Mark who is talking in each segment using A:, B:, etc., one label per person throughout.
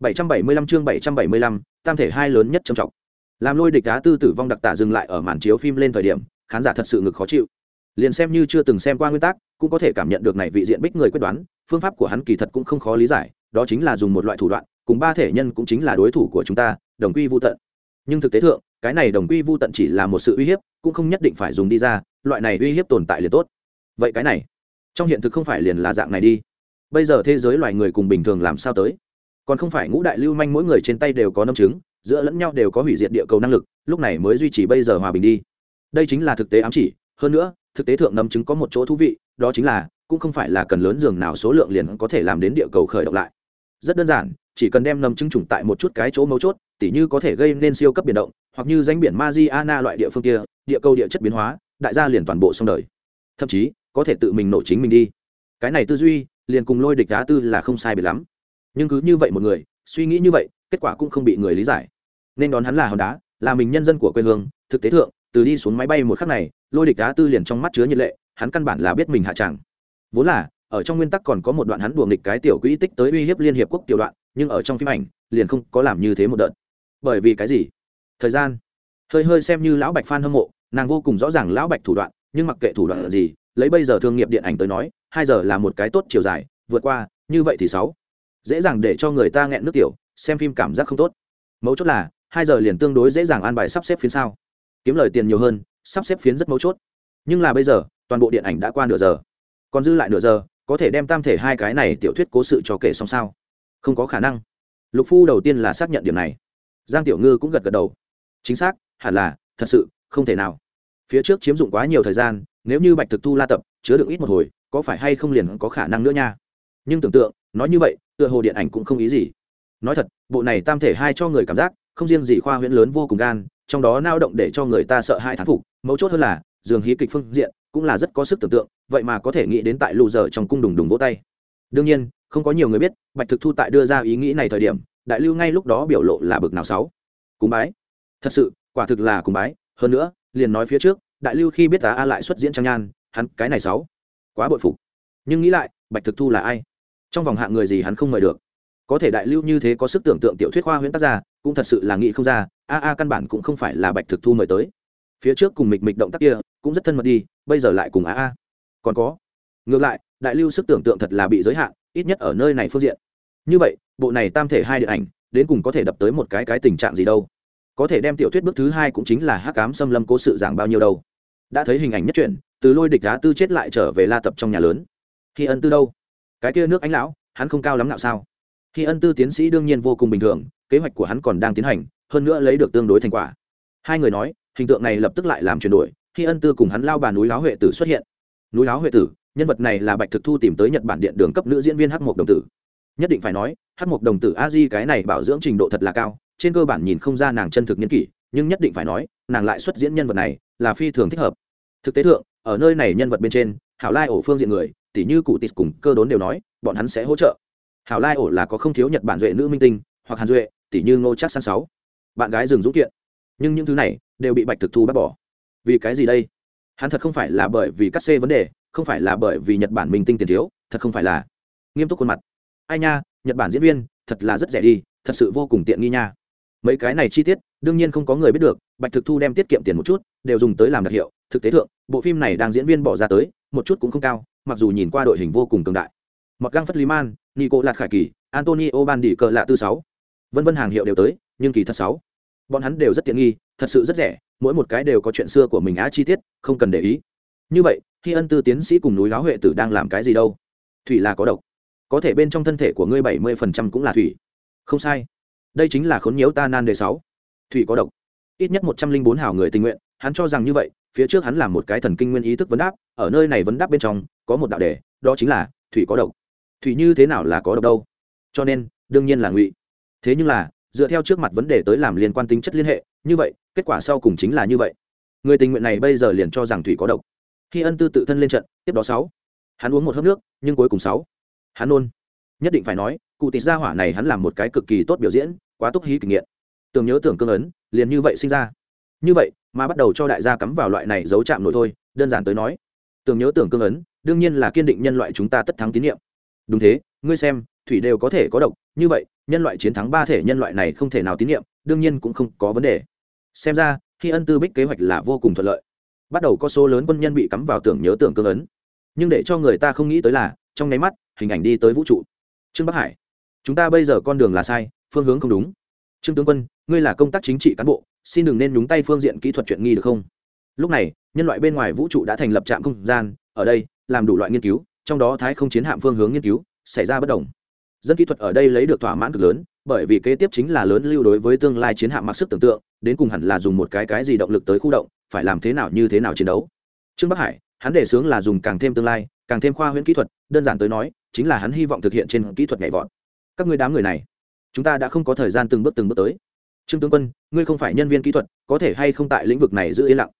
A: 775 chương 775, tam thể hai lớn nhất trầm trọng. Làm lôi địch đá tư tử vong đặc tả dừng lại ở màn chiếu phim lên thời điểm, khán giả thật sự ngực khó chịu. Liền xem như chưa từng xem qua nguyên tắc, cũng có thể cảm nhận được này vị diện bích người quyết đoán, phương pháp của hắn kỳ thật cũng không khó lý giải, đó chính là dùng một loại thủ đoạn, cùng ba thể nhân cũng chính là đối thủ của chúng ta, đồng quy vu tận. Nhưng thực tế thượng, cái này đồng quy vu tận chỉ là một sự uy hiếp, cũng không nhất định phải dùng đi ra, loại này uy hiếp tồn tại liền tốt. Vậy cái này, trong hiện thực không phải liền là dạng này đi. Bây giờ thế giới loài người cùng bình thường làm sao tới? Còn không phải ngũ đại lưu manh mỗi người trên tay đều có nâm chứng giữa lẫn nhau đều có hủy diệt địa cầu năng lực, lúc này mới duy trì bây giờ hòa bình đi. Đây chính là thực tế ám chỉ, hơn nữa, thực tế thượng nâm chứng có một chỗ thú vị, đó chính là, cũng không phải là cần lớn giường nào số lượng liền có thể làm đến địa cầu khởi động lại. Rất đơn giản, chỉ cần đem nâm chứng trùng tại một chút cái chỗ mấu chốt, tỉ như có thể gây nên siêu cấp biển động, hoặc như danh biển Mariana loại địa phương kia, địa cầu địa chất biến hóa, đại gia liền toàn bộ xong đời. Thậm chí, có thể tự mình nổ chính mình đi. Cái này tư duy, liền cùng lôi địch đá tư là không sai biệt lắm nhưng cứ như vậy một người, suy nghĩ như vậy, kết quả cũng không bị người lý giải. Nên đón hắn là hòn đá, là mình nhân dân của quê hương, thực tế thượng, từ đi xuống máy bay một khắc này, lôi địch đá tư liền trong mắt chứa nhiệt lệ, hắn căn bản là biết mình hạ tràng. Vốn là, ở trong nguyên tắc còn có một đoạn hắn đùa nghịch cái tiểu quỹ tích tới uy hiếp liên hiệp quốc tiểu đoạn, nhưng ở trong phim ảnh, liền không có làm như thế một đợt. Bởi vì cái gì? Thời gian. Hơi hơi xem như lão bạch phan hâm mộ, nàng vô cùng rõ ràng lão bạch thủ đoạn, nhưng mặc kệ thủ đoạn là gì, lấy bây giờ thương nghiệp điện ảnh tới nói, hai giờ là một cái tốt chiều dài, vượt qua, như vậy thì sáu dễ dàng để cho người ta nghẹn nước tiểu, xem phim cảm giác không tốt. Mấu chốt là, hai giờ liền tương đối dễ dàng an bài sắp xếp phiến sao. Kiếm lời tiền nhiều hơn, sắp xếp phiến rất mấu chốt. Nhưng là bây giờ, toàn bộ điện ảnh đã qua nửa giờ. Còn dư lại nửa giờ, có thể đem tam thể hai cái này tiểu thuyết cố sự cho kể xong sao? Không có khả năng. Lục phu đầu tiên là xác nhận điểm này. Giang tiểu ngư cũng gật gật đầu. Chính xác, hẳn là, thật sự, không thể nào. Phía trước chiếm dụng quá nhiều thời gian, nếu như bạch thực thu la tập, chứa được ít một hồi, có phải hay không liền có khả năng nữa nha. Nhưng tưởng tượng, nói như vậy tựa hồ điện ảnh cũng không ý gì. Nói thật, bộ này tam thể hai cho người cảm giác, không riêng gì khoa huyễn lớn vô cùng gan, trong đó nao động để cho người ta sợ hai thán phục, mấu chốt hơn là, dường hí kịch phương diện, cũng là rất có sức tưởng tượng, vậy mà có thể nghĩ đến tại lù giờ trong cung đùng đùng vỗ tay. Đương nhiên, không có nhiều người biết, bạch thực thu tại đưa ra ý nghĩ này thời điểm, đại lưu ngay lúc đó biểu lộ là bực nào sáu cúng bái. Thật sự, quả thực là cúng bái. Hơn nữa, liền nói phía trước, đại lưu khi biết tá a lại xuất diễn trang nhan, hắn cái này sáu quá bội phục. Nhưng nghĩ lại, bạch thực thu là ai? Trong vòng hạng người gì hắn không mời được. Có thể đại lưu như thế có sức tưởng tượng tiểu thuyết khoa huyễn tác gia cũng thật sự là nghĩ không ra, a a căn bản cũng không phải là bạch thực thu mời tới. Phía trước cùng mịch mịch động tác kia, cũng rất thân mật đi, bây giờ lại cùng a a. Còn có, ngược lại, đại lưu sức tưởng tượng thật là bị giới hạn, ít nhất ở nơi này phương diện. Như vậy, bộ này tam thể hai điện ảnh, đến cùng có thể đập tới một cái cái tình trạng gì đâu? Có thể đem tiểu thuyết bước thứ hai cũng chính là hắc cám xâm lâm cố sự giảng bao nhiêu đâu? Đã thấy hình ảnh nhất truyện, từ lôi địch đá tư chết lại trở về la tập trong nhà lớn. Khi ân tư đâu? Cái kia nước ánh lão, hắn không cao lắm nào sao? Khi ân tư tiến sĩ đương nhiên vô cùng bình thường, kế hoạch của hắn còn đang tiến hành, hơn nữa lấy được tương đối thành quả. Hai người nói, hình tượng này lập tức lại làm chuyển đổi, khi ân tư cùng hắn lao bà núi láo huệ tử xuất hiện. Núi láo huệ tử, nhân vật này là bạch thực thu tìm tới nhật bản điện đường cấp nữ diễn viên h một đồng tử. Nhất định phải nói h một đồng tử a di cái này bảo dưỡng trình độ thật là cao, trên cơ bản nhìn không ra nàng chân thực nhân kỷ, nhưng nhất định phải nói, nàng lại xuất diễn nhân vật này là phi thường thích hợp. Thực tế thượng, ở nơi này nhân vật bên trên, hảo lai ổ phương diện người tỷ như cụ tịt cùng cơ đốn đều nói, bọn hắn sẽ hỗ trợ. Hảo lai ổ là có không thiếu nhật bản duệ nữ minh tinh, hoặc hàn duệ tỷ như ngô chắc san sáu. Bạn gái dừng dũng kiện. Nhưng những thứ này đều bị bạch thực thu bác bỏ. Vì cái gì đây? Hắn thật không phải là bởi vì cắt xê vấn đề, không phải là bởi vì nhật bản minh tinh tiền thiếu, thật không phải là. Nghiêm túc khuôn mặt. Ai nha, nhật bản diễn viên, thật là rất rẻ đi, thật sự vô cùng tiện nghi nha. Mấy cái này chi tiết, đương nhiên không có người biết được, bạch thực thu đem tiết kiệm tiền một chút, đều dùng tới làm đặc hiệu. Thực tế thượng, bộ phim này đang diễn viên bỏ ra tới, một chút cũng không cao mặc dù nhìn qua đội hình vô cùng cường đại. Mặc găng phất lý man, nico lạt khải kỳ, antonio ban đỉ cờ lạ tư sáu. Vân vân hàng hiệu đều tới, nhưng kỳ thật sáu. Bọn hắn đều rất tiện nghi, thật sự rất rẻ, mỗi một cái đều có chuyện xưa của mình á chi tiết, không cần để ý. Như vậy khi ân tư tiến sĩ cùng núi láo huệ tử đang làm cái gì đâu? Thủy là có độc. Có thể bên trong thân thể của ngươi bảy mươi phần trăm cũng là thủy. Không sai. Đây chính là khốn nhiễu ta nan đề sáu. Thủy có độc. Ít nhất một trăm linh bốn hào người tình nguyện, hắn cho rằng như vậy phía trước hắn làm một cái thần kinh nguyên ý thức vấn đáp, ở nơi này vấn đáp bên trong, có một đạo đề, đó chính là, thủy có độc. Thủy như thế nào là có độc đâu? Cho nên, đương nhiên là ngụy. Thế nhưng là, dựa theo trước mặt vấn đề tới làm liên quan tính chất liên hệ, như vậy, kết quả sau cùng chính là như vậy. Người tình nguyện này bây giờ liền cho rằng thủy có độc. Khi ân tư tự thân lên trận, tiếp đó sáu. Hắn uống một hớp nước, nhưng cuối cùng sáu. Hắn nôn. Nhất định phải nói, cụ tịt gia hỏa này hắn làm một cái cực kỳ tốt biểu diễn, quá túc hí kinh nghiệm tưởng nhớ tưởng cương ấn, liền như vậy sinh ra. Như vậy mà bắt đầu cho đại gia cắm vào loại này giấu chạm nổi thôi, đơn giản tới nói. Tưởng nhớ tưởng cương ấn, đương nhiên là kiên định nhân loại chúng ta tất thắng tín nhiệm. Đúng thế, ngươi xem, thủy đều có thể có độc, như vậy, nhân loại chiến thắng ba thể nhân loại này không thể nào tín nhiệm, đương nhiên cũng không có vấn đề. Xem ra, khi ân tư bích kế hoạch là vô cùng thuận lợi. Bắt đầu có số lớn quân nhân bị cắm vào tưởng nhớ tưởng cương ấn. Nhưng để cho người ta không nghĩ tới là, trong nháy mắt, hình ảnh đi tới vũ trụ. Trương bắc hải, chúng ta bây giờ con đường là sai, phương hướng không đúng. Trương tướng quân, ngươi là công tác chính trị cán bộ xin đừng nên nhúng tay phương diện kỹ thuật chuyện nghi được không? Lúc này, nhân loại bên ngoài vũ trụ đã thành lập trạm không gian, ở đây, làm đủ loại nghiên cứu, trong đó thái không chiến hạm phương hướng nghiên cứu, xảy ra bất đồng. Dân kỹ thuật ở đây lấy được thỏa mãn cực lớn, bởi vì kế tiếp chính là lớn lưu đối với tương lai chiến hạm mặc sức tưởng tượng, đến cùng hẳn là dùng một cái cái gì động lực tới khu động, phải làm thế nào như thế nào chiến đấu. Trương bắc hải, hắn đề xướng là dùng càng thêm tương lai, càng thêm khoa huyễn kỹ thuật, đơn giản tới nói, chính là hắn hy vọng thực hiện trên kỹ thuật nhảy vọt. Các người đám người này, chúng ta đã không có thời gian từng bước từng bước tới trương tướng quân, ngươi không phải nhân viên kỹ thuật, có thể hay không tại lĩnh vực này giữ yên lặng?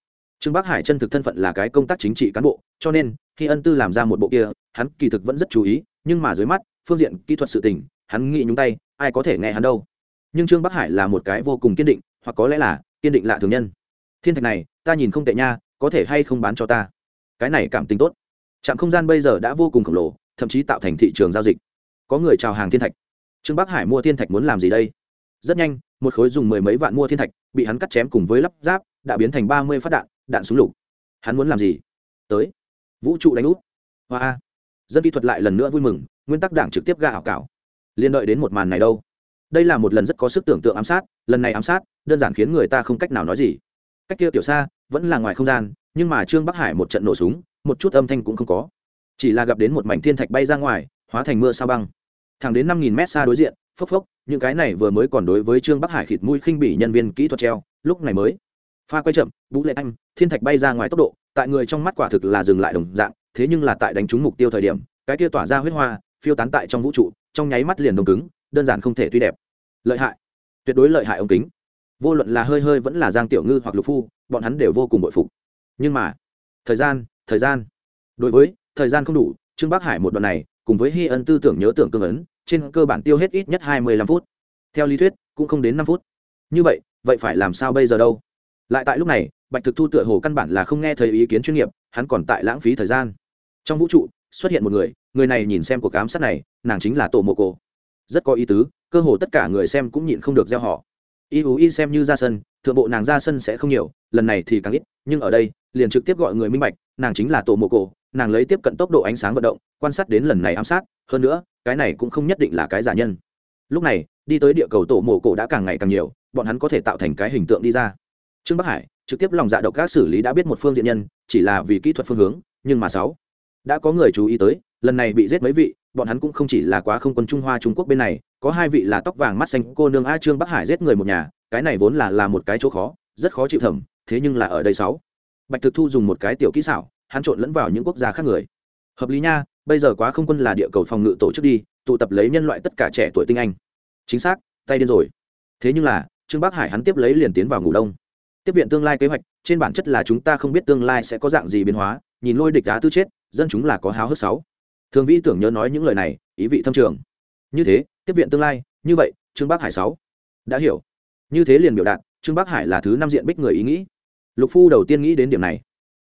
A: Trương bắc hải chân thực thân phận là cái công tác chính trị cán bộ, cho nên, khi ân tư làm ra một bộ kia, hắn kỳ thực vẫn rất chú ý, nhưng mà dưới mắt, phương diện kỹ thuật sự tình, hắn nghĩ nhúng tay, ai có thể nghe hắn đâu. Nhưng trương bắc hải là một cái vô cùng kiên định, hoặc có lẽ là, kiên định lạ thường nhân. Thiên thạch này, ta nhìn không tệ nha, có thể hay không bán cho ta? Cái này cảm tính tốt. Trạm không gian bây giờ đã vô cùng khổng lồ, thậm chí tạo thành thị trường giao dịch. Có người chào hàng thiên thạch. Trương bắc hải mua thiên thạch muốn làm gì đây? Rất nhanh một khối dùng mười mấy vạn mua thiên thạch, bị hắn cắt chém cùng với lắp ráp, đã biến thành ba mươi phát đạn đạn súng lục. Hắn muốn làm gì? Tới. Vũ trụ đánh úp. Hoa dân kỹ thuật lại lần nữa vui mừng, nguyên tắc đảng trực tiếp gạ ảo cảo. Liên đợi đến một màn này đâu? Đây là một lần rất có sức tưởng tượng ám sát, lần này ám sát, đơn giản khiến người ta không cách nào nói gì. Cách kia tiểu xa, vẫn là ngoài không gian, nhưng mà trương bắc hải một trận nổ súng, một chút âm thanh cũng không có. Chỉ là gặp đến một mảnh thiên thạch bay ra ngoài, hóa thành mưa sao băng. Thẳng đến năm nghìn mét xa đối diện, phốc phốc những cái này vừa mới còn đối với trương bắc hải khịt mũi khinh bỉ nhân viên kỹ thuật treo, lúc này mới. Pha quay chậm vũ lệ anh, thiên thạch bay ra ngoài tốc độ, tại người trong mắt quả thực là dừng lại đồng dạng, thế nhưng là tại đánh trúng mục tiêu thời điểm, cái kia tỏa ra huyết hoa, phiêu tán tại trong vũ trụ, trong nháy mắt liền đồng cứng, đơn giản không thể tuy đẹp. Lợi hại. Tuyệt đối lợi hại ống kính. Vô luận là hơi hơi vẫn là giang tiểu ngư hoặc lục phu, bọn hắn đều vô cùng bội phục. Nhưng mà, thời gian thời gian. Đối với, thời gian không đủ, trương bắc hải một đoạn này, cùng với hy ân tư tưởng nhớ tưởng cương ấn trên cơ bản tiêu hết ít nhất hai mươi lăm phút. Theo lý thuyết, cũng không đến năm phút. Như vậy vậy phải làm sao bây giờ đâu? Lại tại lúc này, bạch thực thu tựa hồ căn bản là không nghe thấy ý kiến chuyên nghiệp, hắn còn tại lãng phí thời gian. Trong vũ trụ, xuất hiện một người người này nhìn xem cuộc cám sát này, nàng chính là tổ mộ cổ. Rất có ý tứ, cơ hồ tất cả người xem cũng nhịn không được gieo họ. Y ú y xem như ra sân, thượng bộ nàng ra sân sẽ không nhiều, lần này thì càng ít, nhưng ở đây, liền trực tiếp gọi người minh bạch, nàng chính là tổ mộ cổ, nàng lấy tiếp cận tốc độ ánh sáng vận động quan sát đến lần này ám sát, hơn nữa, cái này cũng không nhất định là cái giả nhân. Lúc này, đi tới địa cầu tổ mộ cổ đã càng ngày càng nhiều, bọn hắn có thể tạo thành cái hình tượng đi ra. Trương bắc hải trực tiếp lòng dạ độc các xử lý đã biết một phương diện nhân, chỉ là vì kỹ thuật phương hướng, nhưng mà sáu, đã có người chú ý tới, lần này bị giết mấy vị, bọn hắn cũng không chỉ là quá không quân trung hoa trung quốc bên này, có hai vị là tóc vàng mắt xanh, cô nương a trương bắc hải giết người một nhà, cái này vốn là là một cái chỗ khó, rất khó chịu thẩm thế nhưng là ở đây sáu, bạch thực thu dùng một cái tiểu kỹ xảo, hắn trộn lẫn vào những quốc gia khác người. Hợp lý nha bây giờ quá không quân là địa cầu phòng ngự tổ chức đi, tụ tập lấy nhân loại tất cả trẻ tuổi tinh anh. Chính xác, tay điên rồi. Thế nhưng là, trương bắc hải hắn tiếp lấy liền tiến vào ngủ đông. Tiếp viện tương lai kế hoạch, trên bản chất là chúng ta không biết tương lai sẽ có dạng gì biến hóa, nhìn lôi địch đá tư chết, dân chúng là có háo hức sáu. Thường vĩ tưởng nhớ nói những lời này, ý vị thâm trường. Như thế, tiếp viện tương lai, như vậy, trương bắc hải sáu. Đã hiểu. Như thế liền biểu đạt, trương bắc hải là thứ năm diện bích người ý nghĩ. Lục phu đầu tiên nghĩ đến điểm này.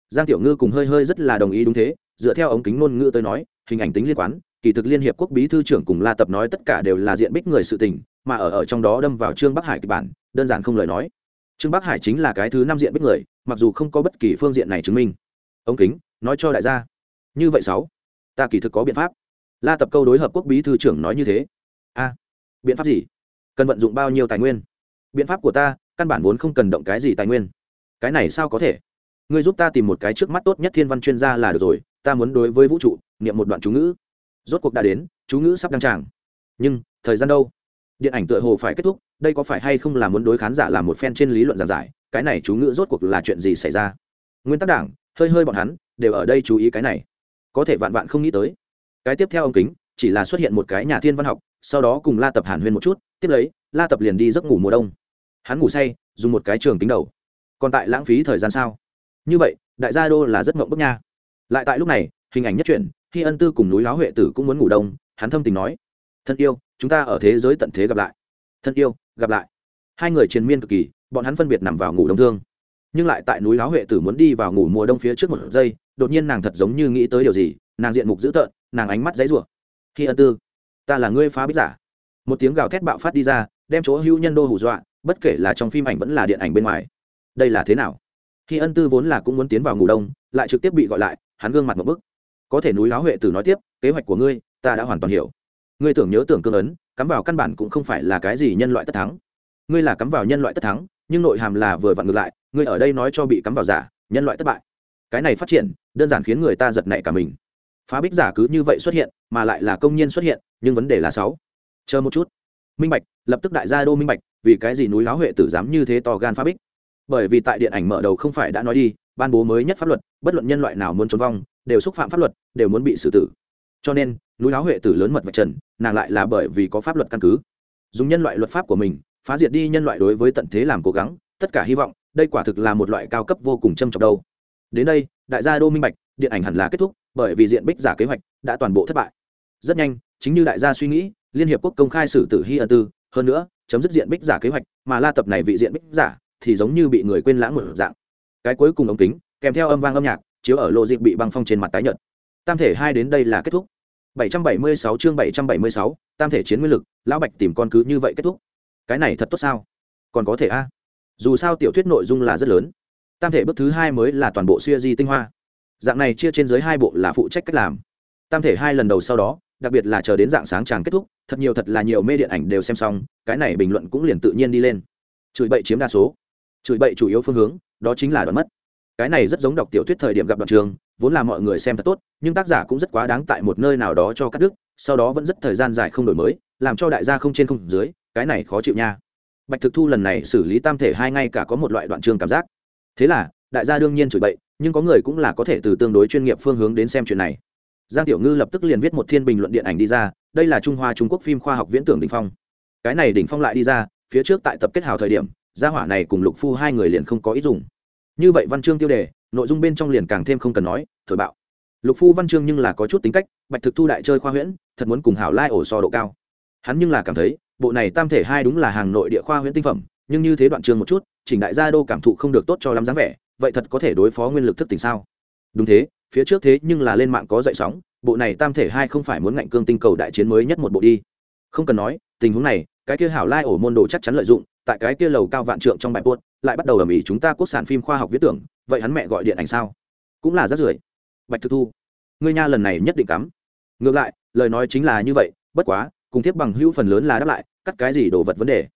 A: Giang tiểu ngư cùng hơi hơi rất là đồng ý đúng thế, dựa theo ống kính ngôn ngữ tới nói hình ảnh tính liên quan, kỳ thực liên hiệp quốc bí thư trưởng cùng la tập nói tất cả đều là diện bích người sự tình, mà ở ở trong đó đâm vào trương bắc hải kịch bản, đơn giản không lời nói. Trương bắc hải chính là cái thứ năm diện bích người, mặc dù không có bất kỳ phương diện này chứng minh. Ông kính, nói cho đại gia. Như vậy sáu, ta kỳ thực có biện pháp. La tập câu đối hợp quốc bí thư trưởng nói như thế. A, biện pháp gì? Cần vận dụng bao nhiêu tài nguyên? Biện pháp của ta, căn bản vốn không cần động cái gì tài nguyên. Cái này sao có thể? Ngươi giúp ta tìm một cái trước mắt tốt nhất thiên văn chuyên gia là được rồi, ta muốn đối với vũ trụ niệm một đoạn chú ngữ. Rốt cuộc đã đến, chú ngữ sắp đăng tràng. Nhưng, thời gian đâu? Điện ảnh tựa hồ phải kết thúc, đây có phải hay không là muốn đối khán giả làm một phen trên lý luận giảng giải, cái này chú ngữ rốt cuộc là chuyện gì xảy ra? Nguyên tắc đảng, hơi hơi bọn hắn, đều ở đây chú ý cái này. Có thể vạn vạn không nghĩ tới. Cái tiếp theo ông kính, chỉ là xuất hiện một cái nhà thiên văn học, sau đó cùng la tập hàn huyên một chút, tiếp lấy, la tập liền đi giấc ngủ mùa đông. Hắn ngủ say, dùng một cái trường kính đầu. Còn tại lãng phí thời gian sao? Như vậy, đại gia đô là rất mộng bức nha. Lại tại lúc này, hình ảnh nhất truyện khi ân tư cùng núi láo huệ tử cũng muốn ngủ đông, hắn thâm tình nói, thân yêu, chúng ta ở thế giới tận thế gặp lại. Thân yêu, gặp lại. Hai người triền miên cực kỳ, bọn hắn phân biệt nằm vào ngủ đông thương. Nhưng lại tại núi láo huệ tử muốn đi vào ngủ mùa đông phía trước một giây, đột nhiên nàng thật giống như nghĩ tới điều gì, nàng diện mục dữ tợn, nàng ánh mắt dãy rủa. Khi ân tư, ta là ngươi phá bích giả. Một tiếng gào thét bạo phát đi ra, đem chỗ hữu nhân đô hù dọa, bất kể là trong phim ảnh vẫn là điện ảnh bên ngoài. Đây là thế nào? Khi ân tư vốn là cũng muốn tiến vào ngủ đông, lại trực tiếp bị gọi lại, hắn gương mặt một bức có thể núi láo huệ tử nói tiếp, kế hoạch của ngươi, ta đã hoàn toàn hiểu. Ngươi tưởng nhớ tưởng cương ấn, cắm vào căn bản cũng không phải là cái gì nhân loại tất thắng. Ngươi là cắm vào nhân loại tất thắng, nhưng nội hàm là vừa vặn ngược lại, ngươi ở đây nói cho bị cắm vào giả, nhân loại thất bại. Cái này phát triển, đơn giản khiến người ta giật nảy cả mình. Phá bích giả cứ như vậy xuất hiện, mà lại là công nhân xuất hiện, nhưng vấn đề là sáu. Chờ một chút. Minh bạch, lập tức đại gia đô minh bạch, vì cái gì núi láo huệ tử dám như thế to gan phá bích? Bởi vì tại điện ảnh mở đầu không phải đã nói đi, ban bố mới nhất pháp luật, bất luận nhân loại nào muốn trốn vong đều xúc phạm pháp luật, đều muốn bị xử tử. Cho nên, núi áo huệ tử lớn mật vạch trần, nàng lại là bởi vì có pháp luật căn cứ. Dùng nhân loại luật pháp của mình, phá diệt đi nhân loại đối với tận thế làm cố gắng, tất cả hy vọng, đây quả thực là một loại cao cấp vô cùng châm trọng đâu. Đến đây, đại gia đô minh bạch, điện ảnh hẳn là kết thúc, bởi vì diện bích giả kế hoạch đã toàn bộ thất bại. Rất nhanh, chính như đại gia suy nghĩ, liên hiệp quốc công khai xử tử hy ân tư, hơn nữa, chấm dứt diện bích giả kế hoạch, mà la tập này vị diện bích giả thì giống như bị người quên lãng một dạng. Cái cuối cùng ống kính, kèm theo âm vang âm nhạc chiếu ở lộ dịp bị băng phong trên mặt tái nhợt. Tam thể hai đến đây là kết thúc. 776 chương 776, tam thể chiến nguyên lực lão bạch tìm con cứ như vậy kết thúc. Cái này thật tốt sao? Còn có thể a? Dù sao tiểu thuyết nội dung là rất lớn. Tam thể bước thứ hai mới là toàn bộ siêu di tinh hoa. Dạng này chia trên dưới hai bộ là phụ trách cách làm. Tam thể hai lần đầu sau đó đặc biệt là chờ đến dạng sáng chàng kết thúc thật nhiều thật là nhiều mê điện ảnh đều xem xong cái này bình luận cũng liền tự nhiên đi lên. Chửi bậy chiếm đa số. Chửi bậy chủ yếu phương hướng đó chính là đoạn mất cái này rất giống đọc tiểu thuyết thời điểm gặp đoạn trường, vốn là mọi người xem thật tốt, nhưng tác giả cũng rất quá đáng tại một nơi nào đó cho cắt đứt, sau đó vẫn rất thời gian dài không đổi mới, làm cho đại gia không trên không dưới, cái này khó chịu nha. Bạch thực thu lần này xử lý tam thể hai ngay cả có một loại đoạn trường cảm giác. Thế là, đại gia đương nhiên chửi bậy, nhưng có người cũng là có thể từ tương đối chuyên nghiệp phương hướng đến xem chuyện này. Giang tiểu ngư lập tức liền viết một thiên bình luận điện ảnh đi ra, đây là trung hoa trung quốc phim khoa học viễn tưởng đỉnh phong. Cái này đỉnh phong lại đi ra, phía trước tại tập kết hào thời điểm, gia hỏa này cùng lục phu hai người liền không có ý dùng như vậy văn chương tiêu đề, nội dung bên trong liền càng thêm không cần nói, thổi bạo. Lục phu văn chương nhưng là có chút tính cách, bạch thực thu đại chơi khoa huyễn, thật muốn cùng hảo lai ổ so độ cao. Hắn nhưng là cảm thấy, bộ này tam thể hai đúng là hàng nội địa khoa huyễn tinh phẩm, nhưng như thế đoạn chương một chút chỉnh đại gia đô cảm thụ không được tốt cho lắm dáng vẻ, vậy thật có thể đối phó nguyên lực thức tỉnh sao? Đúng thế, phía trước thế nhưng là lên mạng có dậy sóng, bộ này tam thể hai không phải muốn ngạnh cương tinh cầu đại chiến mới nhất một bộ đi. Không cần nói, tình huống này, cái kia hảo lai ổ môn đồ chắc chắn lợi dụng, tại cái kia lầu cao vạn trượng trong bài buốt lại bắt đầu ầm ĩ chúng ta quốc sản phim khoa học viết tưởng, vậy hắn mẹ gọi điện ảnh sao? Cũng là rất rưởi. Bạch thực thu, ngươi nha lần này nhất định cắm. Ngược lại, lời nói chính là như vậy, bất quá, cùng tiếp bằng hữu phần lớn là đáp lại, cắt cái gì đồ vật vấn đề.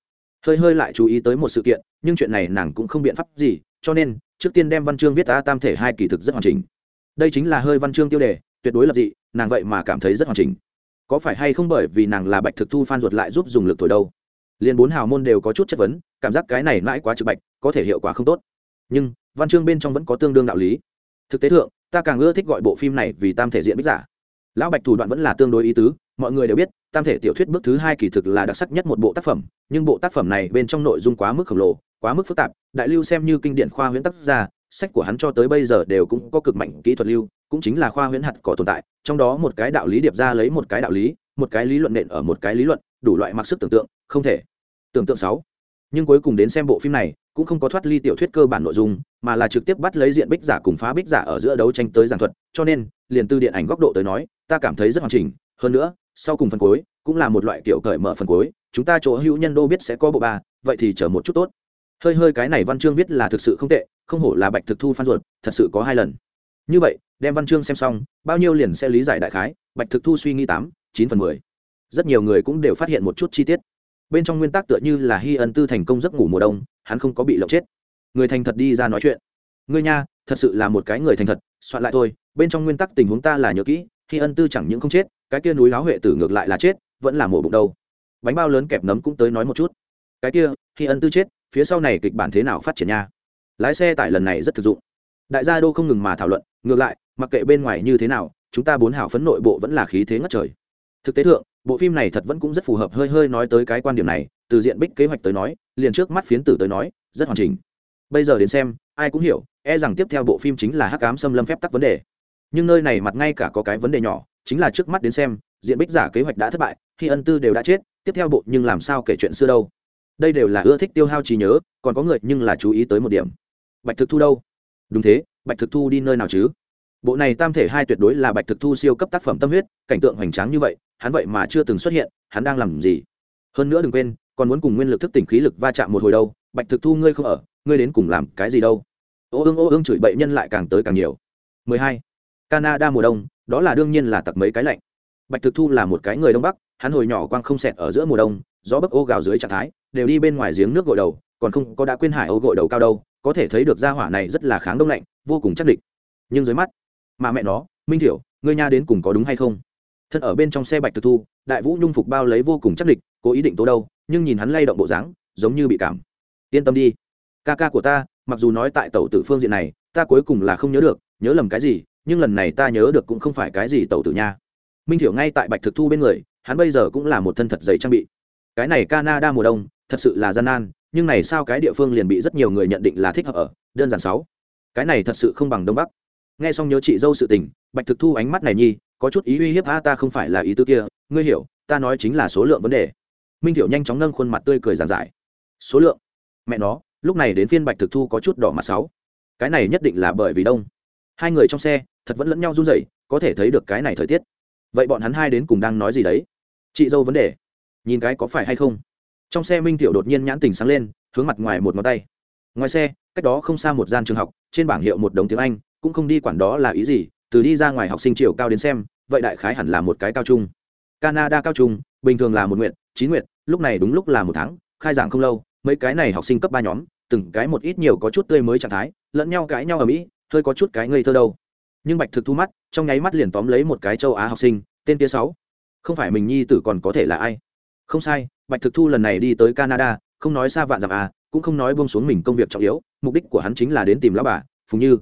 A: Hơi hơi lại chú ý tới một sự kiện, nhưng chuyện này nàng cũng không biện pháp gì, cho nên, trước tiên đem văn chương viết ta tam thể hai kỳ thực rất hoàn chỉnh. Đây chính là hơi văn chương tiêu đề, tuyệt đối là gì nàng vậy mà cảm thấy rất hoàn chỉnh. Có phải hay không bởi vì nàng là bạch thực thu phan ruột lại giúp dùng lực thổi đâu? Liền bốn hào môn đều có chút chất vấn, cảm giác cái này mãi quá trực bạch, có thể hiệu quả không tốt. Nhưng, văn chương bên trong vẫn có tương đương đạo lý. Thực tế thượng, ta càng ưa thích gọi bộ phim này vì tam thể diện bích giả. Lão bạch thủ đoạn vẫn là tương đối ý tứ, mọi người đều biết, tam thể tiểu thuyết bước thứ hai kỳ thực là đặc sắc nhất một bộ tác phẩm, nhưng bộ tác phẩm này bên trong nội dung quá mức khổng lồ, quá mức phức tạp, đại lưu xem như kinh điển khoa huyễn tác gia sách của hắn cho tới bây giờ đều cũng có cực mạnh kỹ thuật lưu, cũng chính là khoa huyễn hạt có tồn tại, trong đó một cái đạo lý điệp ra lấy một cái đạo lý, một cái lý luận nện ở một cái lý luận, đủ loại mặc sức tưởng tượng, không thể tưởng tượng sáu. Nhưng cuối cùng đến xem bộ phim này, cũng không có thoát ly tiểu thuyết cơ bản nội dung, mà là trực tiếp bắt lấy diện bích giả cùng phá bích giả ở giữa đấu tranh tới giảng thuật, cho nên, liền từ điện ảnh góc độ tới nói, ta cảm thấy rất hoàn chỉnh. Hơn nữa, sau cùng phần cuối, cũng là một loại kiểu cởi mở phần cuối, chúng ta chỗ hữu nhân đô biết sẽ có bộ ba, vậy thì chờ một chút tốt. Hơi hơi cái này văn chương viết là thực sự không tệ, không hổ là bạch thực thu phan ruột, thật sự có hai lần. Như vậy, đem văn chương xem xong, bao nhiêu liền sẽ lý giải đại khái, bạch thực thu suy nghĩ tám, chín phần mười. Rất nhiều người cũng đều phát hiện một chút chi tiết bên trong nguyên tắc tựa như là hy ân tư thành công giấc ngủ mùa đông, hắn không có bị lộng chết. Người thành thật đi ra nói chuyện. Ngươi nha, thật sự là một cái người thành thật, soạn lại thôi, bên trong nguyên tắc tình huống ta là nhớ kỹ hy ân tư chẳng những không chết, cái kia núi láo huệ tử ngược lại là chết, vẫn là mổ bụng đâu. Bánh bao lớn kẹp nấm cũng tới nói một chút. Cái kia khi ân tư chết, phía sau này kịch bản thế nào phát triển nha? Lái xe tại lần này rất thực dụng. Đại gia đô không ngừng mà thảo luận, ngược lại, mặc kệ bên ngoài như thế nào, chúng ta bốn hảo phấn nội bộ vẫn là khí thế ngất trời. Thực tế thượng bộ phim này thật vẫn cũng rất phù hợp hơi hơi nói tới cái quan điểm này, từ diện bích kế hoạch tới nói, liền trước mắt phiến tử tới nói, rất hoàn chỉnh. Bây giờ đến xem, ai cũng hiểu e rằng tiếp theo bộ phim chính là hắc cám xâm lâm phép tắc vấn đề. Nhưng nơi này mặt ngay cả có cái vấn đề nhỏ, chính là trước mắt đến xem, diện bích giả kế hoạch đã thất bại khi ân tư đều đã chết, tiếp theo bộ nhưng làm sao kể chuyện xưa đâu. Đây đều là ưa thích tiêu hao trí nhớ, còn có người nhưng là chú ý tới một điểm. Bạch thực thu đâu? Đúng thế, bạch thực thu đi nơi nào chứ? Bộ này tam thể hai tuyệt đối là bạch thực thu siêu cấp tác phẩm tâm huyết, cảnh tượng hoành tráng như vậy hắn vậy mà chưa từng xuất hiện, hắn đang làm gì? Hơn nữa đừng quên, còn muốn cùng nguyên lực thức tỉnh khí lực va chạm một hồi đâu, bạch thực thu ngươi không ở, ngươi đến cùng làm cái gì đâu? Ô ương ô ương chửi bậy nhân lại càng tới càng nhiều. 12. canada mùa đông, đó là đương nhiên là tặc mấy cái lạnh. Bạch thực thu là một cái người đông bắc, hắn hồi nhỏ quang không xẹt ở giữa mùa đông, gió bấc ô gào dưới trạng thái, đều đi bên ngoài giếng nước gội đầu, còn không có đã quên hải ô gội đầu cao đâu, có thể thấy được gia hỏa này rất là kháng đông lạnh, vô cùng chắc định nhưng dưới mắt, mà mẹ nó, minh thiểu, ngươi nha đến cùng có đúng hay không? Thân ở bên trong xe bạch thực thu, đại vũ nhung phục bao lấy vô cùng chắc địch, cố ý định tố đâu, nhưng nhìn hắn lay động bộ dáng, giống như bị cảm. Yên tâm đi, ca ca của ta, mặc dù nói tại tàu tử phương diện này, ta cuối cùng là không nhớ được, nhớ lầm cái gì, nhưng lần này ta nhớ được cũng không phải cái gì tàu tử nha. Minh thiểu ngay tại bạch thực thu bên người, hắn bây giờ cũng là một thân thật giấy trang bị. Cái này canada mùa đông, thật sự là gian nan, nhưng này sao cái địa phương liền bị rất nhiều người nhận định là thích hợp ở, đơn giản sáu. Cái này thật sự không bằng đông bắc. Nghe xong nhớ chị dâu sự tình, bạch thực thu ánh mắt này nhi có chút ý uy hiếp a, ta không phải là ý tư kia, ngươi hiểu, ta nói chính là số lượng vấn đề. Minh thiểu nhanh chóng nâng khuôn mặt tươi cười giàn giải. Số lượng? Mẹ nó, lúc này đến phiên bạch thực thu có chút đỏ mặt sáu. Cái này nhất định là bởi vì đông. Hai người trong xe, thật vẫn lẫn nhau run rẩy, có thể thấy được cái này thời tiết. Vậy bọn hắn hai đến cùng đang nói gì đấy? Chị dâu vấn đề. Nhìn cái có phải hay không? Trong xe minh tiểu đột nhiên nhãn tình sáng lên, hướng mặt ngoài một ngón tay. Ngoài xe, cách đó không xa một gian trường học, trên bảng hiệu một đống tiếng anh, cũng không đi quản đó là ý gì từ đi ra ngoài học sinh chiều cao đến xem, vậy đại khái hẳn là một cái cao trung. Canada cao trung, bình thường là một nguyện, chín nguyện, lúc này đúng lúc là một tháng, khai giảng không lâu, mấy cái này học sinh cấp ba nhóm, từng cái một ít nhiều có chút tươi mới trạng thái, lẫn nhau cãi nhau ở mỹ, hơi có chút cái ngây thơ đâu. Nhưng bạch thực thu mắt, trong nháy mắt liền tóm lấy một cái châu á học sinh, tên kia sáu. Không phải mình nhi tử còn có thể là ai? Không sai, bạch thực thu lần này đi tới canada, không nói xa vạn dặm à cũng không nói buông xuống mình công việc trọng yếu, mục đích của hắn chính là đến tìm lão bà, phùng như.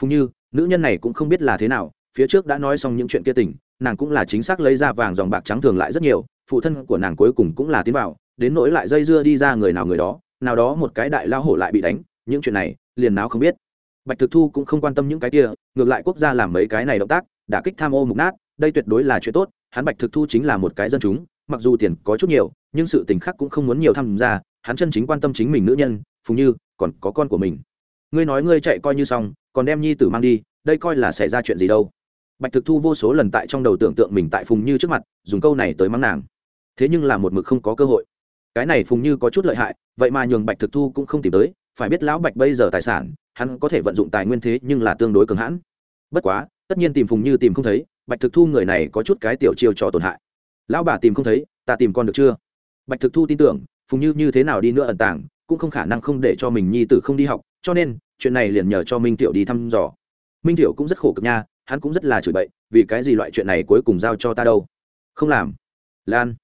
A: Phùng như nữ nhân này cũng không biết là thế nào, phía trước đã nói xong những chuyện kia tình, nàng cũng là chính xác lấy ra vàng dòng bạc trắng thường lại rất nhiều, phụ thân của nàng cuối cùng cũng là tiến vào, đến nỗi lại dây dưa đi ra người nào người đó, nào đó một cái đại lao hổ lại bị đánh, những chuyện này, liền nào không biết. Bạch thực thu cũng không quan tâm những cái kia, ngược lại quốc gia làm mấy cái này động tác đã kích tham ô mục nát, đây tuyệt đối là chuyện tốt, hắn bạch thực thu chính là một cái dân chúng, mặc dù tiền có chút nhiều, nhưng sự tình khác cũng không muốn nhiều tham gia, hắn chân chính quan tâm chính mình nữ nhân phùng như, còn có con của mình ngươi nói ngươi chạy coi như xong, còn đem nhi tử mang đi, đây coi là xảy ra chuyện gì đâu. Bạch thực thu vô số lần tại trong đầu tưởng tượng mình tại phùng như trước mặt, dùng câu này tới mắng nàng. Thế nhưng là một mực không có cơ hội. Cái này phùng như có chút lợi hại, vậy mà nhường bạch thực thu cũng không tìm tới, phải biết lão bạch bây giờ tài sản, hắn có thể vận dụng tài nguyên thế nhưng là tương đối cường hãn. Bất quá, tất nhiên tìm phùng như tìm không thấy, bạch thực thu người này có chút cái tiểu chiêu cho tổn hại. Lão bà tìm không thấy, ta tìm con được chưa? Bạch thực thu tin tưởng, phùng như như thế nào đi nữa ẩn tàng, cũng không khả năng không để cho mình nhi tử không đi học, cho nên chuyện này liền nhờ cho minh tiểu đi thăm dò. Minh tiểu cũng rất khổ cực nha, hắn cũng rất là chửi bậy, vì cái gì loại chuyện này cuối cùng giao cho ta đâu? Không làm. Lan.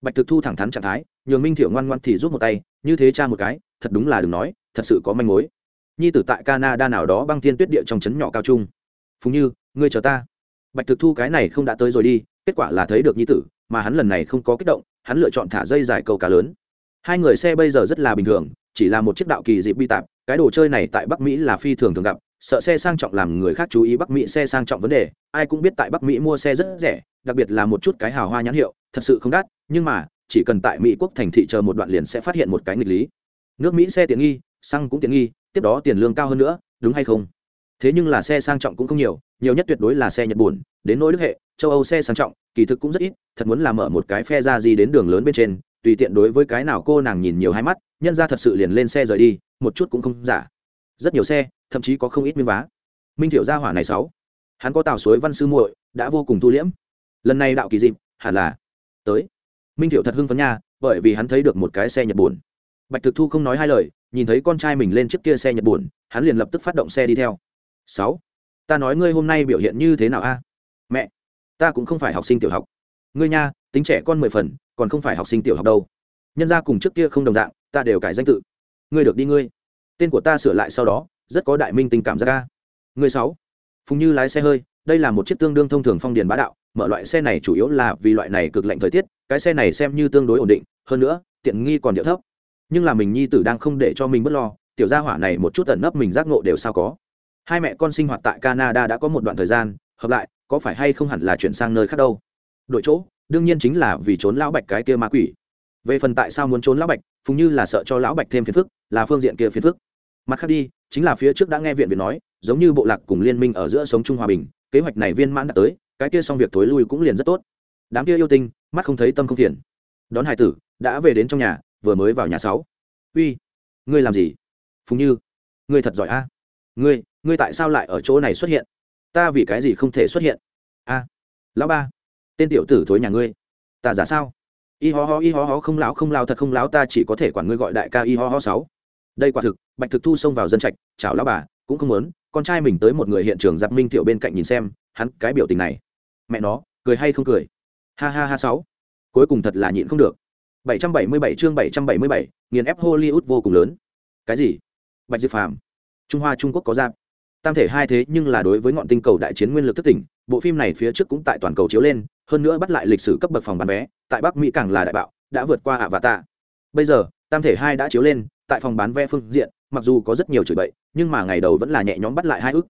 A: Bạch thực thu thẳng thắn trạng thái, nhường minh tiểu ngoan ngoan thì rút một tay, như thế cha một cái, thật đúng là đừng nói, thật sự có manh mối. Nhi tử tại canada nào đó băng thiên tuyết địa trong trấn nhỏ cao trung. Phùng như, ngươi chờ ta. Bạch thực thu cái này không đã tới rồi đi, kết quả là thấy được nhi tử, mà hắn lần này không có kích động, hắn lựa chọn thả dây dài câu cá lớn. Hai người xe bây giờ rất là bình thường, chỉ là một chiếc đạo kỳ dịp bi tạp cái đồ chơi này tại bắc mỹ là phi thường thường gặp, sợ xe sang trọng làm người khác chú ý bắc mỹ xe sang trọng vấn đề, ai cũng biết tại bắc mỹ mua xe rất rẻ, đặc biệt là một chút cái hào hoa nhãn hiệu, thật sự không đắt, nhưng mà, chỉ cần tại mỹ quốc thành thị chờ một đoạn liền sẽ phát hiện một cái nghịch lý. Nước mỹ xe tiện nghi, xăng cũng tiện nghi, tiếp đó tiền lương cao hơn nữa, đúng hay không? Thế nhưng là xe sang trọng cũng không nhiều nhiều nhất tuyệt đối là xe nhật bùn đến nỗi đức hệ, châu âu xe sang trọng, kỳ thực cũng rất ít, thật muốn làm mở một cái phe ra gì đến đường lớn bên trên, tùy tiện đối với cái nào cô nàng nhìn nhiều hai mắt, nhân ra thật sự liền lên xe rời đi một chút cũng không giả. Rất nhiều xe, thậm chí có không ít miếng vá. Minh thiểu gia hỏa này sáu. Hắn có tào suối văn sư muội, đã vô cùng tu liễm. Lần này đạo kỳ dịp, hẳn là tới. Minh thiệu thật hưng phấn nha, bởi vì hắn thấy được một cái xe nhật buồn bạch thực thu không nói hai lời, nhìn thấy con trai mình lên chiếc kia xe nhật buồn hắn liền lập tức phát động xe đi theo. Sáu. Ta nói ngươi hôm nay biểu hiện như thế nào a? Mẹ, ta cũng không phải học sinh tiểu học. Ngươi nha, tính trẻ con mười phần, còn không phải học sinh tiểu học đâu. Nhân ra cùng trước kia không đồng dạng, ta đều cải danh tự ngươi được đi ngươi. Tên của ta sửa lại sau đó, rất có đại minh tình cảm ra ca ngươi sáu. Phùng như lái xe hơi, đây là một chiếc tương đương thông thường phong điền bá đạo, mở loại xe này chủ yếu là vì loại này cực lạnh thời tiết, cái xe này xem như tương đối ổn định, hơn nữa, tiện nghi còn điệu thấp. Nhưng là mình nhi tử đang không để cho mình bớt lo, tiểu gia hỏa này một chút tận nấp mình giác ngộ đều sao có. Hai mẹ con sinh hoạt tại canada đã có một đoạn thời gian, hợp lại, có phải hay không hẳn là chuyển sang nơi khác đâu. Đội chỗ, đương nhiên chính là vì trốn lão bạch cái kia ma quỷ về phần tại sao muốn trốn lão bạch, phùng như là sợ cho lão bạch thêm phiền phức, là phương diện kia phiền phức. Mặt khác đi, chính là phía trước đã nghe viện viện nói, giống như bộ lạc cùng liên minh ở giữa sống chung hòa bình, kế hoạch này viên mãn đã tới, cái kia xong việc thối lui cũng liền rất tốt. Đám kia yêu tinh, mắt không thấy tâm không phiền. Đón hải tử, đã về đến trong nhà, vừa mới vào nhà sáu. Uy, ngươi làm gì? Phùng như, ngươi thật giỏi a. Ngươi ngươi tại sao lại ở chỗ này xuất hiện? Ta vì cái gì không thể xuất hiện? A, lão ba, tên tiểu tử thối nhà ngươi, ta giả sao? Y ho ho y ho ho không lão không lao thật không lão ta chỉ có thể quản ngươi gọi đại ca y ho ho sáu đây quả thực bạch thực thu xông vào dân trạch chào lão bà cũng không muốn con trai mình tới một người hiện trường giáp minh thiệu bên cạnh nhìn xem hắn cái biểu tình này mẹ nó cười hay không cười ha ha ha sáu cuối cùng thật là nhịn không được 777 chương 777, nghiền ép Hollywood vô cùng lớn. Cái gì? Bạch Diệp Phàm. Trung Hoa Trung Quốc có giáp. Tam thể hai thế nhưng là đối với ngọn tinh cầu đại chiến nguyên lực thức tỉnh, bộ phim này phía trước cũng tại toàn cầu chiếu lên, hơn nữa bắt lại lịch sử cấp bậc phòng bán vé, tại Bắc Mỹ càng là đại bạo, đã vượt qua hạ và tạ Bây giờ, Tam thể hai đã chiếu lên, tại phòng bán vé phương diện, mặc dù có rất nhiều chửi bậy, nhưng mà ngày đầu vẫn là nhẹ nhõm bắt lại hai ức.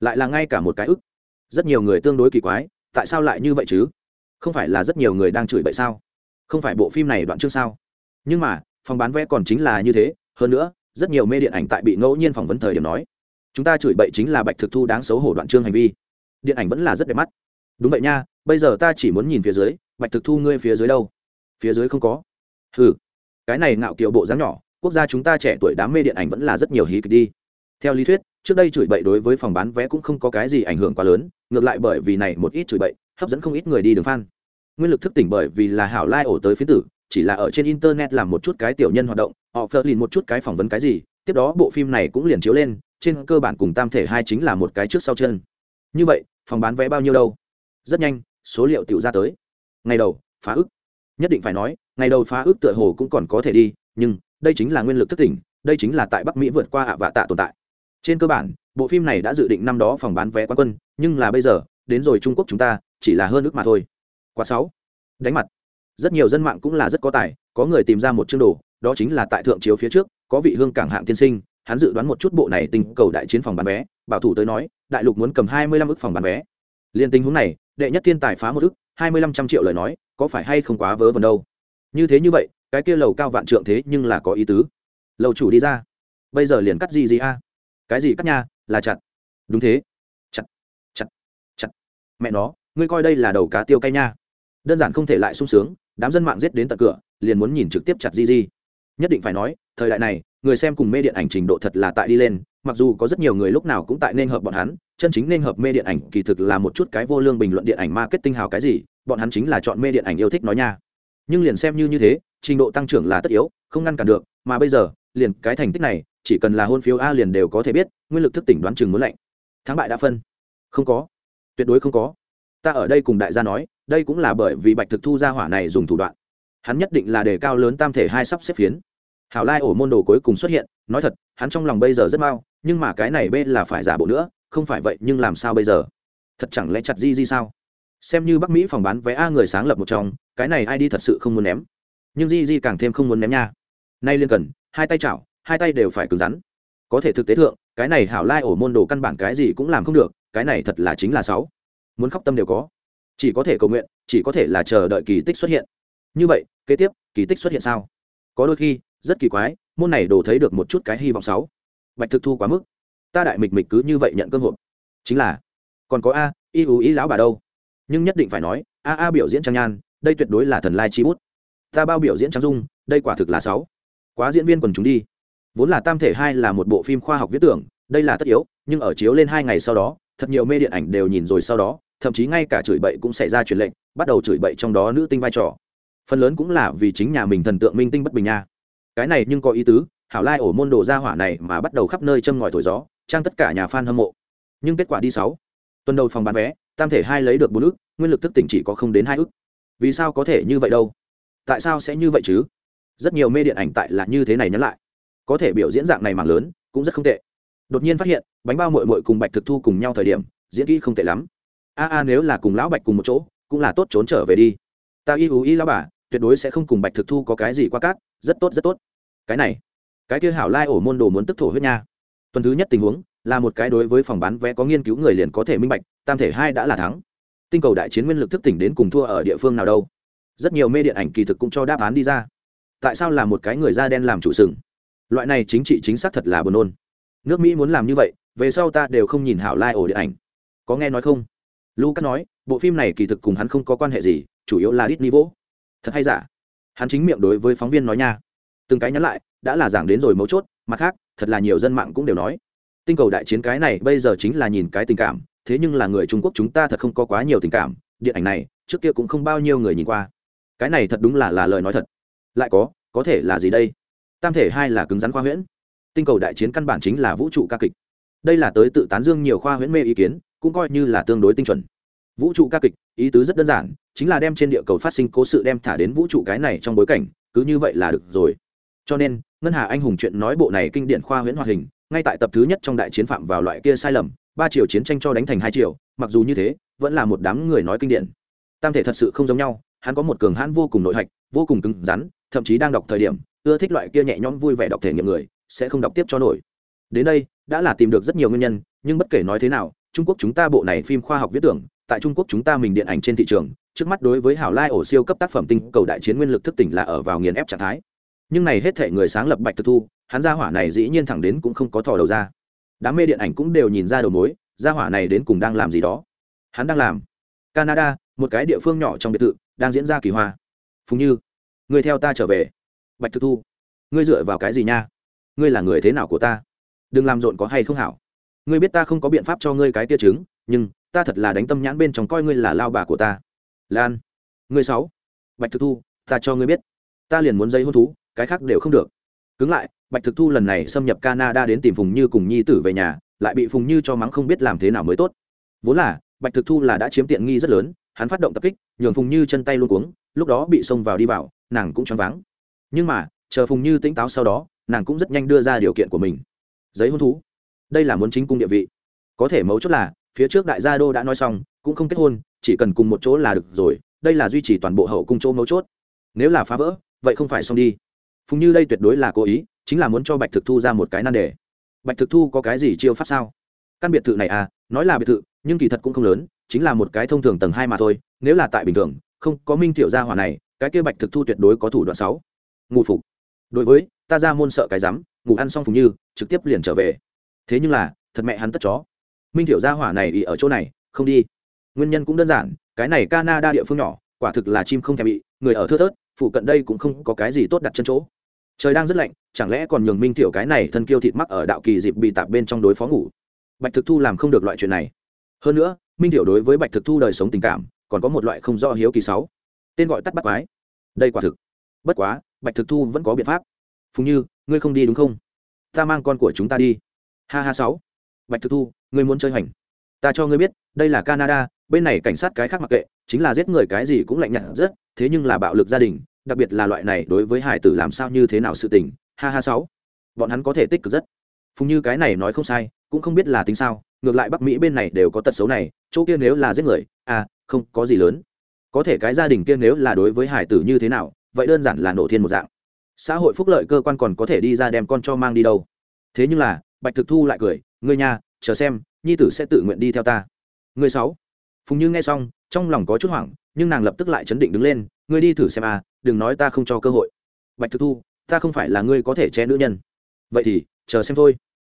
A: Lại là ngay cả một cái ức. Rất nhiều người tương đối kỳ quái, tại sao lại như vậy chứ? Không phải là rất nhiều người đang chửi bậy sao? không phải bộ phim này đoạn chương sao nhưng mà phòng bán vé còn chính là như thế hơn nữa rất nhiều mê điện ảnh tại bị ngẫu nhiên phỏng vấn thời điểm nói chúng ta chửi bậy chính là bạch thực thu đáng xấu hổ đoạn chương hành vi điện ảnh vẫn là rất đẹp mắt đúng vậy nha bây giờ ta chỉ muốn nhìn phía dưới, bạch thực thu ngươi phía dưới đâu? Phía dưới không có. Ừ cái này ngạo kiệu bộ dáng nhỏ, quốc gia chúng ta trẻ tuổi đám mê điện ảnh vẫn là rất nhiều hí kịch đi. Theo lý thuyết, trước đây chửi bậy đối với phòng bán vé cũng không có cái gì ảnh hưởng quá lớn, ngược lại bởi vì này một ít chửi bậy, hấp dẫn không ít người đi đường fan. Nguyên lực thức tỉnh bởi vì là hảo lai ổ tới phiến tử, chỉ là ở trên internet làm một chút cái tiểu nhân hoạt động, họ phớt lìn một chút cái phỏng vấn cái gì, tiếp đó bộ phim này cũng liền chiếu lên, trên cơ bản cùng tam thể hai chính là một cái trước sau chân. Như vậy, phòng bán vé bao nhiêu đâu? Rất nhanh số liệu tiểu ra tới. Ngày đầu, phá ức. Nhất định phải nói, ngày đầu phá ức tựa hồ cũng còn có thể đi, nhưng đây chính là nguyên lực thức tỉnh, đây chính là tại bắc mỹ vượt qua ạ vạ tạ tồn tại. Trên cơ bản, bộ phim này đã dự định năm đó phòng bán vé quán quân, nhưng là bây giờ, đến rồi trung quốc chúng ta, chỉ là hơn ước mà thôi. Quá sáu đánh mặt. Rất nhiều dân mạng cũng là rất có tài, có người tìm ra một chương đồ, đó chính là tại thượng chiếu phía trước, có vị hương cảng hạng tiên sinh, hắn dự đoán một chút bộ này tình cầu đại chiến phòng bán vé, bảo thủ tới nói, đại lục muốn cầm hai mươi lăm ức phòng bán vé. Liên tình huống này đệ nhất thiên tài phá một ức, hai mươi lăm trăm triệu lời nói, có phải hay không quá vớ vẩn đâu? Như thế như vậy, cái kia lầu cao vạn trượng thế nhưng là có ý tứ. Lầu chủ đi ra. Bây giờ liền cắt gì gì a? Cái gì cắt nha? Là chặt. Đúng thế. Chặt. Chặt. Chặt. Mẹ nó, ngươi coi đây là đầu cá tiêu cay nha. Đơn giản không thể lại sung sướng, đám dân mạng giết đến tận cửa, liền muốn nhìn trực tiếp chặt di di nhất định phải nói, thời đại này, người xem cùng mê điện ảnh trình độ thật là tại đi lên, mặc dù có rất nhiều người lúc nào cũng tại nên hợp bọn hắn chân chính nên hợp mê điện ảnh kỳ thực là một chút cái vô lương bình luận điện ảnh marketing hào cái gì, bọn hắn chính là chọn mê điện ảnh yêu thích nói nha. Nhưng liền xem như như thế, trình độ tăng trưởng là tất yếu, không ngăn cản được, mà bây giờ, liền cái thành tích này, chỉ cần là hôn phiếu a liền đều có thể biết, nguyên lực thức tỉnh đoán chừng muốn lạnh. Thắng bại đã phân. Không có. Tuyệt đối không có. Ta ở đây cùng đại gia nói, đây cũng là bởi vì bạch thực thu gia hỏa này dùng thủ đoạn. Hắn nhất định là đề cao lớn tam thể hai sắp xếp phiến. Hảo lai ổ môn đồ cuối cùng xuất hiện, nói thật, hắn trong lòng bây giờ rất mau, nhưng mà cái này b là phải giả bộ nữa không phải vậy, nhưng làm sao bây giờ? Thật chẳng lẽ chặt di di sao? Xem như bắc mỹ phòng bán vé a người sáng lập một trong, cái này ai đi thật sự không muốn ném. Nhưng di di càng thêm không muốn ném nha. Nay liên cần, hai tay chảo, hai tay đều phải cứng rắn. Có thể thực tế thượng, cái này hảo lai ổ môn đồ căn bản cái gì cũng làm không được, cái này thật là chính là sáu. Muốn khóc tâm đều có. Chỉ có thể cầu nguyện, chỉ có thể là chờ đợi kỳ tích xuất hiện. Như vậy, kế tiếp, kỳ tích xuất hiện sao? Có đôi khi, rất kỳ quái, môn này đồ thấy được một chút cái hy vọng sáu. Bạch thực thu quá mức ta đại mịch mịch cứ như vậy nhận cơ hội chính là, còn có a, y ú ý lão bà đâu? Nhưng nhất định phải nói, a a biểu diễn trang nhan, đây tuyệt đối là thần lai chi bút. Ta bao biểu diễn trang dung, đây quả thực là sáu. Quá diễn viên quần chúng đi. Vốn là tam thể hai là một bộ phim khoa học viễn tưởng, đây là tất yếu, nhưng ở chiếu lên hai ngày sau đó, thật nhiều mê điện ảnh đều nhìn rồi sau đó, thậm chí ngay cả chửi bậy cũng xảy ra truyền lệnh, bắt đầu chửi bậy trong đó nữ tinh vai trò. Phần lớn cũng là vì chính nhà mình thần tượng minh tinh bất bình nha. Cái này nhưng có ý tứ, hảo lai ổ môn đồ ra hỏa này mà bắt đầu khắp nơi châm ngòi thổi gió trang tất cả nhà f a n hâm mộ. Nhưng kết quả đi sáu. Tuần đầu phòng bán vé, tam thể hai lấy được bốn ức, nguyên lực thức tỉnh chỉ có không đến hai ức. Vì sao có thể như vậy đâu? Tại sao sẽ như vậy chứ? Rất nhiều mê điện ảnh tại là như thế này nhắn lại. Có thể biểu diễn dạng này mảng lớn, cũng rất không tệ. Đột nhiên phát hiện, bánh bao mội mội cùng bạch thực thu cùng nhau thời điểm, diễn kỹ không tệ lắm. A a nếu là cùng lão bạch cùng một chỗ, cũng là tốt trốn trở về đi. Ta y hú y lão bà, tuyệt đối sẽ không cùng bạch thực thu có cái gì qua cát, rất tốt rất tốt. Cái này, cái kia hảo lai ổ môn đồ muốn tức thổ huyết nha tuần thứ nhất tình huống, là một cái đối với phòng bán vé có nghiên cứu người liền có thể minh bạch, tam thể hai đã là thắng. Tinh cầu đại chiến nguyên lực thức tỉnh đến cùng thua ở địa phương nào đâu. Rất nhiều mê điện ảnh kỳ thực cũng cho đáp án đi ra. Tại sao là một cái người da đen làm chủ sừng? Loại này chính trị chính xác thật là buồn nôn. Nước mỹ muốn làm như vậy, về sau ta đều không nhìn hảo lai điện ảnh. Có nghe nói không? Lucas nói, bộ phim này kỳ thực cùng hắn không có quan hệ gì, chủ yếu là Disney vỗ. Thật hay giả? Hắn chính miệng đối với phóng viên nói nha. Từng cái nhắn lại, đã là giảng đến rồi mấu chốt, mặt khác thật là nhiều dân mạng cũng đều nói. Tinh cầu đại chiến cái này bây giờ chính là nhìn cái tình cảm, thế nhưng là người trung quốc chúng ta thật không có quá nhiều tình cảm, điện ảnh này, trước kia cũng không bao nhiêu người nhìn qua. Cái này thật đúng là là lời nói thật. Lại có có thể là gì đây? Tam thể hai là cứng rắn khoa huyễn. Tinh cầu đại chiến căn bản chính là vũ trụ ca kịch. Đây là tới tự tán dương nhiều khoa huyễn mê ý kiến, cũng coi như là tương đối tinh chuẩn. Vũ trụ ca kịch, ý tứ rất đơn giản, chính là đem trên địa cầu phát sinh cố sự đem thả đến vũ trụ cái này trong bối cảnh, cứ như vậy là được rồi. Cho nên ngân hà anh hùng chuyện nói bộ này kinh điển khoa huyễn hoạt hình, ngay tại tập thứ nhất trong đại chiến phạm vào loại kia sai lầm, ba triệu chiến tranh cho đánh thành hai triệu mặc dù như thế, vẫn là một đám người nói kinh điển. Tam thể thật sự không giống nhau, hắn có một cường hãn vô cùng nội hạch, vô cùng cứng rắn, thậm chí đang đọc thời điểm, ưa thích loại kia nhẹ nhõm vui vẻ đọc thể nghiệm người, sẽ không đọc tiếp cho nổi. Đến đây, đã là tìm được rất nhiều nguyên nhân, nhưng bất kể nói thế nào, trung quốc chúng ta bộ này phim khoa học viết tưởng, tại trung quốc chúng ta mình điện ảnh trên thị trường, trước mắt đối với hảo lai ổ siêu cấp tác phẩm tinh cầu đại chiến nguyên lực thức tỉnh là ở vào nghiền ép trạng thái nhưng này hết thể người sáng lập bạch thực thu, hắn gia hỏa này dĩ nhiên thẳng đến cũng không có thò đầu ra. Đám mê điện ảnh cũng đều nhìn ra đầu mối, gia hỏa này đến cùng đang làm gì đó. Hắn đang làm. Canada, một cái địa phương nhỏ trong biệt thự, đang diễn ra kỳ hoa. Phùng như, người theo ta trở về. Bạch thực thu, ngươi dựa vào cái gì nha? Ngươi là người thế nào của ta? Đừng làm rộn có hay không hảo. Ngươi biết ta không có biện pháp cho ngươi cái tia trứng nhưng ta thật là đánh tâm nhãn bên trong coi ngươi là lao bà của ta. Lan, ngươi sáu bạch thực thu, ta cho ngươi biết. Ta liền muốn giấy hôn thú cái khác đều không được. Cứng lại, bạch thực thu lần này xâm nhập canada đến tìm phùng như cùng nhi tử về nhà, lại bị phùng như cho mắng không biết làm thế nào mới tốt. Vốn là, bạch thực thu là đã chiếm tiện nghi rất lớn, hắn phát động tập kích, nhường phùng như chân tay luôn cuống, lúc đó bị xông vào đi vào, nàng cũng choáng váng. Nhưng mà, chờ phùng như tỉnh táo sau đó, nàng cũng rất nhanh đưa ra điều kiện của mình. Giấy hôn thú. Đây là muốn chính cung địa vị. Có thể mấu chốt là, phía trước đại gia đô đã nói xong, cũng không kết hôn, chỉ cần cùng một chỗ là được rồi, đây là duy trì toàn bộ hậu cung chỗ mấu chốt. Nếu là phá vỡ, vậy không phải xong đi phùng như đây tuyệt đối là cố ý, chính là muốn cho bạch thực thu ra một cái nan đề. Bạch thực thu có cái gì chiêu pháp sao? Căn biệt thự này à nói là biệt thự, nhưng kỳ thật cũng không lớn, chính là một cái thông thường tầng hai mà thôi, nếu là tại bình thường, không có minh thiệu gia hỏa này, cái kia bạch thực thu tuyệt đối có thủ đoạn sáu ngủ phục. Đối với, ta ra môn sợ cái rắm, ngủ ăn xong phùng như, trực tiếp liền trở về. Thế nhưng là, thật mẹ hắn tất chó. Minh thiệu gia hỏa này ỉ ở chỗ này, không đi. Nguyên nhân cũng đơn giản, cái này canada địa phương nhỏ, quả thực là chim không thèm bị, người ở thưa thớt, phụ cận đây cũng không có cái gì tốt đặt chân chỗ trời đang rất lạnh, chẳng lẽ còn nhường minh Tiểu cái này thân kiêu thịt mắc ở đạo kỳ dịp bị tạp bên trong đối phó ngủ? Bạch thực thu làm không được loại chuyện này. Hơn nữa, minh Tiểu đối với bạch thực thu đời sống tình cảm, còn có một loại không do hiếu kỳ sáu. Tên gọi tắt bắt quái. Đây quả thực. Bất quá, bạch thực thu vẫn có biện pháp. Phùng như, ngươi không đi đúng không? Ta mang con của chúng ta đi. Ha ha sáu. Bạch thực thu, ngươi muốn chơi hành ta cho ngươi biết, đây là canada, bên này cảnh sát cái khác mặc kệ, chính là giết người cái gì cũng lạnh nhạt rất, thế nhưng là bạo lực gia đình đặc biệt là loại này đối với hải tử làm sao như thế nào sự tình, ha ha sáu. Bọn hắn có thể tích cực rất. Phùng như cái này nói không sai, cũng không biết là tính sao, ngược lại bắc mỹ bên này đều có tật xấu này, chỗ kia nếu là giết người à không, có gì lớn. Có thể cái gia đình kia nếu là đối với hải tử như thế nào, vậy đơn giản là nổ thiên một dạng. Xã hội phúc lợi cơ quan còn có thể đi ra đem con cho mang đi đâu. Thế nhưng là, bạch thực thu lại cười, ngươi nhà chờ xem, nhi tử sẽ tự nguyện đi theo ta. Người sáu. Phùng như nghe xong trong lòng có chút hoảng, nhưng nàng lập tức lại chấn định đứng lên, ngươi đi thử xem à đừng nói ta không cho cơ hội. Bạch thực thu, ta không phải là ngươi có thể che nữ nhân. Vậy thì, chờ xem thôi.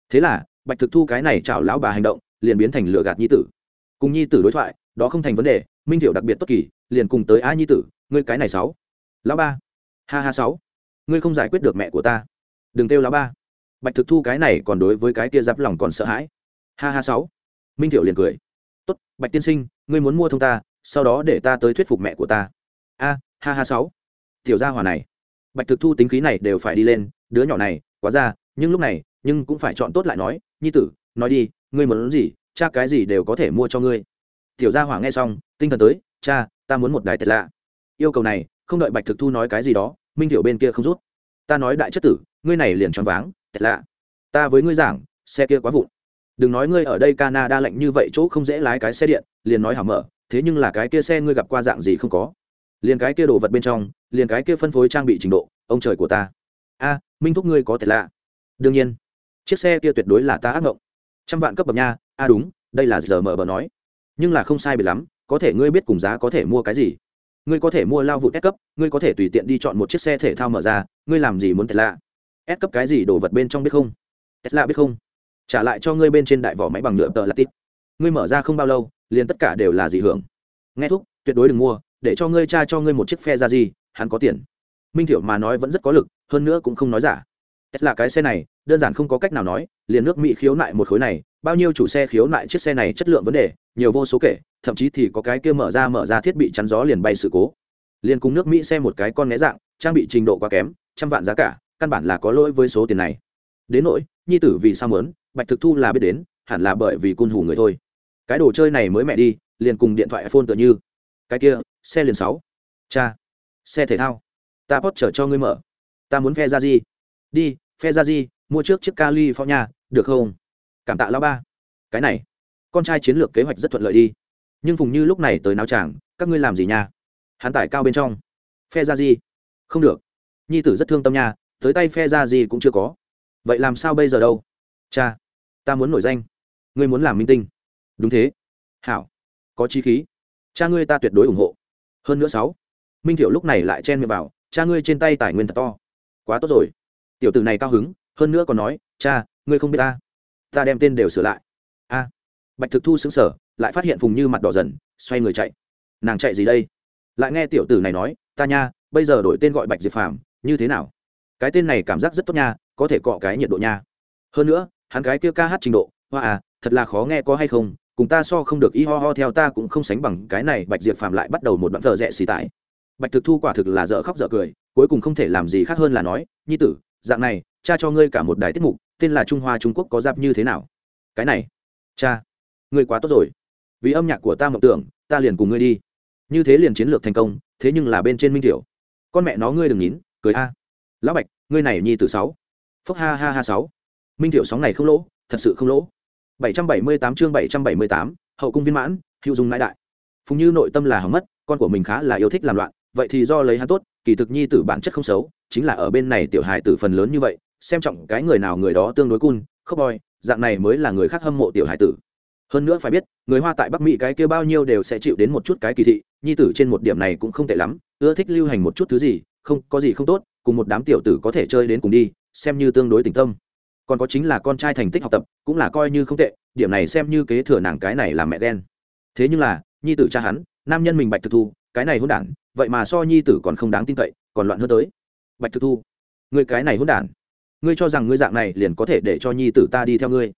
A: Thế là, bạch thực thu cái này chảo lão bà hành động, liền biến thành lựa gạt nhi tử. Cùng nhi tử đối thoại, đó không thành vấn đề, minh thiểu đặc biệt tốt kỳ, liền cùng tới a nhi tử, ngươi cái này sáu. Lão ba. Ha ha sáu. Ngươi không giải quyết được mẹ của ta. Đừng kêu lão ba. Bạch thực thu cái này còn đối với cái kia giáp lòng còn sợ hãi. Ha ha sáu. Minh thiểu liền cười tốt, bạch tiên sinh, ngươi muốn mua thông ta, sau đó để ta tới thuyết phục mẹ của ta. A, ha ha sáu. Tiểu gia hỏa này. Bạch thực thu tính khí này đều phải đi lên, đứa nhỏ này, quá ra nhưng lúc này, nhưng cũng phải chọn tốt lại nói, nhi tử, nói đi, ngươi muốn gì, cha cái gì đều có thể mua cho ngươi. Tiểu gia hỏa nghe xong, tinh thần tới, cha, ta muốn một đài tệ lạ. Yêu cầu này, không đợi bạch thực thu nói cái gì đó, minh tiểu bên kia không rút. Ta nói đại chất tử, ngươi này liền choáng váng, tệ lạ. Ta với ngươi giảng, xe kia quá vụn đừng nói ngươi ở đây canada lạnh như vậy chỗ không dễ lái cái xe điện, liền nói hảo mở, thế nhưng là cái kia xe ngươi gặp qua dạng gì không có? Liền cái kia đồ vật bên trong, liền cái kia phân phối trang bị trình độ, ông trời của ta. A, minh thúc ngươi có thể lạ. Đương nhiên, chiếc xe kia tuyệt đối là ta ác mộng trăm vạn cấp bậc nha, a, đúng, đây là giờ mở bờ nói. Nhưng là không sai bị lắm, có thể ngươi biết cùng giá có thể mua cái gì? Ngươi có thể mua lao vụ S cấp, ngươi có thể tùy tiện đi chọn một chiếc xe thể thao mở ra, ngươi làm gì muốn lạ? S cấp cái gì đồ vật bên trong biết không? Tesla biết không? Trả lại cho ngươi bên trên đại vỏ máy bằng nhựa tờ là tít. Ngươi mở ra không bao lâu, liền tất cả đều là dị hưởng. Nghe thúc, tuyệt đối đừng mua, để cho ngươi cha cho ngươi một chiếc phe ra gì, hắn có tiền. Minh thiểu mà nói vẫn rất có lực, hơn nữa cũng không nói giả. Là cái xe này, đơn giản không có cách nào nói, liền nước mỹ khiếu nại một khối này, bao nhiêu chủ xe khiếu nại chiếc xe này chất lượng vấn đề, nhiều vô số kể, thậm chí thì có cái kia mở ra mở ra thiết bị chắn gió liền bay sự cố. Liền cùng nước mỹ xe một cái con né dạng, trang bị trình độ quá kém, trăm vạn giá cả, căn bản là có lỗi với số tiền này. Đến nỗi, nhi tử vì sao mớn bạch thực thu là biết đến, hẳn là bởi vì côn hủ người thôi. Cái đồ chơi này mới mẹ đi, liền cùng điện thoại iphone tựa như. Cái kia, xe liền sáu. Cha, xe thể thao. Ta post chở cho ngươi mở. Ta muốn phe ra gì đi phe ra gì mua trước chiếc california, được không? Cảm tạ lao ba. Cái này, con trai chiến lược kế hoạch rất thuận lợi đi. Nhưng phùng như lúc này tới náo tràng, các ngươi làm gì nha? Hắn tải cao bên trong. Phe ra gì không được. Nhi tử rất thương tâm nha, tới tay phe ra gì cũng chưa có. Vậy làm sao bây giờ đâu? Cha, ta muốn nổi danh. Ngươi muốn làm minh tinh. Đúng thế. Hảo. Có chi khí. Cha ngươi ta tuyệt đối ủng hộ. Hơn nữa sáu. Minh thiểu lúc này lại chen miệng vào, cha ngươi trên tay tài nguyên thật to. Quá tốt rồi. Tiểu tử này cao hứng, hơn nữa còn nói, cha, ngươi không biết ta. Ta đem tên đều sửa lại. A. Bạch thực thu xứng sở lại phát hiện phùng như mặt đỏ dần, xoay người chạy. Nàng chạy gì đây? Lại nghe tiểu tử này nói, ta nha, bây giờ đổi tên gọi bạch diệp phàm, như thế nào? Cái tên này cảm giác rất tốt nha, có thể cọ cái nhiệt độ nha. Hơn nữa hắn cái kia ca hát trình độ, hoa à thật là khó nghe có hay không, cùng ta so không được, y ho ho theo ta cũng không sánh bằng cái này bạch diệp phàm lại bắt đầu một đoạn thợ rẽ xì tải. Bạch thực thu quả thực là dở khóc dở cười, cuối cùng không thể làm gì khác hơn là nói, nhi tử, dạng này, cha cho ngươi cả một đài tiết mục, tên là trung hoa trung quốc có giáp như thế nào? Cái này, cha, ngươi quá tốt rồi. Vì âm nhạc của ta mộng tưởng, ta liền cùng ngươi đi. Như thế liền chiến lược thành công, thế nhưng là bên trên minh tiểu. Con mẹ nó ngươi đừng nhín cười a. Lão bạch, ngươi này nhi tử sáu. Phúc ha ha ha sáu minh tiểu sóng này không lỗ thật sự không lỗ. 778 chương 778, hậu cung viên mãn hữu dung nãi đại. Phùng như nội tâm là hỏng mất con của mình khá là yêu thích làm loạn vậy thì do lấy hắn tốt kỳ thực nhi tử bản chất không xấu chính là ở bên này tiểu hài tử phần lớn như vậy xem trọng cái người nào người đó tương đối cun khóc boy dạng này mới là người khác hâm mộ tiểu hài tử. Hơn nữa phải biết người hoa tại bắc mỹ cái kia bao nhiêu đều sẽ chịu đến một chút cái kỳ thị nhi tử trên một điểm này cũng không tệ lắm ưa thích lưu hành một chút thứ gì không có gì không tốt cùng một đám tiểu tử có thể chơi đến cùng đi xem như tương đối tình tâm còn có chính là con trai thành tích học tập, cũng là coi như không tệ, điểm này xem như kế thừa nàng cái này là mẹ đen thế nhưng là, nhi tử cha hắn, nam nhân mình bạch thực thu, cái này hôn đản, vậy mà so nhi tử còn không đáng tin cậy, còn loạn hơn tới. Bạch thực thu người cái này hôn đản, ngươi cho rằng ngươi dạng này liền có thể để cho nhi tử ta đi theo ngươi.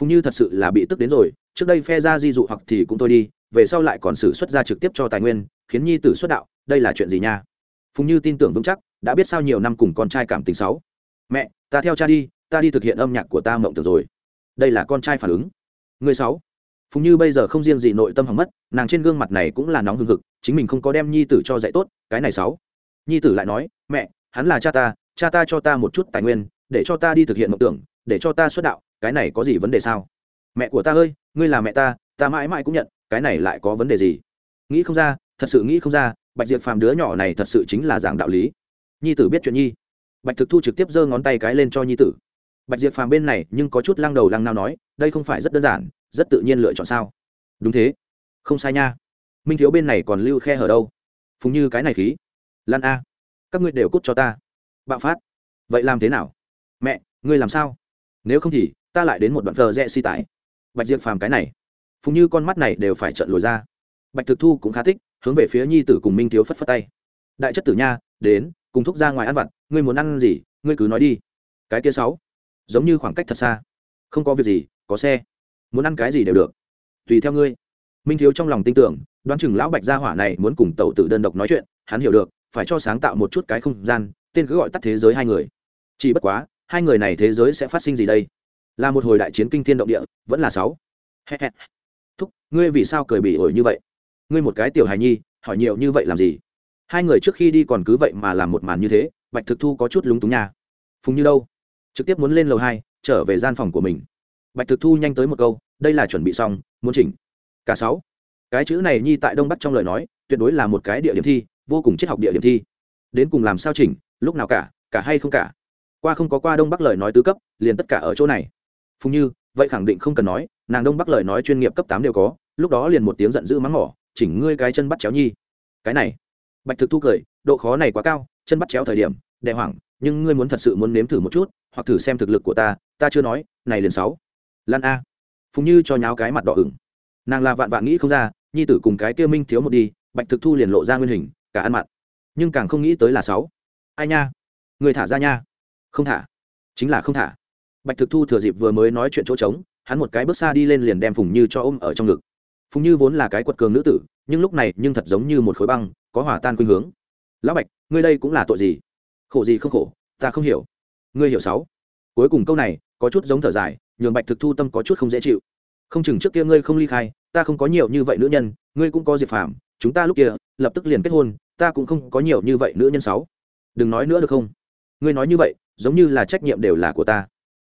A: Phùng như thật sự là bị tức đến rồi, trước đây phe ra di dụ hoặc thì cũng thôi đi, về sau lại còn xử xuất ra trực tiếp cho tài nguyên, khiến nhi tử xuất đạo, đây là chuyện gì nha? Phùng như tin tưởng vững chắc, đã biết sao nhiều năm cùng con trai cảm tình sáu mẹ, ta theo cha đi ta đi thực hiện âm nhạc của ta mộng tưởng rồi. Đây là con trai phản ứng. Người sáu. Phùng như bây giờ không riêng gì nội tâm hỏng mất, nàng trên gương mặt này cũng là nóng hừng hực, chính mình không có đem nhi tử cho dạy tốt, cái này sáu. Nhi tử lại nói, mẹ, hắn là cha ta cha ta cho ta một chút tài nguyên, để cho ta đi thực hiện mộng tưởng, để cho ta xuất đạo, cái này có gì vấn đề sao? Mẹ của ta ơi, ngươi là mẹ ta ta mãi mãi cũng nhận, cái này lại có vấn đề gì? Nghĩ không ra, thật sự nghĩ không ra, bạch diệp phàm đứa nhỏ này thật sự chính là giảng đạo lý. Nhi tử biết chuyện nhi. Bạch thực thu trực tiếp giơ ngón tay cái lên cho nhi tử bạch diệp phàm bên này nhưng có chút lăng đầu lăng nào nói, đây không phải rất đơn giản, rất tự nhiên lựa chọn sao? Đúng thế. Không sai nha. Minh thiếu bên này còn lưu khe hở đâu. Phùng như cái này khí. Lan a. Các ngươi đều cút cho ta. Bạo phát. Vậy làm thế nào? Mẹ, ngươi làm sao? Nếu không thì, ta lại đến một đoạn thờ rẽ si tải. Bạch diệp phàm cái này. Phùng như con mắt này đều phải trận lồi ra. Bạch thực thu cũng khá thích, hướng về phía nhi tử cùng minh thiếu phất phất tay. Đại chất tử nha, đến, cùng thúc ra ngoài ăn vặt, ngươi muốn ăn gì, ngươi cứ nói đi. Cái kia sáu giống như khoảng cách thật xa. Không có việc gì, có xe. Muốn ăn cái gì đều được. Tùy theo ngươi. Minh thiếu trong lòng tin tưởng, đoán chừng lão bạch gia hỏa này muốn cùng tàu tử đơn độc nói chuyện, hắn hiểu được, phải cho sáng tạo một chút cái không gian, tên cứ gọi tắt thế giới hai người. Chỉ bất quá, hai người này thế giới sẽ phát sinh gì đây? Là một hồi đại chiến kinh thiên động địa, vẫn là sáu. Thúc, ngươi vì sao cười bị ổi như vậy? Ngươi một cái tiểu hài nhi, hỏi nhiều như vậy làm gì? Hai người trước khi đi còn cứ vậy mà làm một màn như thế, bạch thực thu có chút lúng túng nha. Phùng như đâu? Trực tiếp muốn lên lầu hai, trở về gian phòng của mình. Bạch thực thu nhanh tới một câu, đây là chuẩn bị xong, muốn chỉnh. Cả sáu. Cái chữ này nhi tại đông bắc trong lời nói, tuyệt đối là một cái địa điểm thi, vô cùng triết học địa điểm thi. Đến cùng làm sao chỉnh, lúc nào cả cả hay không cả? Qua không có qua đông bắc lời nói tứ cấp, liền tất cả ở chỗ này. Phùng như, vậy khẳng định không cần nói, nàng đông bắc lời nói chuyên nghiệp cấp tám đều có, lúc đó liền một tiếng giận dữ mắng mỏ, chỉnh ngươi cái chân bắt chéo nhi. Cái này, bạch thực thu cười, độ khó này quá cao, chân bắt chéo thời điểm đệ hoảng, nhưng ngươi muốn thật sự muốn nếm thử một chút hoặc thử xem thực lực của ta ta chưa nói, này liền sáu. Lan a. Phùng như cho nháo cái mặt đỏ ửng. Nàng là vạn vạn nghĩ không ra, nhi tử cùng cái kia minh thiếu một đi, bạch thực thu liền lộ ra nguyên hình, cả ăn mặn. Nhưng càng không nghĩ tới là sáu. Ai nha? Người thả ra nha. Không thả. Chính là không thả. Bạch thực thu thừa dịp vừa mới nói chuyện chỗ trống, hắn một cái bước xa đi lên liền đem phùng như cho ôm ở trong ngực. Phùng như vốn là cái quật cường nữ tử, nhưng lúc này nhưng thật giống như một khối băng, có hỏa tan khuynh hướng. Lão bạch, ngươi đây cũng là tội gì? Khổ gì không khổ, ta không hiểu ngươi hiểu sáu. Cuối cùng câu này, có chút giống thở dài, nhường bạch thực thu tâm có chút không dễ chịu. Không chừng trước kia ngươi không ly khai, ta không có nhiều như vậy nữ nhân, ngươi cũng có diệp phàm, chúng ta lúc kia, lập tức liền kết hôn, ta cũng không có nhiều như vậy nữ nhân sáu. Đừng nói nữa được không? Ngươi nói như vậy, giống như là trách nhiệm đều là của ta.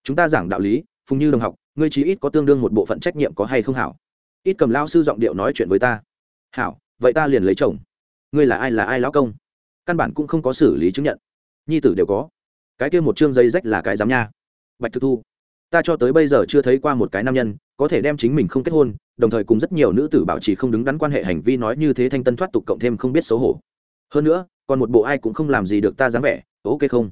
A: Chúng ta giảng đạo lý, phùng như đồng học, ngươi chí ít có tương đương một bộ phận trách nhiệm có hay không hảo? Ít cầm lao sư giọng điệu nói chuyện với ta. Hảo, vậy ta liền lấy chồng. Ngươi là ai là ai lão công? Căn bản cũng không có xử lý chứng nhận. Nhi tử đều có cái kia một chương giấy rách là cái giám nha. Bạch thực thu, ta cho tới bây giờ chưa thấy qua một cái nam nhân có thể đem chính mình không kết hôn, đồng thời cùng rất nhiều nữ tử bảo trì không đứng đắn quan hệ hành vi nói như thế thanh tân thoát tục cộng thêm không biết xấu hổ. Hơn nữa, còn một bộ ai cũng không làm gì được ta dáng vẻ, ok không?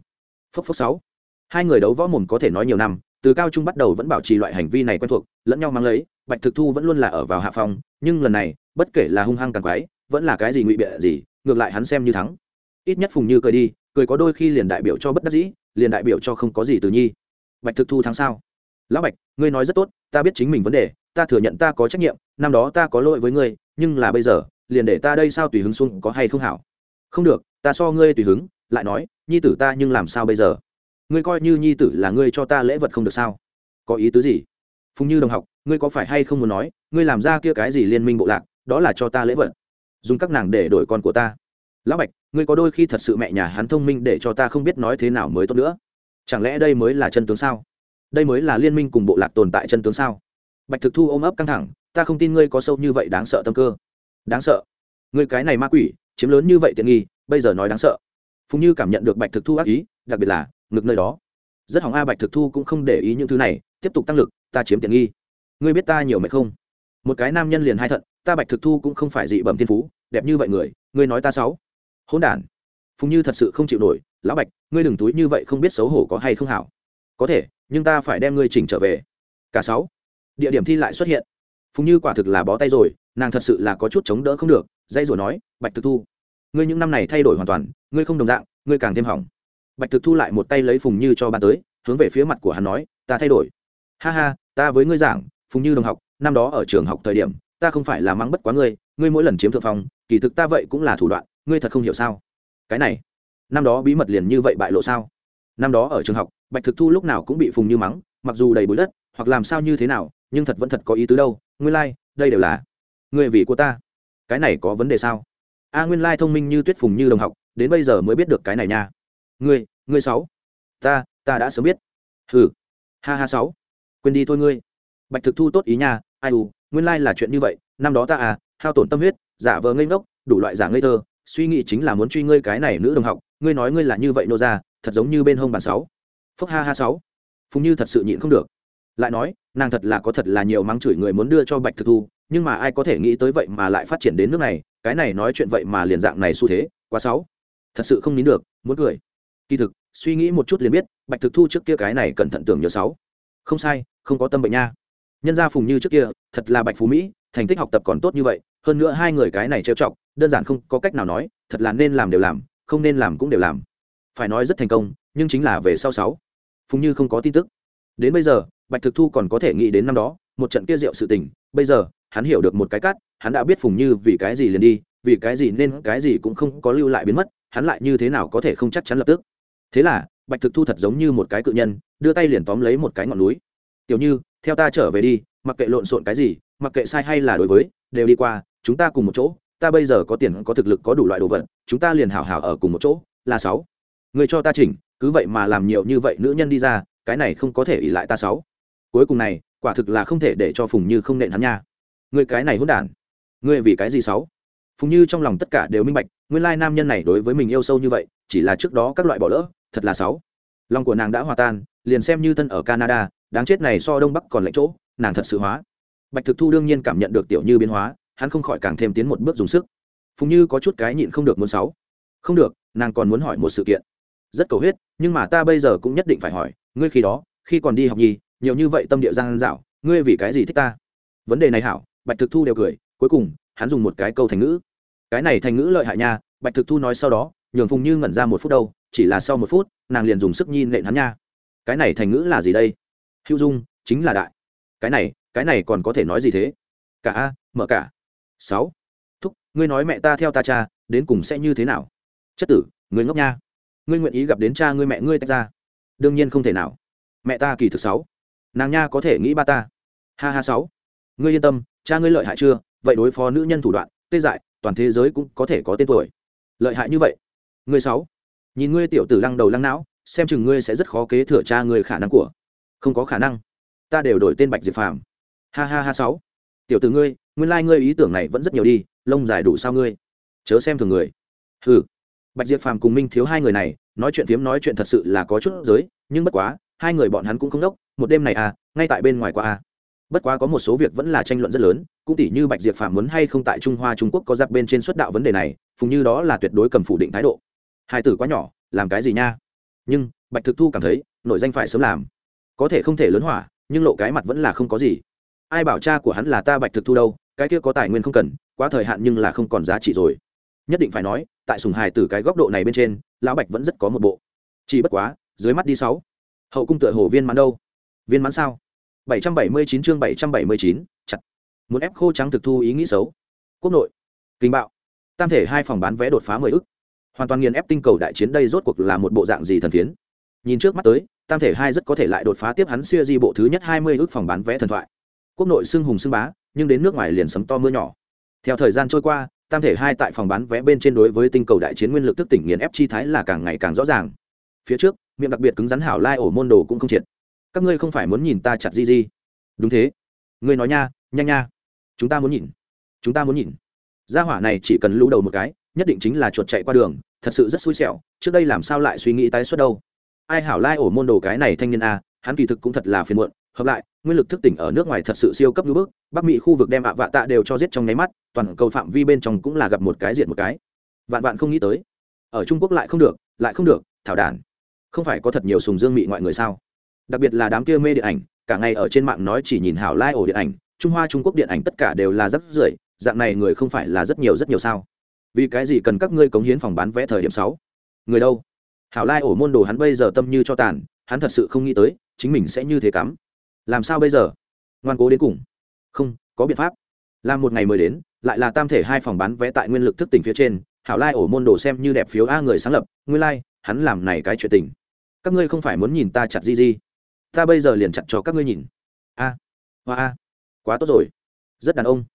A: Phốc phốc sáu. Hai người đấu võ mồm có thể nói nhiều năm, từ cao trung bắt đầu vẫn bảo trì loại hành vi này quen thuộc, lẫn nhau mang lấy, bạch thực thu vẫn luôn là ở vào hạ phòng nhưng lần này, bất kể là hung hăng càng quái, vẫn là cái gì ngụy biện gì, ngược lại hắn xem như thắng. Ít nhất phùng như cười đi cười có đôi khi liền đại biểu cho bất đắc dĩ, liền đại biểu cho không có gì từ nhi. Bạch thực thu thắng sao? Lão bạch, ngươi nói rất tốt, ta biết chính mình vấn đề, ta thừa nhận ta có trách nhiệm, năm đó ta có lỗi với ngươi, nhưng là bây giờ, liền để ta đây sao tùy hứng xuống, có hay không hảo? Không được, ta so ngươi tùy hứng, lại nói, nhi tử ta nhưng làm sao bây giờ? Ngươi coi như nhi tử là ngươi cho ta lễ vật không được sao? Có ý tứ gì? Phùng như đồng học, ngươi có phải hay không muốn nói, ngươi làm ra kia cái gì liên minh bộ lạc, đó là cho ta lễ vật. Dùng các nàng để đổi con của ta. Lão bạch ngươi có đôi khi thật sự mẹ nhà hắn thông minh để cho ta không biết nói thế nào mới tốt nữa. Chẳng lẽ đây mới là chân tướng sao? Đây mới là liên minh cùng bộ lạc tồn tại chân tướng sao? Bạch thực thu ôm ấp căng thẳng, ta không tin ngươi có sâu như vậy đáng sợ tâm cơ. Đáng sợ? Ngươi cái này ma quỷ, chiếm lớn như vậy tiện nghi, bây giờ nói đáng sợ. Phùng như cảm nhận được bạch thực thu ác ý, đặc biệt là, ngực nơi đó. Rất hỏng a, bạch thực thu cũng không để ý những thứ này, tiếp tục tăng lực, ta chiếm tiện nghi. Ngươi biết ta nhiều mệt không? Một cái nam nhân liền hai thận, ta bạch thực thu cũng không phải dị bẩm thiên phú, đẹp như vậy người, ngươi nói ta sáu hỗn đản. Phùng như thật sự không chịu nổi, lão bạch, ngươi đừng túi như vậy không biết xấu hổ có hay không hảo. Có thể, nhưng ta phải đem ngươi chỉnh trở về. Cả sáu. Địa điểm thi lại xuất hiện. Phùng như quả thực là bó tay rồi, nàng thật sự là có chút chống đỡ không được dây rồi nói, bạch thực thu, ngươi những năm này thay đổi hoàn toàn, ngươi không đồng dạng, ngươi càng thêm hỏng. Bạch thực thu lại một tay lấy phùng như cho bàn tới, hướng về phía mặt của hắn nói, ta thay đổi. Ha ha, ta với ngươi giảng, phùng như đồng học, năm đó ở trường học thời điểm, ta không phải là mắng bất quá ngươi ngươi mỗi lần chiếm thượng phong, kỳ thực ta vậy cũng là thủ đoạn ngươi thật không hiểu sao? Cái này năm đó bí mật liền như vậy bại lộ sao? Năm đó ở trường học bạch thực thu lúc nào cũng bị phùng như mắng mặc dù đầy bụi đất hoặc làm sao như thế nào nhưng thật vẫn thật có ý tứ đâu. Nguyên lai、like, đây đều là người vì của ta. Cái này có vấn đề sao? A nguyên lai thông minh như tuyết phùng như đồng học đến bây giờ mới biết được cái này nha. Ngươi ngươi sáu. Ta ta đã sớm biết. Hừ. Ha ha sáu. Quên đi thôi ngươi. Bạch thực thu tốt ý nha ai u nguyên lai là chuyện như vậy năm đó ta à hao tổn tâm huyết giả vờ ngây ngốc đủ loại giả ngây thơ suy nghĩ chính là muốn truy ngươi cái này nữ đồng học, ngươi nói ngươi là như vậy nô ra, thật giống như bên hông bàn sáu. Phúc ha ha sáu. Phùng như thật sự nhịn không được. Lại nói, nàng thật là có thật là nhiều mắng chửi người muốn đưa cho bạch thực thu, nhưng mà ai có thể nghĩ tới vậy mà lại phát triển đến nước này, cái này nói chuyện vậy mà liền dạng này xu thế, quá sáu. Thật sự không nín được, muốn cười. Kỳ thực, suy nghĩ một chút liền biết, bạch thực thu trước kia cái này cẩn thận tưởng nhớ sáu. Không sai, không có tâm bệnh nha. Nhân gia phùng như trước kia, thật là bạch phú mỹ, thành tích học tập còn tốt như vậy, hơn nữa hai người cái này trêu chọc đơn giản không có cách nào nói, thật là nên làm đều làm, không nên làm cũng đều làm. Phải nói rất thành công, nhưng chính là về sau sáu. Phùng như không có tin tức. Đến bây giờ, bạch thực thu còn có thể nghĩ đến năm đó, một trận kia rượu sự tình, bây giờ, hắn hiểu được một cái cắt hắn đã biết phùng như vì cái gì liền đi, vì cái gì nên, cái gì cũng không có lưu lại biến mất, hắn lại như thế nào có thể không chắc chắn lập tức. Thế là, bạch thực thu thật giống như một cái cự nhân, đưa tay liền tóm lấy một cái ngọn núi. Tiểu như, theo ta trở về đi, mặc kệ lộn xộn cái gì, mặc kệ sai hay là đối với, đều đi qua, chúng ta cùng một chỗ ta bây giờ có tiền, có thực lực, có đủ loại đồ vật, chúng ta liền hảo hảo ở cùng một chỗ, là sáu. Người cho ta chỉnh, cứ vậy mà làm nhiều như vậy nữ nhân đi ra, cái này không có thể ỉ lại ta sáu. Cuối cùng này, quả thực là không thể để cho phùng như không nện hắn nha. Người cái này hôn đản. Ngươi vì cái gì sáu? Phùng như trong lòng tất cả đều minh bạch, nguyên lai nam nhân này đối với mình yêu sâu như vậy, chỉ là trước đó các loại bỏ lỡ, thật là sáu. Lòng của nàng đã hòa tan, liền xem như thân ở canada, đáng chết này so đông bắc còn lạnh chỗ, nàng thật sự hóa. Bạch thực thu đương nhiên cảm nhận được tiểu như biến hóa hắn không khỏi càng thêm tiến một bước dùng sức. Phùng như có chút cái nhịn không được muốn sáu không được, nàng còn muốn hỏi một sự kiện. Rất cầu huyết, nhưng mà ta bây giờ cũng nhất định phải hỏi, ngươi khi đó, khi còn đi học nhi nhiều như vậy tâm địa giang dạo, ngươi vì cái gì thích ta? Vấn đề này hảo, bạch thực thu đều cười, cuối cùng, hắn dùng một cái câu thành ngữ. Cái này thành ngữ lợi hại nha, bạch thực thu nói sau đó, nhường phùng như ngẩn ra một phút đâu, chỉ là sau một phút, nàng liền dùng sức nhi nện hắn nha. Cái này thành ngữ là gì đây? Hữu dung, chính là đại. Cái này cái này còn có thể nói gì thế? Cả a, mở cả sáu. Thúc, ngươi nói mẹ ta theo ta cha, đến cùng sẽ như thế nào? Chất tử người ngốc nha. Ngươi nguyện ý gặp đến cha ngươi mẹ ngươi tách ra. Đương nhiên không thể nào. Mẹ ta kỳ thực sáu. Nàng nha có thể nghĩ ba ta. Ha ha sáu. Ngươi yên tâm, cha ngươi lợi hại chưa? Vậy đối phó nữ nhân thủ đoạn, tê dại, toàn thế giới cũng có thể có tên tuổi. Lợi hại như vậy. Ngươi sáu. Nhìn ngươi tiểu tử lăng đầu lăng não, xem chừng ngươi sẽ rất khó kế thừa cha ngươi khả năng của. Không có khả năng. Ta đều đổi tên bạch diệp phàm. Ha ha ha sáu. Tiểu tử ngươi nguyên lai ngươi ý tưởng này vẫn rất nhiều đi, lông dài đủ sao ngươi? Chớ xem thường người. Ừ bạch diệp phàm cùng minh thiếu hai người này, nói chuyện phiếm nói chuyện thật sự là có chút giới nhưng bất quá, hai người bọn hắn cũng không đốc, một đêm này à ngay tại bên ngoài qua à. Bất quá có một số việc vẫn là tranh luận rất lớn, cũng tỷ như bạch diệp phàm muốn hay không tại trung hoa trung quốc có giáp bên trên xuất đạo vấn đề này, phùng như đó là tuyệt đối cầm phủ định thái độ. Hai tử quá nhỏ, làm cái gì nha? Nhưng, bạch thực thu cảm thấy nội danh phải sớm làm. Có thể không thể lớn hỏa, nhưng lộ cái mặt vẫn là không có gì. Ai bảo cha của hắn là ta bạch thực thu đâu cái kia có tài nguyên không cần quá thời hạn nhưng là không còn giá trị rồi. Nhất định phải nói tại sùng hài từ cái góc độ này bên trên lão bạch vẫn rất có một bộ. Chỉ bất quá dưới mắt đi sáu. Hậu cung tựa hồ viên mãn đâu? Viên mãn sao? 779 chương 779, chặt. Muốn ép khô trắng thực thu ý nghĩ xấu. Quốc nội. Kinh bạo. Tam thể hai phòng bán vé đột phá mười ức. Hoàn toàn nghiền ép tinh cầu đại chiến đây rốt cuộc là một bộ dạng gì thần phiến? Nhìn trước mắt tới tam thể hai rất có thể lại đột phá tiếp hắn xuya di bộ thứ nhất hai mươi ước phòng bán vé thần thoại. Quốc nội xưng hùng xưng bá nhưng đến nước ngoài liền sấm to mưa nhỏ. Theo thời gian trôi qua, tam thể hai tại phòng bán vé bên trên đối với tinh cầu đại chiến nguyên lực thức tỉnh nghiền ép chi thái là càng ngày càng rõ ràng. Phía trước, miệng đặc biệt cứng rắn hảo lai ổ môn đồ cũng không triệt. Các ngươi không phải muốn nhìn ta chặt gì gì đúng thế. Ngươi nói nha nhanh nha. Chúng ta muốn nhìn. Chúng ta muốn nhìn. Gia hỏa này chỉ cần lũ đầu một cái, nhất định chính là chuột chạy qua đường, thật sự rất xui xẻo, trước đây làm sao lại suy nghĩ tái xuất đâu. Ai hảo lai ổ môn đồ cái này thanh niên a, hắn kỳ thực cũng thật là phiền muộn hợp lại, nguyên lực thức tỉnh ở nước ngoài thật sự siêu cấp như bước bắc mỹ khu vực đem ạ vạ tạ đều cho giết trong nháy mắt, toàn cầu phạm vi bên trong cũng là gặp một cái diệt một cái. Vạn vạn không nghĩ tới. Ở trung quốc lại không được, lại không được, thảo đản. Không phải có thật nhiều sùng dương mị ngoại người sao? Đặc biệt là đám kia mê điện ảnh, cả ngày ở trên mạng nói chỉ nhìn hảo lai ổ điện ảnh, trung hoa trung quốc điện ảnh tất cả đều là rất rưởi, dạng này người không phải là rất nhiều rất nhiều sao? Vì cái gì cần các ngươi cống hiến phòng bán vé thời điểm sáu? Người đâu? Hảo lai ổ môn đồ hắn bây giờ tâm như cho tàn, hắn thật sự không nghĩ tới, chính mình sẽ như thế cắm làm sao bây giờ? Ngoan cố đến cùng. Không, có biện pháp. Làm một ngày mới đến, lại là tam thể hai phòng bán vé tại nguyên lực thức tỉnh phía trên, hảo lai ổ môn đồ xem như đẹp phiếu a người sáng lập, nguyên lai, hắn làm này cái chuyện tình. Các ngươi không phải muốn nhìn ta chặt di di? ta bây giờ liền chặt cho các ngươi nhìn. A, hoa a, quá tốt rồi. Rất đàn ông.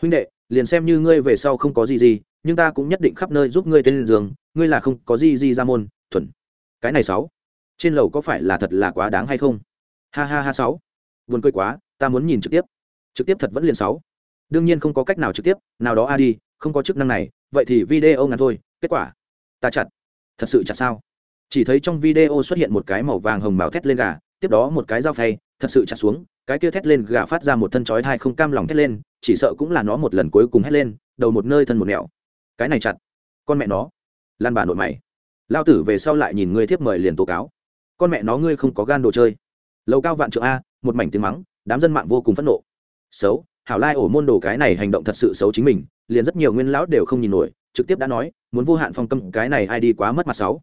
A: Huynh đệ, liền xem như ngươi về sau không có gì gì nhưng ta cũng nhất định khắp nơi giúp ngươi tên giường ngươi là không có gì gì ra môn, thuần. Cái này sáu, trên lầu có phải là thật là quá đáng hay không? Ha ha ha sáu buồn cười quá, ta muốn nhìn trực tiếp. Trực tiếp thật vẫn liền sáu. Đương nhiên không có cách nào trực tiếp, nào đó a đi, không có chức năng này, vậy thì video ngắn thôi, kết quả. Ta chặt. Thật sự chặt sao? Chỉ thấy trong video xuất hiện một cái màu vàng hồng màu thét lên gà, tiếp đó một cái dao phay, thật sự chặt xuống, cái kia thét lên gà phát ra một thân chói thai không cam lòng thét lên, chỉ sợ cũng là nó một lần cuối cùng hét lên, đầu một nơi thân một nẻo. Cái này chặt. Con mẹ nó. Lan bà nội mày. Lao tử về sau lại nhìn ngươi thiếp mời liền tố cáo. Con mẹ nó ngươi không có gan đồ chơi. Lầu cao vạn trượng a một mảnh tiếng mắng, đám dân mạng vô cùng phẫn nộ. Xấu, hảo lai ổ môn đồ cái này hành động thật sự xấu chính mình, liền rất nhiều nguyên lão đều không nhìn nổi, trực tiếp đã nói, muốn vô hạn phong cấm, cái này ai đi quá mất mặt sáu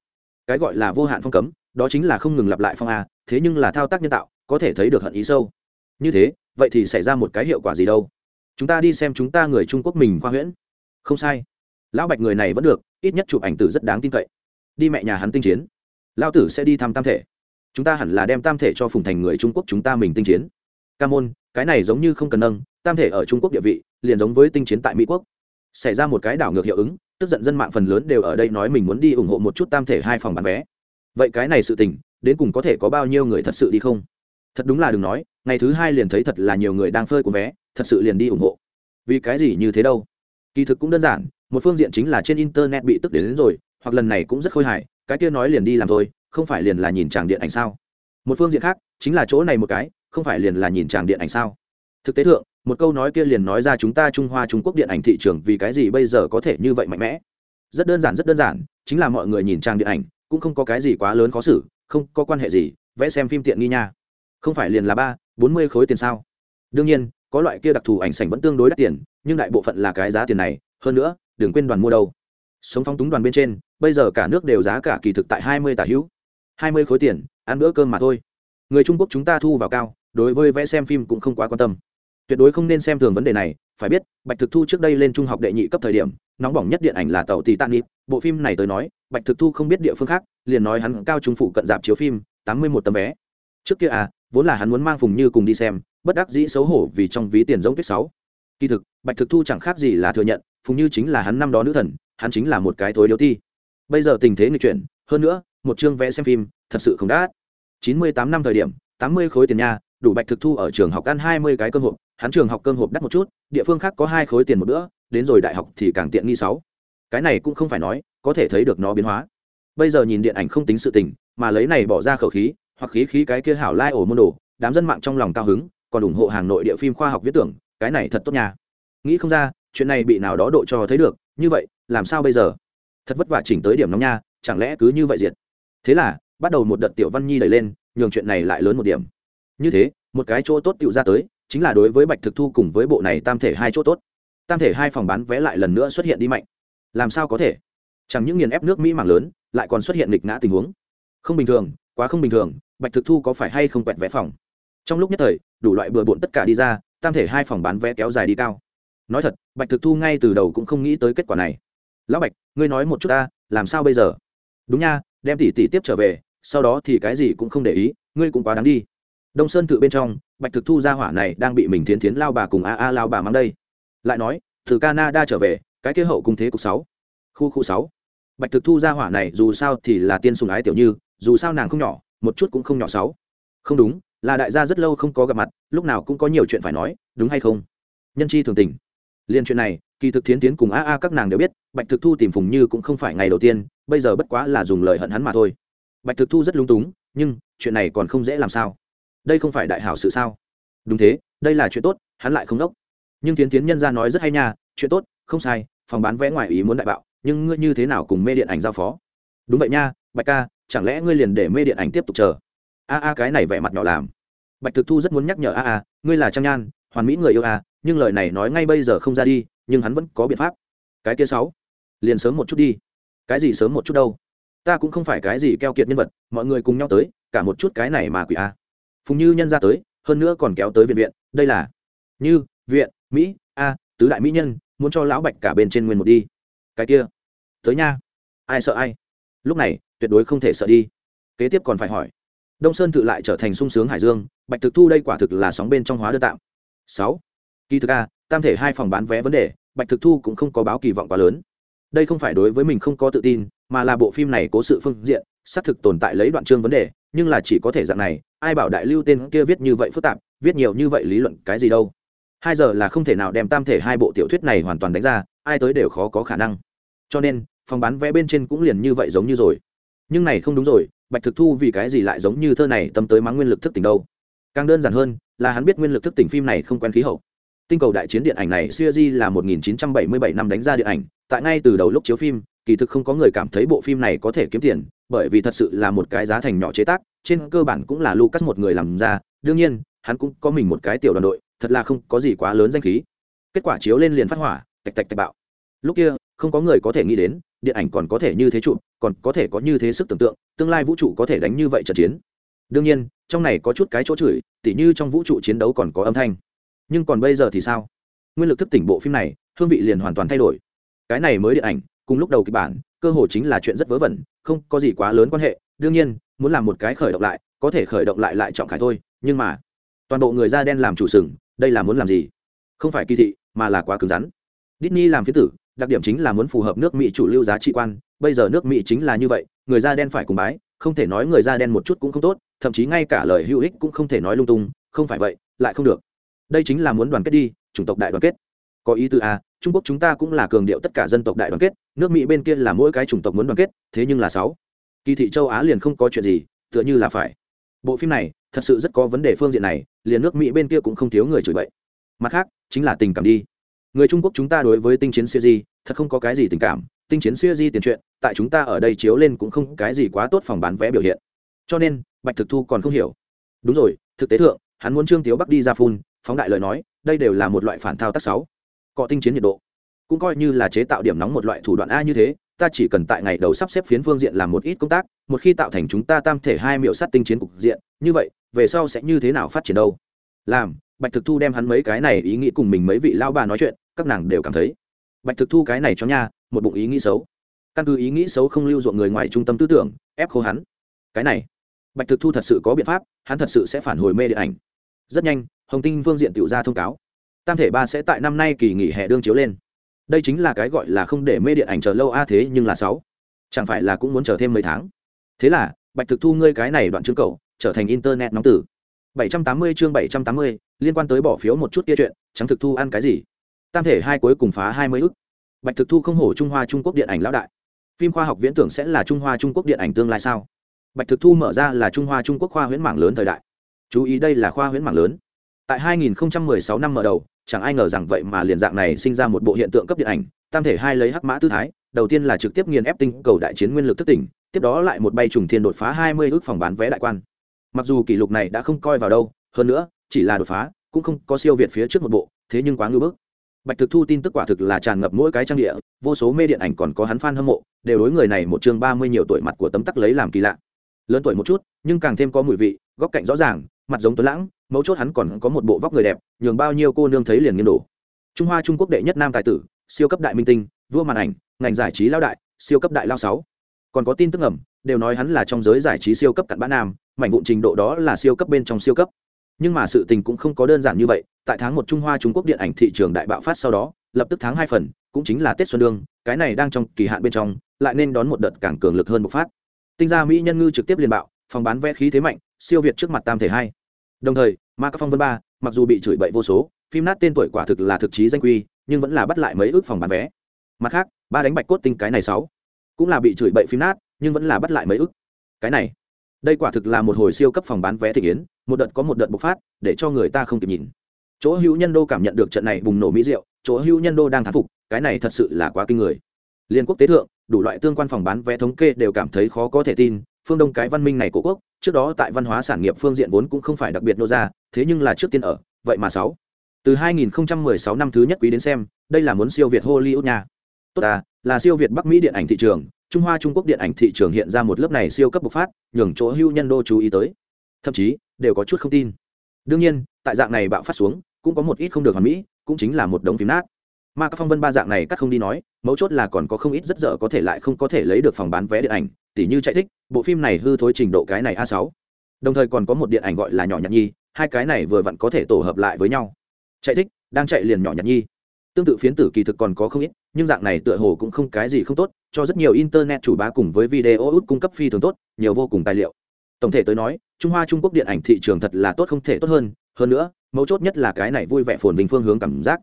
A: cái gọi là vô hạn phong cấm, đó chính là không ngừng lặp lại phong a, thế nhưng là thao tác nhân tạo, có thể thấy được hận ý sâu. Như thế, vậy thì xảy ra một cái hiệu quả gì đâu? Chúng ta đi xem chúng ta người trung quốc mình khoa huyễn. Không sai. Lão bạch người này vẫn được, ít nhất chụp ảnh tử rất đáng tin cậy. Đi mẹ nhà hắn tinh chiến. Lao tử sẽ đi thăm tam thể chúng ta hẳn là đem tam thể cho phùng thành người trung quốc chúng ta mình tinh chiến. Ca môn cái này giống như không cần nâng tam thể ở trung quốc địa vị liền giống với tinh chiến tại mỹ quốc. Xảy ra một cái đảo ngược hiệu ứng tức giận dân mạng phần lớn đều ở đây nói mình muốn đi ủng hộ một chút tam thể hai phòng bán vé. Vậy cái này sự tình đến cùng có thể có bao nhiêu người thật sự đi không? Thật đúng là đừng nói ngày thứ hai liền thấy thật là nhiều người đang phơi của vé thật sự liền đi ủng hộ. Vì cái gì như thế đâu? Kỳ thực cũng đơn giản một phương diện chính là trên internet bị tức đến, đến rồi hoặc lần này cũng rất khôi hài cái kia nói liền đi làm thôi không phải liền là nhìn tràng điện ảnh sao? Một phương diện khác, chính là chỗ này một cái, không phải liền là nhìn tràng điện ảnh sao? Thực tế thượng, một câu nói kia liền nói ra chúng ta trung hoa trung quốc điện ảnh thị trường vì cái gì bây giờ có thể như vậy mạnh mẽ? Rất đơn giản, rất đơn giản, chính là mọi người nhìn trang điện ảnh, cũng không có cái gì quá lớn khó xử, không có quan hệ gì, vẽ xem phim tiện nghi nha. Không phải liền là ba, bốn mươi khối tiền sao? Đương nhiên, có loại kia đặc thù ảnh sảnh vẫn tương đối đắt tiền, nhưng đại bộ phận là cái giá tiền này, hơn nữa, đừng quên đoàn mua đâu. Sống phong túng đoàn bên trên, bây giờ cả nước đều giá cả kỳ thực tại hai mươi tả hữu hai mươi khối tiền, ăn bữa cơm mà thôi. Người trung quốc chúng ta thu vào cao, đối với vẽ xem phim cũng không quá quan tâm. Tuyệt đối không nên xem thường vấn đề này, phải biết, bạch thực thu trước đây lên trung học đệ nhị cấp thời điểm, nóng bỏng nhất điện ảnh là tàu tì tàn nịp bộ phim này tới nói, bạch thực thu không biết địa phương khác, liền nói hắn cao trung phụ cận dạp chiếu phim, tám mươi một tấm vé. Trước kia à vốn là hắn muốn mang phùng như cùng đi xem, bất đắc dĩ xấu hổ vì trong ví tiền giống tuyết sáu. Kỳ thực, bạch thực thu chẳng khác gì là thừa nhận, phùng như chính là hắn năm đó nữ thần, hắn chính là một cái thối điếu ti. Bây giờ tình thế nghịch chuyển, hơn nữa một chương vẽ xem phim, thật sự không đắt. Chín mươi tám năm thời điểm, tám mươi khối tiền nha, đủ bạch thực thu ở trường học ăn hai mươi cái cơm hộp, hắn trường học cơm hộp đắt một chút, địa phương khác có hai khối tiền một bữa, đến rồi đại học thì càng tiện nghi sáu. Cái này cũng không phải nói, có thể thấy được nó biến hóa. Bây giờ nhìn điện ảnh không tính sự tình, mà lấy này bỏ ra khẩu khí, hoặc khí khí cái kia hảo lai ổ môn đồ, đám dân mạng trong lòng cao hứng, còn ủng hộ hàng nội địa phim khoa học viết tưởng, cái này thật tốt nha. Nghĩ không ra, chuyện này bị nào đó độ cho thấy được, như vậy, làm sao bây giờ? Thật vất vả chỉnh tới điểm nóng nha, chẳng lẽ cứ như vậy diệt? Thế là, bắt đầu một đợt tiểu văn nhi đẩy lên, nhường chuyện này lại lớn một điểm. Như thế, một cái chỗ tốt tựu ra tới, chính là đối với bạch thực thu cùng với bộ này tam thể hai chỗ tốt. Tam thể hai phòng bán vé lại lần nữa xuất hiện đi mạnh. Làm sao có thể? Chẳng những nghiền ép nước mỹ mảng lớn, lại còn xuất hiện nghịch ngã tình huống. Không bình thường, quá không bình thường, bạch thực thu có phải hay không quẹt vé phòng? Trong lúc nhất thời, đủ loại bừa bộn tất cả đi ra, tam thể hai phòng bán vé kéo dài đi cao. Nói thật, bạch thực thu ngay từ đầu cũng không nghĩ tới kết quả này. Lão bạch, ngươi nói một chút ta, làm sao bây giờ? Đúng nha đem tỷ tỷ tiếp trở về, sau đó thì cái gì cũng không để ý, ngươi cũng quá đáng đi. Đông sơn tự bên trong, bạch thực thu ra hỏa này đang bị mình thiến thiến lao bà cùng a a lao bà mang đây. Lại nói, từ canada trở về, cái kế hậu cung thế cục sáu, khu khu sáu. Bạch thực thu ra hỏa này dù sao thì là tiên sùng ái tiểu như, dù sao nàng không nhỏ, một chút cũng không nhỏ sáu. Không đúng, là đại gia rất lâu không có gặp mặt, lúc nào cũng có nhiều chuyện phải nói, đúng hay không? Nhân chi thường tình liên chuyện này, kỳ thực thiến tiến cùng a a các nàng đều biết, bạch thực thu tìm phùng như cũng không phải ngày đầu tiên, bây giờ bất quá là dùng lời hận hắn mà thôi. Bạch thực thu rất lung túng, nhưng, chuyện này còn không dễ làm sao. Đây không phải đại hảo sự sao? Đúng thế, đây là chuyện tốt, hắn lại không đốc. Nhưng tiến tiến nhân ra nói rất hay nha, chuyện tốt, không sai, phòng bán vé ngoài ý muốn đại bạo, nhưng ngươi như thế nào cùng mê điện ảnh giao phó? Đúng vậy nha, bạch ca, chẳng lẽ ngươi liền để mê điện ảnh tiếp tục chờ? A a cái này vẻ mặt nhỏ làm. Bạch thực thu rất muốn nhắc nhở a a, ngươi là trang nhan, hoàn mỹ người yêu a nhưng lời này nói ngay bây giờ không ra đi, nhưng hắn vẫn có biện pháp. Cái kia sáu, liền sớm một chút đi. Cái gì sớm một chút đâu? Ta cũng không phải cái gì keo kiệt nhân vật, mọi người cùng nhau tới, cả một chút cái này mà quỷ a. Phùng như nhân ra tới, hơn nữa còn kéo tới viện viện, đây là như, viện, mỹ, a, tứ đại mỹ nhân, muốn cho lão bạch cả bên trên nguyên một đi. Cái kia, tới nha. Ai sợ ai? Lúc này, tuyệt đối không thể sợ đi. Kế tiếp còn phải hỏi. Đông sơn tự lại trở thành sung sướng hải dương, bạch thực thu đây quả thực là sóng bên trong hóa đơn tạm. Sáu kỳ thực a, tam thể hai phòng bán vé vấn đề, bạch thực thu cũng không có báo kỳ vọng quá lớn. Đây không phải đối với mình không có tự tin, mà là bộ phim này có sự phương diện, xác thực tồn tại lấy đoạn chương vấn đề, nhưng là chỉ có thể dạng này, ai bảo đại lưu tên kia viết như vậy phức tạp, viết nhiều như vậy lý luận cái gì đâu. Hai giờ là không thể nào đem tam thể hai bộ tiểu thuyết này hoàn toàn đánh ra, ai tới đều khó có khả năng. Cho nên, phòng bán vé bên trên cũng liền như vậy giống như rồi. Nhưng này không đúng rồi, bạch thực thu vì cái gì lại giống như thơ này tâm tới mắng nguyên lực thức tỉnh đâu? Càng đơn giản hơn, là hắn biết nguyên lực thức tỉnh phim này không quen khí hậu tinh cầu đại chiến điện ảnh này siêu di là 1977 năm đánh ra điện ảnh, tại ngay từ đầu lúc chiếu phim, kỳ thực không có người cảm thấy bộ phim này có thể kiếm tiền, bởi vì thật sự là một cái giá thành nhỏ chế tác, trên cơ bản cũng là lucas một người làm ra, đương nhiên, hắn cũng có mình một cái tiểu đoàn đội, thật là không có gì quá lớn danh khí. Kết quả chiếu lên liền phát hỏa, tạch tạch tạch bạo. Lúc kia, không có người có thể nghĩ đến, điện ảnh còn có thể như thế trụ còn có thể có như thế sức tưởng tượng, tương lai vũ trụ có thể đánh như vậy trận chiến. Đương nhiên, trong này có chút cái chỗ chửi, tỉ như trong vũ trụ chiến đấu còn có âm thanh nhưng còn bây giờ thì sao? Nguyên lực thức tỉnh bộ phim này, hương vị liền hoàn toàn thay đổi. Cái này mới điện ảnh, cùng lúc đầu kịch bản, cơ hồ chính là chuyện rất vớ vẩn, không có gì quá lớn quan hệ. Đương nhiên, muốn làm một cái khởi động lại, có thể khởi động lại lại trọng khải thôi, nhưng mà, toàn bộ người da đen làm chủ sừng, đây là muốn làm gì? Không phải kỳ thị, mà là quá cứng rắn. Disney làm phía tử, đặc điểm chính là muốn phù hợp nước mỹ chủ lưu giá trị quan. Bây giờ nước mỹ chính là như vậy, người da đen phải cùng bái, không thể nói người da đen một chút cũng không tốt, thậm chí ngay cả lời hữu ích cũng không thể nói lung tung, không phải vậy, lại không được đây chính là muốn đoàn kết đi, chủng tộc đại đoàn kết. Có ý tư a à, trung quốc chúng ta cũng là cường điệu tất cả dân tộc đại đoàn kết, nước mỹ bên kia là mỗi cái chủng tộc muốn đoàn kết, thế nhưng là sáu. Kỳ thị châu á liền không có chuyện gì, tựa như là phải. Bộ phim này, thật sự rất có vấn đề phương diện này, liền nước mỹ bên kia cũng không thiếu người chửi bậy. Mặt khác, chính là tình cảm đi. Người trung quốc chúng ta đối với tinh chiến siêu di thật không có cái gì tình cảm. Tinh chiến siêu di tiền chuyện, tại chúng ta ở đây chiếu lên cũng không cái gì quá tốt phòng bán vé biểu hiện. Cho nên, bạch thực thu còn không hiểu. Đúng rồi, thực tế thượng, hắn muốn trương tiếu bắc đi ra phun phóng đại lời nói, đây đều là một loại phản thao tác sáu. Cọ tinh chiến nhiệt độ. Cũng coi như là chế tạo điểm nóng một loại thủ đoạn a như thế, ta chỉ cần tại ngày đầu sắp xếp phiến phương diện làm một ít công tác, một khi tạo thành chúng ta tam thể hai miệu sát tinh chiến cục diện, như vậy, về sau sẽ như thế nào phát triển đâu? Làm, bạch thực thu đem hắn mấy cái này ý nghĩ cùng mình mấy vị lao bà nói chuyện, các nàng đều cảm thấy. Bạch thực thu cái này cho nha, một bụng ý nghĩ xấu. Căn cứ ý nghĩ xấu không lưu ruộng người ngoài trung tâm tư tưởng, ép khô hắn. Cái này, bạch thực thu thật sự có biện pháp, hắn thật sự sẽ phản hồi mê điện ảnh. Rất nhanh hồng tinh phương diện tự ra thông cáo. Tam thể ba sẽ tại năm nay kỳ nghỉ hè đương chiếu lên. Đây chính là cái gọi là không để mê điện ảnh chờ lâu a thế nhưng là sáu. Chẳng phải là cũng muốn chờ thêm mấy tháng? Thế là bạch thực thu ngươi cái này đoạn chương cầu trở thành internet nóng tử. 780 chương 780, liên quan tới bỏ phiếu một chút kia chuyện Trắng thực thu ăn cái gì? Tam thể hai cuối cùng phá 20 ức. Bạch thực thu không hổ trung hoa trung quốc điện ảnh lão đại. Phim khoa học viễn tưởng sẽ là trung hoa trung quốc điện ảnh tương lai sao? Bạch thực thu mở ra là trung hoa trung quốc khoa huyễn mảng lớn thời đại. Chú ý đây là khoa huyễn mảng lớn tại 2016 năm mở đầu, chẳng ai ngờ rằng vậy mà liền dạng này sinh ra một bộ hiện tượng cấp điện ảnh, tam thể hai lấy hắc mã tư thái, đầu tiên là trực tiếp nghiền ép tinh cầu đại chiến nguyên lực thức tỉnh, tiếp đó lại một bay trùng thiên đột phá 20 ước phòng bán vé đại quan. Mặc dù kỷ lục này đã không coi vào đâu, hơn nữa, chỉ là đột phá, cũng không có siêu việt phía trước một bộ, thế nhưng quá ngưỡng bức. Bạch thực thu tin tức quả thực là tràn ngập mỗi cái trang địa, vô số mê điện ảnh còn có hắn fan hâm mộ, đều đối người này một chương ba mươi nhiều tuổi mặt của tấm tắc lấy làm kỳ lạ. Lớn tuổi một chút, nhưng càng thêm có mùi vị, góc cạnh rõ ràng, mặt giống tuấn lãng mấu chốt hắn còn có một bộ vóc người đẹp, nhường bao nhiêu cô nương thấy liền nghiêng đổ. Trung hoa trung quốc đệ nhất nam tài tử, siêu cấp đại minh tinh, vua màn ảnh, ngành giải trí lao đại, siêu cấp đại lao sáu. Còn có tin tức ẩm đều nói hắn là trong giới giải trí siêu cấp cặn bã nam, mảnh vụn trình độ đó là siêu cấp bên trong siêu cấp. Nhưng mà sự tình cũng không có đơn giản như vậy, tại tháng một trung hoa trung quốc điện ảnh thị trường đại bạo phát sau đó, lập tức tháng hai phần, cũng chính là tết xuân đương, cái này đang trong kỳ hạn bên trong, lại nên đón một đợt càng cường lực hơn bộc phát. Tinh gia mỹ nhân ngư trực tiếp liên bạo, phòng bán vé khí thế mạnh, siêu việt trước mặt tam thể hai đồng thời, ma các phong vân ba, mặc dù bị chửi bậy vô số, phim nát tên tuổi quả thực là thực chí danh quy, nhưng vẫn là bắt lại mấy ước phòng bán vé. Mặt khác, ba đánh bạch cốt tinh cái này sáu, cũng là bị chửi bậy phim nát, nhưng vẫn là bắt lại mấy ước. Cái này, đây quả thực là một hồi siêu cấp phòng bán vé thị yến một đợt có một đợt bộc phát, để cho người ta không kịp nhìn. Chỗ hữu nhân đô cảm nhận được trận này bùng nổ mỹ diệu, chỗ hữu nhân đô đang thán phục, cái này thật sự là quá kinh người. Liên quốc tế thượng, đủ loại tương quan phòng bán vé thống kê đều cảm thấy khó có thể tin, phương đông cái văn minh này của quốc trước đó tại văn hóa sản nghiệp phương diện vốn cũng không phải đặc biệt nô ra, thế nhưng là trước tiên ở, vậy mà sáu. Từ 2016 năm thứ nhất quý đến xem, đây là muốn siêu việt hollywood nha. Tốt à là siêu việt bắc mỹ điện ảnh thị trường, trung hoa, trung quốc điện ảnh thị trường hiện ra một lớp này siêu cấp bộc phát, nhường chỗ hưu nhân đô chú ý tới. Thậm chí, đều có chút không tin. Đương nhiên, tại dạng này bạo phát xuống, cũng có một ít không được hoàn mỹ, cũng chính là một đống phím nát mà các phong vân ba dạng này cắt không đi nói, mấu chốt là còn có không ít rất dở có thể lại không có thể lấy được phòng bán vé điện ảnh, tỉ như chạy thích, bộ phim này hư thối trình độ cái này a sáu. Đồng thời còn có một điện ảnh gọi là nhỏ nhặt nhi, hai cái này vừa vặn có thể tổ hợp lại với nhau. Chạy thích, đang chạy liền nhỏ nhặt nhi. Tương tự phiến tử kỳ thực còn có không ít, nhưng dạng này tựa hồ cũng không cái gì không tốt, cho rất nhiều internet chủ bá cùng với video út cung cấp phi thường tốt, nhiều vô cùng tài liệu. Tổng thể tới nói, trung hoa trung quốc điện ảnh thị trường thật là tốt không thể tốt hơn hơn nữa, mấu chốt nhất là cái này vui vẻ phồn vinh phương hướng cảm giác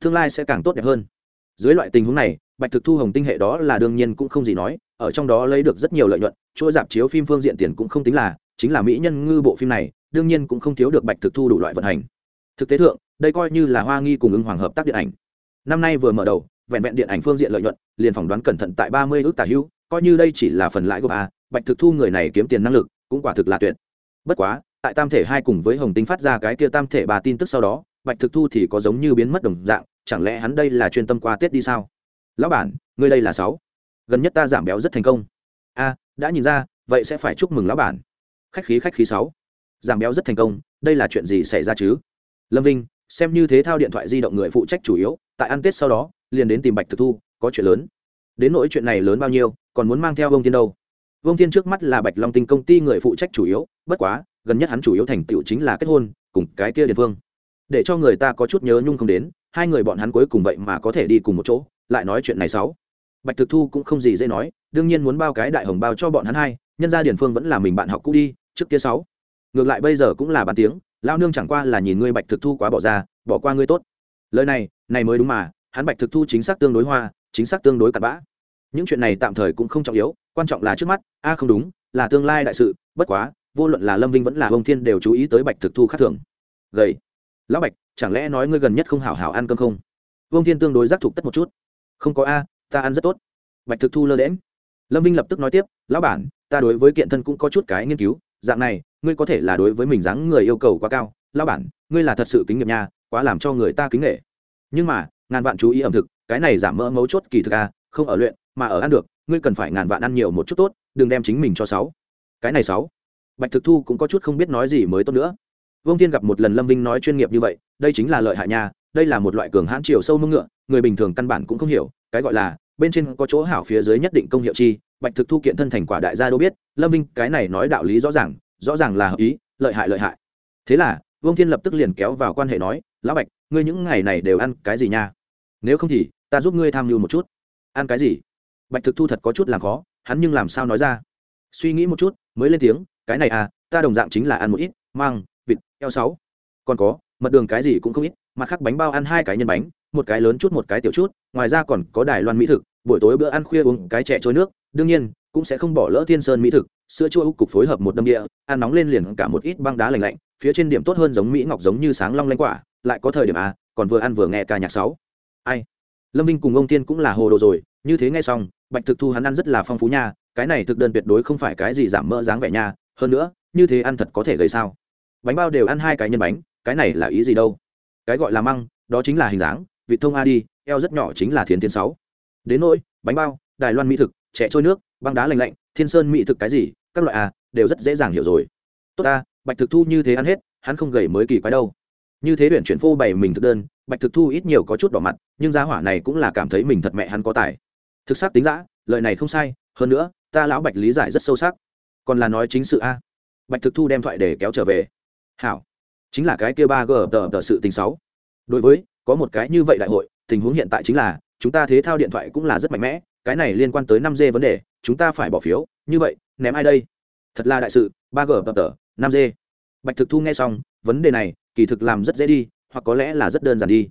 A: tương lai sẽ càng tốt đẹp hơn. Dưới loại tình huống này, bạch thực thu hồng tinh hệ đó là đương nhiên cũng không gì nói, ở trong đó lấy được rất nhiều lợi nhuận, chỗ dạp chiếu phim phương diện tiền cũng không tính là, chính là mỹ nhân ngư bộ phim này, đương nhiên cũng không thiếu được bạch thực thu đủ loại vận hành. Thực tế thượng, đây coi như là hoa nghi cùng ứng hoàng hợp tác điện ảnh. Năm nay vừa mở đầu, vẹn vẹn điện ảnh phương diện lợi nhuận, liền phỏng đoán cẩn thận tại ba mươi ước tả hữu coi như đây chỉ là phần lãi gộp a bạch thực thu người này kiếm tiền năng lực cũng quả thực là tuyệt. Bất quá, tại tam thể hai cùng với hồng tinh phát ra cái kia tam thể ba tin tức sau đó bạch thực thu thì có giống như biến mất đồng dạng, chẳng lẽ hắn đây là chuyên tâm qua tết đi sao? Lão bản, ngươi đây là sáu. Gần nhất ta giảm béo rất thành công. A, đã nhìn ra, vậy sẽ phải chúc mừng lão bản. Khách khí khách khí sáu. Giảm béo rất thành công, đây là chuyện gì xảy ra chứ? Lâm vinh, xem như thế thao điện thoại di động người phụ trách chủ yếu, tại ăn tết sau đó, liền đến tìm bạch thực thu, có chuyện lớn. Đến nỗi chuyện này lớn bao nhiêu, còn muốn mang theo vông tiên đâu? Vương tiên trước mắt là bạch long tinh công ty người phụ trách chủ yếu, bất quá, gần nhất hắn chủ yếu thành tựu chính là kết hôn, cùng cái kia địa phương để cho người ta có chút nhớ nhung không đến, hai người bọn hắn cuối cùng vậy mà có thể đi cùng một chỗ, lại nói chuyện này sáu. Bạch thực thu cũng không gì dễ nói, đương nhiên muốn bao cái đại hồng bao cho bọn hắn hai, nhân gia điền phương vẫn là mình bạn học cũ đi, trước kia sáu. Ngược lại bây giờ cũng là bàn tiếng lao nương chẳng qua là nhìn ngươi bạch thực thu quá bỏ ra, bỏ qua ngươi tốt. Lời này này mới đúng mà, hắn bạch thực thu chính xác tương đối hoa, chính xác tương đối cặn bã. Những chuyện này tạm thời cũng không trọng yếu, quan trọng là trước mắt, a à không đúng, là tương lai đại sự, bất quá, vô luận là lâm vinh vẫn là ông thiên đều chú ý tới bạch thực thu khác thường. Gầy lão bạch, chẳng lẽ nói ngươi gần nhất không hảo hảo ăn cơm không? Vương thiên tương đối giác thục tất một chút. Không có a, ta ăn rất tốt. Bạch thực thu lơ đễm lâm vinh lập tức nói tiếp, lão bản, ta đối với kiện thân cũng có chút cái nghiên cứu, dạng này, ngươi có thể là đối với mình dáng người yêu cầu quá cao. Lão bản, ngươi là thật sự kính nghiệp nha, quá làm cho người ta kính nghệ nhưng mà, ngàn vạn chú ý ẩm thực, cái này giảm mỡ mấu chốt kỳ thực a, không ở luyện, mà ở ăn được, ngươi cần phải ngàn vạn ăn nhiều một chút tốt, đừng đem chính mình cho sáu cái này sáu bạch thực thu cũng có chút không biết nói gì mới tốt nữa vương tiên gặp một lần lâm vinh nói chuyên nghiệp như vậy, đây chính là lợi hại nhà đây là một loại cường hãn chiều sâu mông ngựa, người bình thường căn bản cũng không hiểu, cái gọi là, bên trên có chỗ hảo phía dưới nhất định công hiệu chi, bạch thực thu kiện thân thành quả đại gia đâu biết, lâm vinh cái này nói đạo lý rõ ràng rõ ràng là hợp ý, lợi hại lợi hại. Thế là, vương thiên lập tức liền kéo vào quan hệ nói, lão bạch, ngươi những ngày này đều ăn cái gì nha? Nếu không thì, ta giúp ngươi tham mưu một chút. Ăn cái gì? Bạch thực thu thật có chút làm khó, hắn nhưng làm sao nói ra? Suy nghĩ một chút, mới lên tiếng, cái này à ta đồng dạng chính là ăn một ít, mang eo sáu. Còn có, mật đường cái gì cũng không ít, mặt khác bánh bao ăn hai cái nhân bánh, một cái lớn chút một cái tiểu chút, ngoài ra còn có đài loan mỹ thực, buổi tối bữa ăn khuya uống cái chè trôi nước, đương nhiên, cũng sẽ không bỏ lỡ thiên sơn mỹ thực, sữa chua úc cục phối hợp một đâm địa, ăn nóng lên liền cả một ít băng đá lạnh lạnh, phía trên điểm tốt hơn giống mỹ ngọc giống như sáng long lanh quả, lại có thời điểm à còn vừa ăn vừa nghe ca nhạc sáu. Ai? Lâm vinh cùng ông tiên cũng là hồ đồ rồi, như thế nghe xong, bạch thực thu hắn ăn rất là phong phú nha, cái này thực đơn tuyệt đối không phải cái gì giảm mỡ dáng vẻ nha, hơn nữa, như thế ăn thật có thể gây sao? Bánh bao đều ăn hai cái nhân bánh, cái này là ý gì đâu? Cái gọi là măng, đó chính là hình dáng, vị thông a đi, eo rất nhỏ chính là thiên thiên sáu. Đến nỗi, bánh bao, đài loan mỹ thực trẻ trôi nước, băng đá lành lạnh, thiên sơn mỹ thực cái gì, các loại a đều rất dễ dàng hiểu rồi. Tốt ta, bạch thực thu như thế ăn hết, hắn không gầy mới kỳ quái đâu. Như thế huyện chuyển phô bày mình thực đơn, bạch thực thu ít nhiều có chút đỏ mặt, nhưng giá hỏa này cũng là cảm thấy mình thật mẹ hắn có tài. Thực xác tính giã lợi này không sai, hơn nữa, ta lão bạch lý giải rất sâu sắc. Còn là nói chính sự a. Bạch thực thu đem thoại để kéo trở về hảo. Chính là cái kia ba g tờ tờ sự tình sáu. Đối với, có một cái như vậy đại hội, tình huống hiện tại chính là, chúng ta thế thao điện thoại cũng là rất mạnh mẽ, cái này liên quan tới năm g vấn đề, chúng ta phải bỏ phiếu, như vậy, ném ai đây? Thật là đại sự, ba g tờ tờ, năm g. Bạch thực thu nghe xong, vấn đề này, kỳ thực làm rất dễ đi, hoặc có lẽ là rất đơn giản đi.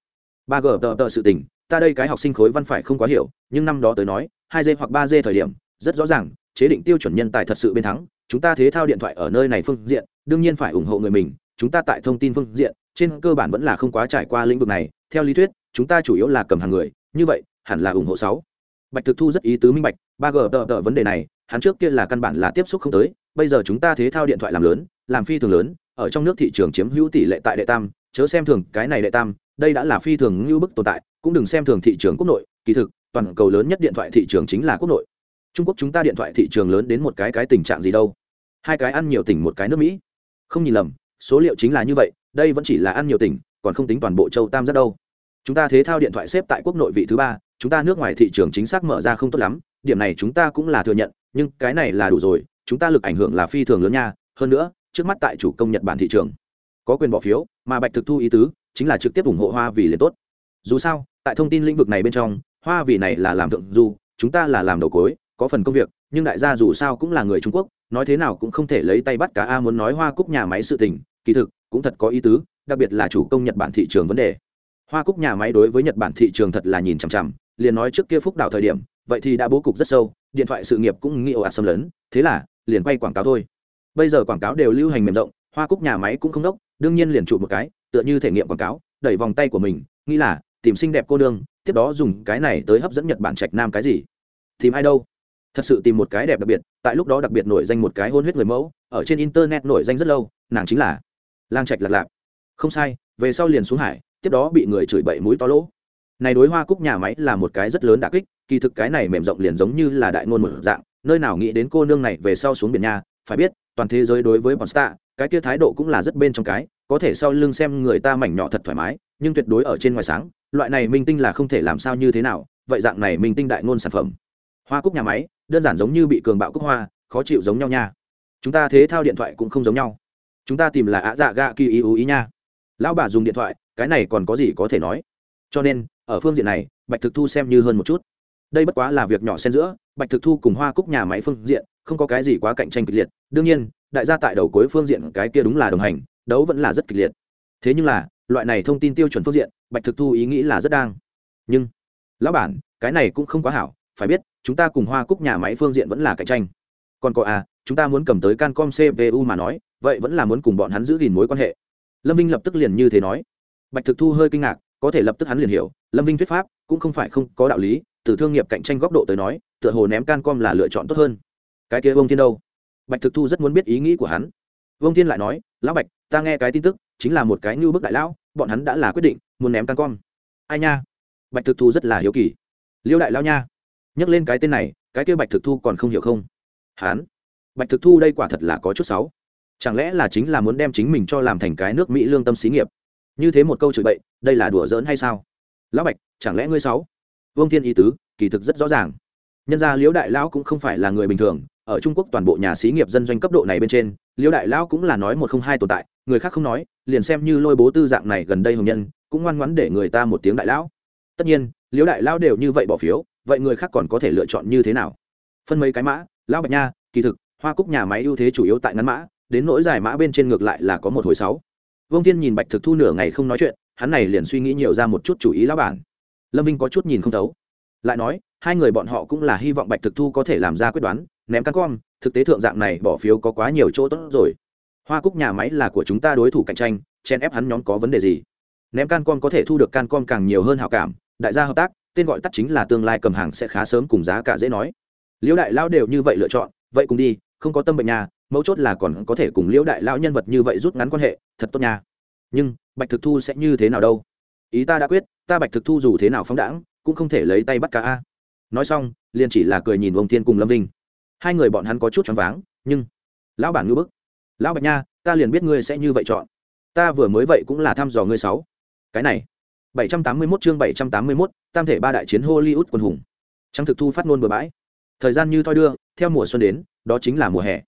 A: Ba g tờ tờ sự tình, ta đây cái học sinh khối văn phải không quá hiểu, nhưng năm đó tới nói, hai d hoặc ba d thời điểm, rất rõ ràng, chế định tiêu chuẩn nhân tài thật sự bên thắng chúng ta thế thao điện thoại ở nơi này phương diện, đương nhiên phải ủng hộ người mình, chúng ta tại thông tin phương diện, trên cơ bản vẫn là không quá trải qua lĩnh vực này. Theo lý thuyết, chúng ta chủ yếu là cầm hàng người, như vậy, hẳn là ủng hộ sáu. Bạch thực thu rất ý tứ minh bạch, ba g tờ tờ vấn đề này, hắn trước kia là căn bản là tiếp xúc không tới, bây giờ chúng ta thế thao điện thoại làm lớn, làm phi thường lớn, ở trong nước thị trường chiếm hữu tỷ lệ tại đệ tam, chớ xem thường cái này đệ tam, đây đã là phi thường như bức tồn tại, cũng đừng xem thường thị trường quốc nội, kỳ thực, toàn cầu lớn nhất điện thoại thị trường chính là quốc nội. Trung quốc chúng ta điện thoại thị trường lớn đến một cái cái tình trạng gì đâu? Hai cái ăn nhiều tỉnh một cái nước mỹ. Không nhìn lầm, số liệu chính là như vậy, đây vẫn chỉ là ăn nhiều tỉnh, còn không tính toàn bộ châu tam giác đâu. Chúng ta thế thao điện thoại xếp tại quốc nội vị thứ ba, chúng ta nước ngoài thị trường chính xác mở ra không tốt lắm, điểm này chúng ta cũng là thừa nhận, nhưng cái này là đủ rồi, chúng ta lực ảnh hưởng là phi thường lớn nha. Hơn nữa, trước mắt tại chủ công nhật bản thị trường, có quyền bỏ phiếu, mà bạch thực thu ý tứ, chính là trực tiếp ủng hộ hoa vì liền tốt. Dù sao, tại thông tin lĩnh vực này bên trong, hoa vì này là làm thượng du, chúng ta là làm đầu cối có phần công việc, nhưng đại gia dù sao cũng là người trung quốc, nói thế nào cũng không thể lấy tay bắt cả a muốn nói hoa cúc nhà máy sự tình, kỳ thực, cũng thật có ý tứ, đặc biệt là chủ công nhật bản thị trường vấn đề. Hoa cúc nhà máy đối với nhật bản thị trường thật là nhìn chằm chằm, liền nói trước kia phúc đảo thời điểm, vậy thì đã bố cục rất sâu, điện thoại sự nghiệp cũng nghĩ ồ ạt xâm lấn, thế là, liền quay quảng cáo thôi. Bây giờ quảng cáo đều lưu hành mềm rộng, hoa cúc nhà máy cũng không đốc, đương nhiên liền chụp một cái, tựa như thể nghiệm quảng cáo, đẩy vòng tay của mình, nghĩ là, tìm xinh đẹp cô đương tiếp đó dùng cái này tới hấp dẫn nhật bản trạch nam cái gì. Tìm ai đâu? Thật sự tìm một cái đẹp đặc biệt, tại lúc đó đặc biệt nổi danh một cái hôn huyết người mẫu, ở trên internet nổi danh rất lâu, nàng chính là lang trạch lạc lạc. Không sai, về sau liền xuống hải, tiếp đó bị người chửi bậy mũi to lỗ. Này đối hoa cúc nhà máy là một cái rất lớn đả kích, kỳ thực cái này mềm rộng liền giống như là đại ngôn một dạng, nơi nào nghĩ đến cô nương này về sau xuống biển nhà, phải biết, toàn thế giới đối với bọn star cái kia thái độ cũng là rất bên trong cái, có thể sau lưng xem người ta mảnh nhỏ thật thoải mái, nhưng tuyệt đối ở trên ngoài sáng, loại này minh tinh là không thể làm sao như thế nào, vậy dạng này minh tinh đại ngôn sản phẩm. Hoa cúc nhà máy đơn giản giống như bị cường bạo cúc hoa, khó chịu giống nhau nha. Chúng ta thế thao điện thoại cũng không giống nhau. Chúng ta tìm là ạ dạ gạ kỳ ý ú ý nha. Lão bà dùng điện thoại, cái này còn có gì có thể nói. Cho nên, ở phương diện này, bạch thực thu xem như hơn một chút. Đây bất quá là việc nhỏ xen giữa, bạch thực thu cùng hoa cúc nhà máy phương diện, không có cái gì quá cạnh tranh kịch liệt. Đương nhiên, đại gia tại đầu cuối phương diện cái kia đúng là đồng hành, đấu vẫn là rất kịch liệt. Thế nhưng là, loại này thông tin tiêu chuẩn phương diện, bạch thực thu ý nghĩ là rất đang. Nhưng, lão bản, cái này cũng không quá hảo, phải biết chúng ta cùng hoa cúc nhà máy phương diện vẫn là cạnh tranh. Còn có à chúng ta muốn cầm tới cancom cpu mà nói, vậy vẫn là muốn cùng bọn hắn giữ gìn mối quan hệ. Lâm vinh lập tức liền như thế nói. Bạch thực thu hơi kinh ngạc, có thể lập tức hắn liền hiểu, lâm vinh thuyết pháp cũng không phải không có đạo lý, từ thương nghiệp cạnh tranh góc độ tới nói, tựa hồ ném cancom là lựa chọn tốt hơn. Cái kia vông thiên đâu? Bạch thực thu rất muốn biết ý nghĩ của hắn. Vông thiên lại nói, lão bạch, ta nghe cái tin tức, chính là một cái như bức đại lão, bọn hắn đã là quyết định muốn ném cancom. Ai nha? Bạch thực thu rất là hiếu kỳ. Liêu đại lao nha nhắc lên cái tên này, cái kia bạch thực thu còn không hiểu không? Hán. Bạch thực thu đây quả thật là có chút sáu chẳng lẽ là chính là muốn đem chính mình cho làm thành cái nước mỹ lương tâm xí nghiệp? Như thế một câu chửi bậy, đây là đùa giỡn hay sao? Lão bạch, chẳng lẽ ngươi sáu vương thiên ý tứ, kỳ thực rất rõ ràng. Nhân ra liễu đại lão cũng không phải là người bình thường, ở trung quốc toàn bộ nhà xí nghiệp dân doanh cấp độ này bên trên, liễu đại lão cũng là nói một không hai tồn tại, người khác không nói, liền xem như lôi bố tư dạng này gần đây hồng nhân, cũng ngoan ngoãn để người ta một tiếng đại lão. Tất nhiên, liễu đại lão đều như vậy bỏ phiếu vậy người khác còn có thể lựa chọn như thế nào? Phân mấy cái mã, lão bạch nha, kỳ thực, hoa cúc nhà máy ưu thế chủ yếu tại ngắn mã, đến nỗi giải mã bên trên ngược lại là có một hồi sáu. Vương thiên nhìn bạch thực thu nửa ngày không nói chuyện, hắn này liền suy nghĩ nhiều ra một chút chủ ý lão bản. Lâm vinh có chút nhìn không thấu. Lại nói, hai người bọn họ cũng là hy vọng bạch thực thu có thể làm ra quyết đoán, ném căn con, thực tế thượng dạng này bỏ phiếu có quá nhiều chỗ tốt rồi. Hoa cúc nhà máy là của chúng ta đối thủ cạnh tranh chen ép hắn nhóm có vấn đề gì? Ném can con có thể thu được can con càng nhiều hơn hảo cảm, đại gia hợp tác tên gọi tắt chính là tương lai cầm hàng sẽ khá sớm cùng giá cả dễ nói. Liễu đại lao đều như vậy lựa chọn, vậy cùng đi, không có tâm bệnh nhà mấu chốt là còn có thể cùng liễu đại lao nhân vật như vậy rút ngắn quan hệ, thật tốt nha. Nhưng, bạch thực thu sẽ như thế nào đâu? Ý ta đã quyết, ta bạch thực thu dù thế nào phóng đãng, cũng không thể lấy tay bắt cá a. Nói xong, liền chỉ là cười nhìn ông thiên cùng lâm vinh. Hai người bọn hắn có chút choáng váng, nhưng lão bản ngư bức. Lão bạch nha, ta liền biết ngươi sẽ như vậy chọn. Ta vừa mới vậy cũng là thăm dò ngươi sáu. Cái này 781 chương 781, tam thể ba đại chiến Hollywood quân hùng. Trang thực thu phát ngôn bừa bãi. Thời gian như thoi đưa, theo mùa xuân đến, đó chính là mùa hè.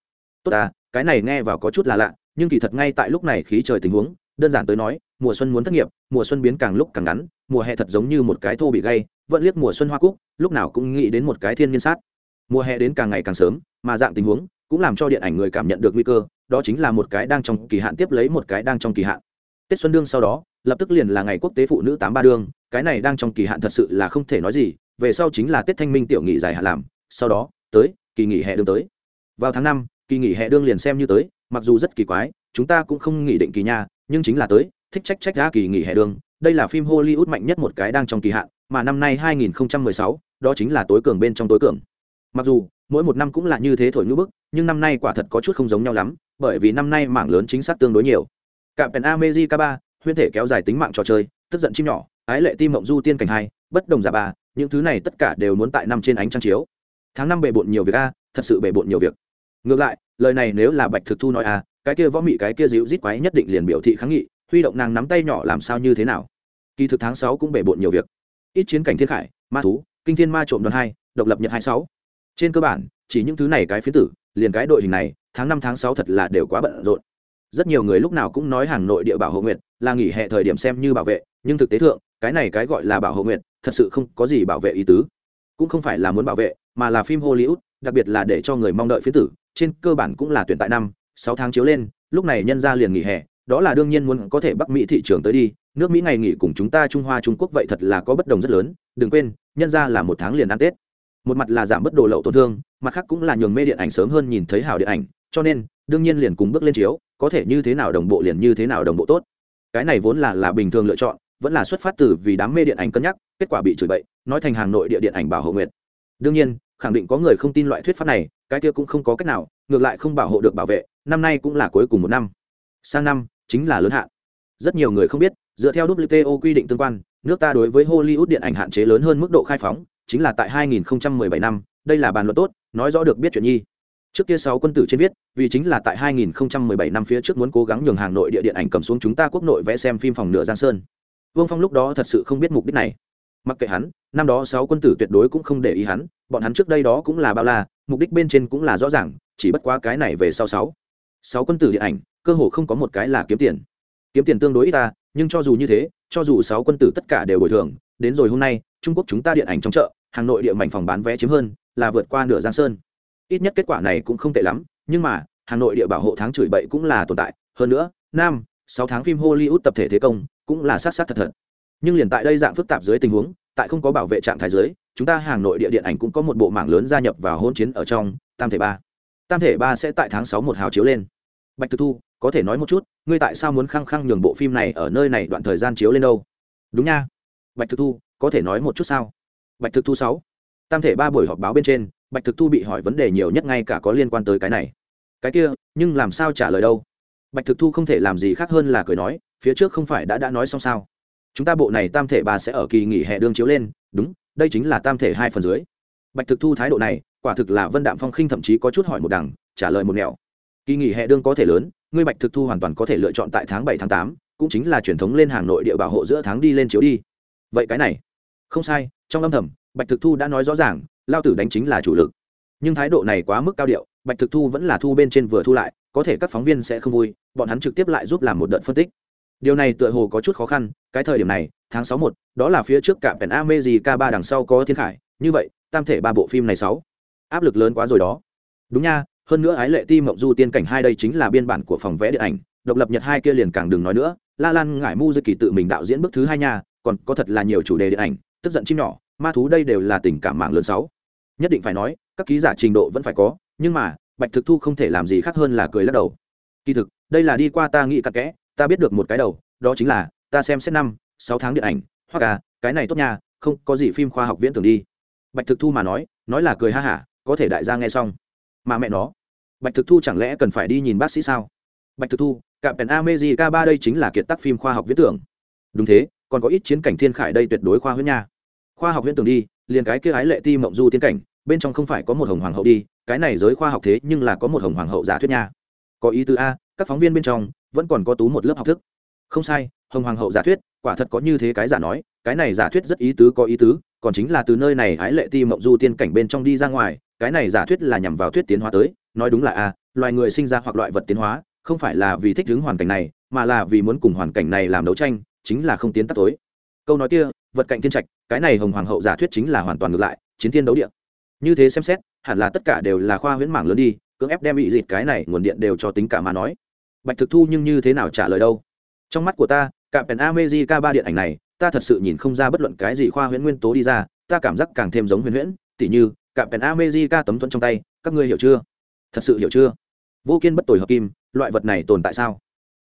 A: Tốt à, cái này nghe vào có chút là lạ, nhưng kỳ thật ngay tại lúc này khí trời tình huống, đơn giản tới nói, mùa xuân muốn thất nghiệp, mùa xuân biến càng lúc càng ngắn, mùa hè thật giống như một cái thô bị gay, vẫn liếc mùa xuân hoa cúc, lúc nào cũng nghĩ đến một cái thiên nhiên sát. Mùa hè đến càng ngày càng sớm, mà dạng tình huống cũng làm cho điện ảnh người cảm nhận được nguy cơ, đó chính là một cái đang trong kỳ hạn tiếp lấy một cái đang trong kỳ hạn. Tết xuân đương sau đó, lập tức liền là ngày quốc tế phụ nữ tám ba đương cái này đang trong kỳ hạn thật sự là không thể nói gì về sau chính là tết thanh minh tiểu nghỉ dài hạn làm sau đó tới kỳ nghỉ hè đương tới. Vào tháng năm kỳ nghỉ hè đương liền xem như tới mặc dù rất kỳ quái chúng ta cũng không nghỉ định kỳ nha nhưng chính là tới thích trách trách ra kỳ nghỉ hè đương đây là phim hollywood mạnh nhất một cái đang trong kỳ hạn mà năm nay 2016, đó chính là tối cường bên trong tối cường. Mặc dù mỗi một năm cũng là như thế thổi ngữ bức nhưng năm nay quả thật có chút không giống nhau lắm bởi vì năm nay mảng lớn chính xác tương đối nhiều. Cạm pèn amejica ba huyên thể kéo dài tính mạng trò chơi, tức giận chim nhỏ, ái lệ tim mộng du tiên cảnh hai, bất đồng giả bà những thứ này tất cả đều muốn tại năm trên ánh trăng chiếu. Tháng năm bề bộn nhiều việc a, thật sự bề bộn nhiều việc. Ngược lại, lời này nếu là bạch thực thu nói a, cái kia võ mị cái kia dịu rít quái nhất định liền biểu thị kháng nghị, huy động nàng nắm tay nhỏ làm sao như thế nào? Kỳ thực tháng sáu cũng bề bộn nhiều việc. Ít chiến cảnh thiên khải, ma thú, kinh thiên ma trộm đoàn hai, độc lập nhật hai sáu. Trên cơ bản, chỉ những thứ này cái phía tử, liền cái đội hình này, tháng năm tháng sáu thật là đều quá bận rộn. Rất nhiều người lúc nào cũng nói hàng nội địa bảo hộ nguyện là nghỉ hè thời điểm xem như bảo vệ, nhưng thực tế thượng, cái này cái gọi là bảo hộ nguyện, thật sự không có gì bảo vệ ý tứ. Cũng không phải là muốn bảo vệ, mà là phim hollywood, đặc biệt là để cho người mong đợi phía tử, trên cơ bản cũng là tuyển tại năm, sáu tháng chiếu lên, lúc này nhân ra liền nghỉ hè, đó là đương nhiên muốn có thể bắc mỹ thị trường tới đi, nước mỹ ngày nghỉ cùng chúng ta trung hoa trung quốc vậy thật là có bất đồng rất lớn, đừng quên, nhân ra là một tháng liền ăn tết. Một mặt là giảm bất đồ lậu tổn thương, mặt khác cũng là nhường mê điện ảnh sớm hơn nhìn thấy hào điện ảnh, cho nên, đương nhiên liền cùng bước lên chiếu, có thể như thế nào đồng bộ liền như thế nào đồng bộ tốt cái này vốn là là bình thường lựa chọn, vẫn là xuất phát từ vì đám mê điện ảnh cân nhắc, kết quả bị chửi bậy, nói thành hàng nội địa điện ảnh bảo hộ nguyệt. Đương nhiên, khẳng định có người không tin loại thuyết pháp này, cái kia cũng không có cách nào, ngược lại không bảo hộ được bảo vệ, năm nay cũng là cuối cùng một năm. Sang năm, chính là lớn hạn. Rất nhiều người không biết, dựa theo wto quy định tương quan, nước ta đối với hollywood điện ảnh hạn chế lớn hơn mức độ khai phóng, chính là tại 2017 năm, đây là bàn luận tốt, nói rõ được biết chuyện nhi trước kia sáu quân tử trên viết, vì chính là tại 2017 năm phía trước muốn cố gắng nhường hàng nội địa điện ảnh cầm xuống chúng ta quốc nội vẽ xem phim phòng nửa giang sơn. Vương phong lúc đó thật sự không biết mục đích này. Mặc kệ hắn, năm đó sáu quân tử tuyệt đối cũng không để ý hắn, bọn hắn trước đây đó cũng là bao la, mục đích bên trên cũng là rõ ràng, chỉ bất quá cái này về sau sáu. Sáu quân tử điện ảnh, cơ hồ không có một cái là kiếm tiền. Kiếm tiền tương đối ít ta, nhưng cho dù như thế, cho dù sáu quân tử tất cả đều bồi thường, đến rồi hôm nay, trung quốc chúng ta điện ảnh trong chợ hàng nội địa mảnh phòng bán vé chiếm hơn, là vượt qua nửa giang sơn ít nhất kết quả này cũng không tệ lắm nhưng mà hà nội địa bảo hộ tháng chửi bậy cũng là tồn tại. Hơn nữa nam sáu tháng phim hollywood tập thể thế công cũng là sát sát thật thật. Nhưng liền tại đây dạng phức tạp dưới tình huống tại không có bảo vệ trạng thái dưới, chúng ta hàng nội địa điện ảnh cũng có một bộ mảng lớn gia nhập vào hôn chiến ở trong tam thể ba. Tam thể ba sẽ tại tháng sáu một hào chiếu lên. Bạch thực thu có thể nói một chút ngươi tại sao muốn khăng khăng nhường bộ phim này ở nơi này đoạn thời gian chiếu lên đâu? Đúng nha. Bạch thực thu có thể nói một chút sao? Bạch thực thu sáu tam thể ba buổi họp báo bên trên, bạch thực thu bị hỏi vấn đề nhiều nhất ngay cả có liên quan tới cái này. Cái kia, nhưng làm sao trả lời đâu? Bạch thực thu không thể làm gì khác hơn là cười nói, phía trước không phải đã đã nói xong sao? Chúng ta bộ này tam thể ba sẽ ở kỳ nghỉ hè đương chiếu lên, đúng, đây chính là tam thể hai phần dưới. Bạch thực thu thái độ này, quả thực là vân đạm phong khinh thậm chí có chút hỏi một đằng, trả lời một nẻo. Kỳ nghỉ hè đương có thể lớn, ngươi bạch thực thu hoàn toàn có thể lựa chọn tại tháng bảy, tháng tám, cũng chính là truyền thống lên hàng nội địa bảo hộ giữa tháng đi lên chiếu đi. Vậy cái này, không sai, trong âm thầm bạch thực thu đã nói rõ ràng, lao tử đánh chính là chủ lực. Nhưng thái độ này quá mức cao điệu, bạch thực thu vẫn là thu bên trên vừa thu lại, có thể các phóng viên sẽ không vui, bọn hắn trực tiếp lại giúp làm một đợt phân tích. Điều này tựa hồ có chút khó khăn, cái thời điểm này, tháng sáu một, đó là phía trước cả pèn ame gì k ba đằng sau có thiên khải, như vậy, tam thể ba bộ phim này sáu. Áp lực lớn quá rồi đó. Đúng nha, hơn nữa ái lệ ti mộng du tiên cảnh hai đây chính là biên bản của phòng vẽ điện ảnh, độc lập nhật hai kia liền càng đừng nói nữa. La lan ngải mu dư kỳ tự mình đạo diễn bức thứ hai nha, còn có thật là nhiều chủ đề điện ảnh, tức giận chim nhỏ ma thú đây đều là tình cảm mạng lớn sáu. Nhất định phải nói, các ký giả trình độ vẫn phải có, nhưng mà, bạch thực thu không thể làm gì khác hơn là cười lắc đầu. Kỳ thực, đây là đi qua ta nghĩ cặn kẽ, ta biết được một cái đầu, đó chính là, ta xem xét năm, sáu tháng điện ảnh, hoặc à cái này tốt nha, không có gì phim khoa học viễn tưởng đi. Bạch thực thu mà nói nói là cười ha hả, có thể đại gia nghe xong. Mà mẹ nó, bạch thực thu chẳng lẽ cần phải đi nhìn bác sĩ sao? Bạch thực thu cạm pèn k ba đây chính là kiệt tác phim khoa học viễn tưởng. Đúng thế, còn có ít chiến cảnh thiên khải đây tuyệt đối khoa huyễn nha khoa học huyễn tưởng đi, liền cái kia ái lệ ti mộng du tiến cảnh, bên trong không phải có một hồng hoàng hậu đi, cái này giới khoa học thế nhưng là có một hồng hoàng hậu giả thuyết nha. Có ý tứ a, các phóng viên bên trong vẫn còn có tú một lớp học thức. Không sai, hồng hoàng hậu giả thuyết, quả thật có như thế cái giả nói, cái này giả thuyết rất ý tứ, có ý tứ, còn chính là từ nơi này ái lệ ti mộng du tiên cảnh bên trong đi ra ngoài, cái này giả thuyết là nhằm vào thuyết tiến hóa tới, nói đúng là a, loài người sinh ra hoặc loại vật tiến hóa, không phải là vì thích ứng hoàn cảnh này, mà là vì muốn cùng hoàn cảnh này làm đấu tranh, chính là không tiến tắt tối câu nói kia, vật cạnh thiên trạch, cái này hồng hoàng hậu giả thuyết chính là hoàn toàn ngược lại, chiến thiên đấu điện như thế xem xét, hẳn là tất cả đều là khoa huyễn mảng lớn đi, cưỡng ép đem bị dịt cái này nguồn điện đều cho tính cả mà nói. Bạch thực thu nhưng như thế nào trả lời đâu? Trong mắt của ta cả pèn amejica ba điện ảnh này, ta thật sự nhìn không ra bất luận cái gì khoa huyễn nguyên tố đi ra, ta cảm giác càng thêm giống huyền huyễn, tỉ như cả pèn amejica tấm thuẫn trong tay, các ngươi hiểu chưa? Thật sự hiểu chưa? Vô kiên bất tồi hợp kim, loại vật này tồn tại sao?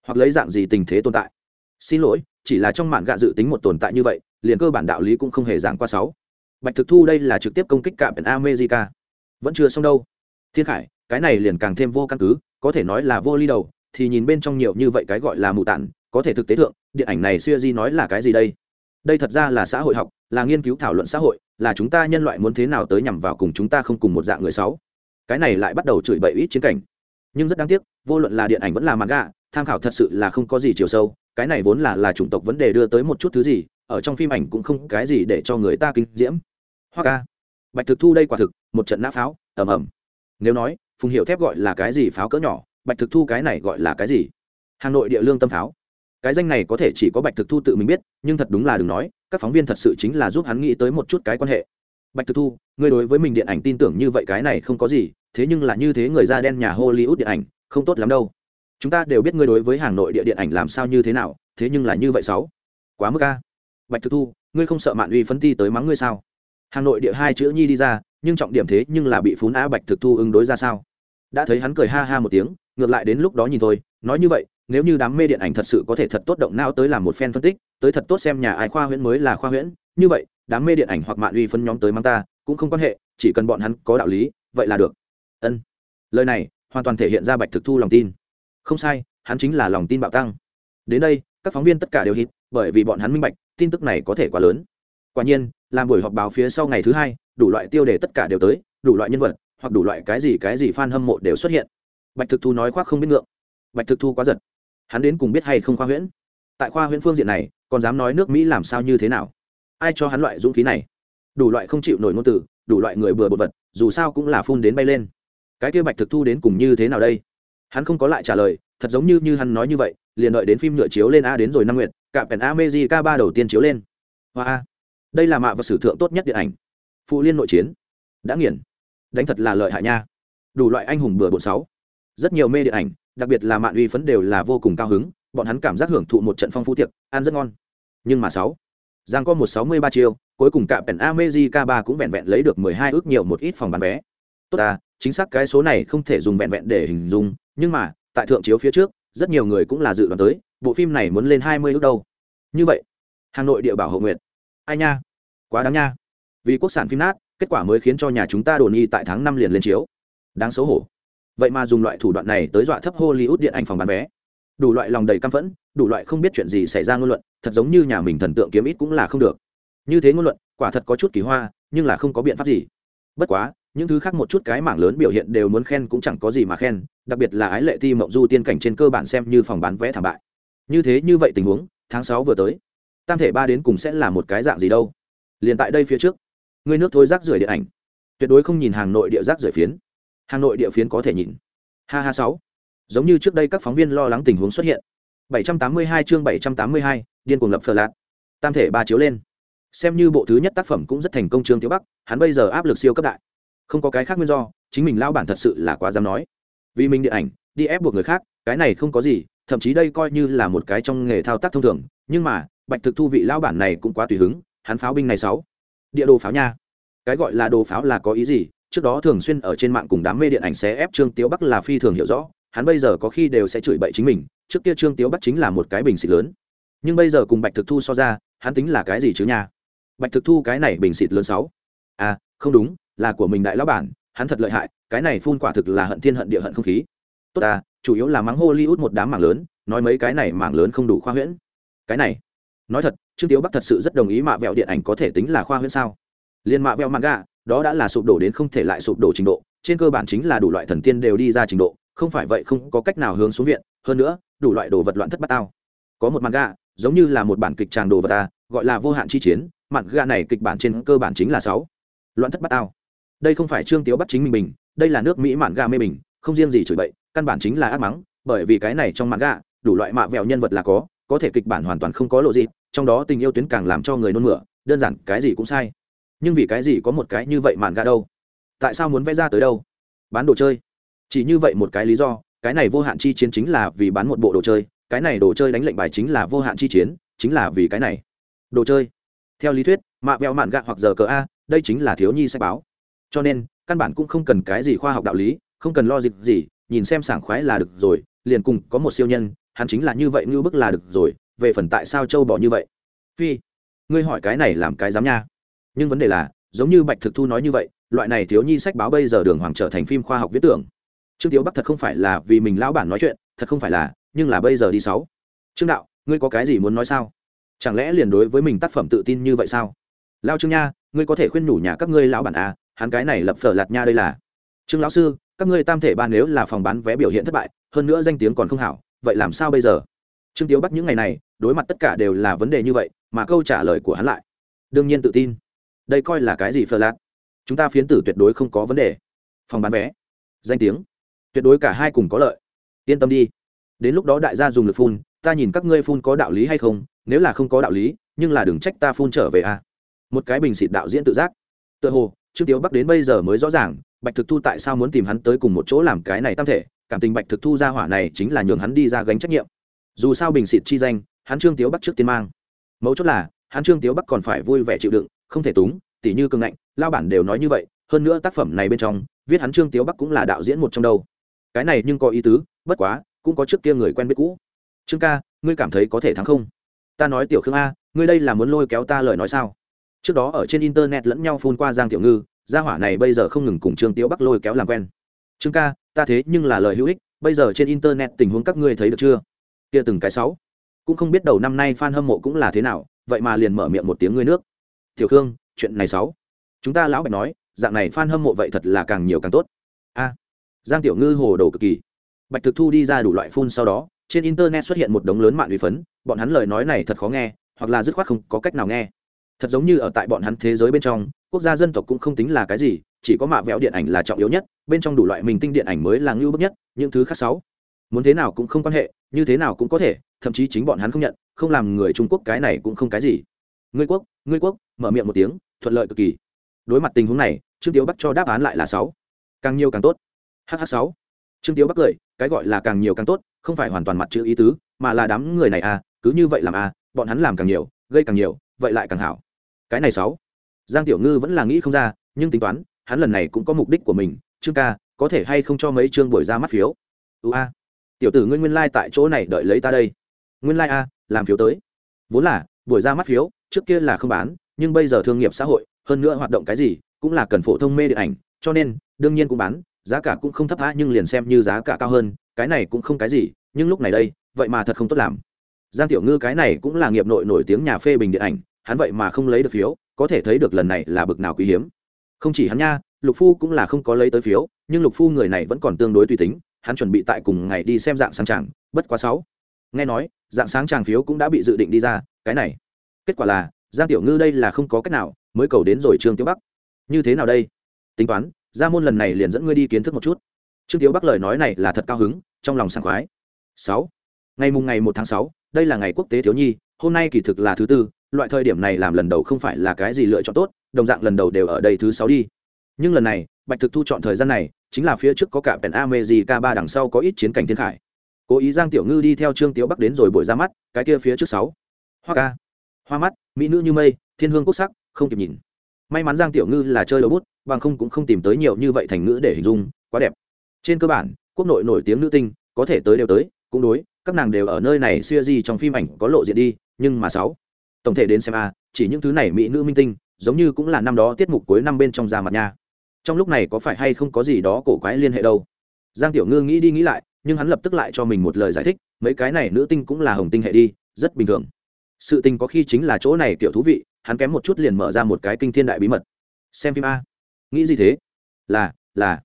A: Hoặc lấy dạng gì tình thế tồn tại? Xin lỗi chỉ là trong mạn gạ dự tính một tồn tại như vậy, liền cơ bản đạo lý cũng không hề giảng qua sáu. Bạch thực thu đây là trực tiếp công kích cạm biển america. Vẫn chưa xong đâu. Thiên khải, cái này liền càng thêm vô căn cứ, có thể nói là vô ly đầu, thì nhìn bên trong nhiều như vậy cái gọi là mù tản, có thể thực tế thượng, điện ảnh này xuya di nói là cái gì đây? Đây thật ra là xã hội học, là nghiên cứu thảo luận xã hội, là chúng ta nhân loại muốn thế nào tới nhằm vào cùng chúng ta không cùng một dạng người sáu. Cái này lại bắt đầu chửi bậy ít chiến cảnh. Nhưng rất đáng tiếc, vô luận là điện ảnh vẫn là manga tham khảo thật sự là không có gì chiều sâu, cái này vốn là là chủng tộc vấn đề đưa tới một chút thứ gì, ở trong phim ảnh cũng không cái gì để cho người ta kinh diễm. Hoa ca, bạch thực thu đây quả thực, một trận nã pháo, ầm ầm. Nếu nói, phùng hiệu thép gọi là cái gì pháo cỡ nhỏ, bạch thực thu cái này gọi là cái gì? Hà nội địa lương tâm pháo. Cái danh này có thể chỉ có bạch thực thu tự mình biết, nhưng thật đúng là đừng nói, các phóng viên thật sự chính là giúp hắn nghĩ tới một chút cái quan hệ. Bạch thực thu người đối với mình điện ảnh tin tưởng như vậy cái này không có gì, thế nhưng là như thế người da đen nhà hollywood điện ảnh, không tốt lắm đâu chúng ta đều biết ngươi đối với hàng nội địa điện ảnh làm sao như thế nào, thế nhưng là như vậy sáu. Quá mức a. Bạch thực thu, ngươi không sợ mạn uy phấn ti tới mắng ngươi sao? Hàng nội địa hai chữ nhi đi ra, nhưng trọng điểm thế nhưng là bị phún á bạch thực thu ứng đối ra sao? Đã thấy hắn cười ha ha một tiếng, ngược lại đến lúc đó nhìn thôi, nói như vậy, nếu như đám mê điện ảnh thật sự có thể thật tốt động não tới làm một fan phân tích, tới thật tốt xem nhà ai khoa huyễn mới là khoa huyễn, như vậy, đám mê điện ảnh hoặc Mạn uy phân nhóm tới mang ta, cũng không quan hệ, chỉ cần bọn hắn có đạo lý, vậy là được. Ân. Lời này hoàn toàn thể hiện ra bạch thực thu lòng tin không sai, hắn chính là lòng tin bạo tăng. Đến đây, các phóng viên tất cả đều hít, bởi vì bọn hắn minh bạch, tin tức này có thể quá lớn. Quả nhiên, làm buổi họp báo phía sau ngày thứ hai, đủ loại tiêu đề tất cả đều tới, đủ loại nhân vật, hoặc đủ loại cái gì cái gì f a n hâm mộ đều xuất hiện. Bạch thực thu nói khoác không biết ngượng. Bạch thực thu quá giật. Hắn đến cùng biết hay không khoa huyễn? Tại khoa huyễn phương diện này, còn dám nói nước mỹ làm sao như thế nào? Ai cho hắn loại dũng khí này? Đủ loại không chịu nổi ngôn từ, đủ loại người bừa bột vật, dù sao cũng là phun đến bay lên. Cái kia bạch thực thu đến cùng như thế nào đây? Hắn không có lại trả lời, thật giống như như hắn nói như vậy, liền đợi đến phim nhựa chiếu lên a đến rồi năm nguyện cả pèn a meji k ba đầu tiên chiếu lên. Hoa a. Đây là mạ và sử thượng tốt nhất điện ảnh. Phụ liên nội chiến. Đã nghiền. Đánh thật là lợi hại nha. Đủ loại anh hùng bừa bộn sáu. Rất nhiều mê điện ảnh, đặc biệt là mạn uy phấn đều là vô cùng cao hứng, bọn hắn cảm giác hưởng thụ một trận phong phú tiệc, ăn rất ngon. Nhưng mà sáu. Giang có một sáu mươi ba chiêu, cuối cùng cả pèn amezi k ba cũng vẹn vẹn lấy được mười hai ước nhiều một ít phòng bán vé. Tốt à chính xác cái số này không thể dùng vẹn vẹn để hình dung nhưng mà, tại thượng chiếu phía trước, rất nhiều người cũng là dự đoán tới, bộ phim này muốn lên hai mươi ước đâu. Như vậy, hà nội địa bảo Hậu nguyện ai nha? Quá đáng nha. Vì quốc sản phim nát, kết quả mới khiến cho nhà chúng ta đồn y tại tháng năm liền lên chiếu. Đáng xấu hổ. Vậy mà dùng loại thủ đoạn này tới dọa thấp hollywood điện ảnh phòng bán vé. Đủ loại lòng đầy căm phẫn, đủ loại không biết chuyện gì xảy ra ngôn luận, thật giống như nhà mình thần tượng kiếm ít cũng là không được. Như thế ngôn luận, quả thật có chút kỳ hoa, nhưng là không có biện pháp gì. Bất quá những thứ khác một chút cái mảng lớn biểu hiện đều muốn khen cũng chẳng có gì mà khen đặc biệt là ái lệ ti mộng du tiên cảnh trên cơ bản xem như phòng bán vé thảm bại. Như thế như vậy tình huống tháng sáu vừa tới tam thể ba đến cùng sẽ là một cái dạng gì đâu? Liền tại đây phía trước người nước thôi rác rưởi điện ảnh tuyệt đối không nhìn hàng nội địa rác rưởi phiến. Hàng nội địa phiến có thể nhìn. Ha ha sáu. Giống như trước đây các phóng viên lo lắng tình huống xuất hiện. 782 chương 782, điên cuồng lập phờ lạt. Tam thể ba chiếu lên. Xem như bộ thứ nhất tác phẩm cũng rất thành công trương tiếu bắc hắn bây giờ áp lực siêu cấp đại không có cái khác nguyên do, chính mình lao bản thật sự là quá dám nói. Vì mình điện ảnh, đi ép buộc người khác, cái này không có gì, thậm chí đây coi như là một cái trong nghề thao tác thông thường, nhưng mà, bạch thực thu vị lao bản này cũng quá tùy hứng, hắn pháo binh này sáu. Địa đồ pháo nha. Cái gọi là đồ pháo là có ý gì? Trước đó thường xuyên ở trên mạng cùng đám mê điện ảnh xé ép trương tiếu bắc là phi thường hiểu rõ, hắn bây giờ có khi đều sẽ chửi bậy chính mình, trước kia trương tiếu bắc chính là một cái bình xịt lớn. Nhưng bây giờ cùng bạch thực thu so ra, hắn tính là cái gì chứ nha? Bạch thực thu cái này bình xịt lớn sáu. À không đúng là của mình đại lão bản, hắn thật lợi hại, cái này phun quả thực là hận thiên hận địa hận không khí. Tốt ta, chủ yếu là mắng hollywood một đám mảng lớn, nói mấy cái này mảng lớn không đủ khoa huyễn. Cái này, nói thật, trương tiếu bắc thật sự rất đồng ý mạ vẹo điện ảnh có thể tính là khoa huyễn sao? Liên mạ vẹo manga, đó đã là sụp đổ đến không thể lại sụp đổ trình độ, trên cơ bản chính là đủ loại thần tiên đều đi ra trình độ, không phải vậy không có cách nào hướng xuống viện, hơn nữa, đủ loại đồ vật loạn thất bát tao. Có một manga, giống như là một bản kịch tràng đồ vật ta, gọi là vô hạn chi chiến, manga này kịch bản trên cơ bản chính là sáu. Loạn thất bát tao đây không phải trương tiếu bắt chính mình mình, đây là nước mỹ mạn ga mê bình không riêng gì chửi bậy căn bản chính là ác mắng bởi vì cái này trong mạn ga đủ loại mạ vẹo nhân vật là có có thể kịch bản hoàn toàn không có lộ gì trong đó tình yêu tuyến càng làm cho người nôn mửa đơn giản cái gì cũng sai. Nhưng vì cái gì có một cái như vậy mạn gà đâu? Tại sao muốn vẽ ra tới đâu? Bán đồ chơi. Chỉ như vậy một cái lý do cái này vô hạn chi chiến chính là vì bán một bộ đồ chơi cái này đồ chơi đánh lệnh bài chính là vô hạn chi chiến chính là vì cái này. Đồ chơi. Theo lý thuyết mạ vẹo mạn gạ hoặc giờ cờ a đây chính là thiếu nhi sách báo cho nên, căn bản cũng không cần cái gì khoa học đạo lý, không cần lo dịch gì, nhìn xem sảng khoái là được rồi, liền cùng có một siêu nhân, hắn chính là như vậy như bức là được rồi, về phần tại sao châu bỏ như vậy. Phi, ngươi hỏi cái này làm cái dám nha. Nhưng vấn đề là, giống như bạch thực thu nói như vậy, loại này thiếu nhi sách báo bây giờ đường hoàng trở thành phim khoa học viết tưởng. Trương tiếu bắc thật không phải là vì mình lão bản nói chuyện, thật không phải là, nhưng là bây giờ đi sáu. Trương đạo, ngươi có cái gì muốn nói sao? Chẳng lẽ liền đối với mình tác phẩm tự tin như vậy sao? Lao trương nha, ngươi có thể khuyên nhủ nhà các ngươi lão bản à hắn cái này lập phở lạt nha đây là. Trương lão sư, các ngươi tam thể ban nếu là phòng bán vé biểu hiện thất bại, hơn nữa danh tiếng còn không hảo, vậy làm sao bây giờ? Trương tiếu bắc những ngày này, đối mặt tất cả đều là vấn đề như vậy, mà câu trả lời của hắn lại. Đương nhiên tự tin. Đây coi là cái gì phở lạt? Chúng ta phiến tử tuyệt đối không có vấn đề. Phòng bán vé. Danh tiếng. Tuyệt đối cả hai cùng có lợi. Yên tâm đi. Đến lúc đó đại gia dùng lực phun, ta nhìn các ngươi phun có đạo lý hay không, nếu là không có đạo lý, nhưng là đừng trách ta phun trở về a à. một cái bình xịt đạo diễn tự giác. Tự hồ trương tiếu bắc đến bây giờ mới rõ ràng, bạch thực thu tại sao muốn tìm hắn tới cùng một chỗ làm cái này tam thể, cảm tình bạch thực thu ra hỏa này chính là nhường hắn đi ra gánh trách nhiệm. Dù sao bình xịt chi danh, hắn trương tiếu bắc trước tiên mang. Mấu chốt là, hắn trương tiếu bắc còn phải vui vẻ chịu đựng, không thể túng, tỉ như cường ngạnh, lao bản đều nói như vậy, hơn nữa tác phẩm này bên trong, viết hắn trương tiếu bắc cũng là đạo diễn một trong đâu. Cái này nhưng có ý tứ, bất quá, cũng có trước kia người quen biết cũ. Trương ca, ngươi cảm thấy có thể thắng không? Ta nói tiểu khương a, ngươi đây là muốn lôi kéo ta lời nói sao? Trước đó ở trên internet lẫn nhau phun qua giang tiểu ngư, gia hỏa này bây giờ không ngừng cùng trương tiếu bắc lôi kéo làm quen. Trương ca, ta thế nhưng là lời hữu ích, bây giờ trên internet tình huống các ngươi thấy được chưa? Kia từng cái sáu. Cũng không biết đầu năm nay f a n hâm mộ cũng là thế nào, vậy mà liền mở miệng một tiếng ngươi nước. Tiểu khương, chuyện này sáu. Chúng ta lão bạch nói, dạng này f a n hâm mộ vậy thật là càng nhiều càng tốt. A. Giang tiểu ngư hồ đồ cực kỳ. Bạch thực thu đi ra đủ loại phun sau đó, trên internet xuất hiện một đống lớn mạng uy phấn, bọn hắn lời nói này thật khó nghe, hoặc là dứt khoát không có cách nào nghe thật giống như ở tại bọn hắn thế giới bên trong, quốc gia dân tộc cũng không tính là cái gì, chỉ có mạ vẹo điện ảnh là trọng yếu nhất, bên trong đủ loại mình tinh điện ảnh mới là ngưu bức nhất, những thứ khác sáu. Muốn thế nào cũng không quan hệ, như thế nào cũng có thể, thậm chí chính bọn hắn không nhận, không làm người trung quốc cái này cũng không cái gì. Ngươi quốc ngươi quốc, mở miệng một tiếng, thuận lợi cực kỳ. Đối mặt tình huống này, trương tiếu bắc cho đáp án lại là sáu. Càng nhiều càng tốt. Hh sáu. Trương tiếu bắc cười, cái gọi là càng nhiều càng tốt, không phải hoàn toàn mặt chữ ý tứ, mà là đám người này à cứ như vậy làm à bọn hắn làm càng nhiều, gây càng nhiều, vậy lại càng hảo cái này sáu. Giang tiểu ngư vẫn là nghĩ không ra, nhưng tính toán, hắn lần này cũng có mục đích của mình. Trương ca, có thể hay không cho mấy chương buổi ra mắt phiếu? Ưu a. Tiểu tử ngươi nguyên lai、like、tại chỗ này đợi lấy ta đây. Nguyên lai、like、a, làm phiếu tới. Vốn là, buổi ra mắt phiếu, trước kia là không bán, nhưng bây giờ thương nghiệp xã hội, hơn nữa hoạt động cái gì, cũng là cần phổ thông mê điện ảnh, cho nên, đương nhiên cũng bán, giá cả cũng không thấp thá nhưng liền xem như giá cả cao hơn, cái này cũng không cái gì, nhưng lúc này đây, vậy mà thật không tốt làm. Giang tiểu ngư cái này cũng là nghiệp nội nổi tiếng nhà phê bình điện ảnh hắn vậy mà không lấy được phiếu, có thể thấy được lần này là bực nào quý hiếm. Không chỉ hắn nha, lục phu cũng là không có lấy tới phiếu, nhưng lục phu người này vẫn còn tương đối tùy tính, hắn chuẩn bị tại cùng ngày đi xem dạng sáng tràng, bất quá sáu. Nghe nói, dạng sáng tràng phiếu cũng đã bị dự định đi ra, cái này. Kết quả là, giang tiểu ngư đây là không có cách nào, mới cầu đến rồi trương tiêu bắc. Như thế nào đây? Tính toán ra môn lần này liền dẫn ngươi đi kiến thức một chút. Trương tiêu bắc lời nói này là thật cao hứng, trong lòng sảng khoái. Sáu. Ngày mùng ngày một tháng sáu, đây là ngày quốc tế thiếu nhi, hôm nay kỳ thực là thứ tư loại thời điểm này làm lần đầu không phải là cái gì lựa chọn tốt, đồng dạng lần đầu đều ở đây thứ sáu đi. Nhưng lần này, bạch thực thu chọn thời gian này, chính là phía trước có cả pèn k ba đằng sau có ít chiến cảnh thiên khải. Cố ý giang tiểu ngư đi theo trương tiếu bắc đến rồi buổi ra mắt, cái kia phía trước sáu. Hoa ca. Hoa mắt, mỹ nữ như mây, thiên hương quốc sắc, không kịp nhìn. May mắn giang tiểu ngư là chơi đầu bút, bằng không cũng không tìm tới nhiều như vậy thành ngữ để hình dung, quá đẹp. Trên cơ bản, quốc nội nổi tiếng nữ tinh, có thể tới đều tới, cũng đối, các nàng đều ở nơi này xuya di trong phim ảnh có lộ diện đi, nhưng mà sáu tổng thể đến xem a, chỉ những thứ này mỹ nữ minh tinh, giống như cũng là năm đó tiết mục cuối năm bên trong ra mặt nha. Trong lúc này có phải hay không có gì đó cổ quái liên hệ đâu? Giang tiểu ngư nghĩ đi nghĩ lại, nhưng hắn lập tức lại cho mình một lời giải thích, mấy cái này nữ tinh cũng là hồng tinh hệ đi, rất bình thường. Sự tình có khi chính là chỗ này kiểu thú vị, hắn kém một chút liền mở ra một cái kinh thiên đại bí mật. Xem phim a. Nghĩ gì thế? Là là.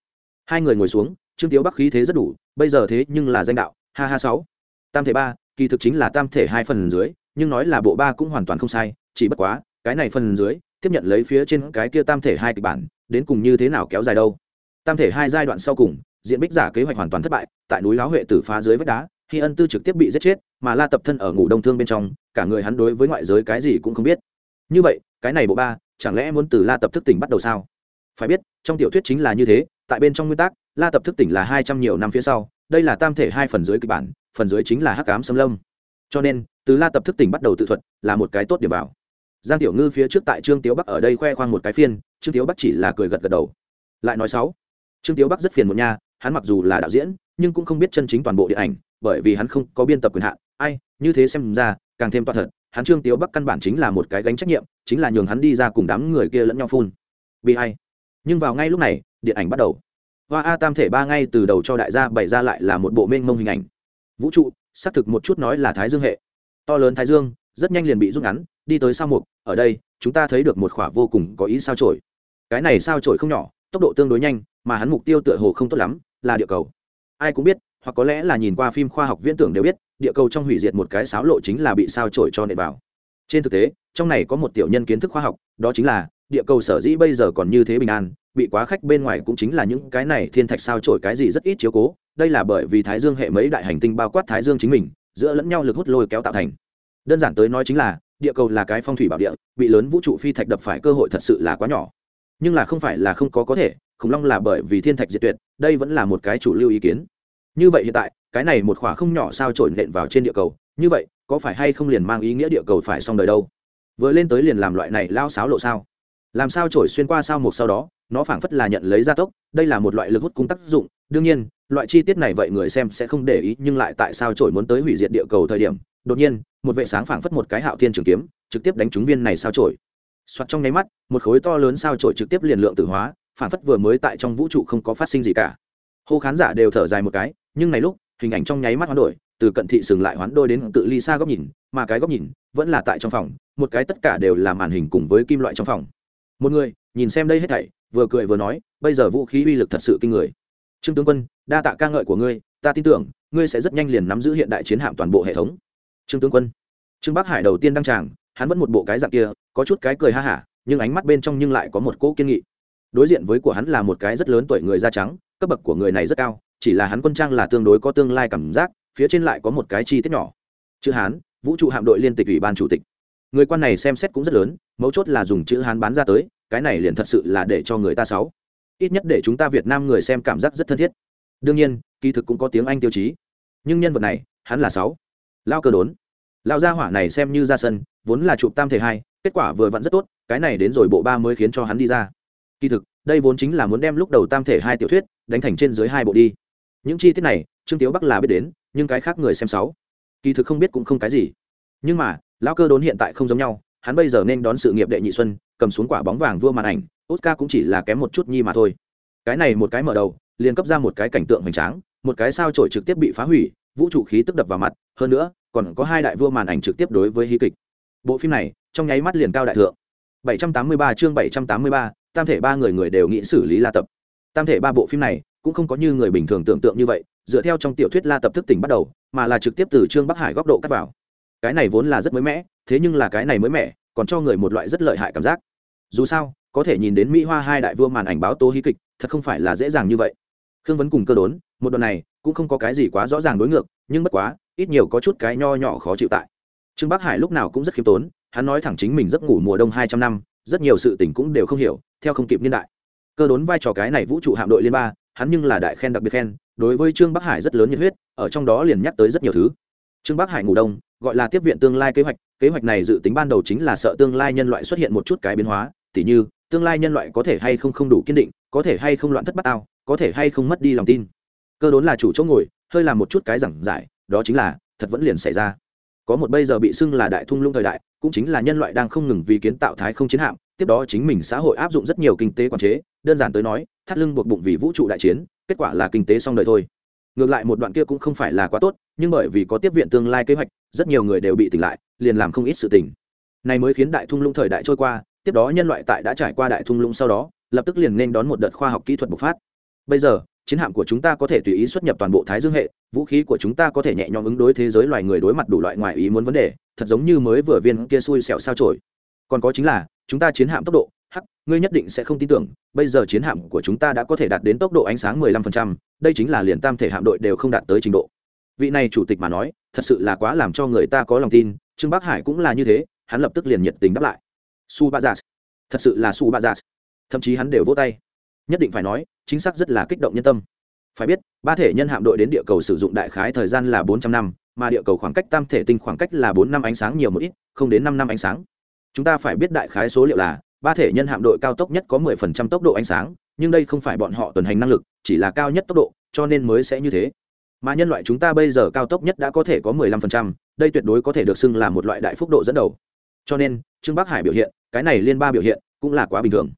A: Hai người ngồi xuống, trương tiếu bắc khí thế rất đủ, bây giờ thế nhưng là danh đạo, ha ha sáu. Tam thể ba, kỳ thực chính là tam thể hai phần dưới nhưng nói là bộ ba cũng hoàn toàn không sai, chỉ bất quá, cái này phần dưới, tiếp nhận lấy phía trên cái kia tam thể hai kịch bản, đến cùng như thế nào kéo dài đâu. Tam thể hai giai đoạn sau cùng, diện bích giả kế hoạch hoàn toàn thất bại, tại núi láo huệ tử phá dưới vách đá khi ân tư trực tiếp bị giết chết, mà la tập thân ở ngủ đông thương bên trong, cả người hắn đối với ngoại giới cái gì cũng không biết. Như vậy, cái này bộ ba, chẳng lẽ muốn từ la tập thức tỉnh bắt đầu sao? Phải biết, trong tiểu thuyết chính là như thế, tại bên trong nguyên tắc, la tập thức tỉnh là hai trăm nhiều năm phía sau, đây là tam thể hai phần dưới kịch bản, phần dưới chính là hắc cám xâm lâm cho nên, từ la tập thức tỉnh bắt đầu tự thuật là một cái tốt điểm vào. Giang tiểu ngư phía trước tại trương tiếu bắc ở đây khoe khoang một cái phiên, trương tiếu bắc chỉ là cười gật gật đầu. Lại nói sáu, trương tiếu bắc rất phiền một nha, hắn mặc dù là đạo diễn, nhưng cũng không biết chân chính toàn bộ điện ảnh, bởi vì hắn không có biên tập quyền hạn. Ai, như thế xem ra, càng thêm toa thật, hắn trương tiếu bắc căn bản chính là một cái gánh trách nhiệm, chính là nhường hắn đi ra cùng đám người kia lẫn nhau phun. Vì ai? Nhưng vào ngay lúc này, điện ảnh bắt đầu. Hoa a tam thể ba ngay từ đầu cho đại gia bày ra lại là một bộ mênh mông hình ảnh. Vũ trụ xác thực một chút nói là thái dương hệ. To lớn thái dương, rất nhanh liền bị rút ngắn, đi tới sao mục, ở đây, chúng ta thấy được một khỏa vô cùng có ý sao trổi cái này sao trổi không nhỏ, tốc độ tương đối nhanh, mà hắn mục tiêu tựa hồ không tốt lắm, là địa cầu. Ai cũng biết, hoặc có lẽ là nhìn qua phim khoa học viễn tưởng đều biết, địa cầu trong hủy diệt một cái sáo lộ chính là bị sao trổi cho nệ vào. Trên thực tế, trong này có một tiểu nhân kiến thức khoa học, đó chính là, địa cầu sở dĩ bây giờ còn như thế bình an, bị quá khách bên ngoài cũng chính là những cái này thiên thạch sao trổi cái gì rất ít chiếu cố đây là bởi vì thái dương hệ mấy đại hành tinh bao quát thái dương chính mình, giữa lẫn nhau lực hút lôi kéo tạo thành. Đơn giản tới nói chính là, địa cầu là cái phong thủy bảo địa, bị lớn vũ trụ phi thạch đập phải cơ hội thật sự là quá nhỏ. Nhưng là không phải là không có có thể, khủng long là bởi vì thiên thạch diệt tuyệt, đây vẫn là một cái chủ lưu ý kiến. Như vậy hiện tại, cái này một khỏa không nhỏ sao trổi nện vào trên địa cầu, như vậy, có phải hay không liền mang ý nghĩa địa cầu phải xong đời đâu? Vừa lên tới liền làm loại này lao sáo lộ sao? Làm sao trổi xuyên qua sao một sau đó, nó phảng phất là nhận lấy gia tốc, đây là một loại lực hút cung tác dụng, đương nhiên loại chi tiết này vậy người xem sẽ không để ý, nhưng lại tại sao trổi muốn tới hủy diệt địa cầu thời điểm, đột nhiên, một vệ sáng phảng phất một cái hạo thiên trường kiếm, trực tiếp đánh trúng viên này sao trổi soạt trong nháy mắt, một khối to lớn sao trổi trực tiếp liền lượng tử hóa, phảng phất vừa mới tại trong vũ trụ không có phát sinh gì cả. Hô khán giả đều thở dài một cái, nhưng này lúc, hình ảnh trong nháy mắt hoán đổi, từ cận thị sừng lại hoán đôi đến cự ly xa góc nhìn, mà cái góc nhìn vẫn là tại trong phòng, một cái tất cả đều là màn hình cùng với kim loại trong phòng. Một người, nhìn xem đây hết thảy, vừa cười vừa nói, bây giờ vũ khí uy lực thật sự kinh người trương tướng quân, đa tạ ca ngợi của ngươi, ta tin tưởng, ngươi sẽ rất nhanh liền nắm giữ hiện đại chiến hạm toàn bộ hệ thống. Trương tướng quân. Trương bắc hải đầu tiên đăng tràng, hắn vẫn một bộ cái dạng kia, có chút cái cười ha hả, nhưng ánh mắt bên trong nhưng lại có một cỗ kiên nghị. Đối diện với của hắn là một cái rất lớn tuổi người da trắng, cấp bậc của người này rất cao, chỉ là hắn quân trang là tương đối có tương lai cảm giác, phía trên lại có một cái chi tiết nhỏ. Chữ hán, vũ trụ hạm đội liên tịch ủy ban chủ tịch. Người quan này xem xét cũng rất lớn, mấu chốt là dùng chữ hán bán ra tới, cái này liền thật sự là để cho người ta sáu ít nhất để chúng ta việt nam người xem cảm giác rất thân thiết. Đương nhiên, kỳ thực cũng có tiếng anh tiêu chí. Nhưng nhân vật này, hắn là sáu. Lao cơ đốn. Lao gia hỏa này xem như ra sân, vốn là chụp tam thể hai, kết quả vừa vặn rất tốt, cái này đến rồi bộ ba mới khiến cho hắn đi ra. Kỳ thực, đây vốn chính là muốn đem lúc đầu tam thể hai tiểu thuyết đánh thành trên dưới hai bộ đi. Những chi tiết này, trương tiếu bắc là biết đến, nhưng cái khác người xem sáu, kỳ thực không biết cũng không cái gì. Nhưng mà lão cơ đốn hiện tại không giống nhau, hắn bây giờ nên đón sự nghiệp đệ nhị xuân, cầm xuống quả bóng vàng vua màn ảnh oscar cũng chỉ là kém một chút nhi mà thôi. Cái này một cái mở đầu liền cấp ra một cái cảnh tượng hoành tráng một cái sao trổi trực tiếp bị phá hủy vũ trụ khí tức đập vào mặt hơn nữa còn có hai đại vua màn ảnh trực tiếp đối với hí kịch. Bộ phim này trong nháy mắt liền cao đại thượng. 783 chương 783, tam thể ba người người đều nghĩ xử lý la tập. Tam thể ba bộ phim này cũng không có như người bình thường tưởng tượng như vậy dựa theo trong tiểu thuyết la tập thức tỉnh bắt đầu mà là trực tiếp từ trương bắc hải góc độ cắt vào. Cái này vốn là rất mới mẻ thế nhưng là cái này mới mẻ còn cho người một loại rất lợi hại cảm giác dù sao, có thể nhìn đến mỹ hoa hai đại vua màn ảnh báo tố hí kịch, thật không phải là dễ dàng như vậy. Khương vấn cùng cơ đốn, một đoạn này, cũng không có cái gì quá rõ ràng đối ngược, nhưng bất quá, ít nhiều có chút cái nho nhỏ khó chịu tại. Trương bắc hải lúc nào cũng rất khiêm tốn, hắn nói thẳng chính mình giấc ngủ mùa đông hai trăm năm, rất nhiều sự tình cũng đều không hiểu, theo không kịp niên đại. Cơ đốn vai trò cái này vũ trụ hạm đội liên ba, hắn nhưng là đại khen đặc biệt khen, đối với trương bắc hải rất lớn nhiệt huyết, ở trong đó liền nhắc tới rất nhiều thứ. Trương bắc hải ngủ đông, gọi là tiếp viện tương lai kế hoạch kế hoạch này dự tính ban đầu chính là sợ tương lai nhân loại xuất hiện một chút cái biến hóa tỉ như, tương lai nhân loại có thể hay không không đủ kiên định, có thể hay không loạn thất bát ao có thể hay không mất đi lòng tin. Cơ đốn là chủ chỗ ngồi, hơi làm một chút cái giảng giải, đó chính là, thật vẫn liền xảy ra. Có một bây giờ bị xưng là đại thung lũng thời đại, cũng chính là nhân loại đang không ngừng vì kiến tạo thái không chiến hạm, tiếp đó chính mình xã hội áp dụng rất nhiều kinh tế quản chế, đơn giản tới nói, thắt lưng buộc bụng vì vũ trụ đại chiến, kết quả là kinh tế xong đời thôi. Ngược lại một đoạn kia cũng không phải là quá tốt, nhưng bởi vì có tiếp viện tương lai kế hoạch, rất nhiều người đều bị tỉnh lại, liền làm không ít sự tỉnh này mới khiến đại thung lũng thời đại trôi qua tiếp đó nhân loại tại đã trải qua đại thung lũng sau đó lập tức liền nên đón một đợt khoa học kỹ thuật bộc phát. Bây giờ chiến hạm của chúng ta có thể tùy ý xuất nhập toàn bộ thái dương hệ vũ khí của chúng ta có thể nhẹ nhõm ứng đối thế giới loài người đối mặt đủ loại ngoại ý muốn vấn đề thật giống như mới vừa viên kia xui xẻo sao trổi còn có chính là chúng ta chiến hạm tốc độ hắc ngươi nhất định sẽ không tin tưởng bây giờ chiến hạm của chúng ta đã có thể đạt đến tốc độ ánh sáng 15%, đây chính là liền tam thể hạm đội đều không đạt tới trình độ. Vị này chủ tịch mà nói thật sự là quá làm cho người ta có lòng tin trương bắc hải cũng là như thế hắn lập tức liền nhiệt tình đáp lại su ba giả thật sự là su ba giả thậm chí hắn đều vỗ tay. Nhất định phải nói, chính xác rất là kích động nhân tâm. Phải biết, ba thể nhân hạm đội đến địa cầu sử dụng đại khái thời gian là bốn trăm năm, mà địa cầu khoảng cách tam thể tinh khoảng cách là bốn năm ánh sáng nhiều một ít, không đến năm năm ánh sáng. Chúng ta phải biết đại khái số liệu là, ba thể nhân hạm đội cao tốc nhất có mười phần trăm tốc độ ánh sáng, nhưng đây không phải bọn họ tuần hành năng lực, chỉ là cao nhất tốc độ, cho nên mới sẽ như thế. Mà nhân loại chúng ta bây giờ cao tốc nhất đã có thể có mười lăm phần trăm, đây tuyệt đối có thể được xưng là một loại đại phúc độ dẫn đầu. Cho nên, trương bắc hải biểu hiện cái này liên ba biểu hiện cũng là quá bình thường.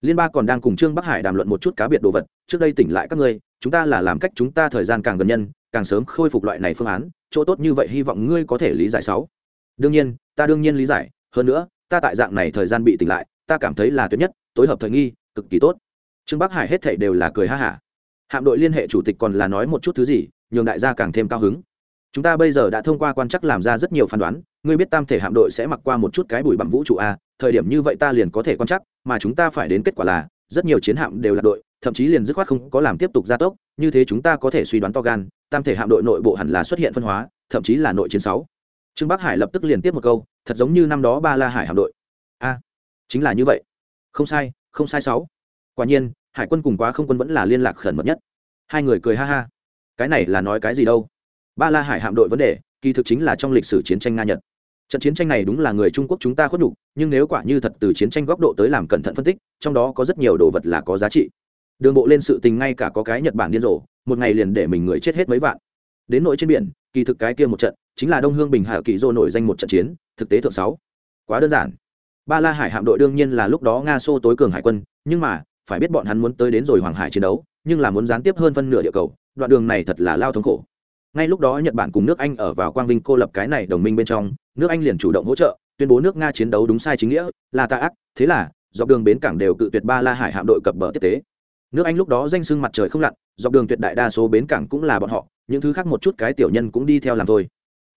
A: Liên ba còn đang cùng trương bắc hải đàm luận một chút cá biệt đồ vật, trước đây tỉnh lại các ngươi, chúng ta là làm cách chúng ta thời gian càng gần nhân, càng sớm khôi phục loại này phương án, chỗ tốt như vậy hy vọng ngươi có thể lý giải sáu. Đương nhiên, ta đương nhiên lý giải, hơn nữa, ta tại dạng này thời gian bị tỉnh lại, ta cảm thấy là tuyệt nhất, tối hợp thời nghi, cực kỳ tốt. Trương bắc hải hết thảy đều là cười ha hả. Hạm đội liên hệ chủ tịch còn là nói một chút thứ gì, nhường đại gia càng thêm cao hứng. Chúng ta bây giờ đã thông qua quan chắc làm ra rất nhiều phán đoán, ngươi biết tam thể hạm đội sẽ mặc qua một chút cái bụi bằng vũ trụ a thời điểm như vậy ta liền có thể quan chắc mà chúng ta phải đến kết quả là, rất nhiều chiến hạm đều là đội, thậm chí liền dứt khoát không có làm tiếp tục gia tốc, như thế chúng ta có thể suy đoán to gan, tam thể hạm đội nội bộ hẳn là xuất hiện phân hóa, thậm chí là nội chiến sáu. Trương bắc hải lập tức liền tiếp một câu, thật giống như năm đó ba la hải hạm đội. A, chính là như vậy. Không sai không sai sáu. Quả nhiên, hải quân cùng quá không quân vẫn là liên lạc khẩn mật nhất. Hai người cười ha ha. Cái này là nói cái gì đâu? Ba la hải hạm đội vấn đề, kỳ thực chính là trong lịch sử chiến tranh nga nhật trận chiến tranh này đúng là người trung quốc chúng ta khuất nhục, nhưng nếu quả như thật từ chiến tranh góc độ tới làm cẩn thận phân tích, trong đó có rất nhiều đồ vật là có giá trị. Đường bộ lên sự tình ngay cả có cái nhật bản điên rồ, một ngày liền để mình người chết hết mấy vạn. Đến nỗi trên biển, kỳ thực cái kia một trận, chính là đông hương bình hà kỳ dô nổi danh một trận chiến, thực tế thượng sáu. Quá đơn giản. Ba la hải hạm đội đương nhiên là lúc đó nga xô tối cường hải quân, nhưng mà, phải biết bọn hắn muốn tới đến rồi hoàng hải chiến đấu, nhưng là muốn gián tiếp hơn phân nửa địa cầu, đoạn đường này thật là lao thống khổ ngay lúc đó nhật bản cùng nước anh ở vào quang vinh cô lập cái này đồng minh bên trong, nước anh liền chủ động hỗ trợ, tuyên bố nước nga chiến đấu đúng sai chính nghĩa, là ta ác, thế là, dọc đường bến cảng đều cự tuyệt ba la hải hạm đội cập bờ tiếp tế. Nước anh lúc đó danh sưng mặt trời không lặn, dọc đường tuyệt đại đa số bến cảng cũng là bọn họ, những thứ khác một chút cái tiểu nhân cũng đi theo làm thôi.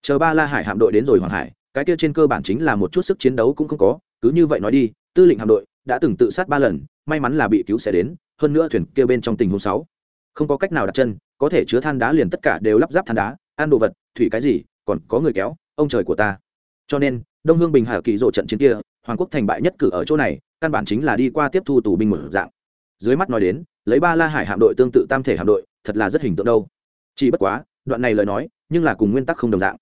A: Chờ ba la hải hạm đội đến rồi hoàng hải, cái kia trên cơ bản chính là một chút sức chiến đấu cũng không có, cứ như vậy nói đi, tư lệnh hạm đội đã từng tự sát ba lần, may mắn là bị cứu sẽ đến, hơn nữa thuyền kia bên trong tình huống sáu, không có cách nào đặt chân có thể chứa than đá liền tất cả đều lắp ráp than đá, ăn đồ vật, thủy cái gì, còn có người kéo, ông trời của ta. Cho nên, đông hương bình hà kỳ rộ trận chiến kia, hoàng quốc thành bại nhất cử ở chỗ này, căn bản chính là đi qua tiếp thu tù binh một dạng. Dưới mắt nói đến, lấy ba la hải hạm đội tương tự tam thể hạm đội, thật là rất hình tượng đâu. Chỉ bất quá, đoạn này lời nói, nhưng là cùng nguyên tắc không đồng dạng.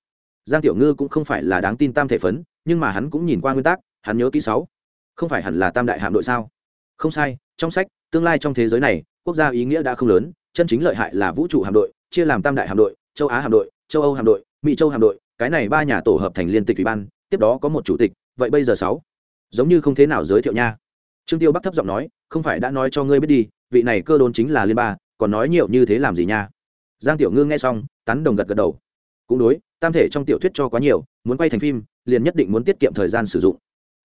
A: Giang tiểu ngư cũng không phải là đáng tin tam thể phấn, nhưng mà hắn cũng nhìn qua nguyên tắc, hắn nhớ kỹ sáu. Không phải hẳn là tam đại hạm đội sao? Không sai, trong sách, tương lai trong thế giới này, quốc gia ý nghĩa đã không lớn chân chính lợi hại là vũ trụ hạm đội, chia làm tam đại hạm đội, châu á hạm đội, châu âu hạm đội, mỹ châu hạm đội, cái này ba nhà tổ hợp thành liên tịch ủy ban, tiếp đó có một chủ tịch, vậy bây giờ sáu. Giống như không thế nào giới thiệu nha. Trương tiêu bắc thấp giọng nói, không phải đã nói cho ngươi biết đi, vị này cơ đốn chính là liên ba, còn nói nhiều như thế làm gì nha. Giang tiểu ngư nghe xong, tán đồng gật gật đầu. Cũng đối, tam thể trong tiểu thuyết cho quá nhiều, muốn quay thành phim, liền nhất định muốn tiết kiệm thời gian sử dụng.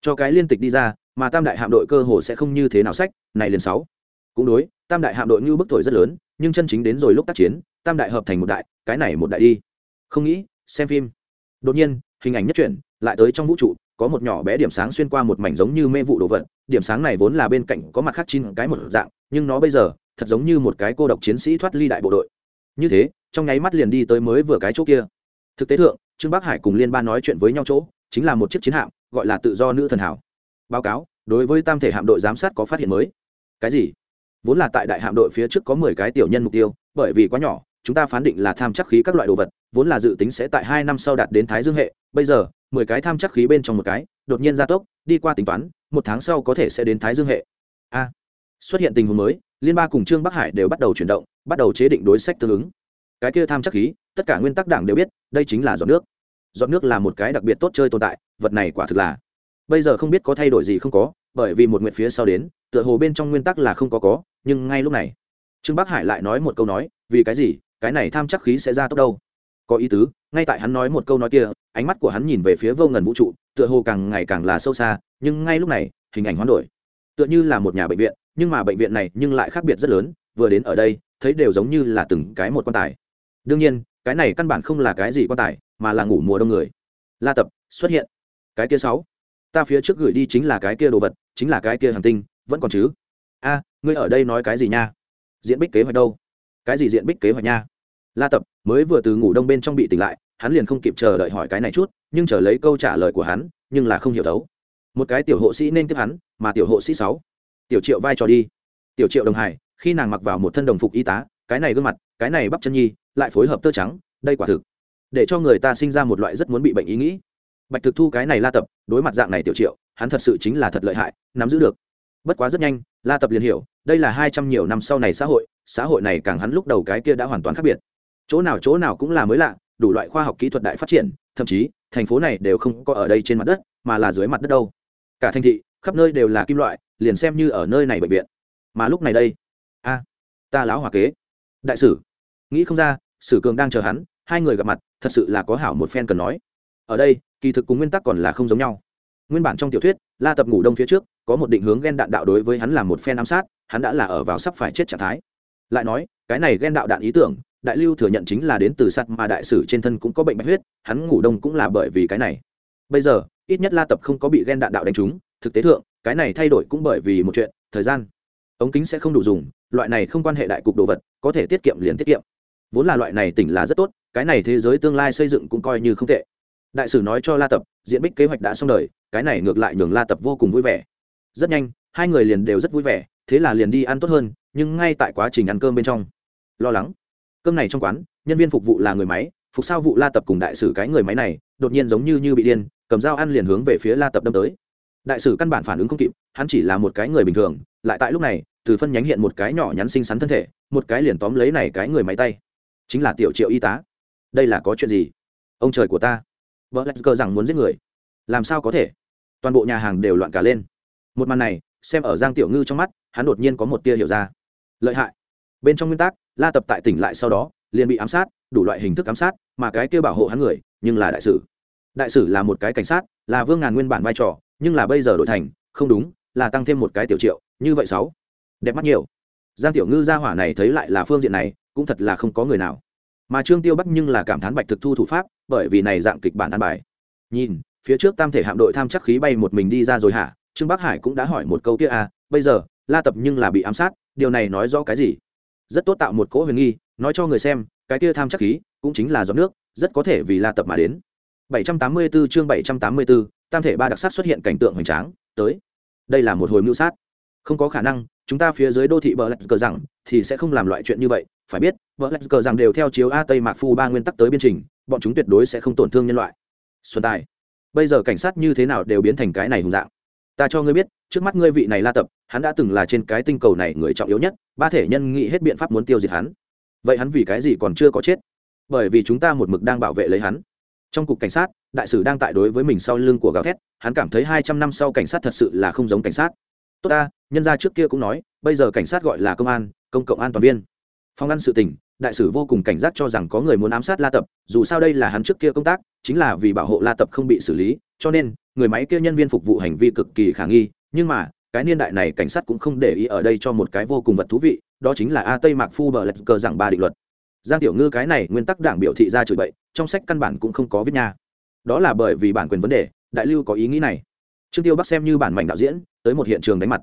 A: Cho cái liên tịch đi ra, mà tam đại hạm đội cơ hồ sẽ không như thế nào sách, này liền sáu. Cũng đối, tam đại hạm đội như bức thổi rất lớn nhưng chân chính đến rồi lúc tác chiến, tam đại hợp thành một đại, cái này một đại đi. Không nghĩ, xem phim. Đột nhiên, hình ảnh nhất chuyển, lại tới trong vũ trụ, có một nhỏ bé điểm sáng xuyên qua một mảnh giống như mê vụ đồ vật, điểm sáng này vốn là bên cạnh có mặt khác chín cái một dạng, nhưng nó bây giờ, thật giống như một cái cô độc chiến sĩ thoát ly đại bộ đội. Như thế, trong nháy mắt liền đi tới mới vừa cái chỗ kia. Thực tế thượng, trương bắc hải cùng liên ban nói chuyện với nhau chỗ, chính là một chiếc chiến hạm, gọi là tự do nữ thần hảo. Báo cáo, đối với tam thể hạm đội giám sát có phát hiện mới. Cái gì? Vốn là tại đại hạm đội phía trước có mười cái tiểu nhân mục tiêu, bởi vì quá nhỏ, chúng ta phán định là tham chắc khí các loại đồ vật, vốn là dự tính sẽ tại hai năm sau đạt đến thái dương hệ, bây giờ, mười cái tham chắc khí bên trong một cái, đột nhiên gia tốc, đi qua tính toán, một tháng sau có thể sẽ đến thái dương hệ. A, xuất hiện tình huống mới, liên ba cùng trương bắc hải đều bắt đầu chuyển động, bắt đầu chế định đối sách tương ứng. Cái kia tham chắc khí, tất cả nguyên tắc đảng đều biết, đây chính là giọt nước. Giọt nước là một cái đặc biệt tốt chơi tồn tại, vật này quả thực là. Bây giờ không biết có thay đổi gì không có, bởi vì một nguyện phía sau đến, tựa hồ bên trong nguyên tắc là không có có nhưng ngay lúc này, trương bắc hải lại nói một câu nói, vì cái gì, cái này tham chắc khí sẽ ra tốc đâu? Có ý tứ, ngay tại hắn nói một câu nói kia, ánh mắt của hắn nhìn về phía vô ngần vũ trụ, tựa hồ càng ngày càng là sâu xa, nhưng ngay lúc này, hình ảnh hoán đổi. Tựa như là một nhà bệnh viện, nhưng mà bệnh viện này nhưng lại khác biệt rất lớn, vừa đến ở đây, thấy đều giống như là từng cái một quan tài. Đương nhiên, cái này căn bản không là cái gì quan tài, mà là ngủ mùa đông người. La tập, xuất hiện. Cái kia sáu. Ta phía trước gửi đi chính là cái kia đồ vật, chính là cái kia hành tinh, vẫn còn chứ? A, ngươi ở đây nói cái gì nha? Diện bích kế hoạch đâu? Cái gì diện bích kế hoạch nha? La tập mới vừa từ ngủ đông bên trong bị tỉnh lại, hắn liền không kịp chờ đợi hỏi cái này chút, nhưng chờ lấy câu trả lời của hắn, nhưng là không hiểu thấu. Một cái tiểu hộ sĩ nên tiếp hắn, mà tiểu hộ sĩ sáu. Tiểu triệu vai trò đi. Tiểu triệu đồng hải, khi nàng mặc vào một thân đồng phục y tá, cái này gương mặt, cái này bắp chân nhi, lại phối hợp tơ trắng, đây quả thực. Để cho người ta sinh ra một loại rất muốn bị bệnh ý nghĩ. Bạch thực thu cái này la tập, đối mặt dạng này tiểu triệu, hắn thật sự chính là thật lợi hại, nắm giữ được bất quá rất nhanh, la tập liền hiểu, đây là hai trăm nhiều năm sau này xã hội xã hội này càng hắn lúc đầu cái kia đã hoàn toàn khác biệt. Chỗ nào chỗ nào cũng là mới lạ, đủ loại khoa học kỹ thuật đại phát triển, thậm chí, thành phố này đều không có ở đây trên mặt đất, mà là dưới mặt đất đâu. Cả thành thị, khắp nơi đều là kim loại, liền xem như ở nơi này bệnh viện. Mà lúc này đây, a, ta láo hòa kế. Đại sử, nghĩ không ra, sử cường đang chờ hắn, hai người gặp mặt, thật sự là có hảo một phen cần nói. Ở đây, kỳ thực cùng nguyên tắc còn là không giống nhau nguyên bản trong tiểu thuyết, la tập ngủ đông phía trước, có một định hướng ghen đạn đạo đối với hắn là một phen ám sát, hắn đã là ở vào sắp phải chết trạng thái. Lại nói, cái này ghen đạo đạn ý tưởng, đại lưu thừa nhận chính là đến từ sắt mà đại sử trên thân cũng có bệnh bạch huyết, hắn ngủ đông cũng là bởi vì cái này. Bây giờ, ít nhất la tập không có bị ghen đạn đạo đánh trúng, thực tế thượng, cái này thay đổi cũng bởi vì một chuyện, thời gian. Ống kính sẽ không đủ dùng, loại này không quan hệ đại cục đồ vật, có thể tiết kiệm liền tiết kiệm. Vốn là loại này tỉnh là rất tốt, cái này thế giới tương lai xây dựng cũng coi như không tệ đại sử nói cho la tập, diễn bích kế hoạch đã xong đời, cái này ngược lại nhường la tập vô cùng vui vẻ. Rất nhanh, hai người liền đều rất vui vẻ, thế là liền đi ăn tốt hơn, nhưng ngay tại quá trình ăn cơm bên trong. Lo lắng. Cơm này trong quán, nhân viên phục vụ là người máy, phục sao vụ la tập cùng đại sử cái người máy này, đột nhiên giống như như bị điên, cầm dao ăn liền hướng về phía la tập đâm tới. Đại sử căn bản phản ứng không kịp, hắn chỉ là một cái người bình thường, lại tại lúc này, từ phân nhánh hiện một cái nhỏ nhắn xinh xắn thân thể, một cái liền tóm lấy này cái người máy tay. Chính là tiểu triệu y tá. Đây là có chuyện gì? Ông trời của ta vợ lạch cờ rằng muốn giết người. Làm sao có thể? Toàn bộ nhà hàng đều loạn cả lên. Một màn này, xem ở giang tiểu ngư trong mắt, hắn đột nhiên có một tia hiểu ra. Lợi hại. Bên trong nguyên tắc, la tập tại tỉnh lại sau đó, liền bị ám sát, đủ loại hình thức ám sát, mà cái kia bảo hộ hắn người, nhưng là đại sử. Đại sử là một cái cảnh sát, là vương ngàn nguyên bản vai trò, nhưng là bây giờ đổi thành, không đúng, là tăng thêm một cái tiểu triệu, như vậy sáu. Đẹp mắt nhiều. Giang tiểu ngư gia hỏa này thấy lại là phương diện này, cũng thật là không có người nào. Mà trương tiêu bắc nhưng là cảm thán bạch thực thu thủ pháp bởi vì này dạng kịch bản ăn bài. Nhìn phía trước tam thể hạm đội tham chắc khí bay một mình đi ra rồi hả? Trương bắc hải cũng đã hỏi một câu kia à bây giờ la tập nhưng là bị ám sát điều này nói rõ cái gì? Rất tốt tạo một cỗ huyền nghi nói cho người xem cái kia tham chắc khí cũng chính là giọt nước rất có thể vì la tập mà đến. 784 chương 784, tam thể ba đặc sắc xuất hiện cảnh tượng hoành tráng tới. Đây là một hồi mưu sát. Không có khả năng chúng ta phía dưới đô thị bờ lạch cờ rằng thì sẽ không làm loại chuyện như vậy phải biết bờ lạch cờ rằng đều theo chiếu a tây mạc phu ba nguyên tắc tới biên trình bọn chúng tuyệt đối sẽ không tổn thương nhân loại. Xuân tài, bây giờ cảnh sát như thế nào đều biến thành cái này hùng dạng. Ta cho ngươi biết, trước mắt ngươi vị này la tập, hắn đã từng là trên cái tinh cầu này người trọng yếu nhất, ba thể nhân nghĩ hết biện pháp muốn tiêu diệt hắn. Vậy hắn vì cái gì còn chưa có chết? Bởi vì chúng ta một mực đang bảo vệ lấy hắn. Trong cục cảnh sát, đại sử đang tại đối với mình sau lưng của gào thét, hắn cảm thấy hai trăm năm sau cảnh sát thật sự là không giống cảnh sát. Tốt ta, nhân gia trước kia cũng nói, bây giờ cảnh sát gọi là công an, công cộng an toàn viên. Phòng ăn sự tình đại sử vô cùng cảnh giác cho rằng có người muốn ám sát la tập, dù sao đây là hắn trước kia công tác, chính là vì bảo hộ la tập không bị xử lý, cho nên, người máy kia nhân viên phục vụ hành vi cực kỳ khả nghi, nhưng mà, cái niên đại này cảnh sát cũng không để ý ở đây cho một cái vô cùng vật thú vị, đó chính là a tây mạc phu bờ lạch cờ rằng ba định luật. Giang tiểu ngư cái này nguyên tắc đảng biểu thị ra chửi bậy, trong sách căn bản cũng không có viết nha. Đó là bởi vì bản quyền vấn đề, đại lưu có ý nghĩ này. Trương tiêu bắc xem như bản mảnh đạo diễn, tới một hiện trường đánh mặt.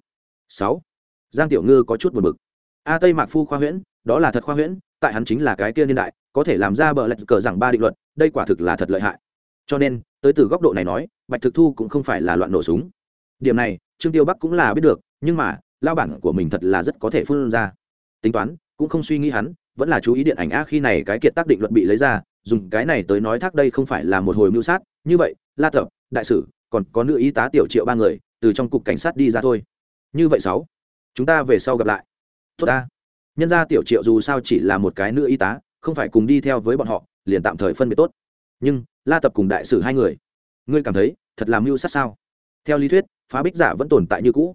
A: Sáu. Giang tiểu ngư có chút buồn bực. A tây mạc phu khoa huyễn, đó là thật khoa huyễn tại hắn chính là cái kia niên đại, có thể làm ra bờ lạch cờ rằng ba định luật, đây quả thực là thật lợi hại. Cho nên, tới từ góc độ này nói, bạch thực thu cũng không phải là loạn nổ súng. Điểm này, trương tiêu bắc cũng là biết được, nhưng mà lao bản của mình thật là rất có thể phun ra. Tính toán, cũng không suy nghĩ hắn, vẫn là chú ý điện ảnh a khi này cái kiệt tác định luật bị lấy ra, dùng cái này tới nói thác đây không phải là một hồi mưu sát. Như vậy, la tập đại sử, còn có nữ y tá tiểu triệu ba người, từ trong cục cảnh sát đi ra thôi. Như vậy sáu, chúng ta về sau gặp lại. Tốt ta nhân ra tiểu triệu dù sao chỉ là một cái nữ y tá, không phải cùng đi theo với bọn họ, liền tạm thời phân biệt tốt. Nhưng, la tập cùng đại sử hai người, ngươi cảm thấy, thật làm mưu sát sao? Theo lý thuyết, phá bích giả vẫn tồn tại như cũ.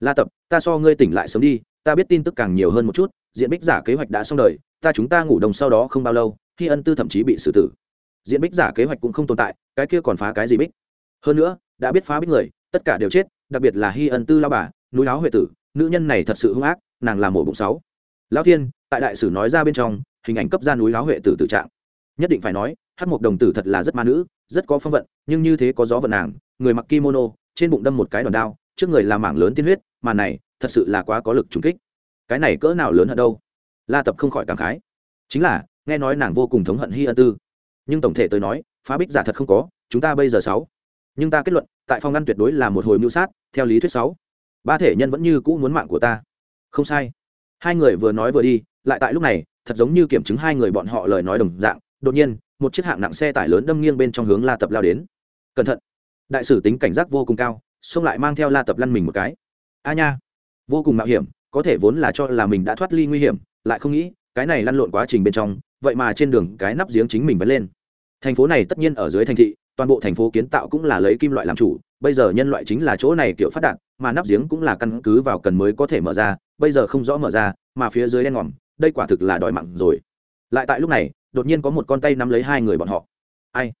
A: La tập, ta so ngươi tỉnh lại sớm đi, ta biết tin tức càng nhiều hơn một chút, diện bích giả kế hoạch đã xong đời, ta chúng ta ngủ đồng sau đó không bao lâu, khi ân tư thậm chí bị xử tử. Diện bích giả kế hoạch cũng không tồn tại, cái kia còn phá cái gì bích? Hơn nữa, đã biết phá bích người, tất cả đều chết, đặc biệt là Hi ân tư lao bà, núi láo huệ tử, nữ nhân này thật sự hung ác, nàng làm mổ bụng sáu lão thiên, tại đại sử nói ra bên trong, hình ảnh cấp ra núi láo huệ tử tử trạng. Nhất định phải nói hát một đồng tử thật là rất ma nữ, rất có phong vận, nhưng như thế có gió vận nàng, người mặc kimono, trên bụng đâm một cái đòn đao, trước người là mảng lớn tiên huyết, mà này, thật sự là quá có lực trùng kích. Cái này cỡ nào lớn hơn đâu? La tập không khỏi cảm khái. Chính là, nghe nói nàng vô cùng thống hận hy ân tư. Nhưng tổng thể tôi nói, phá bích giả thật không có, chúng ta bây giờ sáu. Nhưng ta kết luận, tại phòng ngăn tuyệt đối là một hồi mưu sát, theo lý thuyết sáu. Ba thể nhân vẫn như cũ muốn mạng của ta. Không sai hai người vừa nói vừa đi, lại tại lúc này, thật giống như kiểm chứng hai người bọn họ lời nói đồng dạng, đột nhiên, một chiếc hạng nặng xe tải lớn đâm nghiêng bên trong hướng la tập lao đến. Cẩn thận. Đại sử tính cảnh giác vô cùng cao, xông lại mang theo la tập lăn mình một cái. A nha, vô cùng mạo hiểm, có thể vốn là cho là mình đã thoát ly nguy hiểm, lại không nghĩ, cái này lăn lộn quá trình bên trong, vậy mà trên đường cái nắp giếng chính mình vẫn lên. Thành phố này tất nhiên ở dưới thành thị, toàn bộ thành phố kiến tạo cũng là lấy kim loại làm chủ, bây giờ nhân loại chính là chỗ này kiểu phát đạt, mà nắp giếng cũng là căn cứ vào cần mới có thể mở ra bây giờ không rõ mở ra, mà phía dưới đen ngòm, đây quả thực là đòi mặn rồi. Lại tại lúc này, đột nhiên có một con tay nắm lấy hai người bọn họ. Ai?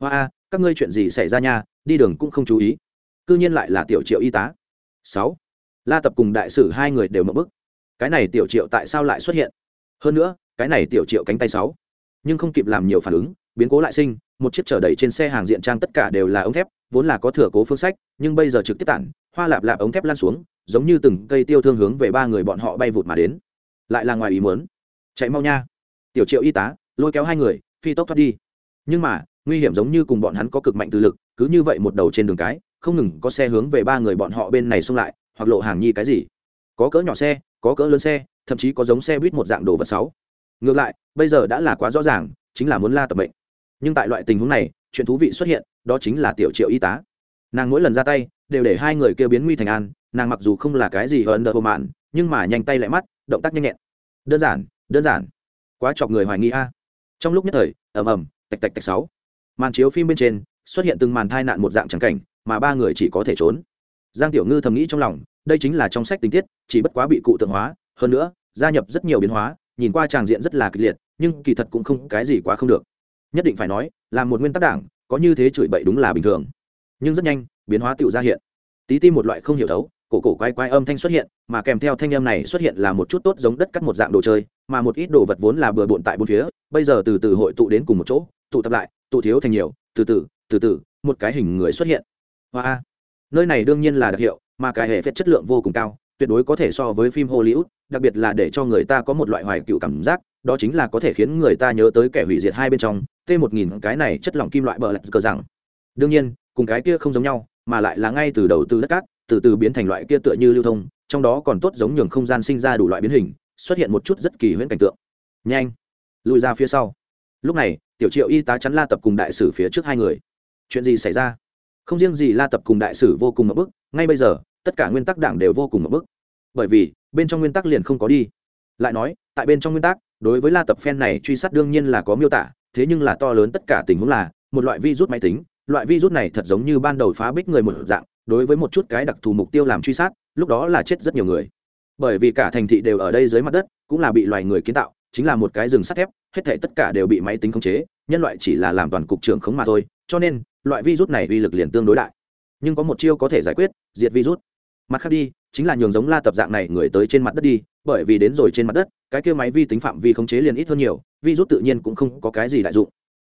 A: Hoa a, các ngươi chuyện gì xảy ra nha, đi đường cũng không chú ý. C ư nhiên lại là tiểu triệu y tá. Sáu. La tập cùng đại sử hai người đều mở bức cái này tiểu triệu tại sao lại xuất hiện? Hơn nữa, cái này tiểu triệu cánh tay sáu. Nhưng không kịp làm nhiều phản ứng, biến cố lại sinh, một chiếc chở đầy trên xe hàng diện trang tất cả đều là ống thép, vốn là có thừa cố phương sách, nhưng bây giờ trực tiếp tản, hoa lạp lạp ống thép lan xuống giống như từng cây tiêu thương hướng về ba người bọn họ bay vụt mà đến. Lại là ngoài ý muốn. Chạy mau nha. Tiểu triệu y tá, lôi kéo hai người, phi tốc thoát đi. Nhưng mà, nguy hiểm giống như cùng bọn hắn có cực mạnh từ lực, cứ như vậy một đầu trên đường cái, không ngừng có xe hướng về ba người bọn họ bên này xông lại, hoặc lộ hàng nhi cái gì. Có cỡ nhỏ xe, có cỡ lớn xe, thậm chí có giống xe buýt một dạng đồ vật sáu. Ngược lại, bây giờ đã là quá rõ ràng, chính là muốn la tập bệnh nhưng tại loại tình huống này, chuyện thú vị xuất hiện, đó chính là tiểu triệu y tá. Nàng mỗi lần ra tay, đều để hai người kêu biến nguy thành an nàng mặc dù không là cái gì hơn đỡ hồ mạn, nhưng mà nhanh tay lại mắt, động tác nhanh nhẹn. Đơn giản đơn giản. Quá chọc người hoài nghi a. Trong lúc nhất thời, ầm ầm, tạch tạch tạch sáu. Màn chiếu phim bên trên, xuất hiện từng màn thai nạn một dạng trắng cảnh, mà ba người chỉ có thể trốn. Giang tiểu ngư thầm nghĩ trong lòng, đây chính là trong sách tình tiết, chỉ bất quá bị cụ tượng hóa, hơn nữa, gia nhập rất nhiều biến hóa, nhìn qua tràng diện rất là kịch liệt, nhưng kỳ thật cũng không, cái gì quá không được. Nhất định phải nói, là một nguyên tắc đảng, có như thế chửi bậy đúng là bình thường. Nhưng rất nhanh, biến hóa tựu ra hiện. Tí tim một loại không hiểu thấu cổ cổ quái quái âm thanh xuất hiện, mà kèm theo thanh âm này xuất hiện là một chút tốt giống đất cắt một dạng đồ chơi, mà một ít đồ vật vốn là bừa bộn tại bốn phía, bây giờ từ từ hội tụ đến cùng một chỗ, tụ tập lại, tụ thiếu thành nhiều, từ từ từ từ, một cái hình người xuất hiện. Hoa nơi này đương nhiên là đặc hiệu, mà cái hệ phết chất lượng vô cùng cao, tuyệt đối có thể so với phim hollywood, đặc biệt là để cho người ta có một loại hoài cựu cảm giác, đó chính là có thể khiến người ta nhớ tới kẻ hủy diệt hai bên trong, t một nghìn cái này chất lỏng kim loại bờ lạch cờ rằng. Đương nhiên, cùng cái kia không giống nhau, mà lại là ngay từ đầu tư đất cát từ từ biến thành loại kia tựa như lưu thông, trong đó còn tốt giống nhường không gian sinh ra đủ loại biến hình, xuất hiện một chút rất kỳ huyễn cảnh tượng. Nhanh lùi ra phía sau. Lúc này, tiểu triệu y tá chắn la tập cùng đại sử phía trước hai người. Chuyện gì xảy ra? Không riêng gì la tập cùng đại sử vô cùng mập bức, ngay bây giờ, tất cả nguyên tắc đảng đều vô cùng mập bức. Bởi vì, bên trong nguyên tắc liền không có đi. Lại nói, tại bên trong nguyên tắc, đối với la tập phen này truy sát đương nhiên là có miêu tả, thế nhưng là to lớn tất cả tình huống là, một loại virus máy tính, loại virus này thật giống như ban đầu phá bích người một dạng đối với một chút cái đặc thù mục tiêu làm truy sát, lúc đó là chết rất nhiều người. Bởi vì cả thành thị đều ở đây dưới mặt đất, cũng là bị loài người kiến tạo, chính là một cái rừng sắt thép, hết thể tất cả đều bị máy tính khống chế, nhân loại chỉ là làm toàn cục trưởng khống mà thôi, cho nên, loại virus này uy lực liền tương đối đại. Nhưng có một chiêu có thể giải quyết, diệt virus. Mặt khác đi, chính là nhường giống la tập dạng này người tới trên mặt đất đi, bởi vì đến rồi trên mặt đất, cái kia máy vi tính phạm vi khống chế liền ít hơn nhiều, virus tự nhiên cũng không có cái gì đại dụng.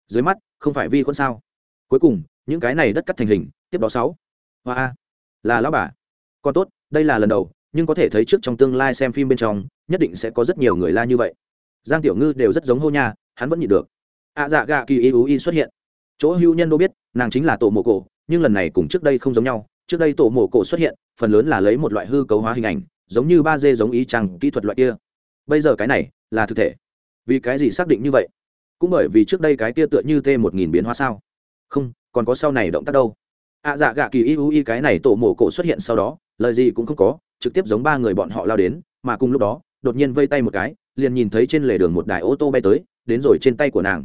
A: Dưới mắt, không phải vi khuẩn sao? Cuối cùng, những cái này đất cắt thành hình, tiếp đó sáu hoa. Là lão bà. Còn tốt, đây là lần đầu, nhưng có thể thấy trước trong tương lai xem phim bên trong, nhất định sẽ có rất nhiều người la như vậy. Giang tiểu ngư đều rất giống hô nha, hắn vẫn nhịn được. Ạ dạ gà kỳ y y xuất hiện. Chỗ hưu nhân đô biết, nàng chính là tổ mộ cổ, nhưng lần này cùng trước đây không giống nhau. Trước đây tổ mộ cổ xuất hiện, phần lớn là lấy một loại hư cấu hóa hình ảnh, giống như ba d giống ý trang kỹ thuật loại kia. Bây giờ cái này là thực thể. Vì cái gì xác định như vậy? Cũng bởi vì trước đây cái kia tựa như t một nghìn biến hóa sao? Không, còn có sau này động tác đâu ạ dạ gạ kỳ y y cái này tổ mổ cổ xuất hiện sau đó, lời gì cũng không có, trực tiếp giống ba người bọn họ lao đến, mà cùng lúc đó, đột nhiên vây tay một cái, liền nhìn thấy trên lề đường một đài ô tô bay tới, đến rồi trên tay của nàng.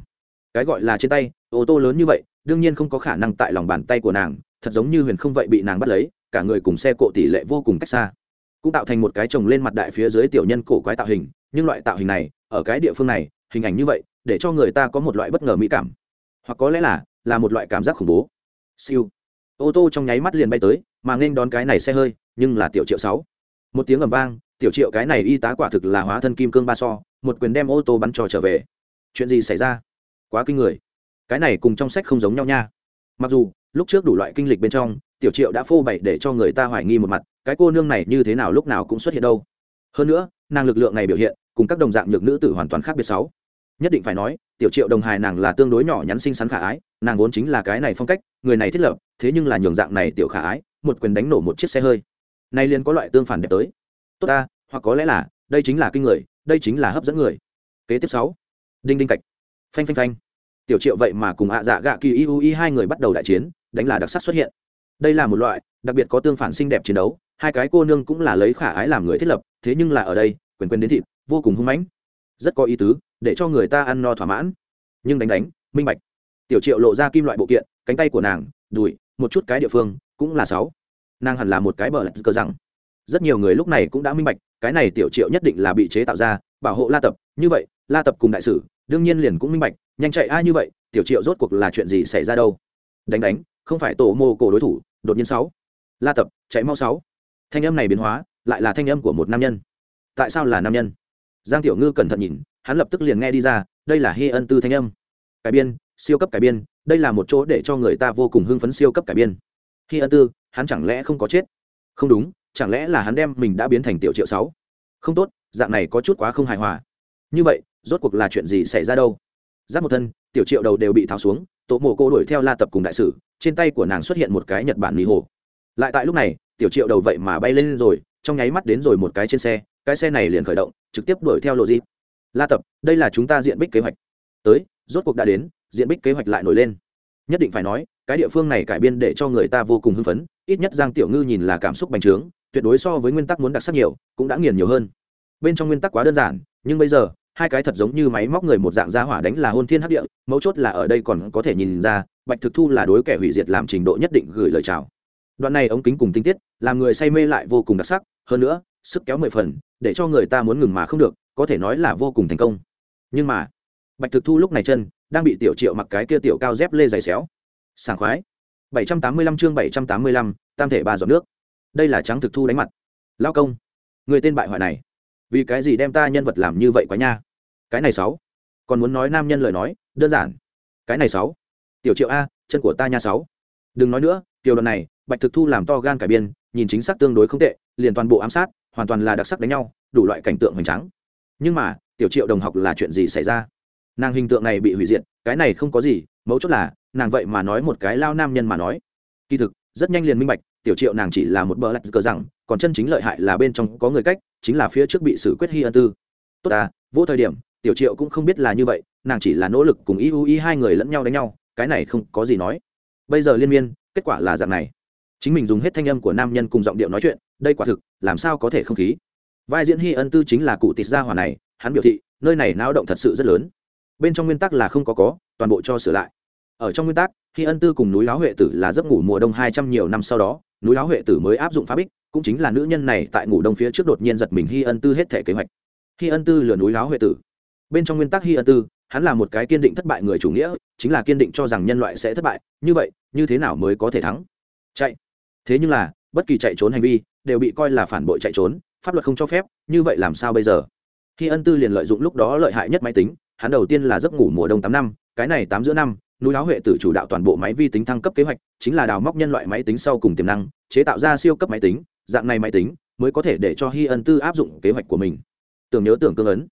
A: Cái gọi là trên tay, ô tô lớn như vậy, đương nhiên không có khả năng tại lòng bàn tay của nàng, thật giống như huyền không vậy bị nàng bắt lấy, cả người cùng xe cộ tỷ lệ vô cùng cách xa. Cũng tạo thành một cái chồng lên mặt đại phía dưới tiểu nhân cổ quái tạo hình, nhưng loại tạo hình này, ở cái địa phương này, hình ảnh như vậy, để cho người ta có một loại bất ngờ mỹ cảm. Hoặc có lẽ là là một loại cảm giác khủng bố. Siêu ô tô trong nháy mắt liền bay tới, mà nên đón cái này xe hơi, nhưng là tiểu triệu sáu. Một tiếng ầm vang, tiểu triệu cái này y tá quả thực là hóa thân kim cương ba so, một quyền đem ô tô bắn trò trở về. Chuyện gì xảy ra? Quá kinh người. Cái này cùng trong sách không giống nhau nha. Mặc dù, lúc trước đủ loại kinh lịch bên trong, tiểu triệu đã phô bày để cho người ta hoài nghi một mặt, cái cô nương này như thế nào lúc nào cũng xuất hiện đâu. Hơn nữa, nàng lực lượng này biểu hiện, cùng các đồng dạng nhược nữ tử hoàn toàn khác biệt sáu. Nhất định phải nói, tiểu triệu đồng hài nàng là tương đối nhỏ nhắn xinh xắn khả ái, nàng vốn chính là cái này phong cách, người này thiết lập thế nhưng là nhường dạng này tiểu khả ái, một quyền đánh nổ một chiếc xe hơi. Nay liền có loại tương phản đẹp tới. Tốt ta, hoặc có lẽ là, đây chính là kinh người, đây chính là hấp dẫn người. Kế tiếp sáu. Đinh đinh cạch. Phanh phanh phanh. Tiểu triệu vậy mà cùng ạ dạ gạ kỳ y y hai người bắt đầu đại chiến, đánh là đặc sắc xuất hiện. Đây là một loại, đặc biệt có tương phản xinh đẹp chiến đấu, hai cái cô nương cũng là lấy khả ái làm người thiết lập, thế nhưng là ở đây, quyền quyền đến thịt, vô cùng hung mãnh. Rất có ý tứ, để cho người ta ăn no thỏa mãn. Nhưng đánh đánh, minh bạch. Tiểu triệu lộ ra kim loại bộ kiện, cánh tay của nàng, đùi một chút cái địa phương cũng là sáu. Nàng hẳn là một cái bờ lạch cờ rằng. Rất nhiều người lúc này cũng đã minh bạch, cái này tiểu triệu nhất định là bị chế tạo ra, bảo hộ la tập. Như vậy, la tập cùng đại sử, đương nhiên liền cũng minh bạch, nhanh chạy ai như vậy, tiểu triệu rốt cuộc là chuyện gì xảy ra đâu? Đánh đánh, không phải tổ mô cổ đối thủ, đột nhiên sáu. La tập, chạy mau sáu. Thanh âm này biến hóa, lại là thanh âm của một nam nhân. Tại sao là nam nhân? Giang tiểu ngư cẩn thận nhìn, hắn lập tức liền nghe đi ra, đây là hi ân tư thanh âm. Cải biên, siêu cấp cải biên đây là một chỗ để cho người ta vô cùng hưng phấn siêu cấp cải biên. Hi ân tư, hắn chẳng lẽ không có chết? Không đúng, chẳng lẽ là hắn đem mình đã biến thành tiểu triệu sáu? Không tốt, dạng này có chút quá không hài hòa. Như vậy, rốt cuộc là chuyện gì xảy ra đâu? Giáp một thân, tiểu triệu đầu đều bị tháo xuống, tổ mộ cô đuổi theo la tập cùng đại sử, trên tay của nàng xuất hiện một cái nhật bản mỹ hồ. Lại tại lúc này, tiểu triệu đầu vậy mà bay lên rồi, trong nháy mắt đến rồi một cái trên xe, cái xe này liền khởi động, trực tiếp đuổi theo lộ di la tập, đây là chúng ta diện bích kế hoạch. Tới, rốt cuộc đã đến diện bích kế hoạch lại nổi lên. Nhất định phải nói, cái địa phương này cải biên để cho người ta vô cùng hưng phấn, ít nhất giang tiểu ngư nhìn là cảm xúc bành trướng, tuyệt đối so với nguyên tắc muốn đặc sắc nhiều, cũng đã nghiền nhiều hơn. Bên trong nguyên tắc quá đơn giản, nhưng bây giờ, hai cái thật giống như máy móc người một dạng gia hỏa đánh là hôn thiên hấp địa, mấu chốt là ở đây còn có thể nhìn ra, bạch thực thu là đối kẻ hủy diệt làm trình độ nhất định gửi lời chào. Đoạn này ống kính cùng tinh tiết, làm người say mê lại vô cùng đặc sắc, hơn nữa, sức kéo mười phần, để cho người ta muốn ngừng mà không được, có thể nói là vô cùng thành công. Nhưng mà, bạch thực thu lúc này chân đang bị tiểu triệu mặc cái kia tiểu cao dép lê dày xéo. Sảng khoái. 785 chương 785, tam thể ba giọt nước. Đây là trắng thực thu đánh mặt. Lao công người tên bại hoại này vì cái gì đem ta nhân vật làm như vậy quá nha? Cái này sáu. Còn muốn nói nam nhân lời nói đơn giản. Cái này sáu. Tiểu triệu a chân của ta nha sáu. Đừng nói nữa tiểu đoạn này bạch thực thu làm to gan cải biên nhìn chính xác tương đối không tệ liền toàn bộ ám sát hoàn toàn là đặc sắc đánh nhau đủ loại cảnh tượng hoành tráng. Nhưng mà tiểu triệu đồng học là chuyện gì xảy ra? Nàng hình tượng này bị hủy diệt, cái này không có gì, mấu chốt là, nàng vậy mà nói một cái lao nam nhân mà nói. Kỳ thực, rất nhanh liền minh bạch, tiểu triệu nàng chỉ là một bờ lạch cờ rằng, còn chân chính lợi hại là bên trong có người cách, chính là phía trước bị xử quyết hy ân tư. Tốt à vô thời điểm, tiểu triệu cũng không biết là như vậy, nàng chỉ là nỗ lực cùng y u y hai người lẫn nhau đánh nhau, cái này không có gì nói. Bây giờ liên miên, kết quả là dạng này. Chính mình dùng hết thanh âm của nam nhân cùng giọng điệu nói chuyện, đây quả thực, làm sao có thể không khí. Vai diễn hy ân tư chính là cụ tịt gia hỏa này, hắn biểu thị, nơi này náo động thật sự rất lớn bên trong nguyên tắc là không có có, toàn bộ cho sửa lại. Ở trong nguyên tắc, khi ân tư cùng núi láo huệ tử là giấc ngủ mùa đông hai trăm nhiều năm sau đó, núi láo huệ tử mới áp dụng phá bích, cũng chính là nữ nhân này tại ngủ đông phía trước đột nhiên giật mình hy ân tư hết thể kế hoạch. Hy ân tư lừa núi láo huệ tử, bên trong nguyên tắc hy ân tư, hắn là một cái kiên định thất bại người chủ nghĩa, chính là kiên định cho rằng nhân loại sẽ thất bại, như vậy, như thế nào mới có thể thắng? Chạy. Thế nhưng là, bất kỳ chạy trốn hành vi, đều bị coi là phản bội chạy trốn, pháp luật không cho phép, như vậy làm sao bây giờ? Khi ân tư liền lợi dụng lúc đó lợi hại nhất máy tính hắn đầu tiên là giấc ngủ mùa đông tám năm, cái này tám giữa năm, núi áo huệ tử chủ đạo toàn bộ máy vi tính thăng cấp kế hoạch, chính là đào móc nhân loại máy tính sau cùng tiềm năng, chế tạo ra siêu cấp máy tính, dạng này máy tính mới có thể để cho hi ân tư áp dụng kế hoạch của mình. Tưởng nhớ tưởng cương ấn.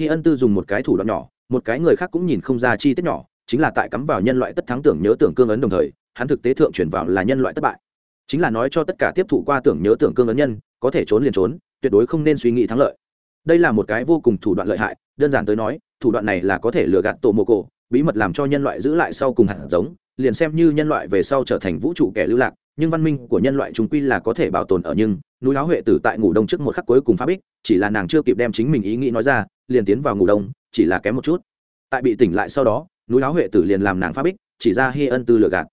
A: Hi ân tư dùng một cái thủ đoạn nhỏ, một cái người khác cũng nhìn không ra chi tiết nhỏ, chính là tại cắm vào nhân loại tất thắng tưởng nhớ tưởng cương ấn đồng thời, hắn thực tế thượng chuyển vào là nhân loại thất bại. Chính là nói cho tất cả tiếp thụ qua tưởng nhớ tưởng cương ấn nhân, có thể trốn liền trốn, tuyệt đối không nên suy nghĩ thắng lợi. Đây là một cái vô cùng thủ đoạn lợi hại, đơn giản tới nói thủ đoạn này là có thể lừa gạt tổ mồ cổ, bí mật làm cho nhân loại giữ lại sau cùng hạt giống, liền xem như nhân loại về sau trở thành vũ trụ kẻ lưu lạc, nhưng văn minh của nhân loại chúng quy là có thể bảo tồn ở nhưng, núi áo huệ tử tại ngủ đông trước một khắc cuối cùng phá bích, chỉ là nàng chưa kịp đem chính mình ý nghĩ nói ra, liền tiến vào ngủ đông, chỉ là kém một chút. Tại bị tỉnh lại sau đó, núi áo huệ tử liền làm nàng phá bích, chỉ ra hi ân tư lừa gạt.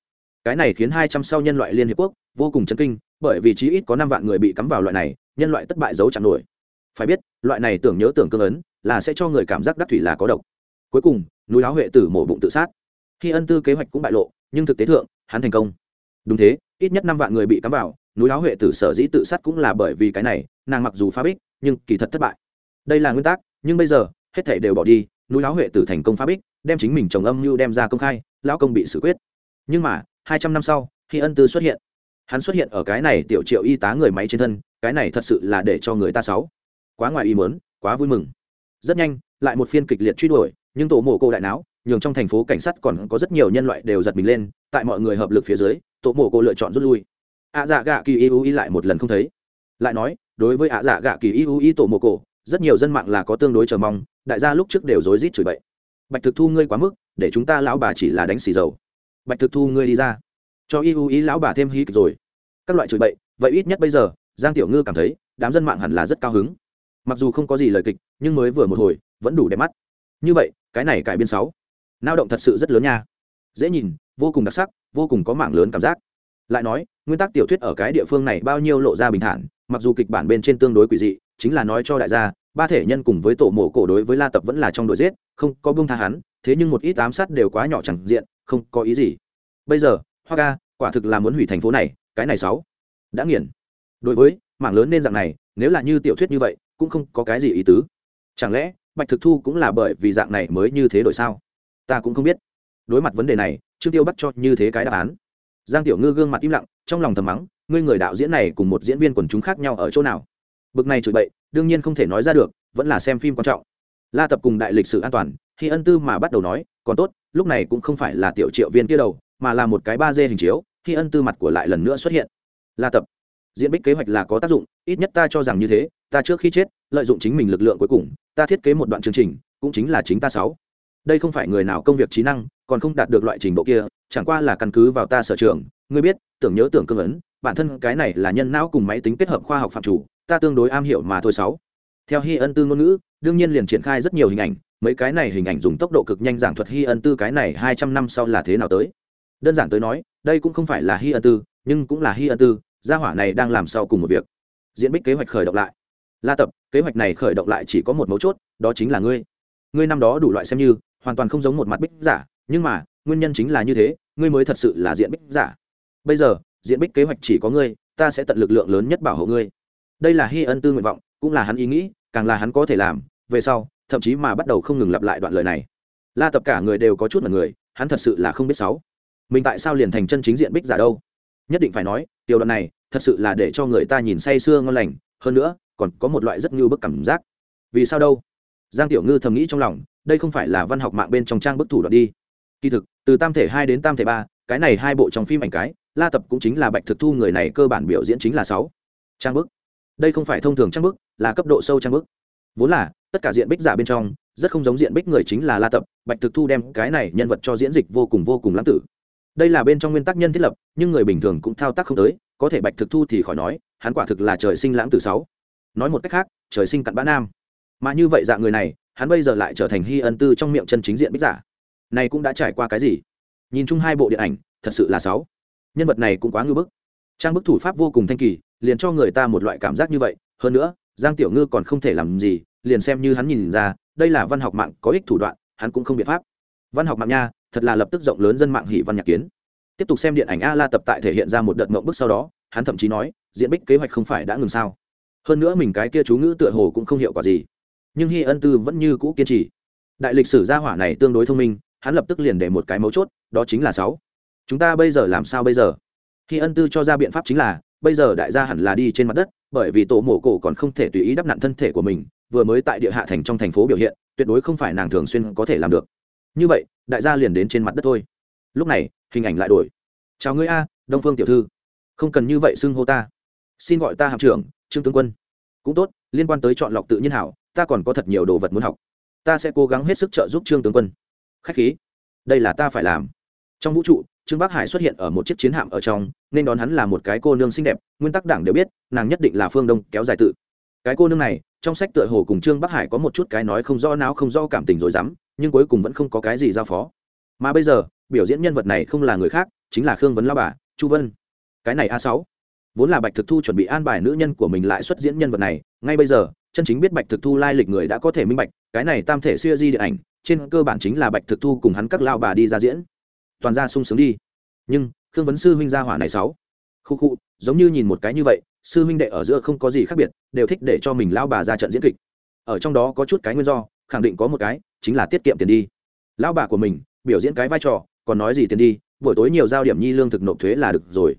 A: Cái này khiến hai trăm sau nhân loại liên hiệp quốc vô cùng chấn kinh, bởi vì chí ít có năm vạn người bị cắm vào loại này, nhân loại thất bại giấu chẳng nổi. Phải biết, loại này tưởng nhớ tưởng cương ấn là sẽ cho người cảm giác đắc thủy là có độc. Cuối cùng núi áo huệ tử mổ bụng tự sát. Khi ân tư kế hoạch cũng bại lộ nhưng thực tế thượng hắn thành công. Đúng thế ít nhất năm vạn người bị cắm vào núi áo huệ tử sở dĩ tự sát cũng là bởi vì cái này nàng mặc dù phá bích nhưng kỳ thật thất bại. Đây là nguyên tắc nhưng bây giờ hết thể đều bỏ đi núi áo huệ tử thành công phá bích đem chính mình chồng âm mưu đem ra công khai lão công bị xử quyết. Nhưng mà hai trăm năm sau khi ân tư xuất hiện hắn xuất hiện ở cái này tiểu triệu y tá người máy trên thân cái này thật sự là để cho người ta sáu quá ngoài ý muốn, quá vui mừng rất nhanh, lại một phiên kịch liệt truy đuổi, nhưng tổ mộ cổ đại não nhường trong thành phố cảnh sát còn có rất nhiều nhân loại đều giật mình lên, tại mọi người hợp lực phía dưới, tổ mộ cổ lựa chọn rút lui. Ạ dạ gạ kỳ ưu y lại một lần không thấy. Lại nói, đối với ạ dạ gạ kỳ ưu y tổ mộ cổ, rất nhiều dân mạng là có tương đối chờ mong, đại gia lúc trước đều rối rít chửi bậy. Bạch thực thu ngươi quá mức, để chúng ta lão bà chỉ là đánh xì dầu. Bạch thực thu ngươi đi ra. Cho ưu ý lão bà thêm hí kịch rồi. Các loại chửi bậy, vậy ít nhất bây giờ, giang tiểu ngư cảm thấy, đám dân mạng hẳn là rất cao hứng mặc dù không có gì lời kịch, nhưng mới vừa một hồi, vẫn đủ đẹp mắt. Như vậy, cái này cải biên sáu. Lao động thật sự rất lớn nha. Dễ nhìn, vô cùng đặc sắc, vô cùng có mạng lớn cảm giác. Lại nói, nguyên tắc tiểu thuyết ở cái địa phương này bao nhiêu lộ ra bình thản, mặc dù kịch bản bên trên tương đối quỷ dị, chính là nói cho đại gia, ba thể nhân cùng với tổ mộ cổ đối với la tập vẫn là trong đội giết, không có bông tha hắn, thế nhưng một ít ám sát đều quá nhỏ chẳng diện, không có ý gì. Bây giờ, hoa ca, quả thực là muốn hủy thành phố này, cái này sáu. Đã nghiền. Đối với mảng lớn nên dạng này, nếu là như tiểu thuyết như vậy cũng không có cái gì ý tứ. Chẳng lẽ bạch thực thu cũng là bởi vì dạng này mới như thế đổi sao? Ta cũng không biết. Đối mặt vấn đề này, trương tiêu bắt cho như thế cái đáp án. Giang tiểu ngư gương mặt im lặng, trong lòng thầm mắng, ngươi người đạo diễn này cùng một diễn viên quần chúng khác nhau ở chỗ nào? Bực này chửi bậy, đương nhiên không thể nói ra được, vẫn là xem phim quan trọng. La tập cùng đại lịch sử an toàn khi ân tư mà bắt đầu nói, còn tốt, lúc này cũng không phải là tiểu triệu viên kia đầu, mà là một cái ba d hình chiếu khi ân tư mặt của lại lần nữa xuất hiện. La tập diễn bích kế hoạch là có tác dụng, ít nhất ta cho rằng như thế, ta trước khi chết, lợi dụng chính mình lực lượng cuối cùng, ta thiết kế một đoạn chương trình, cũng chính là chính ta sáu. Đây không phải người nào công việc trí năng, còn không đạt được loại trình độ kia, chẳng qua là căn cứ vào ta sở trường. Ngươi biết, tưởng nhớ tưởng cương ấn, bản thân cái này là nhân não cùng máy tính kết hợp khoa học phạm chủ, ta tương đối am hiểu mà thôi sáu. Theo hy ân tư ngôn ngữ, đương nhiên liền triển khai rất nhiều hình ảnh, mấy cái này hình ảnh dùng tốc độ cực nhanh giảng thuật hy ân tư cái này hai trăm năm sau là thế nào tới. Đơn giản tới nói, đây cũng không phải là hy ân tư, nhưng cũng là hy ân tư gia hỏa này đang làm sau cùng một việc. Diễn bích kế hoạch khởi động lại. La tập, kế hoạch này khởi động lại chỉ có một mấu chốt, đó chính là ngươi. Ngươi năm đó đủ loại xem như, hoàn toàn không giống một mặt bích giả, nhưng mà, nguyên nhân chính là như thế, ngươi mới thật sự là diện bích giả. Bây giờ diện bích kế hoạch chỉ có ngươi, ta sẽ tận lực lượng lớn nhất bảo hộ ngươi. Đây là hy ân tư nguyện vọng, cũng là hắn ý nghĩ, càng là hắn có thể làm. Về sau, thậm chí mà bắt đầu không ngừng lặp lại đoạn lời này. La tập cả người đều có chút là người, hắn thật sự là không biết sáu mình tại sao liền thành chân chính diện bích giả đâu? Nhất định phải nói, tiểu đoạn này thật sự là để cho người ta nhìn say sưa ngon lành, hơn nữa, còn có một loại rất như bức cảm giác. Vì sao đâu? Giang tiểu ngư thầm nghĩ trong lòng, đây không phải là văn học mạng bên trong trang bức thủ đoạn đi. Kỳ thực, từ tam thể hai đến tam thể ba, cái này hai bộ trong phim ảnh cái, la tập cũng chính là bạch thực thu người này cơ bản biểu diễn chính là sáu. Trang bức. Đây không phải thông thường trang bức, là cấp độ sâu trang bức. Vốn là, tất cả diện bích giả bên trong, rất không giống diện bích người chính là la tập, bạch thực thu đem cái này nhân vật cho diễn dịch vô cùng vô cùng lãng tử. Đây là bên trong nguyên tắc nhân thiết lập, nhưng người bình thường cũng thao tác không tới có thể bạch thực thu thì khỏi nói, hắn quả thực là trời sinh lãng tử sáu. Nói một cách khác, trời sinh cặn bã nam. Mà như vậy dạng người này, hắn bây giờ lại trở thành hy ân tư trong miệng chân chính diện bích giả. Này cũng đã trải qua cái gì? Nhìn chung hai bộ điện ảnh, thật sự là sáu. Nhân vật này cũng quá ngư bức. Trang bức thủ pháp vô cùng thanh kỳ, liền cho người ta một loại cảm giác như vậy. Hơn nữa, giang tiểu ngư còn không thể làm gì, liền xem như hắn nhìn ra, đây là văn học mạng có ích thủ đoạn, hắn cũng không biện pháp. Văn học mạng nha, thật là lập tức rộng lớn dân mạng hỷ văn nhạc kiến tiếp tục xem điện ảnh a la tập tại thể hiện ra một đợt mộng bức sau đó, hắn thậm chí nói diện bích kế hoạch không phải đã ngừng sao? Hơn nữa mình cái kia chú ngữ tựa hồ cũng không hiệu quả gì. Nhưng hy ân tư vẫn như cũ kiên trì. Đại lịch sử gia hỏa này tương đối thông minh, hắn lập tức liền để một cái mấu chốt, đó chính là sáu. Chúng ta bây giờ làm sao bây giờ? Hy ân tư cho ra biện pháp chính là, bây giờ đại gia hẳn là đi trên mặt đất, bởi vì tổ mổ cổ còn không thể tùy ý đắp nặn thân thể của mình, vừa mới tại địa hạ thành trong thành phố biểu hiện, tuyệt đối không phải nàng thường xuyên có thể làm được. Như vậy, đại gia liền đến trên mặt đất thôi. Lúc này hình ảnh lại đổi. Chào ngươi a, đông phương tiểu thư. Không cần như vậy xưng hô ta. Xin gọi ta hạm trưởng, trương tướng quân. Cũng tốt, liên quan tới chọn lọc tự nhiên hảo, ta còn có thật nhiều đồ vật muốn học. Ta sẽ cố gắng hết sức trợ giúp trương tướng quân. Khách khí. Đây là ta phải làm. Trong vũ trụ, trương bắc hải xuất hiện ở một chiếc chiến hạm ở trong, nên đón hắn là một cái cô nương xinh đẹp, nguyên tắc đảng đều biết, nàng nhất định là phương đông, kéo dài tự. Cái cô nương này, trong sách tựa hồ cùng trương bắc hải có một chút cái nói không rõ não không rõ cảm tình rồi dám, nhưng cuối cùng vẫn không có cái gì giao phó. Mà bây giờ biểu diễn nhân vật này không là người khác, chính là khương vấn lao bà, chu vân. Cái này a sáu. Vốn là bạch thực thu chuẩn bị an bài nữ nhân của mình lại xuất diễn nhân vật này, ngay bây giờ, chân chính biết bạch thực thu lai lịch người đã có thể minh bạch, cái này tam thể siêu di điện ảnh, trên cơ bản chính là bạch thực thu cùng hắn các lao bà đi ra diễn. Toàn ra sung sướng đi. Nhưng, khương vấn sư huynh gia hỏa này sáu. Khu khu, giống như nhìn một cái như vậy, sư huynh đệ ở giữa không có gì khác biệt, đều thích để cho mình lao bà ra trận diễn kịch. Ở trong đó có chút cái nguyên do, khẳng định có một cái, chính là tiết kiệm tiền đi. Lao bà của mình, biểu diễn cái vai trò còn nói gì tiền đi, buổi tối nhiều giao điểm nhi lương thực nộp thuế là được rồi.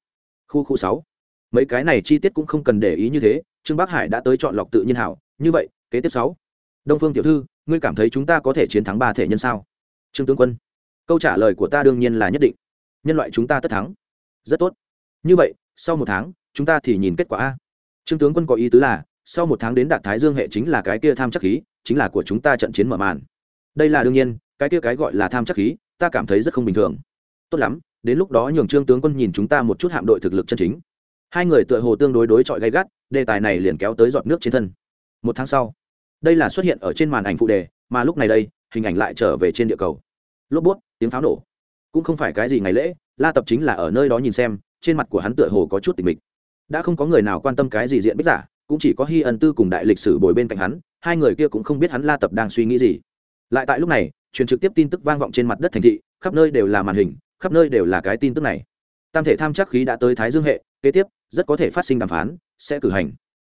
A: Khu khu sáu. Mấy cái này chi tiết cũng không cần để ý như thế, trương bắc hải đã tới chọn lọc tự nhiên hảo. Như vậy, kế tiếp sáu. Đông phương tiểu thư, ngươi cảm thấy chúng ta có thể chiến thắng ba thể nhân sao? Trương tướng quân. Câu trả lời của ta đương nhiên là nhất định. Nhân loại chúng ta tất thắng. Rất tốt. Như vậy, sau một tháng, chúng ta thì nhìn kết quả a. Trương tướng quân có ý tứ là, sau một tháng đến đạt thái dương hệ chính là cái kia tham chắc khí, chính là của chúng ta trận chiến mở màn. Đây là đương nhiên, cái kia cái gọi là tham chắc khí ta cảm thấy rất không bình thường. Tốt lắm, đến lúc đó nhường trương tướng quân nhìn chúng ta một chút hạm đội thực lực chân chính. Hai người tựa hồ tương đối đối chọi gay gắt, đề tài này liền kéo tới giọt nước trên thân. Một tháng sau, đây là xuất hiện ở trên màn ảnh phụ đề, mà lúc này đây, hình ảnh lại trở về trên địa cầu. Lốp bút, tiếng pháo nổ. Cũng không phải cái gì ngày lễ, la tập chính là ở nơi đó nhìn xem, trên mặt của hắn tựa hồ có chút tình mịch. Đã không có người nào quan tâm cái gì diện bích giả, cũng chỉ có hy ân tư cùng đại lịch sử bồi bên cạnh hắn, hai người kia cũng không biết hắn la tập đang suy nghĩ gì. Lại tại lúc này truyền trực tiếp tin tức vang vọng trên mặt đất thành thị, khắp nơi đều là màn hình, khắp nơi đều là cái tin tức này. Tam thể tham chắc khí đã tới thái dương hệ, kế tiếp, rất có thể phát sinh đàm phán, sẽ cử hành.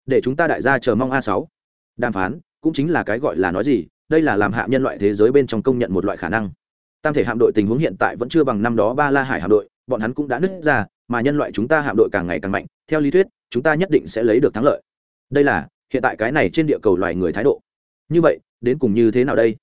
A: Để chúng ta đại gia chờ mong a sáu. Đàm phán, cũng chính là cái gọi là nói gì, đây là làm hạ nhân loại thế giới bên trong công nhận một loại khả năng. Tam thể hạm đội tình huống hiện tại vẫn chưa bằng năm đó ba la hải hạm đội, bọn hắn cũng đã nứt ra, mà nhân loại chúng ta hạm đội càng ngày càng mạnh, theo lý thuyết, chúng ta nhất định sẽ lấy được thắng lợi. Đây là, hiện tại cái này trên địa cầu loài người thái độ. Như vậy, đến cùng như thế nào đây?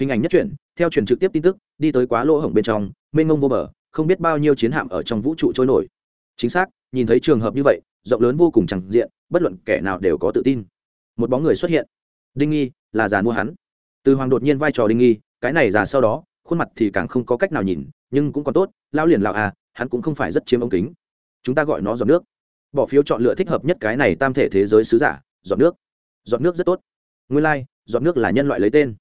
A: Hình ảnh nhất truyện theo truyền trực tiếp tin tức đi tới quá lỗ hổng bên trong mênh mông vô bờ không biết bao nhiêu chiến hạm ở trong vũ trụ trôi nổi. Chính xác nhìn thấy trường hợp như vậy rộng lớn vô cùng chẳng diện bất luận kẻ nào đều có tự tin. Một bóng người xuất hiện. Đinh nghi là già mua hắn. Từ hoàng đột nhiên vai trò đinh nghi cái này già sau đó khuôn mặt thì càng không có cách nào nhìn nhưng cũng còn tốt lao liền lạo à hắn cũng không phải rất chiếm ống kính. Chúng ta gọi nó giọt nước. Bỏ phiếu chọn lựa thích hợp nhất cái này tam thể thế giới sứ giả giọt nước. Giọt nước rất tốt. Nguyên lai、like, giọt nước là nhân loại lấy tên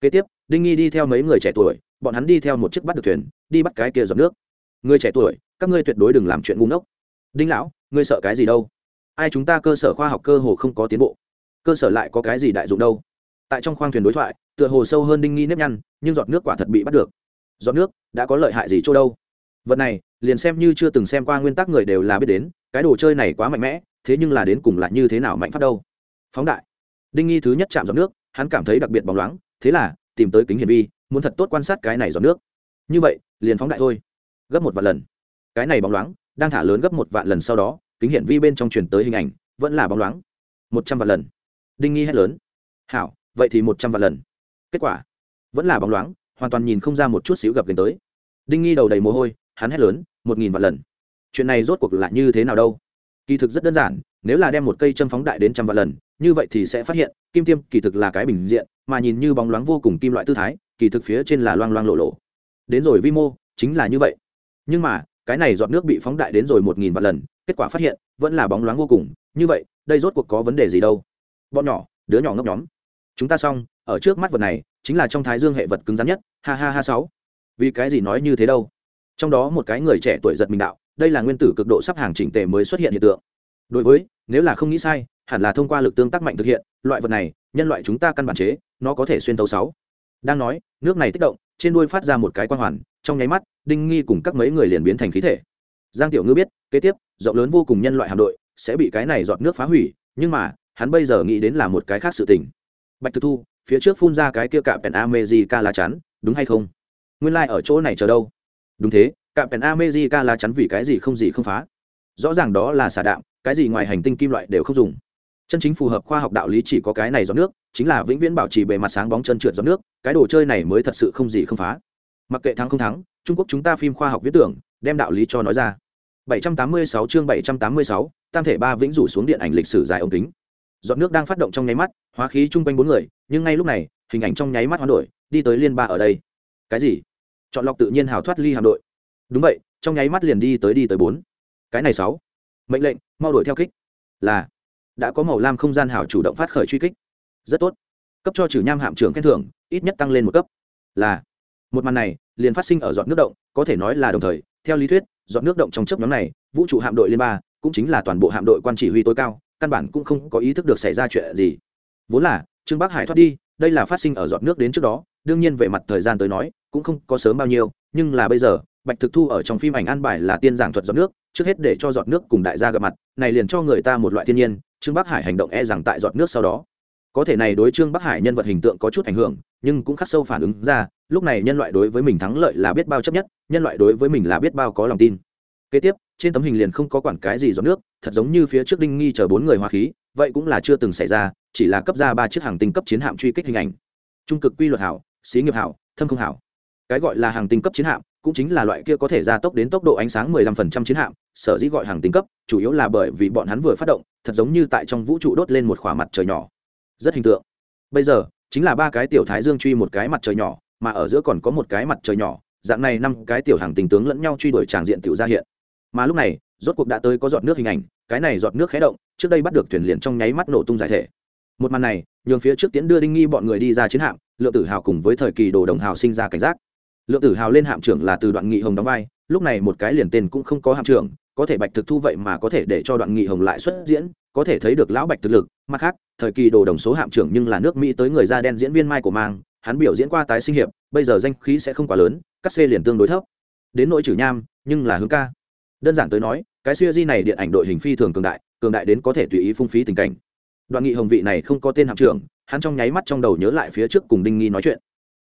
A: kế tiếp, đinh nghi đi theo mấy người trẻ tuổi, bọn hắn đi theo một chiếc bắt được thuyền, đi bắt cái kia giọt nước. Người trẻ tuổi, các ngươi tuyệt đối đừng làm chuyện ngu ngốc. Đinh lão, ngươi sợ cái gì đâu? Ai chúng ta cơ sở khoa học cơ hồ không có tiến bộ? Cơ sở lại có cái gì đại dụng đâu? Tại trong khoang thuyền đối thoại, tựa hồ sâu hơn đinh nghi nếp nhăn, nhưng giọt nước quả thật bị bắt được. Giọt nước, đã có lợi hại gì chỗ đâu? Vật này, liền xem như chưa từng xem qua nguyên tắc người đều là biết đến, cái đồ chơi này quá mạnh mẽ, thế nhưng là đến cùng là như thế nào mạnh phát đâu? Phóng đại. Đinh nghi thứ nhất chạm giọt nước, hắn cảm thấy đặc biệt bóng loáng thế là, tìm tới kính hiển vi, muốn thật tốt quan sát cái này giọt nước. Như vậy, liền phóng đại thôi. Gấp một vạn lần. Cái này bóng loáng, đang thả lớn gấp một vạn lần sau đó, kính hiển vi bên trong truyền tới hình ảnh, vẫn là bóng loáng. Một trăm vạn lần. Đinh nghi hét lớn. Hảo, vậy thì một trăm vạn lần. Kết quả, vẫn là bóng loáng, hoàn toàn nhìn không ra một chút xíu gặp gần tới. Đinh nghi đầu đầy mồ hôi, hắn hét lớn, một nghìn vạn lần. Chuyện này rốt cuộc là như thế nào đâu? Kỳ thực rất đơn giản nếu là đem một cây châm phóng đại đến trăm vạn lần, như vậy thì sẽ phát hiện, kim tiêm kỳ thực là cái bình diện, mà nhìn như bóng loáng vô cùng kim loại tư thái, kỳ thực phía trên là loang loang lộ lộ. Đến rồi vi mô, chính là như vậy. Nhưng mà, cái này giọt nước bị phóng đại đến rồi một nghìn vạn lần, kết quả phát hiện, vẫn là bóng loáng vô cùng. Như vậy, đây rốt cuộc có vấn đề gì đâu? Bọn nhỏ, đứa nhỏ ngốc nhóm. Chúng ta xong, ở trước mắt vật này, chính là trong thái dương hệ vật cứng rắn nhất. Ha ha ha sáu. Vì cái gì nói như thế đâu? Trong đó một cái người trẻ tuổi giật mình đạo, đây là nguyên tử cực độ sắp hàng chỉnh tề mới xuất hiện hiện tượng đối với, nếu là không nghĩ sai, hẳn là thông qua lực tương tác mạnh thực hiện, loại vật này, nhân loại chúng ta căn bản chế, nó có thể xuyên tấu sáu. Đang nói, nước này tích động, trên đuôi phát ra một cái quan hoàn, trong nháy mắt, đinh nghi cùng các mấy người liền biến thành khí thể. Giang tiểu ngư biết, kế tiếp, rộng lớn vô cùng nhân loại hạm đội sẽ bị cái này dọn nước phá hủy, nhưng mà, hắn bây giờ nghĩ đến là một cái khác sự tình. Bạch thực thu, phía trước phun ra cái kia cạm pèn amejica lá chắn, đúng hay không? Nguyên lai、like、ở chỗ này chờ đâu? Đúng thế, cạm pèn amejica lá chắn vì cái gì không gì không phá? Rõ ràng đó là xả đạm cái gì ngoài hành tinh kim loại đều không dùng. Chân chính phù hợp khoa học đạo lý chỉ có cái này giọt nước chính là vĩnh viễn bảo trì bề mặt sáng bóng chân trượt giọt nước cái đồ chơi này mới thật sự không gì không phá. Mặc kệ thắng không thắng trung quốc chúng ta phim khoa học viết tưởng đem đạo lý cho nói ra. 786 chương 786, tam thể ba vĩnh rủ xuống điện ảnh lịch sử dài ống kính. Giọt nước đang phát động trong nháy mắt hóa khí chung quanh bốn người nhưng ngay lúc này hình ảnh trong nháy mắt hoán đổi đi tới liên ba ở đây. Cái gì? Chọn lọc tự nhiên hào thoát ly hạm đội. Đúng vậy trong nháy mắt liền đi tới đi tới bốn. Cái này sáu mệnh lệnh, mau đuổi theo kích. Là, đã có màu lam không gian hảo chủ động phát khởi truy kích. Rất tốt. Cấp cho trừ nham hạm trưởng khen thưởng, ít nhất tăng lên một cấp. Là, một màn này liền phát sinh ở dọn nước động, có thể nói là đồng thời, theo lý thuyết dọn nước động trong chấp nhóm này, vũ trụ hạm đội liên ba, cũng chính là toàn bộ hạm đội quan chỉ huy tối cao, căn bản cũng không có ý thức được xảy ra chuyện gì. Vốn là, trương bắc hải thoát đi, đây là phát sinh ở dọn nước đến trước đó, đương nhiên về mặt thời gian tới nói, cũng không có sớm bao nhiêu, nhưng là bây giờ, bạch thực thu ở trong phim ảnh an bài là tiên giảng thuật giọt nước trước hết để cho giọt nước cùng đại gia gặp mặt, này liền cho người ta một loại thiên nhiên, trương bắc hải hành động e rằng tại giọt nước sau đó. Có thể này đối trương bắc hải nhân vật hình tượng có chút ảnh hưởng, nhưng cũng khắc sâu phản ứng ra, lúc này nhân loại đối với mình thắng lợi là biết bao chấp nhất, nhân loại đối với mình là biết bao có lòng tin. Kế tiếp, trên tấm hình liền không có quản cái gì giọt nước, thật giống như phía trước đinh nghi chờ bốn người hoa khí, vậy cũng là chưa từng xảy ra, chỉ là cấp ra ba chiếc hàng tinh cấp chiến hạm truy kích hình ảnh. Trung cực quy luật hảo, xí nghiệp hảo, thâm không hảo cái gọi là hàng tinh cấp chiến hạm, cũng chính là loại kia có thể gia tốc đến tốc độ ánh sáng 15% chiến hạm, sở dĩ gọi hàng tinh cấp, chủ yếu là bởi vì bọn hắn vừa phát động, thật giống như tại trong vũ trụ đốt lên một khỏa mặt trời nhỏ. Rất hình tượng. Bây giờ, chính là ba cái tiểu thái dương truy một cái mặt trời nhỏ, mà ở giữa còn có một cái mặt trời nhỏ, dạng này năm cái tiểu hàng tình tướng lẫn nhau truy đuổi tràng diện tiểu ra hiện. Mà lúc này, rốt cuộc đã tới có giọt nước hình ảnh, cái này giọt nước khé động, trước đây bắt được thuyền liền trong nháy mắt nổ tung giải thể. Một màn này, nhường phía trước tiến đưa đinh nghi bọn người đi ra chiến hạm, lượng tử hào cùng với thời kỳ đồ đồng hào sinh ra cảnh giác lượng tử hào lên hạm trưởng là từ đoạn nghị hồng đóng vai, lúc này một cái liền tên cũng không có hạm trưởng, có thể bạch thực thu vậy mà có thể để cho đoạn nghị hồng lại xuất diễn, có thể thấy được lão bạch thực lực. Mặt khác, thời kỳ đồ đồng số hạm trưởng nhưng là nước mỹ tới người da đen diễn viên mai của mang, hắn biểu diễn qua tái sinh hiệp, bây giờ danh khí sẽ không quá lớn các xê liền tương đối thấp. Đến nỗi chử nham, nhưng là hướng ca. Đơn giản tới nói, cái siêu di này điện ảnh đội hình phi thường cường đại cường đại đến có thể tùy ý phung phí tình cảnh. Đoạn nghị hồng vị này không có tên hạm trưởng, hắn trong nháy mắt trong đầu nhớ lại phía trước cùng đinh nghi nói chuyện.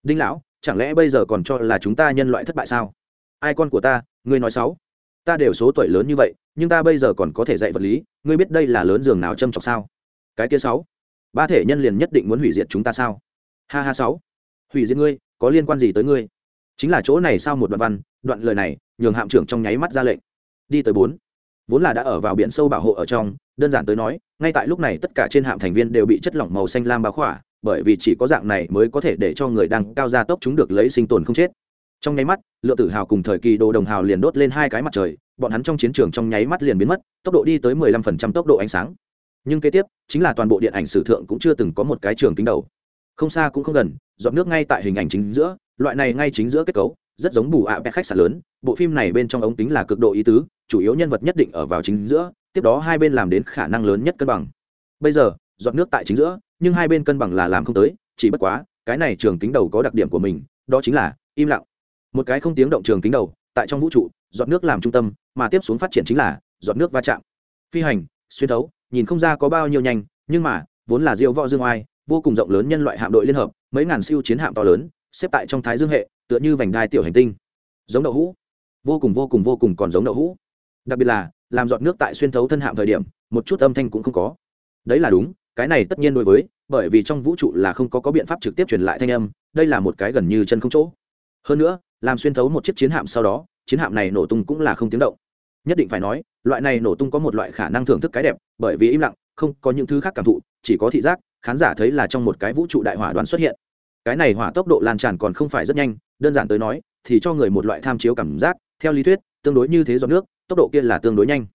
A: Đinh lão chẳng lẽ bây giờ còn cho là chúng ta nhân loại thất bại sao? Ai con của ta, ngươi nói sáu. Ta đều số tuổi lớn như vậy, nhưng ta bây giờ còn có thể dạy vật lý, ngươi biết đây là lớn giường nào châm chọc sao? Cái kia sáu. Ba thể nhân liền nhất định muốn hủy diệt chúng ta sao? Ha ha sáu. Hủy diệt ngươi, có liên quan gì tới ngươi? Chính là chỗ này sao một đoạn văn, đoạn lời này, nhường hạm trưởng trong nháy mắt ra lệnh. Đi tới bốn. Vốn là đã ở vào biển sâu bảo hộ ở trong, đơn giản tới nói, ngay tại lúc này tất cả trên hạm thành viên đều bị chất lỏng màu xanh lam bao khỏa bởi vì chỉ có dạng này mới có thể để cho người đang cao gia tốc chúng được lấy sinh tồn không chết. Trong nháy mắt, lượng tử hào cùng thời kỳ đồ đồng hào liền đốt lên hai cái mặt trời, bọn hắn trong chiến trường trong nháy mắt liền biến mất, tốc độ đi tới mười lăm phần trăm tốc độ ánh sáng. Nhưng kế tiếp, chính là toàn bộ điện ảnh sử thượng cũng chưa từng có một cái trường kính đầu. Không xa cũng không gần dọn nước ngay tại hình ảnh chính giữa, loại này ngay chính giữa kết cấu, rất giống bù ạ à khách sạn lớn, bộ phim này bên trong ống kính là cực độ ý tứ, chủ yếu nhân vật nhất định ở vào chính giữa, tiếp đó hai bên làm đến khả năng lớn nhất cân bằng. Bây giờ dọn nước tại chính giữa nhưng hai bên cân bằng là làm không tới, chỉ bất quá, cái này trường kính đầu có đặc điểm của mình, đó chính là im lặng. Một cái không tiếng động trường kính đầu, tại trong vũ trụ, giọt nước làm trung tâm, mà tiếp xuống phát triển chính là giọt nước va chạm. Phi hành, xuyên thấu, nhìn không ra có bao nhiêu nhanh, nhưng mà, vốn là diệu võ dương oai, vô cùng rộng lớn nhân loại hạm đội liên hợp, mấy ngàn siêu chiến hạm to lớn, xếp tại trong thái dương hệ, tựa như vành đai tiểu hành tinh. Giống đậu hũ. Vô cùng vô cùng vô cùng còn giống đậu hũ. Đặc biệt là, làm giọt nước tại xuyên thấu thân hạm thời điểm, một chút âm thanh cũng không có. Đấy là đúng cái này tất nhiên đối với, bởi vì trong vũ trụ là không có có biện pháp trực tiếp truyền lại thanh âm, đây là một cái gần như chân không chỗ. Hơn nữa, làm xuyên thấu một chiếc chiến hạm sau đó, chiến hạm này nổ tung cũng là không tiếng động. Nhất định phải nói, loại này nổ tung có một loại khả năng thưởng thức cái đẹp, bởi vì im lặng, không có những thứ khác cảm thụ, chỉ có thị giác, khán giả thấy là trong một cái vũ trụ đại hỏa đoàn xuất hiện. Cái này hỏa tốc độ lan tràn còn không phải rất nhanh, đơn giản tới nói, thì cho người một loại tham chiếu cảm giác, theo lý thuyết, tương đối như thế giọt nước, tốc độ kia là tương đối nhanh.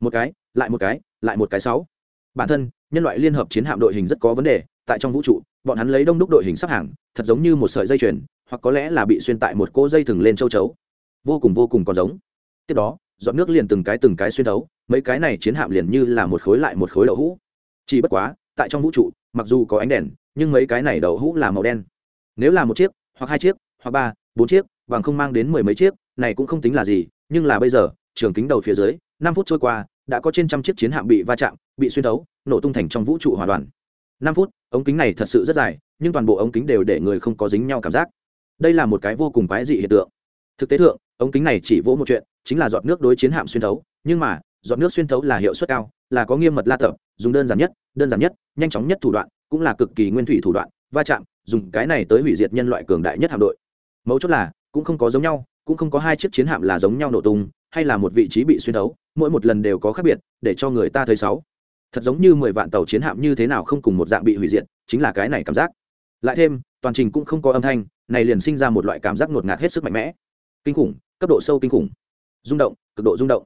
A: Một cái, lại một cái, lại một cái sáu bản thân, nhân loại liên hợp chiến hạm đội hình rất có vấn đề, tại trong vũ trụ, bọn hắn lấy đông đúc đội hình sắp hàng, thật giống như một sợi dây chuyền, hoặc có lẽ là bị xuyên tại một cỗ dây thừng lên châu chấu. Vô cùng vô cùng còn giống. Tiếp đó dọn nước liền từng cái từng cái xuyên thấu, mấy cái này chiến hạm liền như là một khối lại một khối đậu hũ. Chỉ bất quá, tại trong vũ trụ, mặc dù có ánh đèn, nhưng mấy cái này đậu hũ là màu đen. Nếu là một chiếc, hoặc hai chiếc, hoặc ba, bốn chiếc, bằng không mang đến mười mấy chiếc, này cũng không tính là gì, nhưng là bây giờ, trường kính đầu phía dưới, năm phút trôi qua đã có trên trăm chiếc chiến hạm bị va chạm, bị xuyên thấu, nổ tung thành trong vũ trụ hòa đoàn. Năm phút, ống kính này thật sự rất dài, nhưng toàn bộ ống kính đều để người không có dính nhau cảm giác. Đây là một cái vô cùng quái dị hiện tượng. Thực tế thượng, ống kính này chỉ vỗ một chuyện, chính là giọt nước đối chiến hạm xuyên thấu, nhưng mà, giọt nước xuyên thấu là hiệu suất cao, là có nghiêm mật la tập, dùng đơn giản nhất, đơn giản nhất, nhanh chóng nhất thủ đoạn, cũng là cực kỳ nguyên thủy thủ đoạn, va chạm, dùng cái này tới hủy diệt nhân loại cường đại nhất hạm đội. Mấu chốt là, cũng không có giống nhau, cũng không có hai chiếc chiến hạm là giống nhau nổ tung hay là một vị trí bị xuyên thấu, mỗi một lần đều có khác biệt, để cho người ta thấy sáu. Thật giống như mười vạn tàu chiến hạm như thế nào không cùng một dạng bị hủy diệt, chính là cái này cảm giác. Lại thêm, toàn trình cũng không có âm thanh, này liền sinh ra một loại cảm giác ngột ngạt hết sức mạnh mẽ. Kinh khủng, cấp độ sâu kinh khủng. Rung động, cực độ rung động.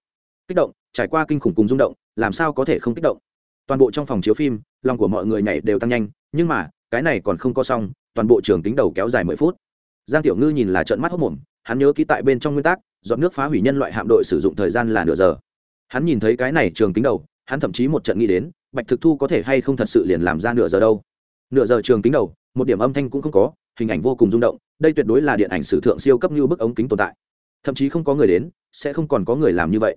A: Kích động, trải qua kinh khủng cùng rung động, làm sao có thể không kích động? Toàn bộ trong phòng chiếu phim, lòng của mọi người nhảy đều tăng nhanh, nhưng mà, cái này còn không có xong, toàn bộ trường tính đầu kéo dài mười phút. Giang tiểu ngư nhìn là trợn mắt hốc mồm, hắn nhớ ký tại bên trong nguyên tắc dọn nước phá hủy nhân loại hạm đội sử dụng thời gian là nửa giờ. Hắn nhìn thấy cái này trường kính đầu, hắn thậm chí một trận nghĩ đến, bạch thực thu có thể hay không thật sự liền làm ra nửa giờ đâu. Nửa giờ trường kính đầu, một điểm âm thanh cũng không có, hình ảnh vô cùng rung động, đây tuyệt đối là điện ảnh sử thượng siêu cấp như bức ống kính tồn tại. Thậm chí không có người đến, sẽ không còn có người làm như vậy.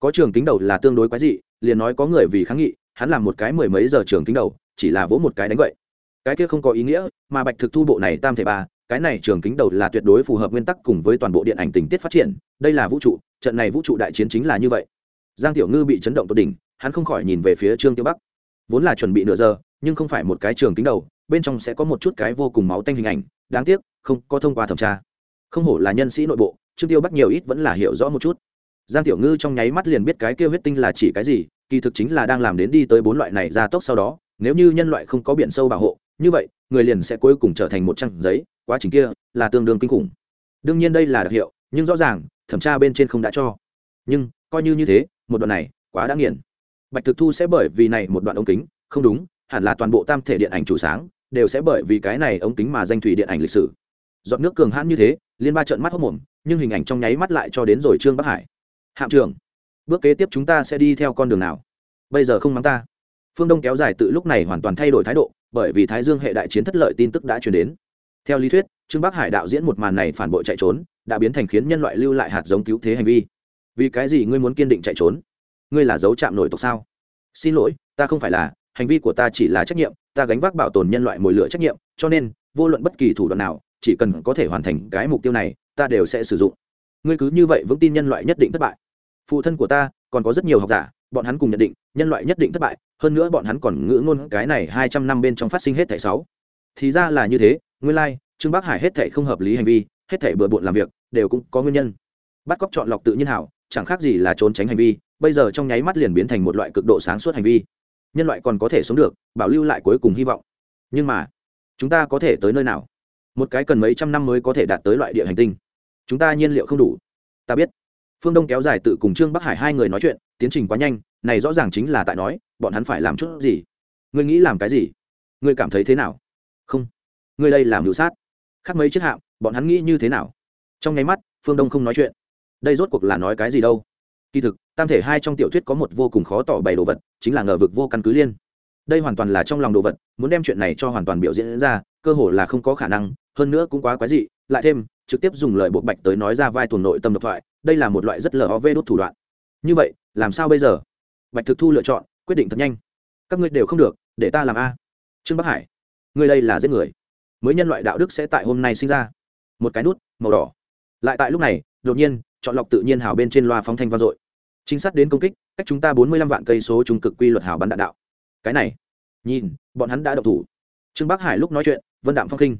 A: Có trường kính đầu là tương đối quái dị, liền nói có người vì kháng nghị, hắn làm một cái mười mấy giờ trường kính đầu, chỉ là vỗ một cái đánh vậy cái kia không có ý nghĩa, mà bạch thực thu bộ này tam thể ba cái này trường kính đầu là tuyệt đối phù hợp nguyên tắc cùng với toàn bộ điện ảnh tình tiết phát triển, đây là vũ trụ, trận này vũ trụ đại chiến chính là như vậy. Giang tiểu ngư bị chấn động tột đỉnh, hắn không khỏi nhìn về phía trương tiêu bắc. Vốn là chuẩn bị nửa giờ, nhưng không phải một cái trường kính đầu, bên trong sẽ có một chút cái vô cùng máu tanh hình ảnh, đáng tiếc, không có thông qua thẩm tra. Không hổ là nhân sĩ nội bộ, trương tiêu bắc nhiều ít vẫn là hiểu rõ một chút. Giang tiểu ngư trong nháy mắt liền biết cái kêu huyết tinh là chỉ cái gì, kỳ thực chính là đang làm đến đi tới bốn loại này ra tốc sau đó, nếu như nhân loại không có biển sâu bảo hộ như vậy, người liền sẽ cuối cùng trở thành một trang giấy, quá trình kia là tương đương kinh khủng. Đương nhiên đây là đặc hiệu, nhưng rõ ràng, thẩm tra bên trên không đã cho. Nhưng, coi như như thế, một đoạn này quá đã nghiền. Bạch thực thu sẽ bởi vì này một đoạn ống kính, không đúng, hẳn là toàn bộ tam thể điện ảnh chủ sáng, đều sẽ bởi vì cái này ống kính mà danh thủy điện ảnh lịch sử. Giọt nước cường hãn như thế, liên ba trận mắt hốc mồm, nhưng hình ảnh trong nháy mắt lại cho đến rồi trương bắc hải. Hạm trưởng, bước kế tiếp chúng ta sẽ đi theo con đường nào? Bây giờ không mắng ta. Phương đông kéo dài tự lúc này hoàn toàn thay đổi thái độ bởi vì thái dương hệ đại chiến thất lợi tin tức đã truyền đến. Theo lý thuyết, trương bắc hải đạo diễn một màn này phản bội chạy trốn, đã biến thành khiến nhân loại lưu lại hạt giống cứu thế hành vi. Vì cái gì ngươi muốn kiên định chạy trốn? Ngươi là dấu chạm nổi tộc sao? Xin lỗi, ta không phải là, hành vi của ta chỉ là trách nhiệm, ta gánh vác bảo tồn nhân loại mồi lửa trách nhiệm, cho nên, vô luận bất kỳ thủ đoạn nào, chỉ cần có thể hoàn thành cái mục tiêu này, ta đều sẽ sử dụng. Ngươi cứ như vậy vững tin nhân loại nhất định thất bại. Phụ thân của ta, còn có rất nhiều học giả bọn hắn cùng nhận định, nhân loại nhất định thất bại, hơn nữa bọn hắn còn ngữ ngôn cái này hai trăm năm bên trong phát sinh hết thảy sáu. Thì ra là như thế, nguyên lai, trương bắc hải hết thảy không hợp lý hành vi, hết thảy bừa bộn làm việc, đều cũng có nguyên nhân. Bắt cóc chọn lọc tự nhiên hảo, chẳng khác gì là trốn tránh hành vi, bây giờ trong nháy mắt liền biến thành một loại cực độ sáng suốt hành vi. Nhân loại còn có thể sống được, bảo lưu lại cuối cùng hy vọng. Nhưng mà, chúng ta có thể tới nơi nào? Một cái cần mấy trăm năm mới có thể đạt tới loại địa hành tinh. Chúng ta nhiên liệu không đủ. Ta biết phương đông kéo dài tự cùng trương bắc hải hai người nói chuyện, tiến trình quá nhanh, này rõ ràng chính là tại nói, bọn hắn phải làm chút gì? Ngươi nghĩ làm cái gì? Ngươi cảm thấy thế nào? Không. Ngươi đây làm hữu sát. Khác mấy chiếc hạm, bọn hắn nghĩ như thế nào? Trong nháy mắt, phương đông không nói chuyện. Đây rốt cuộc là nói cái gì đâu? Kỳ thực, tam thể hai trong tiểu thuyết có một vô cùng khó tỏ bày đồ vật, chính là ngờ vực vô căn cứ liên. Đây hoàn toàn là trong lòng đồ vật, muốn đem chuyện này cho hoàn toàn biểu diễn ra, cơ hồ là không có khả năng, hơn nữa cũng quá quái dị, lại thêm, trực tiếp dùng lời buộc bạch tới nói ra vai tuần nội tâm độc thoại đây là một loại rất lờ vê đốt thủ đoạn. Như vậy, làm sao bây giờ? Bạch thực thu lựa chọn, quyết định thật nhanh. Các ngươi đều không được, để ta làm a. Trương bắc hải, ngươi đây là giết người. Mới nhân loại đạo đức sẽ tại hôm nay sinh ra. Một cái nút, màu đỏ. Lại tại lúc này, đột nhiên, chọn lọc tự nhiên hào bên trên loa phóng thanh vang dội. Chính xác đến công kích, cách chúng ta bốn mươi lăm vạn cây số trung cực quy luật hào bắn đạn đạo. Cái này, nhìn, bọn hắn đã độc thủ. Trương bắc hải lúc nói chuyện, vân đạm phong khinh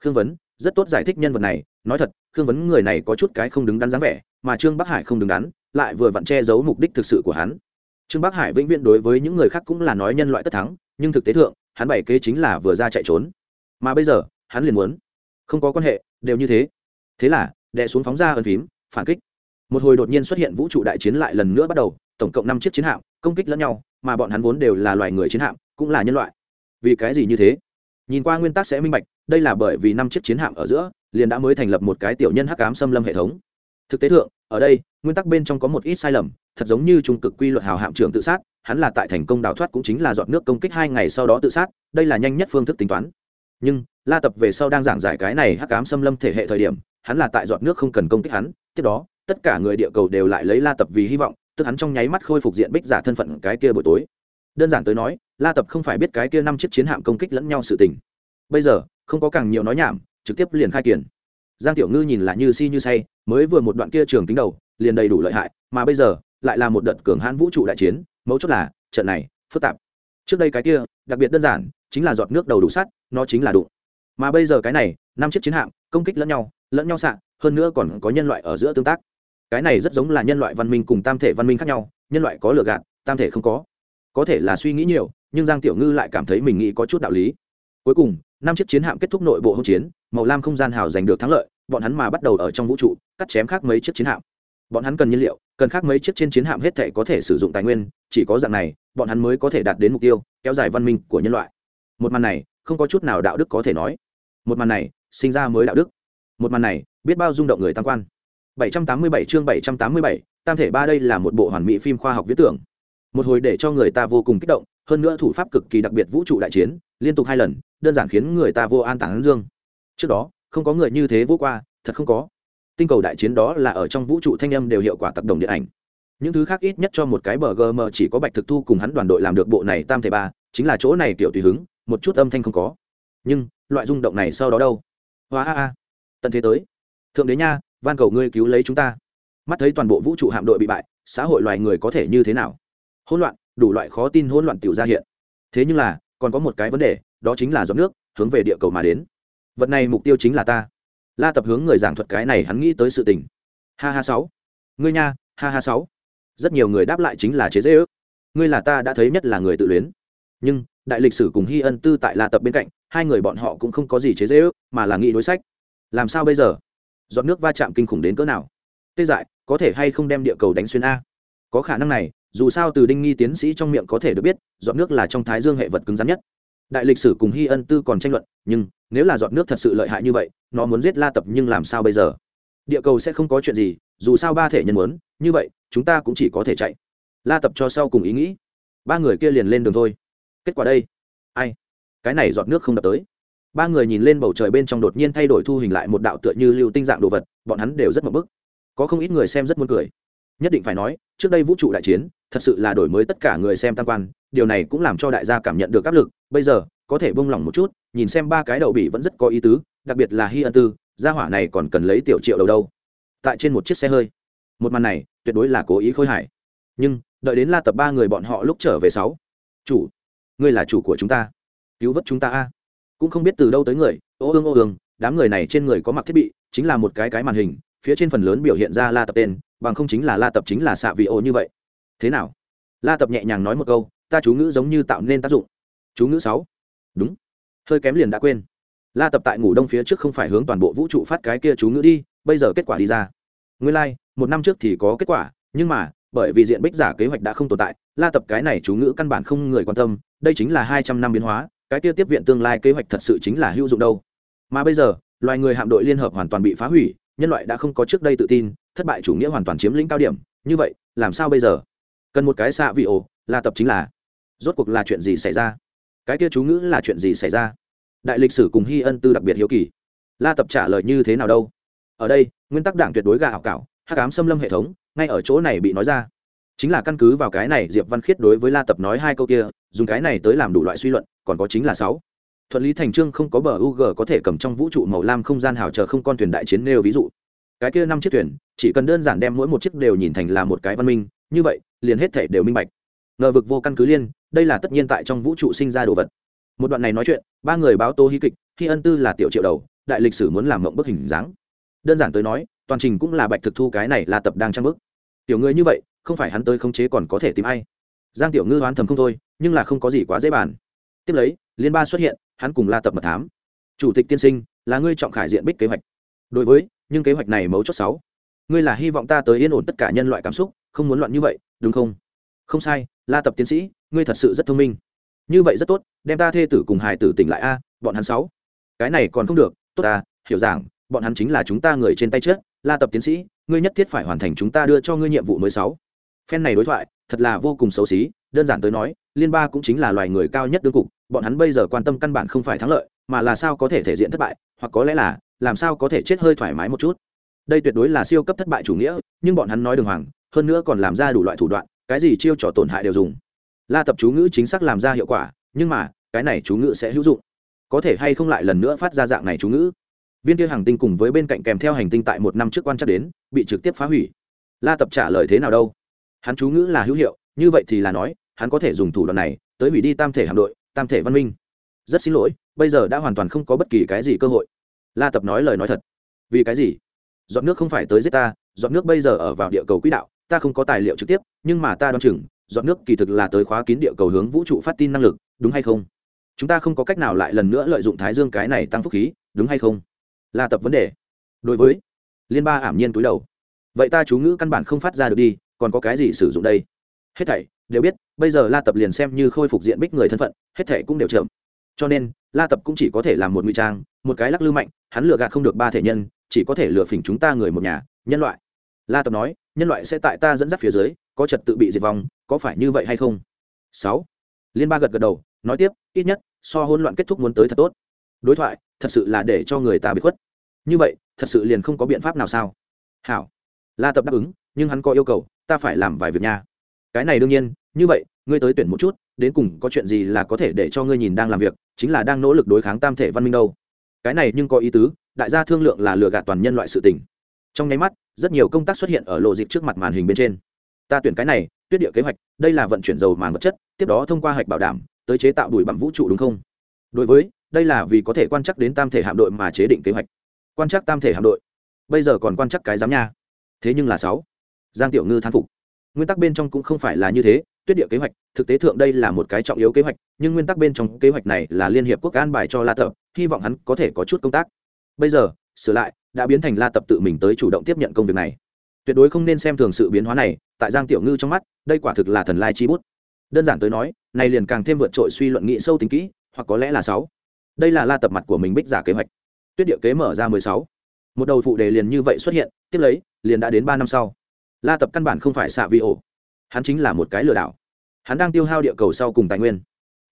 A: khương vấn, rất tốt giải thích nhân vật này. Nói thật, khương vấn người này có chút cái không đứng đắn dáng vẻ mà trương bắc hải không đứng đắn, lại vừa vặn che giấu mục đích thực sự của hắn. Trương bắc hải vĩnh viễn đối với những người khác cũng là nói nhân loại tất thắng, nhưng thực tế thượng, hắn bày kế chính là vừa ra chạy trốn. Mà bây giờ, hắn liền muốn. Không có quan hệ, đều như thế. Thế là đệ xuống phóng ra ân phím, phản kích. Một hồi đột nhiên xuất hiện vũ trụ đại chiến lại lần nữa bắt đầu, tổng cộng năm chiếc chiến hạm, công kích lẫn nhau, mà bọn hắn vốn đều là loài người chiến hạm, cũng là nhân loại. Vì cái gì như thế? Nhìn qua nguyên tắc sẽ minh bạch, đây là bởi vì năm chiếc chiến hạm ở giữa, liền đã mới thành lập một cái tiểu nhân hắc cám xâm lâm hệ thống thực tế thượng, ở đây, nguyên tắc bên trong có một ít sai lầm, thật giống như trung cực quy luật hào hạm trưởng tự sát, hắn là tại thành công đào thoát cũng chính là dọn nước công kích hai ngày sau đó tự sát, đây là nhanh nhất phương thức tính toán. Nhưng, la tập về sau đang giảng giải cái này hắc ám xâm lâm thể hệ thời điểm, hắn là tại dọn nước không cần công kích hắn, tiếp đó, tất cả người địa cầu đều lại lấy la tập vì hy vọng, tức hắn trong nháy mắt khôi phục diện bích giả thân phận cái kia buổi tối. Đơn giản tới nói, la tập không phải biết cái kia năm chiếc chiến hạm công kích lẫn nhau sự tình. Bây giờ, không có càng nhiều nói nhảm, trực tiếp liền khai kiển giang tiểu ngư nhìn là như si như say, mới vừa một đoạn kia trường kính đầu, liền đầy đủ lợi hại, mà bây giờ, lại là một đợt cường hãn vũ trụ đại chiến, mấu chốt là, trận này, phức tạp. Trước đây cái kia, đặc biệt đơn giản, chính là giọt nước đầu đủ sắt, nó chính là đụng. Mà bây giờ cái này, năm chiếc chiến hạm, công kích lẫn nhau lẫn nhau xạ, hơn nữa còn có nhân loại ở giữa tương tác. Cái này rất giống là nhân loại văn minh cùng tam thể văn minh khác nhau, nhân loại có lừa gạt, tam thể không có. Có thể là suy nghĩ nhiều, nhưng giang tiểu ngư lại cảm thấy mình nghĩ có chút đạo lý. Cuối cùng năm chiếc chiến hạm kết thúc nội bộ hỗn chiến màu lam không gian hào giành được thắng lợi bọn hắn mà bắt đầu ở trong vũ trụ cắt chém khác mấy chiếc chiến hạm. Bọn hắn cần nhiên liệu cần khác mấy chiếc trên chiến hạm hết thể có thể sử dụng tài nguyên chỉ có dạng này bọn hắn mới có thể đạt đến mục tiêu kéo dài văn minh của nhân loại. Một màn này không có chút nào đạo đức có thể nói. Một màn này sinh ra mới đạo đức. Một màn này biết bao rung động người tam quan. 787 chương 787, tam thể ba đây là một bộ hoàn mỹ phim khoa học viễn tưởng. Một hồi để cho người ta vô cùng kích động hơn nữa thủ pháp cực kỳ đặc biệt vũ trụ đại chiến, liên tục hai lần, đơn giản khiến người ta vô an tản dương. Trước đó, không có người như thế vô qua, thật không có. Tinh cầu đại chiến đó là ở trong vũ trụ thanh âm đều hiệu quả tác động điện ảnh. Những thứ khác ít nhất cho một cái bờ gm chỉ có bạch thực thu cùng hắn đoàn đội làm được bộ này tam thể ba, chính là chỗ này kiểu tùy hứng, một chút âm thanh không có. Nhưng, loại rung động này sau đó đâu? Hóa a a. Tận thế tới. Thượng đế nha, van cầu ngươi cứu lấy chúng ta. Mắt thấy toàn bộ vũ trụ hạm đội bị bại, xã hội loài người có thể như thế nào? Hỗn loạn đủ loại khó tin hỗn loạn tiểu ra hiện. Thế nhưng là, còn có một cái vấn đề, đó chính là giọt nước, hướng về địa cầu mà đến. Vật này mục tiêu chính là ta. La tập hướng người giảng thuật cái này hắn nghĩ tới sự tình. Ha ha sáu. Ngươi nha, ha ha sáu. Rất nhiều người đáp lại chính là chế dễ ước. Ngươi là ta đã thấy nhất là người tự luyến. Nhưng, đại lịch sử cùng hy ân tư tại la tập bên cạnh, hai người bọn họ cũng không có gì chế dễ ước, mà là nghĩ đối sách. Làm sao bây giờ? Giọt nước va chạm kinh khủng đến cỡ nào? Tê dại, có thể hay không đem địa cầu đánh xuyên a? Có khả năng này dù sao từ đinh nghi tiến sĩ trong miệng có thể được biết, giọt nước là trong thái dương hệ vật cứng rắn nhất. Đại lịch sử cùng hy ân tư còn tranh luận, nhưng nếu là giọt nước thật sự lợi hại như vậy, nó muốn giết la tập nhưng làm sao bây giờ? Địa cầu sẽ không có chuyện gì, dù sao ba thể nhân muốn, như vậy, chúng ta cũng chỉ có thể chạy. La tập cho sau cùng ý nghĩ. Ba người kia liền lên đường thôi. Kết quả đây. Ai? Cái này giọt nước không đập tới. Ba người nhìn lên bầu trời bên trong đột nhiên thay đổi thu hình lại một đạo tựa như lưu tinh dạng đồ vật, bọn hắn đều rất mập bức. Có không ít người xem rất muốn cười nhất định phải nói, trước đây vũ trụ đại chiến, thật sự là đổi mới tất cả người xem tam quan, điều này cũng làm cho đại gia cảm nhận được áp lực. Bây giờ, có thể bông lỏng một chút, nhìn xem ba cái đầu bị vẫn rất có ý tứ, đặc biệt là hi ân tư, gia hỏa này còn cần lấy tiểu triệu đầu đâu. Tại trên một chiếc xe hơi. Một màn này, tuyệt đối là cố ý khôi hài. Nhưng, đợi đến la tập ba người bọn họ lúc trở về sáu. Chủ, ngươi là chủ của chúng ta. Cứu vớt chúng ta a. Cũng không biết từ đâu tới người, ô ương ô ương, đám người này trên người có mặc thiết bị, chính là một cái cái màn hình, phía trên phần lớn biểu hiện ra la tập tên bằng không chính là la tập chính là xạ vị ô như vậy. Thế nào? La tập nhẹ nhàng nói một câu ta chú ngữ giống như tạo nên tác dụng. Chú ngữ sáu. Đúng. Hơi kém liền đã quên. La tập tại ngủ đông phía trước không phải hướng toàn bộ vũ trụ phát cái kia chú ngữ đi bây giờ kết quả đi ra. Nguyên lai、like, một năm trước thì có kết quả nhưng mà bởi vì diện bích giả kế hoạch đã không tồn tại la tập cái này chú ngữ căn bản không người quan tâm đây chính là hai trăm năm biến hóa cái kia tiếp viện tương lai kế hoạch thật sự chính là hữu dụng đâu. Mà bây giờ loài người hạm đội liên hợp hoàn toàn bị phá hủy nhân loại đã không có trước đây tự tin, thất bại chủ nghĩa hoàn toàn chiếm lĩnh cao điểm, như vậy, làm sao bây giờ? Cần một cái xạ vị ổ, là tập chính là. Rốt cuộc là chuyện gì xảy ra? Cái kia chú ngữ là chuyện gì xảy ra? Đại lịch sử cùng hy ân tư đặc biệt hiếu kỳ. La tập trả lời như thế nào đâu? Ở đây, nguyên tắc đảng tuyệt đối gà hảo cảo, hắc ám xâm lâm hệ thống, ngay ở chỗ này bị nói ra. Chính là căn cứ vào cái này, diệp văn khiết đối với la tập nói hai câu kia, dùng cái này tới làm đủ loại suy luận, còn có chính là sáu thuận lý thành trương không có bờ u g có thể cầm trong vũ trụ màu lam không gian hào chờ không con thuyền đại chiến nêu ví dụ. Cái kia năm chiếc thuyền, chỉ cần đơn giản đem mỗi một chiếc đều nhìn thành là một cái văn minh, như vậy, liền hết thể đều minh bạch. Ngờ vực vô căn cứ liên, đây là tất nhiên tại trong vũ trụ sinh ra đồ vật. Một đoạn này nói chuyện, ba người báo tô hí kịch, khi ân tư là tiểu triệu đầu, đại lịch sử muốn làm mộng bức hình dáng. Đơn giản tới nói, toàn trình cũng là bạch thực thu cái này là tập đang trang bức. Tiểu người như vậy, không phải hắn tới khống chế còn có thể tìm ai. Giang tiểu ngư đoán thầm không thôi, nhưng là không có gì quá dễ bàn tiếp lấy, liên ba xuất hiện, hắn cùng la tập mật thám. Chủ tịch tiên sinh, là ngươi trọng khải diện bích kế hoạch. Đối với, nhưng kế hoạch này mấu chốt sáu. Ngươi là hy vọng ta tới yên ổn tất cả nhân loại cảm xúc, không muốn loạn như vậy, đúng không? Không sai, la tập tiến sĩ, ngươi thật sự rất thông minh. Như vậy rất tốt, đem ta thê tử cùng hài tử tỉnh lại a, bọn hắn sáu. Cái này còn không được, tốt ta hiểu rằng bọn hắn chính là chúng ta người trên tay trước, la tập tiến sĩ, ngươi nhất thiết phải hoàn thành chúng ta đưa cho ngươi nhiệm vụ mới sáu. Phen này đối thoại, thật là vô cùng xấu xí, đơn giản tới nói liên ba cũng chính là loài người cao nhất đương cục, bọn hắn bây giờ quan tâm căn bản không phải thắng lợi, mà là sao có thể thể diện thất bại, hoặc có lẽ là, làm sao có thể chết hơi thoải mái một chút. Đây tuyệt đối là siêu cấp thất bại chủ nghĩa, nhưng bọn hắn nói đường hoàng, hơn nữa còn làm ra đủ loại thủ đoạn, cái gì chiêu trò tổn hại đều dùng. La tập chú ngữ chính xác làm ra hiệu quả, nhưng mà, cái này chú ngữ sẽ hữu dụng. Có thể hay không lại lần nữa phát ra dạng này chú ngữ? Viên kia hàng tinh cùng với bên cạnh kèm theo hành tinh tại một năm trước quan chắc đến, bị trực tiếp phá hủy. La tập trả lời thế nào đâu? Hắn chú ngữ là hữu hiệu, như vậy thì là nói hắn có thể dùng thủ đoạn này tới hủy đi tam thể hạm đội, tam thể văn minh. Rất xin lỗi, bây giờ đã hoàn toàn không có bất kỳ cái gì cơ hội. La tập nói lời nói thật. Vì cái gì? Dọn nước không phải tới giết ta dọn nước bây giờ ở vào địa cầu quỹ đạo, ta không có tài liệu trực tiếp, nhưng mà ta đoán chừng dọn nước kỳ thực là tới khóa kín địa cầu hướng vũ trụ phát tin năng lực, đúng hay không? Chúng ta không có cách nào lại lần nữa lợi dụng thái dương cái này tăng phúc khí, đúng hay không? Là tập vấn đề. Đối với liên ba ảm nhiên túi đầu. Vậy ta chú ngữ căn bản không phát ra được đi, còn có cái gì sử dụng đây? Hết thảy đều biết, bây giờ la tập liền xem như khôi phục diện bích người thân phận, hết thảy cũng đều chậm. Cho nên, la tập cũng chỉ có thể làm một nguy trang, một cái lắc lư mạnh, hắn lừa gạt không được ba thể nhân, chỉ có thể lừa phỉnh chúng ta người một nhà, nhân loại. La tập nói, nhân loại sẽ tại ta dẫn dắt phía dưới, có trật tự bị diệt vong, có phải như vậy hay không? Sáu. Liên ba gật gật đầu, nói tiếp, ít nhất, so hỗn loạn kết thúc muốn tới thật tốt. Đối thoại, thật sự là để cho người ta bị khuất. Như vậy, thật sự liền không có biện pháp nào sao? Hảo. La tập đáp ứng, nhưng hắn có yêu cầu, ta phải làm vài việc nha cái này đương nhiên, như vậy, ngươi tới tuyển một chút, đến cùng có chuyện gì là có thể để cho ngươi nhìn đang làm việc, chính là đang nỗ lực đối kháng tam thể văn minh đâu. Cái này nhưng có ý tứ, đại gia thương lượng là lừa gạt toàn nhân loại sự tình. Trong nháy mắt, rất nhiều công tác xuất hiện ở lộ dịp trước mặt màn hình bên trên. Ta tuyển cái này, tuyết địa kế hoạch, đây là vận chuyển dầu màng vật chất, tiếp đó thông qua hạch bảo đảm, tới chế tạo đùi bằng vũ trụ đúng không? Đối với, đây là vì có thể quan trắc đến tam thể hạm đội mà chế định kế hoạch. Quan trắc tam thể hạm đội. Bây giờ còn quan trắc cái giám nha. Thế nhưng là sáu. Giang tiểu ngư thán phục nguyên tắc bên trong cũng không phải là như thế, tuyết địa kế hoạch, thực tế thượng đây là một cái trọng yếu kế hoạch, nhưng nguyên tắc bên trong kế hoạch này là liên hiệp quốc an bài cho la tập, hy vọng hắn có thể có chút công tác. Bây giờ, sửa lại, đã biến thành la tập tự mình tới chủ động tiếp nhận công việc này. Tuyệt đối không nên xem thường sự biến hóa này, tại giang tiểu ngư trong mắt, đây quả thực là thần lai chi bút. Đơn giản tới nói, này liền càng thêm vượt trội suy luận nghị sâu tính kỹ, hoặc có lẽ là sáu. Đây là la tập mặt của mình bích giả kế hoạch. Tuyết địa kế mở ra mười sáu. Một đầu phụ đề liền như vậy xuất hiện, tiếp lấy, liền đã đến ba năm sau la tập căn bản không phải xạ vi ổ. Hắn chính là một cái lừa đảo. Hắn đang tiêu hao địa cầu sau cùng tài nguyên.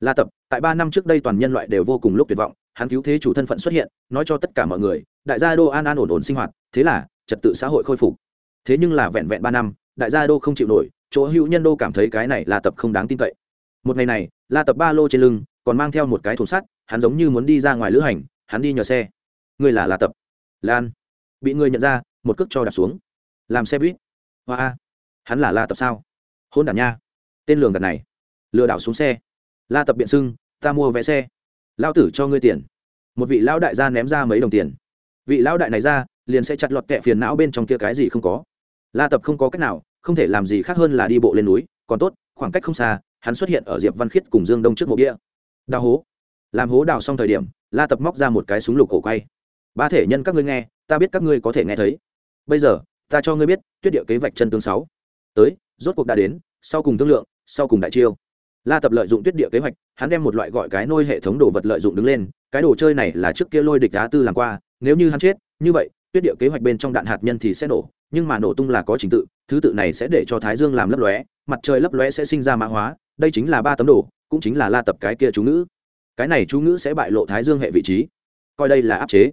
A: La tập, tại ba năm trước đây toàn nhân loại đều vô cùng lúc tuyệt vọng, hắn cứu thế chủ thân phận xuất hiện, nói cho tất cả mọi người, đại gia đô an an ổn ổn sinh hoạt, thế là, trật tự xã hội khôi phục. Thế nhưng là vẹn vẹn ba năm, đại gia đô không chịu nổi, chỗ hữu nhân đô cảm thấy cái này là tập không đáng tin cậy. Một ngày này, la tập ba lô trên lưng, còn mang theo một cái thùng sắt, hắn giống như muốn đi ra ngoài lữ hành, hắn đi nhờ xe. Người là la tập. Lan. Bị người nhận ra, một cước cho đạp xuống. Làm xe buýt hoa a, hắn là la tập sao? Hôn đản nha. Tên lường gạt này. Lừa đảo xuống xe. La tập biện xưng, ta mua vé xe. Lao tử cho ngươi tiền. Một vị lão đại gia ném ra mấy đồng tiền. Vị lão đại này ra, liền sẽ chặt lọt kẹ phiền não bên trong kia cái gì không có. La tập không có cách nào, không thể làm gì khác hơn là đi bộ lên núi. Còn tốt, khoảng cách không xa, hắn xuất hiện ở diệp văn khiết cùng dương đông trước mộ bia. Đào hố. Làm hố đào xong thời điểm, la tập móc ra một cái súng lục cổ quay. Ba thể nhân các ngươi nghe, ta biết các ngươi có thể nghe thấy. Bây giờ ta cho ngươi biết, tuyết địa kế vạch chân tướng sáu. Tới, rốt cuộc đã đến, sau cùng thương lượng, sau cùng đại chiêu. La tập lợi dụng tuyết địa kế hoạch, hắn đem một loại gọi cái nôi hệ thống đồ vật lợi dụng đứng lên, cái đồ chơi này là trước kia lôi địch đá tư làm qua, nếu như hắn chết, như vậy, tuyết địa kế hoạch bên trong đạn hạt nhân thì sẽ nổ, nhưng mà nổ tung là có trình tự, thứ tự này sẽ để cho thái dương làm lấp lóe, mặt trời lấp lóe sẽ sinh ra mã hóa, đây chính là ba tấm đồ, cũng chính là la tập cái kia chú ngữ. Cái này chú ngữ sẽ bại lộ thái dương hệ vị trí. Coi đây là áp chế.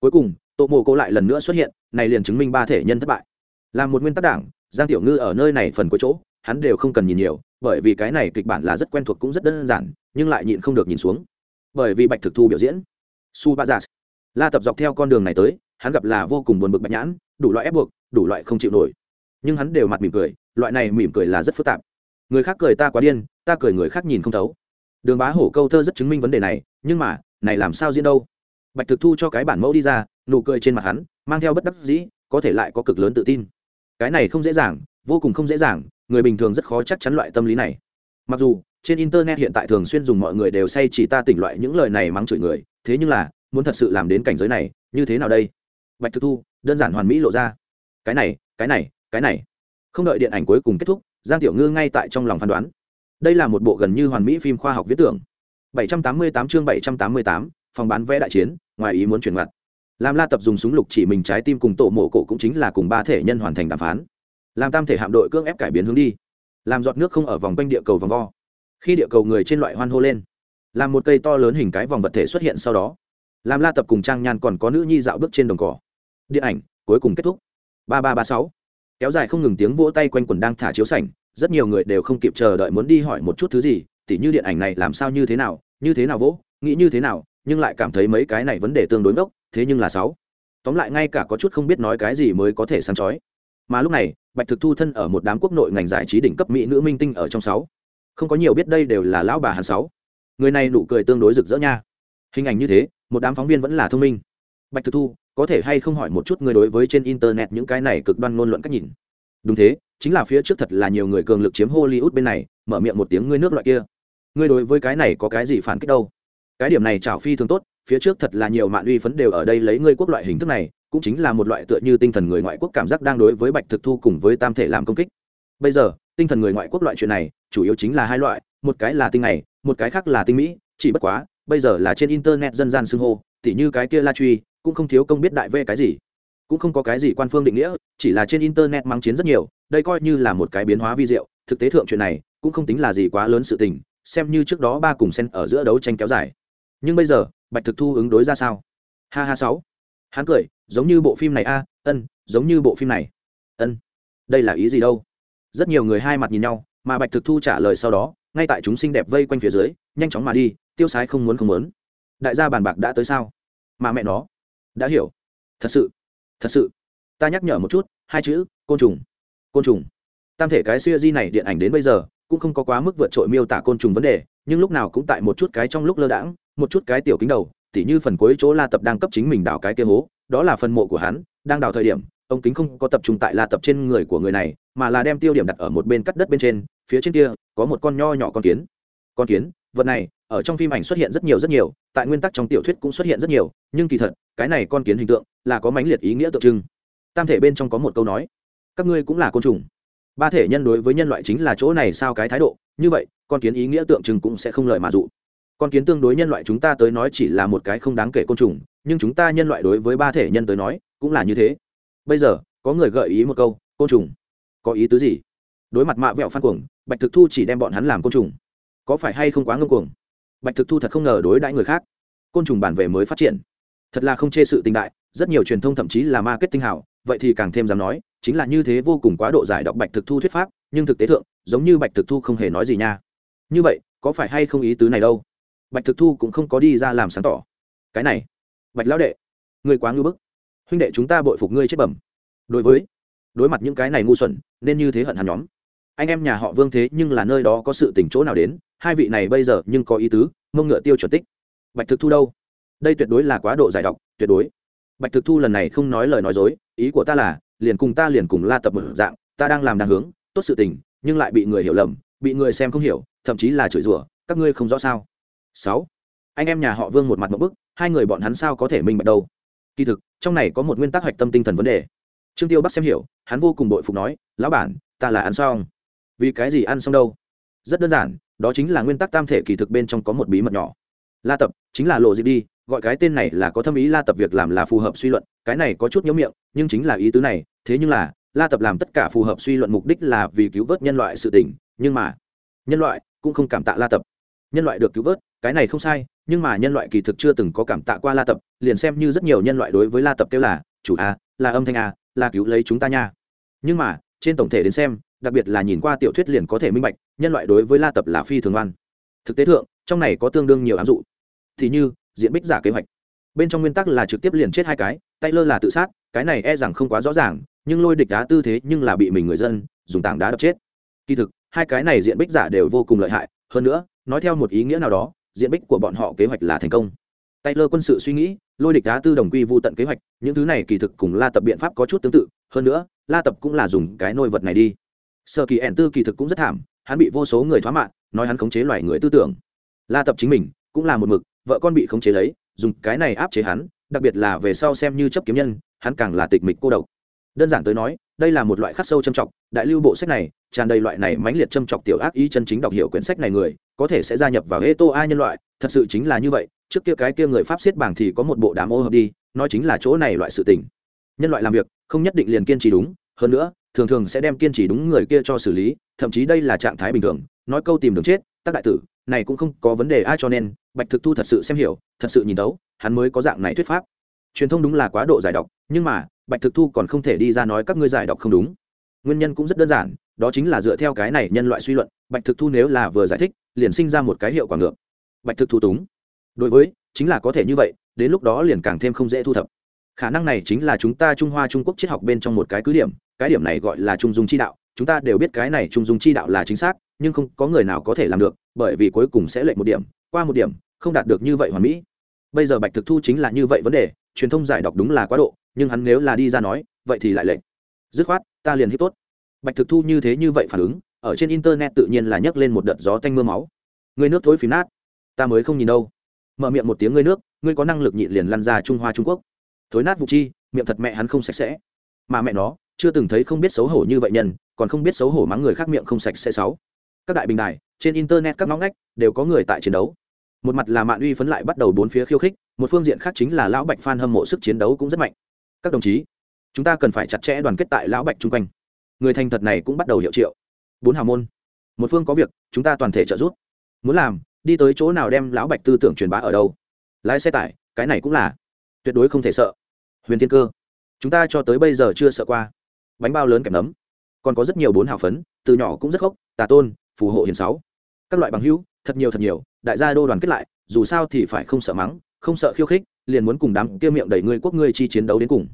A: Cuối cùng tổ mồ cô lại lần nữa xuất hiện, này liền chứng minh ba thể nhân thất bại. Là một nguyên tắc đảng, giang tiểu ngư ở nơi này phần cuối chỗ, hắn đều không cần nhìn nhiều, bởi vì cái này kịch bản là rất quen thuộc cũng rất đơn giản, nhưng lại nhịn không được nhìn xuống. Bởi vì bạch thực thu biểu diễn. Su ba giả la tập dọc theo con đường này tới, hắn gặp là vô cùng buồn bực bạch nhãn, đủ loại ép buộc, đủ loại không chịu nổi. Nhưng hắn đều mặt mỉm cười, loại này mỉm cười là rất phức tạp. Người khác cười ta quá điên, ta cười người khác nhìn không thấu. Đường bá hổ câu thơ rất chứng minh vấn đề này, nhưng mà, này làm sao diễn đâu? Bạch thực thu cho cái bản mẫu đi ra nụ cười trên mặt hắn mang theo bất đắc dĩ có thể lại có cực lớn tự tin. Cái này không dễ dàng vô cùng không dễ dàng người bình thường rất khó chắc chắn loại tâm lý này. Mặc dù trên internet hiện tại thường xuyên dùng mọi người đều say chỉ ta tỉnh loại những lời này mắng chửi người thế nhưng là muốn thật sự làm đến cảnh giới này như thế nào đây? Bạch thực thu đơn giản hoàn mỹ lộ ra. Cái này cái này cái này. Không đợi điện ảnh cuối cùng kết thúc giang tiểu ngư ngay tại trong lòng phán đoán. Đây là một bộ gần như hoàn mỹ phim khoa học viết tưởng. 788 chương 788, phòng bán vé đại chiến ngoài ý muốn chuyển mặt làm la tập dùng súng lục chỉ mình trái tim cùng tổ mộ cổ cũng chính là cùng ba thể nhân hoàn thành đàm phán. Làm tam thể hạm đội cưỡng ép cải biến hướng đi. Làm giọt nước không ở vòng quanh địa cầu vòng vo. Khi địa cầu người trên loại hoan hô lên, làm một cây to lớn hình cái vòng vật thể xuất hiện sau đó làm la tập cùng trang nhan còn có nữ nhi dạo bước trên đồng cỏ. Điện ảnh cuối cùng kết thúc. Ba ba ba sáu. Kéo dài không ngừng tiếng vỗ tay quanh quần đang thả chiếu sảnh, rất nhiều người đều không kịp chờ đợi muốn đi hỏi một chút thứ gì, tỉ như điện ảnh này làm sao như thế nào, như thế nào vỗ, nghĩ như thế nào nhưng lại cảm thấy mấy cái này vấn đề tương đối ngốc, thế nhưng là sáu. Tóm lại ngay cả có chút không biết nói cái gì mới có thể sáng chói. Mà lúc này, bạch thực thu thân ở một đám quốc nội ngành giải trí đỉnh cấp mỹ nữ minh tinh ở trong sáu. Không có nhiều biết đây đều là lão bà hàn sáu. Người này nụ cười tương đối rực rỡ nha. Hình ảnh như thế, một đám phóng viên vẫn là thông minh. Bạch thực thu, có thể hay không hỏi một chút người đối với trên internet những cái này cực đoan ngôn luận cách nhìn? Đúng thế, chính là phía trước thật là nhiều người cường lực chiếm hollywood bên này, mở miệng một tiếng ngươi nước loại kia. Ngươi đối với cái này có cái gì phản kích đâu? Cái điểm này chảo phi thường tốt, phía trước thật là nhiều mạng uy phấn đều ở đây lấy ngươi quốc loại hình thức này, cũng chính là một loại tựa như tinh thần người ngoại quốc cảm giác đang đối với bạch thực thu cùng với tam thể làm công kích. Bây giờ, tinh thần người ngoại quốc loại chuyện này, chủ yếu chính là hai loại, một cái là tinh này, một cái khác là tinh mỹ, chỉ bất quá, bây giờ là trên internet dân gian xưng hô, tỉ như cái kia la truy, cũng không thiếu công biết đại vê cái gì. Cũng không có cái gì quan phương định nghĩa, chỉ là trên internet mang chiến rất nhiều, đây coi như là một cái biến hóa vi diệu, thực tế thượng chuyện này, cũng không tính là gì quá lớn sự tình, xem như trước đó ba cùng sen ở giữa đấu tranh kéo dài nhưng bây giờ, bạch thực thu ứng đối ra sao? Ha ha sáu. Hắn cười, giống như bộ phim này a, ân, giống như bộ phim này. Ân. Đây là ý gì đâu? Rất nhiều người hai mặt nhìn nhau, mà bạch thực thu trả lời sau đó, ngay tại chúng xinh đẹp vây quanh phía dưới, nhanh chóng mà đi, tiêu sái không muốn không muốn. Đại gia bàn bạc đã tới sao? Mà mẹ nó. Đã hiểu. Thật sự. Thật sự. Ta nhắc nhở một chút, hai chữ, côn trùng. Côn trùng. Tam thể cái siêu di này điện ảnh đến bây giờ, cũng không có quá mức vượt trội miêu tả côn trùng vấn đề, nhưng lúc nào cũng tại một chút cái trong lúc lơ đãng một chút cái tiểu kính đầu, tỉ như phần cuối chỗ la tập đang cấp chính mình đào cái kia hố, đó là phần mộ của hắn, đang đào thời điểm, ông kính không có tập trung tại la tập trên người của người này, mà là đem tiêu điểm đặt ở một bên cắt đất bên trên, phía trên kia, có một con nho nhỏ con kiến. Con kiến, vật này, ở trong phim ảnh xuất hiện rất nhiều rất nhiều, tại nguyên tắc trong tiểu thuyết cũng xuất hiện rất nhiều, nhưng kỳ thật, cái này con kiến hình tượng, là có mãnh liệt ý nghĩa tượng trưng. Tam thể bên trong có một câu nói, các ngươi cũng là côn trùng. Ba thể nhân đối với nhân loại chính là chỗ này sao cái thái độ, như vậy, con kiến ý nghĩa tượng trưng cũng sẽ không lợi mà dụ con kiến tương đối nhân loại chúng ta tới nói chỉ là một cái không đáng kể côn trùng, nhưng chúng ta nhân loại đối với ba thể nhân tới nói, cũng là như thế. Bây giờ, có người gợi ý một câu, côn trùng, có ý tứ gì? Đối mặt mạ vẹo phan cuồng, bạch thực thu chỉ đem bọn hắn làm côn trùng. Có phải hay không quá ngưng cuồng? Bạch thực thu thật không ngờ đối đãi người khác. Côn trùng bản về mới phát triển. Thật là không chê sự tình đại, rất nhiều truyền thông thậm chí là marketing hảo, vậy thì càng thêm dám nói, chính là như thế vô cùng quá độ giải đọc bạch thực thu thuyết pháp, nhưng thực tế thượng, giống như bạch thực thu không hề nói gì nha. Như vậy, có phải hay không ý tứ này đâu? Bạch thực thu cũng không có đi ra làm sáng tỏ. Cái này, bạch lão đệ, ngươi quá ngưu bức. Huynh đệ chúng ta bội phục ngươi chết bẩm. Đối với, đối mặt những cái này ngu xuẩn, nên như thế hận hàn nhóm. Anh em nhà họ vương thế nhưng là nơi đó có sự tỉnh chỗ nào đến, hai vị này bây giờ nhưng có ý tứ, mông ngựa tiêu chuẩn tích. Bạch thực thu đâu? Đây tuyệt đối là quá độ giải độc, tuyệt đối. Bạch thực thu lần này không nói lời nói dối, ý của ta là, liền cùng ta liền cùng la tập một dạng, ta đang làm đa hướng, tốt sự tình, nhưng lại bị người hiểu lầm, bị người xem không hiểu, thậm chí là chửi rủa, các ngươi không rõ sao? Sáu. Anh em nhà họ vương một mặt một bức hai người bọn hắn sao có thể minh bạch đâu? Kỳ thực trong này có một nguyên tắc hoạch tâm tinh thần vấn đề. Trương tiêu bắc xem hiểu hắn vô cùng bội phục nói lão bản ta là ăn xong. Vì cái gì ăn xong đâu? Rất đơn giản đó chính là nguyên tắc tam thể kỳ thực bên trong có một bí mật nhỏ. La tập chính là lộ dịp đi gọi cái tên này là có thâm ý la tập việc làm là phù hợp suy luận cái này có chút nhớ miệng nhưng chính là ý tứ này thế nhưng là la tập làm tất cả phù hợp suy luận mục đích là vì cứu vớt nhân loại sự tình, nhưng mà nhân loại cũng không cảm tạ la tập nhân loại được cứu vớt, cái này không sai, nhưng mà nhân loại kỳ thực chưa từng có cảm tạ qua la tập, liền xem như rất nhiều nhân loại đối với la tập kêu là, chủ a, là âm thanh a, là cứu lấy chúng ta nha. Nhưng mà, trên tổng thể đến xem, đặc biệt là nhìn qua tiểu thuyết liền có thể minh bạch, nhân loại đối với la tập là phi thường oan. Thực tế thượng, trong này có tương đương nhiều ám dụ. Thì như diện bích giả kế hoạch. Bên trong nguyên tắc là trực tiếp liền chết hai cái tay lơ là tự sát, cái này e rằng không quá rõ ràng, nhưng lôi địch đá tư thế nhưng là bị mình người dân dùng tảng đá đập chết. Kỳ thực, hai cái này diện bích giả đều vô cùng lợi hại, hơn nữa nói theo một ý nghĩa nào đó, diện bích của bọn họ kế hoạch là thành công. Taylor quân sự suy nghĩ, lôi địch đá tư đồng quy vô tận kế hoạch, những thứ này kỳ thực cùng la tập biện pháp có chút tương tự, hơn nữa, la tập cũng là dùng cái nôi vật này đi. Sở kỳ ẻn tư kỳ thực cũng rất thảm, hắn bị vô số người thoá mạng nói hắn khống chế loài người tư tưởng. La tập chính mình cũng là một mực, vợ con bị khống chế lấy, dùng cái này áp chế hắn, đặc biệt là về sau xem như chấp kiếm nhân, hắn càng là tịch mịch cô độc. Đơn giản tới nói đây là một loại khắc sâu châm chọc, đại lưu bộ sách này, tràn đầy loại này mãnh liệt châm chọc tiểu ác ý chân chính đọc hiểu quyển sách này người, có thể sẽ gia nhập vào hê tô a nhân loại, thật sự chính là như vậy, trước kia cái kia người pháp xiết bảng thì có một bộ đám ô hợp đi, nói chính là chỗ này loại sự tình. Nhân loại làm việc, không nhất định liền kiên trì đúng, hơn nữa, thường thường sẽ đem kiên trì đúng người kia cho xử lý, thậm chí đây là trạng thái bình thường, nói câu tìm đường chết, tác đại tử, này cũng không có vấn đề, ai cho nên, bạch thực thu thật sự xem hiểu, thật sự nhìn tấu hắn mới có dạng này thuyết pháp. Truyền thông đúng là quá độ giải độc, nhưng mà bạch thực thu còn không thể đi ra nói các ngươi giải đọc không đúng. Nguyên nhân cũng rất đơn giản, đó chính là dựa theo cái này nhân loại suy luận, bạch thực thu nếu là vừa giải thích, liền sinh ra một cái hiệu quả ngược. Bạch thực thu túng. Đối với, chính là có thể như vậy, đến lúc đó liền càng thêm không dễ thu thập. Khả năng này chính là chúng ta trung hoa trung quốc triết học bên trong một cái cứ điểm, cái điểm này gọi là trung dung chi đạo, chúng ta đều biết cái này trung dung chi đạo là chính xác, nhưng không có người nào có thể làm được, bởi vì cuối cùng sẽ lệch một điểm, qua một điểm, không đạt được như vậy hoàn mỹ. Bây giờ bạch thực thu chính là như vậy vấn đề, truyền thông giải đọc đúng là quá độ nhưng hắn nếu là đi ra nói, vậy thì lại lệnh dứt khoát, ta liền hít tốt. Bạch thực thu như thế như vậy phản ứng, ở trên internet tự nhiên là nhấc lên một đợt gió tanh mưa máu. Người nước thối phí nát, ta mới không nhìn đâu. Mở miệng một tiếng ngươi nước, ngươi có năng lực nhịn liền lăn ra trung hoa trung quốc. Thối nát vụ chi, miệng thật mẹ hắn không sạch sẽ. Mà mẹ nó, chưa từng thấy không biết xấu hổ như vậy nhân, còn không biết xấu hổ mắng người khác miệng không sạch sẽ sáu. Các đại bình đài, trên internet các ngõ ngách, đều có người tại chiến đấu. Một mặt là mạng uy phấn lại bắt đầu bốn phía khiêu khích, một phương diện khác chính là lão bạch phan hâm mộ sức chiến đấu cũng rất mạnh các đồng chí, chúng ta cần phải chặt chẽ đoàn kết tại lão bạch chung quanh. Người thành thật này cũng bắt đầu hiệu triệu. Bốn hào môn. Một phương có việc, chúng ta toàn thể trợ giúp. Muốn làm, đi tới chỗ nào đem lão bạch tư tưởng truyền bá ở đâu? Lái xe tải, cái này cũng là. Tuyệt đối không thể sợ. Huyền thiên cơ, chúng ta cho tới bây giờ chưa sợ qua. Bánh bao lớn kèm nấm. Còn có rất nhiều bốn hào phấn, từ nhỏ cũng rất gốc tà tôn, phù hộ hiền sáu. Các loại bằng hữu, thật nhiều thật nhiều, đại gia đô đoàn kết lại, dù sao thì phải không sợ mắng, không sợ khiêu khích liền muốn cùng đám kia miệng đẩy ngươi quốc ngươi chi chiến đấu đến cùng.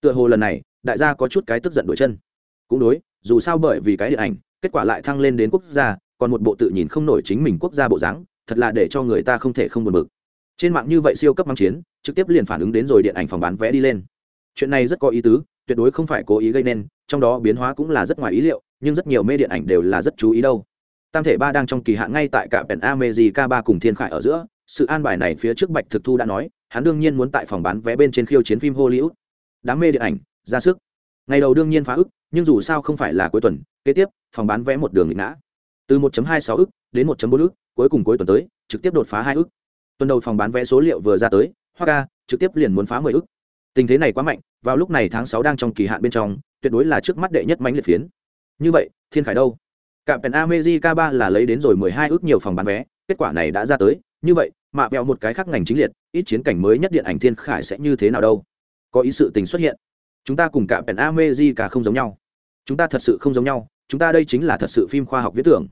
A: Tựa hồ lần này, đại gia có chút cái tức giận đổi chân. Cũng đối, dù sao bởi vì cái điện ảnh, kết quả lại thăng lên đến quốc gia, còn một bộ tự nhìn không nổi chính mình quốc gia bộ dáng, thật là để cho người ta không thể không buồn bực. Trên mạng như vậy siêu cấp mang chiến, trực tiếp liền phản ứng đến rồi điện ảnh phòng bán vé đi lên. Chuyện này rất có ý tứ, tuyệt đối không phải cố ý gây nên, trong đó biến hóa cũng là rất ngoài ý liệu, nhưng rất nhiều mê điện ảnh đều là rất chú ý đâu. Tam thể ba đang trong kỳ hạn ngay tại cả pèn amejica ba cùng thiên khải ở giữa, sự an bài này phía trước bạch thực thu đã nói hắn đương nhiên muốn tại phòng bán vé bên trên khiêu chiến phim hollywood. Đám mê điện ảnh, ra sức. Ngày đầu đương nhiên phá ức, nhưng dù sao không phải là cuối tuần, kế tiếp, phòng bán vé một đường nghịch ngã. Từ 1.26 ức đến 1.4 ức, cuối cùng cuối tuần tới, trực tiếp đột phá hai ức. Tuần đầu phòng bán vé số liệu vừa ra tới hoa ca trực tiếp liền muốn phá 10 ức. Tình thế này quá mạnh, vào lúc này tháng 6 đang trong kỳ hạn bên trong, tuyệt đối là trước mắt đệ nhất mãnh liệt phiến. Như vậy, thiên khải đâu? Cả pèn amejica ba là lấy đến rồi 12 ức nhiều phòng bán vé, kết quả này đã ra tới, như vậy mạ bèo một cái khác ngành chính liệt, ít chiến cảnh mới nhất điện ảnh thiên khải sẽ như thế nào đâu? Có ý sự tình xuất hiện. Chúng ta cùng cả pèn amejica không giống nhau. Chúng ta thật sự không giống nhau, chúng ta đây chính là thật sự phim khoa học viễn tưởng.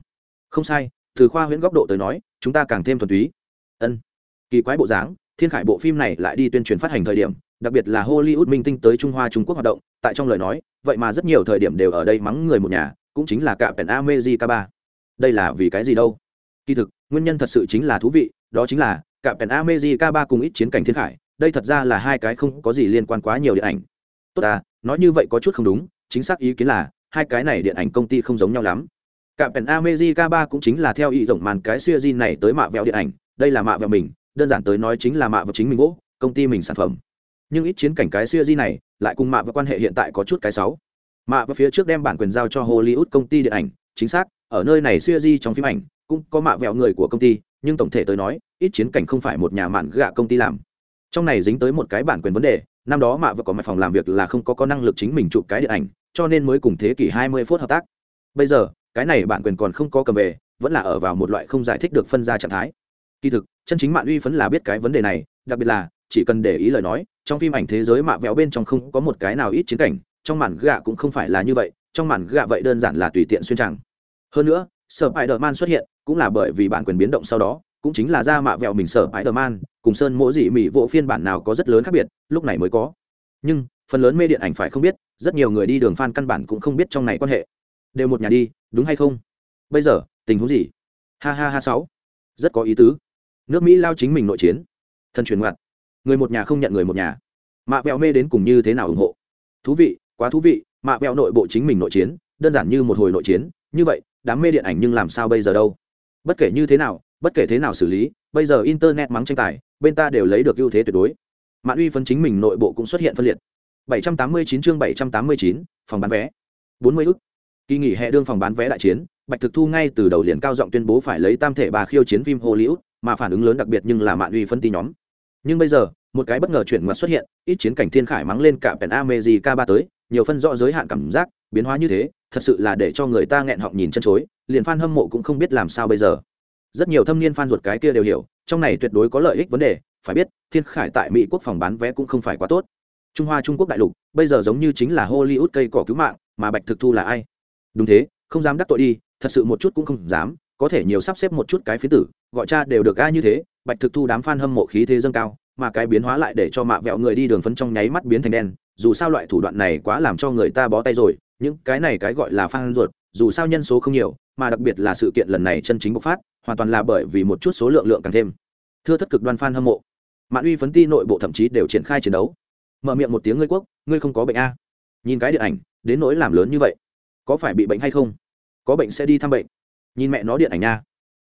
A: Không sai, từ khoa huyễn góc độ tới nói, chúng ta càng thêm thuần túy. Ân. Kỳ quái bộ dáng, thiên khải bộ phim này lại đi tuyên truyền phát hành thời điểm, đặc biệt là hollywood minh tinh tới trung hoa trung quốc hoạt động, tại trong lời nói, vậy mà rất nhiều thời điểm đều ở đây mắng người một nhà, cũng chính là cả pèn amejica ba. Đây là vì cái gì đâu? Kỳ thực, nguyên nhân thật sự chính là thú vị đó chính là cả pèn amejica ba cùng ít chiến cảnh thiên khải, đây thật ra là hai cái không có gì liên quan quá nhiều điện ảnh. Tốt à nói như vậy có chút không đúng, chính xác ý kiến là, hai cái này điện ảnh công ty không giống nhau lắm. Cả pèn america ba cũng chính là theo ý rộng màn cái siêu di này tới mạ vẹo điện ảnh, đây là mạ vẹo mình, đơn giản tới nói chính là mạ vẹo chính mình gỗ, công ty mình sản phẩm. Nhưng ít chiến cảnh cái siêu di này, lại cùng mạ và quan hệ hiện tại có chút cái sáu. Mạ và phía trước đem bản quyền giao cho hollywood công ty điện ảnh, chính xác, ở nơi này siêu di trong phim ảnh, cũng có mạ vẹo người của công ty nhưng tổng thể tới nói, ít chiến cảnh không phải một nhà mạn gạ công ty làm. Trong này dính tới một cái bản quyền vấn đề, năm đó mạ và có mặt phòng làm việc là không có có năng lực chính mình chụp cái điện ảnh, cho nên mới cùng thế kỷ 20 phút hợp tác. Bây giờ, cái này bản quyền còn không có cầm về, vẫn là ở vào một loại không giải thích được phân ra trạng thái. Kỳ thực, chân chính mạng uy phấn là biết cái vấn đề này, đặc biệt là, chỉ cần để ý lời nói, trong phim ảnh thế giới mạ véo bên trong không có một cái nào ít chiến cảnh, trong màn gạ cũng không phải là như vậy, trong màn gạ vậy đơn giản là tùy tiện xuyên chẳng. hơn nữa sở spider man xuất hiện cũng là bởi vì bản quyền biến động sau đó, cũng chính là ra mạ vẹo mình sở spider man cùng sơn mỗi dị mỹ vỗ phiên bản nào có rất lớn khác biệt, lúc này mới có. Nhưng, phần lớn mê điện ảnh phải không biết, rất nhiều người đi đường f a n căn bản cũng không biết trong này quan hệ. Đều một nhà đi, đúng hay không? Bây giờ, tình huống gì? Ha ha ha sáu. Rất có ý tứ. Nước mỹ lao chính mình nội chiến. Thân truyền ngoặt người một nhà không nhận người một nhà. Mạ vẹo mê đến cùng như thế nào ủng hộ? Thú vị, quá thú vị, mạ vẹo nội bộ chính mình nội chiến, đơn giản như một hồi nội chiến. Như vậy, đám mê điện ảnh nhưng làm sao bây giờ đâu? Bất kể như thế nào bất kể thế nào xử lý bây giờ internet mắng tranh tài bên ta đều lấy được ưu thế tuyệt đối. Mạng uy phân chính mình nội bộ cũng xuất hiện phân liệt. 789 chương 789, phòng bán vé. 40 ức. Kỳ nghỉ hè đương phòng bán vé đại chiến bạch thực thu ngay từ đầu liền cao giọng tuyên bố phải lấy tam thể bà khiêu chiến phim hollywood mà phản ứng lớn đặc biệt nhưng là mạng uy phân tí nhóm. Nhưng bây giờ một cái bất ngờ chuyển ngoặt xuất hiện ít chiến cảnh thiên khải mắng lên cả pèn amejica ba tới nhiều phân rõ giới hạn cảm giác biến hóa như thế thật sự là để cho người ta nghẹn họng nhìn chân chối, liền fan hâm mộ cũng không biết làm sao bây giờ. Rất nhiều thâm niên fan ruột cái kia đều hiểu, trong này tuyệt đối có lợi ích vấn đề, phải biết, thiên khải tại mỹ quốc phòng bán vé cũng không phải quá tốt. Trung hoa trung quốc đại lục, bây giờ giống như chính là hollywood cây cỏ cứu mạng, mà bạch thực thu là ai? Đúng thế, không dám đắc tội đi, thật sự một chút cũng không dám, có thể nhiều sắp xếp một chút cái phía tử, gọi cha đều được ga như thế, bạch thực thu đám f a n hâm mộ khí thế dâng cao mà cái biến hóa lại để cho mạ vẹo người đi đường phấn trong nháy mắt biến thành đen. Dù sao loại thủ đoạn này quá làm cho người ta bó tay rồi, những cái này cái gọi là phan ruột, dù sao nhân số không nhiều, mà đặc biệt là sự kiện lần này chân chính bộc phát, hoàn toàn là bởi vì một chút số lượng lượng càng thêm. Thưa thất cực đoan phan hâm mộ mạng uy phấn ti nội bộ thậm chí đều triển khai chiến đấu. Mở miệng một tiếng ngươi quốc, ngươi không có bệnh a? Nhìn cái điện ảnh, đến nỗi làm lớn như vậy, có phải bị bệnh hay không? Có bệnh sẽ đi thăm bệnh. Nhìn mẹ nó điện ảnh nha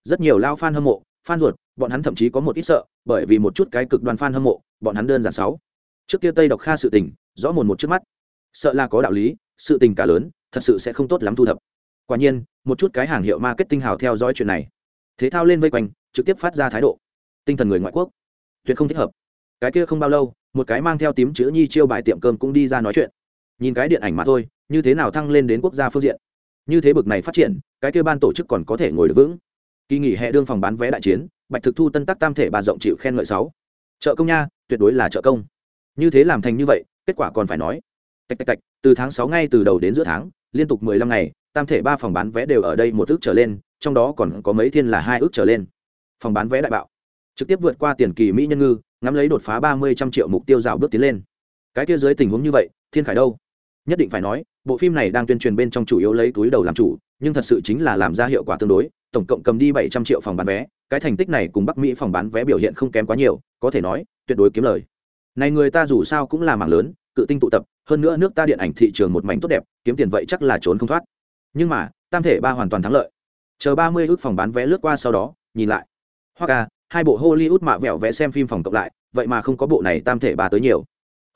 A: rất nhiều lao f a n hâm mộ fan ruột, bọn hắn thậm chí có một ít sợ, bởi vì một chút cái cực đoan fan hâm mộ, bọn hắn đơn giản sáu. Trước kia tây độc kha sự tình, rõ mồn một trước mắt. Sợ là có đạo lý, sự tình cả lớn, thật sự sẽ không tốt lắm thu thập. Quả nhiên, một chút cái hàng hiệu marketing hào theo dõi chuyện này. Thế thao lên vây quanh, trực tiếp phát ra thái độ. Tinh thần người ngoại quốc. Tuyệt không thích hợp. Cái kia không bao lâu, một cái mang theo tím chữ nhi chiêu bài tiệm cơm cũng đi ra nói chuyện. Nhìn cái điện ảnh mà thôi, như thế nào thăng lên đến quốc gia phương diện? Như thế bực này phát triển, cái kia ban tổ chức còn có thể ngồi được vững kỳ nghỉ hè đương phòng bán vé đại chiến, bạch thực thu tân tắc tam thể bà rộng chịu khen ngợi sáu. Chợ công nha, tuyệt đối là chợ công. Như thế làm thành như vậy, kết quả còn phải nói. Tạch tạch tạch, từ tháng sáu ngay từ đầu đến giữa tháng, liên tục mười lăm ngày, tam thể ba phòng bán vé đều ở đây một ước trở lên, trong đó còn có mấy thiên là hai ước trở lên. Phòng bán vé đại bạo. Trực tiếp vượt qua tiền kỳ mỹ nhân ngư, ngắm lấy đột phá ba mươi trăm triệu mục tiêu rào bước tiến lên. Cái kia dưới tình huống như vậy, thiên khải đâu? Nhất định phải nói, bộ phim này đang tuyên truyền bên trong chủ yếu lấy túi đầu làm chủ, nhưng thật sự chính là làm ra hiệu quả tương đối tổng cộng cầm đi bảy trăm triệu phòng bán vé, cái thành tích này cùng bắc mỹ phòng bán vé biểu hiện không kém quá nhiều, có thể nói, tuyệt đối kiếm lời. Này người ta dù sao cũng là mảng lớn, cự tinh tụ tập, hơn nữa nước ta điện ảnh thị trường một mảnh tốt đẹp, kiếm tiền vậy chắc là trốn không thoát. Nhưng mà, tam thể ba hoàn toàn thắng lợi. Chờ ba mươi ước phòng bán vé lướt qua sau đó, nhìn lại. Hoa ca hai bộ hollywood mạ vẹo vẽ xem phim phòng cộng lại, vậy mà không có bộ này tam thể ba tới nhiều.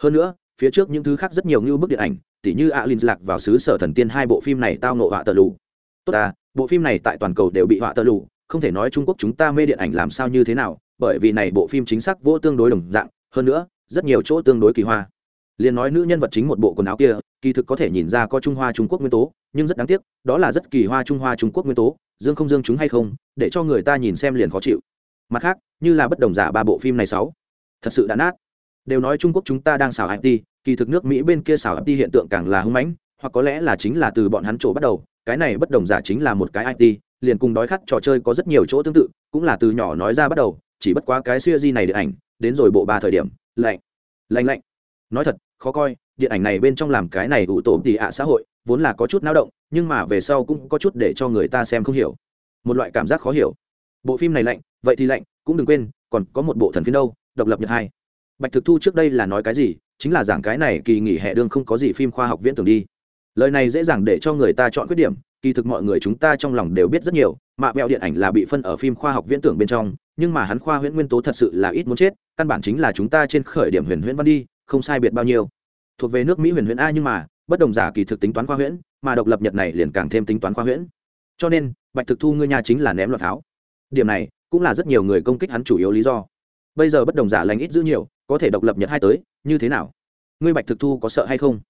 A: Hơn nữa, phía trước những thứ khác rất nhiều như bức điện ảnh, tỉ như alin lạc vào xứ sở thần tiên hai bộ phim này tao ngộ họa tờ lù tốt ta, bộ phim này tại toàn cầu đều bị họa tơ lụ không thể nói trung quốc chúng ta mê điện ảnh làm sao như thế nào, bởi vì này bộ phim chính xác vô tương đối đồng dạng, hơn nữa, rất nhiều chỗ tương đối kỳ hoa. Liền nói nữ nhân vật chính một bộ quần áo kia, kỳ thực có thể nhìn ra có trung hoa trung quốc nguyên tố, nhưng rất đáng tiếc, đó là rất kỳ hoa trung hoa trung quốc nguyên tố, dương không dương chúng hay không, để cho người ta nhìn xem liền khó chịu. Mặt khác, như là bất đồng giả ba bộ phim này sáu, thật sự đã nát. Đều nói trung quốc chúng ta đang xào it kỳ thực nước mỹ bên kia xào it hiện tượng càng là hưng mãnh hoặc có lẽ là chính là từ bọn hắn chỗ bắt đầu, cái này bất đồng giả chính là một cái it liền cùng đói khát trò chơi có rất nhiều chỗ tương tự, cũng là từ nhỏ nói ra bắt đầu, chỉ bất quá cái siêu di này điện ảnh, đến rồi bộ ba thời điểm, lạnh lạnh lạnh. Nói thật, khó coi, điện ảnh này bên trong làm cái này ủ tổ tị ạ xã hội, vốn là có chút náo động, nhưng mà về sau cũng có chút để cho người ta xem không hiểu. Một loại cảm giác khó hiểu. Bộ phim này lạnh, vậy thì lạnh, cũng đừng quên, còn có một bộ thần phim đâu, độc lập nhật hai. Bạch thực thu trước đây là nói cái gì, chính là giảng cái này kỳ nghỉ hè đương không có gì phim khoa học viễn tưởng đi lời này dễ dàng để cho người ta chọn khuyết điểm, kỳ thực mọi người chúng ta trong lòng đều biết rất nhiều mạ vẹo điện ảnh là bị phân ở phim khoa học viễn tưởng bên trong, nhưng mà hắn khoa huyễn nguyên tố thật sự là ít muốn chết, căn bản chính là chúng ta trên khởi điểm huyền huyễn văn đi, không sai biệt bao nhiêu. Thuộc về nước mỹ huyền huyễn a nhưng mà, bất đồng giả kỳ thực tính toán khoa huyễn, mà độc lập nhật này liền càng thêm tính toán khoa huyễn. Cho nên, bạch thực thu ngươi nhà chính là ném loạt tháo. Điểm này, cũng là rất nhiều người công kích hắn chủ yếu lý do. Bây giờ bất đồng giả lành ít giữ nhiều, có thể độc lập nhật hai tới, như thế nào? Ngươi bạch thực thu có sợ hay không?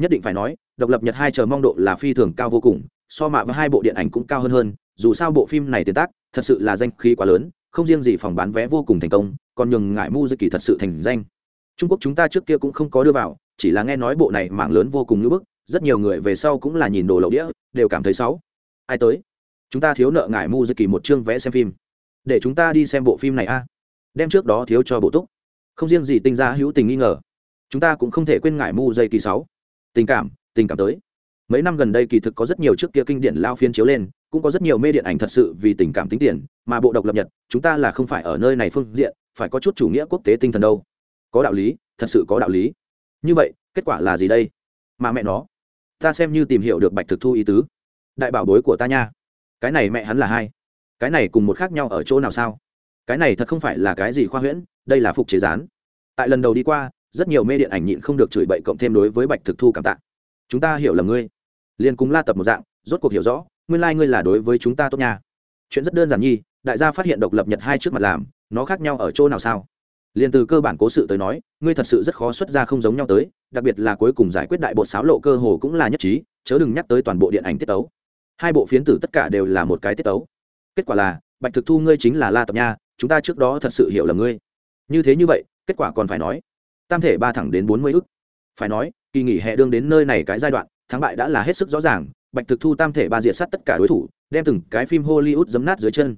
A: Nhất định phải nói, độc lập nhật hai chờ mong độ là phi thường cao vô cùng, so mạ với hai bộ điện ảnh cũng cao hơn hơn, dù sao bộ phim này tiền tác thật sự là danh khí quá lớn, không riêng gì phòng bán vé vô cùng thành công, còn nhường ngại mu dư kỳ thật sự thành danh. Trung quốc chúng ta trước kia cũng không có đưa vào, chỉ là nghe nói bộ này mảng lớn vô cùng ngưỡng bức, rất nhiều người về sau cũng là nhìn đồ lậu đĩa, đều cảm thấy xấu. Ai tới? Chúng ta thiếu nợ ngại mu dư kỳ một chương vé xem phim. Để chúng ta đi xem bộ phim này a. Đem trước đó thiếu cho bộ túc. Không riêng gì tinh ra hữu tình nghi ngờ, chúng ta cũng không thể quên ngại mu dây kỳ sáu tình cảm tình cảm tới. Mấy năm gần đây kỳ thực có rất nhiều trước kia kinh điển lao phiên chiếu lên, cũng có rất nhiều mê điện ảnh thật sự vì tình cảm tính tiền, mà bộ độc lập nhật, chúng ta là không phải ở nơi này phương diện, phải có chút chủ nghĩa quốc tế tinh thần đâu. Có đạo lý, thật sự có đạo lý. Như vậy, kết quả là gì đây? Mà mẹ nó, ta xem như tìm hiểu được bạch thực thu ý tứ. Đại bảo bối của ta nha. Cái này mẹ hắn là hai. Cái này cùng một khác nhau ở chỗ nào sao? Cái này thật không phải là cái gì khoa huyễn, đây là phục chế rán tại lần đầu đi qua rất nhiều mê điện ảnh nhịn không được chửi bậy cộng thêm đối với bạch thực thu cảm tạ. Chúng ta hiểu là ngươi. Liền cùng la tập một dạng, rốt cuộc hiểu rõ, nguyên lai、like、ngươi là đối với chúng ta tốt nha. Chuyện rất đơn giản nhi, đại gia phát hiện độc lập nhật hai trước mặt làm, nó khác nhau ở chỗ nào sao? Liền từ cơ bản cố sự tới nói, ngươi thật sự rất khó xuất ra không giống nhau tới, đặc biệt là cuối cùng giải quyết đại bộ sáo lộ cơ hồ cũng là nhất trí, chớ đừng nhắc tới toàn bộ điện ảnh tiết tấu. Hai bộ phiến tử tất cả đều là một cái tiết tấu. Kết quả là, bạch thực thu ngươi chính là la tập nha, chúng ta trước đó thật sự hiểu là ngươi. Như thế như vậy, kết quả còn phải nói tam thể ba thẳng đến bốn mươi ức. Phải nói, kỳ nghỉ hè đương đến nơi này cái giai đoạn, thắng bại đã là hết sức rõ ràng, bạch thực thu tam thể ba diệt sát tất cả đối thủ, đem từng cái phim hollywood giấm nát dưới chân.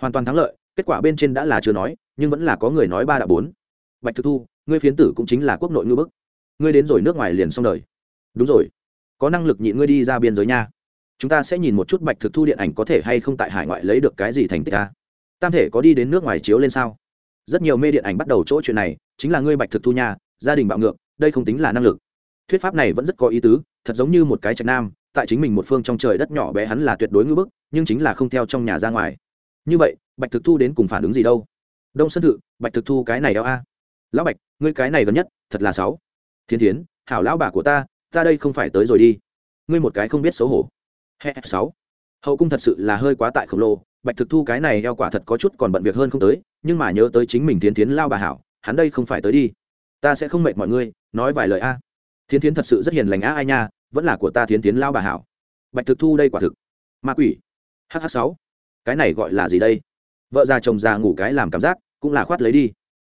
A: Hoàn toàn thắng lợi, kết quả bên trên đã là chưa nói, nhưng vẫn là có người nói ba đã bốn. Bạch thực thu, ngươi phiến tử cũng chính là quốc nội ngư bức. Ngươi đến rồi nước ngoài liền xong đời. Đúng rồi. Có năng lực nhịn ngươi đi ra biên giới nha. Chúng ta sẽ nhìn một chút bạch thực thu điện ảnh có thể hay không tại hải ngoại lấy được cái gì thành tích ta. Tam thể có đi đến nước ngoài chiếu lên sao? Rất nhiều mê điện ảnh bắt đầu chỗ chuyện này, chính là ngươi bạch thực thu nha, gia đình bạo ngược, đây không tính là năng lực. Thuyết pháp này vẫn rất có ý tứ, thật giống như một cái trạch nam, tại chính mình một phương trong trời đất nhỏ bé hắn là tuyệt đối ngưỡng bức, nhưng chính là không theo trong nhà ra ngoài. Như vậy, bạch thực thu đến cùng phản ứng gì đâu? Đông sân thự, bạch thực thu cái này đeo a. Lão bạch, ngươi cái này gần nhất, thật là sáu thiên thiến, hảo lão bà của ta ta đây không phải tới rồi đi. Ngươi một cái không biết xấu hổ. He sáu hậu cung thật sự là hơi quá tại khổng lồ, bạch thực thu cái này eo quả thật có chút còn bận việc hơn không tới, nhưng mà nhớ tới chính mình tiến tiến lao bà hảo, hắn đây không phải tới đi. Ta sẽ không mệt mọi người, nói vài lời a. Thiến thiến thật sự rất hiền lành á ai nha, vẫn là của ta thiến tiến lao bà hảo. Bạch thực thu đây quả thực. Ma quỷ. Hh sáu. Cái này gọi là gì đây? Vợ già chồng già ngủ cái làm cảm giác, cũng là khoát lấy đi.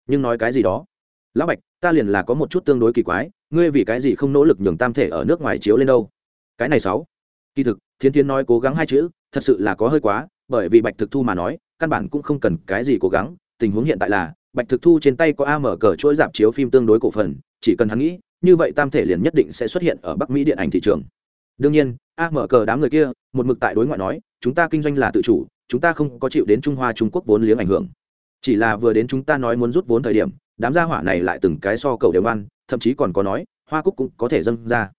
A: Nhưng nói cái gì đó? Lão bạch, ta liền là có một chút tương đối kỳ quái, ngươi vì cái gì không nỗ lực nhường tam thể ở nước ngoài chiếu lên đâu? Cái này sáu. Kỳ thực thiến thiến nói cố gắng hai chữ, thật sự là có hơi quá, bởi vì bạch thực thu mà nói, căn bản cũng không cần cái gì cố gắng. Tình huống hiện tại là, bạch thực thu trên tay có a mở cờ chuỗi dạp chiếu phim tương đối cổ phần, chỉ cần hắn nghĩ, như vậy tam thể liền nhất định sẽ xuất hiện ở bắc mỹ điện ảnh thị trường. Đương nhiên, a mở cờ đám người kia, một mực tại đối ngoại nói, chúng ta kinh doanh là tự chủ, chúng ta không có chịu đến trung hoa trung quốc vốn liếng ảnh hưởng. Chỉ là vừa đến chúng ta nói muốn rút vốn thời điểm, đám gia hỏa này lại từng cái so cầu đều ăn thậm chí còn có nói, hoa cúc cũng có thể dâng ra.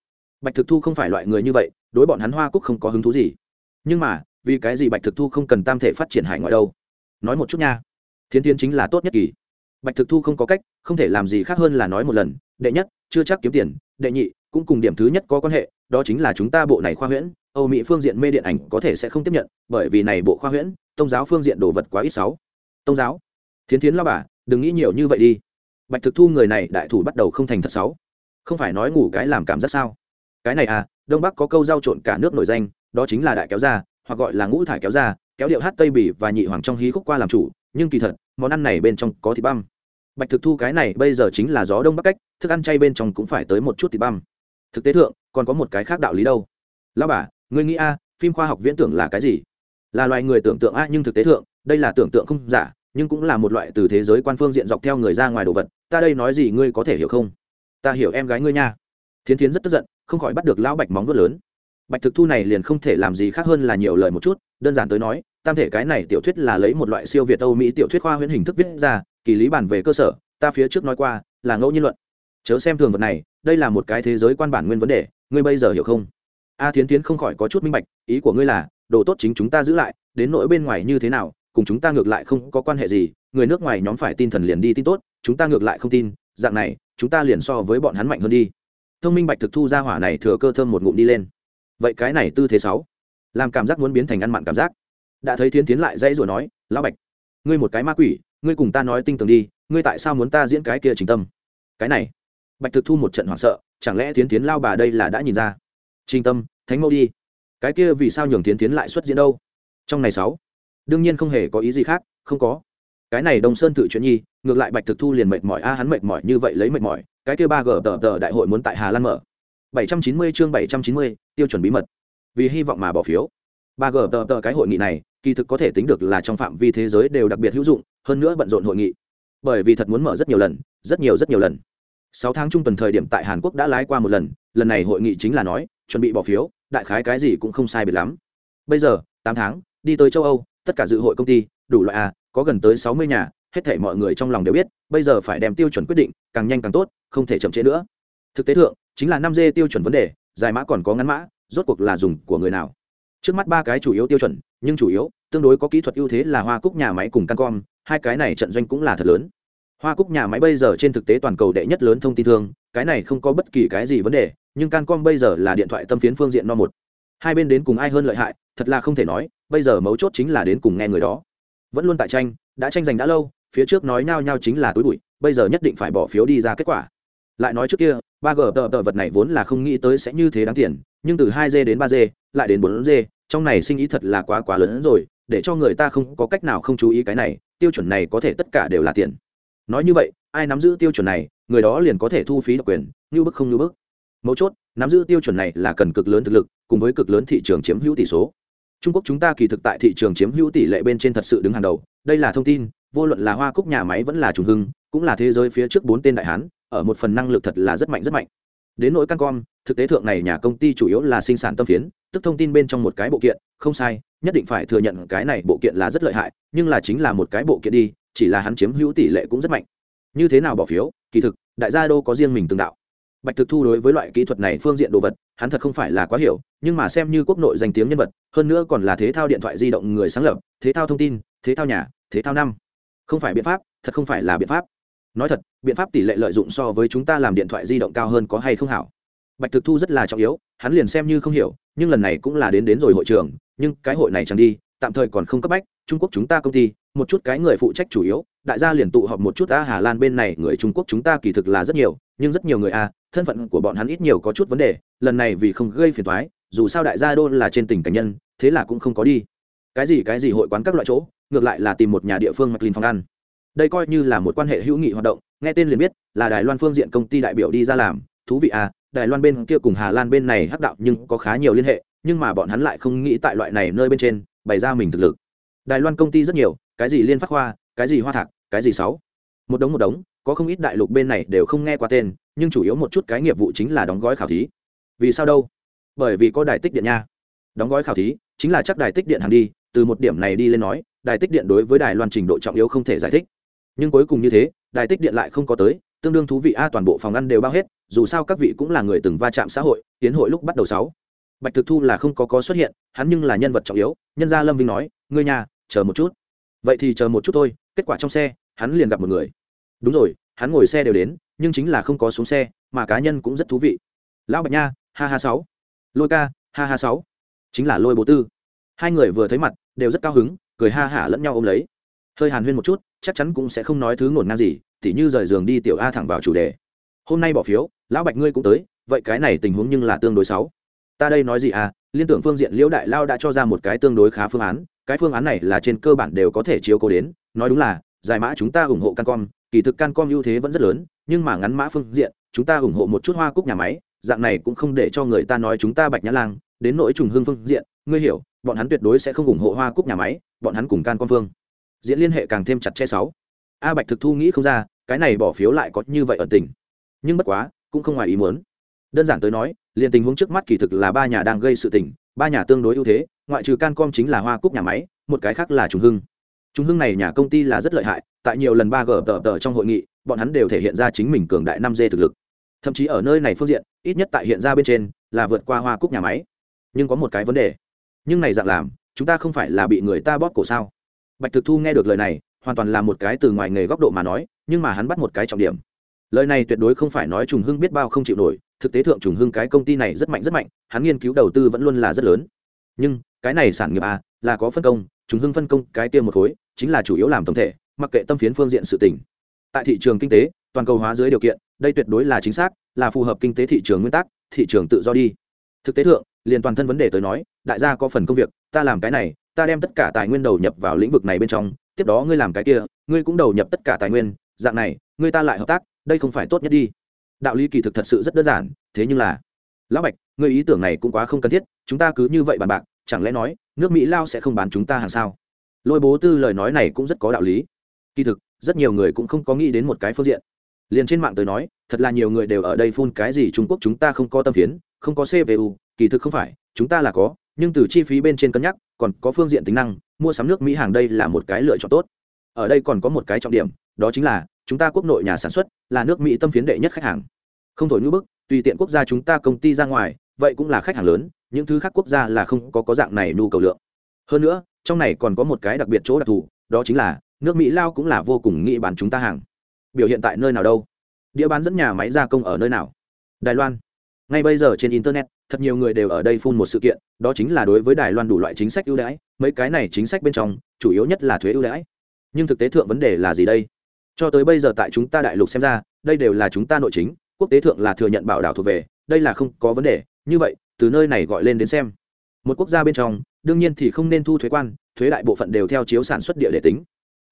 A: Bạch thực thu không phải loại người như vậy đối bọn hắn hoa cúc không có hứng thú gì. Nhưng mà, vì cái gì bạch thực thu không cần tam thể phát triển hải ngoại đâu? Nói một chút nha. Thiên tiến chính là tốt nhất kỳ. Bạch thực thu không có cách, không thể làm gì khác hơn là nói một lần, đệ nhất, chưa chắc kiếm tiền, đệ nhị, cũng cùng điểm thứ nhất có quan hệ, đó chính là chúng ta bộ này khoa huyễn, âu mỹ phương diện mê điện ảnh có thể sẽ không tiếp nhận, bởi vì này bộ khoa huyễn tôn giáo phương diện đồ vật quá ít sáu. Tôn giáo? Thiến tiến lao bà, đừng nghĩ nhiều như vậy đi. Bạch thực thu người này đại thủ bắt đầu không thành thật sáu. Không phải nói ngủ cái làm cảm giác sao? Cái này à đông bắc có câu giao trộn cả nước nổi danh, đó chính là đại kéo ra hoặc gọi là ngũ thải kéo ra kéo điệu hát tây bỉ và nhị hoàng trong hí khúc qua làm chủ, nhưng kỳ thật, món ăn này bên trong có thịt băm. Bạch thực thu cái này bây giờ chính là gió đông bắc cách, thức ăn chay bên trong cũng phải tới một chút thịt băm. Thực tế thượng, còn có một cái khác đạo lý đâu. Lão bà, ngươi nghĩ a, phim khoa học viễn tưởng là cái gì? Là loài người tưởng tượng a, nhưng thực tế thượng, đây là tưởng tượng không giả, nhưng cũng là một loại từ thế giới quan phương diện dọc theo người ra ngoài đồ vật. Ta đây nói gì ngươi có thể hiểu không? Ta hiểu em gái ngươi nha. Thiến thiến rất tức giận không khỏi bắt được lão bạch móng vuốt lớn. Bạch thực thu này liền không thể làm gì khác hơn là nhiều lời một chút, đơn giản tới nói, tam thể cái này tiểu thuyết là lấy một loại siêu việt âu mỹ tiểu thuyết khoa huyễn hình thức viết ra, kỳ lý bản về cơ sở, ta phía trước nói qua, là ngẫu nhiên luận. Chớ xem thường vật này, đây là một cái thế giới quan bản nguyên vấn đề, ngươi bây giờ hiểu không? A thiến tiến không khỏi có chút minh bạch, ý của ngươi là, đồ tốt chính chúng ta giữ lại, đến nỗi bên ngoài như thế nào, cùng chúng ta ngược lại không có quan hệ gì, người nước ngoài nhóm phải tin thần liền đi tin tốt, chúng ta ngược lại không tin, dạng này, chúng ta liền so với bọn hắn mạnh hơn đi thông minh bạch thực thu ra hỏa này thừa cơ thơm một ngụm đi lên. Vậy cái này tư thế sáu, làm cảm giác muốn biến thành ăn mặn cảm giác. Đã thấy thiến tiến lại dãy rồi nói, lão bạch, ngươi một cái ma quỷ, ngươi cùng ta nói tinh tường đi, ngươi tại sao muốn ta diễn cái kia chính tâm? Cái này, bạch thực thu một trận hoảng sợ, chẳng lẽ thiến tiến lao bà đây là đã nhìn ra? Trình tâm, thánh mẫu đi. Cái kia vì sao nhường thiến tiến lại xuất diễn đâu? Trong này sáu, đương nhiên không hề có ý gì khác, không có. Cái này đông sơn tự chuyện nhi, ngược lại bạch thực thu liền mệt mỏi, a, hắn mệt mỏi như vậy lấy mệt mỏi cái kia ba g tờ tờ đại hội muốn tại hà lan mở. 790 chương 790, tiêu chuẩn bí mật. Vì hy vọng mà bỏ phiếu. ba g tờ tờ cái hội nghị này kỳ thực có thể tính được là trong phạm vi thế giới đều đặc biệt hữu dụng hơn nữa bận rộn hội nghị. Bởi vì thật muốn mở rất nhiều lần rất nhiều rất nhiều lần. Sáu tháng trung tuần thời điểm tại hàn quốc đã lái qua một lần lần này hội nghị chính là nói chuẩn bị bỏ phiếu đại khái cái gì cũng không sai biệt lắm. Bây giờ tám tháng đi tới châu âu tất cả dự hội công ty đủ loại a có gần tới sáu mươi nhà hết thể mọi người trong lòng đều biết bây giờ phải đem tiêu chuẩn quyết định càng nhanh càng tốt không thể chậm trễ nữa. Thực tế thượng, chính là năm d tiêu chuẩn vấn đề, dài mã còn có ngắn mã, rốt cuộc là dùng của người nào? Trước mắt ba cái chủ yếu tiêu chuẩn, nhưng chủ yếu, tương đối có kỹ thuật ưu thế là hoa cúc nhà máy cùng cancom, hai cái này trận doanh cũng là thật lớn. Hoa cúc nhà máy bây giờ trên thực tế toàn cầu đệ nhất lớn thông tin thương, cái này không có bất kỳ cái gì vấn đề, nhưng cancom bây giờ là điện thoại tâm phiến phương diện no một. Hai bên đến cùng ai hơn lợi hại, thật là không thể nói, bây giờ mấu chốt chính là đến cùng nghe người đó. Vẫn luôn tại tranh, đã tranh giành đã lâu, phía trước nói nhau nhau chính là túi bụi, bây giờ nhất định phải bỏ phiếu đi ra kết quả lại nói trước kia, ba g tờ tờ vật này vốn là không nghĩ tới sẽ như thế đáng tiền, nhưng từ hai g đến ba g lại đến bốn g trong này sinh ý thật là quá quá lớn rồi, để cho người ta không có cách nào không chú ý cái này, tiêu chuẩn này có thể tất cả đều là tiền. Nói như vậy, ai nắm giữ tiêu chuẩn này, người đó liền có thể thu phí độc quyền, như bức không như bức. Mấu chốt, nắm giữ tiêu chuẩn này là cần cực lớn thực lực, cùng với cực lớn thị trường chiếm hữu tỷ số. Trung quốc chúng ta kỳ thực tại thị trường chiếm hữu tỷ lệ bên trên thật sự đứng hàng đầu, đây là thông tin, vô luận là hoa cúc nhà máy vẫn là trùng hưng, cũng là thế giới phía trước bốn tên đại hán ở một phần năng lực thật là rất mạnh rất mạnh. Đến nỗi cancom thực tế thượng này nhà công ty chủ yếu là sinh sản tâm phiến, tức thông tin bên trong một cái bộ kiện, không sai, nhất định phải thừa nhận cái này bộ kiện là rất lợi hại, nhưng là chính là một cái bộ kiện đi, chỉ là hắn chiếm hữu tỷ lệ cũng rất mạnh. Như thế nào bỏ phiếu? Kỳ thực, đại gia đô có riêng mình từng đạo. Bạch thực thu đối với loại kỹ thuật này phương diện đồ vật, hắn thật không phải là quá hiểu, nhưng mà xem như quốc nội danh tiếng nhân vật, hơn nữa còn là thế thao điện thoại di động người sáng lập, thế thao thông tin, thế thao nhà, thế thao năm. Không phải biện pháp, thật không phải là biện pháp nói thật, biện pháp tỷ lệ lợi dụng so với chúng ta làm điện thoại di động cao hơn có hay không hảo? Bạch thực thu rất là trọng yếu, hắn liền xem như không hiểu, nhưng lần này cũng là đến đến rồi hội trường, nhưng cái hội này chẳng đi, tạm thời còn không cấp bách, trung quốc chúng ta công ty, một chút cái người phụ trách chủ yếu, đại gia liền tụ họp một chút a hà lan bên này, người trung quốc chúng ta kỳ thực là rất nhiều, nhưng rất nhiều người a, thân phận của bọn hắn ít nhiều có chút vấn đề, lần này vì không gây phiền thoái dù sao đại gia đô là trên tỉnh cảnh nhân, thế là cũng không có đi. Cái gì cái gì hội quán các loại chỗ, ngược lại là tìm một nhà địa phương mclean phòng ăn đây coi như là một quan hệ hữu nghị hoạt động, nghe tên liền biết, là đài loan phương diện công ty đại biểu đi ra làm. Thú vị à đài loan bên kia cùng hà lan bên này hắc đạo nhưng có khá nhiều liên hệ, nhưng mà bọn hắn lại không nghĩ tại loại này nơi bên trên, bày ra mình thực lực. Đài loan công ty rất nhiều, cái gì liên phát hoa, cái gì hoa thạc, cái gì sáu. Một đống một đống, có không ít đại lục bên này đều không nghe qua tên, nhưng chủ yếu một chút cái nghiệp vụ chính là đóng gói khảo thí. Vì sao đâu? Bởi vì có đài tích điện nha. Đóng gói khảo thí, chính là chắc đài tích điện hàng đi, từ một điểm này đi lên nói, đài tích điện đối với đài loan trình độ trọng yếu không thể giải thích nhưng cuối cùng như thế, đài tích điện lại không có tới, tương đương thú vị a, toàn bộ phòng ăn đều bao hết, dù sao các vị cũng là người từng va chạm xã hội, tiến hội lúc bắt đầu sáu. Bạch thực thu là không có có xuất hiện, hắn nhưng là nhân vật trọng yếu, nhân gia lâm vinh nói, ngươi nhà, chờ một chút. Vậy thì chờ một chút thôi, kết quả trong xe, hắn liền gặp một người. Đúng rồi, hắn ngồi xe đều đến, nhưng chính là không có xuống xe, mà cá nhân cũng rất thú vị. Lão bạch nha, ha ha sáu. Lôi ca, ha ha sáu. Chính là lôi bố tư. Hai người vừa thấy mặt, đều rất cao hứng, cười ha hả lẫn nhau ôm lấy. Hơi hàn huyên một chút chắc chắn cũng sẽ không nói thứ ngổn ngang gì, tỉ như rời giường đi tiểu a thẳng vào chủ đề. Hôm nay bỏ phiếu, lão bạch ngươi cũng tới, vậy cái này tình huống nhưng là tương đối xấu. Ta đây nói gì à liên tưởng phương diện liễu đại lao đã cho ra một cái tương đối khá phương án, cái phương án này là trên cơ bản đều có thể chiếu cố đến, nói đúng là, giải mã chúng ta ủng hộ cancom, kỳ thực cancom ưu thế vẫn rất lớn, nhưng mà ngắn mã phương diện, chúng ta ủng hộ một chút hoa cúc nhà máy, dạng này cũng không để cho người ta nói chúng ta bạch nhã lang, đến nỗi trùng hương phương diện, ngươi hiểu, bọn hắn tuyệt đối sẽ không ủng hộ hoa cúc nhà máy, bọn hắn cùng cancom phương diễn liên hệ càng thêm chặt chẽ sáu. A bạch thực thu nghĩ không ra, cái này bỏ phiếu lại có như vậy ẩn tình. Nhưng bất quá, cũng không ngoài ý muốn. Đơn giản tới nói, liền tình huống trước mắt kỳ thực là ba nhà đang gây sự tình, ba nhà tương đối ưu thế, ngoại trừ cancom chính là hoa cúc nhà máy, một cái khác là trùng hưng. Trùng hưng này nhà công ty là rất lợi hại, tại nhiều lần ba g tờ tờ trong hội nghị, bọn hắn đều thể hiện ra chính mình cường đại năm d thực lực. Thậm chí ở nơi này phương diện, ít nhất tại hiện ra bên trên, là vượt qua hoa cúc nhà máy. Nhưng có một cái vấn đề. Nhưng này dạng làm, chúng ta không phải là bị người ta bóp cổ sao? Bạch thực thu nghe được lời này, hoàn toàn là một cái từ ngoài nghề góc độ mà nói, nhưng mà hắn bắt một cái trọng điểm. Lời này tuyệt đối không phải nói trùng hưng biết bao không chịu nổi, thực tế thượng trùng hưng cái công ty này rất mạnh rất mạnh, hắn nghiên cứu đầu tư vẫn luôn là rất lớn. Nhưng, cái này sản nghiệp a, là có phân công, trùng hưng phân công cái tiêm một khối, chính là chủ yếu làm tổng thể, mặc kệ tâm phiến phương diện sự tỉnh tại thị trường kinh tế, toàn cầu hóa dưới điều kiện, đây tuyệt đối là chính xác, là phù hợp kinh tế thị trường nguyên tắc, thị trường tự do đi. Thực tế thượng, liền toàn thân vấn đề tới nói, đại gia có phần công việc, ta làm cái này ta đem tất cả tài nguyên đầu nhập vào lĩnh vực này bên trong, tiếp đó ngươi làm cái kia, ngươi cũng đầu nhập tất cả tài nguyên, dạng này, ngươi ta lại hợp tác, đây không phải tốt nhất đi. Đạo lý kỳ thực thật sự rất đơn giản, thế nhưng là, lão bạch, ngươi ý tưởng này cũng quá không cần thiết, chúng ta cứ như vậy bàn bạc, chẳng lẽ nói, nước mỹ lao sẽ không bán chúng ta hàng sao? Lôi bố tư lời nói này cũng rất có đạo lý. Kỳ thực, rất nhiều người cũng không có nghĩ đến một cái phương diện. Liền trên mạng tới nói, thật là nhiều người đều ở đây phun cái gì trung quốc chúng ta không có tâm phiến, không có cvu kỳ thực không phải, chúng ta là có nhưng từ chi phí bên trên cân nhắc, còn có phương diện tính năng, mua sắm nước mỹ hàng đây là một cái lựa chọn tốt. Ở đây còn có một cái trọng điểm, đó chính là, chúng ta quốc nội nhà sản xuất là nước mỹ tâm phiến đệ nhất khách hàng. Không thổi ngữ bức, tùy tiện quốc gia chúng ta công ty ra ngoài, vậy cũng là khách hàng lớn, những thứ khác quốc gia là không có có dạng này nhu cầu lượng. Hơn nữa, trong này còn có một cái đặc biệt chỗ đặc thù, đó chính là, nước mỹ lao cũng là vô cùng nghĩ bán chúng ta hàng. Biểu hiện tại nơi nào đâu? Địa bán dẫn nhà máy gia công ở nơi nào? Đài loan ngay bây giờ trên internet, thật nhiều người đều ở đây phun một sự kiện, đó chính là đối với đài loan đủ loại chính sách ưu đãi, mấy cái này chính sách bên trong, chủ yếu nhất là thuế ưu đãi. Nhưng thực tế thượng vấn đề là gì đây? Cho tới bây giờ tại chúng ta đại lục xem ra, đây đều là chúng ta nội chính, quốc tế thượng là thừa nhận bảo đảo thuộc về, đây là không có vấn đề. Như vậy, từ nơi này gọi lên đến xem. Một quốc gia bên trong, đương nhiên thì không nên thu thuế quan, thuế đại bộ phận đều theo chiếu sản xuất địa để tính.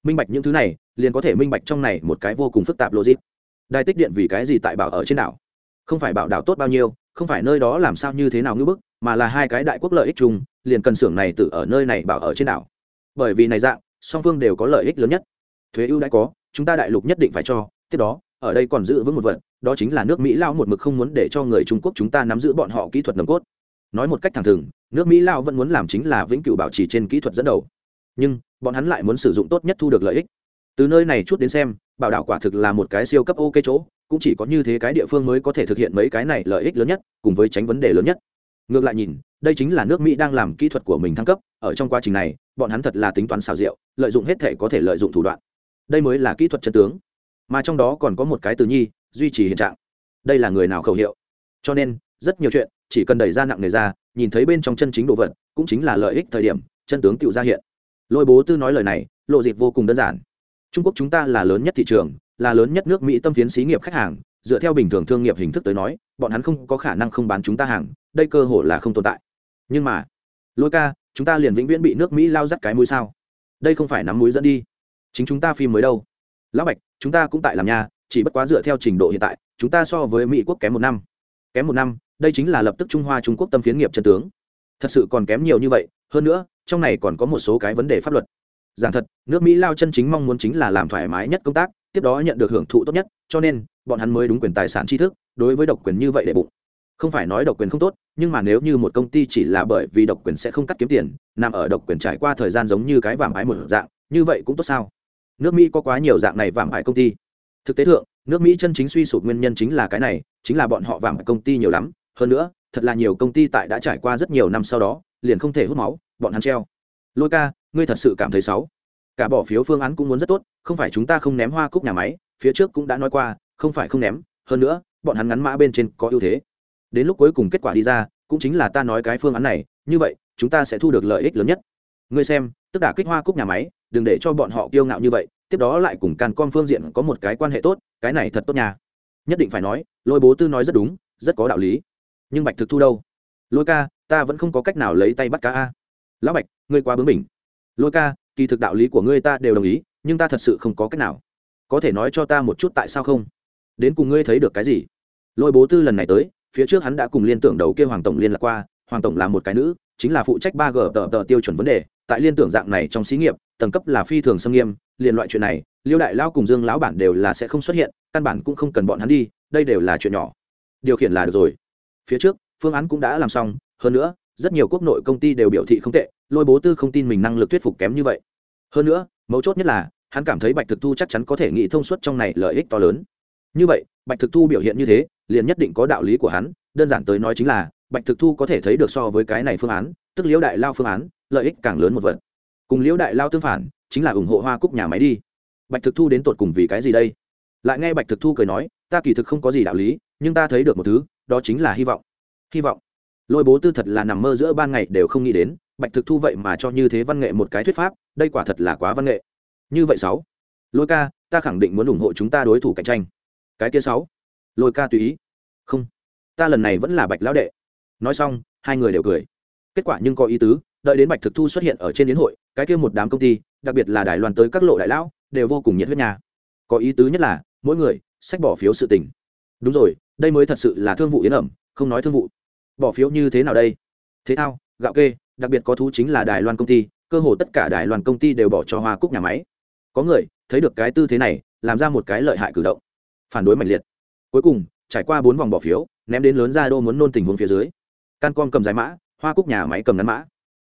A: Minh bạch những thứ này, liền có thể minh bạch trong này một cái vô cùng phức tạp logic. Đài tích điện vì cái gì tại bảo ở trên đảo? Không phải bảo đảo tốt bao nhiêu, không phải nơi đó làm sao như thế nào ngưỡng bức, mà là hai cái đại quốc lợi ích chung, liền cần xưởng này tự ở nơi này bảo ở trên đảo. Bởi vì này dạng, song phương đều có lợi ích lớn nhất. Thuế ưu đã có, chúng ta đại lục nhất định phải cho, tiếp đó, ở đây còn giữ vững một vật, đó chính là nước mỹ lao một mực không muốn để cho người trung quốc chúng ta nắm giữ bọn họ kỹ thuật nồng cốt. Nói một cách thẳng thừng, nước mỹ lao vẫn muốn làm chính là vĩnh cửu bảo trì trên kỹ thuật dẫn đầu. Nhưng, bọn hắn lại muốn sử dụng tốt nhất thu được lợi ích. Từ nơi này chút đến xem, bảo đảo quả thực là một cái siêu cấp ok chỗ cũng chỉ có như thế cái địa phương mới có thể thực hiện mấy cái này lợi ích lớn nhất, cùng với tránh vấn đề lớn nhất. Ngược lại nhìn, đây chính là nước mỹ đang làm kỹ thuật của mình thăng cấp, ở trong quá trình này, bọn hắn thật là tính toán xào rượu, lợi dụng hết thể có thể lợi dụng thủ đoạn. Đây mới là kỹ thuật chân tướng. Mà trong đó còn có một cái từ nhi, duy trì hiện trạng. Đây là người nào khẩu hiệu? Cho nên, rất nhiều chuyện, chỉ cần đẩy ra nặng nề ra, nhìn thấy bên trong chân chính đồ vật, cũng chính là lợi ích thời điểm, chân tướng tự ra hiện. Lôi bố tư nói lời này, lộ dịp vô cùng đơn giản. Trung quốc chúng ta là lớn nhất thị trường là lớn nhất nước mỹ tâm phiến xí nghiệp khách hàng, dựa theo bình thường thương nghiệp hình thức tới nói, bọn hắn không có khả năng không bán chúng ta hàng, đây cơ hội là không tồn tại. Nhưng mà, lôi ca, chúng ta liền vĩnh viễn bị nước mỹ lao dắt cái mũi sao? Đây không phải nắm mũi dẫn đi. Chính chúng ta phim mới đâu? Lão bạch, chúng ta cũng tại làm nhà, chỉ bất quá dựa theo trình độ hiện tại, chúng ta so với mỹ quốc kém một năm. Kém một năm, đây chính là lập tức trung hoa trung quốc tâm phiến nghiệp chân tướng. Thật sự còn kém nhiều như vậy, hơn nữa, trong này còn có một số cái vấn đề pháp luật giảng thật, nước mỹ lao chân chính mong muốn chính là làm thoải mái nhất công tác, tiếp đó nhận được hưởng thụ tốt nhất, cho nên, bọn hắn mới đúng quyền tài sản tri thức, đối với độc quyền như vậy để bụng. Không phải nói độc quyền không tốt, nhưng mà nếu như một công ty chỉ là bởi vì độc quyền sẽ không cắt kiếm tiền, nằm ở độc quyền trải qua thời gian giống như cái vàng ái một dạng, như vậy cũng tốt sao? Nước mỹ có quá nhiều dạng này vàng ái công ty. Thực tế thượng, nước mỹ chân chính suy sụp nguyên nhân chính là cái này, chính là bọn họ vàng ái công ty nhiều lắm. Hơn nữa, thật là nhiều công ty tại đã trải qua rất nhiều năm sau đó, liền không thể hút máu, bọn hắn treo. Lôi ca ngươi thật sự cảm thấy xấu. Cả bỏ phiếu phương án cũng muốn rất tốt, không phải chúng ta không ném hoa cúc nhà máy, phía trước cũng đã nói qua, không phải không ném, hơn nữa, bọn hắn ngắn mã bên trên có ưu thế. Đến lúc cuối cùng kết quả đi ra, cũng chính là ta nói cái phương án này, như vậy, chúng ta sẽ thu được lợi ích lớn nhất. Ngươi xem, tức đả kích hoa cúc nhà máy, đừng để cho bọn họ kiêu ngạo như vậy, tiếp đó lại cùng càn con phương diện có một cái quan hệ tốt, cái này thật tốt nhà nhất định phải nói, lôi bố tư nói rất đúng, rất có đạo lý. Nhưng bạch thực thu đâu? Lôi ca, ta vẫn không có cách nào lấy tay bắt cá a. Lão bạch, ngươi quá bướng bỉnh lôi ca, kỳ thực đạo lý của ngươi ta đều đồng ý, nhưng ta thật sự không có cách nào. Có thể nói cho ta một chút tại sao không? Đến cùng ngươi thấy được cái gì? Lôi bố tư lần này tới, phía trước hắn đã cùng liên tưởng đầu kêu hoàng tổng liên lạc qua, hoàng tổng là một cái nữ, chính là phụ trách ba g tờ tờ tiêu chuẩn vấn đề, tại liên tưởng dạng này trong xí nghiệp, tầng cấp là phi thường xâm nghiêm, liền loại chuyện này, liêu đại lao cùng dương lão bản đều là sẽ không xuất hiện, căn bản cũng không cần bọn hắn đi, đây đều là chuyện nhỏ. Điều khiển là được rồi. Phía trước, phương án cũng đã làm xong, hơn nữa, rất nhiều quốc nội công ty đều biểu thị không tệ lôi bố tư không tin mình năng lực thuyết phục kém như vậy. Hơn nữa, mấu chốt nhất là, hắn cảm thấy bạch thực thu chắc chắn có thể nghĩ thông suốt trong này lợi ích to lớn. Như vậy, bạch thực thu biểu hiện như thế, liền nhất định có đạo lý của hắn, đơn giản tới nói chính là, bạch thực thu có thể thấy được so với cái này phương án, tức liễu đại lao phương án, lợi ích càng lớn một vật. Cùng liễu đại lao tương phản, chính là ủng hộ hoa cúc nhà máy đi. Bạch thực thu đến tột cùng vì cái gì đây? Lại nghe bạch thực thu cười nói, ta kỳ thực không có gì đạo lý, nhưng ta thấy được một thứ, đó chính là hy vọng. Hy vọng. Lôi bố tư thật là nằm mơ giữa ban ngày đều không nghĩ đến bạch thực thu vậy mà cho như thế văn nghệ một cái thuyết pháp, đây quả thật là quá văn nghệ. Như vậy sáu. Lôi ca, ta khẳng định muốn ủng hộ chúng ta đối thủ cạnh tranh. Cái kia sáu. Lôi ca tùy ý. Không. Ta lần này vẫn là bạch lão đệ. Nói xong, hai người đều cười. Kết quả nhưng có ý tứ, đợi đến bạch thực thu xuất hiện ở trên đến hội, cái kia một đám công ty, đặc biệt là đài loan tới các lộ đại lão, đều vô cùng nhiệt huyết nhà có ý tứ nhất là, mỗi người, sách bỏ phiếu sự tình. Đúng rồi, đây mới thật sự là thương vụ yến ẩm, không nói thương vụ. Bỏ phiếu như thế nào đây? Thế thao, gạo kê đặc biệt có thú chính là đài loan công ty cơ hồ tất cả đài loan công ty đều bỏ cho hoa cúc nhà máy. Có người thấy được cái tư thế này làm ra một cái lợi hại cử động. Phản đối mạnh liệt. Cuối cùng trải qua bốn vòng bỏ phiếu ném đến lớn ra đô muốn nôn tình huống phía dưới. Can con cầm giải mã hoa cúc nhà máy cầm ngắn mã.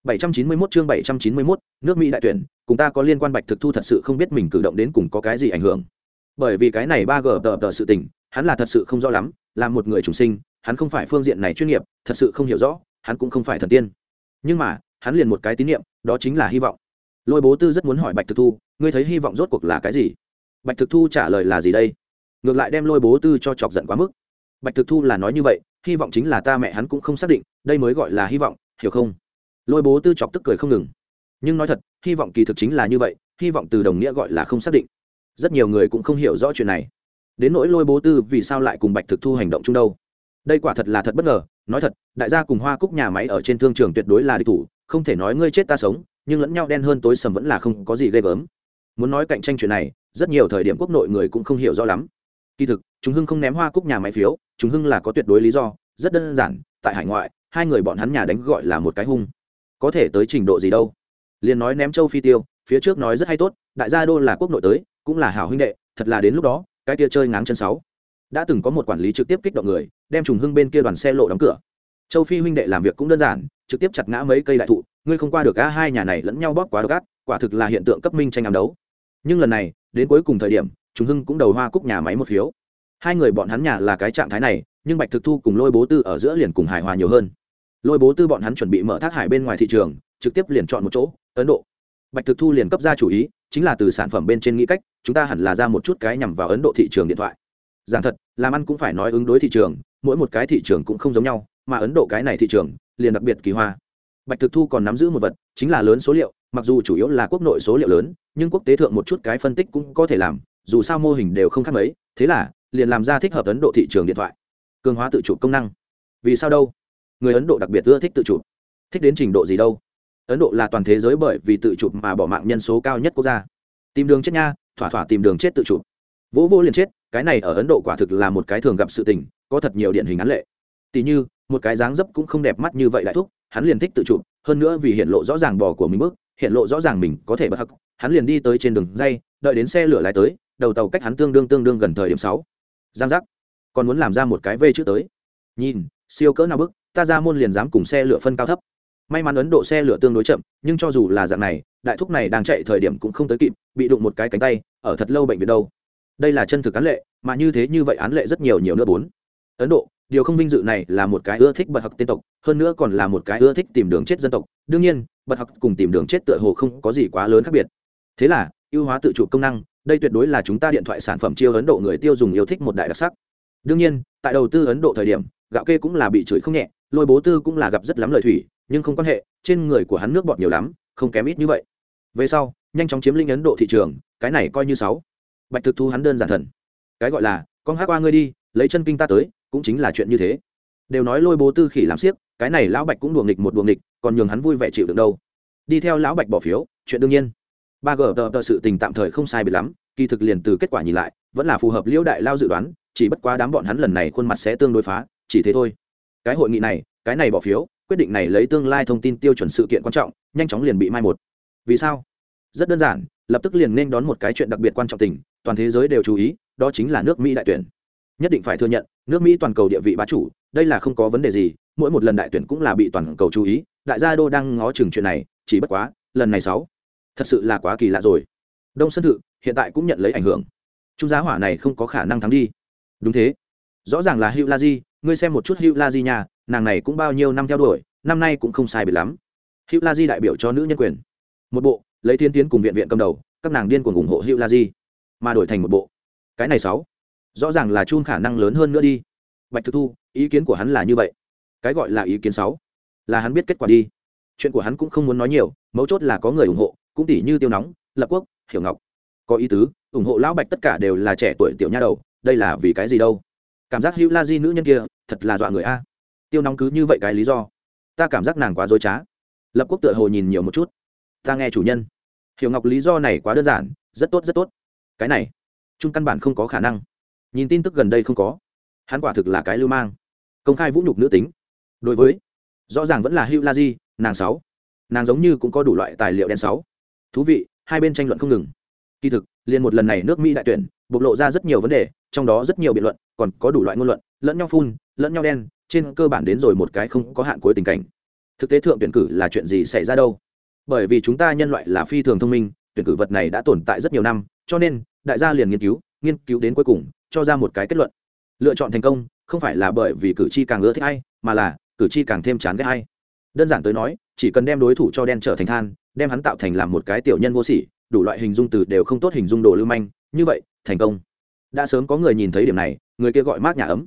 A: 791 chương 791, nước Mỹ đại tuyển, cùng ta có liên quan Bạch Thực Thu thật sự không biết mình cử động đến cùng có cái gì ảnh hưởng. Bởi vì cái này ba g tờ tờ sự tình, hắn là thật sự không rõ lắm, là một người trùng sinh, hắn không phải phương diện này chuyên nghiệp, thật sự không hiểu rõ, hắn cũng không phải thần tiên. Nhưng mà, hắn liền một cái tín niệm, đó chính là hy vọng. Lôi Bố Tư rất muốn hỏi Bạch Thực Thu, ngươi thấy hy vọng rốt cuộc là cái gì? Bạch Thực Thu trả lời là gì đây? Ngược lại đem Lôi Bố Tư cho chọc giận quá mức. Bạch Thực Thu là nói như vậy, hy vọng chính là ta mẹ hắn cũng không xác định, đây mới gọi là hy vọng, hiểu không? lôi bố tư chọc tức cười không ngừng nhưng nói thật hy vọng kỳ thực chính là như vậy hy vọng từ đồng nghĩa gọi là không xác định rất nhiều người cũng không hiểu rõ chuyện này đến nỗi lôi bố tư vì sao lại cùng bạch thực thu hành động chung đâu đây quả thật là thật bất ngờ nói thật, đại gia cùng hoa cúc nhà máy ở trên thương trường tuyệt đối là địch thủ, không thể nói ngươi chết ta sống, nhưng lẫn nhau đen hơn tối sầm vẫn là không có gì ghê gớm. Muốn nói cạnh tranh chuyện này, rất nhiều thời điểm quốc nội người cũng không hiểu rõ lắm. Kỳ thực chúng hưng không ném hoa cúc nhà máy phiếu chúng hưng là có tuyệt đối lý do, rất đơn giản, tại hải ngoại, hai người bọn hắn nhà đánh gọi là một cái hung. Có thể tới trình độ gì đâu. Liền nói ném châu phi tiêu, phía trước nói rất hay tốt, đại gia đô là quốc nội tới, cũng là hảo huynh đệ, thật là đến lúc đó, cái tia chơi ngáng chân sáu đã từng có một quản lý trực tiếp kích động người, đem trùng hưng bên kia đoàn xe lộ đóng cửa. Châu phi huynh đệ làm việc cũng đơn giản, trực tiếp chặt ngã mấy cây đại thụ, ngươi không qua được cả hai nhà này lẫn nhau bóp quá độc ác, quả thực là hiện tượng cấp minh tranh ám đấu. Nhưng lần này, đến cuối cùng thời điểm, trùng hưng cũng đầu hoa cúc nhà máy một phiếu. Hai người bọn hắn nhà là cái trạng thái này, nhưng bạch thực thu cùng lôi bố tư ở giữa liền cùng hài hòa nhiều hơn. Lôi bố tư bọn hắn chuẩn bị mở thác hải bên ngoài thị trường, trực tiếp liền chọn một chỗ, ấn độ. Bạch thực thu liền cấp ra chủ ý, chính là từ sản phẩm bên trên nghĩ cách, chúng ta hẳn là ra một chút cái nhằm vào ấn độ thị trường điện thoại giảng thật, làm ăn cũng phải nói ứng đối thị trường, mỗi một cái thị trường cũng không giống nhau, mà ấn độ cái này thị trường, liền đặc biệt kỳ hoa. Bạch thực thu còn nắm giữ một vật, chính là lớn số liệu, mặc dù chủ yếu là quốc nội số liệu lớn, nhưng quốc tế thượng một chút cái phân tích cũng có thể làm, dù sao mô hình đều không khác mấy, thế là, liền làm ra thích hợp ấn độ thị trường điện thoại. Cường hóa tự chủ công năng. Vì sao đâu? Người ấn độ đặc biệt ưa thích tự chủ. Thích đến trình độ gì đâu? Ấn độ là toàn thế giới bởi vì tự chụp mà bỏ mạng nhân số cao nhất quốc gia. Tìm đường chết nha, thỏa thỏa tìm đường chết tự chụp vỗ vô liền chết, cái này ở ấn độ quả thực là một cái thường gặp sự tình, có thật nhiều điển hình án lệ. Tỉ như, một cái dáng dấp cũng không đẹp mắt như vậy đại thúc, hắn liền thích tự chụp, hơn nữa vì hiện lộ rõ ràng bò của mình bước, hiện lộ rõ ràng mình có thể bất hắc, hắn liền đi tới trên đường dây, đợi đến xe lửa lái tới, đầu tàu cách hắn tương đương tương đương gần thời điểm sáu. Giang giác. Còn muốn làm ra một cái v chữ tới. Nhìn, siêu cỡ nào bức ta ra môn liền dám cùng xe lửa phân cao thấp. May mắn ấn độ xe lửa tương đối chậm, nhưng cho dù là dạng này, đại thúc này đang chạy thời điểm cũng không tới kịp, bị đụng một cái cánh tay, ở thật lâu bệnh viện đâu đây là chân thực án lệ, mà như thế như vậy án lệ rất nhiều nhiều nữa bốn. Ấn độ, điều không vinh dự này là một cái ưa thích bật học tên tộc, hơn nữa còn là một cái ưa thích tìm đường chết dân tộc. Đương nhiên, bật học cùng tìm đường chết tựa hồ không có gì quá lớn khác biệt. Thế là, ưu hóa tự chủ công năng, đây tuyệt đối là chúng ta điện thoại sản phẩm chiêu ấn độ người tiêu dùng yêu thích một đại đặc sắc. Đương nhiên, tại đầu tư ấn độ thời điểm, gạo kê cũng là bị chửi không nhẹ, lôi bố tư cũng là gặp rất lắm lời thủy, nhưng không quan hệ, trên người của hắn nước bọt nhiều lắm, không kém ít như vậy. Về sau, nhanh chóng chiếm lĩnh ấn độ thị trường, cái này coi như sáu bạch thực thu hắn đơn giản thần. Cái gọi là, con hát qua ngươi đi, lấy chân kinh ta tới, cũng chính là chuyện như thế. Đều nói lôi bố tư khỉ làm siếc, cái này lão bạch cũng đùa nghịch một đùa nghịch, còn nhường hắn vui vẻ chịu được đâu. Đi theo lão bạch bỏ phiếu, chuyện đương nhiên. Ba g tờ tờ sự tình tạm thời không sai biệt lắm, kỳ thực liền từ kết quả nhìn lại, vẫn là phù hợp liễu đại lao dự đoán, chỉ bất quá đám bọn hắn lần này khuôn mặt sẽ tương đối phá, chỉ thế thôi. Cái hội nghị này, cái này bỏ phiếu, quyết định này lấy tương lai thông tin tiêu chuẩn sự kiện quan trọng, nhanh chóng liền bị mai một. Vì sao? Rất đơn giản lập tức liền nên đón một cái chuyện đặc biệt quan trọng tình, toàn thế giới đều chú ý, đó chính là nước mỹ đại tuyển. Nhất định phải thừa nhận, nước mỹ toàn cầu địa vị bá chủ, đây là không có vấn đề gì, mỗi một lần đại tuyển cũng là bị toàn cầu chú ý, đại gia đô đang ngó chừng chuyện này, chỉ bất quá, lần này sáu, thật sự là quá kỳ lạ rồi. Đông sân thự, hiện tại cũng nhận lấy ảnh hưởng. Trung giá hỏa này không có khả năng thắng đi. Đúng thế. Rõ ràng là hữu la di, ngươi xem một chút hữu la di nhà nàng này cũng bao nhiêu năm theo đuổi, năm nay cũng không sai biệt lắm. Hữu la di đại biểu cho nữ nhân quyền. Một bộ lấy thiên tiến cùng viện viện cầm đầu, các nàng điên cuồng ủng hộ hữu la di, mà đổi thành một bộ. Cái này sáu, rõ ràng là chun khả năng lớn hơn nữa đi. Bạch thực thu, ý kiến của hắn là như vậy. Cái gọi là ý kiến sáu, là hắn biết kết quả đi. Chuyện của hắn cũng không muốn nói nhiều, mấu chốt là có người ủng hộ, cũng tỷ như tiêu nóng, lập quốc, hiểu ngọc. Có ý tứ, ủng hộ lão bạch tất cả đều là trẻ tuổi tiểu nha đầu, đây là vì cái gì đâu? Cảm giác hữu la di nữ nhân kia, thật là dọa người a. Tiêu nóng cứ như vậy cái lý do. Ta cảm giác nàng quá dối trá. Lập quốc tựa hồ nhìn nhiều một chút ta nghe chủ nhân. Hiểu ngọc lý do này quá đơn giản, rất tốt rất tốt. Cái này, chung căn bản không có khả năng. Nhìn tin tức gần đây không có. Hắn quả thực là cái lưu mang. Công khai vũ nhục nữ tính. Đối với, rõ ràng vẫn là hữu la di, nàng sáu. Nàng giống như cũng có đủ loại tài liệu đen sáu. Thú vị, hai bên tranh luận không ngừng. Kỳ thực, liền một lần này nước mỹ đại tuyển, bộc lộ ra rất nhiều vấn đề, trong đó rất nhiều biện luận, còn có đủ loại ngôn luận, lẫn nhau phun, lẫn nhau đen, trên cơ bản đến rồi một cái không có hạn cuối tình cảnh. Thực tế thượng tuyển cử là chuyện gì xảy ra đâu? Bởi vì chúng ta nhân loại là phi thường thông minh, tuyển cử vật này đã tồn tại rất nhiều năm, cho nên, đại gia liền nghiên cứu nghiên cứu đến cuối cùng, cho ra một cái kết luận. Lựa chọn thành công, không phải là bởi vì cử tri càng ưa thích hay mà là, cử tri càng thêm chán ghét hay đơn giản tới nói, chỉ cần đem đối thủ cho đen trở thành than, đem hắn tạo thành làm một cái tiểu nhân vô sỉ, đủ loại hình dung từ đều không tốt hình dung đồ lưu manh, như vậy, thành công. Đã sớm có người nhìn thấy điểm này, người kia gọi mác nhà ấm.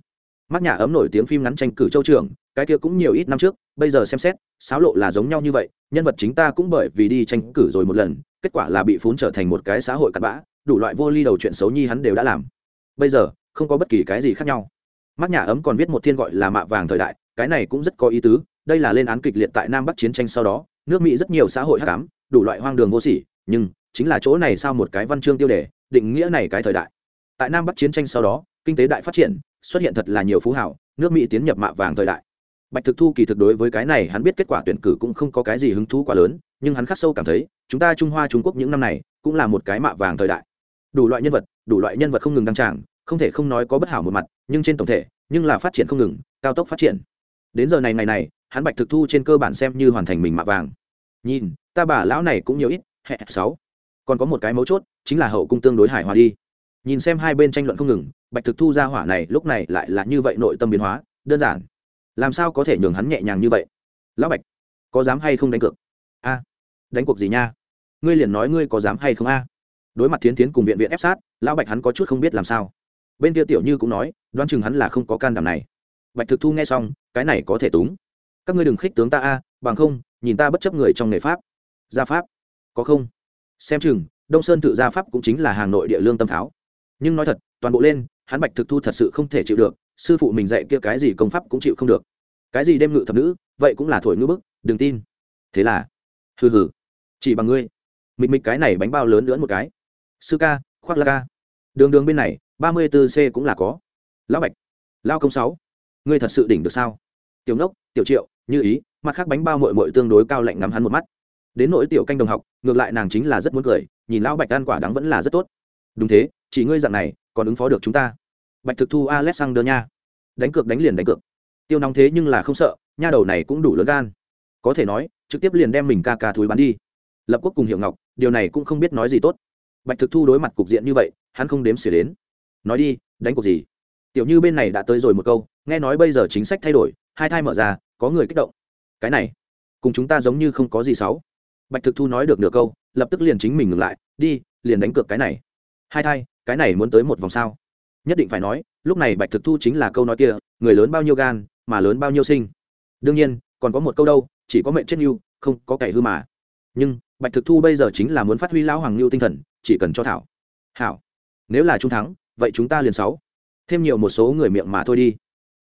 A: Mác nhà ấm nổi tiếng phim ngắn tranh cử châu trưởng cái kia cũng nhiều ít năm trước, bây giờ xem xét sáo lộ là giống nhau như vậy, nhân vật chính ta cũng bởi vì đi tranh cử rồi một lần, kết quả là bị phún trở thành một cái xã hội cặn bã, đủ loại vô ly đầu chuyện xấu nhi hắn đều đã làm. Bây giờ, không có bất kỳ cái gì khác nhau. Mắt nhà ấm còn viết một thiên gọi là mạ vàng thời đại, cái này cũng rất có ý tứ, đây là lên án kịch liệt tại nam bắc chiến tranh sau đó, nước mỹ rất nhiều xã hội hắc ám, đủ loại hoang đường vô sỉ, nhưng chính là chỗ này sao một cái văn chương tiêu đề, định nghĩa này cái thời đại. Tại nam bắc chiến tranh sau đó, kinh tế đại phát triển, xuất hiện thật là nhiều phú hảo nước mỹ tiến nhập mạ vàng thời đại bạch thực thu kỳ thực đối với cái này hắn biết kết quả tuyển cử cũng không có cái gì hứng thú quá lớn, nhưng hắn khắc sâu cảm thấy, chúng ta trung hoa trung quốc những năm này cũng là một cái mạ vàng thời đại. Đủ loại nhân vật, đủ loại nhân vật không ngừng đăng tràng, không thể không nói có bất hảo một mặt, nhưng trên tổng thể, nhưng là phát triển không ngừng, cao tốc phát triển. Đến giờ này ngày này, hắn bạch thực thu trên cơ bản xem như hoàn thành mình mạ vàng. Nhìn, ta bà lão này cũng nhiều ít, hẹ sáu. Còn có một cái mấu chốt, chính là hậu cung tương đối hài hòa đi. Nhìn xem hai bên tranh luận không ngừng, bạch thực thu ra hỏa này lúc này lại là như vậy nội tâm biến hóa, đơn giản làm sao có thể nhường hắn nhẹ nhàng như vậy? Lão bạch, có dám hay không đánh cược? A, đánh cuộc gì nha? Ngươi liền nói ngươi có dám hay không a? Đối mặt thiến tiến cùng viện viện ép sát, lão bạch hắn có chút không biết làm sao. Bên kia tiểu như cũng nói, đoán chừng hắn là không có can đảm này. Bạch thực thu nghe xong, cái này có thể túng. Các ngươi đừng khích tướng ta a, bằng không, nhìn ta bất chấp người trong nghề pháp. Gia pháp, có không? Xem chừng, đông sơn tự gia pháp cũng chính là hàng nội địa lương tâm pháo. Nhưng nói thật, toàn bộ lên, hắn bạch thực thu thật sự không thể chịu được sư phụ mình dạy kia cái gì công pháp cũng chịu không được. Cái gì đem ngự thập nữ, vậy cũng là thổi ngữ bức, đừng tin. Thế là, hừ hừ, chỉ bằng ngươi. Mịch mịch cái này bánh bao lớn lưỡn một cái. Sư ca, khoác la ca. Đường đường bên này, ba mươi bốn c cũng là có. Lão bạch, lao công sáu, ngươi thật sự đỉnh được sao? Tiểu nốc, tiểu triệu, như ý, mặt khác bánh bao mội mội tương đối cao lạnh ngắm hắn một mắt. Đến nỗi tiểu canh đồng học, ngược lại nàng chính là rất muốn cười, nhìn lão bạch ăn quả đắng vẫn là rất tốt. Đúng thế, chỉ ngươi dạng này, còn ứng phó được chúng ta bạch thực thu alexander nha. Đánh cược đánh liền đánh cược. Tiêu nóng thế nhưng là không sợ, nha đầu này cũng đủ lớn gan. Có thể nói, trực tiếp liền đem mình ca ca thúi bắn đi. Lập quốc cùng hiệu ngọc, điều này cũng không biết nói gì tốt. Bạch thực thu đối mặt cục diện như vậy, hắn không đếm xỉa đến. Nói đi, đánh cuộc gì? Tiểu như bên này đã tới rồi một câu, nghe nói bây giờ chính sách thay đổi, hai thai mở ra, có người kích động. Cái này, cùng chúng ta giống như không có gì xấu. Bạch thực thu nói được nửa câu, lập tức liền chính mình ngừng lại, đi, liền đánh cược cái này. Hai thai, cái này muốn tới một vòng sao? Nhất định phải nói, lúc này bạch thực thu chính là câu nói kia, người lớn bao nhiêu gan, mà lớn bao nhiêu sinh. Đương nhiên, còn có một câu đâu, chỉ có mệnh chết như, không có kẻ hư mà. Nhưng, bạch thực thu bây giờ chính là muốn phát huy lão hoàng lưu tinh thần, chỉ cần cho thảo. Hảo. Nếu là trung thắng, vậy chúng ta liền sáu. Thêm nhiều một số người miệng mà thôi đi.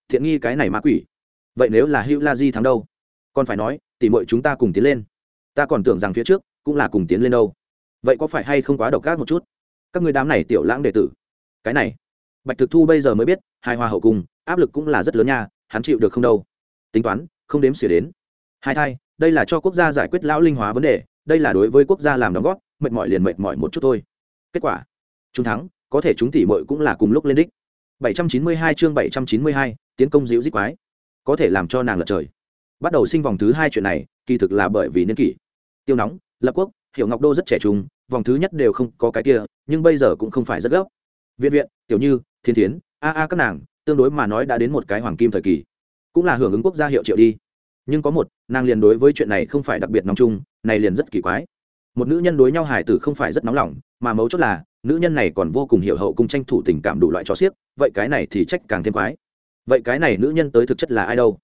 A: Thiện nghi cái này ma quỷ. Vậy nếu là hữu la di thắng đâu? Còn phải nói, tỉ mọi chúng ta cùng tiến lên. Ta còn tưởng rằng phía trước, cũng là cùng tiến lên đâu. Vậy có phải hay không quá độc ác một chút? Các người đám này tiểu lãng đệ tử. Cái này bạch thực thu bây giờ mới biết hai hoa hậu cùng áp lực cũng là rất lớn nha hắn chịu được không đâu. Tính toán không đếm xỉa đến. Hai thai đây là cho quốc gia giải quyết lão linh hóa vấn đề đây là đối với quốc gia làm đóng góp mệt mỏi liền mệt mỏi một chút thôi. Kết quả chúng thắng có thể chúng tỷ mội cũng là cùng lúc lên đích. 792 chương 792, tiến công dịu dít quái. Có thể làm cho nàng lật trời. Bắt đầu sinh vòng thứ hai chuyện này kỳ thực là bởi vì niên kỷ. Tiêu nóng lập quốc hiểu ngọc đô rất trẻ trung vòng thứ nhất đều không có cái kia nhưng bây giờ cũng không phải rất gấp. Viện viện tiểu như thiên thiến, a a các nàng, tương đối mà nói đã đến một cái hoàng kim thời kỳ. Cũng là hưởng ứng quốc gia hiệu triệu đi. Nhưng có một, nàng liền đối với chuyện này không phải đặc biệt nóng chung, này liền rất kỳ quái. Một nữ nhân đối nhau hải tử không phải rất nóng lòng, mà mấu chốt là, nữ nhân này còn vô cùng hiểu hậu cùng tranh thủ tình cảm đủ loại cho xiếc vậy cái này thì trách càng thêm quái. Vậy cái này nữ nhân tới thực chất là ai đâu?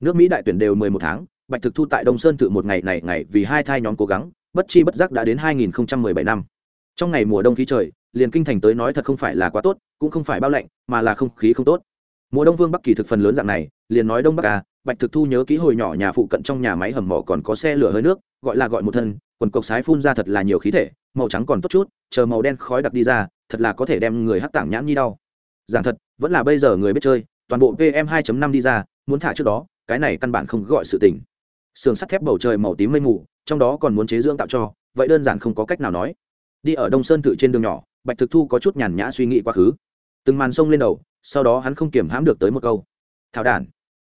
A: Nước mỹ đại tuyển đều mười một tháng, bạch thực thu tại đông sơn tự một ngày này ngày vì hai thai nhóm cố gắng, bất chi bất giác đã đến hai nghìn bảy năm. Trong ngày mùa đông khí trời liền kinh thành tới nói thật không phải là quá tốt, cũng không phải bao lạnh, mà là không khí không tốt. Mùa đông vương bắc kỳ thực phần lớn dạng này, liền nói đông bắc à bạch thực thu nhớ ký hồi nhỏ nhà phụ cận trong nhà máy hầm mỏ còn có xe lửa hơi nước, gọi là gọi một thân, quần cộc sái phun ra thật là nhiều khí thể, màu trắng còn tốt chút, chờ màu đen khói đặc đi ra, thật là có thể đem người hắc tảng nhãn nhi đau. Giảng thật, vẫn là bây giờ người biết chơi, toàn bộ pm 2 năm đi ra, muốn thả trước đó, cái này căn bản không gọi sự tình. Sườn sắt thép bầu trời màu tím mây mù, trong đó còn muốn chế dưỡng tạo cho, vậy đơn giản không có cách nào nói. Đi ở đông sơn tự trên đường nhỏ bạch thực thu có chút nhàn nhã suy nghĩ quá khứ. Từng màn sông lên đầu, sau đó hắn không kiềm hãm được tới một câu. Thảo đản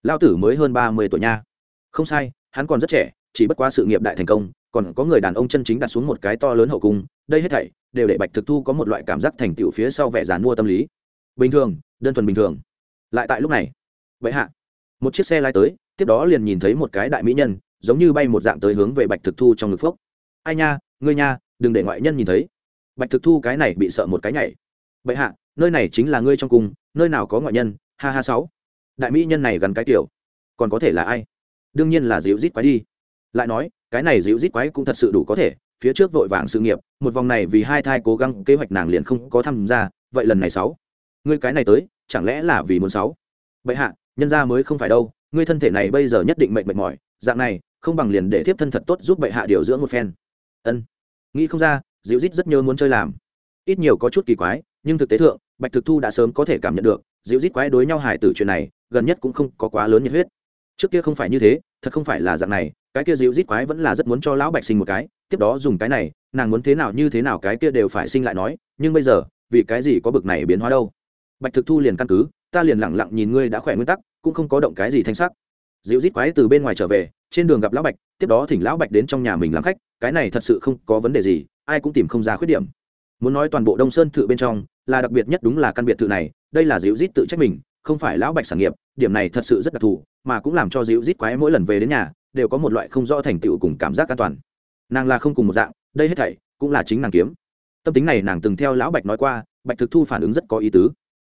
A: lao tử mới hơn ba mươi tuổi nha. Không sai, hắn còn rất trẻ, chỉ bất quá sự nghiệp đại thành công, còn có người đàn ông chân chính đặt xuống một cái to lớn hậu cung, đây hết thảy đều để bạch thực thu có một loại cảm giác thành tựu phía sau vẻ dàn mua tâm lý. Bình thường, đơn thuần bình thường. Lại tại lúc này. Vậy hạ. Một chiếc xe lai tới, tiếp đó liền nhìn thấy một cái đại mỹ nhân, giống như bay một dạng tới hướng về bạch thực thu trong ngực phốc. Ai nha, ngươi nha, đừng để ngoại nhân nhìn thấy bạch thực thu cái này bị sợ một cái nhảy. Bệ hạ, nơi này chính là ngươi trong cung, nơi nào có ngoại nhân, ha ha sáu. Đại mỹ nhân này gần cái tiểu. Còn có thể là ai? Đương nhiên là dịu rít quái đi. Lại nói, cái này dịu rít quái cũng thật sự đủ có thể, phía trước vội vàng sự nghiệp, một vòng này vì hai thai cố gắng, kế hoạch nàng liền không có tham gia, vậy lần này sáu. Ngươi cái này tới, chẳng lẽ là vì muốn sáu? Bệ hạ, nhân ra mới không phải đâu, ngươi thân thể này bây giờ nhất định mệnh mệt mỏi, dạng này, không bằng liền để tiếp thân thật tốt giúp bệ hạ điều dưỡng một phen. Ân. Nghĩ không ra dịu rít rất nhớ muốn chơi làm. Ít nhiều có chút kỳ quái, nhưng thực tế thượng, bạch thực thu đã sớm có thể cảm nhận được, dịu rít quái đối nhau hải tử chuyện này, gần nhất cũng không có quá lớn nhiệt huyết. Trước kia không phải như thế, thật không phải là dạng này, cái kia dịu rít quái vẫn là rất muốn cho lão bạch sinh một cái, tiếp đó dùng cái này, nàng muốn thế nào như thế nào cái kia đều phải sinh lại nói, nhưng bây giờ, vì cái gì có bực này biến hóa đâu. Bạch thực thu liền căn cứ, ta liền lẳng lặng nhìn ngươi đã khỏe nguyên tắc, cũng không có động cái gì thanh sắc. Dịu rít quái từ bên ngoài trở về, trên đường gặp lão bạch tiếp đó thỉnh lão bạch đến trong nhà mình làm khách, cái này thật sự không có vấn đề gì, ai cũng tìm không ra khuyết điểm. Muốn nói toàn bộ đông sơn thự bên trong, là đặc biệt nhất đúng là căn biệt thự này, đây là dịu rít tự trách mình, không phải lão bạch sản nghiệp, điểm này thật sự rất đặc thù, mà cũng làm cho dịu rít quái mỗi lần về đến nhà, đều có một loại không rõ thành tựu cùng cảm giác an toàn. Nàng là không cùng một dạng, đây hết thảy cũng là chính nàng kiếm. Tâm tính này nàng từng theo lão bạch nói qua, bạch thực thu phản ứng rất có ý tứ.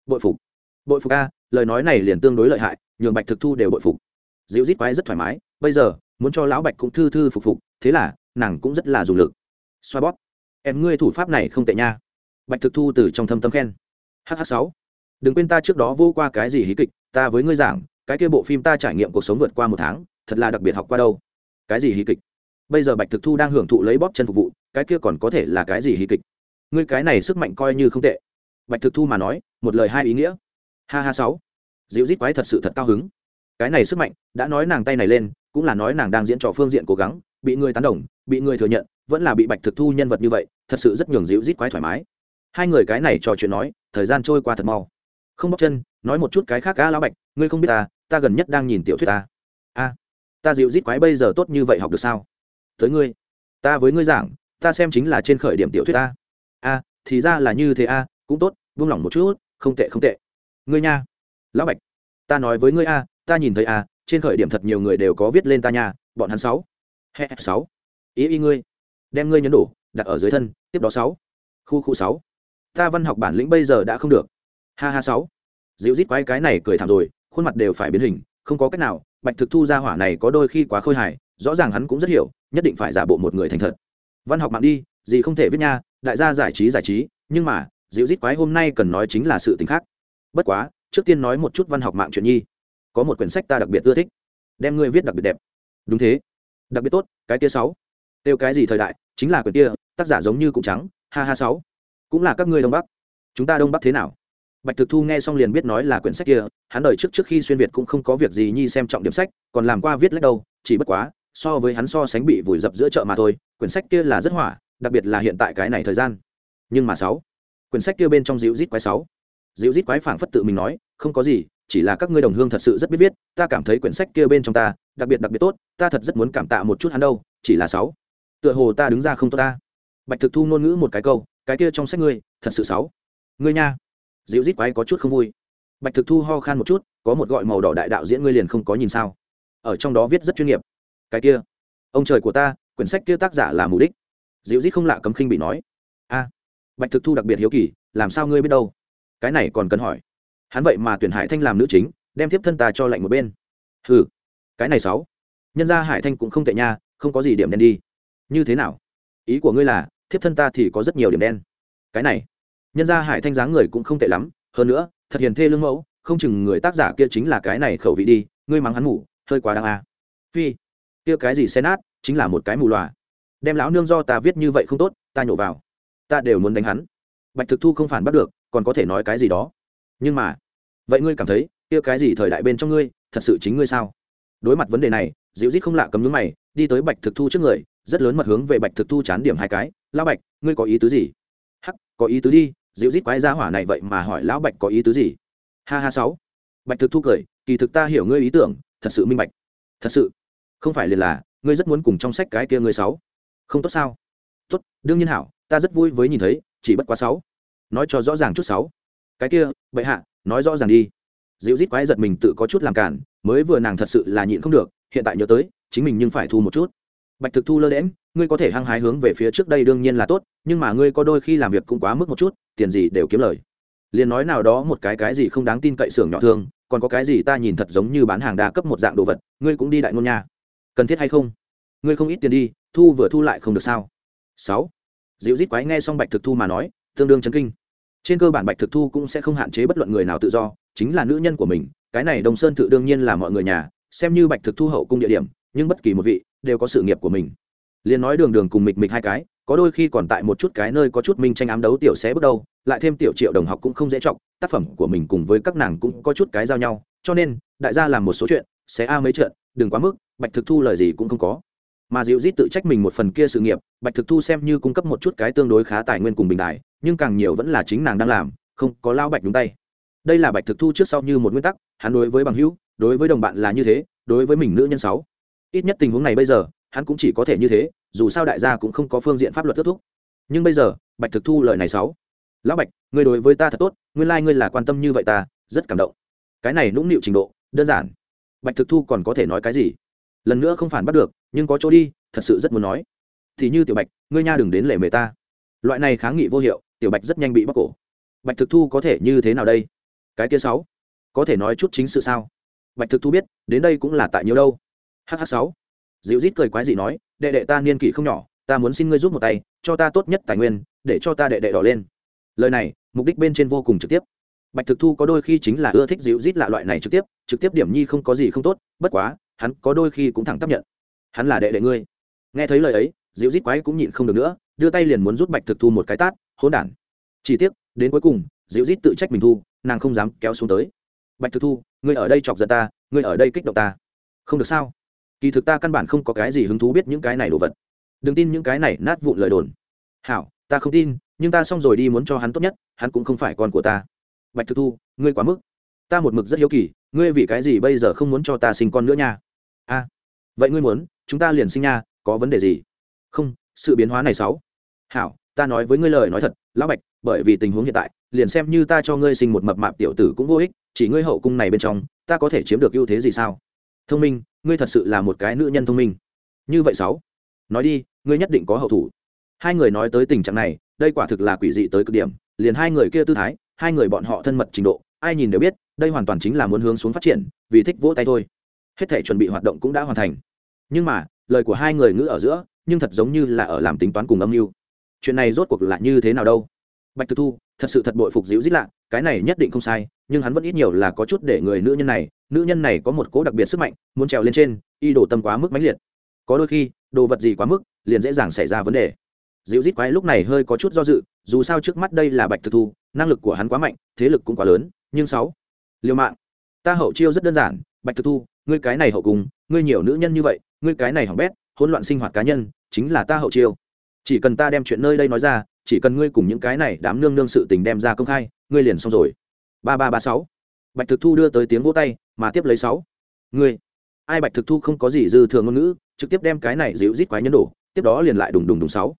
A: Bội phục. Bội phục a, lời nói này liền tương đối lợi hại, nhường bạch thực thu đều bội phục. Dịu rít quái rất thoải mái, bây giờ muốn cho lão bạch cũng thư thư phục phục, thế là, nàng cũng rất là dùng lực. Xoa bóp. Em ngươi thủ pháp này không tệ nha. Bạch thực thu từ trong thâm tâm khen. Hh sáu. Đừng quên ta trước đó vô qua cái gì hí kịch, ta với ngươi giảng, cái kia bộ phim ta trải nghiệm cuộc sống vượt qua một tháng, thật là đặc biệt học qua đâu. Cái gì hí kịch? Bây giờ bạch thực thu đang hưởng thụ lấy bóp chân phục vụ, cái kia còn có thể là cái gì hí kịch? Ngươi cái này sức mạnh coi như không tệ. Bạch thực thu mà nói, một lời hai ý nghĩa. Ha ha sáu. Dịu rít quái thật sự thật cao hứng cái này sức mạnh đã nói nàng tay này lên, cũng là nói nàng đang diễn trò phương diện cố gắng, bị người tán đồng, bị người thừa nhận, vẫn là bị bạch thực thu nhân vật như vậy, thật sự rất nhường dịu rít quái thoải mái. Hai người cái này trò chuyện nói, thời gian trôi qua thật mau. Không bóc chân, nói một chút cái khác cá lão bạch, ngươi không biết ta ta gần nhất đang nhìn tiểu thuyết ta. A, ta dịu rít quái bây giờ tốt như vậy học được sao? Tới ngươi, ta với ngươi giảng, ta xem chính là trên khởi điểm tiểu thuyết ta. A, thì ra là như thế a, cũng tốt, buông lỏng một chút, không tệ không tệ. Ngươi nha. Lão bạch, ta nói với ngươi a ta nhìn thấy a trên khởi điểm thật nhiều người đều có viết lên ta nha, bọn hắn sáu. He sáu. Ý ý ngươi. Đem ngươi nhấn đổ, đặt ở dưới thân, tiếp đó sáu. Khu khu sáu. Ta văn học bản lĩnh bây giờ đã không được. Ha ha, sáu. Dịu rít quái cái này cười thảm rồi, khuôn mặt đều phải biến hình, không có cách nào, bạch thực thu ra hỏa này có đôi khi quá khôi hài, rõ ràng hắn cũng rất hiểu, nhất định phải giả bộ một người thành thật. Văn học mạng đi, gì không thể viết nha, đại gia giải trí giải trí, nhưng mà, dịu rít quái hôm nay cần nói chính là sự t khác. Bất quá, trước tiên nói một chút văn học mạng chuyện nhi có một quyển sách ta đặc biệt ưa thích, đem ngươi viết đặc biệt đẹp. Đúng thế. Đặc biệt tốt, cái kia sáu. Tiêu cái gì thời đại, chính là quyển kia, tác giả giống như cũng trắng, ha ha sáu. Cũng là các ngươi đông bắc. Chúng ta đông bắc thế nào? Bạch thực thu nghe xong liền biết nói là quyển sách kia, hắn đời trước trước khi xuyên việt cũng không có việc gì nhi xem trọng điểm sách, còn làm qua viết lách đâu, chỉ bất quá, so với hắn so sánh bị vùi dập giữa chợ mà thôi, quyển sách kia là rất hỏa, đặc biệt là hiện tại cái này thời gian. Nhưng mà sáu. Quyển sách kia bên trong dịu rít quái sáu. Dịu rít quái phảng phất tự mình nói, không có gì chỉ là các ngươi đồng hương thật sự rất biết viết, ta cảm thấy quyển sách kia bên trong ta, đặc biệt đặc biệt tốt, ta thật rất muốn cảm tạ một chút hắn đâu, chỉ là sáu. Tựa hồ ta đứng ra không tốt ta. Bạch thực thu ngôn ngữ một cái câu, cái kia trong sách ngươi, thật sự sáu. Ngươi nha. Dịu rít quái có chút không vui. Bạch thực thu ho khan một chút, có một gọi màu đỏ đại đạo diễn ngươi liền không có nhìn sao. Ở trong đó viết rất chuyên nghiệp. Cái kia. Ông trời của ta, quyển sách kia tác giả là mục đích. Dịu rít không lạ cấm khinh bị nói. A. Bạch thực thu đặc biệt hiếu kỳ, làm sao ngươi biết đâu? Cái này còn cần hỏi hắn vậy mà tuyển hải thanh làm nữ chính, đem tiếp thân ta cho lạnh một bên. Ừ cái này sáu. Nhân ra hải thanh cũng không tệ nha, không có gì điểm đen đi. Như thế nào? Ý của ngươi là, thiếp thân ta thì có rất nhiều điểm đen. Cái này, nhân ra hải thanh dáng người cũng không tệ lắm, hơn nữa, thật hiền thê lương mẫu, không chừng người tác giả kia chính là cái này khẩu vị đi, ngươi mắng hắn mủ hơi quá đáng à. phi, kia cái gì xe nát chính là một cái mù loà đem lão nương do ta viết như vậy không tốt, ta nhổ vào. Ta đều muốn đánh hắn. Bạch thực thu không phản bắt được, còn có thể nói cái gì đó? Nhưng mà, vậy ngươi cảm thấy kia cái gì thời đại bên trong ngươi, thật sự chính ngươi sao? Đối mặt vấn đề này dịu rít không lạ cấm nhúng mày, đi tới bạch thực thu trước người, rất lớn mật hướng về bạch thực thu chán điểm hai cái, lão bạch, ngươi có ý tứ gì? Hắc, có ý tứ đi dịu rít quái ra hỏa này vậy mà hỏi lão bạch có ý tứ gì? Ha ha sáu. Bạch thực thu cười, kỳ thực ta hiểu ngươi ý tưởng, thật sự minh bạch. Thật sự? Không phải liền là, ngươi rất muốn cùng trong sách cái kia ngươi sáu. Không tốt sao? Tốt, đương nhiên hảo, ta rất vui với nhìn thấy, chỉ bất quá sáu. Nói cho rõ ràng chút sáu cái kia, bệ hạ, nói rõ ràng đi. Dịu rít quái giật mình tự có chút làm cản, mới vừa nàng thật sự là nhịn không được, hiện tại nhớ tới, chính mình nhưng phải thu một chút. Bạch thực thu lơ đễm ngươi có thể hăng hái hướng về phía trước đây đương nhiên là tốt, nhưng mà ngươi có đôi khi làm việc cũng quá mức một chút, tiền gì đều kiếm lời. Liền nói nào đó một cái cái gì không đáng tin cậy xưởng nhỏ thương, còn có cái gì ta nhìn thật giống như bán hàng đa cấp một dạng đồ vật, ngươi cũng đi đại ngôn nha. Cần thiết hay không? Ngươi không ít tiền đi, thu vừa thu lại không được sao? Sáu. Dịu rít quái nghe xong bạch thực thu mà nói, tương đương chấn kinh trên cơ bản bạch thực thu cũng sẽ không hạn chế bất luận người nào tự do, chính là nữ nhân của mình, cái này đồng sơn tự đương nhiên là mọi người nhà, xem như bạch thực thu hậu cung địa điểm, nhưng bất kỳ một vị đều có sự nghiệp của mình. Liền nói đường đường cùng mịch mịch hai cái, có đôi khi còn tại một chút cái nơi có chút minh tranh ám đấu tiểu xé bước đầu lại thêm tiểu triệu đồng học cũng không dễ trọng tác phẩm của mình cùng với các nàng cũng có chút cái giao nhau, cho nên, đại gia làm một số chuyện sẽ a mấy chuyện đừng quá mức, bạch thực thu lời gì cũng không có. Mà dịu dít tự trách mình một phần kia sự nghiệp, bạch thực thu xem như cung cấp một chút cái tương đối khá tài nguyên cùng bình đại nhưng càng nhiều vẫn là chính nàng đang làm, không có lao bạch đúng tay. Đây là bạch thực thu trước sau như một nguyên tắc, hắn đối với bằng hữu, đối với đồng bạn là như thế, đối với mình nữ nhân sáu. Ít nhất tình huống này bây giờ, hắn cũng chỉ có thể như thế, dù sao đại gia cũng không có phương diện pháp luật kết thúc. Nhưng bây giờ, bạch thực thu lời này sáu. Lão bạch, ngươi đối với ta thật tốt, nguyên lai、like、ngươi là quan tâm như vậy ta, rất cảm động. Cái này nũng nịu trình độ, đơn giản. Bạch thực thu còn có thể nói cái gì? Lần nữa không phản bắt được, nhưng có chỗ đi, thật sự rất muốn nói. Thì như tiểu bạch, ngươi nha đừng đến lệ mề ta. Loại này kháng nghị vô hiệu tiểu bạch rất nhanh bị bóc cổ. Bạch thực thu có thể như thế nào đây? Cái kia sáu, có thể nói chút chính sự sao? Bạch thực thu biết, đến đây cũng là tại nhiều đâu. Hh sáu. Dịu rít cười quái dị nói, đệ đệ ta niên kỷ không nhỏ, ta muốn xin ngươi giúp một tay, cho ta tốt nhất tài nguyên, để cho ta đệ đệ đỏ lên. Lời này, mục đích bên trên vô cùng trực tiếp. Bạch thực thu có đôi khi chính là ưa thích dịu rít lạ loại này trực tiếp trực tiếp điểm nhi không có gì không tốt, bất quá, hắn có đôi khi cũng thẳng chấp nhận. Hắn là đệ đệ ngươi. Nghe thấy lời ấy dịu rít quái cũng nhịn không được nữa, đưa tay liền muốn rút bạch thực thu một cái tát hỗn đản. Chỉ tiếc, đến cuối cùng dịu rít tự trách mình thu, nàng không dám kéo xuống tới. Bạch thực thu, ngươi ở đây chọc giận ta, ngươi ở đây kích động ta. Không được sao? Kỳ thực ta căn bản không có cái gì hứng thú biết những cái này đồ vật. Đừng tin những cái này nát vụn lời đồn. Hảo, ta không tin, nhưng ta xong rồi đi muốn cho hắn tốt nhất, hắn cũng không phải con của ta. Bạch thực thu, ngươi quá mức. Ta một mực rất hiếu kỳ, ngươi vì cái gì bây giờ không muốn cho ta sinh con nữa nha? A, vậy ngươi muốn, chúng ta liền sinh nha, có vấn đề gì? Không, sự biến hóa này sáu hảo ta nói với ngươi lời nói thật, lão bạch, bởi vì tình huống hiện tại, liền xem như ta cho ngươi sinh một mập mạp tiểu tử cũng vô ích, chỉ ngươi hậu cung này bên trong, ta có thể chiếm được ưu thế gì sao? Thông minh, ngươi thật sự là một cái nữ nhân thông minh. Như vậy sáu, nói đi, ngươi nhất định có hậu thủ. Hai người nói tới tình trạng này, đây quả thực là quỷ dị tới cực điểm, liền hai người kia tư thái, hai người bọn họ thân mật trình độ, ai nhìn đều biết, đây hoàn toàn chính là muốn hướng xuống phát triển, vì thích vỗ tay thôi. Hết thể chuẩn bị hoạt động cũng đã hoàn thành. Nhưng mà, lời của hai người ngữ ở giữa, nhưng thật giống như là ở làm tính toán cùng âm mưu chuyện này rốt cuộc là như thế nào đâu? Bạch thực thu, thật sự thật bội phục dịu dít lạ, cái này nhất định không sai, nhưng hắn vẫn ít nhiều là có chút để người nữ nhân này, nữ nhân này có một cố đặc biệt sức mạnh, muốn trèo lên trên, y đổ tâm quá mức mãnh liệt. Có đôi khi, đồ vật gì quá mức, liền dễ dàng xảy ra vấn đề. Dịu dít quái lúc này hơi có chút do dự, dù sao trước mắt đây là bạch thực thu, năng lực của hắn quá mạnh, thế lực cũng quá lớn, nhưng sáu, liều mạng. Ta hậu chiêu rất đơn giản, bạch thực thu, ngươi cái này hậu cùng, ngươi nhiều nữ nhân như vậy, ngươi cái này hỏng bét, hỗn loạn sinh hoạt cá nhân, chính là ta hậu chiêu chỉ cần ta đem chuyện nơi đây nói ra, chỉ cần ngươi cùng những cái này đám nương nương sự tình đem ra công khai, ngươi liền xong rồi. Ba ba ba sáu. Bạch thực thu đưa tới tiếng vỗ tay, mà tiếp lấy sáu. Ngươi. Ai bạch thực thu không có gì dư thừa ngôn ngữ, trực tiếp đem cái này dịu rít quái nhân đổ, tiếp đó liền lại đùng đùng đùng sáu.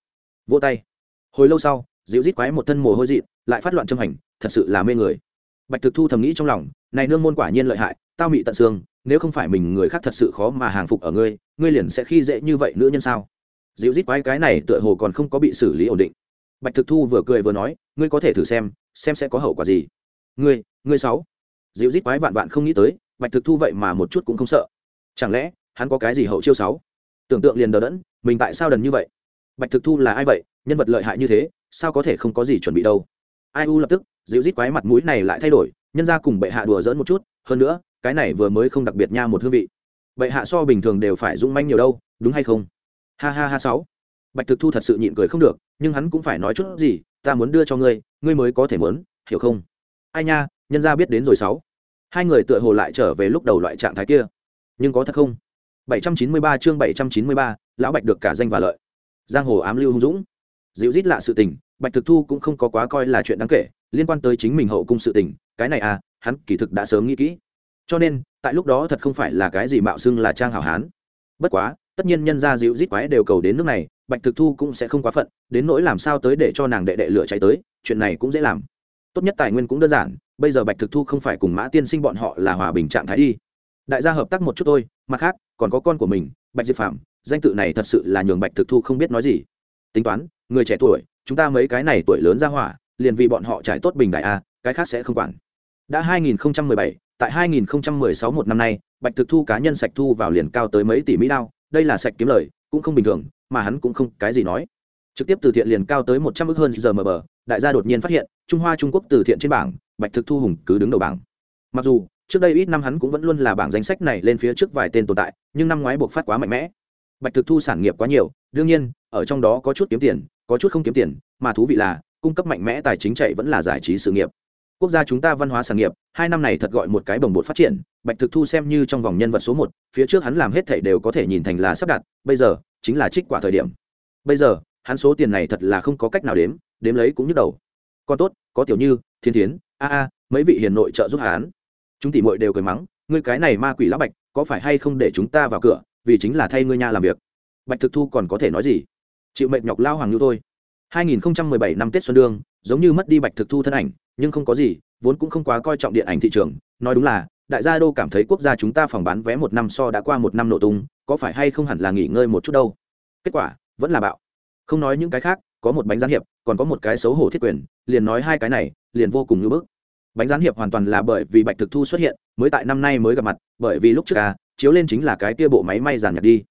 A: Vỗ tay. Hồi lâu sau, dịu rít quái một thân mồ hôi dị lại phát loạn châm hành, thật sự là mê người. Bạch thực thu thầm nghĩ trong lòng, này nương môn quả nhiên lợi hại, tao mị tận xương, nếu không phải mình người khác thật sự khó mà hàng phục ở ngươi ngươi liền sẽ khi dễ như vậy nữ nhân sao? Dịu rít quái cái này tựa hồ còn không có bị xử lý ổn định. Bạch thực thu vừa cười vừa nói, ngươi có thể thử xem xem sẽ có hậu quả gì. Ngươi ngươi sáu. Dịu rít quái vạn vạn không nghĩ tới, bạch thực thu vậy mà một chút cũng không sợ. Chẳng lẽ, hắn có cái gì hậu chiêu sáu? Tưởng tượng liền đờ đẫn, mình tại sao đần như vậy? Bạch thực thu là ai vậy? Nhân vật lợi hại như thế, sao có thể không có gì chuẩn bị đâu? Ai u lập tức, dịu rít quái mặt mũi này lại thay đổi, nhân ra cùng bệ hạ đùa dỡn một chút, hơn nữa, cái này vừa mới không đặc biệt nha một hương vị. Bệ hạ so bình thường đều phải rung manh nhiều đâu, đúng hay không? Ha ha ha sáu. Bạch thực thu thật sự nhịn cười không được nhưng hắn cũng phải nói chút gì ta muốn đưa cho ngươi ngươi mới có thể muốn hiểu không? Ai nha nhân ra biết đến rồi sáu. Hai người tựa hồ lại trở về lúc đầu loại trạng thái kia. Nhưng có thật không? 793 chương 793, lão bạch được cả danh và lợi. Giang hồ ám lưu hung dũng. Dịu rít lạ sự tình bạch thực thu cũng không có quá coi là chuyện đáng kể liên quan tới chính mình hậu cung sự tình cái này à hắn kỳ thực đã sớm nghĩ kỹ. Cho nên tại lúc đó thật không phải là cái gì mạo xưng là trang hảo hán. Bất quá tất nhiên nhân gia dịu rít quái đều cầu đến nước này bạch thực thu cũng sẽ không quá phận đến nỗi làm sao tới để cho nàng đệ đệ lửa cháy tới chuyện này cũng dễ làm. Tốt nhất tài nguyên cũng đơn giản bây giờ bạch thực thu không phải cùng mã tiên sinh bọn họ là hòa bình trạng thái đi. Đại gia hợp tác một chút thôi mặt khác còn có con của mình bạch diệp phạm danh tự này thật sự là nhường bạch thực thu không biết nói gì. Tính toán người trẻ tuổi chúng ta mấy cái này tuổi lớn ra hỏa liền vì bọn họ trải tốt bình đại a cái khác sẽ không quản. Đã 2017, tại 2016 một năm nay bạch thực thu cá nhân sạch thu vào liền cao tới mấy tỷ mỹ đao đây là sạch kiếm lời, cũng không bình thường, mà hắn cũng không cái gì nói. Trực tiếp từ thiện liền cao tới một trăm ước hơn giờ mờ bờ, đại gia đột nhiên phát hiện, trung hoa trung quốc từ thiện trên bảng, bạch thực thu hùng cứ đứng đầu bảng. Mặc dù, trước đây ít năm hắn cũng vẫn luôn là bảng danh sách này lên phía trước vài tên tồn tại, nhưng năm ngoái buộc phát quá mạnh mẽ. Bạch thực thu sản nghiệp quá nhiều, đương nhiên, ở trong đó có chút kiếm tiền, có chút không kiếm tiền, mà thú vị là, cung cấp mạnh mẽ tài chính chạy vẫn là giải trí sự nghiệp. Quốc gia chúng ta văn hóa sản nghiệp, hai năm này thật gọi một cái bồng bột phát triển bạch thực thu xem như trong vòng nhân vật số một, phía trước hắn làm hết thảy đều có thể nhìn thành là sắp đặt, bây giờ, chính là trích quả thời điểm. Bây giờ, hắn số tiền này thật là không có cách nào đếm đếm lấy cũng nhức đầu. Còn tốt, có tiểu như, thiên thiến, a a, mấy vị hiền nội trợ giúp hắn. Chúng tỷ muội đều cười mắng, ngươi cái này ma quỷ lão bạch, có phải hay không để chúng ta vào cửa, vì chính là thay ngươi nha làm việc. Bạch thực thu còn có thể nói gì? Chịu mệnh nhọc lao hoàng như thôi. 2017 năm tết xuân đương, giống như mất đi bạch thực thu thân ảnh, nhưng không có gì, vốn cũng không quá coi trọng điện ảnh thị trường, nói đúng là đại gia đô cảm thấy quốc gia chúng ta phòng bán vé một năm so đã qua một năm nổ tung, có phải hay không hẳn là nghỉ ngơi một chút đâu? Kết quả, vẫn là bạo. Không nói những cái khác, có một bánh gián hiệp, còn có một cái xấu hổ thiết quyền, liền nói hai cái này, liền vô cùng ngưỡng bức. Bánh gián hiệp hoàn toàn là bởi vì bạch thực thu xuất hiện, mới tại năm nay mới gặp mặt, bởi vì lúc trước à chiếu lên chính là cái kia bộ máy may giàn nhạc đi.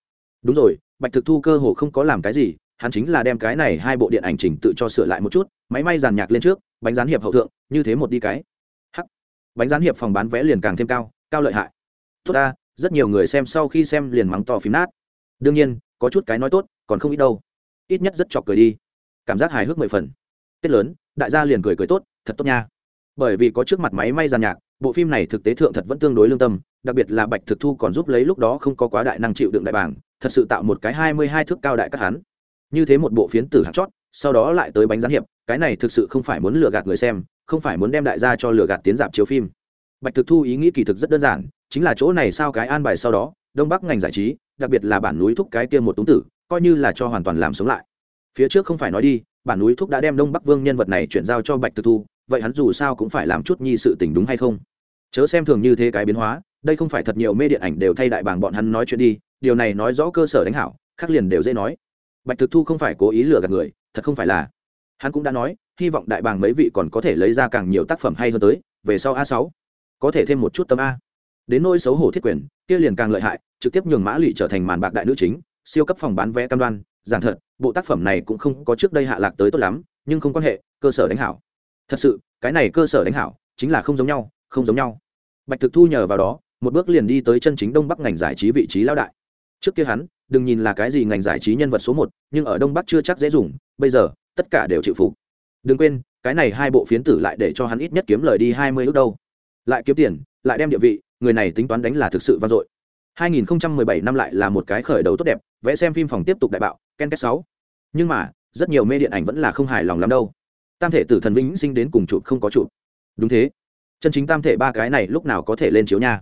A: Đúng rồi, bạch thực thu cơ hồ không có làm cái gì, hắn chính là đem cái này hai bộ điện ảnh chỉnh tự cho sửa lại một chút, máy may giàn nhạc lên trước, bánh gián hiệp hậu thượng, như thế một đi cái bánh gián hiệp phòng bán vé liền càng thêm cao cao lợi hại. Tốt ta, rất nhiều người xem sau khi xem liền mắng to phím nát. Đương nhiên, có chút cái nói tốt, còn không ít đâu. Ít nhất rất chọc cười đi. Cảm giác hài hước mười phần. Tết lớn, đại gia liền cười cười tốt, thật tốt nha. Bởi vì có trước mặt máy may giàn nhạc, bộ phim này thực tế thượng thật vẫn tương đối lương tâm, đặc biệt là bạch thực thu còn giúp lấy lúc đó không có quá đại năng chịu đựng đại bảng, thật sự tạo một cái hai mươi hai thước cao đại các hắn. Như thế một bộ phiến tử hạt chót, sau đó lại tới bánh gián hiệp cái này thực sự không phải muốn lừa gạt người xem, không phải muốn đem đại gia cho lừa gạt tiến dạp chiếu phim. Bạch thực thu ý nghĩ kỳ thực rất đơn giản, chính là chỗ này sao cái an bài sau đó, đông bắc ngành giải trí, đặc biệt là bản núi thúc cái kia một túng tử, coi như là cho hoàn toàn làm sống lại. Phía trước không phải nói đi, bản núi thúc đã đem đông bắc vương nhân vật này chuyển giao cho bạch thực thu, vậy hắn dù sao cũng phải làm chút nhi sự tình đúng hay không? Chớ xem thường như thế cái biến hóa, đây không phải thật nhiều mê điện ảnh đều thay đại bảng bọn hắn nói chuyện đi, điều này nói rõ cơ sở đánh hảo khắc liền đều dễ nói. Bạch thực thu không phải cố ý lừa gạt người, thật không phải là hắn cũng đã nói, hy vọng đại bàng mấy vị còn có thể lấy ra càng nhiều tác phẩm hay hơn tới, về sau a sáu. Có thể thêm một chút tâm a. Đến nỗi xấu hổ thiết quyền, kia liền càng lợi hại, trực tiếp nhường mã lụy trở thành màn bạc đại nữ chính, siêu cấp phòng bán vé cam đoan. Giảng thật, bộ tác phẩm này cũng không có trước đây hạ lạc tới tốt lắm, nhưng không quan hệ, cơ sở đánh hảo. Thật sự, cái này cơ sở đánh hảo, chính là không giống nhau, không giống nhau. Bạch thực thu nhờ vào đó, một bước liền đi tới chân chính đông bắc ngành giải trí vị trí lão đại. Trước kia hắn, đừng nhìn là cái gì ngành giải trí nhân vật số một, nhưng ở đông bắc chưa chắc dễ dùng, bây giờ tất cả đều chịu phục. Đừng quên, cái này hai bộ phiến tử lại để cho hắn ít nhất kiếm lời đi hai mươi ước đâu. Lại kiếm tiền, lại đem địa vị, người này tính toán đánh là thực sự vang dội. 2017 năm lại là một cái khởi đầu tốt đẹp, vẽ xem phim phòng tiếp tục đại bạo, ken kết sáu. Nhưng mà, rất nhiều mê điện ảnh vẫn là không hài lòng lắm đâu. Tam thể tử thần vĩnh sinh đến cùng chụp không có chụp. Đúng thế. Chân chính tam thể ba cái này lúc nào có thể lên chiếu nha.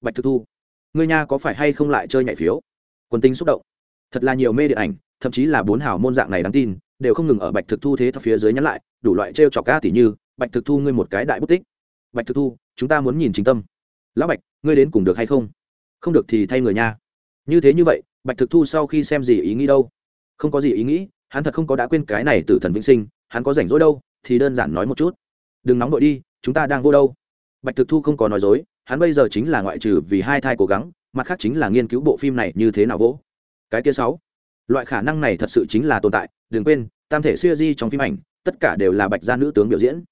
A: Bạch thực thu, ngươi nha có phải hay không lại chơi nhảy phiếu? Quân tinh xúc động. Thật là nhiều mê điện ảnh, thậm chí là bốn hào môn dạng này đáng tin đều không ngừng ở bạch thực thu thế phía dưới nhắn lại, đủ loại t r e o chọc ca tỉ như, bạch thực thu ngươi một cái đại bút tích. Bạch thực thu, chúng ta muốn nhìn chính tâm. Lão bạch, ngươi đến cùng được hay không? Không được thì thay người nha. Như thế như vậy, bạch thực thu sau khi xem gì ý nghĩ đâu? Không có gì ý nghĩ, hắn thật không có đã quên cái này từ thần vĩnh sinh, hắn có rảnh rỗi đâu, thì đơn giản nói một chút. Đừng nóng vội đi, chúng ta đang vô đâu. Bạch thực thu không có nói dối, hắn bây giờ chính là ngoại trừ vì hai thai cố gắng, mặt khác chính là nghiên cứu bộ phim này như thế nào vỗ. Cái kia sáu, loại khả năng này thật sự chính là tồn tại đừng quên, tam thể siêu di trong phim ảnh, tất cả đều là bạch gia nữ tướng biểu diễn.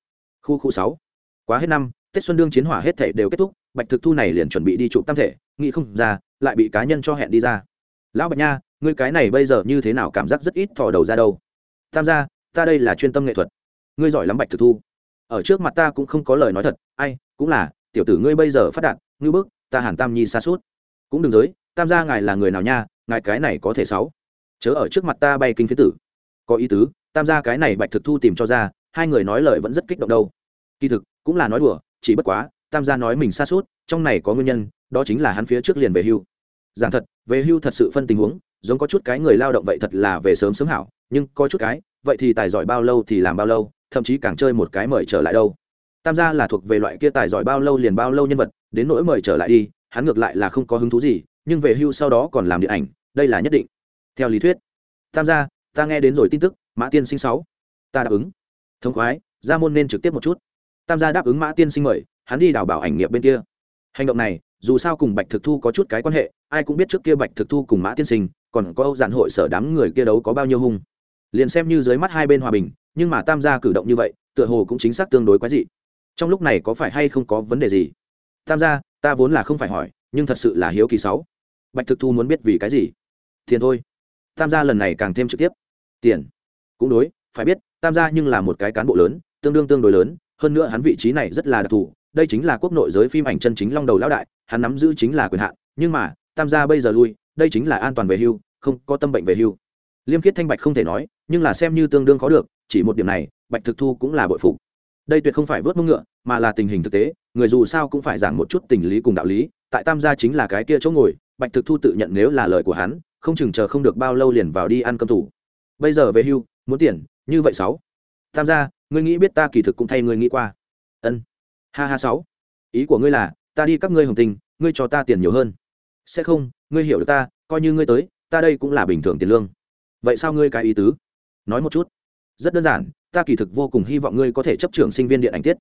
A: Khu khu sáu. Quá hết năm, tết xuân đương chiến hỏa hết thể đều kết thúc, bạch thực thu này liền chuẩn bị đi chụp tam thể, nghĩ không ra, lại bị cá nhân cho hẹn đi ra. Lão bạch nha, ngươi cái này bây giờ như thế nào cảm giác rất ít thò đầu ra đâu? Tam gia, ta đây là chuyên tâm nghệ thuật. Ngươi giỏi lắm bạch thực thu. Ở trước mặt ta cũng không có lời nói thật, ai, cũng là, tiểu tử ngươi bây giờ phát đạt ngư bức, ta hàn tam nhi xa suốt cũng đừng giới, tam gia ngài là người nào nha, ngài cái này có thể sáu. Chớ ở trước mặt ta bay kinh phía tử có ý tứ, tam gia cái này bạch thực thu tìm cho ra, hai người nói lời vẫn rất kích động đâu. Kỳ thực, cũng là nói đùa, chỉ bất quá, tam gia nói mình xa suốt, trong này có nguyên nhân, đó chính là hắn phía trước liền về hưu. Giảng thật, về hưu thật sự phân tình huống, giống có chút cái người lao động vậy thật là về sớm sớm hảo, nhưng có chút cái, vậy thì tài giỏi bao lâu thì làm bao lâu, thậm chí càng chơi một cái mời trở lại đâu. Tam gia là thuộc về loại kia tài giỏi bao lâu liền bao lâu nhân vật, đến nỗi mời trở lại đi, hắn ngược lại là không có hứng thú gì, nhưng về hưu sau đó còn làm điện ảnh, đây là nhất định. Theo lý thuyết, tam gia ta nghe đến rồi tin tức, mã tiên sinh sáu. Ta đáp ứng. Thống khoái ra môn nên trực tiếp một chút. Tam gia đáp ứng mã tiên sinh mời, hắn đi đào bảo ảnh nghiệp bên kia. Hành động này, dù sao cùng bạch thực thu có chút cái quan hệ, ai cũng biết trước kia bạch thực thu cùng mã tiên sinh, còn có âu giản hội sở đám người kia đấu có bao nhiêu hung. Liền xem như dưới mắt hai bên hòa bình, nhưng mà tam gia cử động như vậy, tựa hồ cũng chính xác tương đối quái dị. Trong lúc này có phải hay không có vấn đề gì? Tam gia, ta vốn là không phải hỏi, nhưng thật sự là hiếu kỳ sáu. Bạch thực thu muốn biết vì cái gì? Thiền thôi. Tam gia lần này càng thêm trực tiếp tiền. Cũng đối, phải biết, tam gia nhưng là một cái cán bộ lớn, tương đương tương đối lớn, hơn nữa hắn vị trí này rất là đặc thù, đây chính là quốc nội giới phim ảnh chân chính long đầu lão đại, hắn nắm giữ chính là quyền hạn, nhưng mà, tam gia bây giờ lui, đây chính là an toàn về hưu, không có tâm bệnh về hưu. Liêm khiết thanh bạch không thể nói, nhưng là xem như tương đương có được, chỉ một điểm này, bạch thực thu cũng là bội phục. Đây tuyệt không phải vớt mông ngựa, mà là tình hình thực tế, người dù sao cũng phải giảng một chút tình lý cùng đạo lý, tại tam gia chính là cái kia chỗ ngồi, bạch thực thu tự nhận nếu là lời của hắn, không chừng chờ không được bao lâu liền vào đi ăn cơm thủ bây giờ về hưu, muốn tiền, như vậy sáu. Tham gia, ngươi nghĩ biết ta kỳ thực cũng thay ngươi nghĩ qua. Ân. Ha ha sáu. Ý của ngươi là, ta đi các ngươi hồng tình ngươi cho ta tiền nhiều hơn. Sẽ không, ngươi hiểu được ta, coi như ngươi tới, ta đây cũng là bình thường tiền lương. Vậy sao ngươi cái ý tứ? Nói một chút. Rất đơn giản, ta kỳ thực vô cùng hy vọng ngươi có thể chấp trưởng sinh viên điện ảnh tiết.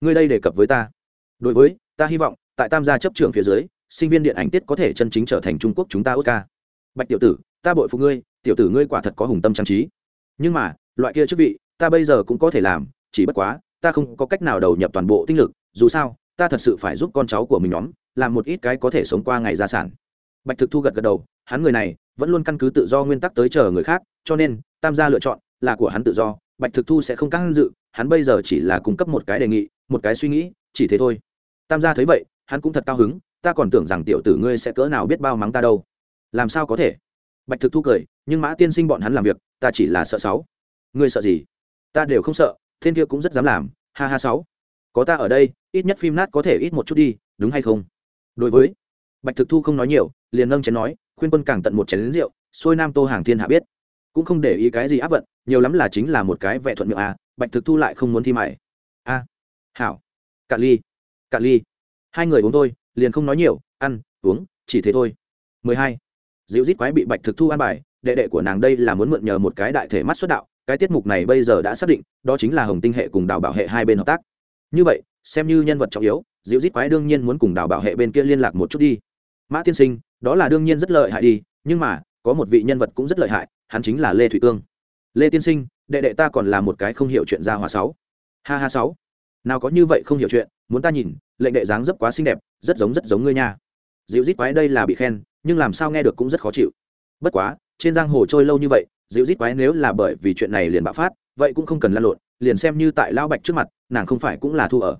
A: Ngươi đây đề cập với ta. Đối với, ta hy vọng, tại tam gia chấp trưởng phía dưới, sinh viên điện ảnh tiết có thể chân chính trở thành trung quốc chúng ta oscar bạch tiểu tử, ta bội phục ngươi, tiểu tử ngươi quả thật có hùng tâm trang trí. Nhưng mà, loại kia chức vị, ta bây giờ cũng có thể làm, chỉ bất quá, ta không có cách nào đầu nhập toàn bộ tinh lực, dù sao, ta thật sự phải giúp con cháu của mình nhóm, làm một ít cái có thể sống qua ngày gia sản. Bạch thực thu gật gật đầu, hắn người này, vẫn luôn căn cứ tự do nguyên tắc tới chờ người khác, cho nên, tam gia lựa chọn là của hắn tự do, bạch thực thu sẽ không căng dự, hắn bây giờ chỉ là cung cấp một cái đề nghị, một cái suy nghĩ, chỉ thế thôi. Tam gia thấy vậy, hắn cũng thật cao hứng, ta còn tưởng rằng tiểu tử ngươi sẽ cỡ nào biết bao mắng ta đâu làm sao có thể? Bạch thực thu cười, nhưng mã tiên sinh bọn hắn làm việc, ta chỉ là sợ sáu. Ngươi sợ gì? Ta đều không sợ, thiên kia cũng rất dám làm, ha ha sáu. Có ta ở đây, ít nhất phim nát có thể ít một chút đi, đúng hay không? Đối với bạch thực thu không nói nhiều, liền nâng chén nói, khuyên quân càng tận một chén lính rượu, xuôi nam tô hàng thiên hạ biết. Cũng không để ý cái gì áp vận, nhiều lắm là chính là một cái vẻ thuận miệng à bạch thực thu lại không muốn thi mày. A, hảo, cạn ly cạn ly. Hai người uống thôi, liền không nói nhiều, ăn, uống, chỉ thế thôi. 12 dịu rít quái bị bạch thực thu an bài, đệ đệ của nàng đây là muốn mượn nhờ một cái đại thể mắt xuất đạo, cái tiết mục này bây giờ đã xác định, đó chính là hồng tinh hệ cùng đào bảo hệ hai bên hợp tác. Như vậy, xem như nhân vật trọng yếu, dịu rít quái đương nhiên muốn cùng đào bảo hệ bên kia liên lạc một chút đi. Mã tiên sinh, đó là đương nhiên rất lợi hại đi, nhưng mà, có một vị nhân vật cũng rất lợi hại, hắn chính là lê thụy cương. Lê tiên sinh, đệ đệ ta còn là một cái không hiểu chuyện gia hòa sáu. Ha ha sáu. Nào có như vậy không hiểu chuyện, muốn ta nhìn, lệnh đệ dáng dấp quá xinh đẹp, rất giống rất giống ngươi nha. Dịu rít quái đây là bị khen nhưng làm sao nghe được cũng rất khó chịu. Bất quá trên giang hồ trôi lâu như vậy dịu rít quái nếu là bởi vì chuyện này liền bạo phát vậy cũng không cần lan lộn liền xem như tại lão bạch trước mặt nàng không phải cũng là thu ở.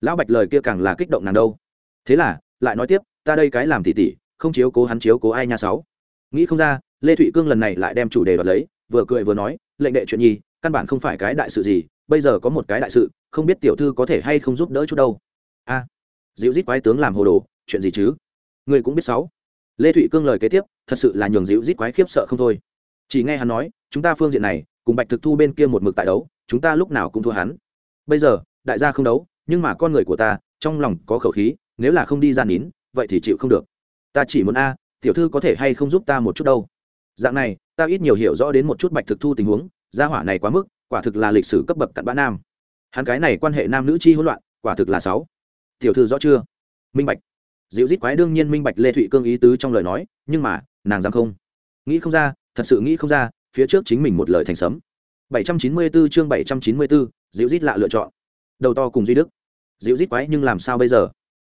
A: Lão bạch lời kia càng là kích động nàng đâu. Thế là lại nói tiếp ta đây cái làm tỉ tỉ không chiếu cố hắn chiếu cố ai nha sáu. Nghĩ không ra lê thụy cương lần này lại đem chủ đề đoạt lấy vừa cười vừa nói lệnh đệ chuyện nhi căn bản không phải cái đại sự gì bây giờ có một cái đại sự không biết tiểu thư có thể hay không giúp đỡ chút đâu. A à, dịu rít quái tướng làm hồ đồ chuyện gì chứ? Người cũng biết sáu lê thụy cương lời kế tiếp, thật sự là nhường dịu rít quái khiếp sợ không thôi. Chỉ nghe hắn nói, chúng ta phương diện này, cùng bạch thực thu bên kia một mực tại đấu, chúng ta lúc nào cũng thua hắn. Bây giờ, đại gia không đấu, nhưng mà con người của ta, trong lòng có khẩu khí, nếu là không đi ra nín, vậy thì chịu không được. Ta chỉ muốn a, tiểu thư có thể hay không giúp ta một chút đâu? Dạng này, ta ít nhiều hiểu rõ đến một chút bạch thực thu tình huống, gia hỏa này quá mức, quả thực là lịch sử cấp bậc cặn bã nam. Hắn cái này quan hệ nam nữ chi hỗn loạn, quả thực là sáu. Tiểu thư rõ chưa? Minh bạch dịu rít quái đương nhiên minh bạch lê thụy cương ý tứ trong lời nói nhưng mà nàng dám không? Nghĩ không ra thật sự nghĩ không ra phía trước chính mình một lời thành sấm. 794 chương 794, dịu rít lạ lựa chọn. Đầu to cùng duy đức. Dịu rít quái nhưng làm sao bây giờ?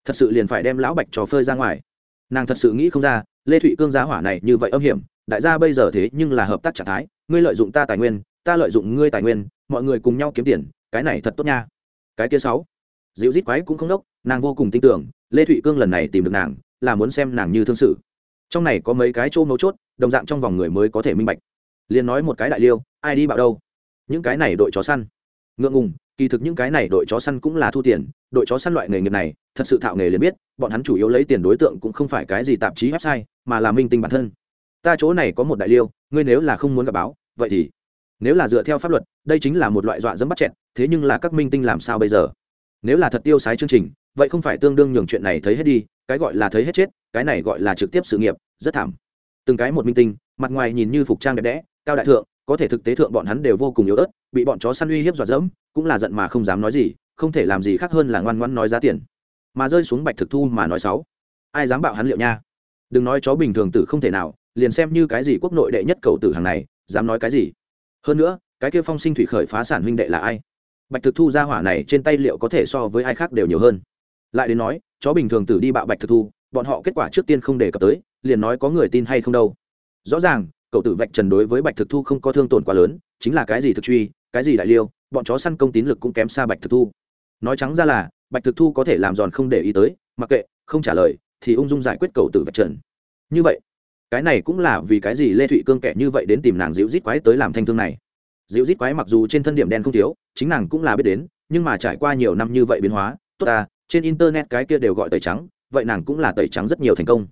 A: Thật sự liền phải đem lão bạch trò phơi ra ngoài. Nàng thật sự nghĩ không ra lê thụy cương giá hỏa này như vậy âm hiểm đại gia bây giờ thế nhưng là hợp tác trạng thái ngươi lợi dụng ta tài nguyên ta lợi dụng ngươi tài nguyên mọi người cùng nhau kiếm tiền cái này thật tốt nha. Cái kia sáu dịu rít quái cũng không đốc, nàng vô cùng tin tưởng, lê thụy cương lần này tìm được nàng, là muốn xem nàng như thương sự. Trong này có mấy cái chỗ mấu chốt, đồng dạng trong vòng người mới có thể minh bạch. Liền nói một cái đại liêu, ai đi bảo đâu? Những cái này đội chó săn. Ngượng ngùng, kỳ thực những cái này đội chó săn cũng là thu tiền, đội chó săn loại nghề nghiệp này, thật sự thạo nghề liền biết, bọn hắn chủ yếu lấy tiền đối tượng cũng không phải cái gì tạp chí website, mà là minh tinh bản thân. Ta chỗ này có một đại liêu, ngươi nếu là không muốn gặp báo, vậy thì, nếu là dựa theo pháp luật, đây chính là một loại dọa dẫm bắt chẹn thế nhưng là các minh tinh làm sao bây giờ? Nếu là thật tiêu sái chương trình, vậy không phải tương đương nhường chuyện này thấy hết đi, cái gọi là thấy hết chết, cái này gọi là trực tiếp sự nghiệp, rất thảm. Từng cái một minh tinh, mặt ngoài nhìn như phục trang đẹp đẽ, cao đại thượng, có thể thực tế thượng bọn hắn đều vô cùng yếu ớt, bị bọn chó săn uy hiếp dọa dẫm, cũng là giận mà không dám nói gì, không thể làm gì khác hơn là ngoan ngoãn nói giá tiền. Mà rơi xuống bạch thực thu mà nói xấu. Ai dám bạo hắn liệu nha? Đừng nói chó bình thường tử không thể nào, liền xem như cái gì quốc nội đệ nhất cầu tử hàng này, dám nói cái gì? Hơn nữa, cái kia phong sinh thủy khởi phá sản huynh đệ là ai? Bạch thực thu ra hỏa này trên tay liệu có thể so với ai khác đều nhiều hơn. Lại đến nói, chó bình thường tử đi bạo bạch thực thu, bọn họ kết quả trước tiên không đề cập tới, liền nói có người tin hay không đâu. Rõ ràng, cậu tử vạch trần đối với bạch thực thu không có thương tổn quá lớn, chính là cái gì thực truy, cái gì đại liêu, bọn chó săn công tín lực cũng kém xa bạch thực thu. Nói trắng ra là, bạch thực thu có thể làm giòn không để ý tới, mặc kệ, không trả lời, thì ung dung giải quyết cậu tử vạch trần. Như vậy, cái này cũng là vì cái gì lê thụy cương kẻ như vậy đến tìm nàng dịu rít quái tới làm thanh thương này? Dịu rít quái mặc dù trên thân điểm đen không thiếu, chính nàng cũng là biết đến, nhưng mà trải qua nhiều năm như vậy biến hóa, tốt ta, trên internet cái kia đều gọi tẩy trắng, vậy nàng cũng là tẩy trắng rất nhiều thành công.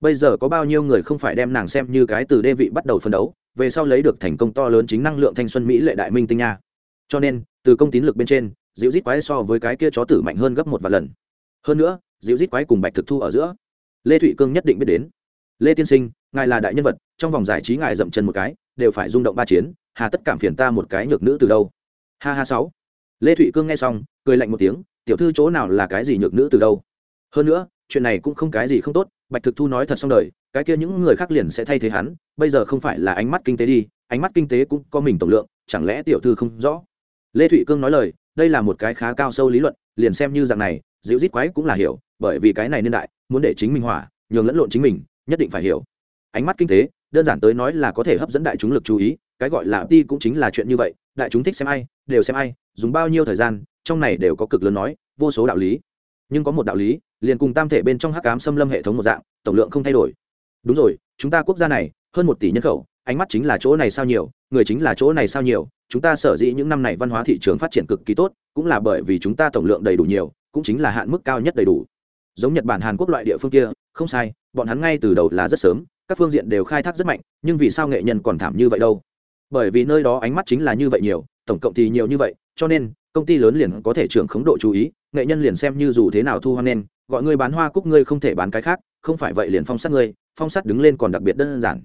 A: Bây giờ có bao nhiêu người không phải đem nàng xem như cái từ đê vị bắt đầu phân đấu, về sau lấy được thành công to lớn chính năng lượng thanh xuân mỹ lệ đại minh tinh nha. Cho nên, từ công tín lực bên trên, dịu rít quái so với cái kia chó tử mạnh hơn gấp một vài lần. Hơn nữa, dịu rít quái cùng bạch thực thu ở giữa. Lê thụy cương nhất định biết đến. Lê tiên sinh, ngài là đại nhân vật, trong vòng giải trí ngài dậm chân một cái, đều phải rung động ba chiến hà tất cảm phiền ta một cái nhược nữ từ đâu? Ha ha sáu. Lê thụy cương nghe xong, cười lạnh một tiếng, tiểu thư chỗ nào là cái gì nhược nữ từ đâu? Hơn nữa, chuyện này cũng không cái gì không tốt, bạch thực thu nói thật xong đời, cái kia những người khác liền sẽ thay thế hắn, bây giờ không phải là ánh mắt kinh tế đi, ánh mắt kinh tế cũng có mình tổng lượng, chẳng lẽ tiểu thư không rõ? Lê thụy cương nói lời, đây là một cái khá cao sâu lý luận, liền xem như dạng này, dịu rít quái cũng là hiểu, bởi vì cái này niên đại, muốn để chính mình hỏa, nhường lẫn lộn chính mình, nhất định phải hiểu. Ánh mắt kinh tế, đơn giản tới nói là có thể hấp dẫn đại chúng lực chú ý cái gọi là ti cũng chính là chuyện như vậy, đại chúng thích xem ai, đều xem ai, dùng bao nhiêu thời gian, trong này đều có cực lớn nói, vô số đạo lý. Nhưng có một đạo lý, liền cùng tam thể bên trong hắc cám xâm lâm hệ thống một dạng, tổng lượng không thay đổi. Đúng rồi, chúng ta quốc gia này, hơn một tỷ nhân khẩu, ánh mắt chính là chỗ này sao nhiều, người chính là chỗ này sao nhiều, chúng ta sở dĩ những năm này văn hóa thị trường phát triển cực kỳ tốt, cũng là bởi vì chúng ta tổng lượng đầy đủ nhiều, cũng chính là hạn mức cao nhất đầy đủ. Giống nhật bản, hàn quốc loại địa phương kia, không sai, bọn hắn ngay từ đầu là rất sớm, các phương diện đều khai thác rất mạnh, nhưng vì sao nghệ nhân còn thảm như vậy đâu? Bởi vì nơi đó ánh mắt chính là như vậy nhiều, tổng cộng thì nhiều như vậy, cho nên, công ty lớn liền có thể trưởng khống độ chú ý, nghệ nhân liền xem như dù thế nào thu hoan nên, gọi ngươi bán hoa cúc ngươi không thể bán cái khác, không phải vậy liền phong sát ngươi, phong sát đứng lên còn đặc biệt đơn giản.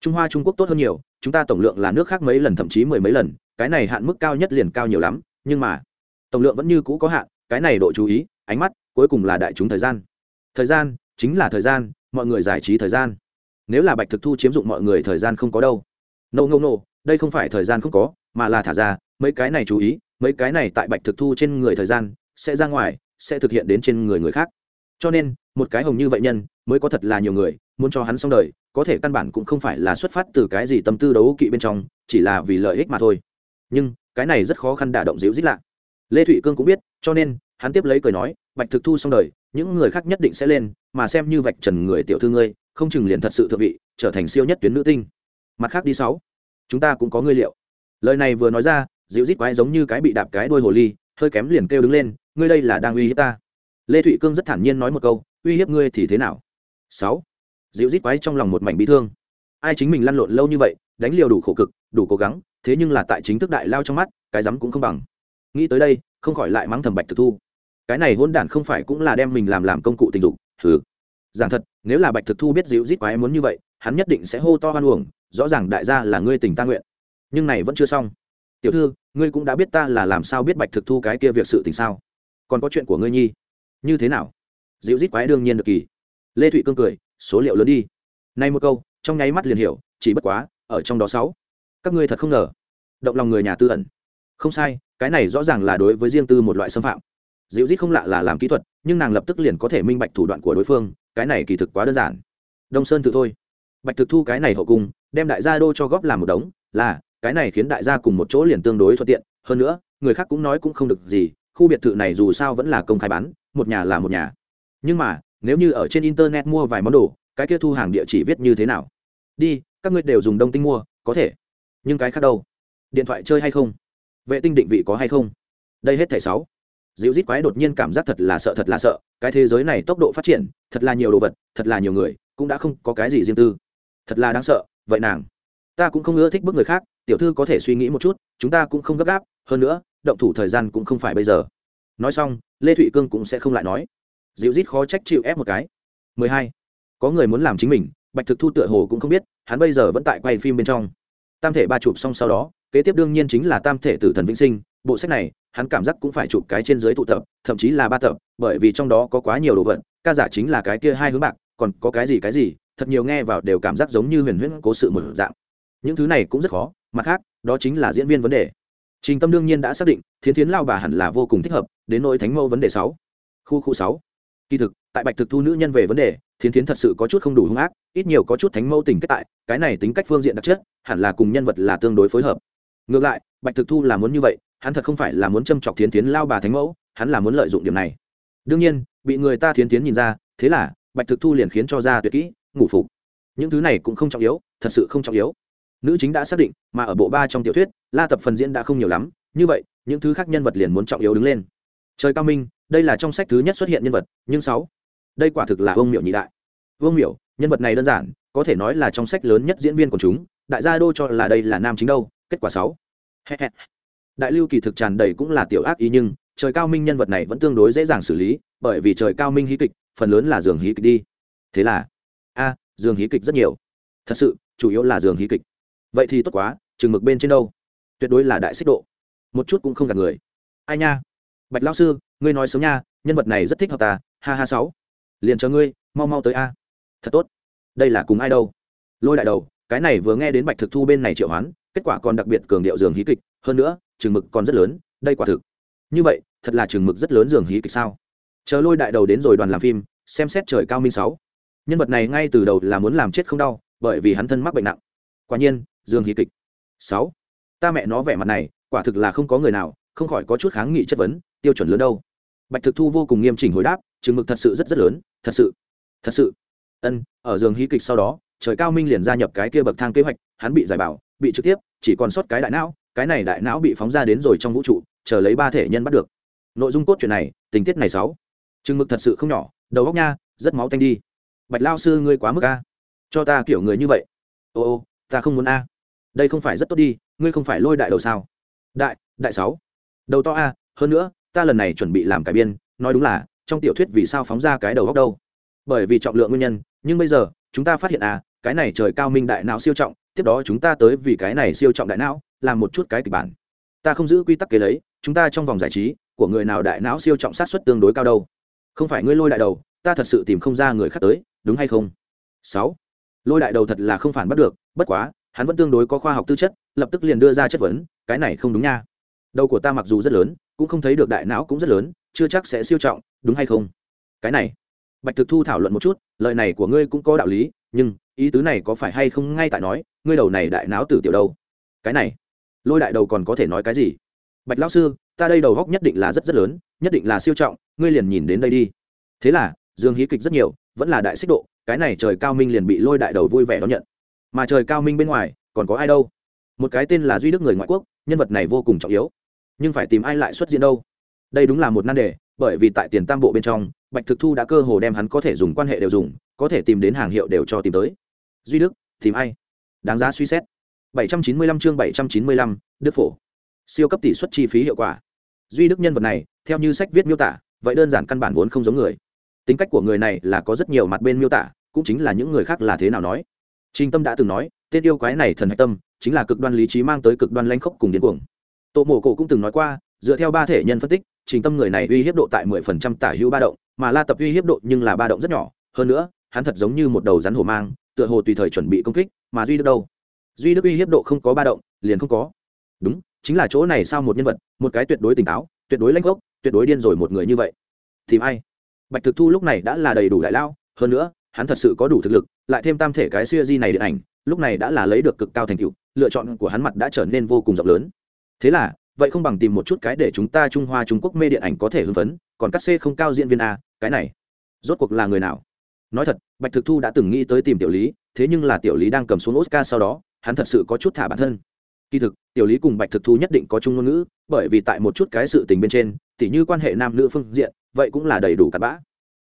A: Trung hoa trung quốc tốt hơn nhiều, chúng ta tổng lượng là nước khác mấy lần thậm chí mười mấy lần, cái này hạn mức cao nhất liền cao nhiều lắm, nhưng mà, tổng lượng vẫn như cũ có hạn, cái này độ chú ý, ánh mắt, cuối cùng là đại chúng thời gian. Thời gian, chính là thời gian, mọi người giải trí thời gian. Nếu là bạch thực thu chiếm dụng mọi người thời gian không có đâu. No no no đây không phải thời gian không có, mà là thả ra, mấy cái này chú ý, mấy cái này tại bạch thực thu trên người thời gian, sẽ ra ngoài, sẽ thực hiện đến trên người người khác. Cho nên, một cái hồng như vậy nhân, mới có thật là nhiều người, muốn cho hắn xong đời, có thể căn bản cũng không phải là xuất phát từ cái gì tâm tư đấu kỵ bên trong, chỉ là vì lợi ích mà thôi. Nhưng, cái này rất khó khăn đả động dịu dít lạ. Lê thụy cương cũng biết, cho nên, hắn tiếp lấy cười nói, bạch thực thu xong đời, những người khác nhất định sẽ lên, mà xem như vạch trần người tiểu thư ngươi, không chừng liền thật sự thượng vị, trở thành siêu nhất tuyến nữ tinh. Mặt khác đi sáu chúng ta cũng có ngươi liệu. Lời này vừa nói ra, dịu rít quái giống như cái bị đạp cái đôi hồ ly, hơi kém liền kêu đứng lên, ngươi đây là đang uy hiếp ta. Lê thụy cương rất thản nhiên nói một câu, uy hiếp ngươi thì thế nào? Sáu. Dịu rít quái trong lòng một mảnh bị thương. Ai chính mình lăn lộn lâu như vậy, đánh liều đủ khổ cực, đủ cố gắng, thế nhưng là tại chính thức đại lao trong mắt, cái rắm cũng không bằng. Nghĩ tới đây, không khỏi lại mắng thầm bạch thực thu. Cái này hôn đản không phải cũng là đem mình làm làm công cụ tình dục thử giảng thật, nếu là bạch thực thu biết dịu rít quái muốn như vậy, hắn nhất định sẽ hô to hoan uổng rõ ràng đại gia là ngươi tình ta nguyện. Nhưng này vẫn chưa xong. Tiểu thư, ngươi cũng đã biết ta là làm sao biết bạch thực thu cái kia việc sự tình sao? Còn có chuyện của ngươi nhi. Như thế nào? Dịu rít quái đương nhiên được kỳ. Lê thụy cương cười, số liệu lớn đi. Nay một câu, trong nháy mắt liền hiểu, chỉ bất quá, ở trong đó sáu. Các ngươi thật không ngờ. Động lòng người nhà tư ẩn. Không sai, cái này rõ ràng là đối với riêng tư một loại xâm phạm. Dịu rít không lạ là làm kỹ thuật, nhưng nàng lập tức liền có thể minh bạch thủ đoạn của đối phương, cái này kỳ thực quá đơn giản. Đông sơn tự thôi bạch thực thu cái này hậu cung, đem đại gia đô cho góp làm một đống, là, cái này khiến đại gia cùng một chỗ liền tương đối thuận tiện. Hơn nữa, người khác cũng nói cũng không được gì, khu biệt thự này dù sao vẫn là công khai bán, một nhà là một nhà. Nhưng mà, nếu như ở trên internet mua vài món đồ, cái kia thu hàng địa chỉ viết như thế nào? Đi, các ngươi đều dùng đông tinh mua, có thể. Nhưng cái khác đâu? Điện thoại chơi hay không? Vệ tinh định vị có hay không? Đây hết thẻ sáu. Dịu rít quái đột nhiên cảm giác thật là sợ, thật là sợ. Cái thế giới này tốc độ phát triển, thật là nhiều đồ vật, thật là nhiều người, cũng đã không có cái gì riêng tư thật là đáng sợ, vậy nàng, ta cũng không ưa thích bức người khác, tiểu thư có thể suy nghĩ một chút, chúng ta cũng không gấp gáp, hơn nữa, động thủ thời gian cũng không phải bây giờ. Nói xong, lê thụy cương cũng sẽ không lại nói. Dịu rít khó trách chịu ép một cái. 12. có người muốn làm chính mình, bạch thực thu tựa hồ cũng không biết, hắn bây giờ vẫn tại quay phim bên trong. Tam thể ba chụp xong sau đó, kế tiếp đương nhiên chính là tam thể tử thần vĩnh sinh, bộ sách này, hắn cảm giác cũng phải chụp cái trên dưới tụ tập, thậm chí là ba tập, bởi vì trong đó có quá nhiều đồ vật, ca giả chính là cái kia hai hướng bạc, còn có cái gì cái gì thật nhiều nghe vào đều cảm giác giống như huyền huyễn cố sự một dạng. Những thứ này cũng rất khó, mặt khác, đó chính là diễn viên vấn đề. Trình tâm đương nhiên đã xác định, thiến thiến lao bà hẳn là vô cùng thích hợp, đến nỗi thánh mẫu vấn đề sáu. Khu khu sáu. Kỳ thực, tại bạch thực thu nữ nhân về vấn đề, thiến thiến thật sự có chút không đủ hung ác, ít nhiều có chút thánh mẫu tình kết tại, cái này tính cách phương diện đặc chất, hẳn là cùng nhân vật là tương đối phối hợp. Ngược lại, bạch thực thu là muốn như vậy, hắn thật không phải là muốn châm chọc thiến thiến lao bà thánh mẫu, hắn là muốn lợi dụng điểm này. Đương nhiên, bị người ta thiến thiến nhìn ra, thế là bạch thực thu liền khiến cho ra tuyệt kỹ ngủ phục. Những thứ này cũng không trọng yếu, thật sự không trọng yếu. Nữ chính đã xác định, mà ở bộ ba trong tiểu thuyết, la tập phần diễn đã không nhiều lắm. Như vậy, những thứ khác nhân vật liền muốn trọng yếu đứng lên. Trời cao minh, đây là trong sách thứ nhất xuất hiện nhân vật, nhưng sáu, đây quả thực là vương miểu nhị đại. Vương miểu, nhân vật này đơn giản, có thể nói là trong sách lớn nhất diễn viên của chúng, đại gia đô cho là đây là nam chính đâu, kết quả sáu. Đại lưu kỳ thực tràn đầy cũng là tiểu ác ý nhưng, trời cao minh nhân vật này vẫn tương đối dễ dàng xử lý, bởi vì trời cao minh hí kịch, phần lớn là giường hí kịch đi. Thế là a, giường hí kịch rất nhiều. Thật sự, chủ yếu là giường hí kịch. Vậy thì tốt quá, chừng mực bên trên đâu? Tuyệt đối là đại xích độ. Một chút cũng không gạt người. Ai nha? Bạch lao sư, ngươi nói sớm nha, nhân vật này rất thích hợp ta. Ha ha sáu. Liền chờ ngươi, mau mau tới a. Thật tốt. Đây là cùng ai đâu? Lôi đại đầu, cái này vừa nghe đến bạch thực thu bên này triệu hoán, kết quả còn đặc biệt cường điệu giường hí kịch. Hơn nữa, chừng mực còn rất lớn, đây quả thực. Như vậy, thật là chừng mực rất lớn giường hí kịch sao? Chờ lôi đại đầu đến rồi đoàn làm phim, xem xét trời cao minh sáu nhân vật này ngay từ đầu là muốn làm chết không đau, bởi vì hắn thân mắc bệnh nặng. Quả nhiên, dương hí kịch. Sáu. Ta mẹ nó vẻ mặt này, quả thực là không có người nào, không khỏi có chút kháng nghị chất vấn, tiêu chuẩn lớn đâu. Bạch thực thu vô cùng nghiêm chỉnh hồi đáp, chừng mực thật sự rất rất lớn, thật sự thật sự. Ân, ở giường hí kịch sau đó, trời cao minh liền gia nhập cái kia bậc thang kế hoạch, hắn bị giải bảo, bị trực tiếp, chỉ còn sót cái đại não, cái này đại não bị phóng ra đến rồi trong vũ trụ, chờ lấy ba thể nhân bắt được. Nội dung cốt truyện này, tình tiết này sáu. Chừng mực thật sự không nhỏ, đầu góc nha, rất máu tanh đi bạch lao sư ngươi quá mức a. Cho ta kiểu người như vậy. Ô ô, ta không muốn a. Đây không phải rất tốt đi, ngươi không phải lôi đại đầu sao? Đại đại sáu. Đầu to a, hơn nữa, ta lần này chuẩn bị làm cải biên, nói đúng là, trong tiểu thuyết vì sao phóng ra cái đầu góc đâu? Bởi vì trọng lượng nguyên nhân, nhưng bây giờ, chúng ta phát hiện à cái này trời cao minh đại não siêu trọng, tiếp đó chúng ta tới vì cái này siêu trọng đại não, làm một chút cái kịch bản. Ta không giữ quy tắc kế lấy, chúng ta trong vòng giải trí, của người nào đại não siêu trọng sát xuất tương đối cao đâu? Không phải ngươi lôi đại đầu, ta thật sự tìm không ra người khác tới đúng hay không? Sáu. Lôi đại đầu thật là không phản bắt được, bất quá, hắn vẫn tương đối có khoa học tư chất, lập tức liền đưa ra chất vấn, cái này không đúng nha. Đầu của ta mặc dù rất lớn, cũng không thấy được đại não cũng rất lớn, chưa chắc sẽ siêu trọng, đúng hay không? Cái này. Bạch thực thu thảo luận một chút, lời này của ngươi cũng có đạo lý, nhưng, ý tứ này có phải hay không ngay tại nói, ngươi đầu này đại não tử tiểu đâu? Cái này. Lôi đại đầu còn có thể nói cái gì? Bạch lão sư, ta đây đầu góc nhất định là rất rất lớn, nhất định là siêu trọng, ngươi liền nhìn đến đây đi. Thế là, dương hí kịch rất nhiều vẫn là đại xích độ cái này trời cao minh liền bị lôi đại đầu vui vẻ đón nhận. Mà trời cao minh bên ngoài còn có ai đâu? Một cái tên là duy đức người ngoại quốc nhân vật này vô cùng trọng yếu. Nhưng phải tìm ai lại xuất diễn đâu? Đây đúng là một nan đề bởi vì tại tiền tam bộ bên trong bạch thực thu đã cơ hồ đem hắn có thể dùng quan hệ đều dùng có thể tìm đến hàng hiệu đều cho tìm tới. Duy đức tìm ai? Đáng giá suy xét. 795 chương 795, đức phổ. Siêu cấp tỷ suất chi phí hiệu quả. Duy đức nhân vật này theo như sách viết miêu tả vậy đơn giản căn bản vốn không giống người tính cách của người này là có rất nhiều mặt bên miêu tả cũng chính là những người khác là thế nào nói Trình Tâm đã từng nói, tên yêu quái này thần hạch tâm, chính là cực đoan lý trí mang tới cực đoan lãnh khốc cùng điên cuồng. Tô Mộ Cổ cũng từng nói qua, dựa theo ba thể nhân phân tích, Trình Tâm người này uy hiếp độ tại 10% tả hữu ba động, mà La Tập uy hiếp độ nhưng là ba động rất nhỏ, hơn nữa, hắn thật giống như một đầu rắn hổ mang, tựa hồ tùy thời chuẩn bị công kích, mà Duy Đức đâu? Duy Đức uy hiếp độ không có ba động, liền không có. Đúng, chính là chỗ này sao một nhân vật, một cái tuyệt đối tỉnh táo, tuyệt đối lãnh gốc tuyệt đối điên rồi một người như vậy. Tìm ai? Bạch Thực Thu lúc này đã là đầy đủ đại lao, hơn nữa, hắn thật sự có đủ thực lực lại thêm tam thể cái siêu di này điện ảnh lúc này đã là lấy được cực cao thành tựu lựa chọn của hắn mặt đã trở nên vô cùng rộng lớn. Thế là vậy không bằng tìm một chút cái để chúng ta trung hoa trung quốc mê điện ảnh có thể hưng phấn còn các c không cao diễn viên a cái này rốt cuộc là người nào? Nói thật bạch thực thu đã từng nghĩ tới tìm tiểu lý thế nhưng là tiểu lý đang cầm xuống oscar sau đó hắn thật sự có chút thả bản thân. Kỳ thực tiểu lý cùng bạch thực thu nhất định có chung ngôn ngữ bởi vì tại một chút cái sự tình bên trên tỉ như quan hệ nam nữ phương diện vậy cũng là đầy đủ cặn bã.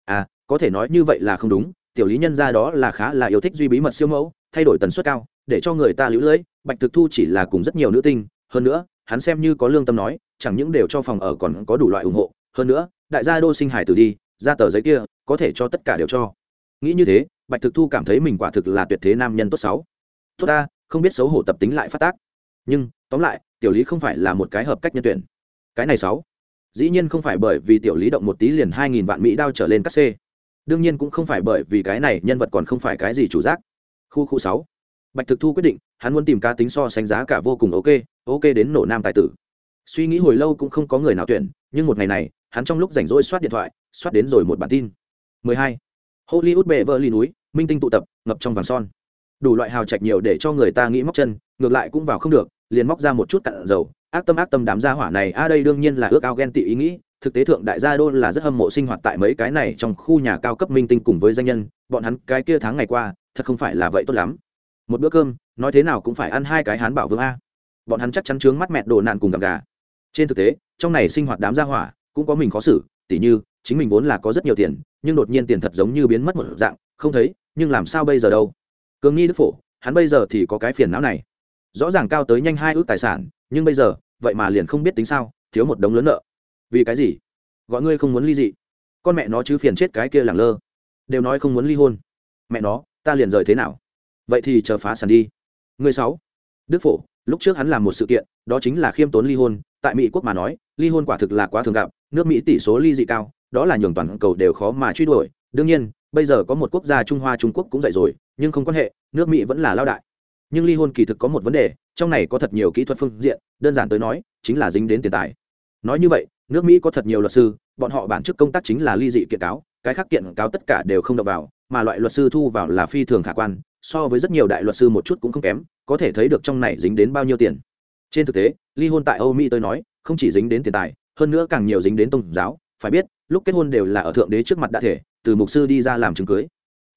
A: À có thể nói như vậy là không đúng, tiểu lý nhân ra đó là khá là yêu thích duy bí mật siêu mẫu, thay đổi tần suất cao, để cho người ta lũ lưỡi, bạch thực thu chỉ là cùng rất nhiều nữ tinh, hơn nữa, hắn xem như có lương tâm nói, chẳng những đều cho phòng ở còn có đủ loại ủng hộ, hơn nữa, đại gia đô sinh hải tử đi, ra tờ giấy kia, có thể cho tất cả đều cho. Nghĩ như thế, bạch thực thu cảm thấy mình quả thực là tuyệt thế nam nhân tốt sáu tốt ta, không biết xấu hổ tập tính lại phát tác. Nhưng, tóm lại, tiểu lý không phải là một cái hợp cách nhân tuyển. Cái này sáu dĩ nhiên không phải bởi vì tiểu lý động một tí liền hai nghìn vạn mỹ đao trở lên các c đương nhiên cũng không phải bởi vì cái này, nhân vật còn không phải cái gì chủ giác. Khu khu sáu. Bạch thực thu quyết định, hắn muốn tìm cá tính so sánh giá cả vô cùng ok ok đến nổ nam tài tử. Suy nghĩ hồi lâu cũng không có người nào tuyển, nhưng một ngày này, hắn trong lúc rảnh rỗi soát điện thoại, soát đến rồi một bản tin. 12. hollywood bệ vợ ly núi, minh tinh tụ tập, ngập trong vàng son. Đủ loại hào trạch nhiều để cho người ta nghĩ móc chân, ngược lại cũng vào không được liền móc ra một chút cặn dầu, ác tâm ác tâm đám gia hỏa này, a, đây đương nhiên là ước ao ghen tị ý nghĩ, thực tế thượng đại gia đô là rất hâm mộ sinh hoạt tại mấy cái này trong khu nhà cao cấp minh tinh cùng với danh nhân, bọn hắn cái kia tháng ngày qua, thật không phải là vậy tốt lắm. Một bữa cơm, nói thế nào cũng phải ăn hai cái hán bảo vương a. Bọn hắn chắc chắn chướng mắt mẹ đồ nạn cùng gặp gà. Trên thực tế, trong này sinh hoạt đám gia hỏa, cũng có mình khó xử, tỉ như, chính mình vốn là có rất nhiều tiền, nhưng đột nhiên tiền thật giống như biến mất một dạng, không thấy, nhưng làm sao bây giờ đâu? Cường nghi đức phổ, hắn bây giờ thì có cái phiền não này rõ ràng cao tới nhanh hai ước tài sản, nhưng bây giờ, vậy mà liền không biết tính sao, thiếu một đống lớn nợ. Vì cái gì? Gọi ngươi không muốn ly dị. Con mẹ nó chứ phiền chết cái kia lẳng lơ. Đều nói không muốn ly hôn. Mẹ nó, ta liền rời thế nào? Vậy thì chờ phá sản đi. Người sáu. Đức phổ, lúc trước hắn làm một sự kiện, đó chính là khiêm tốn ly hôn. Tại mỹ quốc mà nói, ly hôn quả thực là quá thường gặp. Nước mỹ tỷ số ly dị cao, đó là nhường toàn cầu đều khó mà truy đuổi. Đương nhiên, bây giờ có một quốc gia trung hoa trung quốc cũng dạy rồi, nhưng không quan hệ, nước mỹ vẫn là lao đại nhưng ly hôn kỳ thực có một vấn đề, trong này có thật nhiều kỹ thuật phương diện, đơn giản tới nói, chính là dính đến tiền tài. Nói như vậy, nước mỹ có thật nhiều luật sư, bọn họ bản chức công tác chính là ly dị kiện cáo, cái khác kiện cáo tất cả đều không đọc vào, mà loại luật sư thu vào là phi thường khả quan, so với rất nhiều đại luật sư một chút cũng không kém, có thể thấy được trong này dính đến bao nhiêu tiền. Trên thực tế, ly hôn tại âu mỹ tôi nói, không chỉ dính đến tiền tài, hơn nữa càng nhiều dính đến tôn giáo. Phải biết, lúc kết hôn đều là ở thượng đế trước mặt đã thể, từ mục sư đi ra làm chứng cưới.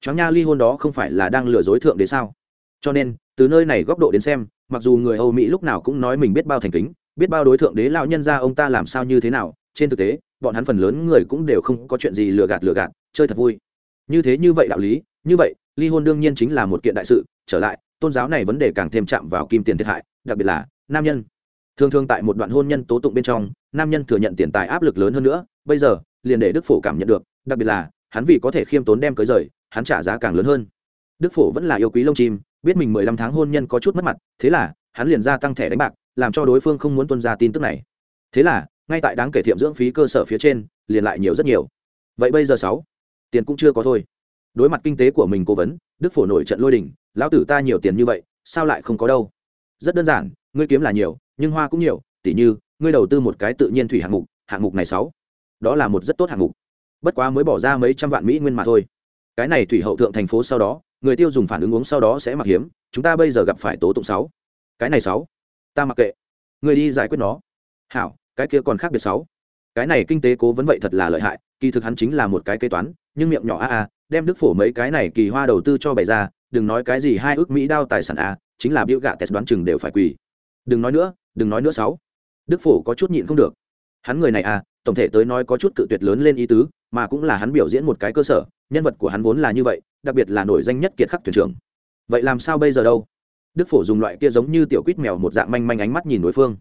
A: Choáng nha, ly hôn đó không phải là đang lừa dối thượng đế sao? Cho nên từ nơi này góc độ đến xem, mặc dù người âu mỹ lúc nào cũng nói mình biết bao thành kính, biết bao đối tượng đế lao nhân ra ông ta làm sao như thế nào, trên thực tế, bọn hắn phần lớn người cũng đều không có chuyện gì lừa gạt lừa gạt, chơi thật vui. Như thế như vậy đạo lý, như vậy, ly hôn đương nhiên chính là một kiện đại sự, trở lại, tôn giáo này vấn đề càng thêm chạm vào kim tiền thiệt hại, đặc biệt là nam nhân. Thường thường tại một đoạn hôn nhân tố tụng bên trong, nam nhân thừa nhận tiền tài áp lực lớn hơn nữa, bây giờ, liền để đức phổ cảm nhận được, đặc biệt là, hắn vì có thể khiêm tốn đem cưới rời, hắn trả giá càng lớn hơn. Đức phổ vẫn là yêu quý lông chim biết mình mười lăm tháng hôn nhân có chút mất mặt, thế là, hắn liền ra tăng thẻ đánh bạc, làm cho đối phương không muốn tuân ra tin tức này. Thế là, ngay tại đáng kể thiệm dưỡng phí cơ sở phía trên, liền lại nhiều rất nhiều. Vậy bây giờ sáu, tiền cũng chưa có thôi. Đối mặt kinh tế của mình cố vấn, đức phổ nổi trận lôi đình, lão tử ta nhiều tiền như vậy, sao lại không có đâu? Rất đơn giản, ngươi kiếm là nhiều, nhưng hoa cũng nhiều, tỉ như, ngươi đầu tư một cái tự nhiên thủy hạng mục hạng mục này sáu, đó là một rất tốt hạng mục. Bất quá mới bỏ ra mấy trăm vạn mỹ nguyên mà thôi. Cái này thủy hậu thượng thành phố sau đó người tiêu dùng phản ứng uống sau đó sẽ mặc hiếm, chúng ta bây giờ gặp phải tố tụng sáu. Cái này sáu, ta mặc kệ. Người đi giải quyết nó. Hảo, cái kia còn khác biệt sáu. Cái này kinh tế cố vấn vậy thật là lợi hại, kỳ thực hắn chính là một cái kế toán, nhưng miệng nhỏ a a, đem đức phổ mấy cái này kỳ hoa đầu tư cho bày ra, đừng nói cái gì hai ước mỹ đao tài sản a, chính là biểu gạ test đoán chừng đều phải quỳ. Đừng nói nữa, đừng nói nữa sáu. Đức phổ có chút nhịn không được. Hắn người này a, tổng thể tới nói có chút cự tuyệt lớn lên ý tứ, mà cũng là hắn biểu diễn một cái cơ sở, nhân vật của hắn vốn là như vậy đặc biệt là nổi danh nhất kiệt khắc thuyền trưởng. Vậy làm sao bây giờ đâu? Đức phổ dùng loại kia giống như tiểu quýt mèo một dạng manh manh ánh mắt nhìn đối phương.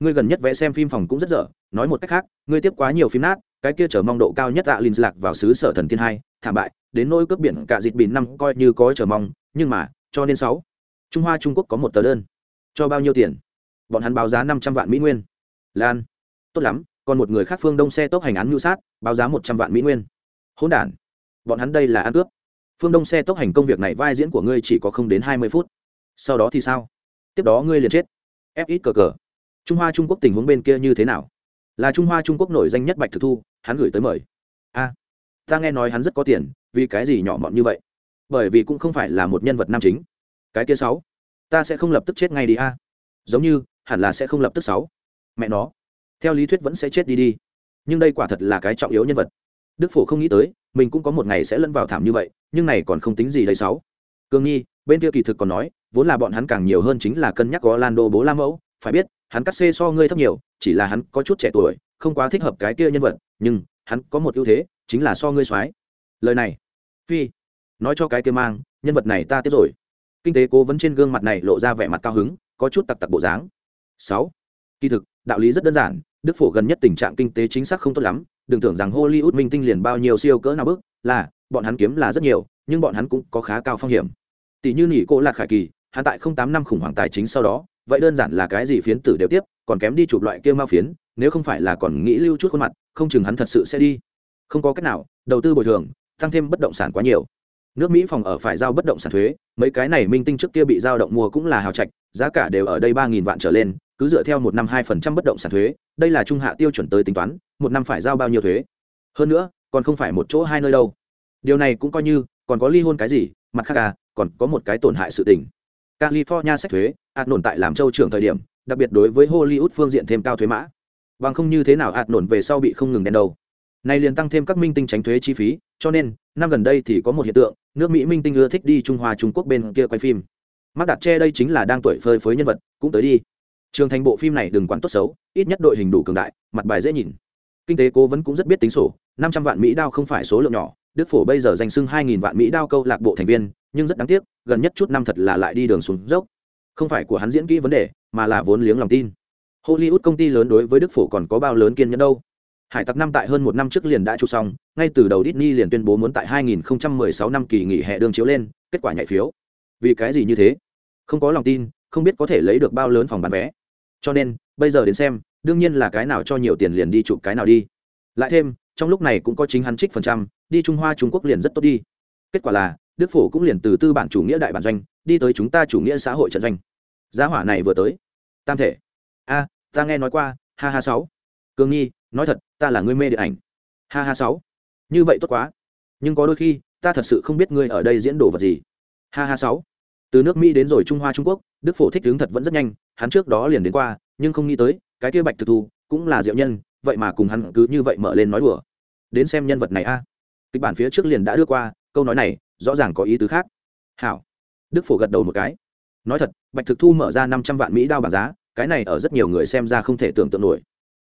A: Ngươi gần nhất vẽ xem phim phòng cũng rất dở, nói một cách khác, ngươi tiếp quá nhiều phim nát, cái kia chờ mong độ cao nhất tạ linh lạc vào xứ sở thần tiên hai, thảm bại, đến nỗi cướp biển cả dịt bìn năm coi như có chờ mong, nhưng mà, cho nên sáu. Trung hoa trung quốc có một tờ đơn. Cho bao nhiêu tiền? Bọn hắn báo giá năm trăm vạn mỹ nguyên. Lan. Tốt lắm, còn một người khác phương đông xe tốc hành án ngưu sát, báo giá một trăm vạn mỹ nguyên. Hỗn đản. Bọn hắn đây là ăn cướp phương đông xe tốc hành công việc này vai diễn của ngươi chỉ có không đến hai mươi phút. Sau đó thì sao? Tiếp đó ngươi liền chết. Ép ít cờ cờ. Trung hoa trung quốc tình huống bên kia như thế nào? Là trung hoa trung quốc nổi danh nhất bạch thực thu, hắn gửi tới mời. A. Ta nghe nói hắn rất có tiền, vì cái gì nhỏ mọn như vậy? Bởi vì cũng không phải là một nhân vật nam chính. Cái kia sáu. Ta sẽ không lập tức chết ngay đi a. Giống như, hẳn là sẽ không lập tức sáu. Mẹ nó. Theo lý thuyết vẫn sẽ chết đi đi. Nhưng đây quả thật là cái trọng yếu nhân vật. Đức phổ không nghĩ tới mình cũng có một ngày sẽ lẫn vào thảm như vậy, nhưng này còn không tính gì đấy sáu. Cương nhi, bên kia kỳ thực còn nói, vốn là bọn hắn càng nhiều hơn chính là cân nhắc có Orlando bố la mẫu, phải biết, hắn cắt xê so ngươi thấp nhiều, chỉ là hắn có chút trẻ tuổi, không quá thích hợp cái kia nhân vật, nhưng hắn có một ưu thế, chính là so ngươi soái. Lời này, phi, nói cho cái kia mang, nhân vật này ta tiếp rồi. Kinh tế cố vấn trên gương mặt này lộ ra vẻ mặt cao hứng, có chút tặc tặc bộ dáng. Sáu, kỳ thực, đạo lý rất đơn giản, đức phổ gần nhất tình trạng kinh tế chính xác không tốt lắm đừng tưởng rằng hollywood minh tinh liền bao nhiêu siêu cỡ nào bước, là, bọn hắn kiếm là rất nhiều, nhưng bọn hắn cũng có khá cao phong hiểm. Tỷ như nỉ cô lạc khải kỳ, hắn tại không tám năm khủng hoảng tài chính sau đó, vậy đơn giản là cái gì phiến tử đều tiếp, còn kém đi chụp loại kia mao phiến, nếu không phải là còn nghĩ lưu chút khuôn mặt, không chừng hắn thật sự sẽ đi. Không có cách nào, đầu tư bồi thường, tăng thêm bất động sản quá nhiều. Nước mỹ phòng ở phải giao bất động sản thuế, mấy cái này minh tinh trước kia bị giao động mua cũng là hào trạch, giá cả đều ở đây ba nghìn vạn trở lên cứ dựa theo một năm hai phần trăm bất động sản thuế, đây là trung hạ tiêu chuẩn tới tính toán, một năm phải giao bao nhiêu thuế? Hơn nữa, còn không phải một chỗ hai nơi đâu. Điều này cũng coi như, còn có ly hôn cái gì, mặt khác à còn có một cái tổn hại sự tình. California sách thuế, ạt nổn tại làm châu trưởng thời điểm, đặc biệt đối với hollywood phương diện thêm cao thuế mã. Bằng không như thế nào ạt nổn về sau bị không ngừng đen đầu. Này liền tăng thêm các minh tinh tránh thuế chi phí, cho nên, năm gần đây thì có một hiện tượng, nước mỹ minh tinh ưa thích đi trung hoa trung quốc bên kia quay phim. Mắc đặt che đây chính là đang tuổi phơi phới nhân vật, cũng tới đi trường thành bộ phim này đừng quản tốt xấu, ít nhất đội hình đủ cường đại, mặt bài dễ nhìn. Kinh tế cố vấn cũng rất biết tính sổ, năm trăm vạn mỹ đao không phải số lượng nhỏ, đức phổ bây giờ danh sưng hai nghìn vạn mỹ đao câu lạc bộ thành viên, nhưng rất đáng tiếc, gần nhất chút năm thật là lại đi đường xuống dốc. Không phải của hắn diễn kỹ vấn đề, mà là vốn liếng lòng tin. Hollywood công ty lớn đối với đức phổ còn có bao lớn kiên nhẫn đâu. Hải tặc năm tại hơn một năm trước liền đã chụp xong, ngay từ đầu Disney liền tuyên bố muốn tại 2016 năm kỳ nghỉ hè đường chiếu lên, kết quả nhảy phiếu. Vì cái gì như thế? Không có lòng tin không biết có thể lấy được bao lớn phòng bán vé. Cho nên, bây giờ đến xem, đương nhiên là cái nào cho nhiều tiền liền đi chụp cái nào đi. Lại thêm, trong lúc này cũng có chính hắn trích phần trăm, đi trung hoa trung quốc liền rất tốt đi. Kết quả là, đức phổ cũng liền từ tư bản chủ nghĩa đại bản doanh, đi tới chúng ta chủ nghĩa xã hội trận doanh. Giá hỏa này vừa tới. Tam thể. A, ta nghe nói qua, ha ha sáu. Cường nghi, nói thật, ta là người mê điện ảnh. Ha ha sáu. Như vậy tốt quá. Nhưng có đôi khi, ta thật sự không biết ngươi ở đây diễn đồ vật gì. Ha ha sáu từ nước mỹ đến rồi trung hoa, trung quốc, đức phổ thích hướng thật vẫn rất nhanh, hắn trước đó liền đến qua, nhưng không nghĩ tới, cái kia bạch thực thu cũng là diệu nhân, vậy mà cùng hắn cứ như vậy mở lên nói đùa. Đến xem nhân vật này a. Kịch bản phía trước liền đã đưa qua, câu nói này, rõ ràng có ý tứ khác. Hảo. Đức phổ gật đầu một cái. Nói thật, bạch thực thu mở ra năm trăm vạn mỹ đao bảng giá, cái này ở rất nhiều người xem ra không thể tưởng tượng nổi.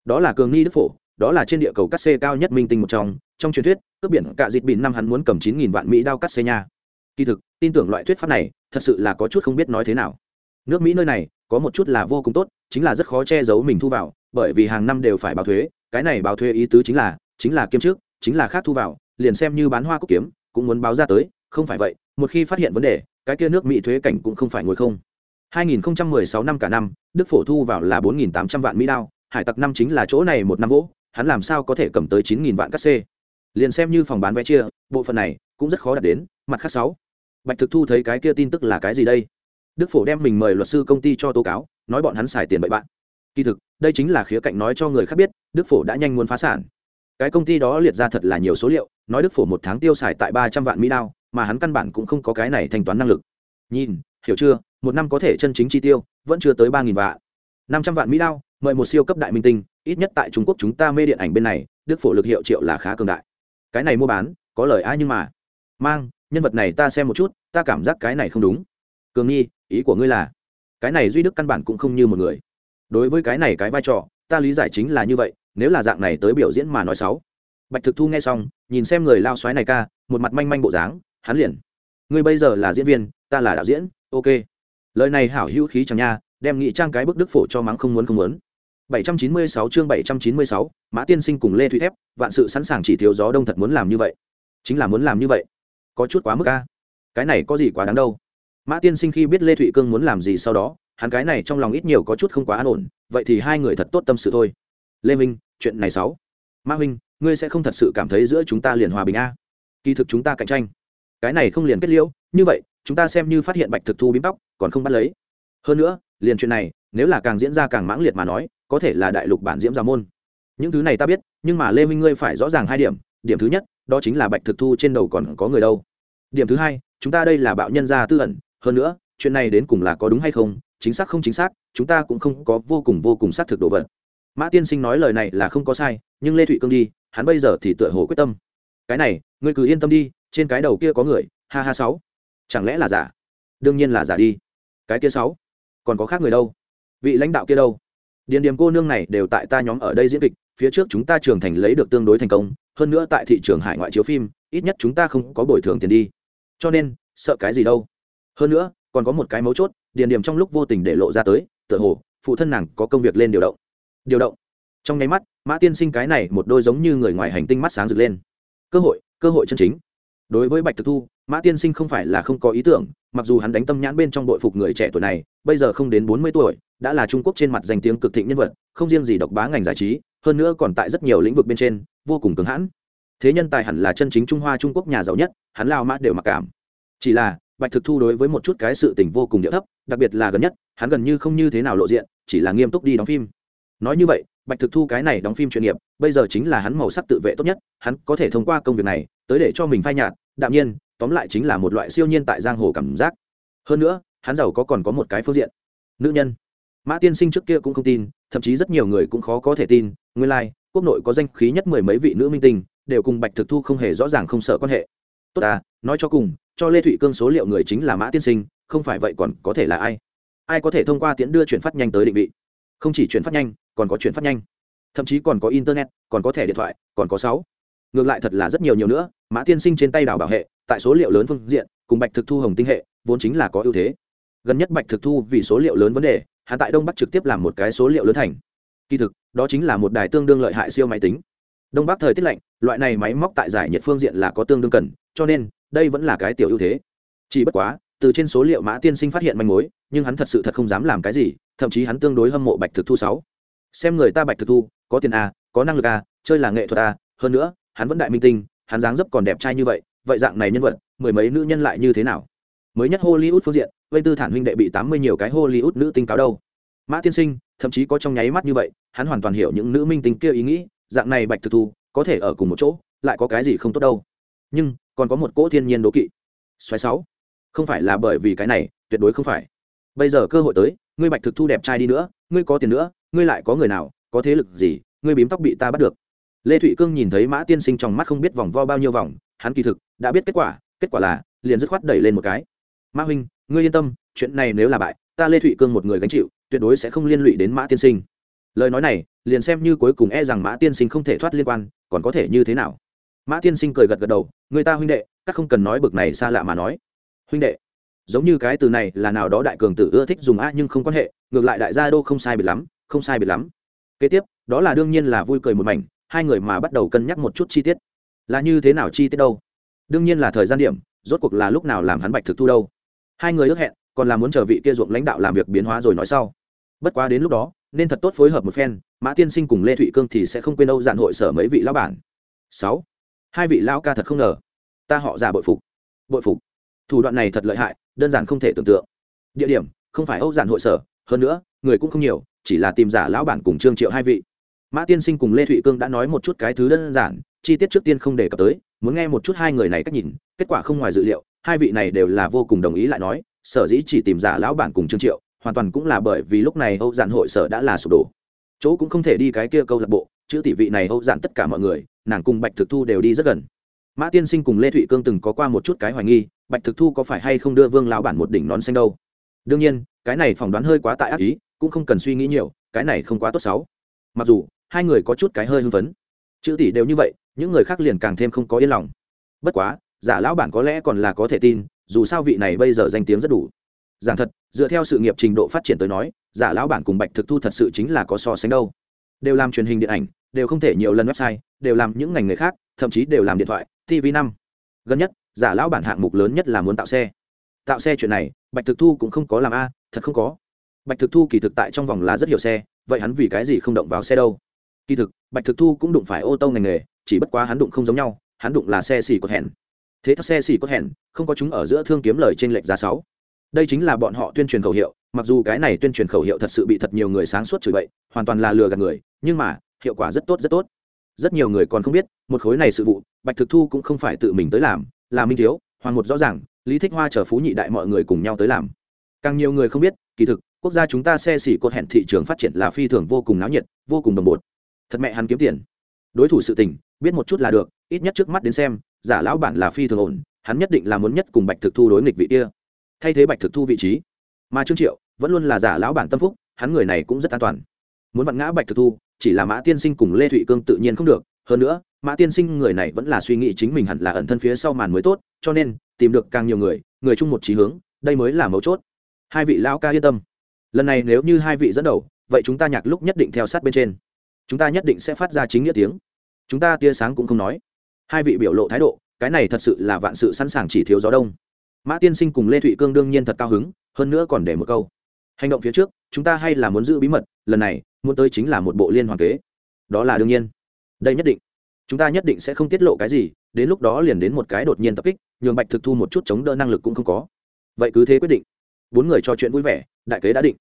A: Đó là cường nghi đức phổ, đó là trên địa cầu cắt xê cao nhất minh tinh một trong trong truyền thuyết, cướp biển cả dịt bỉn năm hắn muốn cầm chín nghìn vạn mỹ đao cắt xê nha. Kỳ thực, tin tưởng loại thuyết pháp này thật sự là có chút không biết nói thế nào. Nước mỹ nơi này, có một chút là vô cùng tốt, chính là rất khó che giấu mình thu vào, bởi vì hàng năm đều phải báo thuế, cái này báo thuế ý tứ chính là chính là kiêm trước chính là khác thu vào, liền xem như bán hoa cúc kiếm, cũng muốn báo ra tới, không phải vậy, một khi phát hiện vấn đề, cái kia nước mỹ thuế cảnh cũng không phải ngồi không. 2016 năm cả năm, đức phổ thu vào là 4.800 vạn mỹ đao, hải tặc năm chính là chỗ này một năm vỗ, hắn làm sao có thể cầm tới 9.000 vạn cắt xê? Liền xem như phòng bán vé chia, bộ phận này cũng rất khó đạt đến, mặt khác sáu bạch thực thu thấy cái kia tin tức là cái gì đây? Đức phổ đem mình mời luật sư công ty cho tố cáo, nói bọn hắn xài tiền bậy bạn. Kỳ thực, đây chính là khía cạnh nói cho người khác biết, đức phổ đã nhanh muốn phá sản. Cái công ty đó liệt ra thật là nhiều số liệu, nói đức phổ một tháng tiêu xài tại ba trăm vạn mỹ đao, mà hắn căn bản cũng không có cái này thanh toán năng lực. Nhìn, hiểu chưa? Một năm có thể chân chính chi tiêu, vẫn chưa tới ba nghìn vạn. năm trăm vạn mỹ đao, mời một siêu cấp đại minh tinh, ít nhất tại trung quốc chúng ta mê điện ảnh bên này, đức phổ lực hiệu triệu là khá cường đại. Cái này mua bán, có lời ai nhưng mà. Mang nhân vật này ta xem một chút ta cảm giác cái này không đúng. Cường nghi ý của ngươi là cái này duy đức căn bản cũng không như một người. Đối với cái này cái vai trò ta lý giải chính là như vậy nếu là dạng này tới biểu diễn mà nói xấu. Bạch thực thu nghe xong nhìn xem người lao xoáy này ca một mặt manh manh bộ dáng hắn liền ngươi bây giờ là diễn viên ta là đạo diễn ok. Lời này hảo hữu khí chẳng nha đem nghị trang cái bức đức phổ cho mắng không muốn không muốn. 796 chương 796, Mã Tiên Sinh cùng Lê Thụy Thép, vạn sự sẵn sàng chỉ thiếu gió đông thật muốn làm như vậy. Chính là muốn làm như vậy. Có chút quá mức a. Cái này có gì quá đáng đâu. Mã Tiên Sinh khi biết Lê Thụy Cương muốn làm gì sau đó, hắn cái này trong lòng ít nhiều có chút không quá an ổn, vậy thì hai người thật tốt tâm sự thôi. Lê Minh, chuyện này sáu Mã Minh, ngươi sẽ không thật sự cảm thấy giữa chúng ta liền hòa bình a? Kỳ thực chúng ta cạnh tranh. Cái này không liền kết liễu, như vậy, chúng ta xem như phát hiện Bạch Thực Thu bím tóc, còn không bắt lấy. Hơn nữa, liền chuyện này, nếu là càng diễn ra càng mãng liệt mà nói, có thể là đại lục bản diễm gia môn những thứ này ta biết nhưng mà lê minh ngươi phải rõ ràng hai điểm điểm thứ nhất đó chính là bạch thực thu trên đầu còn có người đâu điểm thứ hai, chúng ta đây là bạo nhân gia tư ẩn, hơn nữa, chuyện này đến cùng là có đúng hay không, chính xác không chính xác, chúng ta cũng không có vô cùng vô cùng xác thực đồ vật. Mã tiên sinh nói lời này là không có sai, nhưng lê thụy cương đi, hắn bây giờ thì tựa hồ quyết tâm. Cái này, ngươi cứ yên tâm đi, trên cái đầu kia có người, ha ha sáu. Chẳng lẽ là giả? Đương nhiên là giả đi. Cái kia sáu. Còn có khác người đâu? Vị lãnh đạo kia đâu? Điền điểm cô nương này đều tại ta nhóm ở đây diễn kịch, phía trước chúng ta trưởng thành lấy được tương đối thành công, hơn nữa tại thị trường hải ngoại chiếu phim, ít nhất chúng ta không có bồi thường tiền đi cho nên, sợ cái gì đâu. Hơn nữa, còn có một cái mấu chốt, điền điểm trong lúc vô tình để lộ ra tới, tựa hồ, phụ thân nàng có công việc lên điều động. Điều động. Trong nháy mắt, mã tiên sinh cái này một đôi giống như người ngoài hành tinh mắt sáng rực lên. Cơ hội cơ hội chân chính. Đối với bạch thực thu, mã tiên sinh không phải là không có ý tưởng, mặc dù hắn đánh tâm nhãn bên trong đội phục người trẻ tuổi này, bây giờ không đến bốn mươi tuổi, đã là trung quốc trên mặt danh tiếng cực thịnh nhân vật, không riêng gì độc bá ngành giải trí, hơn nữa còn tại rất nhiều lĩnh vực bên trên, vô cùng cứng hãn thế nhân tài hẳn là chân chính trung hoa trung quốc nhà giàu nhất hắn lao mã đều mặc cảm. Chỉ là bạch thực thu đối với một chút cái sự tình vô cùng địa thấp đặc biệt là gần nhất hắn gần như không như thế nào lộ diện chỉ là nghiêm túc đi đóng phim. Nói như vậy bạch thực thu cái này đóng phim chuyên nghiệp bây giờ chính là hắn màu sắc tự vệ tốt nhất hắn có thể thông qua công việc này tới để cho mình phai nhạt đạm nhiên tóm lại chính là một loại siêu nhiên tại giang hồ cảm giác. Hơn nữa hắn giàu có còn có một cái phương diện. Nữ nhân. Mã tiên sinh trước kia cũng không tin thậm chí rất nhiều người cũng khó có thể tin nguyên lai、like, quốc nội có danh khí nhất mười mấy vị nữ minh tinh đều cùng bạch thực thu không hề rõ ràng không sợ quan hệ. Tốt à nói cho cùng, cho lê thụy cương số liệu người chính là mã tiên sinh, không phải vậy còn có thể là ai? Ai có thể thông qua tiễn đưa chuyển phát nhanh tới định vị? Không chỉ chuyển phát nhanh, còn có chuyển phát nhanh. Thậm chí còn có internet, còn có thẻ điện thoại, còn có sáu. Ngược lại thật là rất nhiều nhiều nữa, mã tiên sinh trên tay đảo bảo hệ, tại số liệu lớn phương diện, cùng bạch thực thu hồng tinh hệ, vốn chính là có ưu thế. Gần nhất bạch thực thu vì số liệu lớn vấn đề hạ tại đông bắc trực tiếp làm một cái số liệu lớn thành. Kỳ thực, đó chính là một đài tương đương lợi hại siêu máy tính đông bắc thời tiết lạnh, loại này máy móc tại giải nhiệt phương diện là có tương đương cần, cho nên, đây vẫn là cái tiểu ưu thế. Chỉ bất quá, từ trên số liệu mã tiên sinh phát hiện manh mối, nhưng hắn thật sự thật không dám làm cái gì, thậm chí hắn tương đối hâm mộ bạch thực thu sáu. Xem người ta bạch thực thu, có tiền a có năng lực a chơi là nghệ thuật a hơn nữa, hắn vẫn đại minh tinh, hắn dáng dấp còn đẹp trai như vậy vậy dạng này nhân vật, mười mấy nữ nhân lại như thế nào? Mới nhất hollywood phương diện vây tư thản huynh đệ bị tám mươi nhiều cái hollywood nữ tinh cáo đâu. Mã tiên sinh, thậm chí có trong nháy mắt như vậy, hắn hoàn toàn hiểu những nữ minh tinh kia ý nghĩ dạng này bạch thực thu, có thể ở cùng một chỗ, lại có cái gì không tốt đâu. Nhưng, còn có một cỗ thiên nhiên đố kỵ. Xoáy sáu. Không phải là bởi vì cái này, tuyệt đối không phải. Bây giờ cơ hội tới, ngươi bạch thực thu đẹp trai đi nữa, ngươi có tiền nữa, ngươi lại có người nào, có thế lực gì, ngươi bím tóc bị ta bắt được. Lê thụy cương nhìn thấy mã tiên sinh trong mắt không biết vòng vo bao nhiêu vòng, hắn kỳ thực đã biết kết quả kết quả là, liền dứt khoát đẩy lên một cái. Mã huynh, ngươi yên tâm, chuyện này nếu là bại, ta lê thụy cương một người gánh chịu, tuyệt đối sẽ không liên lụy đến mã tiên sinh. Lời nói này liền xem như cuối cùng e rằng mã tiên sinh không thể thoát liên quan, còn có thể như thế nào? Mã tiên sinh cười gật gật đầu, người ta huynh đệ, các không cần nói bực này xa lạ mà nói. Huynh đệ, giống như cái từ này là nào đó đại cường tử ưa thích dùng a nhưng không quan hệ, ngược lại đại gia đô không sai biệt lắm, không sai biệt lắm. Kế tiếp, đó là đương nhiên là vui cười một mảnh, hai người mà bắt đầu cân nhắc một chút chi tiết. Là như thế nào chi tiết đâu? Đương nhiên là thời gian điểm, rốt cuộc là lúc nào làm hắn bạch thực thu đâu. Hai người ước hẹn, còn là muốn chờ vị kia ruộng lãnh đạo làm việc biến hóa rồi nói sau. Bất quá đến lúc đó, nên thật tốt phối hợp một phen mã tiên sinh cùng lê thụy cương thì sẽ không quên Âu dạn hội sở mấy vị lão bản. Sáu. Hai vị lão ca thật không ngờ. Ta họ già bội phục. Bội phục. Thủ đoạn này thật lợi hại, đơn giản không thể tưởng tượng. Địa điểm, không phải âu Dạn hội sở, hơn nữa, người cũng không nhiều, chỉ là tìm giả lão bản cùng trương triệu hai vị. Mã tiên sinh cùng lê thụy cương đã nói một chút cái thứ đơn giản, chi tiết trước tiên không đề cập tới, muốn nghe một chút hai người này cách nhìn, kết quả không ngoài dự liệu, hai vị này đều là vô cùng đồng ý lại nói, sở dĩ chỉ tìm giả lão bản cùng trương triệu, hoàn toàn cũng là bởi vì lúc này âu Dạn hội sở đã là sụp đổ chỗ cũng không thể đi cái kia câu lạc bộ, chữ tỷ vị này âu giản tất cả mọi người, nàng cùng bạch thực thu đều đi rất gần. Mã tiên sinh cùng lê thụy cương từng có qua một chút cái hoài nghi, bạch thực thu có phải hay không đưa vương lão bản một đỉnh nón xanh đâu? Đương nhiên, cái này phỏng đoán hơi quá tại ác ý, cũng không cần suy nghĩ nhiều, cái này không quá tốt xấu. Mặc dù, hai người có chút cái hơi hưng phấn. Chữ tỷ đều như vậy, những người khác liền càng thêm không có yên lòng. Bất quá, giả lão bản có lẽ còn là có thể tin, dù sao vị này bây giờ danh tiếng rất đủ giảng thật, dựa theo sự nghiệp trình độ phát triển tới nói, giả lão bản cùng bạch thực thu thật sự chính là có so sánh đâu. Đều làm truyền hình điện ảnh, đều không thể nhiều lần website, đều làm những ngành nghề khác, thậm chí đều làm điện thoại tv năm. Gần nhất, giả lão bản hạng mục lớn nhất là muốn tạo xe. Tạo xe chuyện này, bạch thực thu cũng không có làm a, thật không có. Bạch thực thu kỳ thực tại trong vòng là rất nhiều xe, vậy hắn vì cái gì không động vào xe đâu? Kỳ thực, bạch thực thu cũng đụng phải ô tô ngành nghề, chỉ bất quá hắn đụng không giống nhau, hắn đụng là xe xỉ cốt hẹn. Thế thắc xe xỉ cốt hẹn, không có chúng ở giữa thương kiếm lời trên lệch giá sáu đây chính là bọn họ tuyên truyền khẩu hiệu, mặc dù cái này tuyên truyền khẩu hiệu thật sự bị thật nhiều người sáng suốt chửi bậy, hoàn toàn là lừa gạt người, nhưng mà, hiệu quả rất tốt rất tốt. Rất nhiều người còn không biết, một khối này sự vụ, bạch thực thu cũng không phải tự mình tới làm, là minh thiếu hoàn một rõ ràng, lý thích hoa chờ phú nhị đại mọi người cùng nhau tới làm. Càng nhiều người không biết, kỳ thực, quốc gia chúng ta xe xỉ cột hẹn thị trường phát triển là phi thường vô cùng náo nhiệt, vô cùng đồng bột thật mẹ hắn kiếm tiền. Đối thủ sự tình, biết một chút là được, ít nhất trước mắt đến xem, giả lão bản là phi thường ổn, hắn nhất định là muốn nhất cùng bạch thực thu đối nghịch vị kia thay thế bạch thực thu vị trí. Mà trương triệu vẫn luôn là giả lão bản tâm phúc, hắn người này cũng rất an toàn. Muốn vặn ngã bạch thực thu, chỉ là mã tiên sinh cùng lê thụy cương tự nhiên không được. Hơn nữa, mã tiên sinh người này vẫn là suy nghĩ chính mình hẳn là ẩn thân phía sau màn mới tốt, cho nên tìm được càng nhiều người người chung một trí hướng, đây mới là mấu chốt. Hai vị lão ca yên tâm. Lần này nếu như hai vị dẫn đầu, vậy chúng ta nhạc lúc nhất định theo sát bên trên. Chúng ta nhất định sẽ phát ra chính nghĩa tiếng. Chúng ta tia sáng cũng không nói. Hai vị biểu lộ thái độ, cái này thật sự là vạn sự sẵn sàng chỉ thiếu gió đông mã tiên sinh cùng lê thụy cương đương nhiên thật cao hứng, hơn nữa còn để một câu. Hành động phía trước, chúng ta hay là muốn giữ bí mật, lần này, muốn tới chính là một bộ liên hoàn kế. Đó là đương nhiên. Đây nhất định. Chúng ta nhất định sẽ không tiết lộ cái gì, đến lúc đó liền đến một cái đột nhiên tập kích, nhường bạch thực thu một chút chống đỡ năng lực cũng không có. Vậy cứ thế quyết định. Bốn người trò chuyện vui vẻ, đại kế đã định.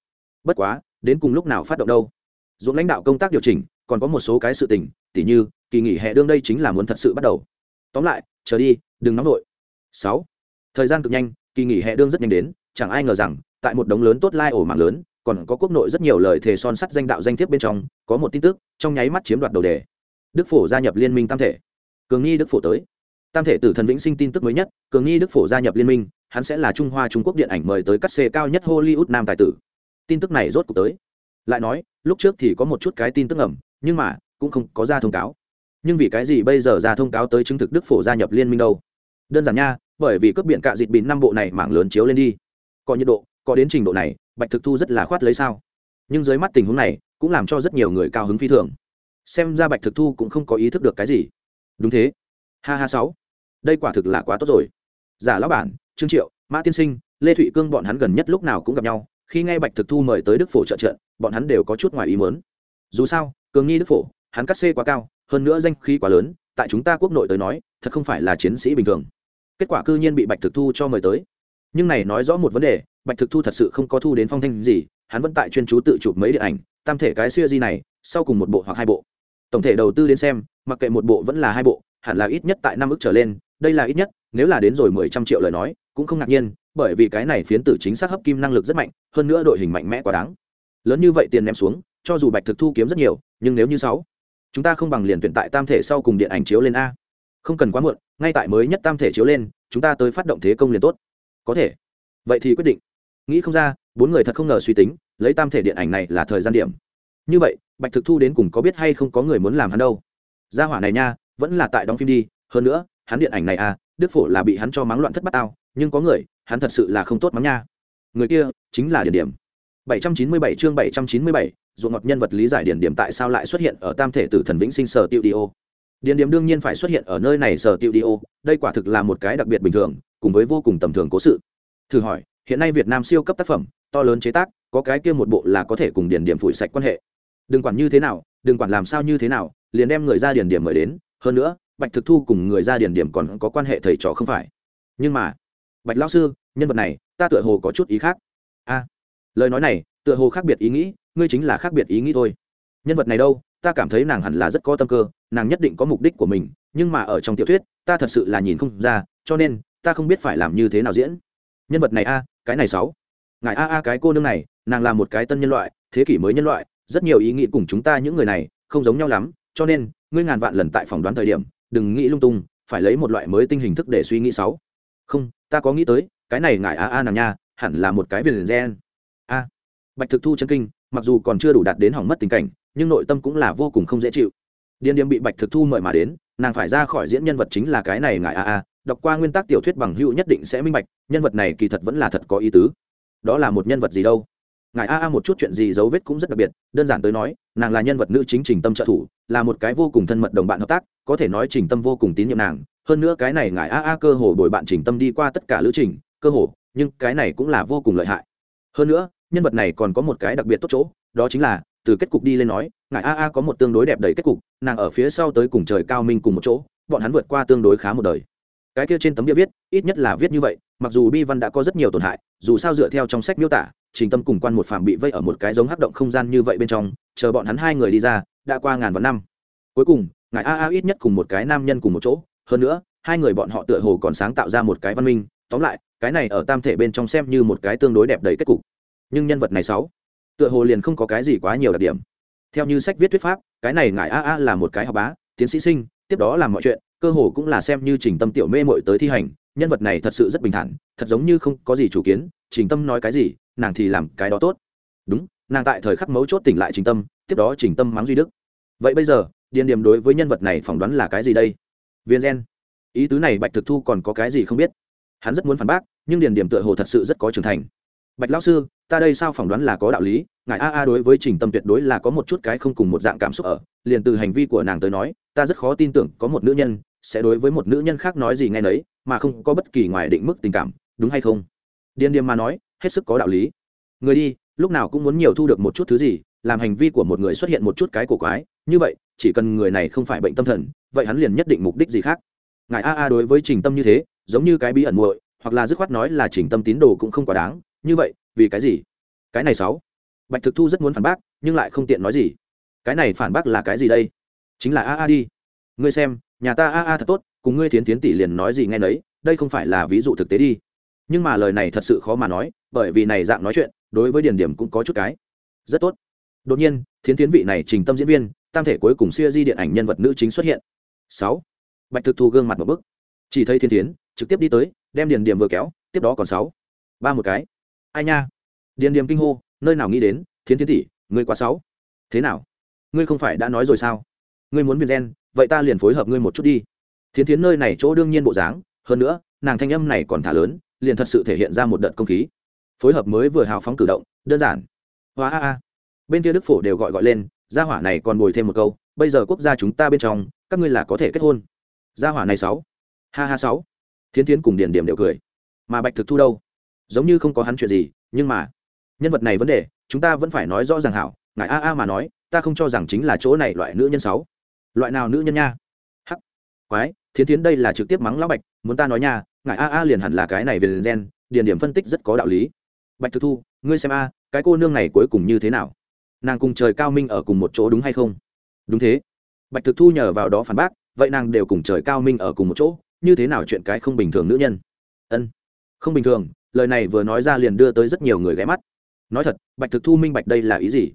A: Bất quá, đến cùng lúc nào phát động đâu? Dũng lãnh đạo công tác điều chỉnh, còn có một số cái sự tình, tỉ như, kỳ nghỉ hè đương đây chính là muốn thật sự bắt đầu. Tóm lại, chờ đi, đừng nóng vội. Sáu thời gian cực nhanh, kỳ nghỉ hè đương rất nhanh đến, chẳng ai ngờ rằng, tại một đống lớn tốt lai ổ mạng lớn, còn có quốc nội rất nhiều lời thề son sắt danh đạo danh thiếp bên trong, có một tin tức, trong nháy mắt chiếm đoạt đầu đề. Đức phổ gia nhập liên minh tam thể. Cường nghi đức phổ tới. Tam thể tử thần vĩnh sinh tin tức mới nhất, cường nghi đức phổ gia nhập liên minh, hắn sẽ là trung hoa trung quốc điện ảnh mời tới cắt xê cao nhất hollywood nam tài tử. Tin tức này rốt cuộc tới. Lại nói, lúc trước thì có một chút cái tin tức ẩm nhưng mà, cũng không có ra thông cáo. Nhưng vì cái gì bây giờ ra thông cáo tới chứng thực đức phổ gia nhập liên minh đâu? Đơn giản nha bởi vì cướp biển cạ dịt bìn năm bộ này mảng lớn chiếu lên đi. Có nhiệt độ, có đến trình độ này, bạch thực thu rất là khoát lấy sao. Nhưng dưới mắt tình huống này, cũng làm cho rất nhiều người cao hứng phi thường. Xem ra bạch thực thu cũng không có ý thức được cái gì. Đúng thế. Ha ha sáu. Đây quả thực là quá tốt rồi. Giả lão bản, trương triệu, mã tiên sinh, lê thụy cương bọn hắn gần nhất lúc nào cũng gặp nhau. Khi nghe bạch thực thu mời tới đức phổ trợ trận, bọn hắn đều có chút ngoài ý mớn dù sao, cường nghi đức phổ, hắn cắt xê quá cao, hơn nữa danh khí quá lớn, tại chúng ta quốc nội tới nói, thật không phải là chiến sĩ bình thường kết quả cư nhiên bị bạch thực thu cho mời tới. Nhưng này nói rõ một vấn đề, bạch thực thu thật sự không có thu đến phong thanh gì, hắn vẫn tại chuyên chú tự chụp mấy điện ảnh, tam thể cái siêu di này, sau cùng một bộ hoặc hai bộ. Tổng thể đầu tư đến xem, mặc kệ một bộ vẫn là hai bộ, hẳn là ít nhất tại năm ức trở lên, đây là ít nhất, nếu là đến rồi mười trăm triệu lời nói, cũng không ngạc nhiên, bởi vì cái này phiến tử chính xác hấp kim năng lực rất mạnh, hơn nữa đội hình mạnh mẽ quá đáng. Lớn như vậy tiền ném xuống, cho dù bạch thực thu kiếm rất nhiều, nhưng nếu như sáu, chúng ta không bằng liền tuyển tại tam thể sau cùng điện ảnh chiếu lên a không cần quá muộn ngay tại mới nhất tam thể chiếu lên chúng ta tới phát động thế công liền tốt. Có thể. Vậy thì quyết định. Nghĩ không ra bốn người thật không ngờ suy tính lấy tam thể điện ảnh này là thời gian điểm. Như vậy bạch thực thu đến cùng có biết hay không có người muốn làm hắn đâu. Gia hỏa này nha vẫn là tại đóng phim đi hơn nữa hắn điện ảnh này à đức phổ là bị hắn cho mắng loạn thất bát tao nhưng có người hắn thật sự là không tốt mắng nha. Người kia chính là điển điểm. 797 chương 797, ruộng ngọt nhân vật lý giải điển điểm tại sao lại xuất hiện ở tam thể tử thần vĩnh sinh sở tiêu đi ô? Điền điểm đương nhiên phải xuất hiện ở nơi này sở tiệu đi ô, đây quả thực là một cái đặc biệt bình thường, cùng với vô cùng tầm thường cố sự. Thử hỏi, hiện nay việt nam siêu cấp tác phẩm, to lớn chế tác, có cái kia một bộ là có thể cùng Điền điểm phủi sạch quan hệ. Đừng quản như thế nào, đừng quản làm sao như thế nào, liền đem người ra Điền điểm mời đến. Hơn nữa, bạch thực thu cùng người ra Điền điểm còn có quan hệ thầy trò không phải. Nhưng mà, bạch lão sư, nhân vật này, ta tựa hồ có chút ý khác. A, lời nói này, tựa hồ khác biệt ý nghĩ, ngươi chính là khác biệt ý nghĩ thôi. Nhân vật này đâu? Ta cảm thấy nàng hẳn là rất có tâm cơ, nàng nhất định có mục đích của mình, nhưng mà ở trong tiểu thuyết, ta thật sự là nhìn không ra, cho nên, ta không biết phải làm như thế nào diễn. Nhân vật này a, cái này sáu. Ngài a a, cái cô nương này, nàng là một cái tân nhân loại, thế kỷ mới nhân loại, rất nhiều ý nghĩ cùng chúng ta những người này, không giống nhau lắm, cho nên, ngươi ngàn vạn lần tại phỏng đoán thời điểm, đừng nghĩ lung tung, phải lấy một loại mới tinh hình thức để suy nghĩ sáu. Không, ta có nghĩ tới, cái này ngài a a nàng nha, hẳn là một cái viền gen a. Bạch thực thu chân kinh, mặc dù còn chưa đủ đạt đến hỏng mất tình cảnh nhưng nội tâm cũng là vô cùng không dễ chịu. Điền điềm bị bạch thực thu mời mà đến, nàng phải ra khỏi diễn nhân vật chính là cái này ngài a a, đọc qua nguyên tắc tiểu thuyết bằng hữu nhất định sẽ minh bạch, nhân vật này kỳ thật vẫn là thật có ý tứ. Đó là một nhân vật gì đâu? Ngài a a một chút chuyện gì dấu vết cũng rất đặc biệt, đơn giản tới nói, nàng là nhân vật nữ chính trình tâm trợ thủ, là một cái vô cùng thân mật đồng bạn hợp tác, có thể nói trình tâm vô cùng tín nhiệm nàng. Hơn nữa cái này ngài a a cơ hồ đổi bạn trình tâm đi qua tất cả lữ trình, cơ hồ, nhưng cái này cũng là vô cùng lợi hại. Hơn nữa, nhân vật này còn có một cái đặc biệt tốt chỗ, đó chính là từ kết cục đi lên nói, ngài a a có một tương đối đẹp đầy kết cục, nàng ở phía sau tới cùng trời cao minh cùng một chỗ, bọn hắn vượt qua tương đối khá một đời. Cái kia trên tấm bia viết, ít nhất là viết như vậy, mặc dù bi văn đã có rất nhiều tổn hại, dù sao dựa theo trong sách miêu tả, trình tâm cùng quan một phạm bị vây ở một cái giống hắc động không gian như vậy bên trong, chờ bọn hắn hai người đi ra, đã qua ngàn vạn năm. Cuối cùng, ngài a a ít nhất cùng một cái nam nhân cùng một chỗ, hơn nữa, hai người bọn họ tựa hồ còn sáng tạo ra một cái văn minh, tóm lại, cái này ở tam thể bên trong xem như một cái tương đối đẹp đầy kết cục. Nhưng nhân vật này sáu tựa hồ liền không có cái gì quá nhiều đặc điểm. Theo như sách viết thuyết pháp, cái này ngài a a là một cái học bá, tiến sĩ sinh, tiếp đó làm mọi chuyện, cơ hồ cũng là xem như trình tâm tiểu mê mội tới thi hành, nhân vật này thật sự rất bình thản, thật giống như không có gì chủ kiến, trình tâm nói cái gì, nàng thì làm cái đó tốt. Đúng, nàng tại thời khắc mấu chốt tỉnh lại trình tâm, tiếp đó trình tâm mắng duy đức. Vậy bây giờ, điền điểm đối với nhân vật này phỏng đoán là cái gì đây? Viên gen. Ý tứ này bạch thực thu còn có cái gì không biết? Hắn rất muốn phản bác, nhưng điền điểm tựa hồ thật sự rất có trưởng thành. Bạch lão sư ta đây sao phỏng đoán là có đạo lý, ngài a a đối với trình tâm tuyệt đối là có một chút cái không cùng một dạng cảm xúc ở, liền từ hành vi của nàng tới nói, ta rất khó tin tưởng có một nữ nhân sẽ đối với một nữ nhân khác nói gì ngay nấy, mà không có bất kỳ ngoài định mức tình cảm, đúng hay không? Điên điềm mà nói, hết sức có đạo lý. Người đi, lúc nào cũng muốn nhiều thu được một chút thứ gì, làm hành vi của một người xuất hiện một chút cái cổ quái, như vậy, chỉ cần người này không phải bệnh tâm thần, vậy hắn liền nhất định mục đích gì khác? Ngài a a đối với trình tâm như thế, giống như cái bí ẩn muội, hoặc là dứt khoát nói là trình tâm tín đồ cũng không quá đáng, như vậy vì cái gì? Cái này sáu. Bạch thực thu rất muốn phản bác, nhưng lại không tiện nói gì. Cái này phản bác là cái gì đây? Chính là a a đi. Ngươi xem, nhà ta a a thật tốt, cùng ngươi thiến tiến tỷ liền nói gì nghe nấy, đây không phải là ví dụ thực tế đi. Nhưng mà lời này thật sự khó mà nói, bởi vì này dạng nói chuyện, đối với điển điểm cũng có chút cái. Rất tốt. Đột nhiên, thiến tiến vị này trình tâm diễn viên, tam thể cuối cùng siêu di điện ảnh nhân vật nữ chính xuất hiện. Sáu. Bạch thực thu gương mặt một bức. Chỉ thấy thiên tiến trực tiếp đi tới, đem điền điểm vừa kéo, tiếp đó còn sáu. Ba một cái ai nha? Điền Điềm kinh hô, nơi nào nghĩ đến, thiến Thiến tỷ, ngươi quá sáu thế nào? Ngươi không phải đã nói rồi sao? Ngươi muốn viên gen, vậy ta liền phối hợp ngươi một chút đi. Thiến Thiến nơi này chỗ đương nhiên bộ dáng, hơn nữa, nàng thanh âm này còn thả lớn, liền thật sự thể hiện ra một đợt công khí. Phối hợp mới vừa hào phóng cử động, đơn giản. Hoa a a. Bên kia đức phổ đều gọi gọi lên, gia hỏa này còn bồi thêm một câu, bây giờ quốc gia chúng ta bên trong, các ngươi là có thể kết hôn. Gia hỏa này sáu ha ha sáu thiến thiến cùng điền điểm đều cười. Mà bạch thực thu đâu? Giống như không có hắn chuyện gì, nhưng mà, nhân vật này vấn đề, chúng ta vẫn phải nói rõ ràng hảo. Ngài a a mà nói, ta không cho rằng chính là chỗ này loại nữ nhân sáu loại nào nữ nhân nha? Hắc, quái, thiến thiến đây là trực tiếp mắng lão bạch, muốn ta nói nha, ngài a a liền hẳn là cái này về gen điền điểm phân tích rất có đạo lý. Bạch thực thu, ngươi xem a, cái cô nương này cuối cùng như thế nào? Nàng cùng trời cao minh ở cùng một chỗ đúng hay không? Đúng thế. Bạch thực thu nhờ vào đó phản bác, vậy nàng đều cùng trời cao minh ở cùng một chỗ, như thế nào chuyện cái không bình thường nữ nhân? Ân, không bình thường lời này vừa nói ra liền đưa tới rất nhiều người ghé mắt. Nói thật, bạch thực thu minh bạch đây là ý gì?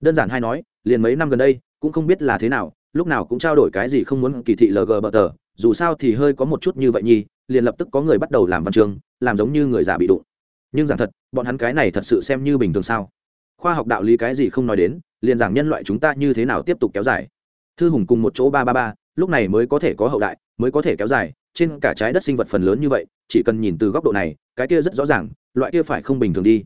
A: Đơn giản hay nói, liền mấy năm gần đây, cũng không biết là thế nào, lúc nào cũng trao đổi cái gì không muốn kỳ thị lg bờ tờ, dù sao thì hơi có một chút như vậy nhi, liền lập tức có người bắt đầu làm văn chương, làm giống như người già bị đụng. Nhưng giảng thật, bọn hắn cái này thật sự xem như bình thường sao? Khoa học đạo lý cái gì không nói đến, liền giảng nhân loại chúng ta như thế nào tiếp tục kéo dài? Thư hùng cùng một chỗ ba ba ba, lúc này mới có thể có hậu đại, mới có thể kéo dài trên cả trái đất sinh vật phần lớn như vậy, chỉ cần nhìn từ góc độ này, cái kia rất rõ ràng, loại kia phải không bình thường đi.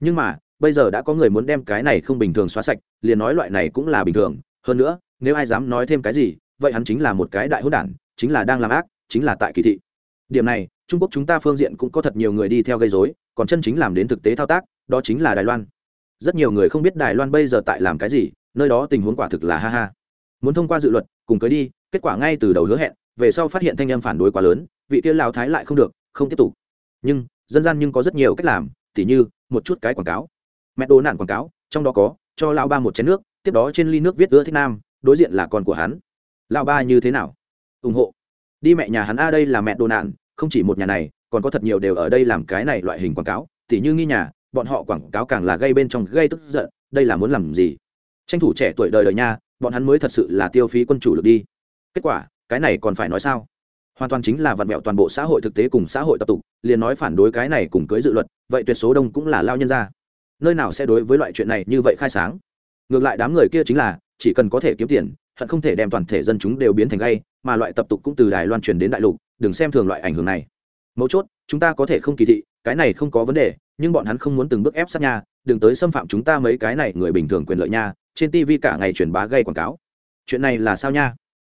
A: Nhưng mà, bây giờ đã có người muốn đem cái này không bình thường xóa sạch, liền nói loại này cũng là bình thường. Hơn nữa, nếu ai dám nói thêm cái gì, vậy hắn chính là một cái đại hỗn đản, chính là đang làm ác, chính là tại kỳ thị. Điểm này, trung quốc chúng ta phương diện cũng có thật nhiều người đi theo gây dối còn chân chính làm đến thực tế thao tác, đó chính là đài loan. Rất nhiều người không biết đài loan bây giờ tại làm cái gì, nơi đó tình huống quả thực là ha ha. Muốn thông qua dự luật, cùng cưới đi, kết quả ngay từ đầu hứa hẹn về sau phát hiện thanh em phản đối quá lớn, vị kia lao thái lại không được, không tiếp tục. Nhưng, dân gian nhưng có rất nhiều cách làm, tỉ như, một chút cái quảng cáo. Mẹ đồ nạn quảng cáo, trong đó có, cho lao ba một chén nước, tiếp đó trên ly nước viết ưa thích nam, đối diện là con của hắn. Lao ba như thế nào? Ủng hộ. Đi mẹ nhà hắn, a, đây là mẹ đồ nạn không chỉ một nhà này, còn có thật nhiều đều ở đây làm cái này loại hình quảng cáo, tỉ như nghi nhà, bọn họ quảng cáo càng là gây bên trong gây tức giận, đây là muốn làm gì? Tranh thủ trẻ tuổi đời đời nha, bọn hắn mới thật sự là tiêu phí quân chủ lực đi. Kết quả cái này còn phải nói sao? Hoàn toàn chính là vặn vẹo toàn bộ xã hội thực tế cùng xã hội tập tục, liền nói phản đối cái này cùng cưới dự luật, vậy tuyệt số đông cũng là lao nhân ra. Nơi nào sẽ đối với loại chuyện này như vậy khai sáng? Ngược lại đám người kia chính là, chỉ cần có thể kiếm tiền, hận không thể đem toàn thể dân chúng đều biến thành gay, mà loại tập tục cũng từ đài loan truyền đến đại lục, đừng xem thường loại ảnh hưởng này. Mấu chốt, chúng ta có thể không kỳ thị, cái này không có vấn đề, nhưng bọn hắn không muốn từng bước ép sát nha, đừng tới xâm phạm chúng ta mấy cái này người bình thường quyền lợi nha, trên tv cả ngày truyền bá gây quảng cáo. Chuyện này là sao nha?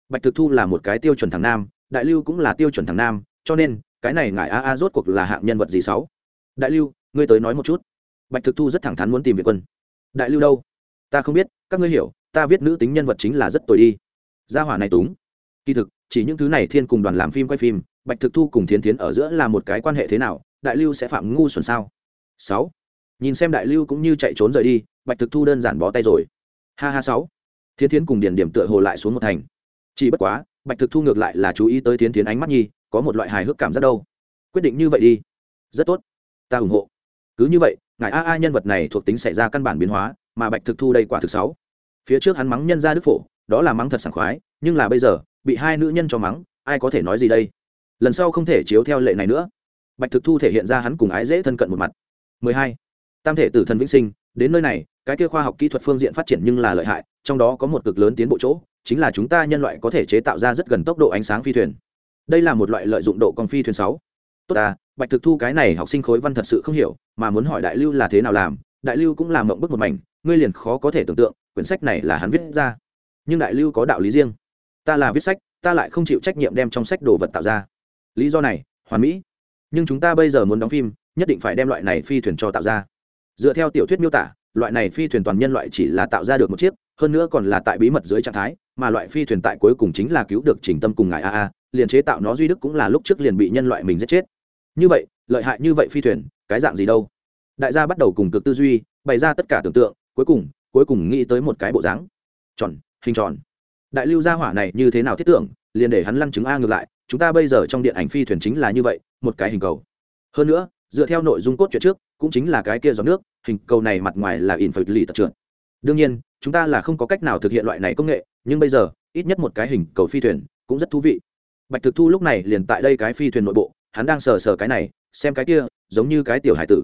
A: Bạch thực thu là một cái tiêu chuẩn thằng nam, đại lưu cũng là tiêu chuẩn thằng nam, cho nên, cái này ngại a a rốt cuộc là hạng nhân vật gì sáu? Đại lưu, ngươi tới nói một chút. Bạch thực thu rất thẳng thắn muốn tìm việt quân. Đại lưu đâu? Ta không biết, các ngươi hiểu, ta viết nữ tính nhân vật chính là rất tồi đi. Gia hỏa này túng. Kỳ thực, chỉ những thứ này thiên cùng đoàn làm phim quay phim, bạch thực thu cùng thiến thiến ở giữa là một cái quan hệ thế nào, đại lưu sẽ phạm ngu xuẩn sao? Sáu. Nhìn xem đại lưu cũng như chạy trốn rời đi, bạch thực thu đơn giản bó tay rồi. Ha ha sáu. Thiến thiến cùng điền điểm tựa hồ lại xuống một thành chỉ bất quá, bạch thực thu ngược lại là chú ý tới tiến tiến ánh mắt nhi, có một loại hài hước cảm giác đâu. Quyết định như vậy đi. Rất tốt. Ta ủng hộ. Cứ như vậy, ngài a a nhân vật này thuộc tính xảy ra căn bản biến hóa, mà bạch thực thu đây quả thực sáu. Phía trước hắn mắng nhân ra đức phổ, đó là mắng thật sảng khoái, nhưng là bây giờ, bị hai nữ nhân cho mắng, ai có thể nói gì đây? Lần sau không thể chiếu theo lệ này nữa. Bạch thực thu thể hiện ra hắn cùng ái dễ thân cận một mặt. 12. tam thể tử thần vĩnh sinh, đến nơi này, cái kia khoa học kỹ thuật phương diện phát triển nhưng là lợi hại, trong đó có một cực lớn tiến bộ chỗ chính là chúng ta nhân loại có thể chế tạo ra rất gần tốc độ ánh sáng phi thuyền. Đây là một loại lợi dụng độ con phi thuyền sáu. Tốt ta, bạch thực thu cái này học sinh khối văn thật sự không hiểu, mà muốn hỏi đại lưu là thế nào làm, đại lưu cũng làm mộng bức một mảnh, ngươi liền khó có thể tưởng tượng, quyển sách này là hắn viết ra. Nhưng đại lưu có đạo lý riêng. Ta là viết sách, ta lại không chịu trách nhiệm đem trong sách đồ vật tạo ra. Lý do này, hoàn mỹ. Nhưng chúng ta bây giờ muốn đóng phim, nhất định phải đem loại này phi thuyền cho tạo ra. Dựa theo tiểu thuyết miêu tả, loại này phi thuyền toàn nhân loại chỉ là tạo ra được một chiếc hơn nữa còn là tại bí mật dưới trạng thái, mà loại phi thuyền tại cuối cùng chính là cứu được trình tâm cùng ngài a a, liền chế tạo nó duy đức cũng là lúc trước liền bị nhân loại mình giết chết. Như vậy, lợi hại như vậy phi thuyền, cái dạng gì đâu? Đại gia bắt đầu cùng cực tư duy, bày ra tất cả tưởng tượng, cuối cùng cuối cùng nghĩ tới một cái bộ dáng. Tròn, hình tròn. Đại lưu gia hỏa này như thế nào thiết tưởng, liền để hắn lăn chứng a ngược lại, chúng ta bây giờ trong điện ảnh phi thuyền chính là như vậy, một cái hình cầu. Hơn nữa, dựa theo nội dung cốt truyện trước, cũng chính là cái kia giọt nước, hình cầu này mặt ngoài là in phật lì tật trượt đương nhiên, chúng ta là không có cách nào thực hiện loại này công nghệ, nhưng bây giờ, ít nhất một cái hình cầu phi thuyền cũng rất thú vị. Bạch thực thu lúc này liền tại đây cái phi thuyền nội bộ, hắn đang sờ sờ cái này, xem cái kia, giống như cái tiểu hải tử.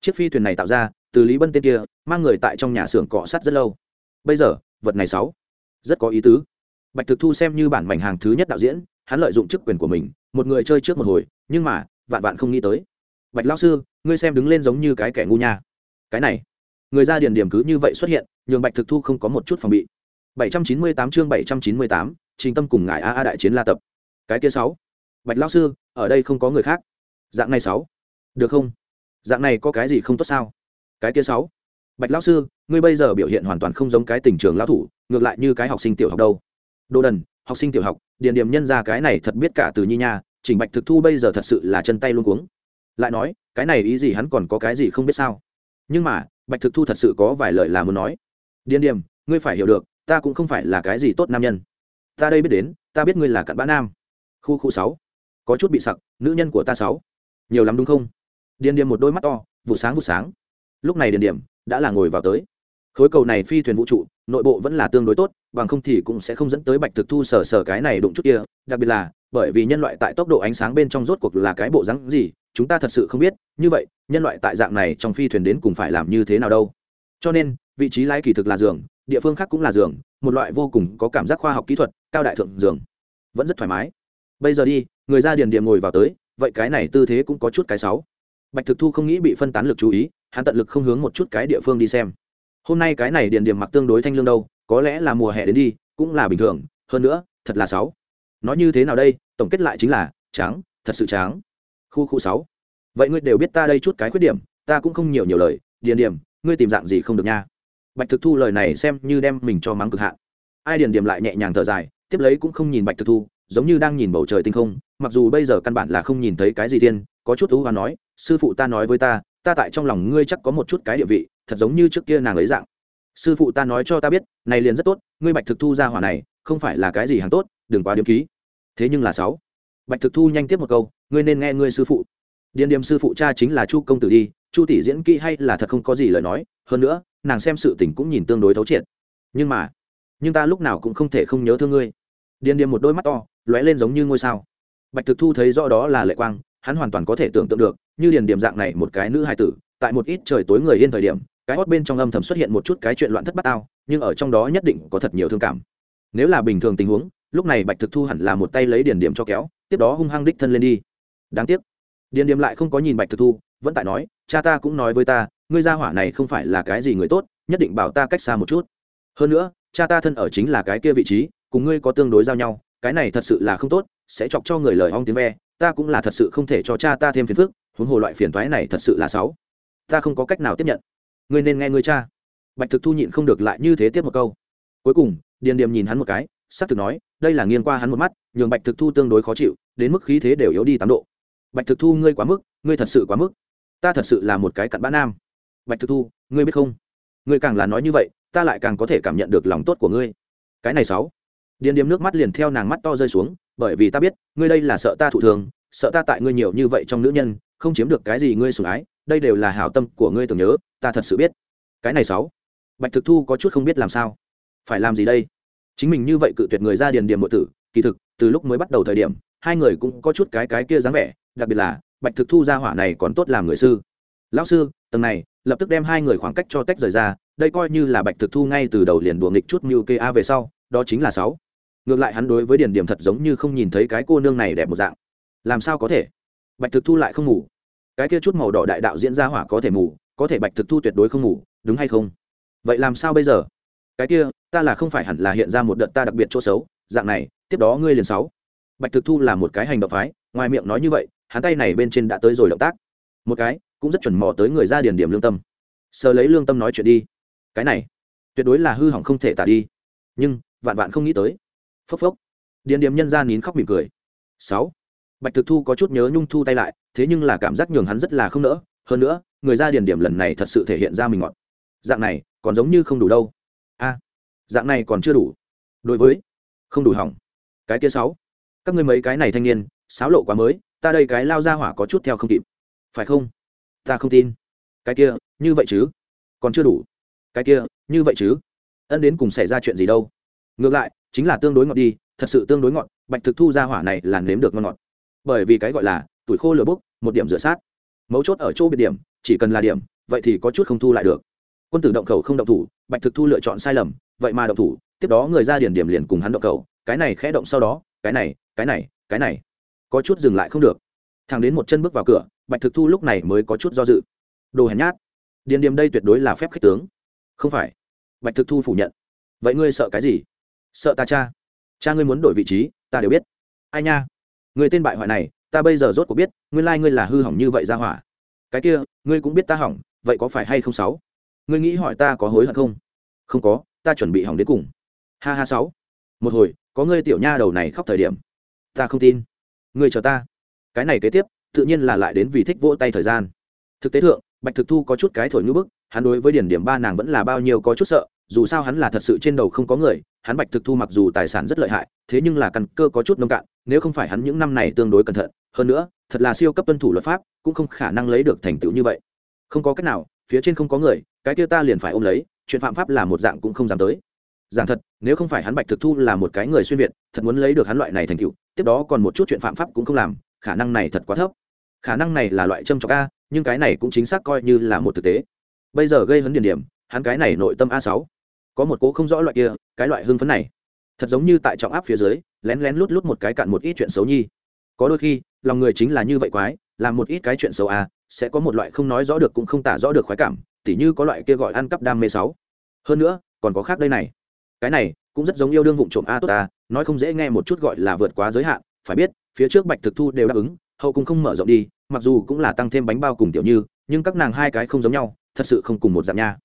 A: Chiếc phi thuyền này tạo ra, từ lý bân tên kia, mang người tại trong nhà xưởng cọ sắt rất lâu. Bây giờ, vật này sáu. Rất có ý tứ. Bạch thực thu xem như bản mảnh hàng thứ nhất đạo diễn, hắn lợi dụng chức quyền của mình, một người chơi trước một hồi, nhưng mà, vạn vạn không nghĩ tới. Bạch lao sư, ngươi xem đứng lên giống như cái kẻ ngu nha. Cái này người ra điền điểm cứ như vậy xuất hiện nhường bạch thực thu không có một chút phòng bị. 798 chương 798, trình tâm cùng ngài a a đại chiến la tập. Cái kia sáu. Bạch lao sư ở đây không có người khác. Dạng này sáu. Được không? Dạng này có cái gì không tốt sao? Cái kia sáu. Bạch lao sư ngươi bây giờ biểu hiện hoàn toàn không giống cái tình trường lao thủ ngược lại như cái học sinh tiểu học đâu. Đồ đần học sinh tiểu học điền điểm nhân ra cái này thật biết cả từ nhi nha chỉnh bạch thực thu bây giờ thật sự là chân tay luôn cuống. Lại nói cái này ý gì hắn còn có cái gì không biết sao? Nhưng mà bạch thực thu thật sự có vài lời là muốn nói. Điền Điềm, ngươi phải hiểu được ta cũng không phải là cái gì tốt nam nhân. Ta đây biết đến ta biết ngươi là cặn bã nam. Khu khu sáu. Có chút bị sặc nữ nhân của ta sáu. Nhiều lắm đúng không? Điền Điềm một đôi mắt to vụ sáng vụ sáng. Lúc này điền điểm đã là ngồi vào tới. Khối cầu này phi thuyền vũ trụ nội bộ vẫn là tương đối tốt bằng không thì cũng sẽ không dẫn tới bạch thực thu sờ sờ cái này đụng chút kia đặc biệt là bởi vì nhân loại tại tốc độ ánh sáng bên trong rốt cuộc là cái bộ rắn gì chúng ta thật sự không biết, như vậy, nhân loại tại dạng này trong phi thuyền đến cùng phải làm như thế nào đâu. Cho nên, vị trí lái kỳ thực là giường, địa phương khác cũng là giường, một loại vô cùng có cảm giác khoa học kỹ thuật, cao đại thượng giường. Vẫn rất thoải mái. Bây giờ đi, người ra điền điểm ngồi vào tới, vậy cái này tư thế cũng có chút cái sáu. Bạch thực thu không nghĩ bị phân tán lực chú ý, hắn tận lực không hướng một chút cái địa phương đi xem. Hôm nay cái này điền điểm mặc tương đối thanh lương đâu, có lẽ là mùa hè đến đi, cũng là bình thường, hơn nữa, thật là sáu. Nói như thế nào đây, tổng kết lại chính là tráng thật sự tráng khu khu sáu. Vậy ngươi đều biết ta đây chút cái khuyết điểm, ta cũng không nhiều nhiều lời, điền điểm, ngươi tìm dạng gì không được nha. Bạch thực thu lời này xem như đem mình cho mắng cực hạn. Ai điền điểm lại nhẹ nhàng thở dài, tiếp lấy cũng không nhìn bạch thực thu, giống như đang nhìn bầu trời tinh không, mặc dù bây giờ căn bản là không nhìn thấy cái gì thiên, có chút thú và nói, sư phụ ta nói với ta ta tại trong lòng ngươi chắc có một chút cái địa vị, thật giống như trước kia nàng ấy dạng. Sư phụ ta nói cho ta biết, này liền rất tốt, ngươi bạch thực thu ra hỏa này, không phải là cái gì hàng tốt, đừng quá điếm ký. Thế nhưng là sáu bạch thực thu nhanh tiếp một câu, ngươi nên nghe ngươi sư phụ. Điền điềm sư phụ cha chính là chu công tử đi, chu tỷ diễn kỹ hay là thật không có gì lời nói, hơn nữa, nàng xem sự tình cũng nhìn tương đối thấu triệt. Nhưng mà, nhưng ta lúc nào cũng không thể không nhớ thương ngươi. Điền điềm một đôi mắt to, lóe lên giống như ngôi sao. Bạch thực thu thấy rõ đó là lệ quang, hắn hoàn toàn có thể tưởng tượng được, như điền điềm dạng này một cái nữ hài tử, tại một ít trời tối người yên thời điểm, cái hót bên trong âm thầm xuất hiện một chút cái chuyện loạn thất bát ao nhưng ở trong đó nhất định có thật nhiều thương cảm. Nếu là bình thường tình huống lúc này bạch thực thu hẳn là một tay lấy điền điểm cho kéo, tiếp đó hung hăng đích thân lên đi. Đáng tiếc. Điền điểm lại không có nhìn bạch thực thu, vẫn tại nói, cha ta cũng nói với ta, ngươi gia hỏa này không phải là cái gì người tốt, nhất định bảo ta cách xa một chút. Hơn nữa, cha ta thân ở chính là cái kia vị trí, cùng ngươi có tương đối giao nhau, cái này thật sự là không tốt, sẽ chọc cho người lời hong tiếng ve, ta cũng là thật sự không thể cho cha ta thêm phiền phức, huống hồ loại phiền toái này thật sự là xấu. Ta không có cách nào tiếp nhận. Ngươi nên nghe ngươi cha. Bạch thực thu nhịn không được lại như thế tiếp một câu. Cuối cùng, điền điềm nhìn hắn một cái s ắ c thực nói, đây là nghiêng qua hắn một mắt, nhường bạch thực thu tương đối khó chịu, đến mức khí thế đều yếu đi tám độ. Bạch thực thu, ngươi quá mức, ngươi thật sự quá mức. Ta thật sự là một cái cặn bã nam. Bạch thực thu, ngươi biết không? Ngươi càng là nói như vậy, ta lại càng có thể cảm nhận được lòng tốt của ngươi. Cái này sáu. Điền Điếm nước mắt liền theo nàng mắt to rơi xuống, bởi vì ta biết, ngươi đây là sợ ta thụ thường, sợ ta tại ngươi nhiều như vậy trong nữ nhân, không chiếm được cái gì ngươi sủng ái, đây đều là hảo tâm của ngươi tưởng nhớ, ta thật sự biết. Cái này sáu. Bạch thực thu có chút không biết làm sao. Phải làm gì đây? Chính mình như vậy cự tuyệt người ra điền điểm nội tử, kỳ thực, từ lúc mới bắt đầu thời điểm, hai người cũng có chút cái cái kia dáng vẻ, đặc biệt là, bạch thực thu ra hỏa này còn tốt làm người sư. Lão sư, tầng này, lập tức đem hai người khoảng cách cho tách rời ra, đây coi như là bạch thực thu ngay từ đầu liền đùa nghịch chút mưu kê a về sau, đó chính là sáu. Ngược lại hắn đối với điền điểm thật giống như không nhìn thấy cái cô nương này đẹp một dạng. Làm sao có thể? Bạch thực thu lại không ngủ. Cái kia chút màu đỏ đại đạo diễn ra hỏa có thể ngủ, có thể bạch thực thu tuyệt đối không ngủ, đúng hay không? Vậy làm sao bây giờ? Cái kia, ta là không phải hẳn là hiện ra một đợt ta đặc biệt chỗ xấu, dạng này, tiếp đó ngươi liền sáu. Bạch thực thu là một cái hành động phái, ngoài miệng nói như vậy, hắn tay này bên trên đã tới rồi động tác. Một cái, cũng rất chuẩn mò tới người ra điển điểm lương tâm. Sờ lấy lương tâm nói chuyện đi. Cái này, tuyệt đối là hư hỏng không thể tả đi. Nhưng, vạn vạn không nghĩ tới. Phốc phốc. Điền điểm nhân ra nín khóc mỉm cười. Sáu. Bạch thực thu có chút nhớ nhung thu tay lại, thế nhưng là cảm giác nhường hắn rất là không nỡ. Hơn nữa, người ra điền điểm lần này thật sự thể hiện ra mình ngọt. Dạng này, còn giống như không đủ đâu dạng này còn chưa đủ. Đối với, không đủ hỏng. Cái kia sáu, các ngươi mấy cái này thanh niên sáo lộ quá mới, ta đây cái lao ra hỏa có chút theo không kịp. Phải không? Ta không tin. Cái kia, như vậy chứ? Còn chưa đủ. Cái kia, như vậy chứ? Ân đến cùng xảy ra chuyện gì đâu? Ngược lại, chính là tương đối ngọt đi, thật sự tương đối ngọt, bạch thực thu ra hỏa này là nếm được ngon ngọt. Bởi vì cái gọi là, tuổi khô lửa bốc, một điểm rửa sát. Mấu chốt ở chỗ biệt điểm, chỉ cần là điểm, vậy thì có chút không thu lại được quân tử động khẩu không động thủ, bạch thực thu lựa chọn sai lầm, vậy mà động thủ, tiếp đó người ra điển điểm liền cùng hắn động khẩu, cái này khẽ động sau đó, cái này cái này cái này. Có chút dừng lại không được. Thằng đến một chân bước vào cửa, bạch thực thu lúc này mới có chút do dự. Đồ hèn nhát. Điền điểm đây tuyệt đối là phép khích tướng. Không phải. Bạch thực thu phủ nhận. Vậy ngươi sợ cái gì? Sợ ta cha. Cha ngươi muốn đổi vị trí, ta đều biết. Ai nha? Người tên bại hoại này, ta bây giờ rốt cuộc biết, nguyên lai、like、ngươi là hư hỏng như vậy ra hỏa. Cái kia, ngươi cũng biết ta hỏng, vậy có phải hay không sáu? Ngươi nghĩ hỏi ta có hối hận không? Không có, ta chuẩn bị hỏng đến cùng. Ha ha sáu. Một hồi, có ngươi tiểu nha đầu này khóc thời điểm. Ta không tin. Ngươi chờ ta. Cái này kế tiếp, tự nhiên là lại đến vì thích vỗ tay thời gian. Thực tế thượng, bạch thực thu có chút cái thổi ngữ bức, hắn đối với điển điểm ba nàng vẫn là bao nhiêu có chút sợ, dù sao hắn là thật sự trên đầu không có người, hắn bạch thực thu mặc dù tài sản rất lợi hại, thế nhưng là căn cơ có chút nông cạn, nếu không phải hắn những năm này tương đối cẩn thận, hơn nữa, thật là siêu cấp tuân thủ luật pháp, cũng không khả năng lấy được thành tựu như vậy. Không có cách nào phía trên không có người, cái kia ta liền phải ôm lấy, chuyện phạm pháp là một dạng cũng không dám tới. Giảng thật, nếu không phải hắn bạch thực thu là một cái người xuyên việt, thật muốn lấy được hắn loại này thành tựu, tiếp đó còn một chút chuyện phạm pháp cũng không làm, khả năng này thật quá thấp. Khả năng này là loại châm trọc a, nhưng cái này cũng chính xác coi như là một thực tế. Bây giờ gây hấn điển điểm, hắn cái này nội tâm a sáu. Có một cố không rõ loại kia, cái loại hưng phấn này. Thật giống như tại trọng áp phía dưới, lén lén lút lút một cái cạn một ít chuyện xấu nhi. Có đôi khi, lòng người chính là như vậy quái, làm một ít cái chuyện xấu a sẽ có một loại không nói rõ được cũng không tả rõ được khoái cảm, tỉ như có loại kia gọi ăn cắp đam mê sáu. Hơn nữa, còn có khác đây này. Cái này cũng rất giống yêu đương vụng trộm a tốt ta nói không dễ nghe một chút gọi là vượt quá giới hạn, phải biết, phía trước bạch thực thu đều đáp ứng, hậu cung không mở rộng đi, mặc dù cũng là tăng thêm bánh bao cùng tiểu như, nhưng các nàng hai cái không giống nhau, thật sự không cùng một dạng nha.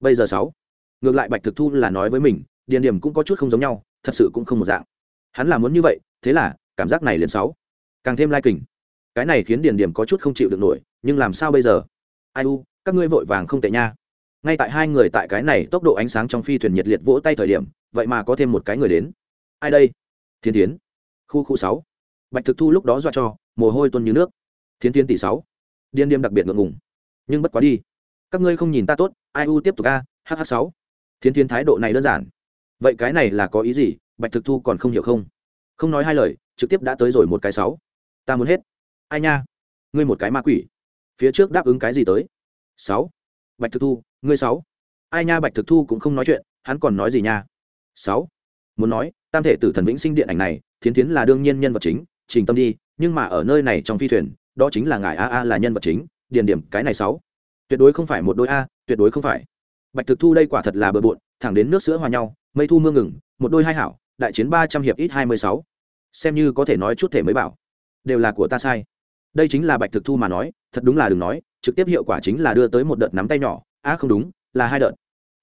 A: Bây giờ sáu, ngược lại bạch thực thu là nói với mình, điền điểm cũng có chút không giống nhau, thật sự cũng không một dạng. Hắn là muốn như vậy, thế là cảm giác này liền sáu. Càng thêm lai kình cái này khiến điền điểm có chút không chịu được nổi, nhưng làm sao bây giờ? Ai u, các ngươi vội vàng không tệ nha. Ngay tại hai người tại cái này tốc độ ánh sáng trong phi thuyền nhiệt liệt vỗ tay thời điểm, vậy mà có thêm một cái người đến. Ai đây? Thiên tiến khu khu sáu. Bạch thực thu lúc đó dọa cho, mồ hôi tuôn như nước. Thiên tiến tỷ sáu. Điên điềm đặc biệt ngượng ngùng. Nhưng bất quá đi. Các ngươi không nhìn ta tốt, ai u tiếp tục a hh sáu. Thiên tiến thái độ này đơn giản. Vậy cái này là có ý gì? Bạch thực thu còn không hiểu không? Không nói hai lời, trực tiếp đã tới rồi một cái sáu. Ta muốn hết ai nha? Ngươi một cái ma quỷ. Phía trước đáp ứng cái gì tới? Sáu. Bạch thực thu, ngươi sáu. Ai nha, bạch thực thu cũng không nói chuyện, hắn còn nói gì nha? Sáu. Muốn nói, tam thể tử thần vĩnh sinh điện ảnh này, thiến tiến là đương nhiên nhân vật chính, trình tâm đi, nhưng mà ở nơi này trong phi thuyền, đó chính là ngài a a là nhân vật chính, điền điểm cái này sáu. Tuyệt đối không phải một đôi a, tuyệt đối không phải. Bạch thực thu đây quả thật là bừa bộn, thẳng đến nước sữa hòa nhau, mây thu mưa ngừng, một đôi hai hảo, đại chiến ba trăm hiệp ít hai mươi sáu. Xem như có thể nói chút thể mới bảo. Đều là của ta sai đây chính là bạch thực thu mà nói, thật đúng là đừng nói, trực tiếp hiệu quả chính là đưa tới một đợt nắm tay nhỏ. A không đúng, là hai đợt.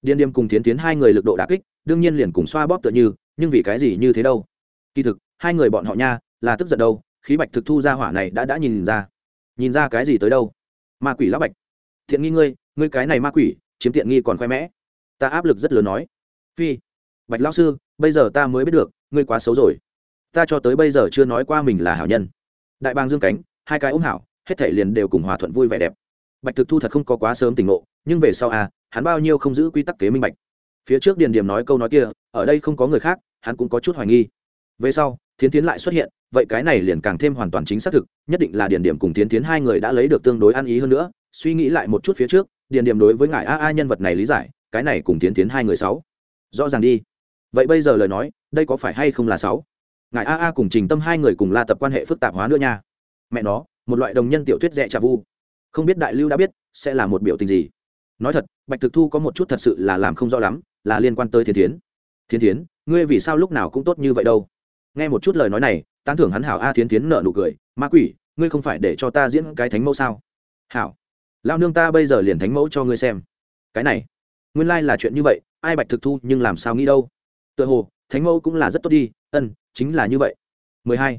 A: Điên điềm cùng tiến tiến hai người lực độ đà kích, đương nhiên liền cùng xoa bóp tựa như, nhưng vì cái gì như thế đâu? Kỳ thực, hai người bọn họ nha, là tức giận đâu, khí bạch thực thu ra hỏa này đã đã nhìn ra. Nhìn ra cái gì tới đâu? Ma quỷ lão bạch. Thiện nghi ngươi ngươi cái này ma quỷ, chiếm tiện nghi còn khoe mẽ. Ta áp lực rất lớn nói. Phi, bạch lão sư, bây giờ ta mới biết được, ngươi quá xấu rồi. Ta cho tới bây giờ chưa nói qua mình là hảo nhân. Đại bang dương cánh hai cái ôm hảo, hết thể liền đều cùng hòa thuận vui vẻ đẹp. Bạch thực thu thật không có quá sớm tỉnh ngộ, nhưng về sau à hắn bao nhiêu không giữ quy tắc kế minh bạch. Phía trước điền điểm nói câu nói kia, ở đây không có người khác, hắn cũng có chút hoài nghi. Về sau, thiến tiến lại xuất hiện, vậy cái này liền càng thêm hoàn toàn chính xác thực, nhất định là điền điểm cùng thiến tiến hai người đã lấy được tương đối ăn ý hơn nữa. Suy nghĩ lại một chút phía trước, điền điểm đối với ngài a a nhân vật này lý giải, cái này cùng thiến tiến hai người sáu. Rõ ràng đi. Vậy bây giờ lời nói, đây có phải hay không là sáu? Ngài a a cùng trình tâm hai người cùng la tập quan hệ phức tạp hóa nữa nha mẹ nó, một loại đồng nhân tiểu thuyết rẻ trà vu. Không biết đại lưu đã biết, sẽ là một biểu tình gì. Nói thật, bạch thực thu có một chút thật sự là làm không rõ lắm, là liên quan tới thiên thiến. Thiên thiến, ngươi vì sao lúc nào cũng tốt như vậy đâu? Nghe một chút lời nói này, tán thưởng hắn hảo a thiên thiến nợ nụ cười, ma quỷ, ngươi không phải để cho ta diễn cái thánh mẫu sao? Hảo. Lao nương ta bây giờ liền thánh mẫu cho ngươi xem. Cái này, nguyên lai、like、là chuyện như vậy, ai bạch thực thu nhưng làm sao nghĩ đâu? Tựa hồ, thánh mẫu cũng là rất tốt đi, ân, chính là như vậy. 12.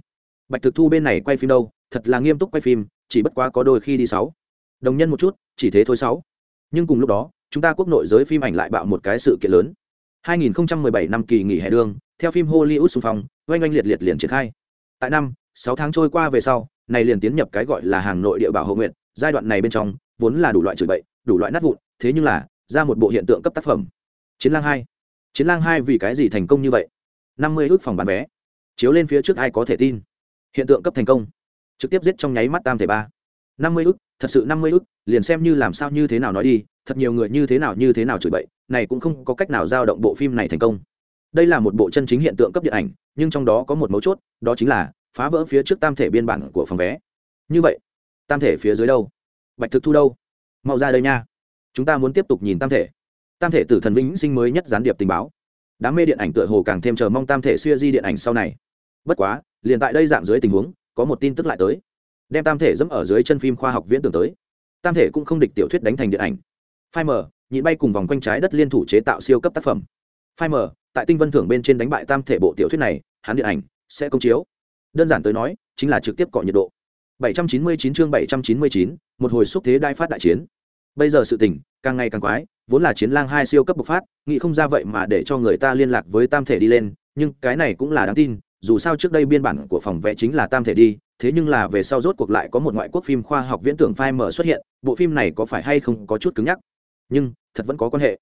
A: bạch thực thu bên này quay phim đâu? Thật là nghiêm túc quay phim, chỉ bất quá có đôi khi đi sáu. Đồng nhân một chút, chỉ thế thôi sáu. Nhưng cùng lúc đó, chúng ta quốc nội giới phim ảnh lại bạo một cái sự kiện lớn. 2017 năm kỳ nghỉ hè đương theo phim hollywood xung phong, oanh oanh liệt liệt liền triển khai. Tại năm, sáu tháng trôi qua về sau, này liền tiến nhập cái gọi là hàng nội địa bảo hộ nguyện, giai đoạn này bên trong, vốn là đủ loại chửi bậy, đủ loại nát vụn, thế nhưng là, ra một bộ hiện tượng cấp tác phẩm. Chiến lang hai. Chiến lang hai vì cái gì thành công như vậy? năm mươi ước phòng bán vé. Chiếu lên phía trước ai có thể tin? Hiện tượng cấp thành công trực tiếp giết trong nháy mắt tam thể ba. Năm mươi ức, thật sự năm mươi ức, liền xem như làm sao như thế nào nói đi, thật nhiều người như thế nào như thế nào chửi bậy, này cũng không có cách nào giao động bộ phim này thành công. Đây là một bộ chân chính hiện tượng cấp điện ảnh, nhưng trong đó có một mấu chốt, đó chính là phá vỡ phía trước tam thể biên bản của phòng vé. Như vậy, tam thể phía dưới đâu? Bạch thực thu đâu? Mau ra đây nha. Chúng ta muốn tiếp tục nhìn tam thể. Tam thể tử thần vĩnh sinh mới nhất gián điệp tình báo. Đám mê điện ảnh tựa hồ càng thêm chờ mong tam thể xuya di điện ảnh sau này. Bất quá, liền tại đây dạng dưới tình huống có một tin tức lại tới. Đem tam thể dẫm ở dưới chân phim khoa học viễn tưởng tới. Tam thể cũng không địch tiểu thuyết đánh thành điện ảnh. Phai mờ nhịn bay cùng vòng quanh trái đất liên thủ chế tạo siêu cấp tác phẩm. Phai mờ tại tinh vân thưởng bên trên đánh bại tam thể bộ tiểu thuyết này hắn điện ảnh sẽ công chiếu. Đơn giản tới nói chính là trực tiếp cọ nhiệt độ. 799 chương 799, một hồi xúc thế đai phát đại chiến. Bây giờ sự tình càng ngày càng quái vốn là chiến lang hai siêu cấp bộc phát nghĩ không ra vậy mà để cho người ta liên lạc với tam thể đi lên nhưng cái này cũng là đáng tin dù sao trước đây biên bản của phòng vẽ chính là tam thể đi, thế nhưng là về sau rốt cuộc lại có một ngoại quốc phim khoa học viễn tưởng phai mở xuất hiện, bộ phim này có phải hay không có chút cứng nhắc? Nhưng, thật vẫn có quan hệ.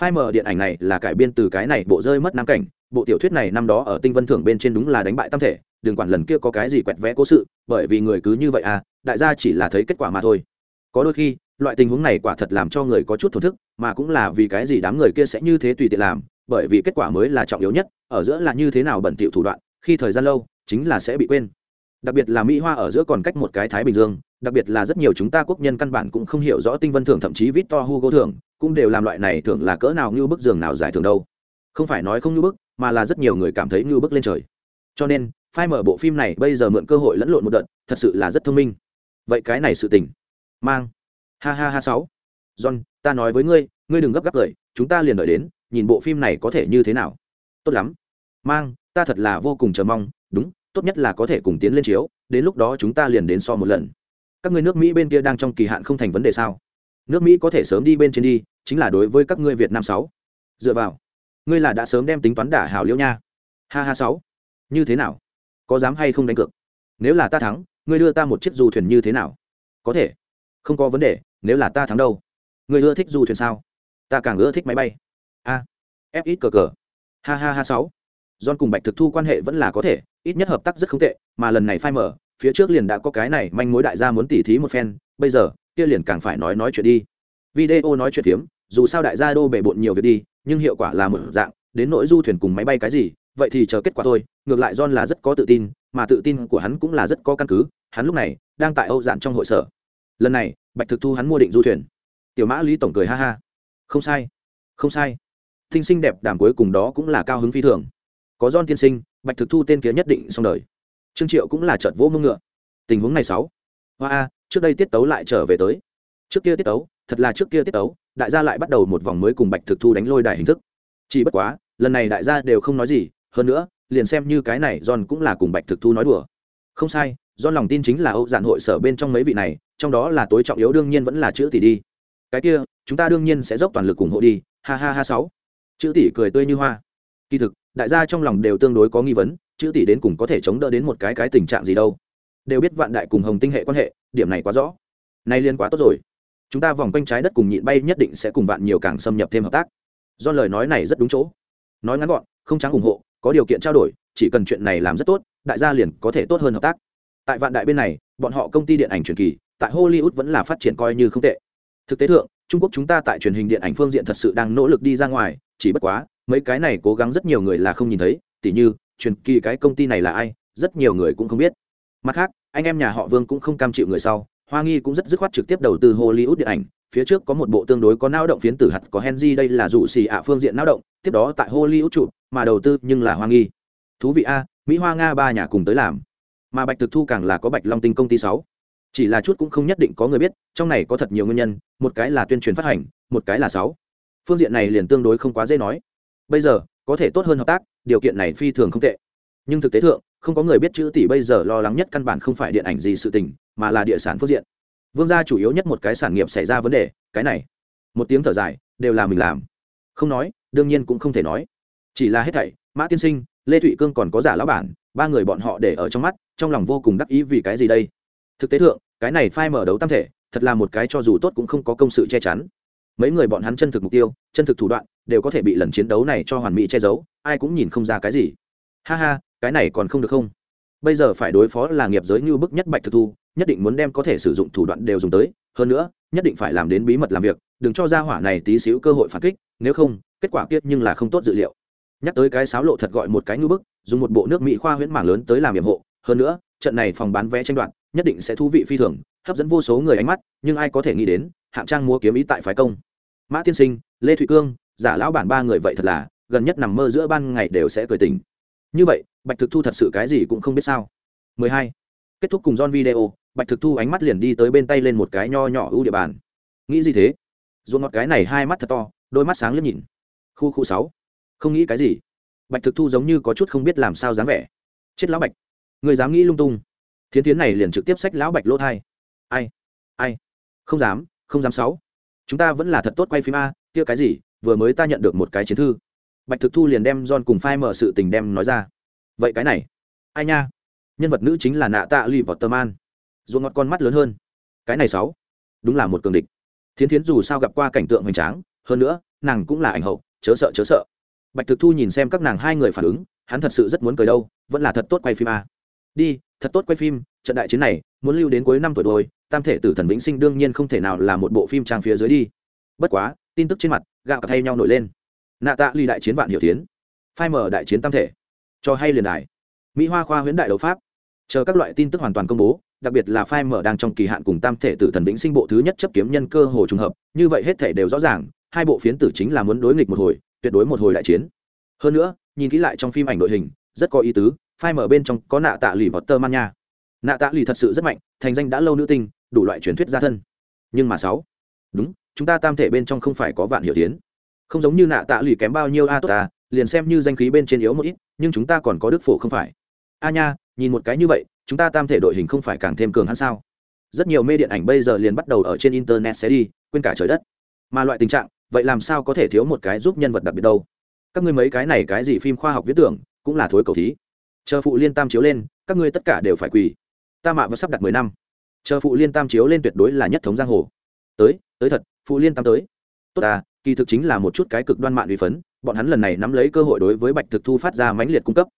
A: Phai mở điện ảnh này là cải biên từ cái này bộ rơi mất nam cảnh, bộ tiểu thuyết này năm đó ở tinh vân thưởng bên trên đúng là đánh bại tam thể, đừng quản lần kia có cái gì quẹt vẽ cố sự, bởi vì người cứ như vậy à đại gia chỉ là thấy kết quả mà thôi. Có đôi khi, loại tình huống này quả thật làm cho người có chút thổ thức, mà cũng là vì cái gì đám người kia sẽ như thế tùy tiện làm, bởi vì kết quả mới là trọng yếu nhất, ở giữa là như thế nào bẩn thỉu thủ đoạn khi thời gian lâu, chính là sẽ bị quên. Đặc biệt là mỹ hoa ở giữa còn cách một cái thái bình dương, đặc biệt là rất nhiều chúng ta quốc nhân căn bản cũng không hiểu rõ tinh vân thưởng, thậm chí vít to hugo thưởng, cũng đều làm loại này thưởng là cỡ nào như bức giường nào giải thưởng đâu. Không phải nói không như bức, mà là rất nhiều người cảm thấy như bức lên trời. Cho nên, phai mở bộ phim này bây giờ mượn cơ hội lẫn lộn một đợt, thật sự là rất thông minh. Vậy cái này sự tình. Mang. Ha ha ha sáu. John, ta nói với ngươi ngươi đừng gấp gáp cười chúng ta liền đợi đến, nhìn bộ phim này có thể như thế nào. Tốt lắm. Mang ta thật là vô cùng chờ mong, đúng, tốt nhất là có thể cùng tiến lên chiếu, đến lúc đó chúng ta liền đến so một lần. Các người nước mỹ bên kia đang trong kỳ hạn không thành vấn đề sao? Nước mỹ có thể sớm đi bên trên đi, chính là đối với các ngươi việt nam sáu. Dựa vào, ngươi là đã sớm đem tính toán đả hảo liễu nha. Ha ha sáu. Như thế nào? Có dám hay không đánh cược? Nếu là ta thắng, ngươi đưa ta một chiếc du thuyền như thế nào? Có thể. Không có vấn đề, nếu là ta thắng đâu? Ngươi ưa thích du thuyền sao? Ta càng ưa thích máy bay. A. F ít cờ cờ ha ha ha sáu. John cùng Bạch Thực Thu quan hệ vẫn là có thể, ít nhất hợp tác rất không tệ, mà lần này phai mở, phía trước liền đã có cái này manh mối đại gia muốn tỉ thí một phen, bây giờ, kia liền càng phải nói nói chuyện đi. Video nói chuyện thiếm, dù sao đại gia đô bể bộn nhiều việc đi, nhưng hiệu quả là một dạng, đến nỗi du thuyền cùng máy bay cái gì, vậy thì chờ kết quả thôi, ngược lại John là rất có tự tin, mà tự tin của hắn cũng là rất có căn cứ, hắn lúc này đang tại Âu Dạn trong hội sở. Lần này, Bạch Thực Thu hắn mua định du thuyền. Tiểu Mã Lý tổng cười ha ha. Không sai, không sai. Tinh sinh đẹp đảm cuối cùng đó cũng là cao hứng phi thường có don tiên sinh, bạch thực thu tên kia nhất định xong đời. Trương triệu cũng là trợt vỗ mông ngựa. Tình huống này sáu. Hoa a, trước đây tiết tấu lại trở về tới. Trước kia tiết tấu, thật là trước kia tiết tấu, đại gia lại bắt đầu một vòng mới cùng bạch thực thu đánh lôi đài hình thức. Chỉ bất quá, lần này đại gia đều không nói gì, hơn nữa, liền xem như cái này john cũng là cùng bạch thực thu nói đùa. Không sai, John lòng tin chính là âu giản hội sở bên trong mấy vị này, trong đó là tối trọng yếu đương nhiên vẫn là chữ tỷ đi. Cái kia, chúng ta đương nhiên sẽ dốc toàn lực ủng hộ đi, ha ha ha sáu. Chữ tỷ cười tươi như hoa. Kỳ thực đại gia trong lòng đều tương đối có nghi vấn, chữ tỷ đến cùng có thể chống đỡ đến một cái cái tình trạng gì đâu. Đều biết vạn đại cùng hồng tinh hệ quan hệ, điểm này quá rõ. Nay liên quá tốt rồi. Chúng ta vòng quanh trái đất cùng nhịn bay nhất định sẽ cùng vạn nhiều càng xâm nhập thêm hợp tác. Do lời nói này rất đúng chỗ. Nói ngắn gọn, không trắng ủng hộ, có điều kiện trao đổi, chỉ cần chuyện này làm rất tốt, đại gia liền có thể tốt hơn hợp tác. Tại vạn đại bên này, bọn họ công ty điện ảnh truyền kỳ, tại hollywood vẫn là phát triển coi như không tệ. Thực tế thượng, trung quốc chúng ta tại truyền hình điện ảnh phương diện thật sự đang nỗ lực đi ra ngoài, chỉ bất quá mấy cái này cố gắng rất nhiều người là không nhìn thấy, tỉ như, truyền kỳ cái công ty này là ai, rất nhiều người cũng không biết. Mặt khác, anh em nhà họ vương cũng không cam chịu người sau, hoa nghi cũng rất dứt khoát trực tiếp đầu tư hollywood điện ảnh. Phía trước có một bộ tương đối có lao động phiến tử hạt có henry, đây là rủ xì ạ phương diện lao động, tiếp đó tại hollywood chụp, mà đầu tư nhưng là hoa nghi. Thú vị a, mỹ hoa nga ba nhà cùng tới làm. Mà bạch thực thu càng là có bạch long tinh công ty sáu. Chỉ là chút cũng không nhất định có người biết, trong này có thật nhiều nguyên nhân, một cái là tuyên truyền phát hành, một cái là sáu. Phương diện này liền tương đối không quá dễ nói bây giờ, có thể tốt hơn hợp tác, điều kiện này phi thường không tệ. Nhưng thực tế thượng, không có người biết chữ tỷ bây giờ lo lắng nhất căn bản không phải điện ảnh gì sự tình, mà là địa sản phương diện. Vương gia chủ yếu nhất một cái sản nghiệp xảy ra vấn đề, cái này. Một tiếng thở dài, đều là mình làm. Không nói, đương nhiên cũng không thể nói. Chỉ là hết thảy, mã tiên sinh, lê thụy cương còn có giả lão bản, ba người bọn họ để ở trong mắt, trong lòng vô cùng đắc ý vì cái gì đây? Thực tế thượng, cái này phai mở đấu tam thể, thật là một cái cho dù tốt cũng không có công sự che chắn. Mấy người bọn hắn chân thực mục tiêu, chân thực thủ đoạn đều có thể bị lần chiến đấu này cho hoàn mỹ che giấu, ai cũng nhìn không ra cái gì. Ha ha, cái này còn không được không? Bây giờ phải đối phó là nghiệp giới như bức nhất bạch thực thu, nhất định muốn đem có thể sử dụng thủ đoạn đều dùng tới, hơn nữa, nhất định phải làm đến bí mật làm việc, đừng cho ra hỏa này tí xíu cơ hội phản kích, nếu không, kết quả kiết nhưng là không tốt dự liệu. Nhắc tới cái sáo lộ thật gọi một cái ngư bức, dùng một bộ nước mỹ khoa huyễn mảng lớn tới làm nhiệm hộ hơn nữa, trận này phòng bán vé tranh đoạt, nhất định sẽ thú vị phi thường, hấp dẫn vô số người ánh mắt, nhưng ai có thể nghĩ đến, hạng trang mua kiếm ý tại phái công. Mã tiên sinh, lê thụy cương giả lão bản ba người vậy thật là, gần nhất nằm mơ giữa ban ngày đều sẽ cười tỉnh. Như vậy, bạch thực thu thật sự cái gì cũng không biết sao. 12. kết thúc cùng don video, bạch thực thu ánh mắt liền đi tới bên tay lên một cái nho nhỏ ưu địa bàn. Nghĩ gì thế? Ruộng ngọt cái này hai mắt thật to, đôi mắt sáng liếc nhìn. Khu khu sáu. Không nghĩ cái gì. Bạch thực thu giống như có chút không biết làm sao dáng vẻ. Chết lão bạch. Người dám nghĩ lung tung. Thiến thiến này liền trực tiếp sách lão bạch lỗ thai. Ai? Ai? Không dám không dám sáu. Chúng ta vẫn là thật tốt quay phim a, kia cái gì? Vừa mới ta nhận được một cái chiến thư. Bạch thực thu liền đem john cùng phai mở sự tình đem nói ra. Vậy cái này, ai nha? Nhân vật nữ chính là nạ tạ lụy vào tơ man. Ruộng ngọt con mắt lớn hơn. Cái này sáu, đúng là một cường địch. Thiến thiến dù sao gặp qua cảnh tượng hoành tráng, hơn nữa, nàng cũng là ảnh hậu, chớ sợ chớ sợ. Bạch thực thu nhìn xem các nàng hai người phản ứng, hắn thật sự rất muốn cười đâu, vẫn là thật tốt quay phim à. Đi, thật tốt quay phim, trận đại chiến này, muốn lưu đến cuối năm tuổi đôi, tam thể tử thần vĩnh sinh đương nhiên không thể nào là một bộ phim trang phía dưới đi. Bất quá tin tức trên mặt, gạo cả thay nhau nổi lên. Nạ tạ ly đại chiến vạn hiểu tiến phai mở đại chiến tam thể. Cho hay liền đài. Mỹ hoa khoa huyễn đại đấu pháp. Chờ các loại tin tức hoàn toàn công bố, đặc biệt là phai mở đang trong kỳ hạn cùng tam thể tử thần vĩnh sinh bộ thứ nhất chấp kiếm nhân cơ hồ trùng hợp, như vậy hết thể đều rõ ràng, hai bộ phiến tử chính là muốn đối nghịch một hồi, tuyệt đối một hồi đại chiến. Hơn nữa, nhìn kỹ lại trong phim ảnh đội hình, rất có ý tứ, phai mở bên trong có nạ tạ lì vọt tơ man nha. Nạ tạ lì thật sự rất mạnh, thành danh đã lâu nữ tinh, đủ loại truyền thuyết gia thân. Nhưng mà sáu. Đúng chúng ta tam thể bên trong không phải có vạn hiểu tiến. Không giống như nạ tạ lì kém bao nhiêu a tốt ta, liền xem như danh khí bên trên yếu một ít, nhưng chúng ta còn có đức phổ không phải. A nha, nhìn một cái như vậy, chúng ta tam thể đội hình không phải càng thêm cường hắn sao? Rất nhiều mê điện ảnh bây giờ liền bắt đầu ở trên internet sẽ đi, quên cả trời đất. Mà loại tình trạng, vậy làm sao có thể thiếu một cái giúp nhân vật đặc biệt đâu? Các ngươi mấy cái này cái gì phim khoa học viễn tưởng, cũng là thối cầu thí. Chờ phụ liên tam chiếu lên, các ngươi tất cả đều phải quỳ. Ta mạ và sắp đặt mười năm. Chờ phụ liên tam chiếu lên tuyệt đối là nhất thống giang hồ tới tới thật, phụ liên tam tới. Tốt à kỳ thực chính là một chút cái cực đoan mạng uy phấn, bọn hắn lần này nắm lấy cơ hội đối với bạch thực thu phát ra mãnh liệt cung cấp.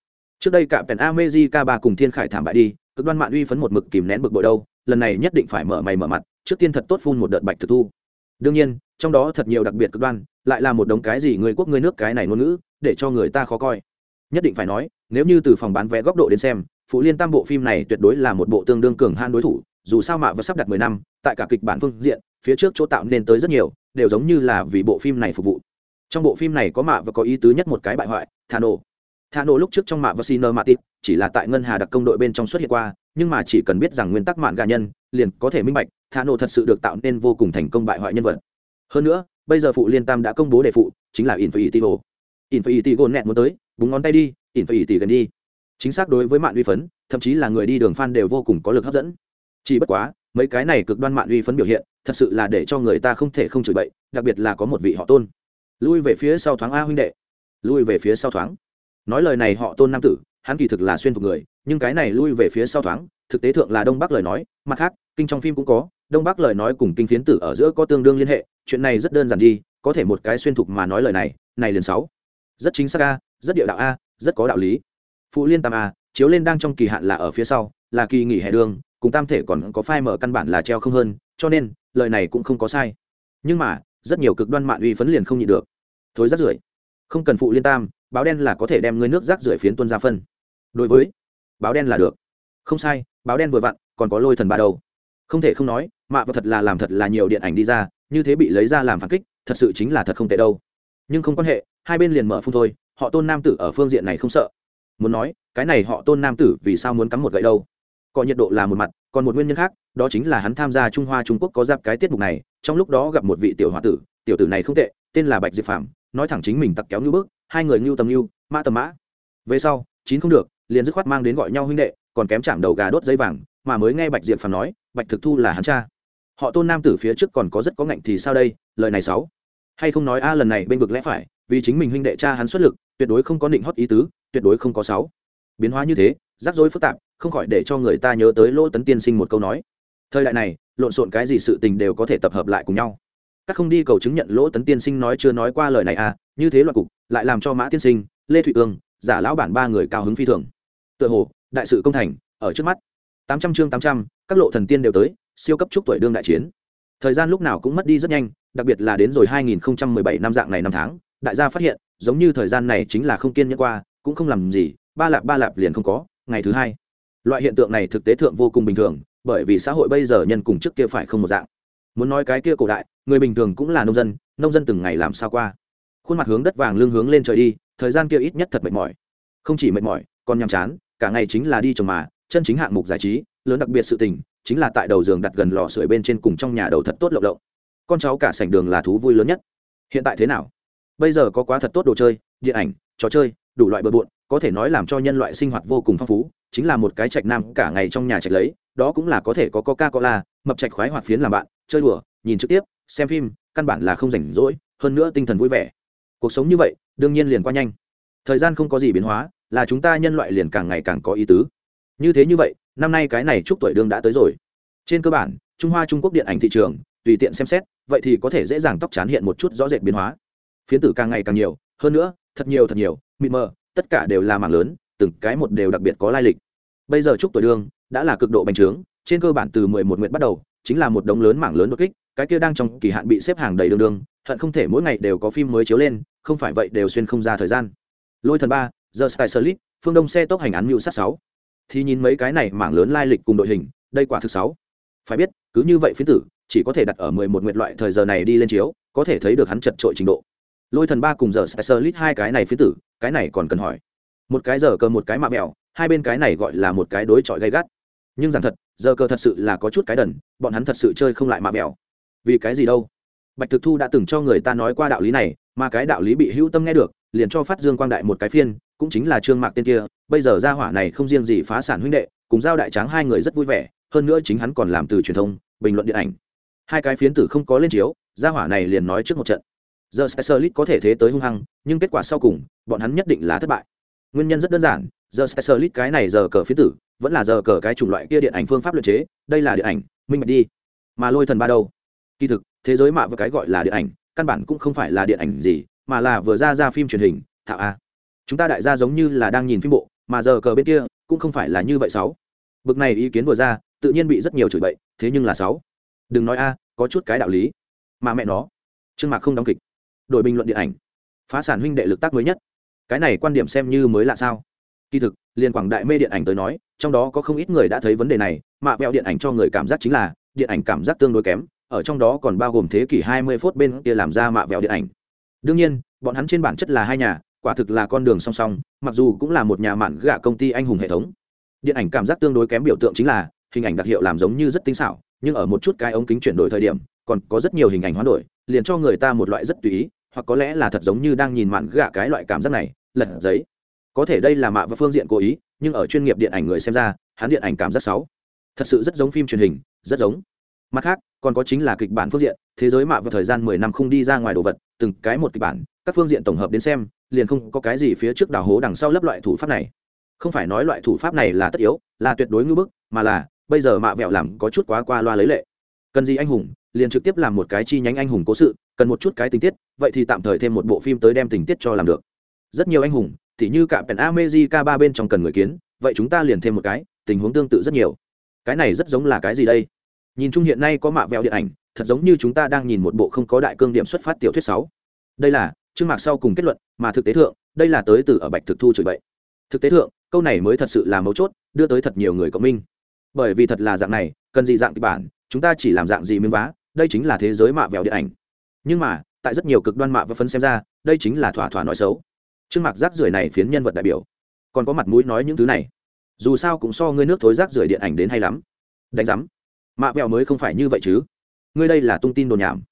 A: Trước đây cả pèn amezi k ba cùng thiên khải thảm bại đi, cực đoan mạng uy phấn một mực kìm nén bực bội đâu, lần này nhất định phải mở mày mở mặt, trước tiên thật tốt phun một đợt bạch thực thu. Đương nhiên, trong đó thật nhiều đặc biệt cực đoan, lại là một đống cái gì người quốc người nước cái này ngôn ngữ, để cho người ta khó coi. Nhất định phải nói, nếu như từ phòng bán vé góc độ đến xem, phụ liên tam bộ phim này tuyệt đối là một bộ tương đương cường han đối thủ, dù sao mạ và sắp đặt mười năm, tại cả kịch bản phương diện phía trước chỗ tạo nên tới rất nhiều, đều giống như là vì bộ phim này phục vụ. Trong bộ phim này có mạ và có ý tứ nhất một cái bại hoại, thà nổ. Thà nổ lúc trước trong mạ và xin mạ tít chỉ là tại ngân hà đặc công đội bên trong xuất hiện qua, nhưng mà chỉ cần biết rằng nguyên tắc mạng gà nhân, liền có thể minh bạch, thà nổ thật sự được tạo nên vô cùng thành công bại hoại nhân vật. Hơn nữa, bây giờ phụ liên tam đã công bố đề phụ, chính là infinity. Infinity nẹt muốn tới, búng ngón tay đi, infinity gần đi. Chính xác đối với mạng uy phấn, thậm chí là người đi đường fan đều vô cùng có lực hấp dẫn. Chỉ bất quá, mấy cái này cực đoan mạng uy phấn biểu hiện thật sự là để cho người ta không thể không chửi bậy, đặc biệt là có một vị họ tôn. Lui về phía sau thoáng a huynh đệ. Lui về phía sau thoáng. Nói lời này họ tôn nam tử, hắn kỳ thực là xuyên thuộc người, nhưng cái này lui về phía sau thoáng, thực tế thượng là đông bắc lời nói, mặt khác, kinh trong phim cũng có, đông bắc lời nói cùng kinh phiến tử ở giữa có tương đương liên hệ, chuyện này rất đơn giản đi, có thể một cái xuyên thục mà nói lời này này liền sáu. Rất chính xác a, rất địa đạo a, rất có đạo lý. Phụ liên tam a, chiếu lên đang trong kỳ hạn là ở phía sau, là kỳ nghỉ hè đường, cùng tam thể còn có phai mở căn bản là treo không hơn, cho nên lời này cũng không có sai. Nhưng mà, rất nhiều cực đoan mạng uy phấn liền không nhịn được. Thối rác rưởi. Không cần phụ liên tam, báo đen là có thể đem ngươi nước rác rưởi phiến tuân ra phân. Đối với, báo đen là được. Không sai, báo đen vừa vặn, còn có lôi thần ba đầu. Không thể không nói, mạ và thật là làm thật là nhiều điện ảnh đi ra, như thế bị lấy ra làm phản kích, thật sự chính là thật không tệ đâu. Nhưng không quan hệ, hai bên liền mở phun thôi, họ tôn nam tử ở phương diện này không sợ. Muốn nói, cái này họ tôn nam tử vì sao muốn cắm một gậy đâu? Có nhiệt độ là một mặt còn một nguyên nhân khác, đó chính là hắn tham gia trung hoa trung quốc có giáp cái tiết mục này, trong lúc đó gặp một vị tiểu h tử, tiểu tử này không tệ, tên là bạch diệp phạm nói thẳng chính mình tặc kéo như bước hai người ngưu tầm ngưu, mã tầm mã. Về sau, chín không được, liền dứt khoát mang đến gọi nhau huynh đệ, còn kém chạm đầu gà đốt dây vàng, mà mới nghe bạch diệp phạm nói, bạch thực thu là hắn cha. Họ tôn nam tử phía trước còn có rất có ngạnh thì sao đây, lời này sáu hay không nói a, lần này bên vực lẽ phải, vì chính mình huynh đệ cha hắn xuất lực, tuyệt đối không có định hót ý tứ, tuyệt đối không có sáu biến hóa như thế, rắc rối phức tạp không khỏi để cho người ta nhớ tới lỗ tấn tiên sinh một câu nói. Thời đại này, lộn xộn cái gì sự tình đều có thể tập hợp lại cùng nhau. Các không đi cầu chứng nhận lỗ tấn tiên sinh nói chưa nói qua lời này à như thế loạt cục, lại làm cho mã tiên sinh, lê thụy ương, giả lão bản ba người cao hứng phi thường. Tựa hồ, đại sự công thành, ở trước mắt. Tám trăm chương tám trăm, các lộ thần tiên đều tới, siêu cấp chúc tuổi đương đại chiến. Thời gian lúc nào cũng mất đi rất nhanh, đặc biệt là đến rồi 2017 năm dạng này năm tháng, đại gia phát hiện, giống như thời gian này chính là không kiên nhẫn qua, cũng không làm gì, ba lạp ba lạp liền không có, ngày thứ hai loại hiện tượng này thực tế thượng vô cùng bình thường, bởi vì xã hội bây giờ nhân cùng trước kia phải không một dạng. Muốn nói cái kia cổ đại, người bình thường cũng là nông dân nông dân từng ngày làm sao qua. Khuôn mặt hướng đất vàng lương hướng lên trời đi, thời gian kia ít nhất thật mệt mỏi. Không chỉ mệt mỏi, còn nhàm chán, cả ngày chính là đi trồng mà, chân chính hạng mục giải trí, lớn đặc biệt sự tình, chính là tại đầu giường đặt gần lò sưởi bên trên cùng trong nhà đầu thật tốt lộng lộng. Con cháu cả sảnh đường là thú vui lớn nhất. Hiện tại thế nào? Bây giờ có quá thật tốt đồ chơi, điện ảnh, trò chơi, đủ loại bừa bộn có thể nói làm cho nhân loại sinh hoạt vô cùng phong phú, chính là một cái trạch nam cả ngày trong nhà trạch lấy, đó cũng là có thể có coca cola mập trạch khoái hoạt phiến làm bạn, chơi đùa, nhìn trực tiếp, xem phim, căn bản là không rảnh rỗi, hơn nữa tinh thần vui vẻ. Cuộc sống như vậy, đương nhiên liền qua nhanh. Thời gian không có gì biến hóa, là chúng ta nhân loại liền càng ngày càng có ý tứ. Như thế như vậy, năm nay cái này chúc tuổi đương đã tới rồi. Trên cơ bản, trung hoa trung quốc điện ảnh thị trường, tùy tiện xem xét, vậy thì có thể dễ dàng tóc chán hiện một chút rõ rệt biến hóa. Phiến tử càng ngày càng nhiều, hơn nữa, thật nhiều thật nhiều, mịt mờ tất cả đều là mảng lớn, từng cái một đều đặc biệt có lai lịch. Bây giờ chúc tuổi đương đã là cực độ bành trướng, trên cơ bản từ mười một nguyện bắt đầu, chính là một đống lớn mảng lớn đột kích, cái kia đang trong kỳ hạn bị xếp hàng đầy đường đường, hận không thể mỗi ngày đều có phim mới chiếu lên, không phải vậy đều xuyên không ra thời gian. Lôi thần ba giờ sky slip phương đông xe tốc hành án mưu sát sáu. Thì nhìn mấy cái này mảng lớn lai lịch cùng đội hình, đây quả thực sáu. Phải biết, cứ như vậy phiến tử, chỉ có thể đặt ở mười một nguyện loại thời giờ này đi lên chiếu, có thể thấy được hắn chật trội trình độ. Lôi thần ba cùng giờ specialist hai cái này phiến tử cái này còn cần hỏi. Một cái giờ cờ một cái mạ mẹo, hai bên cái này gọi là một cái đối chọi gay gắt. Nhưng rằng thật, giờ cờ thật sự là có chút cái đần, bọn hắn thật sự chơi không lại mạ mẹo. Vì cái gì đâu? Bạch thực thu đã từng cho người ta nói qua đạo lý này, mà cái đạo lý bị hữu tâm nghe được, liền cho phát dương quang đại một cái phiên, cũng chính là trương mạc tên kia, bây giờ ra hỏa này không riêng gì phá sản huynh đệ, cùng giao đại tráng hai người rất vui vẻ, hơn nữa chính hắn còn làm từ truyền thông, bình luận điện ảnh. Hai cái phiến tử không có lên chiếu ra hỏa này liền nói trước một trận giờ specialist có thể thế tới hung hăng, nhưng kết quả sau cùng, bọn hắn nhất định là thất bại. Nguyên nhân rất đơn giản, giờ specialist cái này giờ cờ phía tử, vẫn là giờ cờ cái chủng loại kia điện ảnh phương pháp luật chế, đây là điện ảnh, minh bạch đi. Mà lôi thần ba đâu? Kỳ thực, thế giới mạ và cái gọi là điện ảnh, căn bản cũng không phải là điện ảnh gì, mà là vừa ra ra phim truyền hình thạo a. Chúng ta đại gia giống như là đang nhìn phim bộ, mà giờ cờ bên kia, cũng không phải là như vậy sáu. Bực này ý kiến vừa ra, tự nhiên bị rất nhiều chửi bậy, thế nhưng là sáu. Đừng nói a, có chút cái đạo lý. Mà mẹ nó. Trương mạc không đóng kịch đổi bình luận điện ảnh. Phá sản huynh đệ lực tác mới nhất. Cái này quan điểm xem như mới là sao? Kỳ thực liên quảng đại mê điện ảnh tới nói, trong đó có không ít người đã thấy vấn đề này mạ vẹo điện ảnh cho người cảm giác chính là, điện ảnh cảm giác tương đối kém, ở trong đó còn bao gồm thế kỷ 20 phút bên kia làm ra mạ vẹo điện ảnh. Đương nhiên, bọn hắn trên bản chất là hai nhà, quả thực là con đường song song, mặc dù cũng là một nhà mạn gạ công ty anh hùng hệ thống. Điện ảnh cảm giác tương đối kém biểu tượng chính là, hình ảnh đặc hiệu làm giống như rất tinh xảo, nhưng ở một chút cái ống kính chuyển đổi thời điểm còn có rất nhiều hình ảnh hoán đổi, liền cho người ta một loại rất tùy ý, hoặc có lẽ là thật giống như đang nhìn mạn gạ cái loại cảm giác này, lật giấy. Có thể đây là mạ và phương diện cố ý, nhưng ở chuyên nghiệp điện ảnh người xem ra, hắn điện ảnh cảm giác sáu thật sự rất giống phim truyền hình, rất giống. Mặt khác, còn có chính là kịch bản phương diện, thế giới mạ và thời gian mười năm không đi ra ngoài đồ vật, từng cái một kịch bản, các phương diện tổng hợp đến xem, liền không có cái gì phía trước đào hố đằng sau lấp loại thủ pháp này. Không phải nói loại thủ pháp này là tất yếu, là tuyệt đối ngưỡng bức, mà là, bây giờ mạ vẹo làm có chút quá qua loa lấy lệ. Cần gì anh hùng liền trực tiếp làm một cái chi nhánh anh hùng cố sự, cần một chút cái tình tiết, vậy thì tạm thời thêm một bộ phim tới đem tình tiết cho làm được. Rất nhiều anh hùng, thì như cả pèn amejica ba bên trong cần người kiến, vậy chúng ta liền thêm một cái, tình huống tương tự rất nhiều. Cái này rất giống là cái gì đây? Nhìn chung hiện nay có mạ vẹo điện ảnh, thật giống như chúng ta đang nhìn một bộ không có đại cương điểm xuất phát tiểu thuyết sáu. Đây là chương mạc sau cùng kết luận, mà thực tế thượng, đây là tới từ ở bạch thực thu chửi bậy. Thực tế thượng, câu này mới thật sự là mấu chốt, đưa tới thật nhiều người cộng minh. Bởi vì thật là dạng này, cần gì dạng kịch bản, chúng ta chỉ làm dạng gì miếng vá đây chính là thế giới mạ vẹo điện ảnh. Nhưng mà, tại rất nhiều cực đoan mạ và phân xem ra, đây chính là thỏa thỏa nói xấu. Trương mạc rác rưởi này phiến nhân vật đại biểu. Còn có mặt mũi nói những thứ này. Dù sao cũng so ngươi nước thối rác rưởi điện ảnh đến hay lắm. Đánh giám. Mạ vẹo mới không phải như vậy chứ. Ngươi đây là tung tin đồn nhảm.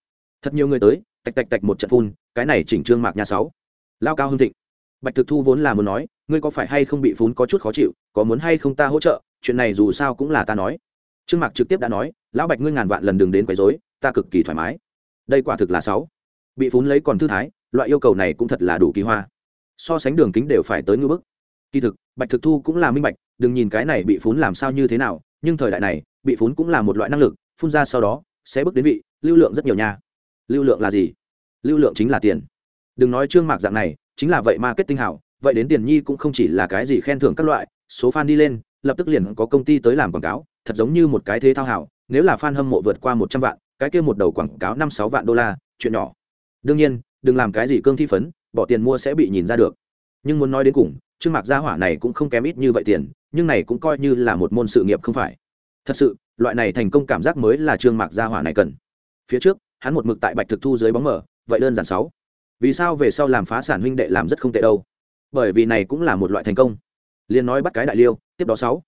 A: Thật nhiều người tới, tạch tạch tạch một trận phun, cái này chỉnh trương mạc nhà sáu. Lao cao hưng thịnh. Bạch thực thu vốn là muốn nói, ngươi có phải hay không bị phun có chút khó chịu, có muốn hay không ta hỗ trợ, chuyện này dù sao cũng là ta nói. Trương mạc trực tiếp đã nói, lão bạch ngươi ngàn vạn lần đừng đến quấy rối ta cực kỳ thoải mái. Đây quả thực là sáu. Bị phun lấy còn thư thái, loại yêu cầu này cũng thật là đủ kỳ hoa. So sánh đường kính đều phải tới ngưỡng bức. Kỳ thực, bạch thực thu cũng là minh bạch, đừng nhìn cái này bị phún làm sao như thế nào, nhưng thời đại này, bị phún cũng là một loại năng lực, phun ra sau đó, sẽ bước đến vị, lưu lượng rất nhiều nha. Lưu lượng là gì? Lưu lượng chính là tiền. Đừng nói trương mạc dạng này, chính là vậy marketing hảo, vậy đến tiền nhi cũng không chỉ là cái gì khen thưởng các loại, số fan đi lên, lập tức liền có công ty tới làm quảng cáo, thật giống như một cái thế thao hảo, nếu là fan hâm mộ vượt qua một trăm vạn cái kia một đầu quảng cáo năm sáu vạn đô la, chuyện nhỏ. Đương nhiên, đừng làm cái gì cương thi phấn, bỏ tiền mua sẽ bị nhìn ra được. Nhưng muốn nói đến cùng, trương mạc gia hỏa này cũng không kém ít như vậy tiền, nhưng này cũng coi như là một môn sự nghiệp không phải. Thật sự, loại này thành công cảm giác mới là trương mạc gia hỏa này cần. Phía trước, hắn một mực tại bạch thực thu dưới bóng mở, vậy đơn giản sáu. Vì sao về sau làm phá sản huynh đệ làm rất không tệ đâu? Bởi vì này cũng là một loại thành công. Liền nói bắt cái đại liêu, tiếp đó sáu.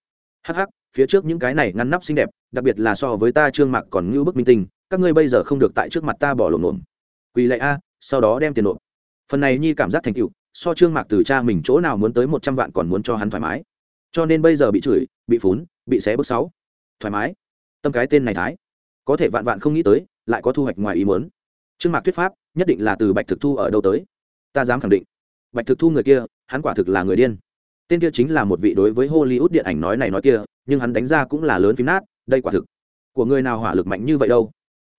A: Hh phía trước những cái này ngăn nắp xinh đẹp, đặc biệt là so với ta trương mạc còn ngưu bức minh tinh các ngươi bây giờ không được tại trước mặt ta bỏ lộn nộm. Quỳ lệ a, sau đó đem tiền nộp. Phần này nhi cảm giác thành tựu, so trương mạc từ cha mình chỗ nào muốn tới một trăm vạn còn muốn cho hắn thoải mái. Cho nên bây giờ bị chửi, bị phún, bị xé bước sáu. Thoải mái. Tâm cái tên này thái. Có thể vạn vạn không nghĩ tới, lại có thu hoạch ngoài ý muốn. Trương mạc thuyết pháp, nhất định là từ bạch thực thu ở đâu tới. Ta dám khẳng định. Bạch thực thu người kia, hắn quả thực là người điên. Tên kia chính là một vị đối với hollywood điện ảnh nói này nói kia, nhưng hắn đánh ra cũng là lớn phím nát, đây quả thực. Của người nào hỏa lực mạnh như vậy đâu?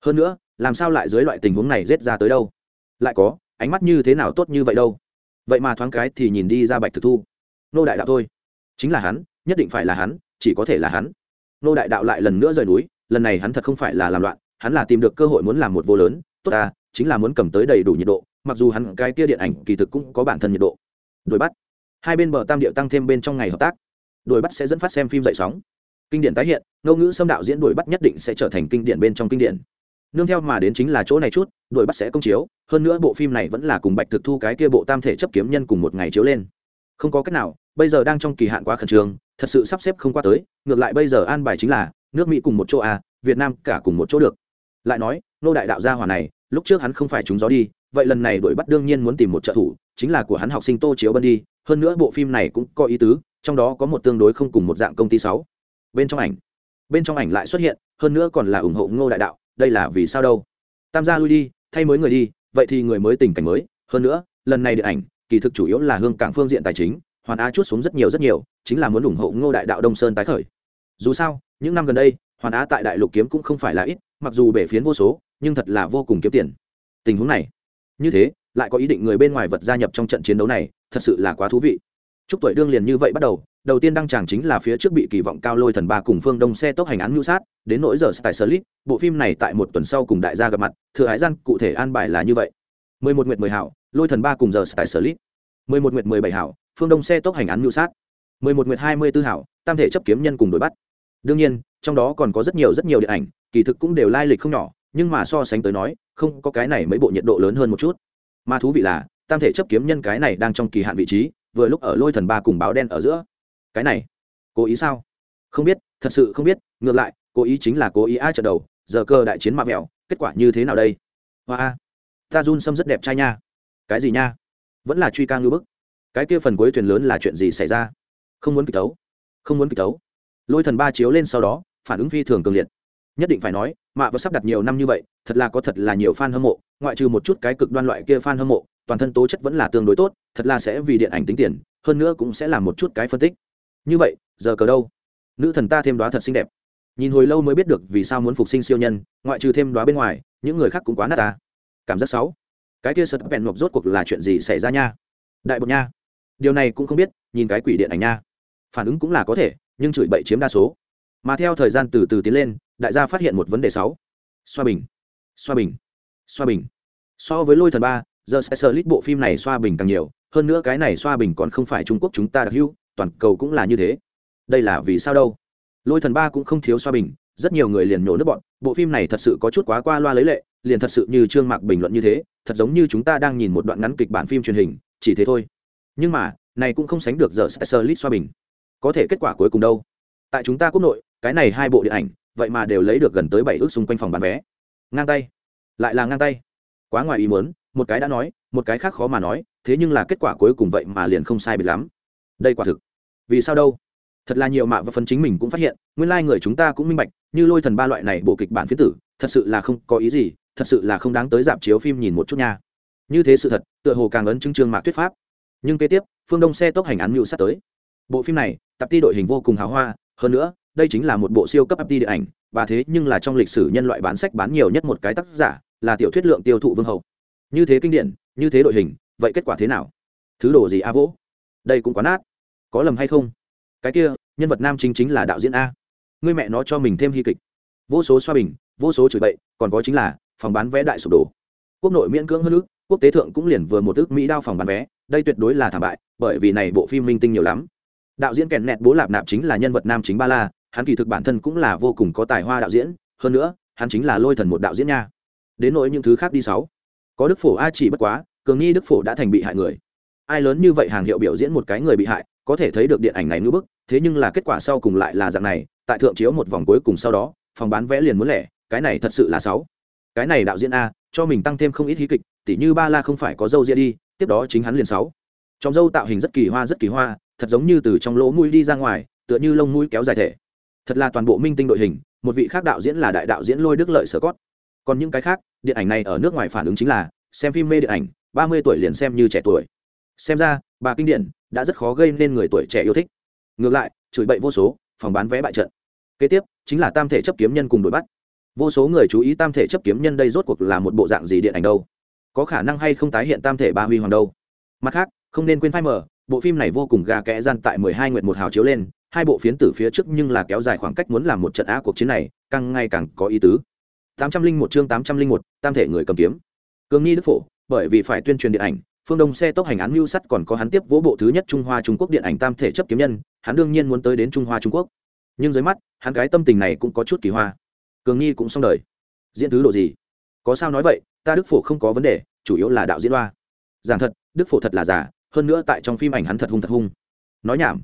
A: Hơn nữa, làm sao lại dưới loại tình huống này rết ra tới đâu? Lại có, ánh mắt như thế nào tốt như vậy đâu? Vậy mà thoáng cái thì nhìn đi ra bạch thực thu. Nô đại đạo thôi. Chính là hắn, nhất định phải là hắn, chỉ có thể là hắn. Nô đại đạo lại lần nữa rời núi, lần này hắn thật không phải là làm loạn, hắn là tìm được cơ hội muốn làm một vô lớn, tốt ta, chính là muốn cầm tới đầy đủ nhiệt độ, mặc dù hắn cái kia điện ảnh kỳ thực cũng có bản thân nhiệt độ. Đuổi bắt. Hai bên bờ tam điệu tăng thêm bên trong ngày hợp tác. Đuổi bắt sẽ dẫn phát xem phim dậy sóng. Kinh điển tái hiện ngôn ngữ xâm đạo diễn đuổi bắt nhất định sẽ trở thành kinh điển bên trong kinh điển nương theo mà đến chính là chỗ này chút đuổi bắt sẽ công chiếu hơn nữa bộ phim này vẫn là cùng bạch thực thu cái kia bộ tam thể chấp kiếm nhân cùng một ngày chiếu lên. Không có cách nào bây giờ đang trong kỳ hạn quá khẩn trương thật sự sắp xếp không qua tới ngược lại bây giờ an bài chính là nước mỹ cùng một chỗ à, việt nam cả cùng một chỗ được. Lại nói nô đại đạo gia hỏa này lúc trước hắn không phải chúng gió đi vậy lần này đuổi bắt đương nhiên muốn tìm một trợ thủ chính là của hắn học sinh tô chiếu bân đi hơn nữa bộ phim này cũng có ý tứ trong đó có một tương đối không cùng một dạng công ty sáu. Bên trong ảnh bên trong ảnh lại xuất hiện hơn nữa còn là ủng hộ ngô đại đạo đây là vì sao đâu? Tam gia lui đi, thay mới người đi, vậy thì người mới tình cảnh mới. Hơn nữa, lần này điện ảnh, kỳ thực chủ yếu là hương cảng phương diện tài chính, hoàn á chút xuống rất nhiều rất nhiều, chính là muốn ủng hộ ngô đại đạo đông sơn tái khởi. Dù sao, những năm gần đây, hoàn á tại đại lục kiếm cũng không phải là ít, mặc dù bể phiến vô số, nhưng thật là vô cùng kiếm tiền. Tình huống này, như thế, lại có ý định người bên ngoài vật gia nhập trong trận chiến đấu này, thật sự là quá thú vị. Chúc tuổi đương liền như vậy bắt đầu đầu tiên đăng tràng chính là phía trước bị kỳ vọng cao lôi thần ba cùng phương đông xe tốc hành án ngưu sát, đến nỗi giờ tại sở bộ phim này tại một tuần sau cùng đại gia gặp mặt, thừa hải gian cụ thể an bài là như vậy. mười một nguyệt mười hảo, lôi thần ba cùng giờ tại sở mười một nguyệt mười bảy hảo, phương đông xe tốc hành án ngưu sát. mười một nguyệt hai mươi tư hảo, tam thể chấp kiếm nhân cùng đuổi bắt. đương nhiên, trong đó còn có rất nhiều rất nhiều điện ảnh, kỳ thực cũng đều lai lịch không nhỏ, nhưng mà so sánh tới nói, không có cái này mấy bộ nhiệt độ lớn hơn một chút. mà thú vị là, tam thể chấp kiếm nhân cái này đang trong kỳ hạn vị trí, vừa lúc ở lôi thần ba cùng báo đen ở giữa cái này, cố ý sao? Không biết, thật sự không biết, ngược lại, cố ý chính là cố ý ai trận đầu, giờ cơ đại chiến mạ mẹo kết quả như thế nào đây? Hoa a, ta run sâm rất đẹp trai nha. Cái gì nha? Vẫn là truy ca ngư bức. Cái kia phần cuối thuyền lớn là chuyện gì xảy ra? Không muốn kịch tấu. Không muốn kịch tấu. Lôi thần ba chiếu lên sau đó, phản ứng phi thường cường liệt. Nhất định phải nói, mạ và sắp đặt nhiều năm như vậy, thật là có thật là nhiều fan hâm mộ, ngoại trừ một chút cái cực đoan loại kia fan hâm mộ, toàn thân tố chất vẫn là tương đối tốt, thật là sẽ vì điện ảnh tính tiền, hơn nữa cũng sẽ làm một chút cái phân tích như vậy, giờ cờ đâu? Nữ thần ta thêm đoá thật xinh đẹp. Nhìn hồi lâu mới biết được vì sao muốn phục sinh siêu nhân, ngoại trừ thêm đoá bên ngoài, những người khác cũng quá nát ta. Cảm giác xấu cái kia sật bèn ngọc rốt cuộc là chuyện gì xảy ra nha? Đại bột nha. Điều này cũng không biết, nhìn cái quỷ điện ảnh nha. Phản ứng cũng là có thể, nhưng chửi bậy chiếm đa số. Mà theo thời gian từ từ tiến lên, đại gia phát hiện một vấn đề sáu. Xoa bình. Xoa bình. Xoa bình. So với lôi thần ba giờ sẽ sờ lít bộ phim này xoa bình càng nhiều, hơn nữa cái này xoa bình còn không phải trung quốc chúng ta đặc hữu toàn cầu cũng là như thế. Đây là vì sao đâu? Lôi thần ba cũng không thiếu xoa bình, rất nhiều người liền nhổ nước bọn, bộ phim này thật sự có chút quá qua loa lấy lệ, liền thật sự như trương mạc bình luận như thế, thật giống như chúng ta đang nhìn một đoạn ngắn kịch bản phim truyền hình, chỉ thế thôi. Nhưng mà, này cũng không sánh được giờ sơ lít xoa bình. Có thể kết quả cuối cùng đâu? Tại chúng ta quốc nội, cái này hai bộ điện ảnh, vậy mà đều lấy được gần tới bảy ước xung quanh phòng bán vé. Ngang tay. Lại là ngang tay. Quá ngoài ý muốn, một cái đã nói, một cái khác khó mà nói, thế nhưng là kết quả cuối cùng vậy mà liền không sai biệt lắm đây quả thực. Vì sao đâu? Thật là nhiều mạ và phân chính mình cũng phát hiện, nguyên lai、like、người chúng ta cũng minh bạch, như lôi thần ba loại này bộ kịch bản phiến tử, thật sự là không có ý gì, thật sự là không đáng tới dạp chiếu phim nhìn một chút nha. Như thế sự thật, tựa hồ càng ấn chứng trương mạc thuyết pháp. Nhưng kế tiếp, phương đông xe tốc hành án mưu sắp tới. Bộ phim này, tập ti đội hình vô cùng hào hoa, hơn nữa, đây chính là một bộ siêu cấp ap điện ảnh, và thế nhưng là trong lịch sử nhân loại bán sách bán nhiều nhất một cái tác giả, là tiểu thuyết lượng tiêu thụ vương hậu. Như thế kinh điển, như thế đội hình, vậy kết quả thế nào? Thứ đồ gì a vỗ đây cũng quá nát. Có lầm hay không? Cái kia nhân vật nam chính chính là đạo diễn a. Người mẹ nó cho mình thêm hy kịch. Vô số xoa bình vô số chửi bậy còn có chính là phòng bán vé đại sụp đổ. Quốc nội miễn cưỡng hơn nữa, quốc tế thượng cũng liền vừa một ước mỹ đao phòng bán vé đây tuyệt đối là thảm bại bởi vì này bộ phim minh tinh nhiều lắm. Đạo diễn kèn nẹt bố lạp nạp chính là nhân vật nam chính ba la hắn kỳ thực bản thân cũng là vô cùng có tài hoa đạo diễn hơn nữa hắn chính là lôi thần một đạo diễn nha. Đến nỗi những thứ khác đi sáu. Có đức phổ a chỉ bất quá cường nghi đức phổ đã thành bị hại người ai lớn như vậy hàng hiệu biểu diễn một cái người bị hại, có thể thấy được điện ảnh này ngưỡng bức, thế nhưng là kết quả sau cùng lại là dạng này, tại thượng chiếu một vòng cuối cùng sau đó, phòng bán vé liền muốn lẻ, cái này thật sự là sáu cái này đạo diễn a, cho mình tăng thêm không ít hí kịch, tỉ như ba la không phải có dâu ria đi, tiếp đó chính hắn liền sáu trong dâu tạo hình rất kỳ hoa, rất kỳ hoa, thật giống như từ trong lỗ mũi đi ra ngoài, tựa như lông mũi kéo dài thể. Thật là toàn bộ minh tinh đội hình, một vị khác đạo diễn là đại đạo diễn lôi đức lợi sở cót còn những cái khác, điện ảnh này ở nước ngoài phản ứng chính là, xem phim mê điện ảnh, ba mươi tuổi liền xem như trẻ tuổi xem ra, bà kinh điển đã rất khó gây nên người tuổi trẻ yêu thích. Ngược lại, chửi bậy vô số, phòng bán vé bại trận. Kế tiếp, chính là tam thể chấp kiếm nhân cùng đuổi bắt. Vô số người chú ý tam thể chấp kiếm nhân đây rốt cuộc là một bộ dạng gì điện ảnh đâu? Có khả năng hay không tái hiện tam thể ba huy hoàng đâu? Mặt khác, không nên quên phai mở bộ phim này vô cùng gà kẽ gian tại mười hai nguyện một hào chiếu lên, hai bộ phiến từ phía trước nhưng là kéo dài khoảng cách muốn làm một trận á cuộc chiến này, càng ngày càng có ý tứ. Tám trăm linh một chương tám trăm linh một, tam thể người cầm kiếm. Cường nghi đức phổ, bởi vì phải tuyên truyền điện ảnh phương đông xe tốc hành án mưu sắt còn có hắn tiếp vỗ bộ thứ nhất trung hoa trung quốc điện ảnh tam thể chấp kiếm nhân, hắn đương nhiên muốn tới đến trung hoa trung quốc. Nhưng dưới mắt, hắn gái tâm tình này cũng có chút kỳ hoa. Cường nghi cũng xong đời. Diễn thứ độ gì? Có sao nói vậy, ta đức phổ không có vấn đề, chủ yếu là đạo diễn hoa. giảng thật, đức phổ thật là giả hơn nữa tại trong phim ảnh hắn thật hung thật hung. Nói nhảm.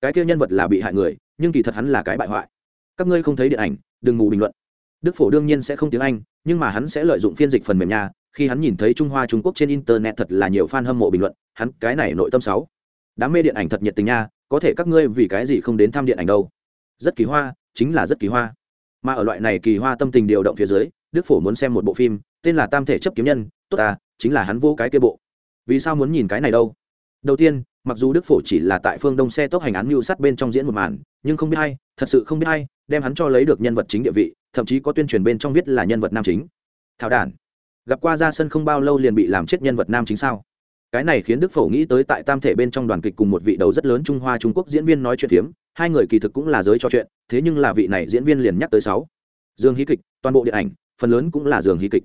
A: Cái kia nhân vật là bị hại người, nhưng kỳ thật hắn là cái bại hoại. Các ngươi không thấy điện ảnh, đừng mù bình luận. Đức phổ đương nhiên sẽ không tiếng anh, nhưng mà hắn sẽ lợi dụng phiên dịch phần mềm nhà khi hắn nhìn thấy trung hoa trung quốc trên internet thật là nhiều fan hâm mộ bình luận, hắn, cái này nội tâm sáu đám mê điện ảnh thật nhiệt tình nha, có thể các ngươi vì cái gì không đến thăm điện ảnh đâu. Rất kỳ hoa, chính là rất kỳ hoa. Mà ở loại này kỳ hoa tâm tình điều động phía dưới, đức phổ muốn xem một bộ phim, tên là tam thể chấp kiếm nhân, tốt ta chính là hắn vô cái kia bộ. Vì sao muốn nhìn cái này đâu? Đầu tiên, mặc dù đức phổ chỉ là tại phương đông xe tốc hành án mưu sát bên trong diễn một màn, nhưng không biết hay thật sự không biết hay đem hắn cho lấy được nhân vật chính địa vị, thậm chí có tuyên truyền bên trong viết là nhân vật nam chính. Thảo đản gặp qua ra sân không bao lâu liền bị làm chết nhân vật nam chính sao? Cái này khiến đức phổ nghĩ tới tại tam thể bên trong đoàn kịch cùng một vị đầu rất lớn trung hoa trung quốc diễn viên nói chuyện phiếm, hai người kỳ thực cũng là giới trò chuyện, thế nhưng là vị này diễn viên liền nhắc tới sáu. Dương hí kịch, toàn bộ điện ảnh, phần lớn cũng là giường hí kịch.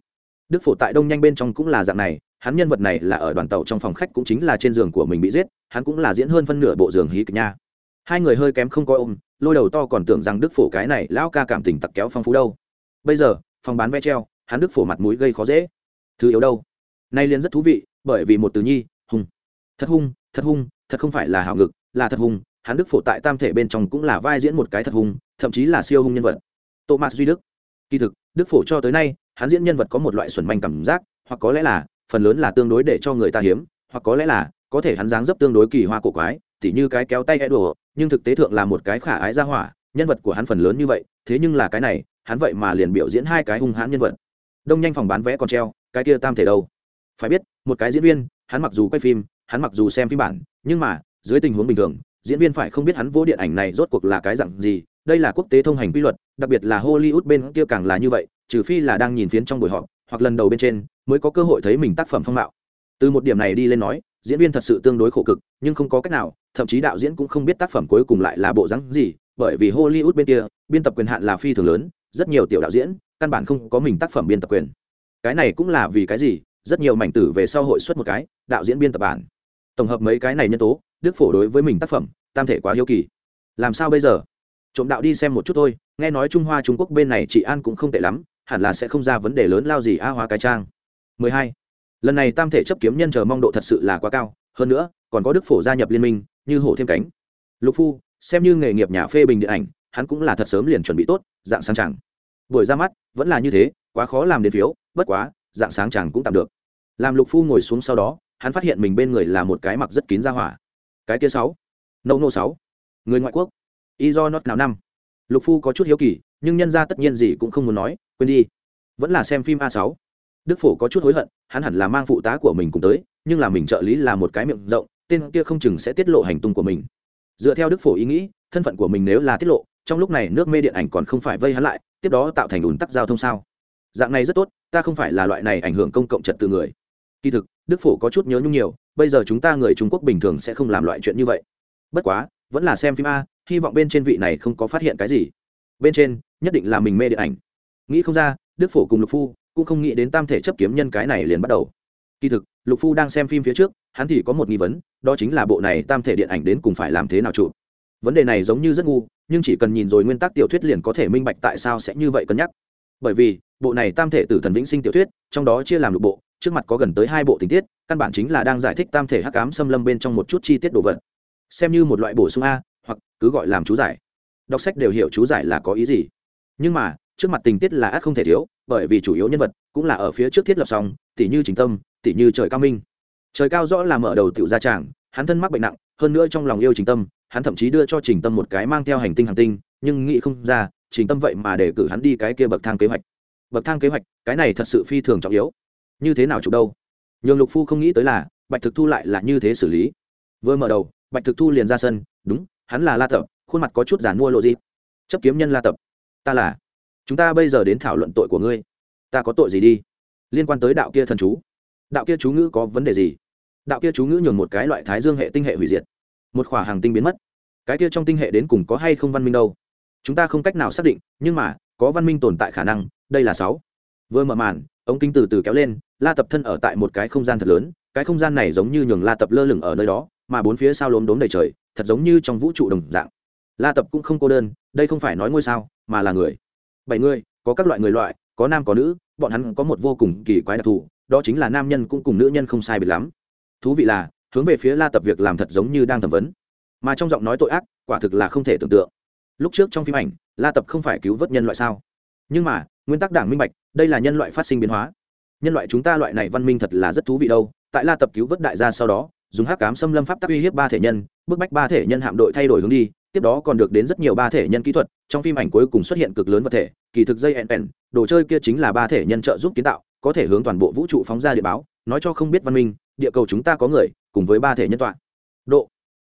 A: Đức phổ tại đông nhanh bên trong cũng là dạng này, hắn nhân vật này là ở đoàn tàu trong phòng khách cũng chính là trên giường của mình bị giết, hắn cũng là diễn hơn phân nửa bộ giường hí kịch nha. Hai người hơi kém không coi ôm, lôi đầu to còn tưởng rằng đức phổ cái này lão ca cảm tình tặc kéo phong phú đâu. Bây giờ, phòng bán vé treo hắn đức phổ mặt mũi gây khó dễ. Thứ yếu đâu? Nay liên rất thú vị, bởi vì một từ nhi hung thật hung thật hung, thật không phải là hào ngực, là thật hung. Hắn đức phổ tại tam thể bên trong cũng là vai diễn một cái thật hung, thậm chí là siêu hung nhân vật. Thomas duy đức. Kỳ thực đức phổ cho tới nay, hắn diễn nhân vật có một loại xuẩn manh cảm giác, hoặc có lẽ là, phần lớn là tương đối để cho người ta hiếm, hoặc có lẽ là, có thể hắn dáng dấp tương đối kỳ hoa cổ quái, tỉ như cái kéo tay e đùa nhưng thực tế thượng là một cái khả ái ra hỏa, nhân vật của hắn phần lớn như vậy, thế nhưng là cái này, hắn vậy mà liền biểu diễn hai cái hung hãn nhân vật đông nhanh phòng bán vé còn treo, cái kia tam thể đâu? Phải biết, một cái diễn viên, hắn mặc dù quay phim, hắn mặc dù xem phim bản, nhưng mà, dưới tình huống bình thường, diễn viên phải không biết hắn vô điện ảnh này rốt cuộc là cái dặn gì, đây là quốc tế thông hành quy luật, đặc biệt là hollywood bên kia càng là như vậy, trừ phi là đang nhìn phiến trong buổi họp, hoặc lần đầu bên trên, mới có cơ hội thấy mình tác phẩm phong mạo từ một điểm này đi lên nói, diễn viên thật sự tương đối khổ cực, nhưng không có cách nào, thậm chí đạo diễn cũng không biết tác phẩm cuối cùng lại là bộ rắn gì, bởi vì hollywood bên kia, biên tập quyền hạn là phi thường lớn, rất nhiều tiểu đạo diễn căn bản không có mình tác phẩm biên tập quyền. Cái này cũng là vì cái gì? Rất nhiều mảnh tử về sau hội xuất một cái, đạo diễn biên tập bản. Tổng hợp mấy cái này nhân tố, đức phổ đối với mình tác phẩm, tam thể quá hiếu kỳ. Làm sao bây giờ? Trộm đạo đi xem một chút thôi, nghe nói trung hoa trung quốc bên này chị an cũng không tệ lắm, hẳn là sẽ không ra vấn đề lớn lao gì a hóa cái trang. 12. lần này tam thể chấp kiếm nhân chờ mong độ thật sự là quá cao, hơn nữa, còn có đức phổ gia nhập liên minh, như hổ thêm cánh. Lục phu, xem như nghề nghiệp nhà phê bình điện ảnh, hắn cũng là thật sớm liền chuẩn bị tốt, dạng sáng chẳng buổi ra mắt, vẫn là như thế, quá khó làm đến phiếu, bất quá, dạng sáng chàng cũng tạm được. Làm lục phu ngồi xuống sau đó, hắn phát hiện mình bên người là một cái mặc rất kín ra hỏa. Cái kia sáu. Nâu nô sáu. Người ngoại quốc. Y do not nào năm. Lục phu có chút hiếu kỳ, nhưng nhân ra tất nhiên gì cũng không muốn nói, quên đi. Vẫn là xem phim a sáu. Đức phổ có chút hối hận, hắn hẳn là mang phụ tá của mình cùng tới, nhưng là mình trợ lý là một cái miệng rộng, tên kia không chừng sẽ tiết lộ hành tung của mình. Dựa theo đức phổ ý nghĩ, thân phận của mình nếu là tiết lộ, trong lúc này nước mê điện ảnh còn không phải vây hắn lại tiếp đó tạo thành ủn tắc giao thông sao? Dạng này rất tốt, ta không phải là loại này ảnh hưởng công cộng trật tự người. Kỳ thực, đức phổ có chút nhớ nhung nhiều, bây giờ chúng ta người trung quốc bình thường sẽ không làm loại chuyện như vậy. Bất quá, vẫn là xem phim a, hy vọng bên trên vị này không có phát hiện cái gì. Bên trên, nhất định là mình mê điện ảnh. Nghĩ không ra, đức phổ cùng lục phu cũng không nghĩ đến tam thể chấp kiếm nhân cái này liền bắt đầu. Kỳ thực, lục phu đang xem phim phía trước, hắn thì có một nghi vấn, đó chính là bộ này tam thể điện ảnh đến cùng phải làm thế nào chụp. Vấn đề này giống như rất ngu nhưng chỉ cần nhìn rồi nguyên tắc tiểu thuyết liền có thể minh bạch tại sao sẽ như vậy cân nhắc. Bởi vì, bộ này tam thể tử thần vĩnh sinh tiểu thuyết, trong đó chia làm lục bộ, trước mặt có gần tới hai bộ tình tiết, căn bản chính là đang giải thích tam thể hắc ám xâm lâm bên trong một chút chi tiết đồ vật. Xem như một loại bổ sung a, hoặc cứ gọi làm chú giải. Đọc sách đều hiểu chú giải là có ý gì. Nhưng mà, trước mặt tình tiết là ác không thể thiếu, bởi vì chủ yếu nhân vật cũng là ở phía trước thiết lập xong, tỷ như chính tâm, tỷ như trời cao minh. Trời cao rõ là mở đầu tiểu gia tràng, hắn thân mắc bệnh nặng, hơn nữa trong lòng yêu trình tâm hắn thậm chí đưa cho trình tâm một cái mang theo hành tinh hành tinh, nhưng nghĩ không ra, trình tâm vậy mà để cử hắn đi cái kia bậc thang kế hoạch. Bậc thang kế hoạch, cái này thật sự phi thường trọng yếu. Như thế nào chụp đâu? Nhường lục phu không nghĩ tới là, bạch thực thu lại là như thế xử lý. Vừa mở đầu, bạch thực thu liền ra sân, đúng, hắn là la tập, khuôn mặt có chút giản mua lộ gì. Chấp kiếm nhân la tập. Ta là. Chúng ta bây giờ đến thảo luận tội của ngươi. Ta có tội gì đi? Liên quan tới đạo kia thần chú. Đạo kia chú ngữ có vấn đề gì? Đạo kia chú ngữ nhường một cái loại thái dương hệ tinh hệ hủy diệt một khỏa hàng tinh biến mất. Cái kia trong tinh hệ đến cùng có hay không văn minh đâu? Chúng ta không cách nào xác định, nhưng mà, có văn minh tồn tại khả năng, đây là sáu. Vừa mở màn, ống kính từ từ kéo lên, la tập thân ở tại một cái không gian thật lớn, cái không gian này giống như nhường la tập lơ lửng ở nơi đó, mà bốn phía sao lốm đốm đầy trời, thật giống như trong vũ trụ đồng dạng. La tập cũng không cô đơn, đây không phải nói ngôi sao, mà là người. Bảy người, có các loại người loại, có nam có nữ, bọn hắn có một vô cùng kỳ quái đặc thù, đó chính là nam nhân cũng cùng nữ nhân không sai biệt lắm. Thú vị là hướng về phía la tập việc làm thật giống như đang thẩm vấn. Mà trong giọng nói tội ác, quả thực là không thể tưởng tượng. Lúc trước trong phim ảnh, la tập không phải cứu vớt nhân loại sao? Nhưng mà, nguyên tắc đảng minh bạch, đây là nhân loại phát sinh biến hóa. Nhân loại chúng ta loại này văn minh thật là rất thú vị đâu. Tại la tập cứu vớt đại gia sau đó, dùng hắc cám xâm lâm pháp tắc uy hiếp ba thể nhân, bức bách ba thể nhân hạm đội thay đổi hướng đi, tiếp đó còn được đến rất nhiều ba thể nhân kỹ thuật, trong phim ảnh cuối cùng xuất hiện cực lớn vật thể, kỳ thực dây ẹn ẹn đồ chơi kia chính là ba thể nhân trợ giúp kiến tạo, có thể hướng toàn bộ vũ trụ phóng ra địa báo, nói cho không biết văn minh, địa cầu chúng ta có người cùng với ba thể nhân tọa. Độ.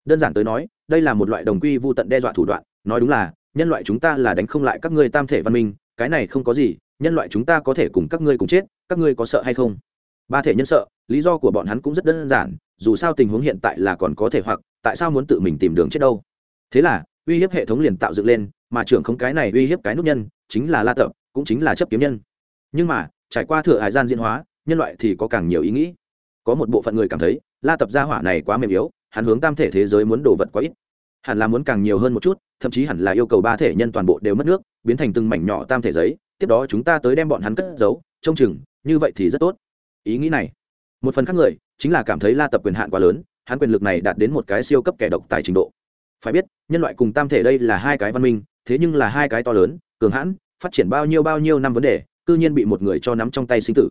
A: Đơn giản tới nói, đây là một loại đồng quy vô tận đe dọa thủ đoạn, nói đúng là, nhân loại chúng ta là đánh không lại các ngươi tam thể văn minh, cái này không có gì, nhân loại chúng ta có thể cùng các ngươi cùng chết, các ngươi có sợ hay không? Ba thể nhân sợ, lý do của bọn hắn cũng rất đơn giản, dù sao tình huống hiện tại là còn có thể hoặc, tại sao muốn tự mình tìm đường chết đâu? Thế là, uy hiếp hệ thống liền tạo dựng lên, mà trưởng không cái này uy hiếp cái nút nhân, chính là la tập, cũng chính là chấp kiếm nhân. Nhưng mà, trải qua thừa hải gian diễn hóa, nhân loại thì có càng nhiều ý nghĩ. Có một bộ phận người cảm thấy la tập gia hỏa này quá mềm yếu, hắn hướng tam thể thế giới muốn đồ vật quá ít. Hẳn là muốn càng nhiều hơn một chút, thậm chí hẳn là yêu cầu ba thể nhân toàn bộ đều mất nước, biến thành từng mảnh nhỏ tam thể giấy, tiếp đó chúng ta tới đem bọn hắn cất giấu, trông chừng, như vậy thì rất tốt. Ý nghĩ này, một phần khác người, chính là cảm thấy la tập quyền hạn quá lớn, hắn quyền lực này đạt đến một cái siêu cấp kẻ độc tài trình độ. Phải biết, nhân loại cùng tam thể đây là hai cái văn minh, thế nhưng là hai cái to lớn, cường hãn, phát triển bao nhiêu bao nhiêu năm vấn đề, cư nhiên bị một người cho nắm trong tay sinh tử.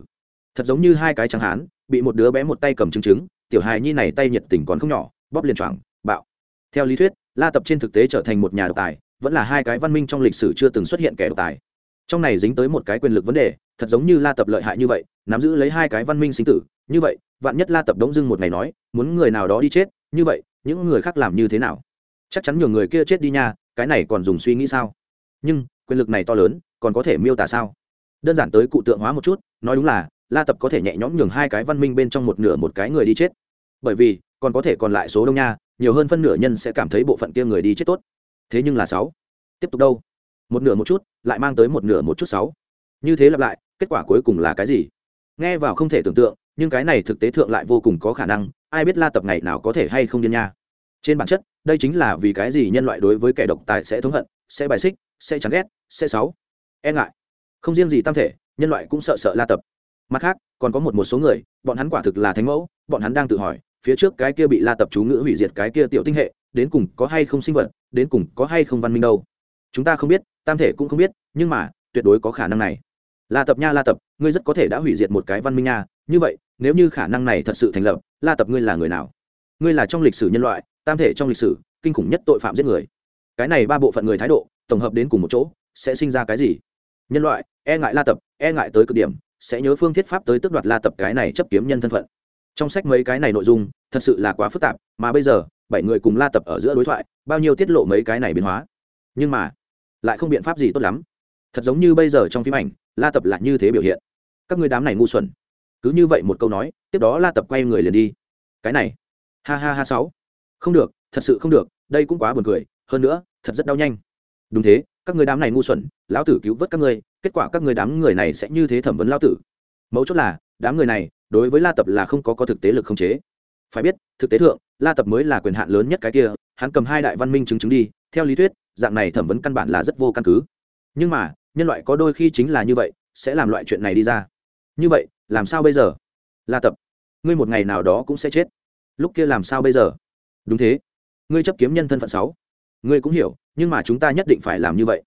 A: Thật giống như hai cái trắng hán, bị một đứa bé một tay cầm chứng chứng tiểu hài nhi này tay nhiệt tình còn không nhỏ, bóp liền choảng, bạo. Theo lý thuyết, la tập trên thực tế trở thành một nhà độc tài, vẫn là hai cái văn minh trong lịch sử chưa từng xuất hiện kẻ độc tài. Trong này dính tới một cái quyền lực vấn đề, thật giống như la tập lợi hại như vậy, nắm giữ lấy hai cái văn minh sinh tử, như vậy, vạn nhất la tập đống dưng một ngày nói, muốn người nào đó đi chết, như vậy, những người khác làm như thế nào? Chắc chắn nhiều người kia chết đi nha, cái này còn dùng suy nghĩ sao? Nhưng, quyền lực này to lớn, còn có thể miêu tả sao? Đơn giản tới cụ tượng hóa một chút, nói đúng là la tập có thể nhẹ nhõm nhường hai cái văn minh bên trong một nửa một cái người đi chết. Bởi vì, còn có thể còn lại số đông nha, nhiều hơn phân nửa nhân sẽ cảm thấy bộ phận kia người đi chết tốt. Thế nhưng là sáu. Tiếp tục đâu? Một nửa một chút, lại mang tới một nửa một chút sáu. Như thế lặp lại, kết quả cuối cùng là cái gì? Nghe vào không thể tưởng tượng, nhưng cái này thực tế thượng lại vô cùng có khả năng, ai biết la tập ngày nào có thể hay không điên nha. Trên bản chất, đây chính là vì cái gì nhân loại đối với kẻ độc tài sẽ thống hận, sẽ bài xích, sẽ chán ghét, sẽ sáu e ngại. Không riêng gì tam thể, nhân loại cũng sợ sợ la tập mặt khác, còn có một một số người, bọn hắn quả thực là thánh mẫu, bọn hắn đang tự hỏi, phía trước cái kia bị la tập chú ngữ hủy diệt cái kia tiểu tinh hệ, đến cùng có hay không sinh vật, đến cùng có hay không văn minh đâu. Chúng ta không biết, tam thể cũng không biết, nhưng mà, tuyệt đối có khả năng này. La tập nha, la tập, ngươi rất có thể đã hủy diệt một cái văn minh nha. Như vậy, nếu như khả năng này thật sự thành lập, la tập ngươi là người nào? Ngươi là trong lịch sử nhân loại, tam thể trong lịch sử, kinh khủng nhất tội phạm giết người. Cái này ba bộ phận người thái độ, tổng hợp đến cùng một chỗ, sẽ sinh ra cái gì? Nhân loại e ngại la tập e ngại tới cực điểm sẽ nhớ phương thiết pháp tới tước đoạt la tập cái này chấp kiếm nhân thân phận. Trong sách mấy cái này nội dung, thật sự là quá phức tạp, mà bây giờ, bảy người cùng la tập ở giữa đối thoại, bao nhiêu tiết lộ mấy cái này biến hóa. Nhưng mà, lại không biện pháp gì tốt lắm. Thật giống như bây giờ trong phim ảnh, la tập là như thế biểu hiện. Các người đám này ngu xuẩn. Cứ như vậy một câu nói, tiếp đó la tập quay người liền đi. Cái này, ha ha ha sáu. Không được, thật sự không được, đây cũng quá buồn cười, hơn nữa, thật rất đau nhanh. Đúng thế, các người đám này ngu xuẩn, lão tử cứu vớt các ngươi kết quả các người đám người này sẽ như thế thẩm vấn lão tử. Mấu chốt là, đám người này, đối với la tập là không có có thực tế lực không chế. Phải biết, thực tế thượng, la tập mới là quyền hạn lớn nhất cái kia, hắn cầm hai đại văn minh chứng chứng đi, theo lý thuyết, dạng này thẩm vấn căn bản là rất vô căn cứ. Nhưng mà, nhân loại có đôi khi chính là như vậy, sẽ làm loại chuyện này đi ra. Như vậy, làm sao bây giờ? La tập, ngươi một ngày nào đó cũng sẽ chết. Lúc kia làm sao bây giờ? Đúng thế. Ngươi chấp kiếm nhân thân phận sáu. Ngươi cũng hiểu, nhưng mà chúng ta nhất định phải làm như vậy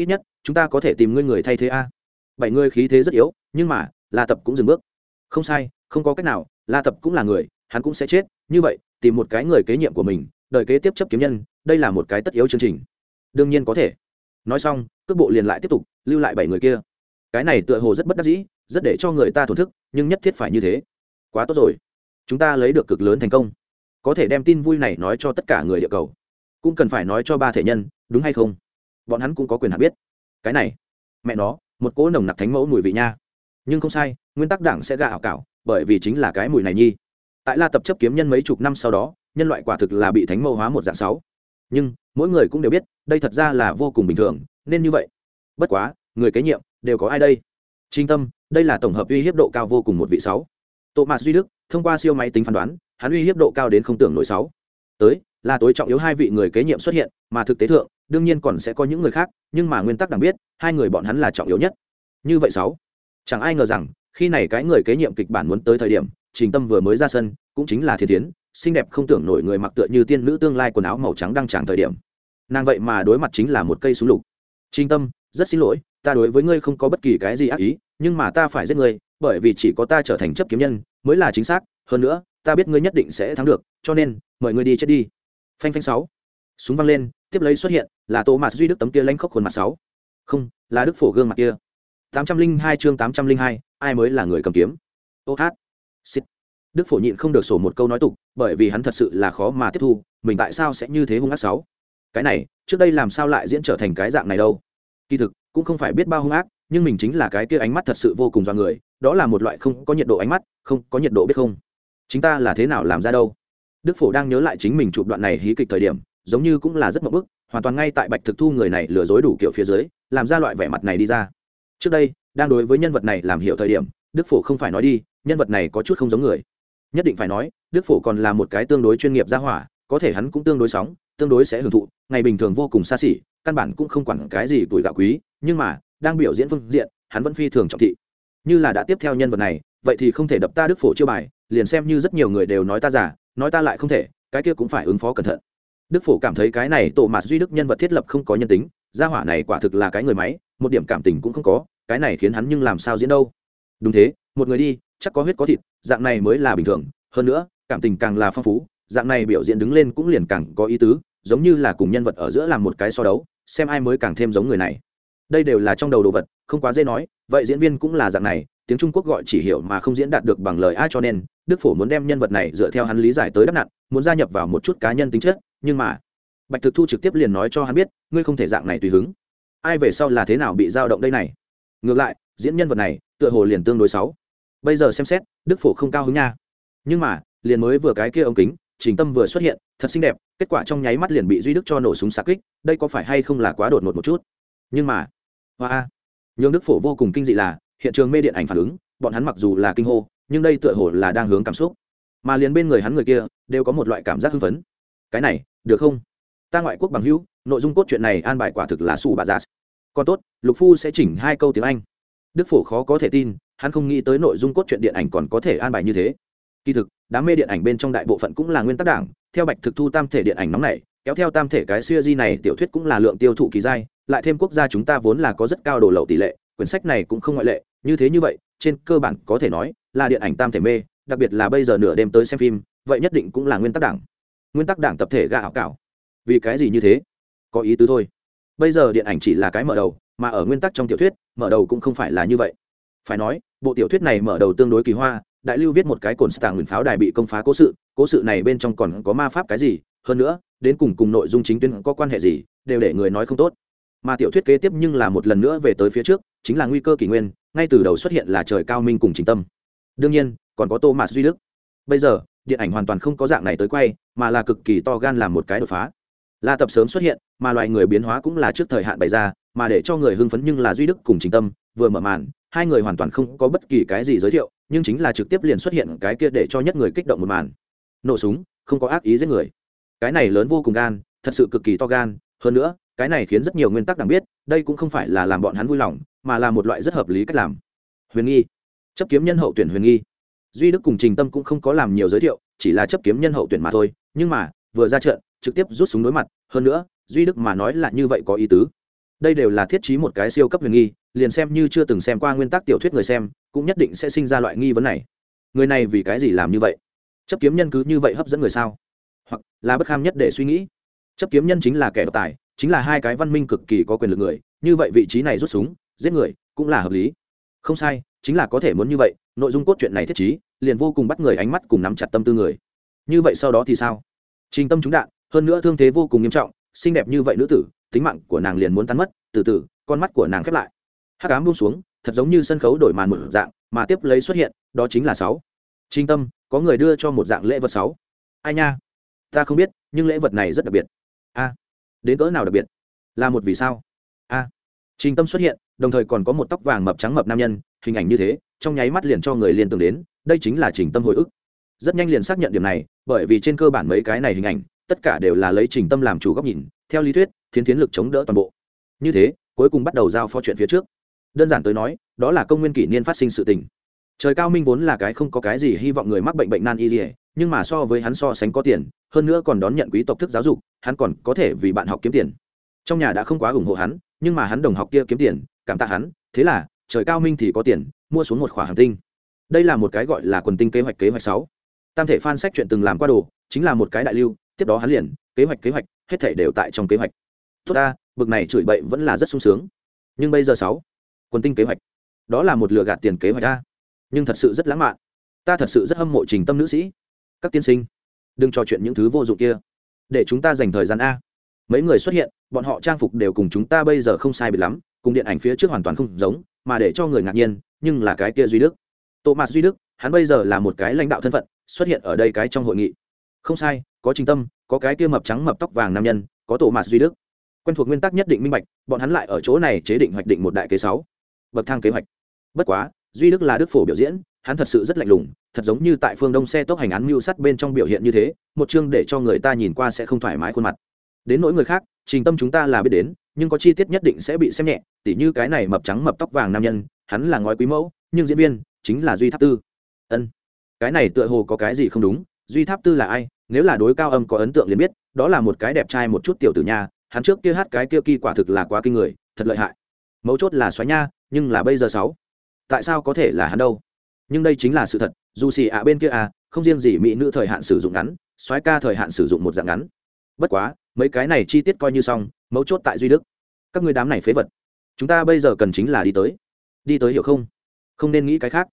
A: ít nhất, chúng ta có thể tìm ngươi người thay thế a. Bảy ngươi khí thế rất yếu, nhưng mà, la tập cũng dừng bước. Không sai, không có cách nào, la tập cũng là người, hắn cũng sẽ chết, như vậy, tìm một cái người kế nhiệm của mình đợi kế tiếp chấp kiếm nhân, đây là một cái tất yếu chương trình. Đương nhiên có thể. Nói xong, cước bộ liền lại tiếp tục, lưu lại bảy người kia. Cái này tựa hồ rất bất đắc dĩ, rất để cho người ta thổn thức, nhưng nhất thiết phải như thế. Quá tốt rồi. Chúng ta lấy được cực lớn thành công. Có thể đem tin vui này nói cho tất cả người địa cầu. Cũng cần phải nói cho ba thể nhân, đúng hay không? Bọn hắn cũng có quyền hạn biết. Cái này, mẹ nó, một cỗ nồng nặc thánh mẫu mùi vị nha. Nhưng không sai, nguyên tắc đảng sẽ gạ ảo cảo, bởi vì chính là cái mùi này nhi. Tại la tập chấp kiếm nhân mấy chục năm sau đó, nhân loại quả thực là bị thánh mẫu hóa một dạng sáu. Nhưng, mỗi người cũng đều biết, đây thật ra là vô cùng bình thường, nên như vậy. Bất quá, người kế nhiệm, đều có ai đây? Trinh tâm, đây là tổng hợp uy hiếp độ cao vô cùng một vị sáu. Thomas duy đức, thông qua siêu máy tính phán đoán, hắn uy hiếp độ cao đến không tưởng nổi sáu. Tới, là tối trọng yếu hai vị người kế nhiệm xuất hiện, mà thực tế thượng đương nhiên còn sẽ có những người khác, nhưng mà nguyên tắc đảng biết, hai người bọn hắn là trọng yếu nhất. Như vậy sáu, chẳng ai ngờ rằng, khi này cái người kế nhiệm kịch bản muốn tới thời điểm, trình tâm vừa mới ra sân, cũng chính là thiên tiến xinh đẹp không tưởng nổi người mặc tựa như tiên nữ tương lai quần áo màu trắng đang tràng thời điểm. Nàng vậy mà đối mặt chính là một cây súng lục. Trình tâm, rất xin lỗi, ta đối với ngươi không có bất kỳ cái gì ác ý, nhưng mà ta phải giết ngươi, bởi vì chỉ có ta trở thành chấp kiếm nhân, mới là chính xác. Hơn nữa, ta biết ngươi nhất định sẽ thắng được, cho nên, mời ngươi đi chết đi. Phanh phanh sáu súng văng lên, tiếp lấy xuất hiện, là tô mạt duy đức tấm kia lanh khóc khuôn mặt sáu. Không, là đức phổ gương mặt kia. Tám trăm linh hai chương tám trăm linh hai, ai mới là người cầm kiếm? Ô hát. Xích đức phổ nhịn không được sổ một câu nói tục, bởi vì hắn thật sự là khó mà tiếp thu, mình tại sao sẽ như thế hung ác sáu? Cái này, trước đây làm sao lại diễn trở thành cái dạng này đâu? Kỳ thực, cũng không phải biết bao hung ác, nhưng mình chính là cái kia ánh mắt thật sự vô cùng do người, đó là một loại không có nhiệt độ ánh mắt, không có nhiệt độ biết không? Chính ta là thế nào làm ra đâu? Đức phổ đang nhớ lại chính mình chụp đoạn này hí kịch thời điểm giống như cũng là rất mậu bức, hoàn toàn ngay tại bạch thực thu người này lừa dối đủ kiểu phía dưới, làm ra loại vẻ mặt này đi ra. Trước đây, đang đối với nhân vật này làm hiểu thời điểm, đức phổ không phải nói đi, nhân vật này có chút không giống người. Nhất định phải nói, đức phổ còn là một cái tương đối chuyên nghiệp gia hỏa, có thể hắn cũng tương đối sóng, tương đối sẽ hưởng thụ, ngày bình thường vô cùng xa xỉ, căn bản cũng không quản cái gì tuổi gạo quý, nhưng mà, đang biểu diễn phương diện, hắn vẫn phi thường trọng thị. Như là đã tiếp theo nhân vật này, vậy thì không thể đập ta đức phổ chiêu bài, liền xem như rất nhiều người đều nói ta giả, nói ta lại không thể, cái kia cũng phải ứng phó cẩn thận đức phổ cảm thấy cái này tổ mạt duy đức nhân vật thiết lập không có nhân tính, gia hỏa này quả thực là cái người máy, một điểm cảm tình cũng không có, cái này khiến hắn nhưng làm sao diễn đâu. Đúng thế, một người đi, chắc có huyết có thịt, dạng này mới là bình thường, hơn nữa, cảm tình càng là phong phú, dạng này biểu diễn đứng lên cũng liền càng có ý tứ, giống như là cùng nhân vật ở giữa làm một cái so đấu, xem ai mới càng thêm giống người này. Đây đều là trong đầu đồ vật, không quá dễ nói, vậy diễn viên cũng là dạng này, tiếng trung quốc gọi chỉ hiểu mà không diễn đạt được bằng lời ai cho nên, đức phổ muốn đem nhân vật này dựa theo hắn lý giải tới đắp nặn muốn gia nhập vào một chút cá nhân tính chất nhưng mà bạch thực thu trực tiếp liền nói cho hắn biết, ngươi không thể dạng này tùy hứng. Ai về sau là thế nào bị dao động đây này? Ngược lại, diễn nhân vật này, tựa hồ liền tương đối xấu. Bây giờ xem xét, đức phổ không cao hứng nha. Nhưng mà, liền mới vừa cái kia ống kính, trình tâm vừa xuất hiện, thật xinh đẹp, kết quả trong nháy mắt liền bị duy đức cho nổ súng xạ kích, đây có phải hay không là quá đột ngột một chút? Nhưng mà, hoa nhường đức phổ vô cùng kinh dị là, hiện trường mê điện ảnh phản ứng, bọn hắn mặc dù là kinh hô, nhưng đây tựa hồ là đang hướng cảm xúc. Mà liền bên người hắn người kia, đều có một loại cảm giác hưng phấn. Cái này được không? Ta ngoại quốc bằng hữu, nội dung cốt truyện này an bài quả thực là su bà giả còn tốt, lục phu sẽ chỉnh hai câu tiếng anh. Đức phổ khó có thể tin, hắn không nghĩ tới nội dung cốt truyện điện ảnh còn có thể an bài như thế. Kỳ thực, đám mê điện ảnh bên trong đại bộ phận cũng là nguyên tắc đảng, theo bạch thực thu tam thể điện ảnh nóng này, kéo theo tam thể cái siêu di này tiểu thuyết cũng là lượng tiêu thụ kỳ dai lại thêm quốc gia chúng ta vốn là có rất cao đồ lậu tỷ lệ, quyển sách này cũng không ngoại lệ, như thế như vậy, trên cơ bản có thể nói là điện ảnh tam thể mê, đặc biệt là bây giờ nửa đêm tới xem phim, vậy nhất định cũng là nguyên tắc đảng nguyên tắc đảng tập thể gạ ảo cảo. Vì cái gì như thế? Có ý tứ thôi. Bây giờ điện ảnh chỉ là cái mở đầu, mà ở nguyên tắc trong tiểu thuyết, mở đầu cũng không phải là như vậy. Phải nói, bộ tiểu thuyết này mở đầu tương đối kỳ hoa, đại lưu viết một cái cồn stạng nguyền pháo đài bị công phá cố sự cố sự này bên trong còn có ma pháp cái gì? Hơn nữa, đến cùng cùng nội dung chính tuyến có quan hệ gì, đều để người nói không tốt. Mà tiểu thuyết kế tiếp nhưng là một lần nữa về tới phía trước, chính là nguy cơ kỷ nguyên, ngay từ đầu xuất hiện là trời cao minh cùng chính tâm. Đương nhiên, còn có tô duy đức. Bây giờ, điện ảnh hoàn toàn không có dạng này tới quay mà là cực kỳ to gan làm một cái đột phá. La tập sớm xuất hiện, mà loại người biến hóa cũng là trước thời hạn bày ra, mà để cho người hưng phấn nhưng là duy đức cùng chính tâm, vừa mở màn, hai người hoàn toàn không có bất kỳ cái gì giới thiệu, nhưng chính là trực tiếp liền xuất hiện cái kia để cho nhất người kích động một màn. Nổ súng, không có ác ý giết người. Cái này lớn vô cùng gan, thật sự cực kỳ to gan, hơn nữa, cái này khiến rất nhiều nguyên tắc đảng biết, đây cũng không phải là làm bọn hắn vui lòng, mà là một loại rất hợp lý cách làm. Huyền nghi. Chấp kiếm nhân hậu tuyển huyền nghi. Duy đức cùng trình tâm cũng không có làm nhiều giới thiệu, chỉ là chấp kiếm nhân hậu tuyển mà thôi nhưng mà, vừa ra trận, trực tiếp rút súng đối mặt, hơn nữa, duy đức mà nói là như vậy có ý tứ. Đây đều là thiết trí một cái siêu cấp huyền nghi, liền xem như chưa từng xem qua nguyên tắc tiểu thuyết người xem, cũng nhất định sẽ sinh ra loại nghi vấn này. Người này vì cái gì làm như vậy? Chấp kiếm nhân cứ như vậy hấp dẫn người sao? Hoặc là bất kham nhất để suy nghĩ? Chấp kiếm nhân chính là kẻ độc tài, chính là hai cái văn minh cực kỳ có quyền lực người, như vậy vị trí này rút súng, giết người, cũng là hợp lý. Không sai, chính là có thể muốn như vậy, nội dung cốt truyện này thiết trí, liền vô cùng bắt người ánh mắt cùng nắm chặt tâm tư người như vậy sau đó thì sao? Trình tâm trúng đạn, hơn nữa thương thế vô cùng nghiêm trọng, xinh đẹp như vậy nữ tử, tính mạng của nàng liền muốn tan mất, từ từ, con mắt của nàng khép lại. Hát cám buông xuống, thật giống như sân khấu đổi màn một dạng, mà tiếp lấy xuất hiện, đó chính là sáu. Trinh tâm, có người đưa cho một dạng lễ vật sáu. Ai nha? Ta không biết, nhưng lễ vật này rất đặc biệt. A, đến cỡ nào đặc biệt? Là một vì sao? A. À. trinh tâm xuất hiện, đồng thời còn có một tóc vàng mập trắng mập nam nhân, hình ảnh như thế, trong nháy mắt liền cho người liên tưởng đến, đây chính là trình tâm hồi ức rất nhanh liền xác nhận điểm này, bởi vì trên cơ bản mấy cái này hình ảnh, tất cả đều là lấy trình tâm làm chủ góc nhìn, theo lý thuyết thiến tiến lực chống đỡ toàn bộ. Như thế, cuối cùng bắt đầu giao phó chuyện phía trước. Đơn giản tới nói, đó là công nguyên kỷ niên phát sinh sự tình. Trời cao minh vốn là cái không có cái gì hy vọng người mắc bệnh bệnh nan y dỉa nhưng mà so với hắn so sánh có tiền, hơn nữa còn đón nhận quý tộc thức giáo dục, hắn còn có thể vì bạn học kiếm tiền. Trong nhà đã không quá ủng hộ hắn, nhưng mà hắn đồng học kia kiếm tiền, cảm tạ hắn, thế là, trời cao minh thì có tiền, mua xuống một khỏa hàng tinh. Đây là một cái gọi là quần tinh kế hoạch kế hoạch sáu tam thể phan sách chuyện từng làm qua đồ, chính là một cái đại lưu, tiếp đó hắn liền, kế hoạch kế hoạch, hết thể đều tại trong kế hoạch. Tốt ta, bực này chửi bậy vẫn là rất sung sướng. Nhưng bây giờ sáu, quần tinh kế hoạch, đó là một lừa gạt tiền kế hoạch ta nhưng thật sự rất lãng mạn. Ta thật sự rất hâm mộ trình tâm nữ sĩ, các tiên sinh. Đừng trò chuyện những thứ vô dụng kia. Để chúng ta dành thời gian a. Mấy người xuất hiện, bọn họ trang phục đều cùng chúng ta bây giờ không sai biệt lắm, cùng điện ảnh phía trước hoàn toàn không giống, mà để cho người ngạc nhiên, nhưng là cái kia duy đức. Thomas duy đức, hắn bây giờ là một cái lãnh đạo thân phận xuất hiện ở đây cái trong hội nghị. Không sai, có trình tâm, có cái kia mập trắng mập tóc vàng nam nhân, có tổ mạt duy đức. Quen thuộc nguyên tắc nhất định minh bạch, bọn hắn lại ở chỗ này chế định hoạch định một đại kế sáu. Bậc thang kế hoạch. Bất quá, duy đức là đức phổ biểu diễn, hắn thật sự rất lạnh lùng, thật giống như tại phương đông xe tốc hành án mưu sắt bên trong biểu hiện như thế, một chương để cho người ta nhìn qua sẽ không thoải mái khuôn mặt. Đến nỗi người khác, trình tâm chúng ta là biết đến, nhưng có chi tiết nhất định sẽ bị xem nhẹ, tỉ như cái này mập trắng mập tóc vàng nam nhân, hắn là ngói quý mẫu, nhưng diễn viên chính là duy tháp tư. Ân cái này tựa hồ có cái gì không đúng, duy tháp tư là ai, nếu là đối cao âm có ấn tượng liền biết, đó là một cái đẹp trai một chút tiểu tử nha, hắn trước kia hát cái kia kỳ quả thực là quá kinh người, thật lợi hại. Mấu chốt là xoáy nha, nhưng là bây giờ sáu, tại sao có thể là hắn đâu? Nhưng đây chính là sự thật, dù xì ạ bên kia à không riêng gì mỹ nữ thời hạn sử dụng ngắn, xoáy ca thời hạn sử dụng một dạng ngắn. Bất quá, mấy cái này chi tiết coi như xong, mấu chốt tại duy đức. Các người đám này phế vật, chúng ta bây giờ cần chính là đi tới. Đi tới hiểu không? Không nên nghĩ cái khác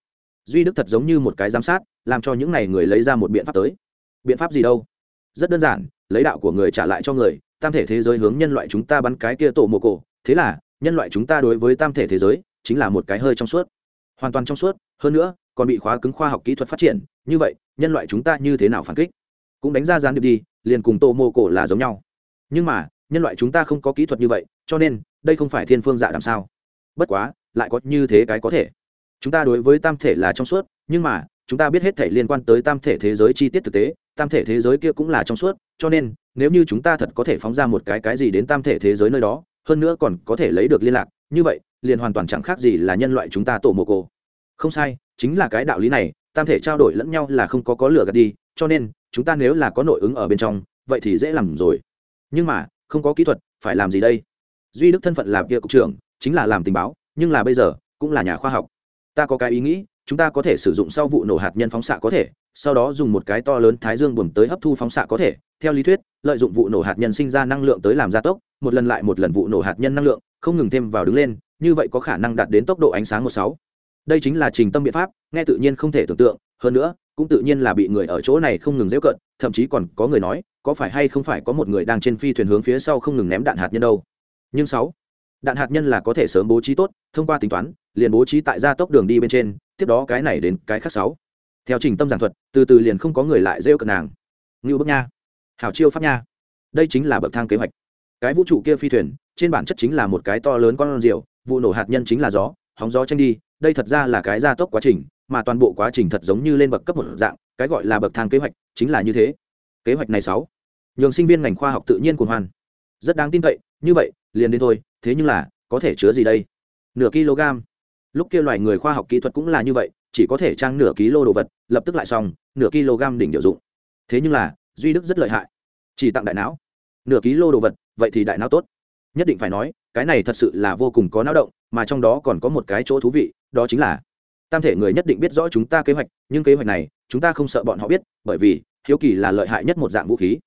A: duy đức thật giống như một cái giám sát, làm cho những n à y người lấy ra một biện pháp tới. Biện pháp gì đâu? Rất đơn giản, lấy đạo của người trả lại cho người, tam thể thế giới hướng nhân loại chúng ta bắn cái kia tổ mồ cổ. Thế là, nhân loại chúng ta đối với tam thể thế giới chính là một cái hơi trong suốt. Hoàn toàn trong suốt, hơn nữa, còn bị khóa cứng khoa học kỹ thuật phát triển. Như vậy, nhân loại chúng ta như thế nào phản kích? Cũng đánh ra gián điệp đi, liền cùng tổ mồ cổ là giống nhau. Nhưng mà, nhân loại chúng ta không có kỹ thuật như vậy, cho nên, đây không phải thiên phương dạ làm sao? Bất quá, lại có như thế cái có thể chúng ta đối với tam thể là trong suốt, nhưng mà, chúng ta biết hết thể liên quan tới tam thể thế giới chi tiết thực tế, tam thể thế giới kia cũng là trong suốt, cho nên, nếu như chúng ta thật có thể phóng ra một cái cái gì đến tam thể thế giới nơi đó, hơn nữa còn có thể lấy được liên lạc, như vậy, liền hoàn toàn chẳng khác gì là nhân loại chúng ta tổ mồ cô. Không sai, chính là cái đạo lý này, tam thể trao đổi lẫn nhau là không có có lửa gạt đi, cho nên, chúng ta nếu là có nội ứng ở bên trong, vậy thì dễ làm rồi. Nhưng mà, không có kỹ thuật, phải làm gì đây? Duy đức thân phận làm kia cục trưởng, chính là làm tình báo, nhưng là bây giờ, cũng là nhà khoa học ta có cái ý nghĩ, chúng ta có thể sử dụng sau vụ nổ hạt nhân phóng xạ có thể, sau đó dùng một cái to lớn thái dương buồm tới hấp thu phóng xạ có thể. Theo lý thuyết, lợi dụng vụ nổ hạt nhân sinh ra năng lượng tới làm gia tốc, một lần lại một lần vụ nổ hạt nhân năng lượng, không ngừng thêm vào đứng lên, như vậy có khả năng đạt đến tốc độ ánh sáng một sáu. Đây chính là trình tâm biện pháp, nghe tự nhiên không thể tưởng tượng, hơn nữa, cũng tự nhiên là bị người ở chỗ này không ngừng dễ cận, thậm chí còn có người nói, có phải hay không phải có một người đang trên phi thuyền hướng phía sau không ngừng ném đạn hạt nhân đâu. Nhưng sáu, đạn hạt nhân là có thể sớm bố trí tốt, thông qua tính toán liền bố trí tại gia tốc đường đi bên trên, tiếp đó cái này đến cái khác sáu. Theo trình tâm giảng thuật, từ từ liền không có người lại rêu cận nàng. Ngưu bức nha. Hảo chiêu pháp nha. Đây chính là bậc thang kế hoạch. Cái vũ trụ kia phi thuyền, trên bản chất chính là một cái to lớn con rượu vụ nổ hạt nhân chính là gió, hóng gió tranh đi, đây thật ra là cái gia tốc quá trình, mà toàn bộ quá trình thật giống như lên bậc cấp một dạng, cái gọi là bậc thang kế hoạch, chính là như thế. Kế hoạch này sáu. Nhường sinh viên ngành khoa học tự nhiên cuồng hoan. Rất đáng tin cậy, như vậy, liền đến thôi, thế nhưng là, có thể chứa gì đây? Nửa kg lúc kia loài người khoa học kỹ thuật cũng là như vậy, chỉ có thể trang nửa ký lô đồ vật, lập tức lại xong, nửa kg đỉnh điều dụng. Thế nhưng là, duy đức rất lợi hại. Chỉ tặng đại não. Nửa ký lô đồ vật, vậy thì đại não tốt. Nhất định phải nói, cái này thật sự là vô cùng có não động, mà trong đó còn có một cái chỗ thú vị, đó chính là, tam thể người nhất định biết rõ chúng ta kế hoạch, nhưng kế hoạch này, chúng ta không sợ bọn họ biết, bởi vì, hiếu kỳ là lợi hại nhất một dạng vũ khí.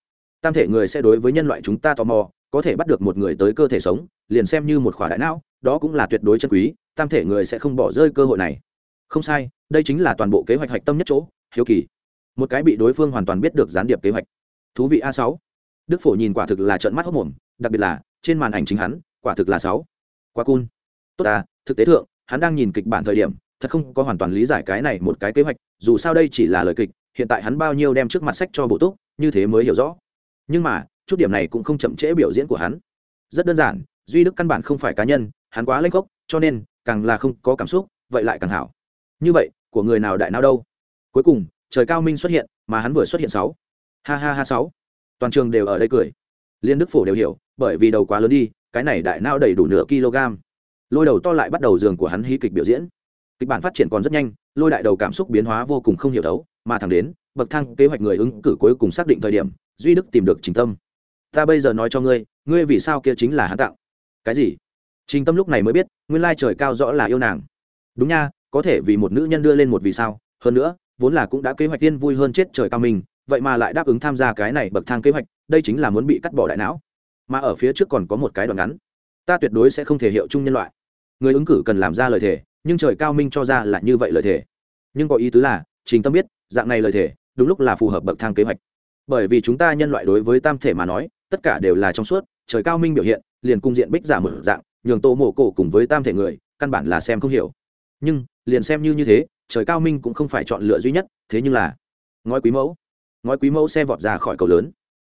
A: Tam thể người sẽ đối với nhân loại chúng ta tò mò, có thể bắt được một người tới cơ thể sống, liền xem như một khỏa đại não, đó cũng là tuyệt đối chân quý tam thể người sẽ không bỏ rơi cơ hội này. Không sai, đây chính là toàn bộ kế hoạch hạch tâm nhất chỗ, hiếu kỳ. Một cái bị đối phương hoàn toàn biết được gián điệp kế hoạch. Thú vị a sáu. Đức phổ nhìn quả thực là trận mắt hốc mồm, đặc biệt là, trên màn ảnh chính hắn, quả thực là sáu. Quá cun tốt à thực tế thượng, hắn đang nhìn kịch bản thời điểm, thật không có hoàn toàn lý giải cái này một cái kế hoạch, dù sao đây chỉ là lời kịch, hiện tại hắn bao nhiêu đem trước mặt sách cho bộ túc, như thế mới hiểu rõ. Nhưng mà, chút điểm này cũng không chậm trễ biểu diễn của hắn. Rất đơn giản, duy đức căn bản không phải cá nhân, hắn quá lênh khốc, cho nên càng là không có cảm xúc, vậy lại càng hảo. Như vậy, của người nào đại nào đâu? Cuối cùng, trời cao minh xuất hiện, mà hắn vừa xuất hiện sáu. Ha ha ha sáu. Toàn trường đều ở đây cười. Liên đức phổ đều hiểu, bởi vì đầu quá lớn đi, cái này đại não đầy đủ nửa kg. Lôi đầu to lại bắt đầu giường của hắn hí kịch biểu diễn. Kịch bản phát triển còn rất nhanh, lôi đại đầu cảm xúc biến hóa vô cùng không hiểu thấu, mà thẳng đến, bậc thang kế hoạch người ứng cử cuối cùng xác định thời điểm, duy đức tìm được trình tâm. Ta bây giờ nói cho ngươi ngươi vì sao kia chính là hắn tặng. cái gì? Trình tâm lúc này mới biết, nguyên lai trời cao rõ là yêu nàng. Đúng nha, có thể vì một nữ nhân đưa lên một vì sao, hơn nữa, vốn là cũng đã kế hoạch tiên vui hơn chết trời cao mình, vậy mà lại đáp ứng tham gia cái này bậc thang kế hoạch, đây chính là muốn bị cắt bỏ đại não. Mà ở phía trước còn có một cái đoạn ngắn. Ta tuyệt đối sẽ không thể hiệu chung nhân loại. Người ứng cử cần làm ra lời thề, nhưng trời cao minh cho ra là như vậy lời thề. Nhưng có ý tứ là, trình tâm biết, dạng này lời thề, đúng lúc là phù hợp bậc thang kế hoạch. Bởi vì chúng ta nhân loại đối với tam thể mà nói, tất cả đều là trong suốt, trời cao minh biểu hiện, liền cung diện bích giả mở dạng nhường tô mổ cổ cùng với tam thể người, căn bản là xem không hiểu. Nhưng, liền xem như như thế, trời cao minh cũng không phải chọn lựa duy nhất, thế nhưng là, ngói quý mẫu. Ngói quý mẫu xe vọt ra khỏi cầu lớn.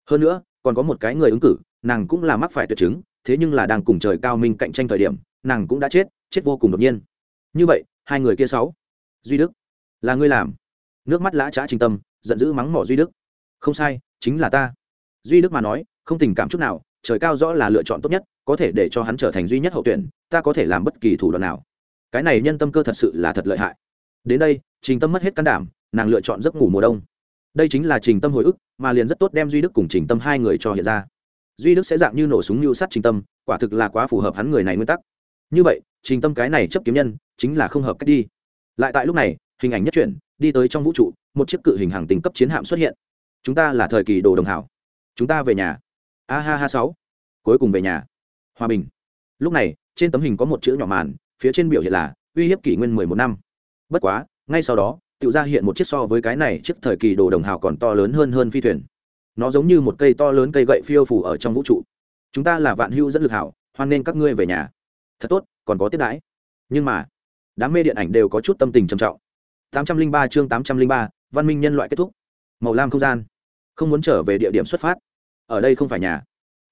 A: Hơn nữa, còn có một cái người ứng cử, nàng cũng là mắc phải tuyệt chứng, thế nhưng là đang cùng trời cao minh cạnh tranh thời điểm, nàng cũng đã chết chết vô cùng đột nhiên. Như vậy, hai người kia sáu. Duy đức, là ngươi làm. Nước mắt lã trá trình tâm, giận dữ mắng mỏ duy đức. Không sai, chính là ta. Duy đức mà nói, không tình cảm chút nào trời cao rõ là lựa chọn tốt nhất, có thể để cho hắn trở thành duy nhất hậu tuyển, ta có thể làm bất kỳ thủ đoạn nào. Cái này nhân tâm cơ thật sự là thật lợi hại. Đến đây, trình tâm mất hết can đảm, nàng lựa chọn giấc ngủ mùa đông. Đây chính là trình tâm hồi ức, mà liền rất tốt đem duy đức cùng trình tâm hai người cho hiện ra. Duy đức sẽ dạng như nổ súng mưu sát trình tâm, quả thực là quá phù hợp hắn người này nguyên tắc. Như vậy, trình tâm cái này chấp kiếm nhân, chính là không hợp cách đi. Lại tại lúc này, hình ảnh nhất chuyển, đi tới trong vũ trụ, một chiếc cự hình hàng tình cấp chiến hạm xuất hiện. Chúng ta là thời kỳ đồ đồng hảo. Chúng ta về nhà a ha ha sáu. Cuối cùng về nhà. Hòa bình. Lúc này trên tấm hình có một chữ nhỏ màn phía trên biểu hiện là uy hiếp kỷ nguyên mười một năm. Bất quá ngay sau đó tự ra hiện một chiếc so với cái này chiếc thời kỳ đồ đồng hào còn to lớn hơn hơn phi thuyền. Nó giống như một cây to lớn cây gậy phiêu phủ ở trong vũ trụ. Chúng ta là vạn hưu dẫn lực hảo hoan nên các ngươi về nhà. Thật tốt còn có tiếp đãi. Nhưng mà đám mê điện ảnh đều có chút tâm tình trầm trọng. 803 chương 803, văn minh nhân loại kết thúc. Màu lam không gian. Không muốn trở về địa điểm xuất phát ở đây không phải nhà.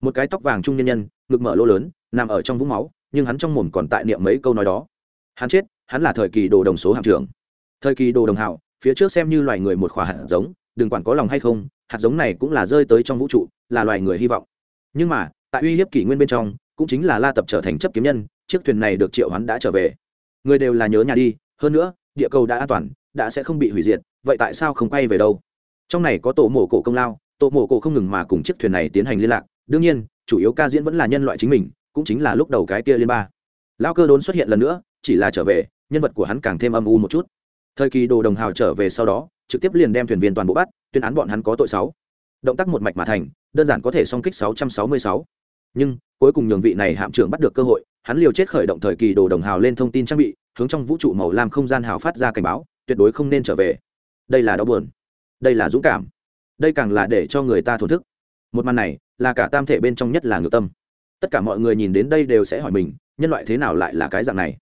A: Một cái tóc vàng trung nhân nhân, ngực mở lỗ lớn, nằm ở trong vũng máu, nhưng hắn trong mồm còn tại niệm mấy câu nói đó. Hắn chết, hắn là thời kỳ đồ đồng số hạm trưởng. Thời kỳ đồ đồng hạo phía trước xem như loài người một khỏa hạt giống, đừng quản có lòng hay không, hạt giống này cũng là rơi tới trong vũ trụ, là loài người hy vọng. Nhưng mà, tại uy hiếp kỷ nguyên bên trong, cũng chính là la tập trở thành chấp kiếm nhân, chiếc thuyền này được triệu hắn đã trở về. Người đều là nhớ nhà đi, hơn nữa, địa cầu đã an toàn, đã sẽ không bị hủy diệt, vậy tại sao không quay về đâu? Trong này có tổ mổ cổ công lao tổ Mộ cổ không ngừng mà cùng chiếc thuyền này tiến hành liên lạc. Đương nhiên, chủ yếu ca diễn vẫn là nhân loại chính mình, cũng chính là lúc đầu cái kia liên ba. Lao cơ đốn xuất hiện lần nữa, chỉ là trở về, nhân vật của hắn càng thêm âm u một chút. Thời kỳ đồ đồng hào trở về sau đó, trực tiếp liền đem thuyền viên toàn bộ bắt, tuyên án bọn hắn có tội sáu. Động tác một mạch mà thành, đơn giản có thể song kích 666. nhưng, cuối cùng nhường vị này hạm trưởng bắt được cơ hội, hắn liều chết khởi động thời kỳ đồ đồng hào lên thông tin trang bị, hướng trong vũ trụ màu lam không gian hào phát ra cảnh báo, tuyệt đối không nên trở về. Đây là đau buồn. Đây là dũng cảm đây càng là để cho người ta thổn thức. Một màn này, là cả tam thể bên trong nhất là ngược tâm. Tất cả mọi người nhìn đến đây đều sẽ hỏi mình, nhân loại thế nào lại là cái dạng này?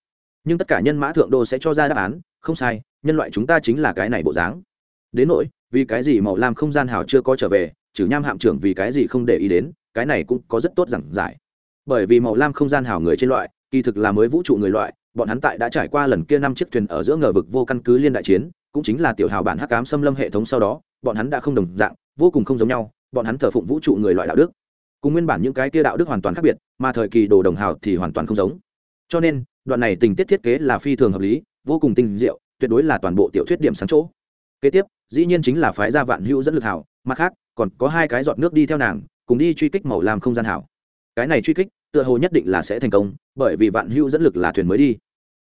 A: Nhưng tất cả nhân mã thượng đô sẽ cho ra đáp án, không sai, nhân loại chúng ta chính là cái này bộ dáng. Đến nỗi, vì cái gì màu lam không gian hào chưa có trở về, trừ nham hạm trưởng vì cái gì không để ý đến, cái này cũng có rất tốt giảng giải. Bởi vì màu lam không gian hào người trên loại, kỳ thực là mới vũ trụ người loại, bọn hắn tại đã trải qua lần kia năm chiếc thuyền ở giữa ngờ vực vô căn cứ liên đại chiến, cũng chính là tiểu hào bản hắc cám xâm lâm hệ thống sau đó bọn hắn đã không đồng dạng, vô cùng không giống nhau, bọn hắn thờ phụng vũ trụ người loại đạo đức. Cùng nguyên bản những cái kia đạo đức hoàn toàn khác biệt, mà thời kỳ đồ đồng hào thì hoàn toàn không giống. Cho nên, đoạn này tình tiết thiết kế là phi thường hợp lý, vô cùng tinh diệu, tuyệt đối là toàn bộ tiểu thuyết điểm sáng chỗ. Kế tiếp, dĩ nhiên chính là phái gia vạn hữu dẫn lực hảo mặt khác, còn có hai cái giọt nước đi theo nàng, cùng đi truy kích màu làm không gian hảo cái này truy kích, tựa hồ nhất định là sẽ thành công, bởi vì vạn hữu dẫn lực là thuyền mới đi.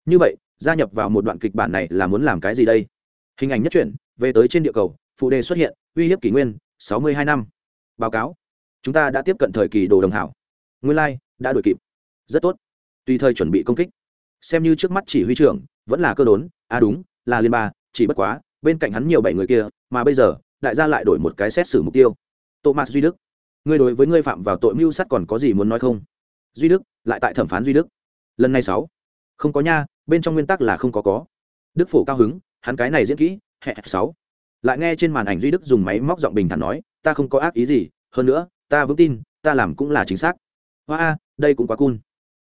A: Như vậy, gia nhập vào một đoạn kịch bản này là muốn làm cái gì đây? Hình ảnh nhất truyện, về tới trên địa cầu phụ đề xuất hiện uy hiếp kỷ nguyên sáu mươi hai năm. Báo cáo. Chúng ta đã tiếp cận thời kỳ đồ đồng hảo. Nguyên lai、like, đã đuổi kịp. Rất tốt. Tùy thời chuẩn bị công kích. Xem như trước mắt chỉ huy trưởng vẫn là cơ đốn. À đúng là liên ba chỉ bất quá bên cạnh hắn nhiều bảy người kia mà bây giờ đại gia lại đổi một cái xét xử mục tiêu. Thomas duy đức. Ngươi đối với ngươi phạm vào tội mưu sát còn có gì muốn nói không? Duy đức lại tại thẩm phán duy đức. Lần này sáu. Không có nha bên trong nguyên tắc là không có có. Đức phổ cao hứng hắn cái này diễn kỹ hẹ sáu lại nghe trên màn ảnh duy đức dùng máy móc giọng bình thản nói, ta không có ác ý gì, hơn nữa, ta vững tin, ta làm cũng là chính xác. Hoa a, đây cũng quá cool.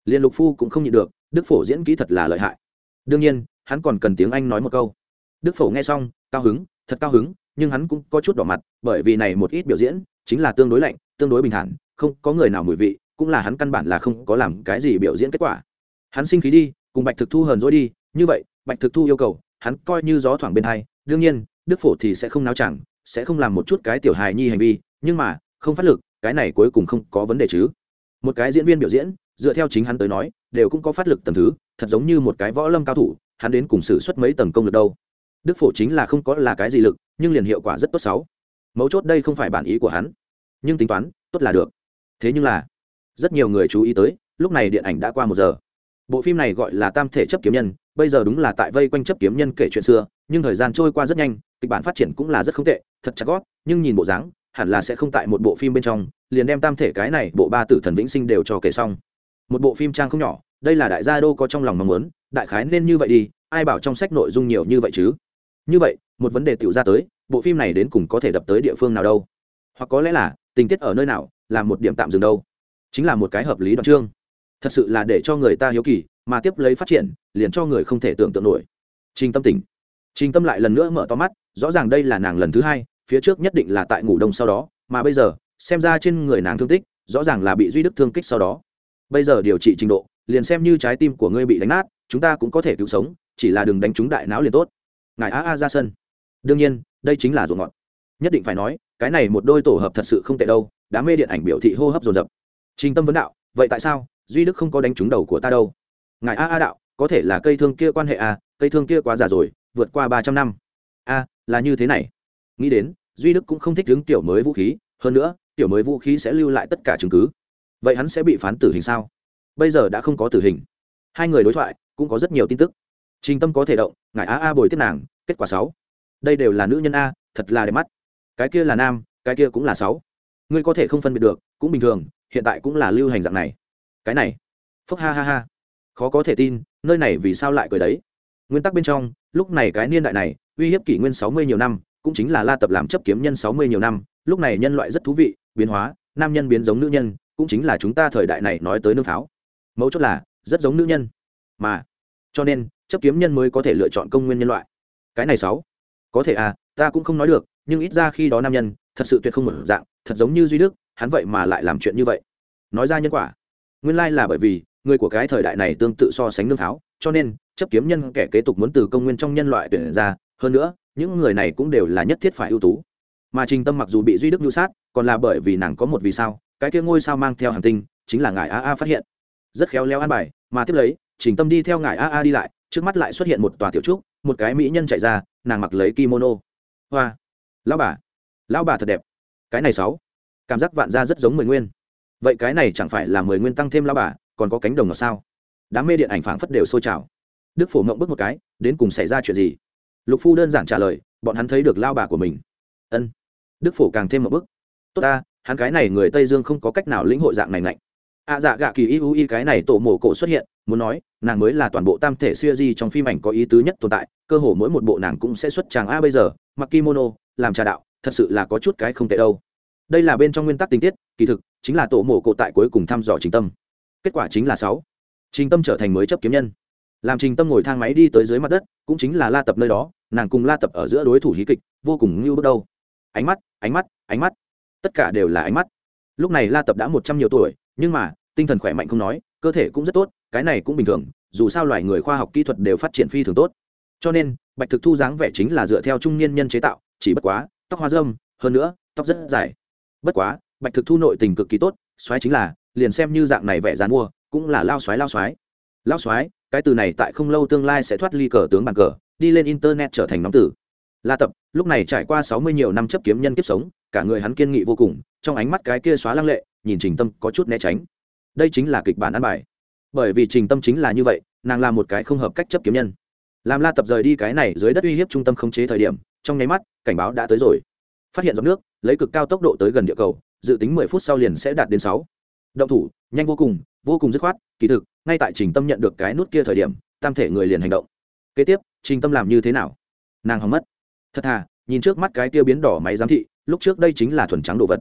A: Liên lục phu cũng không nhịn được, đức phổ diễn kỹ thật là lợi hại. Đương nhiên, hắn còn cần tiếng anh nói một câu. Đức phổ nghe xong, cao hứng, thật cao hứng, nhưng hắn cũng có chút đỏ mặt, bởi vì này một ít biểu diễn chính là tương đối lạnh, tương đối bình thản, không có người nào mùi vị, cũng là hắn căn bản là không có làm cái gì biểu diễn kết quả. Hắn sinh khí đi, cùng bạch thực thu hờn dỗi đi, như vậy, bạch thực thu yêu cầu, hắn coi như gió thoảng bên hai, đương nhiên đức phổ thì sẽ không náo chẳng, sẽ không làm một chút cái tiểu hài nhi hành vi, nhưng mà, không phát lực, cái này cuối cùng không có vấn đề chứ. Một cái diễn viên biểu diễn, dựa theo chính hắn tới nói, đều cũng có phát lực tầm thứ, thật giống như một cái võ lâm cao thủ, hắn đến cùng xử suất mấy tầng công lực đâu. Đức phổ chính là không có là cái gì lực, nhưng liền hiệu quả rất tốt sáu. Mấu chốt đây không phải bản ý của hắn, nhưng tính toán, tốt là được. Thế nhưng là, rất nhiều người chú ý tới, lúc này điện ảnh đã qua một giờ. Bộ phim này gọi là tam thể chấp kiếm nhân, bây giờ đúng là tại vây quanh chấp kiếm nhân kể chuyện xưa nhưng thời gian trôi qua rất nhanh, kịch bản phát triển cũng là rất không tệ, thật chặt gót, nhưng nhìn bộ dáng, hẳn là sẽ không tại một bộ phim bên trong, liền đem tam thể cái này, bộ ba tử thần vĩnh sinh đều cho kể xong. Một bộ phim trang không nhỏ, đây là đại gia đô có trong lòng mong muốn, đại khái nên như vậy đi, ai bảo trong sách nội dung nhiều như vậy chứ? Như vậy, một vấn đề tiểu ra tới, bộ phim này đến cùng có thể đập tới địa phương nào đâu? Hoặc có lẽ là, tình tiết ở nơi nào, là một điểm tạm dừng đâu? Chính là một cái hợp lý đoạn chương. Thật sự là để cho người ta hiếu kỳ, mà tiếp lấy phát triển, liền cho người không thể tưởng tượng nổi. Trình tâm tình trình tâm lại lần nữa mở to mắt, rõ ràng đây là nàng lần thứ hai, phía trước nhất định là tại ngủ đông sau đó, mà bây giờ, xem ra trên người nàng thương tích, rõ ràng là bị duy đức thương kích sau đó. Bây giờ điều trị trình độ, liền xem như trái tim của ngươi bị đánh nát, chúng ta cũng có thể cứu sống, chỉ là đừng đánh trúng đại não liền tốt. Ngài a a ra sân. Đương nhiên, đây chính là ruộng ngọt. Nhất định phải nói, cái này một đôi tổ hợp thật sự không tệ đâu đám mê điện ảnh biểu thị hô hấp dồn dập. Trình tâm vấn đạo, vậy tại sao, duy đức không có đánh trúng đầu của ta đâu? Ngài a a đạo, có thể là cây thương kia quan hệ à? cây thương kia quá già rồi vượt qua ba trăm năm. A, là như thế này. Nghĩ đến, duy đức cũng không thích đứng tiểu mới vũ khí, hơn nữa, tiểu mới vũ khí sẽ lưu lại tất cả chứng cứ. Vậy hắn sẽ bị phán tử hình sao? Bây giờ đã không có tử hình. Hai người đối thoại, cũng có rất nhiều tin tức. Trình tâm có thể động, ngài a a bồi tiếp nàng, kết quả sáu. Đây đều là nữ nhân a, thật là đẹp mắt. Cái kia là nam, cái kia cũng là sáu. Ngươi có thể không phân biệt được, cũng bình thường, hiện tại cũng là lưu hành dạng này. Cái này. Phúc ha ha ha. Khó có thể tin, nơi này vì sao lại cười đấy? Nguyên tắc bên trong, lúc này cái niên đại này, uy hiếp kỷ nguyên sáu mươi nhiều năm, cũng chính là la tập làm chấp kiếm nhân sáu mươi nhiều năm. Lúc này nhân loại rất thú vị, biến hóa, nam nhân biến giống nữ nhân, cũng chính là chúng ta thời đại này nói tới nương pháo. Mấu chốt là, rất giống nữ nhân. Mà, cho nên, chấp kiếm nhân mới có thể lựa chọn công nguyên nhân loại. Cái này sáu, có thể à ta cũng không nói được, nhưng ít ra khi đó nam nhân, thật sự tuyệt không một dạng, thật giống như duy đức, hắn vậy mà lại làm chuyện như vậy. Nói ra nhân quả. Nguyên lai là bởi vì, người của cái thời đại này tương tự so sánh nương pháo, cho nên chấp kiếm nhân kẻ kế tục muốn từ công nguyên trong nhân loại tuyển ra, hơn nữa, những người này cũng đều là nhất thiết phải ưu tú. Mà trình tâm mặc dù bị duy đức nhu sát, còn là bởi vì nàng có một vì sao, cái kia ngôi sao mang theo hàng tinh, chính là ngài a a phát hiện. Rất khéo léo an bài, mà tiếp lấy, trình tâm đi theo ngài a a đi lại, trước mắt lại xuất hiện một tòa tiểu trúc, một cái mỹ nhân chạy ra, nàng mặc lấy kimono. Hoa! Lão bà! Lão bà thật đẹp. Cái này sáu. Cảm giác vạn ra rất giống mười nguyên. Vậy cái này chẳng phải là mười nguyên tăng thêm lão bà, còn có cánh đồng ngọt sao? Đám mê điện ảnh phảng phất đều sôi trào đức phổ mộng bước một cái, đến cùng xảy ra chuyện gì? Lục phu đơn giản trả lời, bọn hắn thấy được lao bà của mình. Ân. Đức phổ càng thêm một bước. tốt ta, hắn cái này người tây dương không có cách nào lĩnh hội dạng này mạnh ạ à dạ gạ kỳ iu y cái này tổ mổ cổ xuất hiện, muốn nói, nàng mới là toàn bộ tam thể siêu di trong phim ảnh có ý tứ nhất tồn tại, cơ hồ mỗi một bộ nàng cũng sẽ xuất tràng a bây giờ, mặc kimono, làm trà đạo, thật sự là có chút cái không tệ đâu. Đây là bên trong nguyên tắc tình tiết, kỳ thực, chính là tổ mổ cổ tại cuối cùng thăm dò chính tâm. Kết quả chính là sáu. Chính tâm trở thành mới chấp kiếm nhân làm trình tâm ngồi thang máy đi tới dưới mặt đất, cũng chính là la tập nơi đó, nàng cùng la tập ở giữa đối thủ hí kịch, vô cùng ngưu bước đâu. Ánh mắt ánh mắt ánh mắt. Tất cả đều là ánh mắt. Lúc này la tập đã một trăm nhiều tuổi, nhưng mà, tinh thần khỏe mạnh không nói, cơ thể cũng rất tốt, cái này cũng bình thường, dù sao loài người khoa học kỹ thuật đều phát triển phi thường tốt. Cho nên, bạch thực thu dáng vẻ chính là dựa theo trung niên nhân chế tạo, chỉ bất quá, tóc hoa dâm hơn nữa, tóc rất dài. Bất quá, bạch thực thu nội tình cực kỳ tốt xoáy chính là, liền xem như dạng này vẻ dán mua, cũng là lao xoáy lao xoáy lão soái, cái từ này tại không lâu tương lai sẽ thoát ly cờ tướng bàn cờ, đi lên internet trở thành nóng tử. La tập, lúc này trải qua sáu mươi nhiều năm chấp kiếm nhân kiếp sống, cả người hắn kiên nghị vô cùng, trong ánh mắt cái kia xóa lăng lệ, nhìn trình tâm có chút né tránh. Đây chính là kịch bản ăn bài. Bởi vì trình tâm chính là như vậy, nàng là một cái không hợp cách chấp kiếm nhân. Làm la tập rời đi cái này dưới đất uy hiếp trung tâm khống chế thời điểm, trong nháy mắt, cảnh báo đã tới rồi. Phát hiện dòng nước, lấy cực cao tốc độ tới gần địa cầu, dự tính mười phút sau liền sẽ đạt đến sáu. Động thủ, nhanh vô cùng vô cùng dứt khoát, kỳ thực ngay tại trình tâm nhận được cái nút kia thời điểm, tam thể người liền hành động. Kế tiếp, trình tâm làm như thế nào? Nàng hỏng mất. Thật thà, nhìn trước mắt cái kia biến đỏ máy giám thị, lúc trước đây chính là thuần trắng đồ vật.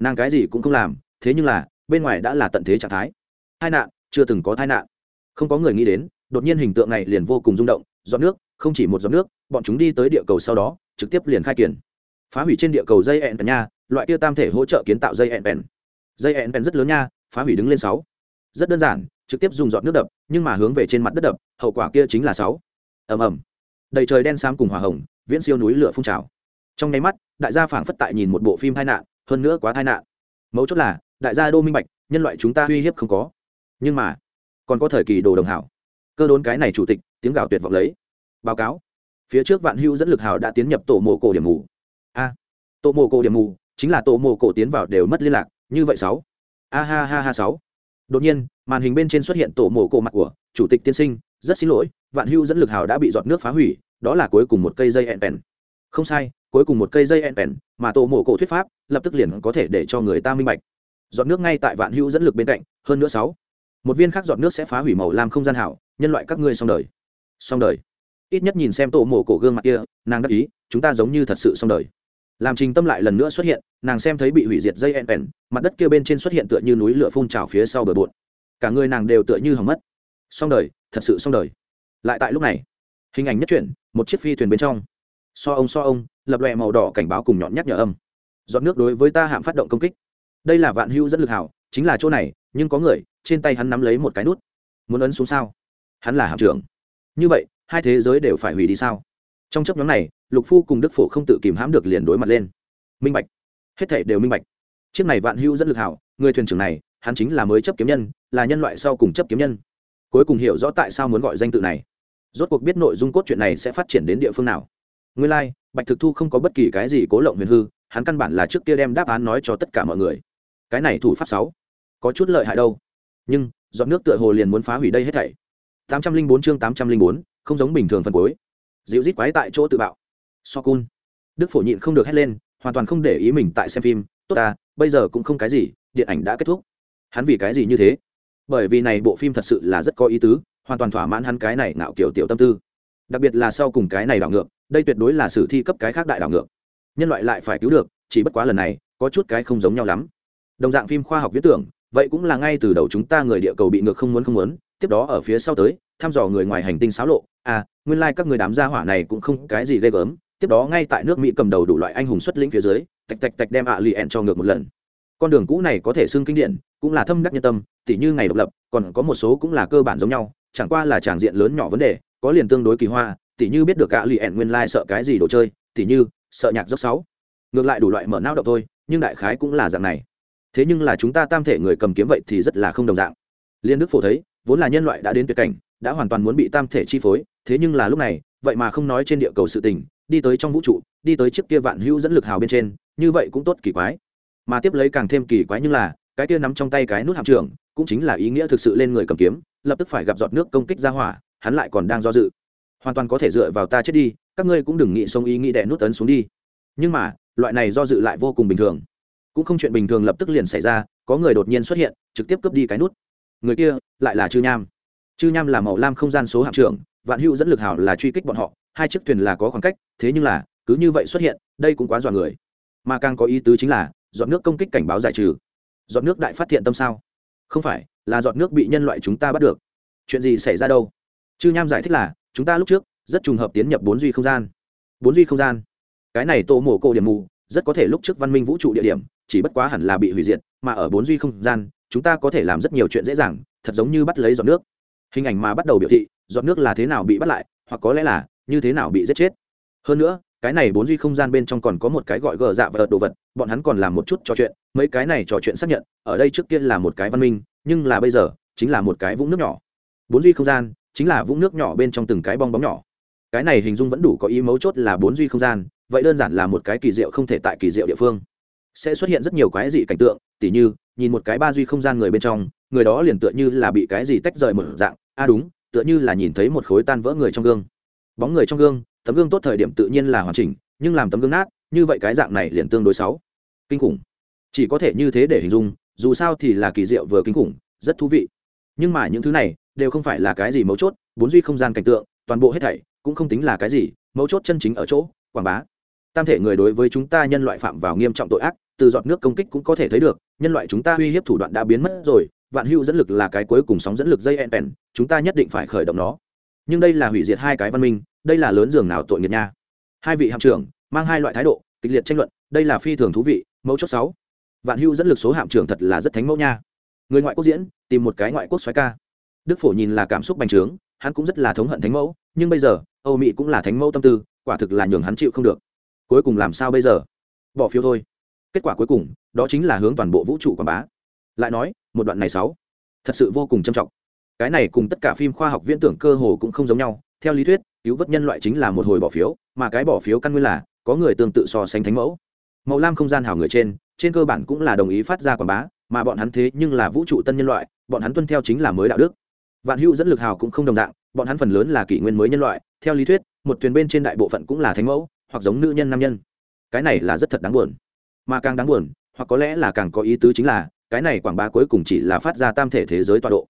A: Nàng cái gì cũng không làm, thế nhưng là, bên ngoài đã là tận thế trạng thái. Tai nạn, chưa từng có tai nạn. Không có người nghĩ đến, đột nhiên hình tượng này liền vô cùng rung động, giọt nước, không chỉ một giọt nước, bọn chúng đi tới địa cầu sau đó, trực tiếp liền khai kiển. Phá hủy trên địa cầu dây ẹn nha, loại kia tam thể hỗ trợ kiến tạo dây ẹn pèn. Dây ẹn pèn rất lớn nha, phá hủy đứng lên sáu rất đơn giản, trực tiếp dùng giọt nước đập, nhưng mà hướng về trên mặt đất đập, hậu quả kia chính là sáu. Ầm ầm. Đầy trời đen xám cùng hỏa hồng, viễn siêu núi lửa phun trào. Trong nháy mắt, đại gia phảng phất tại nhìn một bộ phim tai nạn, hơn nữa quá tai nạn. Mấu chốt là, đại gia đô minh bạch, nhân loại chúng ta uy hiếp không có. Nhưng mà, còn có thời kỳ đồ đồng hảo. Cơ đốn cái này chủ tịch, tiếng gào tuyệt vọng lấy. Báo cáo. Phía trước vạn hưu dẫn lực hào đã tiến nhập tổ mộ cổ điểm mù. A. Tổ mộ cổ điểm mù, chính là tổ mộ cổ tiến vào đều mất liên lạc, như vậy sáu. A ha ha ha sáu đột nhiên, màn hình bên trên xuất hiện tổ mộ cổ mặt của chủ tịch tiên sinh, rất xin lỗi, vạn hưu dẫn lực hào đã bị giọt nước phá hủy, đó là cuối cùng một cây dây ẹn pèn. Không sai, cuối cùng một cây dây ẹn pèn, mà tổ mộ cổ thuyết pháp lập tức liền có thể để cho người ta minh bạch. Giọt nước ngay tại vạn hưu dẫn lực bên cạnh, hơn nữa sáu. Một viên khác giọt nước sẽ phá hủy màu làm không gian hảo, nhân loại các ngươi xong đời. Xong đời. Ít nhất nhìn xem tổ mộ cổ gương mặt kia, nàng đắc ý, chúng ta giống như thật sự xong đời làm trình tâm lại lần nữa xuất hiện, nàng xem thấy bị hủy diệt dây en pèn mặt đất kia bên trên xuất hiện tựa như núi lửa phun trào phía sau bờ bộn. Cả người nàng đều tựa như hỏng mất. Xong đời, thật sự xong đời. Lại tại lúc này, hình ảnh nhất chuyển, một chiếc phi thuyền bên trong. So ông so ông, lập lòe màu đỏ cảnh báo cùng nhọn nhắc nhở âm. Dọn nước đối với ta hạm phát động công kích. Đây là vạn hưu dẫn lực hảo, chính là chỗ này, nhưng có người, trên tay hắn nắm lấy một cái nút. Muốn ấn xuống sao? Hắn là hạm trưởng. Như vậy, hai thế giới đều phải hủy đi sao? Trong chấp nhóm này lục phu cùng đức phổ không tự kìm hãm được liền đối mặt lên. Minh bạch. Hết thể đều minh bạch. Chiếc này vạn hưu dẫn lực hảo người thuyền trưởng này hắn chính là mới chấp kiếm nhân là nhân loại sau cùng chấp kiếm nhân. Cuối cùng hiểu rõ tại sao muốn gọi danh tự này. Rốt cuộc biết nội dung cốt truyện này sẽ phát triển đến địa phương nào. Nguyên lai、like, bạch thực thu không có bất kỳ cái gì cố lộng huyền hư hắn căn bản là trước kia đem đáp án nói cho tất cả mọi người. Cái này thủ pháp sáu có chút lợi hại đâu. Nhưng dọn nước tựa hồ liền muốn phá hủy đây hết thảy. Tám trăm linh bốn chương tám trăm linh bốn không giống bình thường phần cuối dịu rít quái tại chỗ tự bạo. So cun đức phổ nhịn không được hét lên, hoàn toàn không để ý mình tại xem phim. Tốt ta, bây giờ cũng không cái gì, điện ảnh đã kết thúc. Hắn vì cái gì như thế? Bởi vì này bộ phim thật sự là rất có ý tứ, hoàn toàn thỏa mãn hắn cái này nạo kiểu tiểu tâm tư. Đặc biệt là sau cùng cái này đảo ngược, đây tuyệt đối là sử thi cấp cái khác đại đảo ngược. Nhân loại lại phải cứu được, chỉ bất quá lần này, có chút cái không giống nhau lắm. Đồng dạng phim khoa học viết tưởng, vậy cũng là ngay từ đầu chúng ta người địa cầu bị ngược không muốn không muốn, tiếp đó ở phía sau tới, thăm dò người ngoài hành tinh xáo lộ. À nguyên lai các người đám gia hỏa này cũng không cái gì ghê gớm, tiếp đó ngay tại nước mỹ cầm đầu đủ loại anh hùng xuất lĩnh phía dưới, tạch tạch tạch đem ạ lì ẹn cho ngược một lần. Con đường cũ này có thể xưng kinh điển, cũng là thâm đắc nhân tâm, tỉ như ngày độc lập, còn có một số cũng là cơ bản giống nhau, chẳng qua là tràng diện lớn nhỏ vấn đề, có liền tương đối kỳ hoa, tỉ như biết được ạ lì ẹn nguyên lai、like、sợ cái gì đồ chơi, tỉ như, sợ nhạc dốc sáu. Ngược lại đủ loại mở não động thôi, nhưng đại khái cũng là dạng này. Thế nhưng là chúng ta tam thể người cầm kiếm vậy thì rất là không đồng dạng. Liên đức phổ thấy, vốn là nhân loại đã đến tuyệt cảnh đã hoàn toàn muốn bị tam thể chi phối, thế nhưng là lúc này, vậy mà không nói trên địa cầu sự tình, đi tới trong vũ trụ, đi tới chiếc kia vạn hữu dẫn lực hào bên trên, như vậy cũng tốt kỳ quái. Mà tiếp lấy càng thêm kỳ quái như là, cái kia nắm trong tay cái nút hạm trưởng, cũng chính là ý nghĩa thực sự lên người cầm kiếm, lập tức phải gặp giọt nước công kích ra hỏa, hắn lại còn đang do dự. Hoàn toàn có thể dựa vào ta chết đi, các ngươi cũng đừng nghĩ sống ý nghĩ đẻ nút tấn xuống đi. Nhưng mà, loại này do dự lại vô cùng bình thường. Cũng không chuyện bình thường lập tức liền xảy ra, có người đột nhiên xuất hiện, trực tiếp cướp đi cái nút. Người kia, lại là chư nham chư nham là màu lam không gian số hạng trưởng, vạn hữu dẫn lực hảo là truy kích bọn họ, hai chiếc thuyền là có khoảng cách, thế nhưng là, cứ như vậy xuất hiện, đây cũng quá dọa người. Mà càng có ý tứ chính là dọn nước công kích cảnh báo giải trừ. Dọn nước đại phát hiện tâm sao? Không phải, là dọn nước bị nhân loại chúng ta bắt được. Chuyện gì xảy ra đâu? Chư nham giải thích là, chúng ta lúc trước, rất trùng hợp tiến nhập bốn duy không gian. Bốn duy không gian? Cái này tô mổ cổ điểm mù, rất có thể lúc trước văn minh vũ trụ địa điểm, chỉ bất quá hẳn là bị hủy diệt, mà ở bốn duy không gian, chúng ta có thể làm rất nhiều chuyện dễ dàng, thật giống như bắt lấy giọt nước hình ảnh mà bắt đầu biểu thị, giọt nước là thế nào bị bắt lại, hoặc có lẽ là như thế nào bị giết chết. Hơn nữa, cái này bốn duy không gian bên trong còn có một cái gọi gờ dạ và đồ vật, bọn hắn còn làm một chút trò chuyện, mấy cái này trò chuyện xác nhận, ở đây trước kia là một cái văn minh, nhưng là bây giờ, chính là một cái vũng nước nhỏ. Bốn duy không gian, chính là vũng nước nhỏ bên trong từng cái bong bóng nhỏ. Cái này hình dung vẫn đủ có ý mấu chốt là bốn duy không gian, vậy đơn giản là một cái kỳ diệu không thể tại kỳ diệu địa phương. Sẽ xuất hiện rất nhiều cái gì cảnh tượng, tỉ như, nhìn một cái ba duy không gian người bên trong, người đó liền tựa như là bị cái gì tách rời một dạng a à đúng, tựa như là nhìn thấy một khối tan vỡ người trong gương. Bóng người trong gương, tấm gương tốt thời điểm tự nhiên là hoàn chỉnh, nhưng làm tấm gương nát, như vậy cái dạng này liền tương đối xấu. Kinh khủng. Chỉ có thể như thế để hình dung, dù sao thì là kỳ diệu vừa kinh khủng, rất thú vị. Nhưng mà những thứ này đều không phải là cái gì mấu chốt, bốn duy không gian cảnh tượng, toàn bộ hết thảy cũng không tính là cái gì, mấu chốt chân chính ở chỗ, quảng bá. Tam thể người đối với chúng ta nhân loại phạm vào nghiêm trọng tội ác, từ giọt nước công kích cũng có thể thấy được, nhân loại chúng ta uy hiếp thủ đoạn đã biến mất rồi vạn hưu dẫn lực là cái cuối cùng sóng dẫn lực dây enpen, chúng ta nhất định phải khởi động nó. Nhưng đây là hủy diệt hai cái văn minh đây là lớn giường nào tội nghiệp nha. Hai vị hạm trưởng mang hai loại thái độ kịch liệt tranh luận đây là phi thường thú vị mẫu chốt sáu. Vạn hưu dẫn lực số hạm trưởng thật là rất thánh mẫu nha. Người ngoại quốc diễn tìm một cái ngoại quốc xoáy ca. Đức phổ nhìn là cảm xúc bành trướng hắn cũng rất là thống hận thánh mẫu nhưng bây giờ âu mỹ cũng là thánh mẫu tâm tư quả thực là nhường hắn chịu không được. Cuối cùng làm sao bây giờ? Bỏ phiếu thôi. Kết quả cuối cùng đó chính là hướng toàn bộ vũ trụ quảng bá. Lại nói một đoạn này sáu. Thật sự vô cùng trầm trọng. Cái này cùng tất cả phim khoa học viễn tưởng cơ hồ cũng không giống nhau. Theo lý thuyết, cứu vớt nhân loại chính là một hồi bỏ phiếu, mà cái bỏ phiếu căn nguyên là có người tương tự so sánh thánh mẫu. Màu lam không gian hảo người trên trên cơ bản cũng là đồng ý phát ra quảng bá, mà bọn hắn thế nhưng là vũ trụ tân nhân loại, bọn hắn tuân theo chính là mới đạo đức. Vạn hữu dẫn lực hào cũng không đồng dạng, bọn hắn phần lớn là kỷ nguyên mới nhân loại, theo lý thuyết, một thuyền bên trên đại bộ phận cũng là thánh mẫu, hoặc giống nữ nhân nam nhân. Cái này là rất thật đáng buồn. Mà càng đáng buồn, hoặc có lẽ là càng có ý tứ chính là cái này quảng bá cuối cùng chỉ là phát ra tam thể thế giới tọa độ.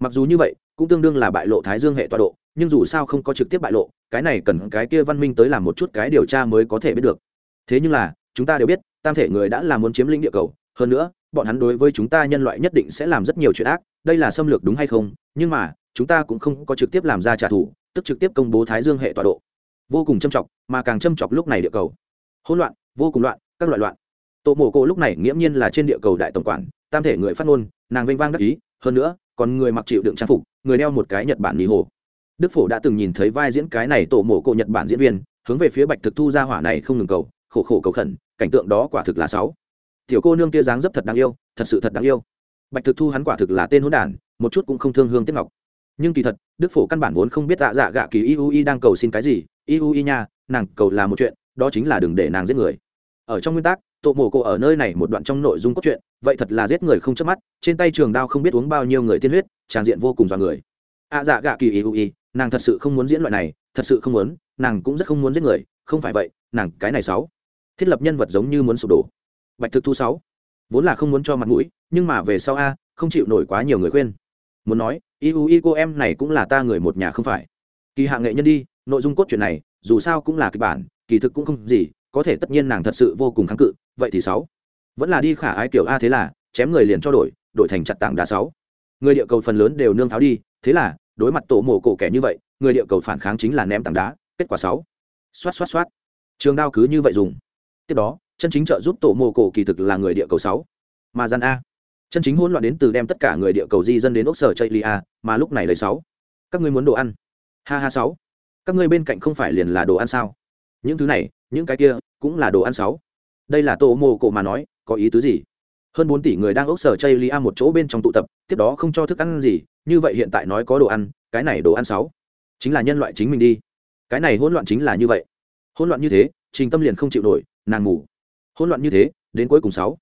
A: Mặc dù như vậy, cũng tương đương là bại lộ thái dương hệ tọa độ, nhưng dù sao không có trực tiếp bại lộ, cái này cần cái kia văn minh tới làm một chút cái điều tra mới có thể biết được. Thế nhưng là, chúng ta đều biết, tam thể người đã là muốn chiếm lĩnh địa cầu, hơn nữa, bọn hắn đối với chúng ta nhân loại nhất định sẽ làm rất nhiều chuyện ác, đây là xâm lược đúng hay không, nhưng mà, chúng ta cũng không có trực tiếp làm ra trả thù, tức trực tiếp công bố thái dương hệ tọa độ. Vô cùng châm chọc, mà càng châm chọc lúc này địa cầu. Hỗn loạn, vô cùng loạn, các loại loạn. Tổ mổ cổ lúc này nghiễm nhiên là trên địa cầu đại tổng quản tam thể người phát ngôn, nàng vênh vang đắc ý, hơn nữa, còn người mặc chịu đựng trang phục, người đeo một cái nhật bản mỹ hồ đức phổ đã từng nhìn thấy vai diễn cái này tổ mổ cổ nhật bản diễn viên, hướng về phía bạch thực thu ra hỏa này không ngừng cầu, khổ khổ cầu khẩn, cảnh tượng đó quả thực là sáu. Tiểu cô nương kia dáng dấp thật đáng yêu, thật sự thật đáng yêu. Bạch thực thu hắn quả thực là tên hỗn đản, một chút cũng không thương hương tiếc ngọc. Nhưng kỳ thật, đức phổ căn bản vốn không biết dạ dạ gạ kỳ iui đang cầu xin cái gì. Iui nha, nàng cầu là một chuyện, đó chính là đừng để nàng giết người. Ở trong nguyên tắc tổ mồ cổ ở nơi này một đoạn trong nội dung cốt truyện, vậy thật là giết người không chớp mắt, trên tay trường đao không biết uống bao nhiêu người tiên huyết, tràn diện vô cùng dọa người. Ạ dạ gạ kỳ iui nàng thật sự không muốn diễn loại này, thật sự không muốn, nàng cũng rất không muốn giết người, không phải vậy, nàng cái này sáu. Thiết lập nhân vật giống như muốn sụp đổ. Bạch thực thu sáu. Vốn là không muốn cho mặt mũi, nhưng mà về sau a, không chịu nổi quá nhiều người khuyên. Muốn nói u y cô em này cũng là ta người một nhà không phải. Kỳ hạ nghệ nhân đi, nội dung cốt truyện này, dù sao cũng là kịch bản, kỳ thực cũng không gì có thể tất nhiên nàng thật sự vô cùng kháng cự, vậy thì sáu. Vẫn là đi khả ái kiểu a thế là, chém người liền cho đổi đổi thành chặt tảng đá sáu. Người địa cầu phần lớn đều nương tháo đi, thế là, đối mặt tổ mổ cổ kẻ như vậy, người địa cầu phản kháng chính là ném tảng đá, kết quả sáu. Xoát xoát xoát. Trường đao cứ như vậy dùng. Tiếp đó, chân chính trợ giúp tổ mồ cổ kỳ thực là người địa cầu sáu. Mà gian a. Chân chính hỗn loạn đến từ đem tất cả người địa cầu di dân đến ốc sở chạy lia mà lúc này lấy sáu. Các ngươi muốn đồ ăn. Ha ha sáu. Các ngươi bên cạnh không phải liền là đồ ăn sao? Những thứ này, những cái kia cũng là đồ ăn sáu. Đây là tổ mồ cổ mà nói, có ý tứ gì? Hơn bốn tỷ người đang ốc sở chạy lia một chỗ bên trong tụ tập, tiếp đó không cho thức ăn gì, như vậy hiện tại nói có đồ ăn, cái này đồ ăn sáu. Chính là nhân loại chính mình đi. Cái này hỗn loạn chính là như vậy. Hỗn loạn như thế, trình tâm liền không chịu nổi, nàng ngủ. Hỗn loạn như thế, đến cuối cùng sáu.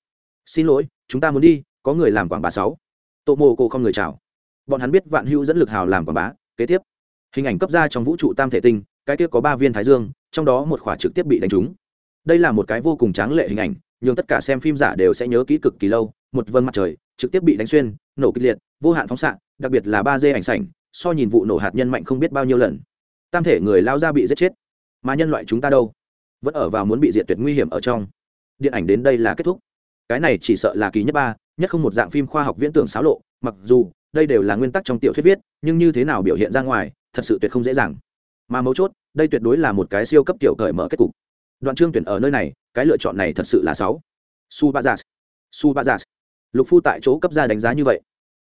A: Xin lỗi, chúng ta muốn đi, có người làm quảng bá sáu. Tổ mồ cổ không người chào. Bọn hắn biết vạn hữu dẫn lực hào làm quảng bá, kế tiếp. Hình ảnh cấp ra trong vũ trụ tam thể tinh, cái kia có ba viên thái dương, trong đó một khỏa trực tiếp bị đánh trúng đây là một cái vô cùng tráng lệ hình ảnh nhưng tất cả xem phim giả đều sẽ nhớ kỹ cực kỳ lâu, một vân mặt trời, trực tiếp bị đánh xuyên, nổ kịch liệt, vô hạn phóng xạ, đặc biệt là ba d ảnh sảnh, so nhìn vụ nổ hạt nhân mạnh không biết bao nhiêu lần. Tam thể người lao ra bị giết chết. Mà nhân loại chúng ta đâu? Vẫn ở vào muốn bị diệt tuyệt nguy hiểm ở trong. Điện ảnh đến đây là kết thúc. Cái này chỉ sợ là kỳ nhất ba, nhất không một dạng phim khoa học viễn tưởng xáo lộ, mặc dù, đây đều là nguyên tắc trong tiểu thuyết viết, nhưng như thế nào biểu hiện ra ngoài, thật sự tuyệt không dễ dàng. Mà mấu chốt, đây tuyệt đối là một cái siêu cấp tiểu cởi mở kết cục đoạn trương tuyển ở nơi này cái lựa chọn này thật sự là sáu. Su bazas su bazas lục phu tại chỗ cấp ra đánh giá như vậy.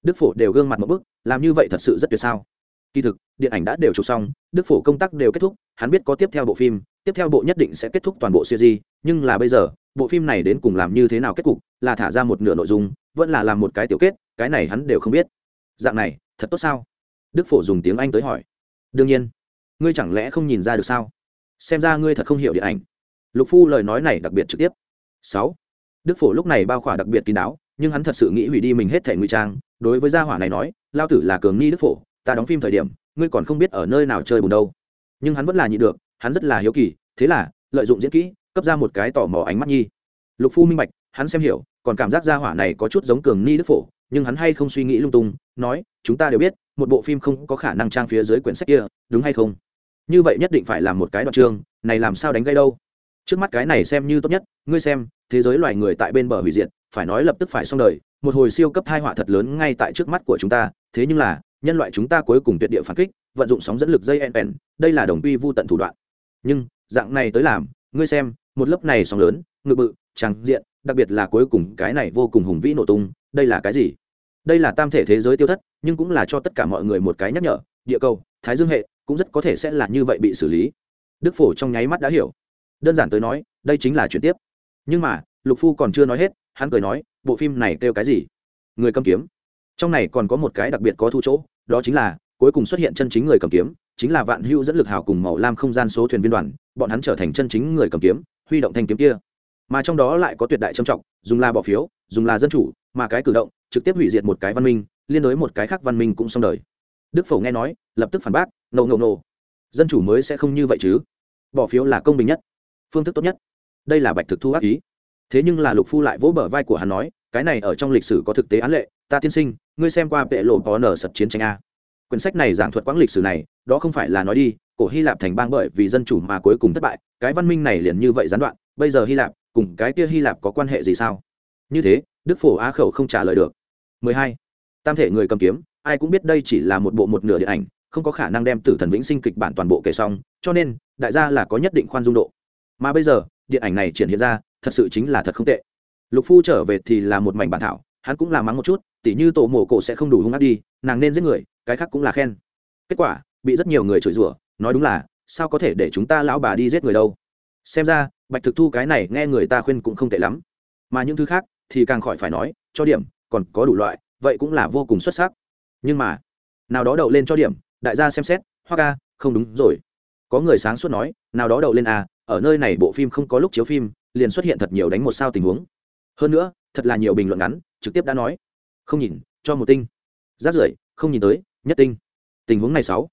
A: Đức phổ đều gương mặt một bức làm như vậy thật sự rất tuyệt sao? Kỳ thực điện ảnh đã đều chụp xong đức phổ công tác đều kết thúc hắn biết có tiếp theo bộ phim tiếp theo bộ nhất định sẽ kết thúc toàn bộ series, nhưng là bây giờ bộ phim này đến cùng làm như thế nào kết cục là thả ra một nửa nội dung vẫn là làm một cái tiểu kết cái này hắn đều không biết. Dạng này thật tốt sao? Đức phổ dùng tiếng anh tới hỏi. Đương nhiên. Ngươi chẳng lẽ không nhìn ra được sao? Xem ra ngươi thật không hiểu điện ảnh lục phu lời nói này đặc biệt trực tiếp. Sáu. Đức phổ lúc này bao khỏa đặc biệt kín đáo, nhưng hắn thật sự nghĩ hủy đi mình hết thể ngụy trang. Đối với gia hỏa này nói, lao tử là cường nghi đức phổ, ta đóng phim thời điểm, ngươi còn không biết ở nơi nào chơi bùn đâu. Nhưng hắn vẫn là nhị được, hắn rất là hiếu kỳ, thế là, lợi dụng diễn kỹ, cấp ra một cái tò mò ánh mắt nhi. Lục phu minh bạch, hắn xem hiểu, còn cảm giác gia hỏa này có chút giống cường ni đức phổ, nhưng hắn hay không suy nghĩ lung tung, nói, chúng ta đều biết, một bộ phim không có khả năng trang phía dưới quyển sách kia, đúng hay không? Như vậy nhất định phải làm một cái đoạn chương, này làm sao đánh gây đâu? Trước mắt cái này xem như tốt nhất, ngươi xem, thế giới loài người tại bên bờ hủy diệt, phải nói lập tức phải xong đời, một hồi siêu cấp thai họa thật lớn ngay tại trước mắt của chúng ta, thế nhưng là, nhân loại chúng ta cuối cùng tuyệt địa phản kích, vận dụng sóng dẫn lực dây npn đây là đồng quy vô tận thủ đoạn. Nhưng, dạng này tới làm, ngươi xem, một lớp này sóng lớn, ngự bự, tràng diện, đặc biệt là cuối cùng cái này vô cùng hùng vĩ nổ tung, đây là cái gì? Đây là tam thể thế giới tiêu thất, nhưng cũng là cho tất cả mọi người một cái nhắc nhở, địa cầu, thái dương hệ, cũng rất có thể sẽ là như vậy bị xử lý. Đức phổ trong nháy mắt đã hiểu đơn giản tới nói, đây chính là chuyện tiếp. Nhưng mà, lục phu còn chưa nói hết, hắn cười nói, bộ phim này kêu cái gì? Người cầm kiếm. Trong này còn có một cái đặc biệt có thu chỗ, đó chính là, cuối cùng xuất hiện chân chính người cầm kiếm, chính là vạn hưu dẫn lực hào cùng màu lam không gian số thuyền viên đoàn, bọn hắn trở thành chân chính người cầm kiếm, huy động thanh kiếm kia. Mà trong đó lại có tuyệt đại trầm trọng, dùng là bỏ phiếu, dùng là dân chủ, mà cái cử động, trực tiếp hủy diệt một cái văn minh, liên đối một cái khác văn minh cũng xong đời. Đức phổ nghe nói, lập tức phản bác, nổ nổ nổ. Dân chủ mới sẽ không như vậy chứ. Bỏ phiếu là công bình nhất phương thức tốt nhất. Đây là bạch thực thu ác ý. Thế nhưng là lục phu lại vỗ bờ vai của hắn nói, cái này ở trong lịch sử có thực tế án lệ, ta tiên sinh, ngươi xem qua vệ lộ có nở sập chiến tranh a. Quyển sách này giảng thuật quãng lịch sử này, đó không phải là nói đi, cổ hy lạp thành bang bởi vì dân chủ mà cuối cùng thất bại, cái văn minh này liền như vậy gián đoạn, bây giờ hy lạp, cùng cái kia hy lạp có quan hệ gì sao? Như thế, đức phổ á khẩu không trả lời được. 12. tam thể người cầm kiếm, ai cũng biết đây chỉ là một bộ một nửa điện ảnh, không có khả năng đem tử thần vĩnh sinh kịch bản toàn bộ kể xong, cho nên, đại gia là có nhất định khoan dung độ mà bây giờ, điện ảnh này triển hiện ra, thật sự chính là thật không tệ. Lục phu trở về thì là một mảnh bản thảo, hắn cũng làm mắng một chút, tỉ như tổ mổ cổ sẽ không đủ hung ác đi, nàng nên giết người, cái khác cũng là khen. Kết quả, bị rất nhiều người chửi rủa, nói đúng là, sao có thể để chúng ta lão bà đi giết người đâu? Xem ra, bạch thực thu cái này nghe người ta khuyên cũng không tệ lắm. Mà những thứ khác thì càng khỏi phải nói, cho điểm, còn có đủ loại, vậy cũng là vô cùng xuất sắc. Nhưng mà, nào đó đậu lên cho điểm, đại gia xem xét, hoa ca, không đúng rồi. Có người sáng suốt nói, nào đó đậu lên à? Ở nơi này bộ phim không có lúc chiếu phim, liền xuất hiện thật nhiều đánh một sao tình huống. Hơn nữa, thật là nhiều bình luận ngắn, trực tiếp đã nói, không nhìn, cho một tinh. Rát rưởi, không nhìn tới, nhất tinh. Tình huống này sáu.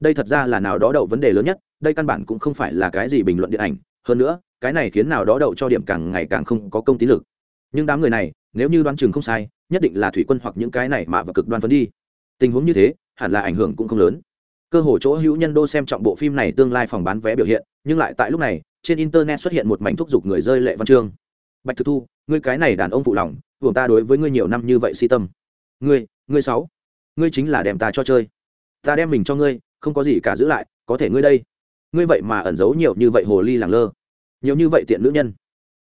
A: Đây thật ra là nào đó đậu vấn đề lớn nhất, đây căn bản cũng không phải là cái gì bình luận điện ảnh. Hơn nữa, cái này khiến nào đó đậu cho điểm càng ngày càng không có công tín lực. Nhưng đám người này, nếu như đoán chừng không sai, nhất định là thủy quân hoặc những cái này mà vào cực đoan phấn đi. Tình huống như thế, hẳn là ảnh hưởng cũng không lớn cơ hồ chỗ hữu nhân đô xem trọng bộ phim này tương lai phòng bán vé biểu hiện, nhưng lại tại lúc này, trên internet xuất hiện một mảnh thúc giục người rơi lệ văn chương. Bạch thực thu, ngươi cái này đàn ông phụ lòng buồng ta đối với ngươi nhiều năm như vậy si tâm. Ngươi ngươi sáu, ngươi chính là đem ta cho chơi. Ta đem mình cho ngươi, không có gì cả giữ lại, có thể ngươi đây. Ngươi vậy mà ẩn giấu nhiều như vậy hồ ly làng lơ. Nhiều như vậy tiện nữ nhân.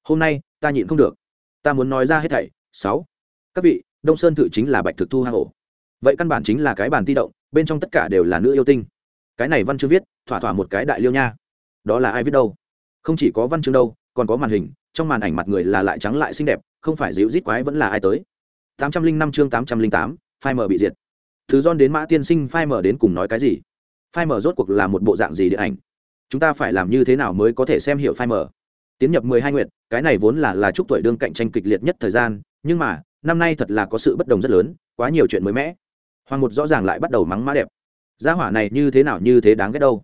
A: Hôm nay, ta nhịn không được. Ta muốn nói ra hết thảy, sáu. Các vị, đông sơn thự chính là bạch thực thu hang ổ vậy căn bản chính là cái bàn ti động, bên trong tất cả đều là nữ yêu tinh. Cái này văn chương viết, thỏa thỏa một cái đại liêu nha. Đó là ai viết đâu? Không chỉ có văn chương đâu, còn có màn hình, trong màn ảnh mặt người là lại trắng lại xinh đẹp, không phải dịu rít quái vẫn là ai tới. Tám trăm linh năm chương tám trăm linh tám, phai mở bị diệt. Thứ don đến mã tiên sinh, phai mở đến cùng nói cái gì? Phai mở rốt cuộc là một bộ dạng gì điện ảnh? Chúng ta phải làm như thế nào mới có thể xem hiểu phai mở tiến nhập mười hai nguyện cái này vốn là là chúc tuổi đương cạnh tranh kịch liệt nhất thời gian, nhưng mà, năm nay thật là có sự bất đồng rất lớn, quá nhiều chuyện mới mẻ hoàng một rõ ràng lại bắt đầu mắng mã đẹp. Gia hỏa này như thế nào như thế đáng ghét đâu.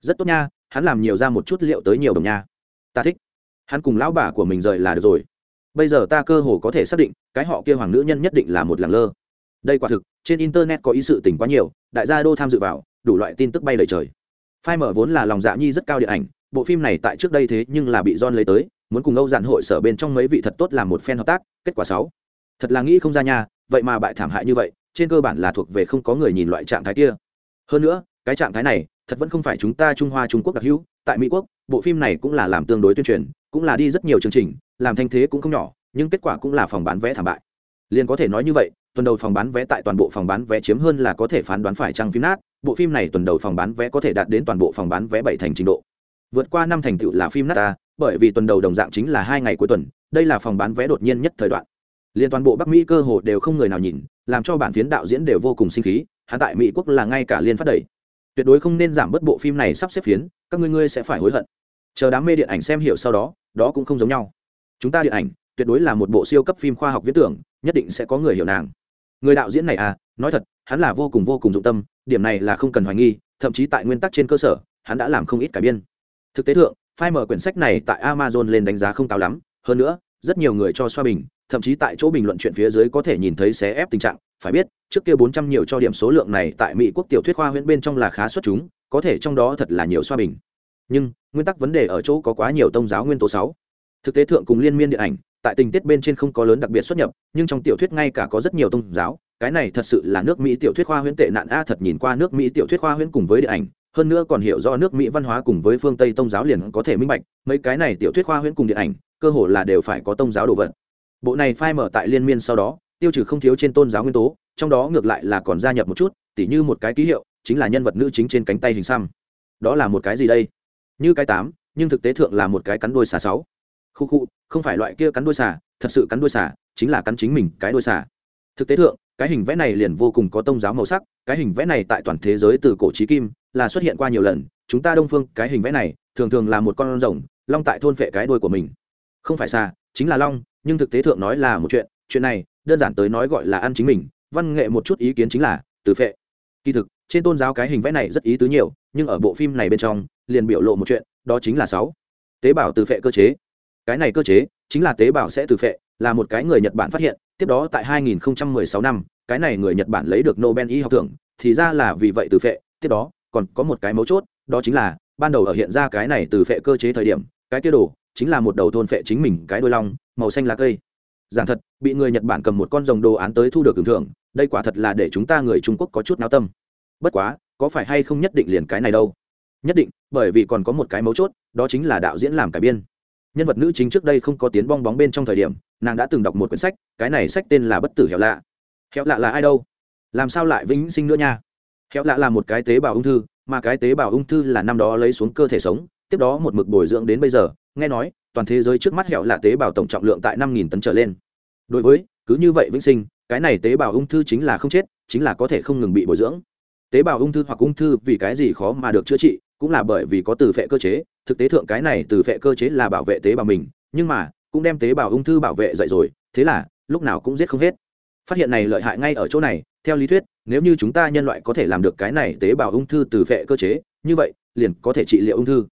A: Rất tốt nha, hắn làm nhiều ra một chút liệu tới nhiều đồng nha. Ta thích. Hắn cùng lão bà của mình rời là được rồi. Bây giờ ta cơ hồ có thể xác định, cái họ kia hoàng nữ nhân nhất định là một làng lơ. Đây quả thực, trên internet có ý sự tình quá nhiều, đại gia đô tham dự vào, đủ loại tin tức bay lời trời. Phai mở vốn là lòng dạ nhi rất cao điện ảnh, bộ phim này tại trước đây thế nhưng là bị John lấy tới, muốn cùng âu dạn hội sở bên trong mấy vị thật tốt làm một fan hợp tác, kết quả sáu. Thật là nghĩ không ra nha, vậy mà bại thảm hại như vậy trên cơ bản là thuộc về không có người nhìn loại trạng thái kia. Hơn nữa, cái trạng thái này thật vẫn không phải chúng ta trung hoa, trung quốc đặc hữu. Tại mỹ quốc, bộ phim này cũng là làm tương đối tuyên truyền, cũng là đi rất nhiều chương trình, làm thanh thế cũng không nhỏ, nhưng kết quả cũng là phòng bán vé thảm bại. Liền có thể nói như vậy, tuần đầu phòng bán vé tại toàn bộ phòng bán vé chiếm hơn là có thể phán đoán phải trăng phim nát, bộ phim này tuần đầu phòng bán vé có thể đạt đến toàn bộ phòng bán vé bảy thành trình độ. Vượt qua năm thành tựu là phim nát ta, bởi vì tuần đầu đồng dạng chính là hai ngày cuối tuần, đây là phòng bán vé đột nhiên nhất thời đoạn liên toàn bộ bắc mỹ cơ hồ đều không người nào nhìn, làm cho bản phiến đạo diễn đều vô cùng sinh khí hạ tại mỹ quốc là ngay cả liên phát đẩy. Tuyệt đối không nên giảm bớt bộ phim này sắp xếp phiến, các ngươi ngươi sẽ phải hối hận. Chờ đám mê điện ảnh xem hiểu sau đó đó cũng không giống nhau. Chúng ta điện ảnh, tuyệt đối là một bộ siêu cấp phim khoa học viễn tưởng, nhất định sẽ có người hiểu nàng. Người đạo diễn này à nói thật, hắn là vô cùng vô cùng dụng tâm, điểm này là không cần hoài nghi, thậm chí tại nguyên tắc trên cơ sở, hắn đã làm không ít cải biên. Thực tế thượng, phai mở quyển sách này tại amazon lên đánh giá không cao lắm, hơn nữa, rất nhiều người cho xoa bình thậm chí tại chỗ bình luận chuyện phía dưới có thể nhìn thấy xé ép tình trạng. Phải biết, trước kia bốn trăm nhiều cho điểm số lượng này tại mỹ quốc tiểu thuyết khoa huyễn bên trong là khá xuất chúng, có thể trong đó thật là nhiều xoa bình. Nhưng, nguyên tắc vấn đề ở chỗ có quá nhiều tôn giáo nguyên tố sáu. Thực tế thượng cùng liên miên điện ảnh, tại tình tiết bên trên không có lớn đặc biệt xuất nhập, nhưng trong tiểu thuyết ngay cả có rất nhiều tôn giáo, cái này thật sự là nước mỹ tiểu thuyết khoa huyễn tệ nạn. A, thật nhìn qua nước mỹ tiểu thuyết khoa huyễn cùng với điện ảnh, hơn nữa còn hiểu do nước mỹ văn hóa cùng với phương tây tôn giáo liền có thể minh bạch, mấy cái này tiểu thuyết khoa huyễn cùng điện ảnh, cơ hồ là đều phải có tôn giáo đồ vật bộ này phai mở tại liên miên sau đó, tiêu trừ không thiếu trên tôn giáo nguyên tố, trong đó ngược lại là còn gia nhập một chút, tỉ như một cái ký hiệu, chính là nhân vật nữ chính trên cánh tay hình xăm. Đó là một cái gì đây? Như cái tám, nhưng thực tế thượng là một cái cắn đuôi xà sáu. Khu khu, không phải loại kia cắn đuôi xà, thật sự cắn đuôi xà, chính là cắn chính mình cái đuôi xà. Thực tế thượng, cái hình vẽ này liền vô cùng có tông giáo màu sắc, cái hình vẽ này tại toàn thế giới từ cổ trí kim, là xuất hiện qua nhiều lần, chúng ta đông phương, cái hình vẽ này, thường thường là một con rồng, long tại thôn phệ cái đuôi của mình. Không phải xà chính là long, nhưng thực tế thượng nói là một chuyện chuyện này, đơn giản tới nói gọi là ăn chính mình, văn nghệ một chút ý kiến chính là từ phệ. Kỳ thực, trên tôn giáo cái hình vẽ này rất ý tứ nhiều, nhưng ở bộ phim này bên trong, liền biểu lộ một chuyện, đó chính là sáu. Tế bào từ phệ cơ chế. Cái này cơ chế, chính là tế bào sẽ từ phệ, là một cái người nhật bản phát hiện, tiếp đó tại 2016 năm, cái này người nhật bản lấy được nobel y học thưởng, thì ra là vì vậy từ phệ, tiếp đó, còn có một cái mấu chốt, đó chính là, ban đầu ở hiện ra cái này từ phệ cơ chế thời điểm, cái kia đồ chính là một đầu thôn phệ chính mình cái đôi long, màu xanh lá cây. Giảng thật, bị người nhật bản cầm một con rồng đồ án tới thu được tưởng thưởng, đây quả thật là để chúng ta người trung quốc có chút náo tâm. Bất quá, có phải hay không nhất định liền cái này đâu? Nhất định, bởi vì còn có một cái mấu chốt, đó chính là đạo diễn làm cải biên. Nhân vật nữ chính trước đây không có tiến bong bóng bên trong thời điểm, nàng đã từng đọc một quyển sách, cái này sách tên là bất tử hẹo lạ. Hẹo lạ là ai đâu? Làm sao lại vĩnh sinh nữa nha? Hẹo lạ là một cái tế bào ung thư, mà cái tế bào ung thư là năm đó lấy xuống cơ thể sống, tiếp đó một mực bồi dưỡng đến bây giờ nghe nói, toàn thế giới trước mắt hẹo là tế bào tổng trọng lượng tại năm nghìn tấn trở lên. Đối với, cứ như vậy vĩnh sinh, cái này tế bào ung thư chính là không chết, chính là có thể không ngừng bị bồi dưỡng. Tế bào ung thư hoặc ung thư vì cái gì khó mà được chữa trị, cũng là bởi vì có từ phệ cơ chế. Thực tế thượng cái này từ phệ cơ chế là bảo vệ tế bào mình, nhưng mà, cũng đem tế bào ung thư bảo vệ dậy rồi, thế là, lúc nào cũng giết không hết. Phát hiện này lợi hại ngay ở chỗ này, theo lý thuyết, nếu như chúng ta nhân loại có thể làm được cái này tế bào ung thư từ phệ cơ chế, như vậy, liền có thể trị liệu ung thư.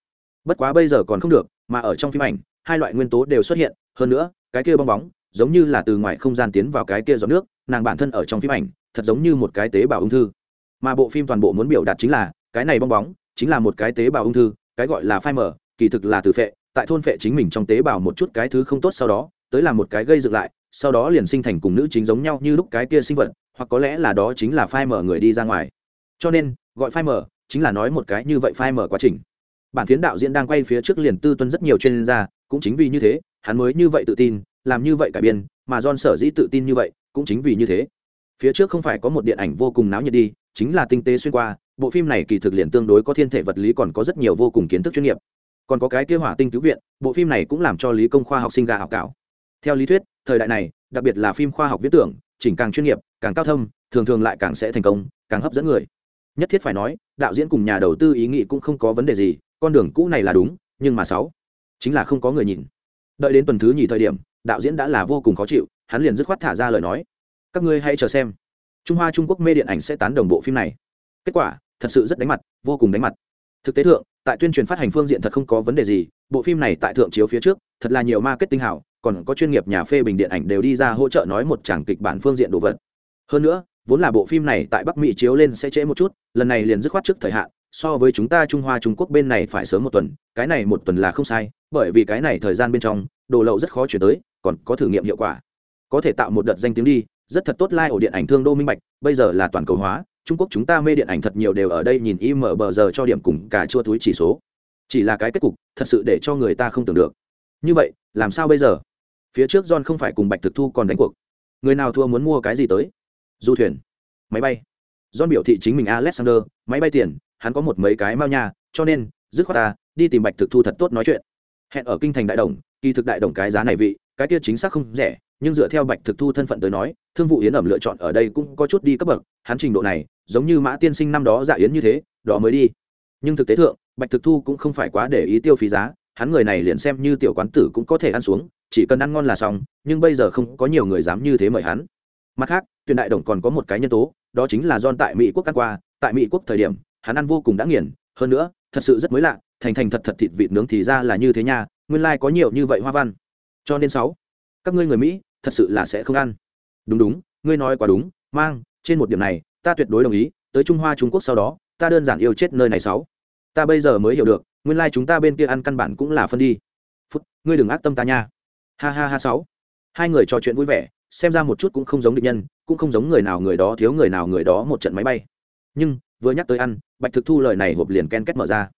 A: Bất quá bây giờ còn không được mà ở trong phim ảnh, hai loại nguyên tố đều xuất hiện, hơn nữa, cái kia bong bóng, giống như là từ ngoài không gian tiến vào cái kia giọt nước, nàng bản thân ở trong phim ảnh, thật giống như một cái tế bào ung thư. Mà bộ phim toàn bộ muốn biểu đạt chính là, cái này bong bóng, chính là một cái tế bào ung thư, cái gọi là phai mở kỳ thực là từ phệ, tại thôn phệ chính mình trong tế bào một chút cái thứ không tốt sau đó, tới là một cái gây dựng lại, sau đó liền sinh thành cùng nữ chính giống nhau như lúc cái kia sinh vật, hoặc có lẽ là đó chính là phai mở người đi ra ngoài. Cho nên, gọi phai mở chính là nói một cái như vậy phai mở quá trình bản phiến đạo diễn đang quay phía trước liền tư tuân rất nhiều chuyên gia, cũng chính vì như thế, hắn mới như vậy tự tin, làm như vậy cả biên, mà john sở dĩ tự tin như vậy, cũng chính vì như thế. Phía trước không phải có một điện ảnh vô cùng náo nhiệt đi, chính là tinh tế xuyên qua, bộ phim này kỳ thực liền tương đối có thiên thể vật lý còn có rất nhiều vô cùng kiến thức chuyên nghiệp. Còn có cái kế hỏa tinh cứu viện, bộ phim này cũng làm cho lý công khoa học sinh gà học cảo. Theo lý thuyết, thời đại này, đặc biệt là phim khoa học viễn tưởng, chỉnh càng chuyên nghiệp, càng cao thâm, thường thường lại càng sẽ thành công, càng hấp dẫn người. Nhất thiết phải nói, đạo diễn cùng nhà đầu tư ý nghĩ cũng không có vấn đề gì con đường cũ này là đúng, nhưng mà sáu, chính là không có người nhìn. Đợi đến tuần thứ nhì thời điểm, đạo diễn đã là vô cùng khó chịu, hắn liền dứt khoát thả ra lời nói. Các ngươi hãy chờ xem. Trung hoa trung quốc mê điện ảnh sẽ tán đồng bộ phim này. Kết quả, thật sự rất đánh mặt, vô cùng đánh mặt. Thực tế thượng, tại tuyên truyền phát hành phương diện thật không có vấn đề gì, bộ phim này tại thượng chiếu phía trước, thật là nhiều marketing hảo, còn có chuyên nghiệp nhà phê bình điện ảnh đều đi ra hỗ trợ nói một tràng kịch bản phương diện đồ vật. Hơn nữa, vốn là bộ phim này tại bắc mỹ chiếu lên sẽ trễ một chút, lần này liền dứt khoát trước thời hạn so với chúng ta trung hoa, trung quốc bên này phải sớm một tuần, cái này một tuần là không sai, bởi vì cái này thời gian bên trong, đồ lậu rất khó chuyển tới, còn có thử nghiệm hiệu quả. Có thể tạo một đợt danh tiếng đi, rất thật tốt lai、like、ổ điện ảnh thương đô minh bạch, bây giờ là toàn cầu hóa, trung quốc chúng ta mê điện ảnh thật nhiều đều ở đây nhìn im mở bờ giờ cho điểm cùng cả chua túi chỉ số. Chỉ là cái kết cục, thật sự để cho người ta không tưởng được. Như vậy, làm sao bây giờ? Phía trước john không phải cùng bạch thực thu còn đánh cuộc. Người nào thua muốn mua cái gì tới? Du thuyền. Máy bay. John biểu thị chính mình alexander, máy bay tiền hắn có một mấy cái mao nha, cho nên, dứt khoát ta, đi tìm bạch thực thu thật tốt nói chuyện. Hẹn ở kinh thành đại đồng, kỳ thực đại đồng cái giá này vị, cái kia chính xác không rẻ, nhưng dựa theo bạch thực thu thân phận tới nói, thương vụ yến ẩm lựa chọn ở đây cũng có chút đi cấp bậc, hắn trình độ này, giống như mã tiên sinh năm đó dạ yến như thế, đó mới đi. Nhưng thực tế thượng, bạch thực thu cũng không phải quá để ý tiêu phí giá, hắn người này liền xem như tiểu quán tử cũng có thể ăn xuống, chỉ cần ăn ngon là xong, nhưng bây giờ không có nhiều người dám như thế mời hắn. Mặt khác, tuyển đại đồng còn có một cái nhân tố, đó chính là don tại mỹ quốc ăn qua, tại mỹ quốc thời điểm hắn ăn vô cùng đã nghiền, hơn nữa, thật sự rất mới lạ, thành thành thật thật thịt vịt nướng thì ra là như thế nha, nguyên lai、like、có nhiều như vậy hoa văn. Cho nên sáu, các ngươi người mỹ, thật sự là sẽ không ăn. Đúng đúng, ngươi nói quá đúng, mang, trên một điểm này, ta tuyệt đối đồng ý, tới trung hoa trung quốc sau đó, ta đơn giản yêu chết nơi này sáu. Ta bây giờ mới hiểu được, nguyên lai、like、chúng ta bên kia ăn căn bản cũng là phân đi. Phút, ngươi đừng ác tâm ta nha. Ha ha ha sáu. Hai người trò chuyện vui vẻ, xem ra một chút cũng không giống định nhân, cũng không giống người nào người đó thiếu người nào người đó một trận máy bay. Nhưng vừa nhắc tới ăn, bạch thực thu lời này hộp liền ken kết mở ra.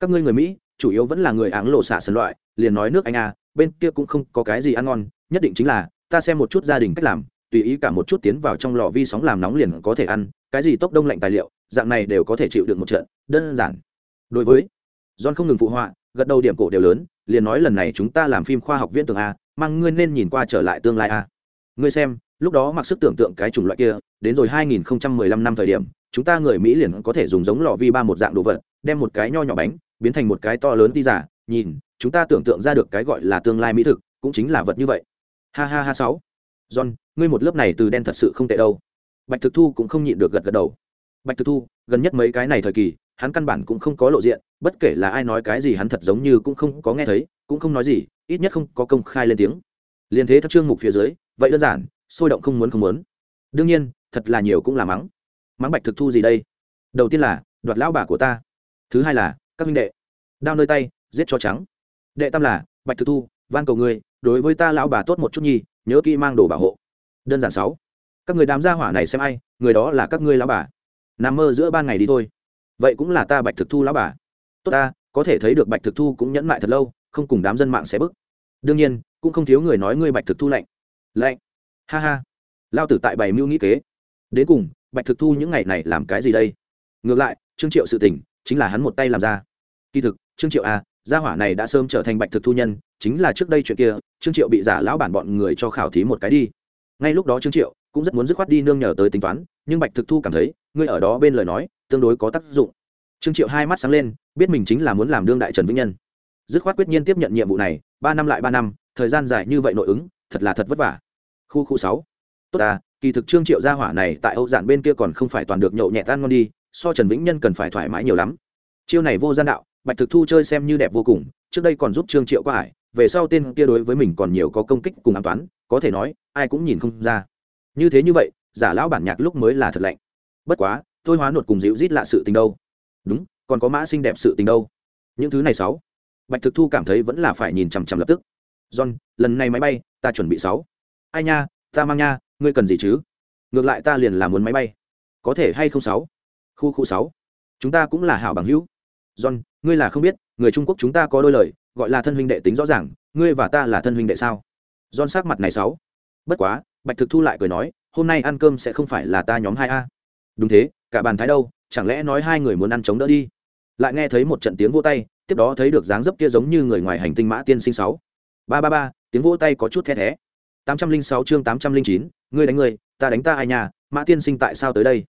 A: Các ngươi người mỹ, chủ yếu vẫn là người áng lộ xả sân loại, liền nói nước anh à bên kia cũng không có cái gì ăn ngon, nhất định chính là, ta xem một chút gia đình cách làm, tùy ý cả một chút tiến vào trong lò vi sóng làm nóng liền có thể ăn, cái gì tốc đông lạnh tài liệu, dạng này đều có thể chịu được một trận, đơn giản. Đối với john không ngừng phụ họa, gật đầu điểm cổ đều lớn, liền nói lần này chúng ta làm phim khoa học viễn tưởng a, mang ngươi nên nhìn qua trở lại tương lai a. Ngươi xem, lúc đó mặc sức tưởng tượng cái chủng loại kia, đến rồi 2015 năm thời điểm chúng ta người mỹ liền có thể dùng giống lò vi ba một dạng đồ vật, đem một cái nho nhỏ bánh biến thành một cái to lớn đi giả. Nhìn, chúng ta tưởng tượng ra được cái gọi là tương lai mỹ thực, cũng chính là vật như vậy. Ha ha ha sáu. John, ngươi một lớp này từ đen thật sự không tệ đâu. Bạch thực thu cũng không nhịn được gật gật đầu. Bạch thực thu, gần nhất mấy cái này thời kỳ, hắn căn bản cũng không có lộ diện, bất kể là ai nói cái gì hắn thật giống như cũng không có nghe thấy, cũng không nói gì, ít nhất không có công khai lên tiếng. Liên thế thất trương mục phía dưới, vậy đơn giản, sôi động không muốn không muốn. Đương nhiên, thật là nhiều cũng là mắng mắng bạch thực thu gì đây? Đầu tiên là, đoạt lão bà của ta. Thứ hai là, các minh đệ. Đao nơi tay, giết cho trắng. Đệ tam là, bạch thực thu, van cầu ngươi, đối với ta lão bà tốt một chút nhi, nhớ kỹ mang đồ bảo hộ. Đơn giản sáu. Các người đám gia hỏa này xem ai, người đó là các ngươi lão bà. Nằm mơ giữa ban ngày đi thôi. Vậy cũng là ta bạch thực thu lão bà. Tốt ta, có thể thấy được bạch thực thu cũng nhẫn mại thật lâu, không cùng đám dân mạng sẽ bức. Đương nhiên, cũng không thiếu người nói ngươi bạch thực thu lạnh. Lạnh. Ha ha. Lao tử tại bảy mưu nghĩ kế. Đến cùng bạch thực thu những ngày này làm cái gì đây? Ngược lại, trương triệu sự tình, chính là hắn một tay làm ra. Kỳ thực, trương triệu à gia hỏa này đã sớm trở thành bạch thực thu nhân, chính là trước đây chuyện kia, trương triệu bị giả lão bản bọn người cho khảo thí một cái đi. Ngay lúc đó trương triệu cũng rất muốn dứt khoát đi nương nhờ tới tính toán, nhưng bạch thực thu cảm thấy, ngươi ở đó bên lời nói, tương đối có tác dụng. Trương triệu hai mắt sáng lên, biết mình chính là muốn làm đương đại trần vĩnh nhân. Dứt khoát quyết nhiên tiếp nhận nhiệm vụ này, ba năm lại ba năm, thời gian dài như vậy nội ứng, thật là thật vất vả. Khu khu sáu. Tốt à? Kỳ thực trương triệu gia hỏa này tại âu giản bên kia còn không phải toàn được nhậu nhẹ tan ngon đi, so trần vĩnh nhân cần phải thoải mái nhiều lắm. Chiêu này vô gian đạo, bạch thực thu chơi xem như đẹp vô cùng, trước đây còn giúp trương triệu qua ải, về sau tên kia đối với mình còn nhiều có công kích cùng an toán, có thể nói, ai cũng nhìn không ra. Như thế như vậy, giả lão bản nhạc lúc mới là thật lạnh. Bất quá tôi hóa nột cùng dịu rít lạ sự tình đâu. Đúng, còn có mã xinh đẹp sự tình đâu. Những thứ này sáu. Bạch thực thu cảm thấy vẫn là phải nhìn chằm chằm lập tức. John, lần này máy bay, ta chuẩn bị sáu. Ai nha, ta mang nha ngươi cần gì chứ? Ngược lại ta liền làm muốn máy bay. Có thể hay không sáu? Khu khu sáu. Chúng ta cũng là hảo bằng hữu. John, ngươi là không biết, người trung quốc chúng ta có đôi lời, gọi là thân huynh đệ tính rõ ràng, ngươi và ta là thân huynh đệ sao? John sắc mặt này sáu. Bất quá, bạch thực thu lại cười nói, hôm nay ăn cơm sẽ không phải là ta nhóm hai a. Đúng thế, cả bàn thái đâu, chẳng lẽ nói hai người muốn ăn chống đỡ đi? Lại nghe thấy một trận tiếng vô tay, tiếp đó thấy được dáng dấp kia giống như người ngoài hành tinh mã tiên sinh sáu. Ba ba ba, tiếng vỗ tay có chút the thé. Tám trăm linh sáu chương tám trăm linh chín ngươi đánh ngươi, ta đánh ta ai nhà, mã tiên sinh tại sao tới đây?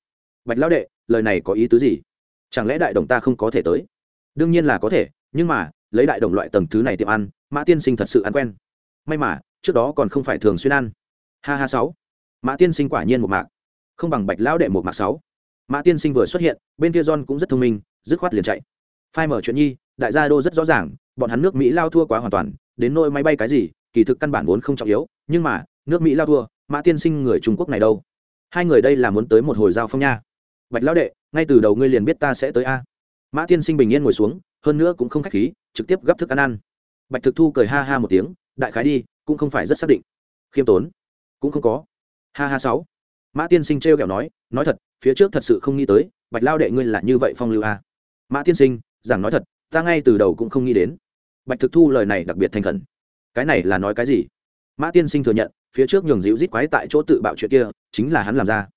A: Bạch lão đệ, lời này có ý tứ gì? Chẳng lẽ đại đồng ta không có thể tới? Đương nhiên là có thể, nhưng mà, lấy đại đồng loại tầng thứ này tiệm ăn, mã tiên sinh thật sự ăn quen. May mà, trước đó còn không phải thường xuyên ăn. Ha ha sáu. Mã tiên sinh quả nhiên một mạc. Không bằng bạch lão đệ một mạc sáu. Mã tiên sinh vừa xuất hiện, bên kia john cũng rất thông minh, dứt khoát liền chạy. Phai mở chuyện nhi, đại gia đô rất rõ ràng, bọn hắn nước mỹ lao thua quá hoàn toàn, đến nôi máy bay cái gì, kỳ thực căn bản vốn không trọng yếu, nhưng mà, nước mỹ lao thua mã tiên sinh người trung quốc này đâu? Hai người đây là muốn tới một hồi giao phong nha. Bạch lão đệ, ngay từ đầu ngươi liền biết ta sẽ tới a. Mã tiên sinh bình yên ngồi xuống, hơn nữa cũng không khách khí, trực tiếp gấp thức ăn ăn. Bạch thực thu cười ha ha một tiếng, đại khái đi, cũng không phải rất xác định. Khiêm tốn. Cũng không có. Ha ha sáu. Mã tiên sinh trêu kẹo nói nói thật, phía trước thật sự không nghĩ tới, bạch lao đệ ngươi là như vậy phong lưu a. Mã tiên sinh, giảng nói thật, ta ngay từ đầu cũng không nghĩ đến. Bạch thực thu lời này đặc biệt thành khẩn. Cái này là nói cái gì? Mã tiên sinh thừa nhận, phía trước nhường dịu rít quái tại chỗ tự bạo chuyện kia, chính là hắn làm ra.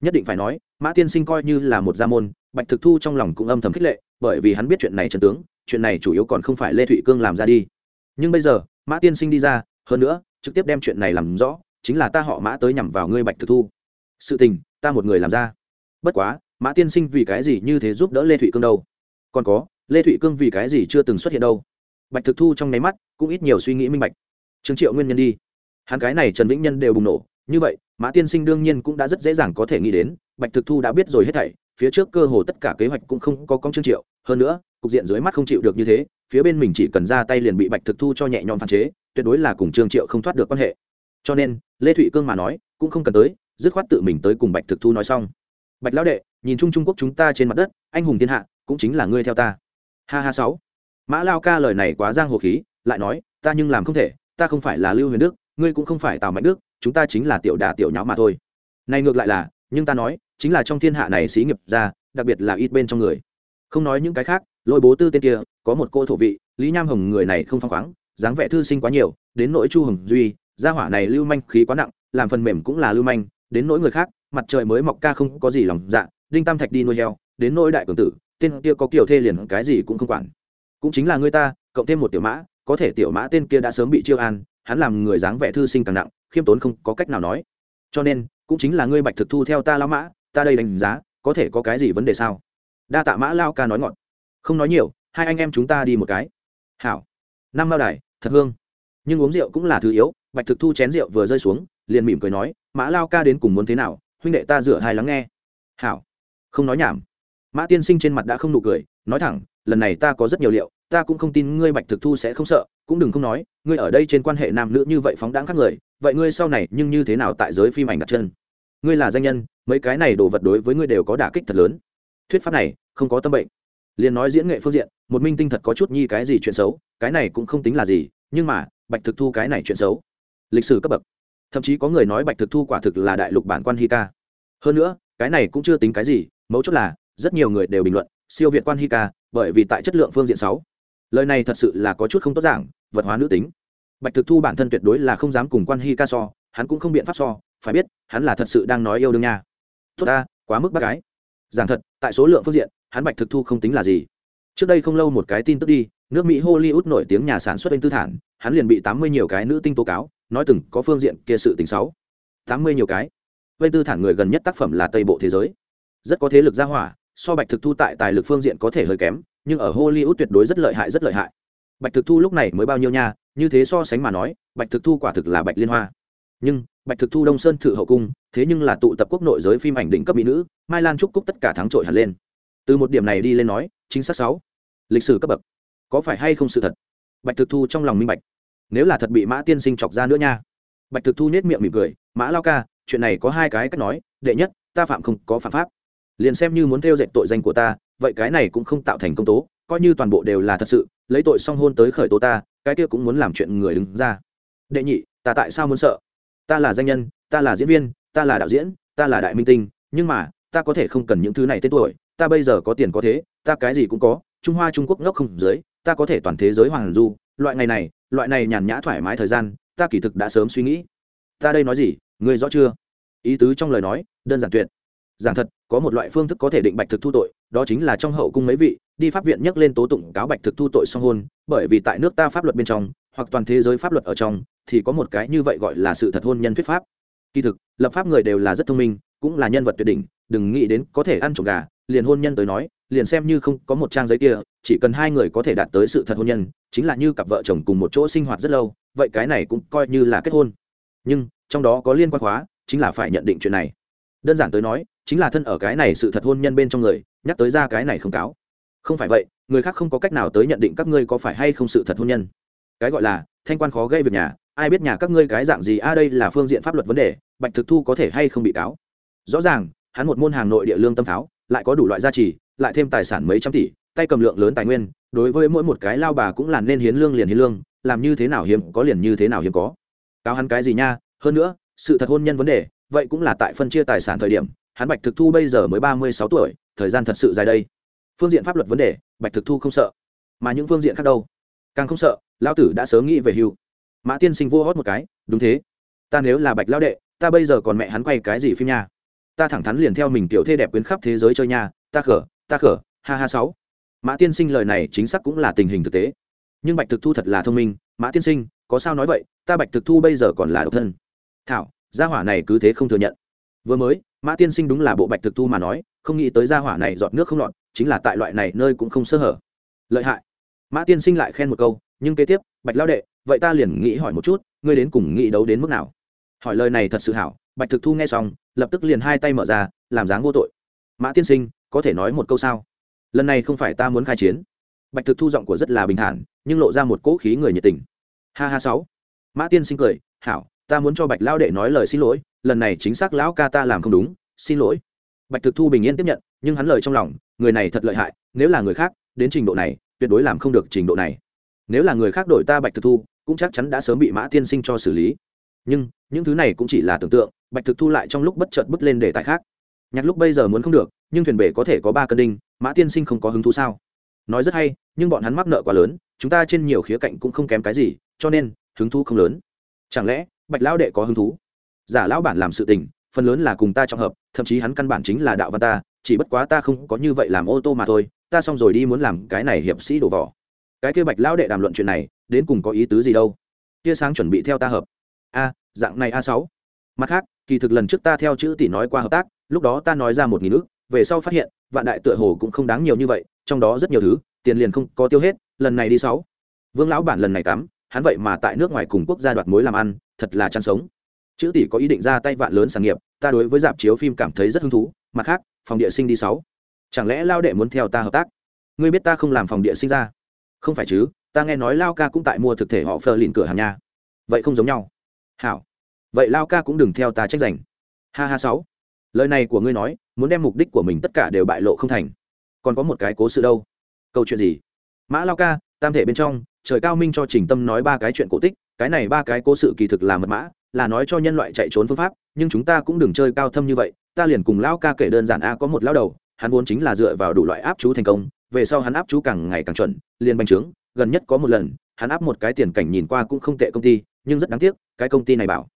A: Nhất định phải nói, mã tiên sinh coi như là một gia môn, bạch thực thu trong lòng cũng âm thầm khích lệ, bởi vì hắn biết chuyện này trần tướng, chuyện này chủ yếu còn không phải lê thụy cương làm ra đi. Nhưng bây giờ, mã tiên sinh đi ra, hơn nữa, trực tiếp đem chuyện này làm rõ, chính là ta họ mã tới nhằm vào ngươi, bạch thực thu. Sự tình, ta một người làm ra. Bất quá, mã tiên sinh vì cái gì như thế giúp đỡ lê thụy cương đâu? Còn có, lê thụy cương vì cái gì chưa từng xuất hiện đâu? Bạch thực thu trong nháy mắt, cũng ít nhiều suy nghĩ minh bạch. Trương triệu nguyên nhân đi hắn cái này trần vĩnh nhân đều bùng nổ. Như vậy, mã tiên sinh đương nhiên cũng đã rất dễ dàng có thể nghĩ đến, bạch thực thu đã biết rồi hết thảy, phía trước cơ hồ tất cả kế hoạch cũng không có công trương triệu. Hơn nữa, cục diện dưới mắt không chịu được như thế, phía bên mình chỉ cần ra tay liền bị bạch thực thu cho nhẹ nhõm phản chế, tuyệt đối là cùng trương triệu không thoát được quan hệ. Cho nên, lê thụy cương mà nói, cũng không cần tới, dứt khoát tự mình tới cùng bạch thực thu nói xong. Bạch lão đệ, nhìn chung trung quốc chúng ta trên mặt đất, anh hùng thiên hạ, cũng chính là ngươi theo ta. Ha ha sáu. Mã lao ca lời này quá giang hồ khí, lại nói, ta nhưng làm không thể, ta không phải là lưu huyền đức ngươi cũng không phải tào mạnh đức, chúng ta chính là tiểu đà tiểu nháo mà thôi. Này ngược lại là, nhưng ta nói, chính là trong thiên hạ này xí nghiệp ra, đặc biệt là ít bên trong người. Không nói những cái khác, lôi bố tư tên kia, có một cô thổ vị, lý nham hồng người này không phăng khoáng, dáng vẻ thư sinh quá nhiều, đến nỗi chu hồng duy, gia hỏa này lưu manh khí quá nặng, làm phần mềm cũng là lưu manh, đến nỗi người khác, mặt trời mới mọc ca không có gì lòng dạ đinh tam thạch đi nuôi heo, đến nỗi đại cường tử, tên kia có kiểu thê liền cái gì cũng không quản. Cũng chính là người ta, cộng thêm một tiểu mã, có thể tiểu mã tên kia đã sớm bị chiêu an hắn làm người dáng vẻ thư sinh càng nặng, khiêm tốn không có cách nào nói. Cho nên, cũng chính là ngươi bạch thực thu theo ta lao mã, ta đây đánh giá, có thể có cái gì vấn đề sao? Đa tạ mã lao ca nói ngọn không nói nhiều, hai anh em chúng ta đi một cái. Hảo. Năm mao đài, thật hương. Nhưng uống rượu cũng là thứ yếu, bạch thực thu chén rượu vừa rơi xuống, liền mỉm cười nói, mã lao ca đến cùng muốn thế nào? Huynh đệ ta rửa hai lắng nghe. Hảo. Không nói nhảm. Mã tiên sinh trên mặt đã không nụ cười, nói thẳng lần này ta có rất nhiều liệu, ta cũng không tin ngươi bạch thực thu sẽ không sợ, cũng đừng không nói, ngươi ở đây trên quan hệ nam nữ như vậy phóng đáng khác người, vậy ngươi sau này nhưng như thế nào tại giới phim ảnh đặt chân? Ngươi là danh nhân, mấy cái này đồ vật đối với ngươi đều có đả kích thật lớn. Thuyết pháp này, không có tâm bệnh. Liền nói diễn nghệ phương diện, một minh tinh thật có chút nhi cái gì chuyện xấu, cái này cũng không tính là gì, nhưng mà, bạch thực thu cái này chuyện xấu. Lịch sử cấp bậc. Thậm chí có người nói bạch thực thu quả thực là đại lục bản quan hi ca hơn nữa, cái này cũng chưa tính cái gì, mấu chốt là, rất nhiều người đều bình luận, siêu việt quan hi ca bởi vì tại chất lượng phương diện sáu, lời này thật sự là có chút không tốt giảng, vật hóa nữ tính. Bạch thực thu bản thân tuyệt đối là không dám cùng quan hi ca so hắn cũng không biện pháp so, phải biết, hắn là thật sự đang nói yêu đương nha. Tốt ta, quá mức bác gái. Giảng thật, tại số lượng phương diện, hắn bạch thực thu không tính là gì. Trước đây không lâu một cái tin tức đi, nước mỹ hollywood nổi tiếng nhà sản xuất anh tư thản, hắn liền bị tám mươi nhiều cái nữ tinh tố cáo, nói từng có phương diện kia sự tính xấu tám mươi nhiều cái. Vây tư thản người gần nhất tác phẩm là tây bộ thế giới. Rất có thế lực gia hỏa so bạch thực thu tại tài lực phương diện có thể hơi kém, nhưng ở hollywood tuyệt đối rất lợi hại, rất lợi hại. Bạch thực thu lúc này mới bao nhiêu nha, như thế so sánh mà nói, bạch thực thu quả thực là bạch liên hoa. Nhưng, bạch thực thu đông sơn thự hậu cung, thế nhưng là tụ tập quốc nội giới phim ảnh đỉnh cấp mỹ nữ, mai lan trúc cúc tất cả thắng trội hẳn lên. Từ một điểm này đi lên nói, chính xác sáu. Lịch sử cấp bậc. Có phải hay không sự thật? Bạch thực thu trong lòng minh bạch. Nếu là thật bị mã tiên sinh chọc ra nữa nha. Bạch thực thu nết miệng mỉm cười, mã lao ca, chuyện này có hai cái cách nói, đệ nhất, ta phạm không có phạm pháp liền xem như muốn theo dệt tội danh của ta, vậy cái này cũng không tạo thành công tố, coi như toàn bộ đều là thật sự, lấy tội song hôn tới khởi tố ta, cái kia cũng muốn làm chuyện người đứng ra. Đệ nhị, ta tại sao muốn sợ? Ta là danh nhân, ta là diễn viên, ta là đạo diễn, ta là đại minh tinh, nhưng mà, ta có thể không cần những thứ này tên tuổi, ta bây giờ có tiền có thế, ta cái gì cũng có, trung hoa trung quốc ngốc không dưới, ta có thể toàn thế giới hoàng du, loại ngày này, loại này nhàn nhã thoải mái thời gian, ta kỳ thực đã sớm suy nghĩ. Ta đây nói gì người rõ chưa? Ý tứ trong lời nói, đơn giản tuyệt giảng thật, có một loại phương thức có thể định bạch thực thu tội, đó chính là trong hậu cung mấy vị, đi pháp viện nhắc lên tố tụng cáo bạch thực thu tội song hôn, bởi vì tại nước ta pháp luật bên trong, hoặc toàn thế giới pháp luật ở trong, thì có một cái như vậy gọi là sự thật hôn nhân thuyết pháp. Kỳ thực, lập pháp người đều là rất thông minh, cũng là nhân vật tuyệt đỉnh, đừng nghĩ đến có thể ăn trộm gà, liền hôn nhân tới nói, liền xem như không có một trang giấy kia, chỉ cần hai người có thể đạt tới sự thật hôn nhân, chính là như cặp vợ chồng cùng một chỗ sinh hoạt rất lâu, vậy cái này cũng coi như là kết hôn. Nhưng, trong đó có liên quan hóa chính là phải nhận định chuyện này. Đơn giản tới nói chính là thân ở cái này sự thật hôn nhân bên trong người, nhắc tới ra cái này không cáo. Không phải vậy, người khác không có cách nào tới nhận định các ngươi có phải hay không sự thật hôn nhân. Cái gọi là, thanh quan khó gây việc nhà, ai biết nhà các ngươi cái dạng gì a đây là phương diện pháp luật vấn đề, bạch thực thu có thể hay không bị cáo? Rõ ràng, hắn một môn hàng nội địa lương tâm tháo, lại có đủ loại gia trì, lại thêm tài sản mấy trăm tỷ, tay cầm lượng lớn tài nguyên, đối với mỗi một cái lao bà cũng là nên hiến lương liền hiến lương, làm như thế nào hiếm có liền như thế nào hiếm có. Cáo hắn cái gì nha? Hơn nữa, sự thật hôn nhân vấn đề, vậy cũng là tại phân chia tài sản thời điểm hắn bạch thực thu bây giờ mới ba mươi sáu tuổi, thời gian thật sự dài đây. Phương diện pháp luật vấn đề, bạch thực thu không sợ. Mà những phương diện khác đâu? Càng không sợ, lão tử đã sớm nghĩ về hưu. Mã tiên sinh vô hót một cái, đúng thế. Ta nếu là bạch lão đệ, ta bây giờ còn mẹ hắn quay cái gì phim nha? Ta thẳng thắn liền theo mình tiểu thê đẹp quyến khắp thế giới chơi nha. Ta khở ta khở, ha ha sáu. Mã tiên sinh lời này chính xác cũng là tình hình thực tế. Nhưng bạch thực thu thật là thông minh. Mã tiên sinh, có sao nói vậy? Ta bạch thực thu bây giờ còn là độc thân. Thảo, gia hỏa này cứ thế không thừa nhận vừa mới, mã tiên sinh đúng là bộ bạch thực thu mà nói, không nghĩ tới gia hỏa này giọt nước không lọt, chính là tại loại này nơi cũng không sơ hở. Lợi hại. Mã tiên sinh lại khen một câu, nhưng kế tiếp, bạch lao đệ, vậy ta liền nghĩ hỏi một chút, ngươi đến cùng nghĩ đấu đến mức nào? Hỏi lời này thật sự hảo, bạch thực thu nghe xong, lập tức liền hai tay mở ra, làm dáng vô tội. Mã tiên sinh, có thể nói một câu sao? Lần này không phải ta muốn khai chiến. Bạch thực thu giọng của rất là bình thản, nhưng lộ ra một cỗ khí người nhiệt tình. Ha ha sáu. Mã tiên sinh cười, hảo, ta muốn cho bạch lao đệ nói lời xin lỗi lần này chính xác lão ca ta làm không đúng, xin lỗi. Bạch thực thu bình yên tiếp nhận, nhưng hắn lời trong lòng, người này thật lợi hại, nếu là người khác, đến trình độ này, tuyệt đối làm không được trình độ này. Nếu là người khác đổi ta bạch thực thu, cũng chắc chắn đã sớm bị mã tiên sinh cho xử lý. Nhưng, những thứ này cũng chỉ là tưởng tượng, bạch thực thu lại trong lúc bất chợt bứt lên đề tài khác. Nhạc lúc bây giờ muốn không được, nhưng thuyền bể có thể có ba cân đinh, mã tiên sinh không có hứng thú sao? Nói rất hay, nhưng bọn hắn mắc nợ quá lớn, chúng ta trên nhiều khía cạnh cũng không kém cái gì, cho nên, hứng thú không lớn. Chẳng lẽ, bạch lão đệ có hứng thú? Giả lão bản làm sự tình, phần lớn là cùng ta trong hợp, thậm chí hắn căn bản chính là đạo văn ta, chỉ bất quá ta không có như vậy làm ô tô mà thôi, ta xong rồi đi muốn làm cái này hiệp sĩ đổ vỏ. Cái kia bạch lão đệ đàm luận chuyện này, đến cùng có ý tứ gì đâu? Tia sáng chuẩn bị theo ta hợp. A, dạng này a sáu. Mặt khác, kỳ thực lần trước ta theo chữ tỷ nói qua hợp tác, lúc đó ta nói ra một nghìn ước, về sau phát hiện, vạn đại tựa hồ cũng không đáng nhiều như vậy, trong đó rất nhiều thứ, tiền liền không có tiêu hết, lần này đi sáu. Vương lão bản lần này tắm hắn vậy mà tại nước ngoài cùng quốc gia đoạt mối làm ăn, thật là chăn sống chữ tỷ có ý định ra tay vạn lớn sản nghiệp, ta đối với dạp chiếu phim cảm thấy rất hứng thú, mặt khác, phòng địa sinh đi sáu. Chẳng lẽ lao đệ muốn theo ta hợp tác? Ngươi biết ta không làm phòng địa sinh ra. Không phải chứ, ta nghe nói lao ca cũng tại mua thực thể họ phờ lìn cửa hàng nha. Vậy không giống nhau. Hảo. Vậy lao ca cũng đừng theo ta trách giành. Ha ha sáu. Lời này của ngươi nói, muốn đem mục đích của mình tất cả đều bại lộ không thành. Còn có một cái cố sự đâu? Câu chuyện gì? Mã lao ca, tam thể bên trong, trời cao minh cho trình tâm nói ba cái chuyện cổ tích, cái này ba cái cố sự kỳ thực là mật mã là nói cho nhân loại chạy trốn phương pháp, nhưng chúng ta cũng đừng chơi cao thâm như vậy, ta liền cùng Lão ca kể đơn giản a, có một lão đầu, hắn vốn chính là dựa vào đủ loại áp chú thành công, về sau hắn áp chú càng ngày càng chuẩn, liền bành trướng, gần nhất có một lần, hắn áp một cái tiền cảnh nhìn qua cũng không tệ công ty, nhưng rất đáng tiếc, cái công ty này bảo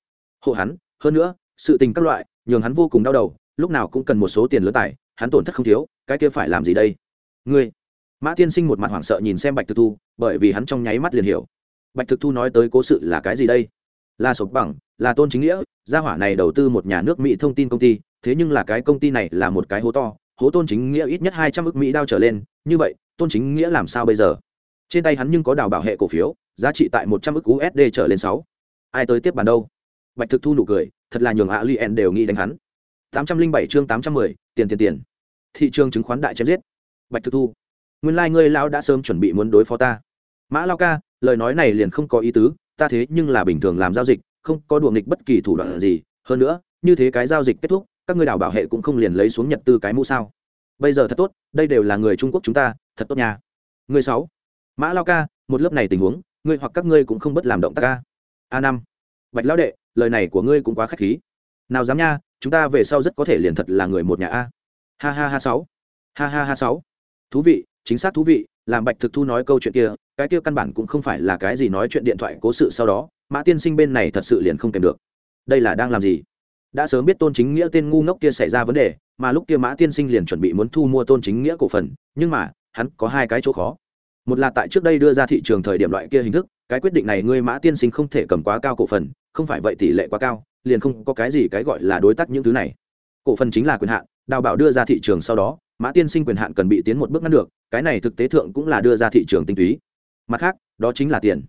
A: hộ hắn, hơn nữa, sự tình các loại, nhường hắn vô cùng đau đầu, lúc nào cũng cần một số tiền lớn tài, hắn tổn thất không thiếu, cái kia phải làm gì đây? Ngươi, mã tiên sinh một mặt hoảng sợ nhìn xem bạch thực thu, bởi vì hắn trong nháy mắt liền hiểu. Bạch thực thu nói tới cố sự là cái gì đây? Là sộp bằng, là tôn chính nghĩa, gia hỏa này đầu tư một nhà nước mỹ thông tin công ty, thế nhưng là cái công ty này là một cái hố to, hố tôn chính nghĩa ít nhất hai trăm ước mỹ đao trở lên, như vậy, tôn chính nghĩa làm sao bây giờ? Trên tay hắn nhưng có đào bảo hệ cổ phiếu, giá trị tại một trăm ước usd trở lên sáu. Ai tới tiếp bàn đâu? Bạch thực thu nụ cười, thật là nhường ạ lien đều nghĩ đánh hắn. tám trăm linh bảy chương tám trăm mười, tiền tiền tiền. Thị trường chứng khoán đại chém giết. Bạch thực thu, nguyên lai、like、ngươi lão đã sớm chuẩn bị muốn đối phó ta. Mã lao ca, lời nói này liền không có ý tứ ta thế nhưng là bình thường làm giao dịch, không có đùa nghịch bất kỳ thủ đoạn gì. Hơn nữa, như thế cái giao dịch kết thúc, các ngươi đảo bảo hệ cũng không liền lấy xuống nhật tư cái mũ sao? Bây giờ thật tốt, đây đều là người trung quốc chúng ta, thật tốt nha. Người sáu, mã lao ca, một lớp này tình huống, ngươi hoặc các ngươi cũng không bất làm động tác ca. A năm, bạch lão đệ, lời này của ngươi cũng quá khách khí. Nào dám nha, chúng ta về sau rất có thể liền thật là người một nhà a. Ha ha ha sáu, ha ha ha sáu. Thú vị, chính xác thú vị, làm bạch thực thu nói câu chuyện kia cái kia căn bản cũng không phải là cái gì nói chuyện điện thoại cố sự sau đó, mã tiên sinh bên này thật sự liền không kèm được. Đây là đang làm gì? Đã sớm biết tôn chính nghĩa tên ngu ngốc kia xảy ra vấn đề, mà lúc kia mã tiên sinh liền chuẩn bị muốn thu mua tôn chính nghĩa cổ phần, nhưng mà, hắn có hai cái chỗ khó. Một là tại trước đây đưa ra thị trường thời điểm loại kia hình thức, cái quyết định này ngươi mã tiên sinh không thể cầm quá cao cổ phần, không phải vậy tỷ lệ quá cao, liền không có cái gì cái gọi là đối tác những thứ này. Cổ phần chính là quyền hạn, đào bảo đưa ra thị trường sau đó, mã tiên sinh quyền hạn cần bị tiến một bước ngăn được, cái này thực tế thượng cũng là đưa ra thị trường tinh túy mặt khác, đó chính là tiền.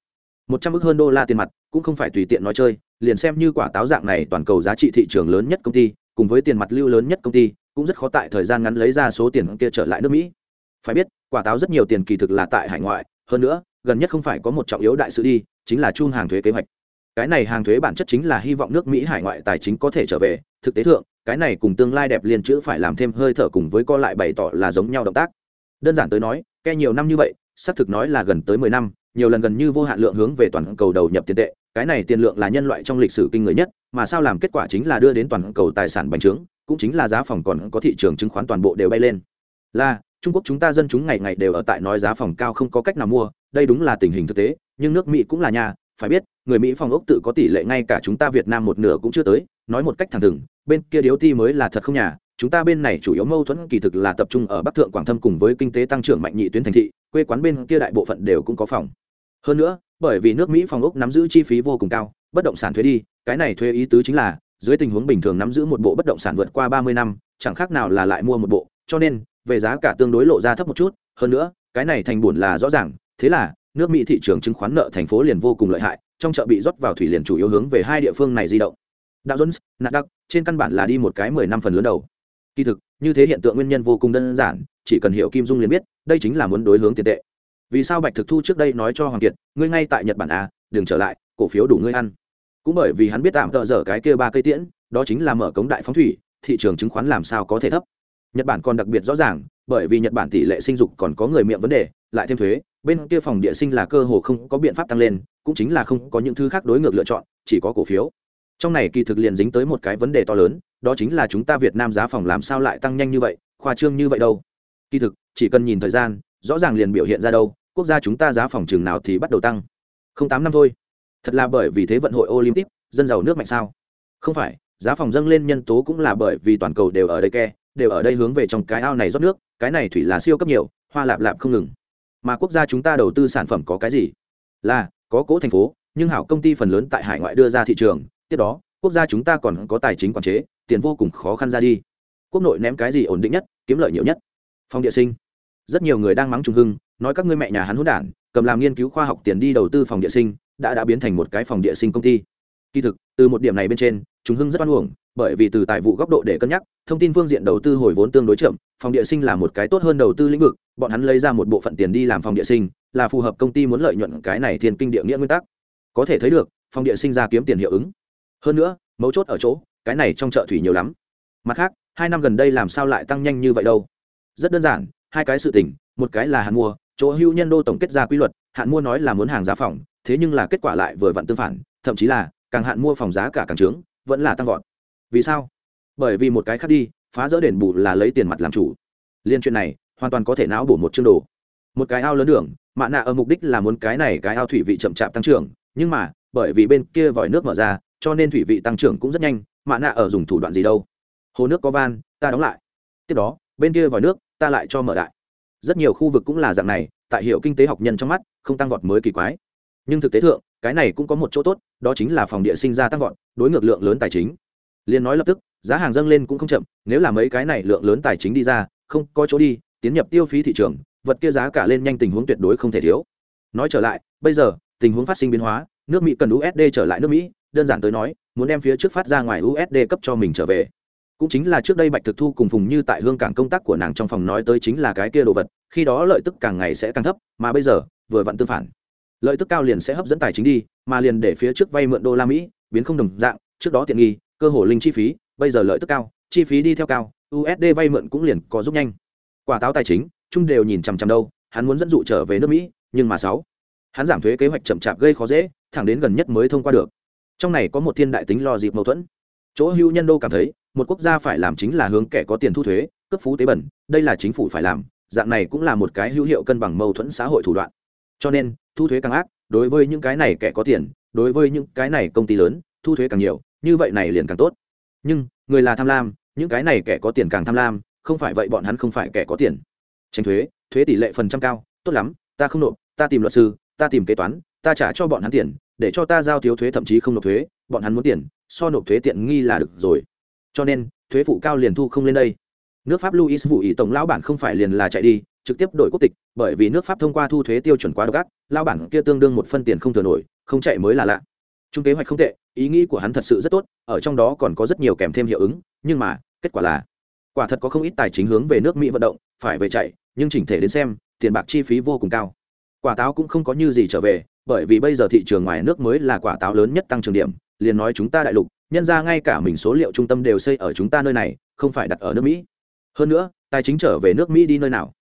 A: Một trăm ước hơn đô la tiền mặt, cũng không phải tùy tiện nói chơi, liền xem như quả táo dạng này toàn cầu giá trị thị trường lớn nhất công ty, cùng với tiền mặt lưu lớn nhất công ty, cũng rất khó tại thời gian ngắn lấy ra số tiền kia trở lại nước mỹ. Phải biết, quả táo rất nhiều tiền kỳ thực là tại hải ngoại, hơn nữa, gần nhất không phải có một trọng yếu đại sự đi, chính là chun hàng thuế kế hoạch. Cái này hàng thuế bản chất chính là hy vọng nước mỹ hải ngoại tài chính có thể trở về, thực tế thượng, cái này cùng tương lai đẹp liền chữ phải làm thêm hơi thở cùng với co lại bày tỏ là giống nhau động tác. Đơn giản tới nói, ke nhiều năm như vậy xác thực nói là gần tới mười năm, nhiều lần gần như vô hạn lượng hướng về toàn cầu đầu nhập tiền tệ, cái này tiền lượng là nhân loại trong lịch sử kinh người nhất, mà sao làm kết quả chính là đưa đến toàn cầu tài sản bành trướng, cũng chính là giá phòng còn có thị trường chứng khoán toàn bộ đều bay lên. Là, trung quốc chúng ta dân chúng ngày ngày đều ở tại nói giá phòng cao không có cách nào mua, đây đúng là tình hình thực tế, nhưng nước mỹ cũng là nhà, phải biết, người mỹ phòng ốc tự có tỷ lệ ngay cả chúng ta việt nam một nửa cũng chưa tới, nói một cách thẳng thừng, bên kia điếu ti mới là thật không nhà chúng ta bên này chủ yếu mâu thuẫn kỳ thực là tập trung ở bắc thượng quảng thâm cùng với kinh tế tăng trưởng mạnh nhị tuyến thành thị, quê quán bên kia đại bộ phận đều cũng có phòng. Hơn nữa, bởi vì nước mỹ phòng ốc nắm giữ chi phí vô cùng cao, bất động sản thuế đi, cái này thuế ý tứ chính là, dưới tình huống bình thường nắm giữ một bộ bất động sản vượt qua ba mươi năm, chẳng khác nào là lại mua một bộ, cho nên, về giá cả tương đối lộ ra thấp một chút, hơn nữa, cái này thành buồn là rõ ràng, thế là, nước mỹ thị trường chứng khoán nợ thành phố liền vô cùng lợi hại, trong chợ bị rót vào thủy liền chủ yếu hướng về hai địa phương này di động. Đạo jones, nasdaq, trên căn bản là đi một cái mười năm phần lớn đầu kỳ thực, như thế hiện tượng nguyên nhân vô cùng đơn giản, chỉ cần hiểu kim dung liền biết, đây chính là muốn đối hướng tiền tệ. Vì sao bạch thực thu trước đây nói cho hoàng kiệt, ngươi ngay tại nhật bản à đừng trở lại, cổ phiếu đủ ngươi ăn. Cũng bởi vì hắn biết tạm tợ dở cái kia ba cây tiễn, đó chính là mở cống đại phóng thủy, thị trường chứng khoán làm sao có thể thấp. Nhật bản còn đặc biệt rõ ràng, bởi vì nhật bản tỷ lệ sinh dục còn có người miệng vấn đề, lại thêm thuế, bên kia phòng địa sinh là cơ hồ không có biện pháp tăng lên, cũng chính là không có những thứ khác đối ngược lựa chọn, chỉ có cổ phiếu trong này kỳ thực liền dính tới một cái vấn đề to lớn, đó chính là chúng ta việt nam giá phòng làm sao lại tăng nhanh như vậy, khoa trương như vậy đâu. Kỳ thực, chỉ cần nhìn thời gian, rõ ràng liền biểu hiện ra đâu, quốc gia chúng ta giá phòng trường nào thì bắt đầu tăng. Không tám năm thôi. Thật là bởi vì thế vận hội olympic, dân giàu nước mạnh sao? Không phải, giá phòng dâng lên nhân tố cũng là bởi vì toàn cầu đều ở đây ke, đều ở đây hướng về trong cái ao này rót nước, cái này thủy là siêu cấp nhiều, hoa lạp lạp không ngừng. Mà quốc gia chúng ta đầu tư sản phẩm có cái gì? Là, có cỗ thành phố, nhưng hảo công ty phần lớn tại hải ngoại đưa ra thị trường tiếp đó, quốc gia chúng ta còn có tài chính quản chế, tiền vô cùng khó khăn ra đi. Quốc nội ném cái gì ổn định nhất, kiếm lợi nhiều nhất? Phong địa sinh. Rất nhiều người đang mắng trung hưng, nói các ngươi mẹ nhà hắn hỗn đản, cầm làm nghiên cứu khoa học tiền đi đầu tư phòng địa sinh, đã đã biến thành một cái phòng địa sinh công ty. Kỳ thực, từ một điểm này bên trên chúng hưng rất oan uổng, bởi vì từ tài vụ góc độ để cân nhắc, thông tin phương diện đầu tư hồi vốn tương đối chậm phòng địa sinh là một cái tốt hơn đầu tư lĩnh vực, bọn hắn lấy ra một bộ phận tiền đi làm phòng địa sinh, là phù hợp công ty muốn lợi nhuận cái này thiên kinh địa nghĩa nguyên tắc. Có thể thấy được phòng địa sinh ra kiếm tiền hiệu ứng hơn nữa, mấu chốt ở chỗ, cái này trong chợ thủy nhiều lắm. Mặt khác, hai năm gần đây làm sao lại tăng nhanh như vậy đâu? Rất đơn giản, hai cái sự tình, một cái là hạn mua, chỗ hưu nhân đô tổng kết ra quy luật, hạn mua nói là muốn hàng giá phòng, thế nhưng là kết quả lại vừa vặn tương phản, thậm chí là, càng hạn mua phòng giá cả càng trướng, vẫn là tăng vọt. Vì sao? Bởi vì một cái khác đi, phá rỡ đền bù là lấy tiền mặt làm chủ. Liên chuyện này, hoàn toàn có thể não bổ một chương đồ. Một cái ao lớn đường, mạ nạ ở mục đích là muốn cái này cái ao thủy vị chậm chạp tăng trưởng, nhưng mà, bởi vì bên kia vòi nước mở ra cho nên thủy vị tăng trưởng cũng rất nhanh mạ nạ ở dùng thủ đoạn gì đâu? Hồ nước có van, ta đóng lại. Tiếp đó, bên kia vòi nước, ta lại cho mở đại. Rất nhiều khu vực cũng là dạng này, tại hiệu kinh tế học nhân trong mắt, không tăng vọt mới kỳ quái. Nhưng thực tế thượng, cái này cũng có một chỗ tốt, đó chính là phòng địa sinh ra tăng vọt, đối ngược lượng lớn tài chính. Liên nói lập tức, giá hàng dâng lên cũng không chậm, nếu là mấy cái này lượng lớn tài chính đi ra, không có chỗ đi, tiến nhập tiêu phí thị trường, vật kia giá cả lên nhanh tình huống tuyệt đối không thể thiếu. Nói trở lại, bây giờ, tình huống phát sinh biến hóa, nước mỹ cần usd trở lại nước mỹ đơn giản tới nói, muốn đem phía trước phát ra ngoài usd cấp cho mình trở về. Cũng chính là trước đây bạch thực thu cùng phùng như tại hương cảng công tác của nàng trong phòng nói tới chính là cái kia đồ vật, khi đó lợi tức càng ngày sẽ càng thấp, mà bây giờ, vừa vặn tương phản. Lợi tức cao liền sẽ hấp dẫn tài chính đi, mà liền để phía trước vay mượn đô la mỹ, biến không đồng dạng, trước đó tiện nghi, cơ hồ linh chi phí, bây giờ lợi tức cao, chi phí đi theo cao usd vay mượn cũng liền có giúp nhanh. Quả táo tài chính, chung đều nhìn chằm chằm đâu, hắn muốn dẫn dụ trở về nước mỹ, nhưng mà sáu, hắn giảm thuế kế hoạch chậm chạp gây khó dễ, thẳng đến gần nhất mới thông qua được trong này có một thiên đại tính lo dịp mâu thuẫn. Chỗ hữu nhân đô cảm thấy, một quốc gia phải làm chính là hướng kẻ có tiền thu thuế cấp phú tế bẩn, đây là chính phủ phải làm, dạng này cũng là một cái hữu hiệu cân bằng mâu thuẫn xã hội thủ đoạn. Cho nên, thu thuế càng ác, đối với những cái này kẻ có tiền, đối với những cái này công ty lớn, thu thuế càng nhiều, như vậy này liền càng tốt. Nhưng, người là tham lam, những cái này kẻ có tiền càng tham lam, không phải vậy bọn hắn không phải kẻ có tiền. Tránh thuế thuế tỷ lệ phần trăm cao, tốt lắm, ta không nộp, ta tìm luật sư, ta tìm kế toán, ta trả cho bọn hắn tiền để cho ta giao thiếu thuế thậm chí không nộp thuế, bọn hắn muốn tiền, so nộp thuế tiện nghi là được rồi. Cho nên, thuế phụ cao liền thu không lên đây. Nước pháp luis vụ ý tổng lão bản không phải liền là chạy đi, trực tiếp đổi quốc tịch, bởi vì nước pháp thông qua thu thuế tiêu chuẩn quá độc ác lao bản kia tương đương một phân tiền không thừa nổi, không chạy mới là lạ. Chung kế hoạch không tệ, ý nghĩ của hắn thật sự rất tốt, ở trong đó còn có rất nhiều kèm thêm hiệu ứng, nhưng mà, kết quả là, quả thật có không ít tài chính hướng về nước mỹ vận động, phải về chạy, nhưng chỉnh thể đến xem, tiền bạc chi phí vô cùng cao. Quả táo cũng không có như gì trở về bởi vì bây giờ thị trường ngoài nước mới là quả táo lớn nhất tăng trưởng điểm, liền nói chúng ta đại lục, nhân ra ngay cả mình số liệu trung tâm đều xây ở chúng ta nơi này, không phải đặt ở nước mỹ. Hơn nữa, tài chính trở về nước mỹ đi nơi nào?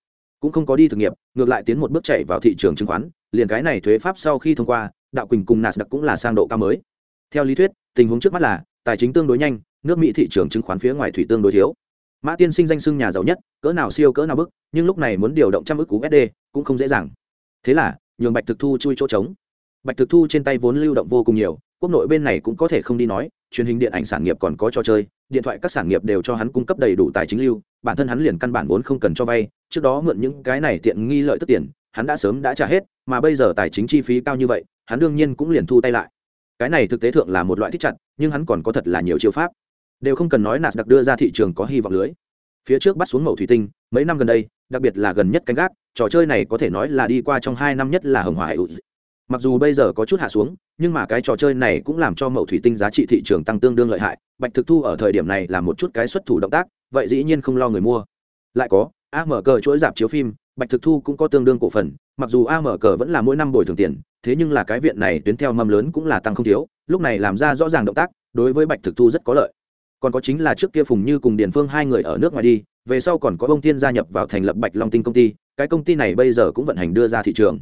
A: Cũng không có đi thực nghiệp, ngược lại tiến một bước chạy vào thị trường chứng khoán, liền cái này thuế pháp sau khi thông qua, đạo quỳnh cùng nasdaq cũng là sang độ cao mới. Theo lý thuyết, tình huống trước mắt là, tài chính tương đối nhanh, nước mỹ thị trường chứng khoán phía ngoài thủy tương đối thiếu. Mã tiên sinh danh xưng nhà giàu nhất, cỡ nào siêu cỡ nào bức, nhưng lúc này muốn điều động trăm ức cú sd cũng không dễ dàng. Thế là nhường bạch thực thu chui chỗ trống. Bạch thực thu trên tay vốn lưu động vô cùng nhiều, quốc nội bên này cũng có thể không đi nói, truyền hình điện ảnh sản nghiệp còn có trò chơi, điện thoại các sản nghiệp đều cho hắn cung cấp đầy đủ tài chính lưu, bản thân hắn liền căn bản vốn không cần cho vay, trước đó mượn những cái này tiện nghi lợi tức tiền, hắn đã sớm đã trả hết, mà bây giờ tài chính chi phí cao như vậy, hắn đương nhiên cũng liền thu tay lại. Cái này thực tế thượng là một loại thích chặt, nhưng hắn còn có thật là nhiều chiêu pháp. Đều không cần nói nạt đặc đưa ra thị trường có hy vọng lưới. Phía trước bắt xuống mẫu thủy tinh, mấy năm gần đây, đặc biệt là gần nhất canh gác trò chơi này có thể nói là đi qua trong hai năm nhất là hồng hải mặc dù bây giờ có chút hạ xuống, nhưng mà cái trò chơi này cũng làm cho mẫu thủy tinh giá trị thị trường tăng tương đương lợi hại. Bạch thực thu ở thời điểm này là một chút cái xuất thủ động tác, vậy dĩ nhiên không lo người mua. Lại có, a mở cờ chuỗi dạp chiếu phim, bạch thực thu cũng có tương đương cổ phần, mặc dù a mở cờ vẫn là mỗi năm bồi thường tiền, thế nhưng là cái viện này tuyến theo mâm lớn cũng là tăng không thiếu, lúc này làm ra rõ ràng động tác, đối với bạch thực thu rất có lợi. Còn có chính là trước kia phùng như cùng điền phương hai người ở nước ngoài đi, về sau còn có ông tiên gia nhập vào thành lập bạch long tinh công ty cái công ty này bây giờ cũng vận hành đưa ra thị trường.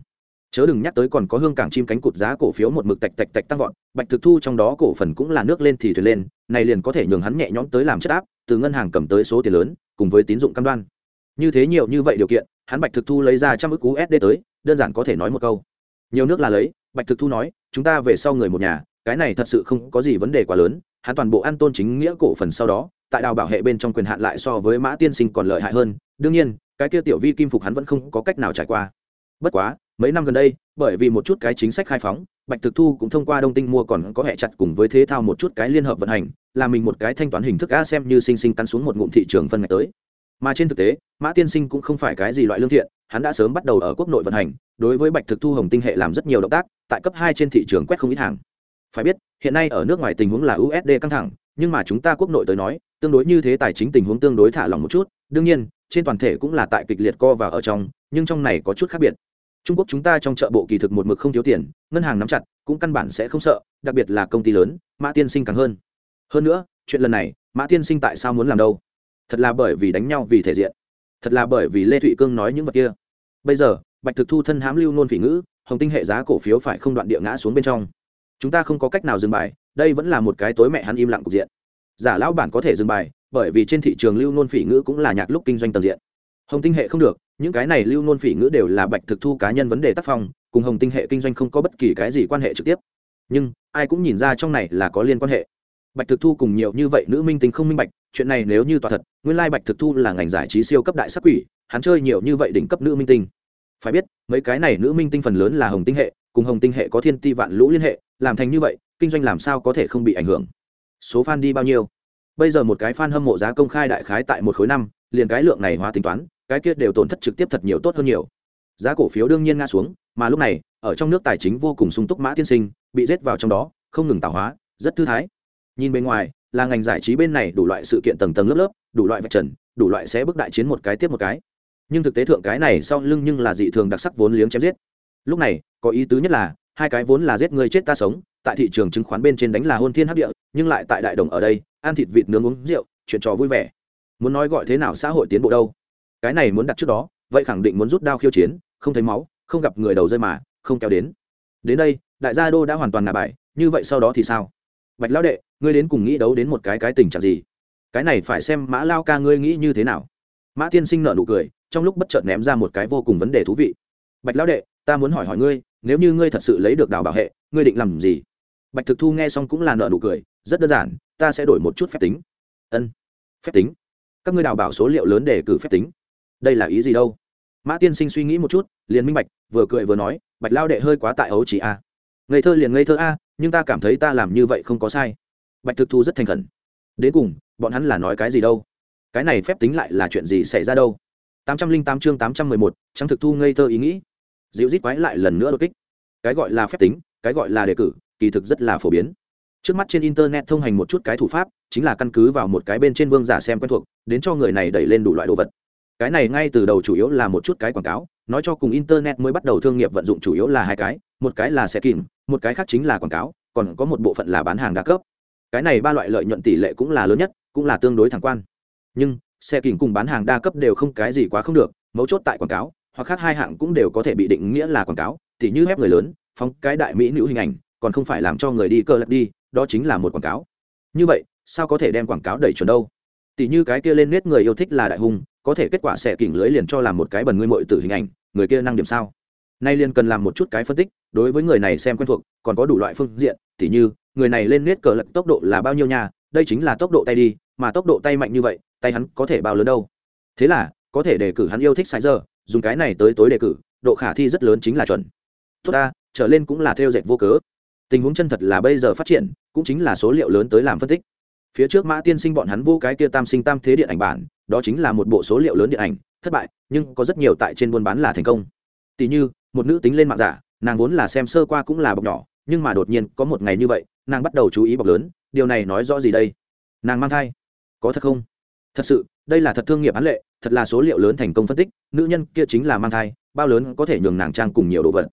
A: Chớ đừng nhắc tới còn có hương cảng chim cánh cụt giá cổ phiếu một mực tạch tạch tạch tăng vọt, bạch thực thu trong đó cổ phần cũng là nước lên thì thuyền lên, này liền có thể nhường hắn nhẹ nhõm tới làm chất áp, từ ngân hàng cầm tới số tiền lớn, cùng với tín dụng cam đoan. Như thế nhiều như vậy điều kiện, hắn bạch thực thu lấy ra trăm ước usd tới, đơn giản có thể nói một câu. Nhiều nước là lấy, bạch thực thu nói, chúng ta về sau người một nhà, cái này thật sự không có gì vấn đề quá lớn, hắn toàn bộ an tôn chính nghĩa cổ phần sau đó, tại đào bảo hệ bên trong quyền hạn lại so với mã tiên sinh còn lợi hại hơn, đương nhiên cái kia tiểu vi kim phục hắn vẫn không có cách nào trải qua. Bất quá, mấy năm gần đây, bởi vì một chút cái chính sách khai phóng, bạch thực thu cũng thông qua đông tinh mua còn có hệ chặt cùng với thế thao một chút cái liên hợp vận hành, là mình một cái thanh toán hình thức a xem như sinh sinh cắn xuống một ngụm thị trường phân ngạch tới. Mà trên thực tế, mã tiên sinh cũng không phải cái gì loại lương thiện, hắn đã sớm bắt đầu ở quốc nội vận hành, đối với bạch thực thu hồng tinh hệ làm rất nhiều động tác, tại cấp hai trên thị trường quét không ít hàng. Phải biết, hiện nay ở nước ngoài tình huống là usd căng thẳng, nhưng mà chúng ta quốc nội tới nói, tương đối như thế tài chính tình huống tương đối thả lỏng một chút, đương nhiên trên toàn thể cũng là tại kịch liệt co và ở trong, nhưng trong này có chút khác biệt. Trung quốc chúng ta trong chợ bộ kỳ thực một mực không thiếu tiền, ngân hàng nắm chặt, cũng căn bản sẽ không sợ, đặc biệt là công ty lớn, mã tiên sinh càng hơn. Hơn nữa, chuyện lần này, mã tiên sinh tại sao muốn làm đâu? Thật là bởi vì đánh nhau vì thể diện. Thật là bởi vì lê thụy cương nói những vật kia. Bây giờ, bạch thực thu thân hám lưu nôn phỉ ngữ, hồng tinh hệ giá cổ phiếu phải không đoạn địa ngã xuống bên trong. Chúng ta không có cách nào dừng bài, đây vẫn là một cái tối mẹ hắn im lặng cục diện. Giả lão bản có thể dừng bài bởi vì trên thị trường lưu nôn phỉ ngữ cũng là nhạc lúc kinh doanh tầng diện. Hồng tinh hệ không được, những cái này lưu nôn phỉ ngữ đều là bạch thực thu cá nhân vấn đề tác phong, cùng hồng tinh hệ kinh doanh không có bất kỳ cái gì quan hệ trực tiếp. Nhưng, ai cũng nhìn ra trong này là có liên quan hệ. Bạch thực thu cùng nhiều như vậy nữ minh tính không minh bạch, chuyện này nếu như tòa thật, nguyên lai bạch thực thu là ngành giải trí siêu cấp đại sắc quỷ, hắn chơi nhiều như vậy đỉnh cấp nữ minh tinh. Phải biết, mấy cái này nữ minh tinh phần lớn là hồng tinh hệ, cùng hồng tinh hệ có thiên ti vạn lũ liên hệ, làm thành như vậy, kinh doanh làm sao có thể không bị ảnh hưởng? Số fan đi bao nhiêu? Bây giờ một cái fan hâm mộ giá công khai đại khái tại một khối năm, liền cái lượng này hóa tính toán, cái kia đều tổn thất trực tiếp thật nhiều tốt hơn nhiều. Giá cổ phiếu đương nhiên nga xuống, mà lúc này, ở trong nước tài chính vô cùng sung túc mã tiên sinh, bị rết vào trong đó, không ngừng tạo hóa, rất thư thái. Nhìn bên ngoài, là ngành giải trí bên này đủ loại sự kiện tầng tầng lớp lớp, đủ loại vạch trần, đủ loại sẽ bước đại chiến một cái tiếp một cái. Nhưng thực tế thượng cái này sau lưng nhưng là dị thường đặc sắc vốn liếng chém giết. Lúc này, có ý tứ nhất là, hai cái vốn là giết người chết ta sống, tại thị trường chứng khoán bên trên đánh là hôn thiên hấp địa, nhưng lại tại đại đồng ở đây ăn thịt vịt nướng uống rượu, chuyện trò vui vẻ. Muốn nói gọi thế nào xã hội tiến bộ đâu? Cái này muốn đặt trước đó, vậy khẳng định muốn rút đao khiêu chiến, không thấy máu, không gặp người đầu rơi mà, không kéo đến. Đến đây, đại gia đô đã hoàn toàn nạ bài, như vậy sau đó thì sao? Bạch lão đệ, ngươi đến cùng nghĩ đấu đến một cái cái tình trạng gì? Cái này phải xem mã lao ca ngươi nghĩ như thế nào. Mã tiên sinh nợ nụ cười, trong lúc bất chợt ném ra một cái vô cùng vấn đề thú vị. Bạch lão đệ, ta muốn hỏi hỏi ngươi, nếu như ngươi thật sự lấy được đào bảo hệ, ngươi định làm gì? Bạch thực thu nghe xong cũng là nợ nụ cười, rất đơn giản ta sẽ đổi một chút phép tính. Ân. Phép tính? Các ngươi đào bảo số liệu lớn để cử phép tính. Đây là ý gì đâu? Mã tiên sinh suy nghĩ một chút, liền minh bạch, vừa cười vừa nói, bạch lao đệ hơi quá tại ấu chỉ a. Ngây thơ liền ngây thơ a, nhưng ta cảm thấy ta làm như vậy không có sai. Bạch thực thu rất thành khẩn. Đến cùng, bọn hắn là nói cái gì đâu? Cái này phép tính lại là chuyện gì xảy ra đâu? Tám trăm linh tám chương tám trăm mười một trắng thực thu ngây thơ ý nghĩ. Dịu rít quái lại lần nữa đột kích. Cái gọi là phép tính, cái gọi là đề cử, kỳ thực rất là phổ biến trước mắt trên internet thông hành một chút cái thủ pháp, chính là căn cứ vào một cái bên trên vương giả xem quen thuộc, đến cho người này đẩy lên đủ loại đồ vật. Cái này ngay từ đầu chủ yếu là một chút cái quảng cáo, nói cho cùng internet mới bắt đầu thương nghiệp vận dụng chủ yếu là hai cái, một cái là xe kìm, một cái khác chính là quảng cáo, còn có một bộ phận là bán hàng đa cấp. Cái này ba loại lợi nhuận tỷ lệ cũng là lớn nhất, cũng là tương đối thẳng quan. Nhưng xe kìm cùng bán hàng đa cấp đều không cái gì quá không được, mấu chốt tại quảng cáo, hoặc khác hai hạng cũng đều có thể bị định nghĩa là quảng cáo, tỉ như ép người lớn, phóng cái đại mỹ nữ hình ảnh, còn không phải làm cho người đi cơ lật đi đó chính là một quảng cáo. Như vậy, sao có thể đem quảng cáo đẩy chuẩn đâu? Tỷ như cái kia lên nết người yêu thích là đại hùng, có thể kết quả sẽ kỉnh lưới liền cho làm một cái bẩn ngươi mội từ hình ảnh, người kia năng điểm sao? Nay liền cần làm một chút cái phân tích, đối với người này xem quen thuộc, còn có đủ loại phương diện Tỷ như, người này lên nết cờ lật tốc độ là bao nhiêu nha, đây chính là tốc độ tay đi, mà tốc độ tay mạnh như vậy, tay hắn có thể bao lớn đâu? Thế là, có thể đề cử hắn yêu thích sai giờ, dùng cái này tới tối đề cử, độ khả thi rất lớn chính là chuẩn. Tốt ta, trở lên cũng là theo dệt vô cớ tình huống chân thật là bây giờ phát triển, cũng chính là số liệu lớn tới làm phân tích. Phía trước mã tiên sinh bọn hắn vô cái kia tam sinh tam thế điện ảnh bản, đó chính là một bộ số liệu lớn điện ảnh, thất bại, nhưng có rất nhiều tại trên buôn bán là thành công. Tỷ như, một nữ tính lên mạng giả, nàng vốn là xem sơ qua cũng là bọc nhỏ, nhưng mà đột nhiên có một ngày như vậy, nàng bắt đầu chú ý bọc lớn, điều này nói rõ gì đây? Nàng mang thai. Có thật không? Thật sự, đây là thật thương nghiệp án lệ, thật là số liệu lớn thành công phân tích, nữ nhân kia chính là mang thai, bao lớn có thể nhường nàng trang cùng nhiều đồ vật.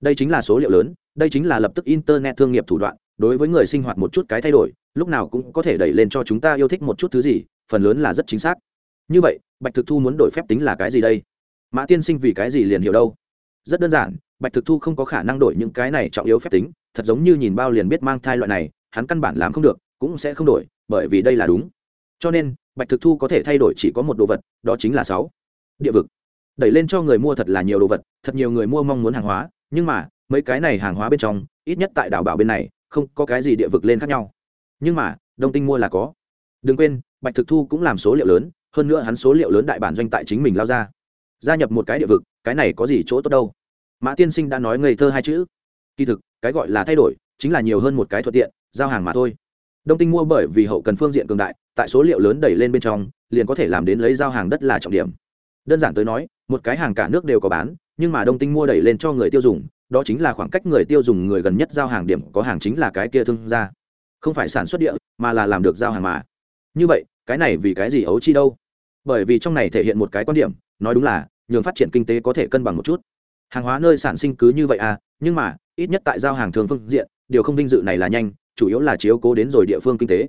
A: Đây chính là số liệu lớn đây chính là lập tức internet thương nghiệp thủ đoạn, đối với người sinh hoạt một chút cái thay đổi, lúc nào cũng có thể đẩy lên cho chúng ta yêu thích một chút thứ gì, phần lớn là rất chính xác. Như vậy, bạch thực thu muốn đổi phép tính là cái gì đây? Mã tiên sinh vì cái gì liền hiểu đâu? Rất đơn giản, bạch thực thu không có khả năng đổi những cái này trọng yếu phép tính, thật giống như nhìn bao liền biết mang thai loại này, hắn căn bản làm không được, cũng sẽ không đổi, bởi vì đây là đúng. Cho nên, bạch thực thu có thể thay đổi chỉ có một đồ vật, đó chính là sáu. Địa vực. Đẩy lên cho người mua thật là nhiều đồ vật, thật nhiều người mua mong muốn hàng hóa, nhưng mà mấy cái này hàng hóa bên trong, ít nhất tại đảo bảo bên này, không có cái gì địa vực lên khác nhau. Nhưng mà, đông tinh mua là có. Đừng quên, bạch thực thu cũng làm số liệu lớn, hơn nữa hắn số liệu lớn đại bản doanh tại chính mình lao ra. Gia nhập một cái địa vực, cái này có gì chỗ tốt đâu? Mã tiên sinh đã nói ngây thơ hai chữ. Kỳ thực, cái gọi là thay đổi, chính là nhiều hơn một cái thuận tiện, giao hàng mà thôi. Đông tinh mua bởi vì hậu cần phương diện cường đại, tại số liệu lớn đẩy lên bên trong, liền có thể làm đến lấy giao hàng đất là trọng điểm. Đơn giản tới nói, một cái hàng cả nước đều có bán, nhưng mà đông tinh mua đẩy lên cho người tiêu dùng đó chính là khoảng cách người tiêu dùng người gần nhất giao hàng điểm có hàng chính là cái kia thương gia. Không phải sản xuất địa, mà là làm được giao hàng mà. Như vậy, cái này vì cái gì ấu chi đâu? Bởi vì trong này thể hiện một cái quan điểm, nói đúng là, nhường phát triển kinh tế có thể cân bằng một chút. Hàng hóa nơi sản sinh cứ như vậy à nhưng mà, ít nhất tại giao hàng thường phương diện, điều không vinh dự này là nhanh, chủ yếu là chiếu cố đến rồi địa phương kinh tế.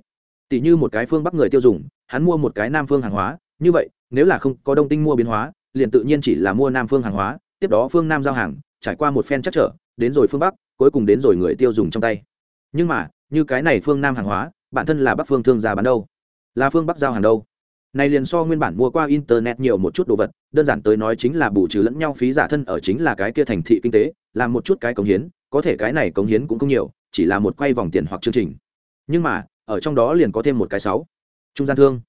A: Tỷ như một cái phương bắc người tiêu dùng, hắn mua một cái nam phương hàng hóa, như vậy, nếu là không có đông tinh mua biến hóa, liền tự nhiên chỉ là mua nam phương hàng hóa, tiếp đó phương nam giao hàng trải qua một phen chắc trở, đến rồi phương bắc, cuối cùng đến rồi người tiêu dùng trong tay. Nhưng mà, như cái này phương nam hàng hóa, bản thân là bắc phương thương gia bán đâu? Là phương bắc giao hàng đâu? Này liền so nguyên bản mua qua internet nhiều một chút đồ vật, đơn giản tới nói chính là bù trừ lẫn nhau phí giả thân ở chính là cái kia thành thị kinh tế làm một chút cái cống hiến, có thể cái này cống hiến cũng không nhiều, chỉ là một quay vòng tiền hoặc chương trình. Nhưng mà, ở trong đó liền có thêm một cái sáu. Trung gian thương.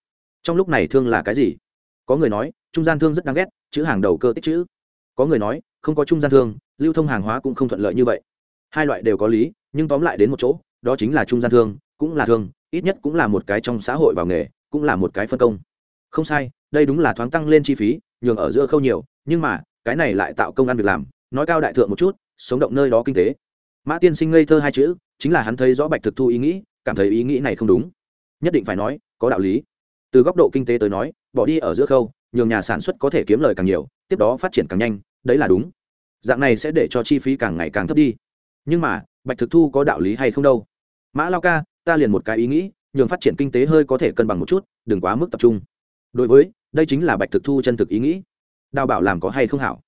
A: Trong lúc này thương là cái gì? Có người nói, trung gian thương rất đáng ghét, chữ hàng đầu cơ tích chữ. Có người nói, không có trung gian thương lưu thông hàng hóa cũng không thuận lợi như vậy. Hai loại đều có lý, nhưng tóm lại đến một chỗ, đó chính là trung gian thương, cũng là thương, ít nhất cũng là một cái trong xã hội vào nghề, cũng là một cái phân công. Không sai, đây đúng là thoáng tăng lên chi phí, nhường ở giữa khâu nhiều, nhưng mà, cái này lại tạo công ăn việc làm, nói cao đại thượng một chút, sống động nơi đó kinh tế. Mã tiên sinh ngây thơ hai chữ, chính là hắn thấy rõ bạch thực thu ý nghĩ, cảm thấy ý nghĩ này không đúng. Nhất định phải nói, có đạo lý. Từ góc độ kinh tế tới nói, bỏ đi ở giữa khâu, nhường nhà sản xuất có thể kiếm lời càng nhiều, tiếp đó phát triển càng nhanh, đấy là đúng dạng này sẽ để cho chi phí càng ngày càng thấp đi. Nhưng mà, bạch thực thu có đạo lý hay không đâu? Mã lao ca, ta liền một cái ý nghĩ, nhường phát triển kinh tế hơi có thể cân bằng một chút, đừng quá mức tập trung. Đối với, đây chính là bạch thực thu chân thực ý nghĩ. Đào bảo làm có hay không hảo?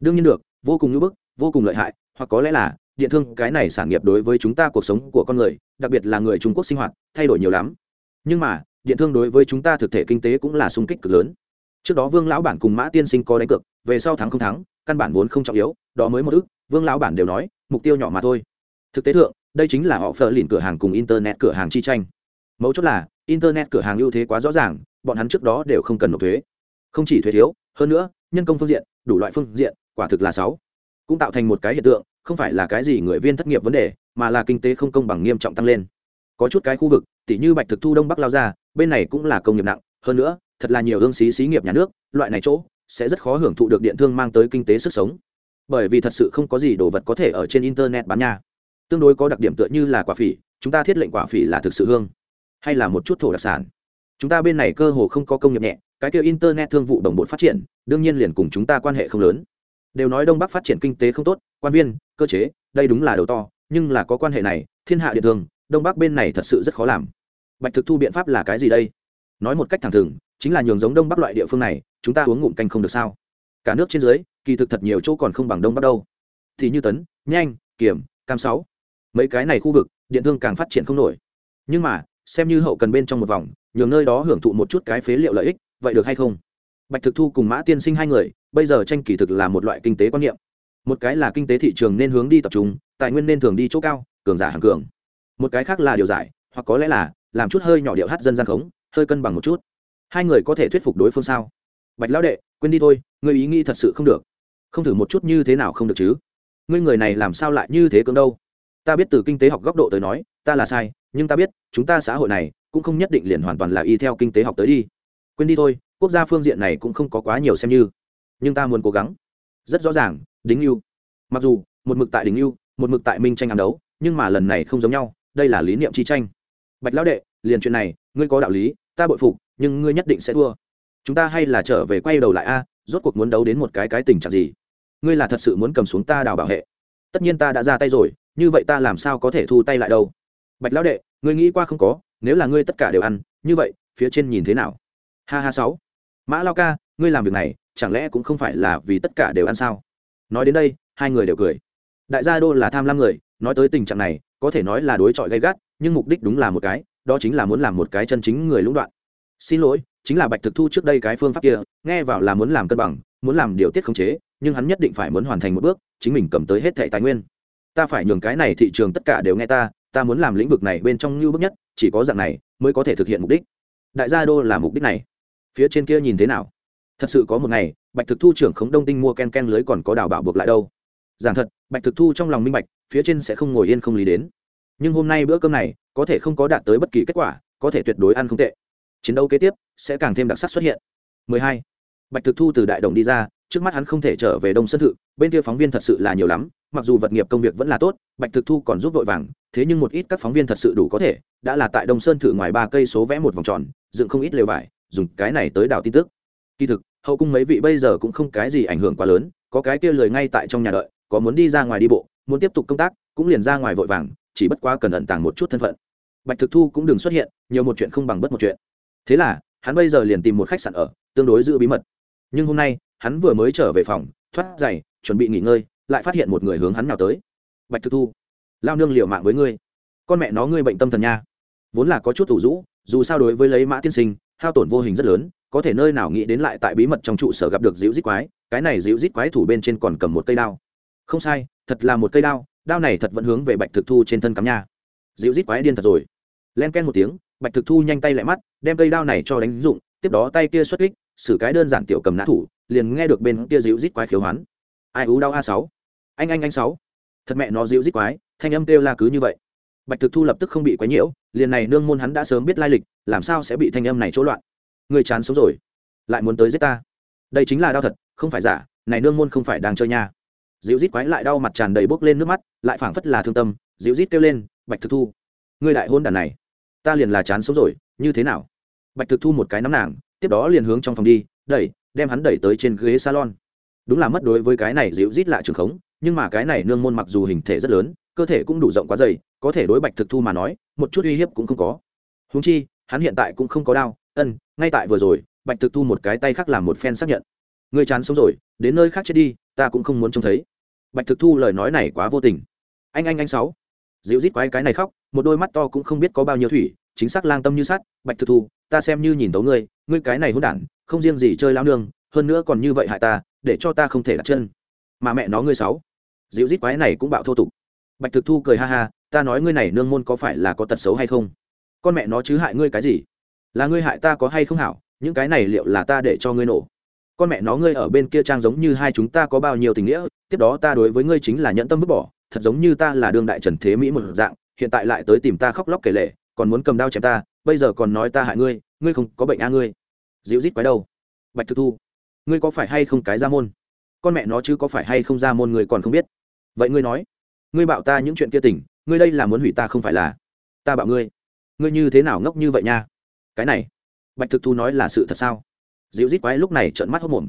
A: Đương nhiên được, vô cùng ngưỡng bức, vô cùng lợi hại, hoặc có lẽ là, điện thương, cái này sản nghiệp đối với chúng ta cuộc sống của con người, đặc biệt là người trung quốc sinh hoạt, thay đổi nhiều lắm. Nhưng mà, điện thương đối với chúng ta thực thể kinh tế cũng là sung kích cực lớn. Trước đó vương lão bản cùng mã tiên sinh có đánh cược, về sau thắng không thắng căn bản vốn không trọng yếu, đó mới một ước, vương lão bản đều nói, mục tiêu nhỏ mà thôi. Thực tế thượng, đây chính là họ phờ lìn cửa hàng cùng internet cửa hàng chi tranh. Mấu chốt là, internet cửa hàng ưu thế quá rõ ràng, bọn hắn trước đó đều không cần nộp thuế. Không chỉ thuế thiếu, hơn nữa, nhân công phương diện, đủ loại phương diện, quả thực là sáu. Cũng tạo thành một cái hiện tượng, không phải là cái gì người viên thất nghiệp vấn đề, mà là kinh tế không công bằng nghiêm trọng tăng lên. Có chút cái khu vực, tỉ như bạch thực thu đông bắc lao ra bên này cũng là công nghiệp nặng, hơn nữa, thật là nhiều hương xí xí nghiệp nhà nước, loại này chỗ sẽ rất khó hưởng thụ được điện thương mang tới kinh tế sức sống. Bởi vì thật sự không có gì đồ vật có thể ở trên internet bán nha. Tương đối có đặc điểm tựa như là quả phỉ, chúng ta thiết lệnh quả phỉ là thực sự hương. Hay là một chút thổ đặc sản. Chúng ta bên này cơ hồ không có công nghiệp nhẹ, cái kêu internet thương vụ đồng bộ phát triển, đương nhiên liền cùng chúng ta quan hệ không lớn. Đều nói đông bắc phát triển kinh tế không tốt, quan viên, cơ chế, đây đúng là đầu to, nhưng là có quan hệ này, thiên hạ điện thương, đông bắc bên này thật sự rất khó làm. Bạch thực thu biện pháp là cái gì đây? Nói một cách thẳng thừng chính là nhường giống đông bắc loại địa phương này, chúng ta uống ngụm canh không được sao? Cả nước trên dưới, kỳ thực thật nhiều chỗ còn không bằng đông bắc đâu. Thì như tấn, nhanh, kiểm, cam sáu, mấy cái này khu vực, điện thương càng phát triển không nổi. Nhưng mà, xem như hậu cần bên trong một vòng, nhường nơi đó hưởng thụ một chút cái phế liệu lợi ích, vậy được hay không? Bạch thực thu cùng mã tiên sinh hai người, bây giờ tranh kỳ thực là một loại kinh tế quan niệm. Một cái là kinh tế thị trường nên hướng đi tập trung, tài nguyên nên thường đi chỗ cao, cường giả hàng cường. Một cái khác là điều giải, hoặc có lẽ là, làm chút hơi nhỏ điệu hát dân gian khống, hơi cân bằng một chút hai người có thể thuyết phục đối phương sao? Bạch lão đệ, quên đi thôi, ngươi ý nghĩ thật sự không được. Không thử một chút như thế nào không được chứ? Ngươi người này làm sao lại như thế cưỡng đâu? Ta biết từ kinh tế học góc độ tới nói, ta là sai, nhưng ta biết, chúng ta xã hội này cũng không nhất định liền hoàn toàn là y theo kinh tế học tới đi. Quên đi thôi, quốc gia phương diện này cũng không có quá nhiều xem như. Nhưng ta muốn cố gắng. Rất rõ ràng, đính yêu. Mặc dù, một mực tại đính yêu, một mực tại minh tranh ám đấu, nhưng mà lần này không giống nhau, đây là lý niệm chi tranh. Bạch lão đệ, liền chuyện này, ngươi có đạo lý, ta bội phục nhưng ngươi nhất định sẽ thua. Chúng ta hay là trở về quay đầu lại a, rốt cuộc muốn đấu đến một cái cái tình trạng gì? Ngươi là thật sự muốn cầm xuống ta đào bảo hệ? Tất nhiên ta đã ra tay rồi, như vậy ta làm sao có thể thu tay lại đâu? Bạch lão đệ, ngươi nghĩ qua không có, nếu là ngươi tất cả đều ăn, như vậy, phía trên nhìn thế nào? Ha ha sáu. Mã lao ca, ngươi làm việc này, chẳng lẽ cũng không phải là vì tất cả đều ăn sao? Nói đến đây, hai người đều cười. Đại gia đô là tham lam người, nói tới tình trạng này, có thể nói là đối chọi gay gắt, nhưng mục đích đúng là một cái, đó chính là muốn làm một cái chân chính người lũng đoạn xin lỗi, chính là bạch thực thu trước đây cái phương pháp kia, nghe vào là muốn làm cân bằng, muốn làm điều tiết khống chế, nhưng hắn nhất định phải muốn hoàn thành một bước, chính mình cầm tới hết thẻ tài nguyên. Ta phải nhường cái này thị trường tất cả đều nghe ta ta muốn làm lĩnh vực này bên trong như bước nhất, chỉ có dạng này mới có thể thực hiện mục đích. Đại gia đô là mục đích này. Phía trên kia nhìn thế nào? Thật sự có một ngày, bạch thực thu trưởng khống đông tinh mua ken ken lưới còn có đào bảo buộc lại đâu. Giảng thật, bạch thực thu trong lòng minh bạch, phía trên sẽ không ngồi yên không lý đến. Nhưng hôm nay bữa cơm này, có thể không có đạt tới bất kỳ kết quả, có thể tuyệt đối ăn không tệ chiến đấu kế tiếp sẽ càng thêm đặc sắc xuất hiện. 12. bạch thực thu từ đại đồng đi ra, trước mắt hắn không thể trở về đông sân thự, bên kia phóng viên thật sự là nhiều lắm, mặc dù vật nghiệp công việc vẫn là tốt, bạch thực thu còn giúp vội vàng, thế nhưng một ít các phóng viên thật sự đủ có thể, đã là tại đông sơn thự ngoài ba cây số vẽ một vòng tròn, dựng không ít lều vải, dùng cái này tới đảo tin tức. Kỳ thực, hậu cung mấy vị bây giờ cũng không cái gì ảnh hưởng quá lớn, có cái kia lười ngay tại trong nhà đợi, có muốn đi ra ngoài đi bộ, muốn tiếp tục công tác, cũng liền ra ngoài vội vàng, chỉ bất quá cần ẩn tàng một chút thân phận. Bạch thực thu cũng đừng xuất hiện, nhiều một chuyện không bằng bất một chuyện thế là, hắn bây giờ liền tìm một khách sạn ở, tương đối giữ bí mật. Nhưng hôm nay, hắn vừa mới trở về phòng, thoát giày, chuẩn bị nghỉ ngơi, lại phát hiện một người hướng hắn nào tới. Bạch thực thu, lao nương liều mạng với ngươi. Con mẹ nó ngươi bệnh tâm thần nha. Vốn là có chút thủ rũ, dù sao đối với lấy mã tiên sinh, hao tổn vô hình rất lớn, có thể nơi nào nghĩ đến lại tại bí mật trong trụ sở gặp được dịu dít quái, cái này dịu dít quái thủ bên trên còn cầm một cây đao. Không sai, thật là một cây đao đao này thật vẫn hướng về bạch thực thu trên thân cắm nha. Dịu dít quái điên thật rồi. Len ken một tiếng bạch thực thu nhanh tay lại mắt, đem cây đao này cho đánh dụng, tiếp đó tay kia xuất kích xử cái đơn giản tiểu cầm nã thủ, liền nghe được bên kia dịu rít quái khiếu hoán. Ai ú đau a sáu? Anh anh anh sáu. Thật mẹ nó dịu rít quái, thanh âm kêu la cứ như vậy. Bạch thực thu lập tức không bị quấy nhiễu, liền này nương môn hắn đã sớm biết lai lịch, làm sao sẽ bị thanh âm này chỗ loạn? Người chán sống rồi, lại muốn tới giết ta. Đây chính là đau thật, không phải giả, này nương môn không phải đang chơi nha. Dịu rít quái lại đau mặt tràn đầy bốc lên nước mắt, lại phảng phất là thương tâm, dịu rít kêu lên, bạch thực thu, ngươi đại hôn đàn này ta liền là chán sống rồi, như thế nào? Bạch thực thu một cái nắm nàng, tiếp đó liền hướng trong phòng đi, đẩy, đem hắn đẩy tới trên ghế salon. Đúng là mất đối với cái này dịu rít lại trường khống, nhưng mà cái này nương môn mặc dù hình thể rất lớn, cơ thể cũng đủ rộng quá dày, có thể đối bạch thực thu mà nói, một chút uy hiếp cũng không có. Húng chi, hắn hiện tại cũng không có đau, ân, ngay tại vừa rồi, bạch thực thu một cái tay khác làm một phen xác nhận. Người chán sống rồi, đến nơi khác chết đi, ta cũng không muốn trông thấy. Bạch thực thu lời nói này quá vô tình. Anh anh anh sáu dịu rít quái cái này khóc, một đôi mắt to cũng không biết có bao nhiêu thủy, chính xác lang tâm như sắt, bạch thực thu ta xem như nhìn tấu ngươi ngươi cái này hôn đản, không riêng gì chơi lao nương, hơn nữa còn như vậy hại ta, để cho ta không thể đặt chân. Mà mẹ nó ngươi sáu. Dịu rít quái này cũng bạo thô tục. Bạch thực thu cười ha ha, ta nói ngươi này nương môn có phải là có tật xấu hay không? Con mẹ nó chứ hại ngươi cái gì? Là ngươi hại ta có hay không hảo, những cái này liệu là ta để cho ngươi nổ? Con mẹ nó ngươi ở bên kia trang giống như hai chúng ta có bao nhiêu tình nghĩa, tiếp đó ta đối với ngươi chính là nhẫn tâm vứt bỏ thật giống như ta là đương đại trần thế mỹ một dạng, hiện tại lại tới tìm ta khóc lóc kể lệ còn muốn cầm đao chém ta, bây giờ còn nói ta hại ngươi ngươi không có bệnh a ngươi. Dịu rít quái đâu bạch thực thu, ngươi có phải hay không cái ra môn? Con mẹ nó chứ có phải hay không ra môn ngươi còn không biết. Vậy ngươi nói, ngươi bảo ta những chuyện kia tỉnh, ngươi đây là muốn hủy ta không phải là? Ta bảo ngươi. Ngươi như thế nào ngốc như vậy nha? Cái này, bạch thực thu nói là sự thật sao? Dịu rít quái lúc này trợn mắt hốc mồm.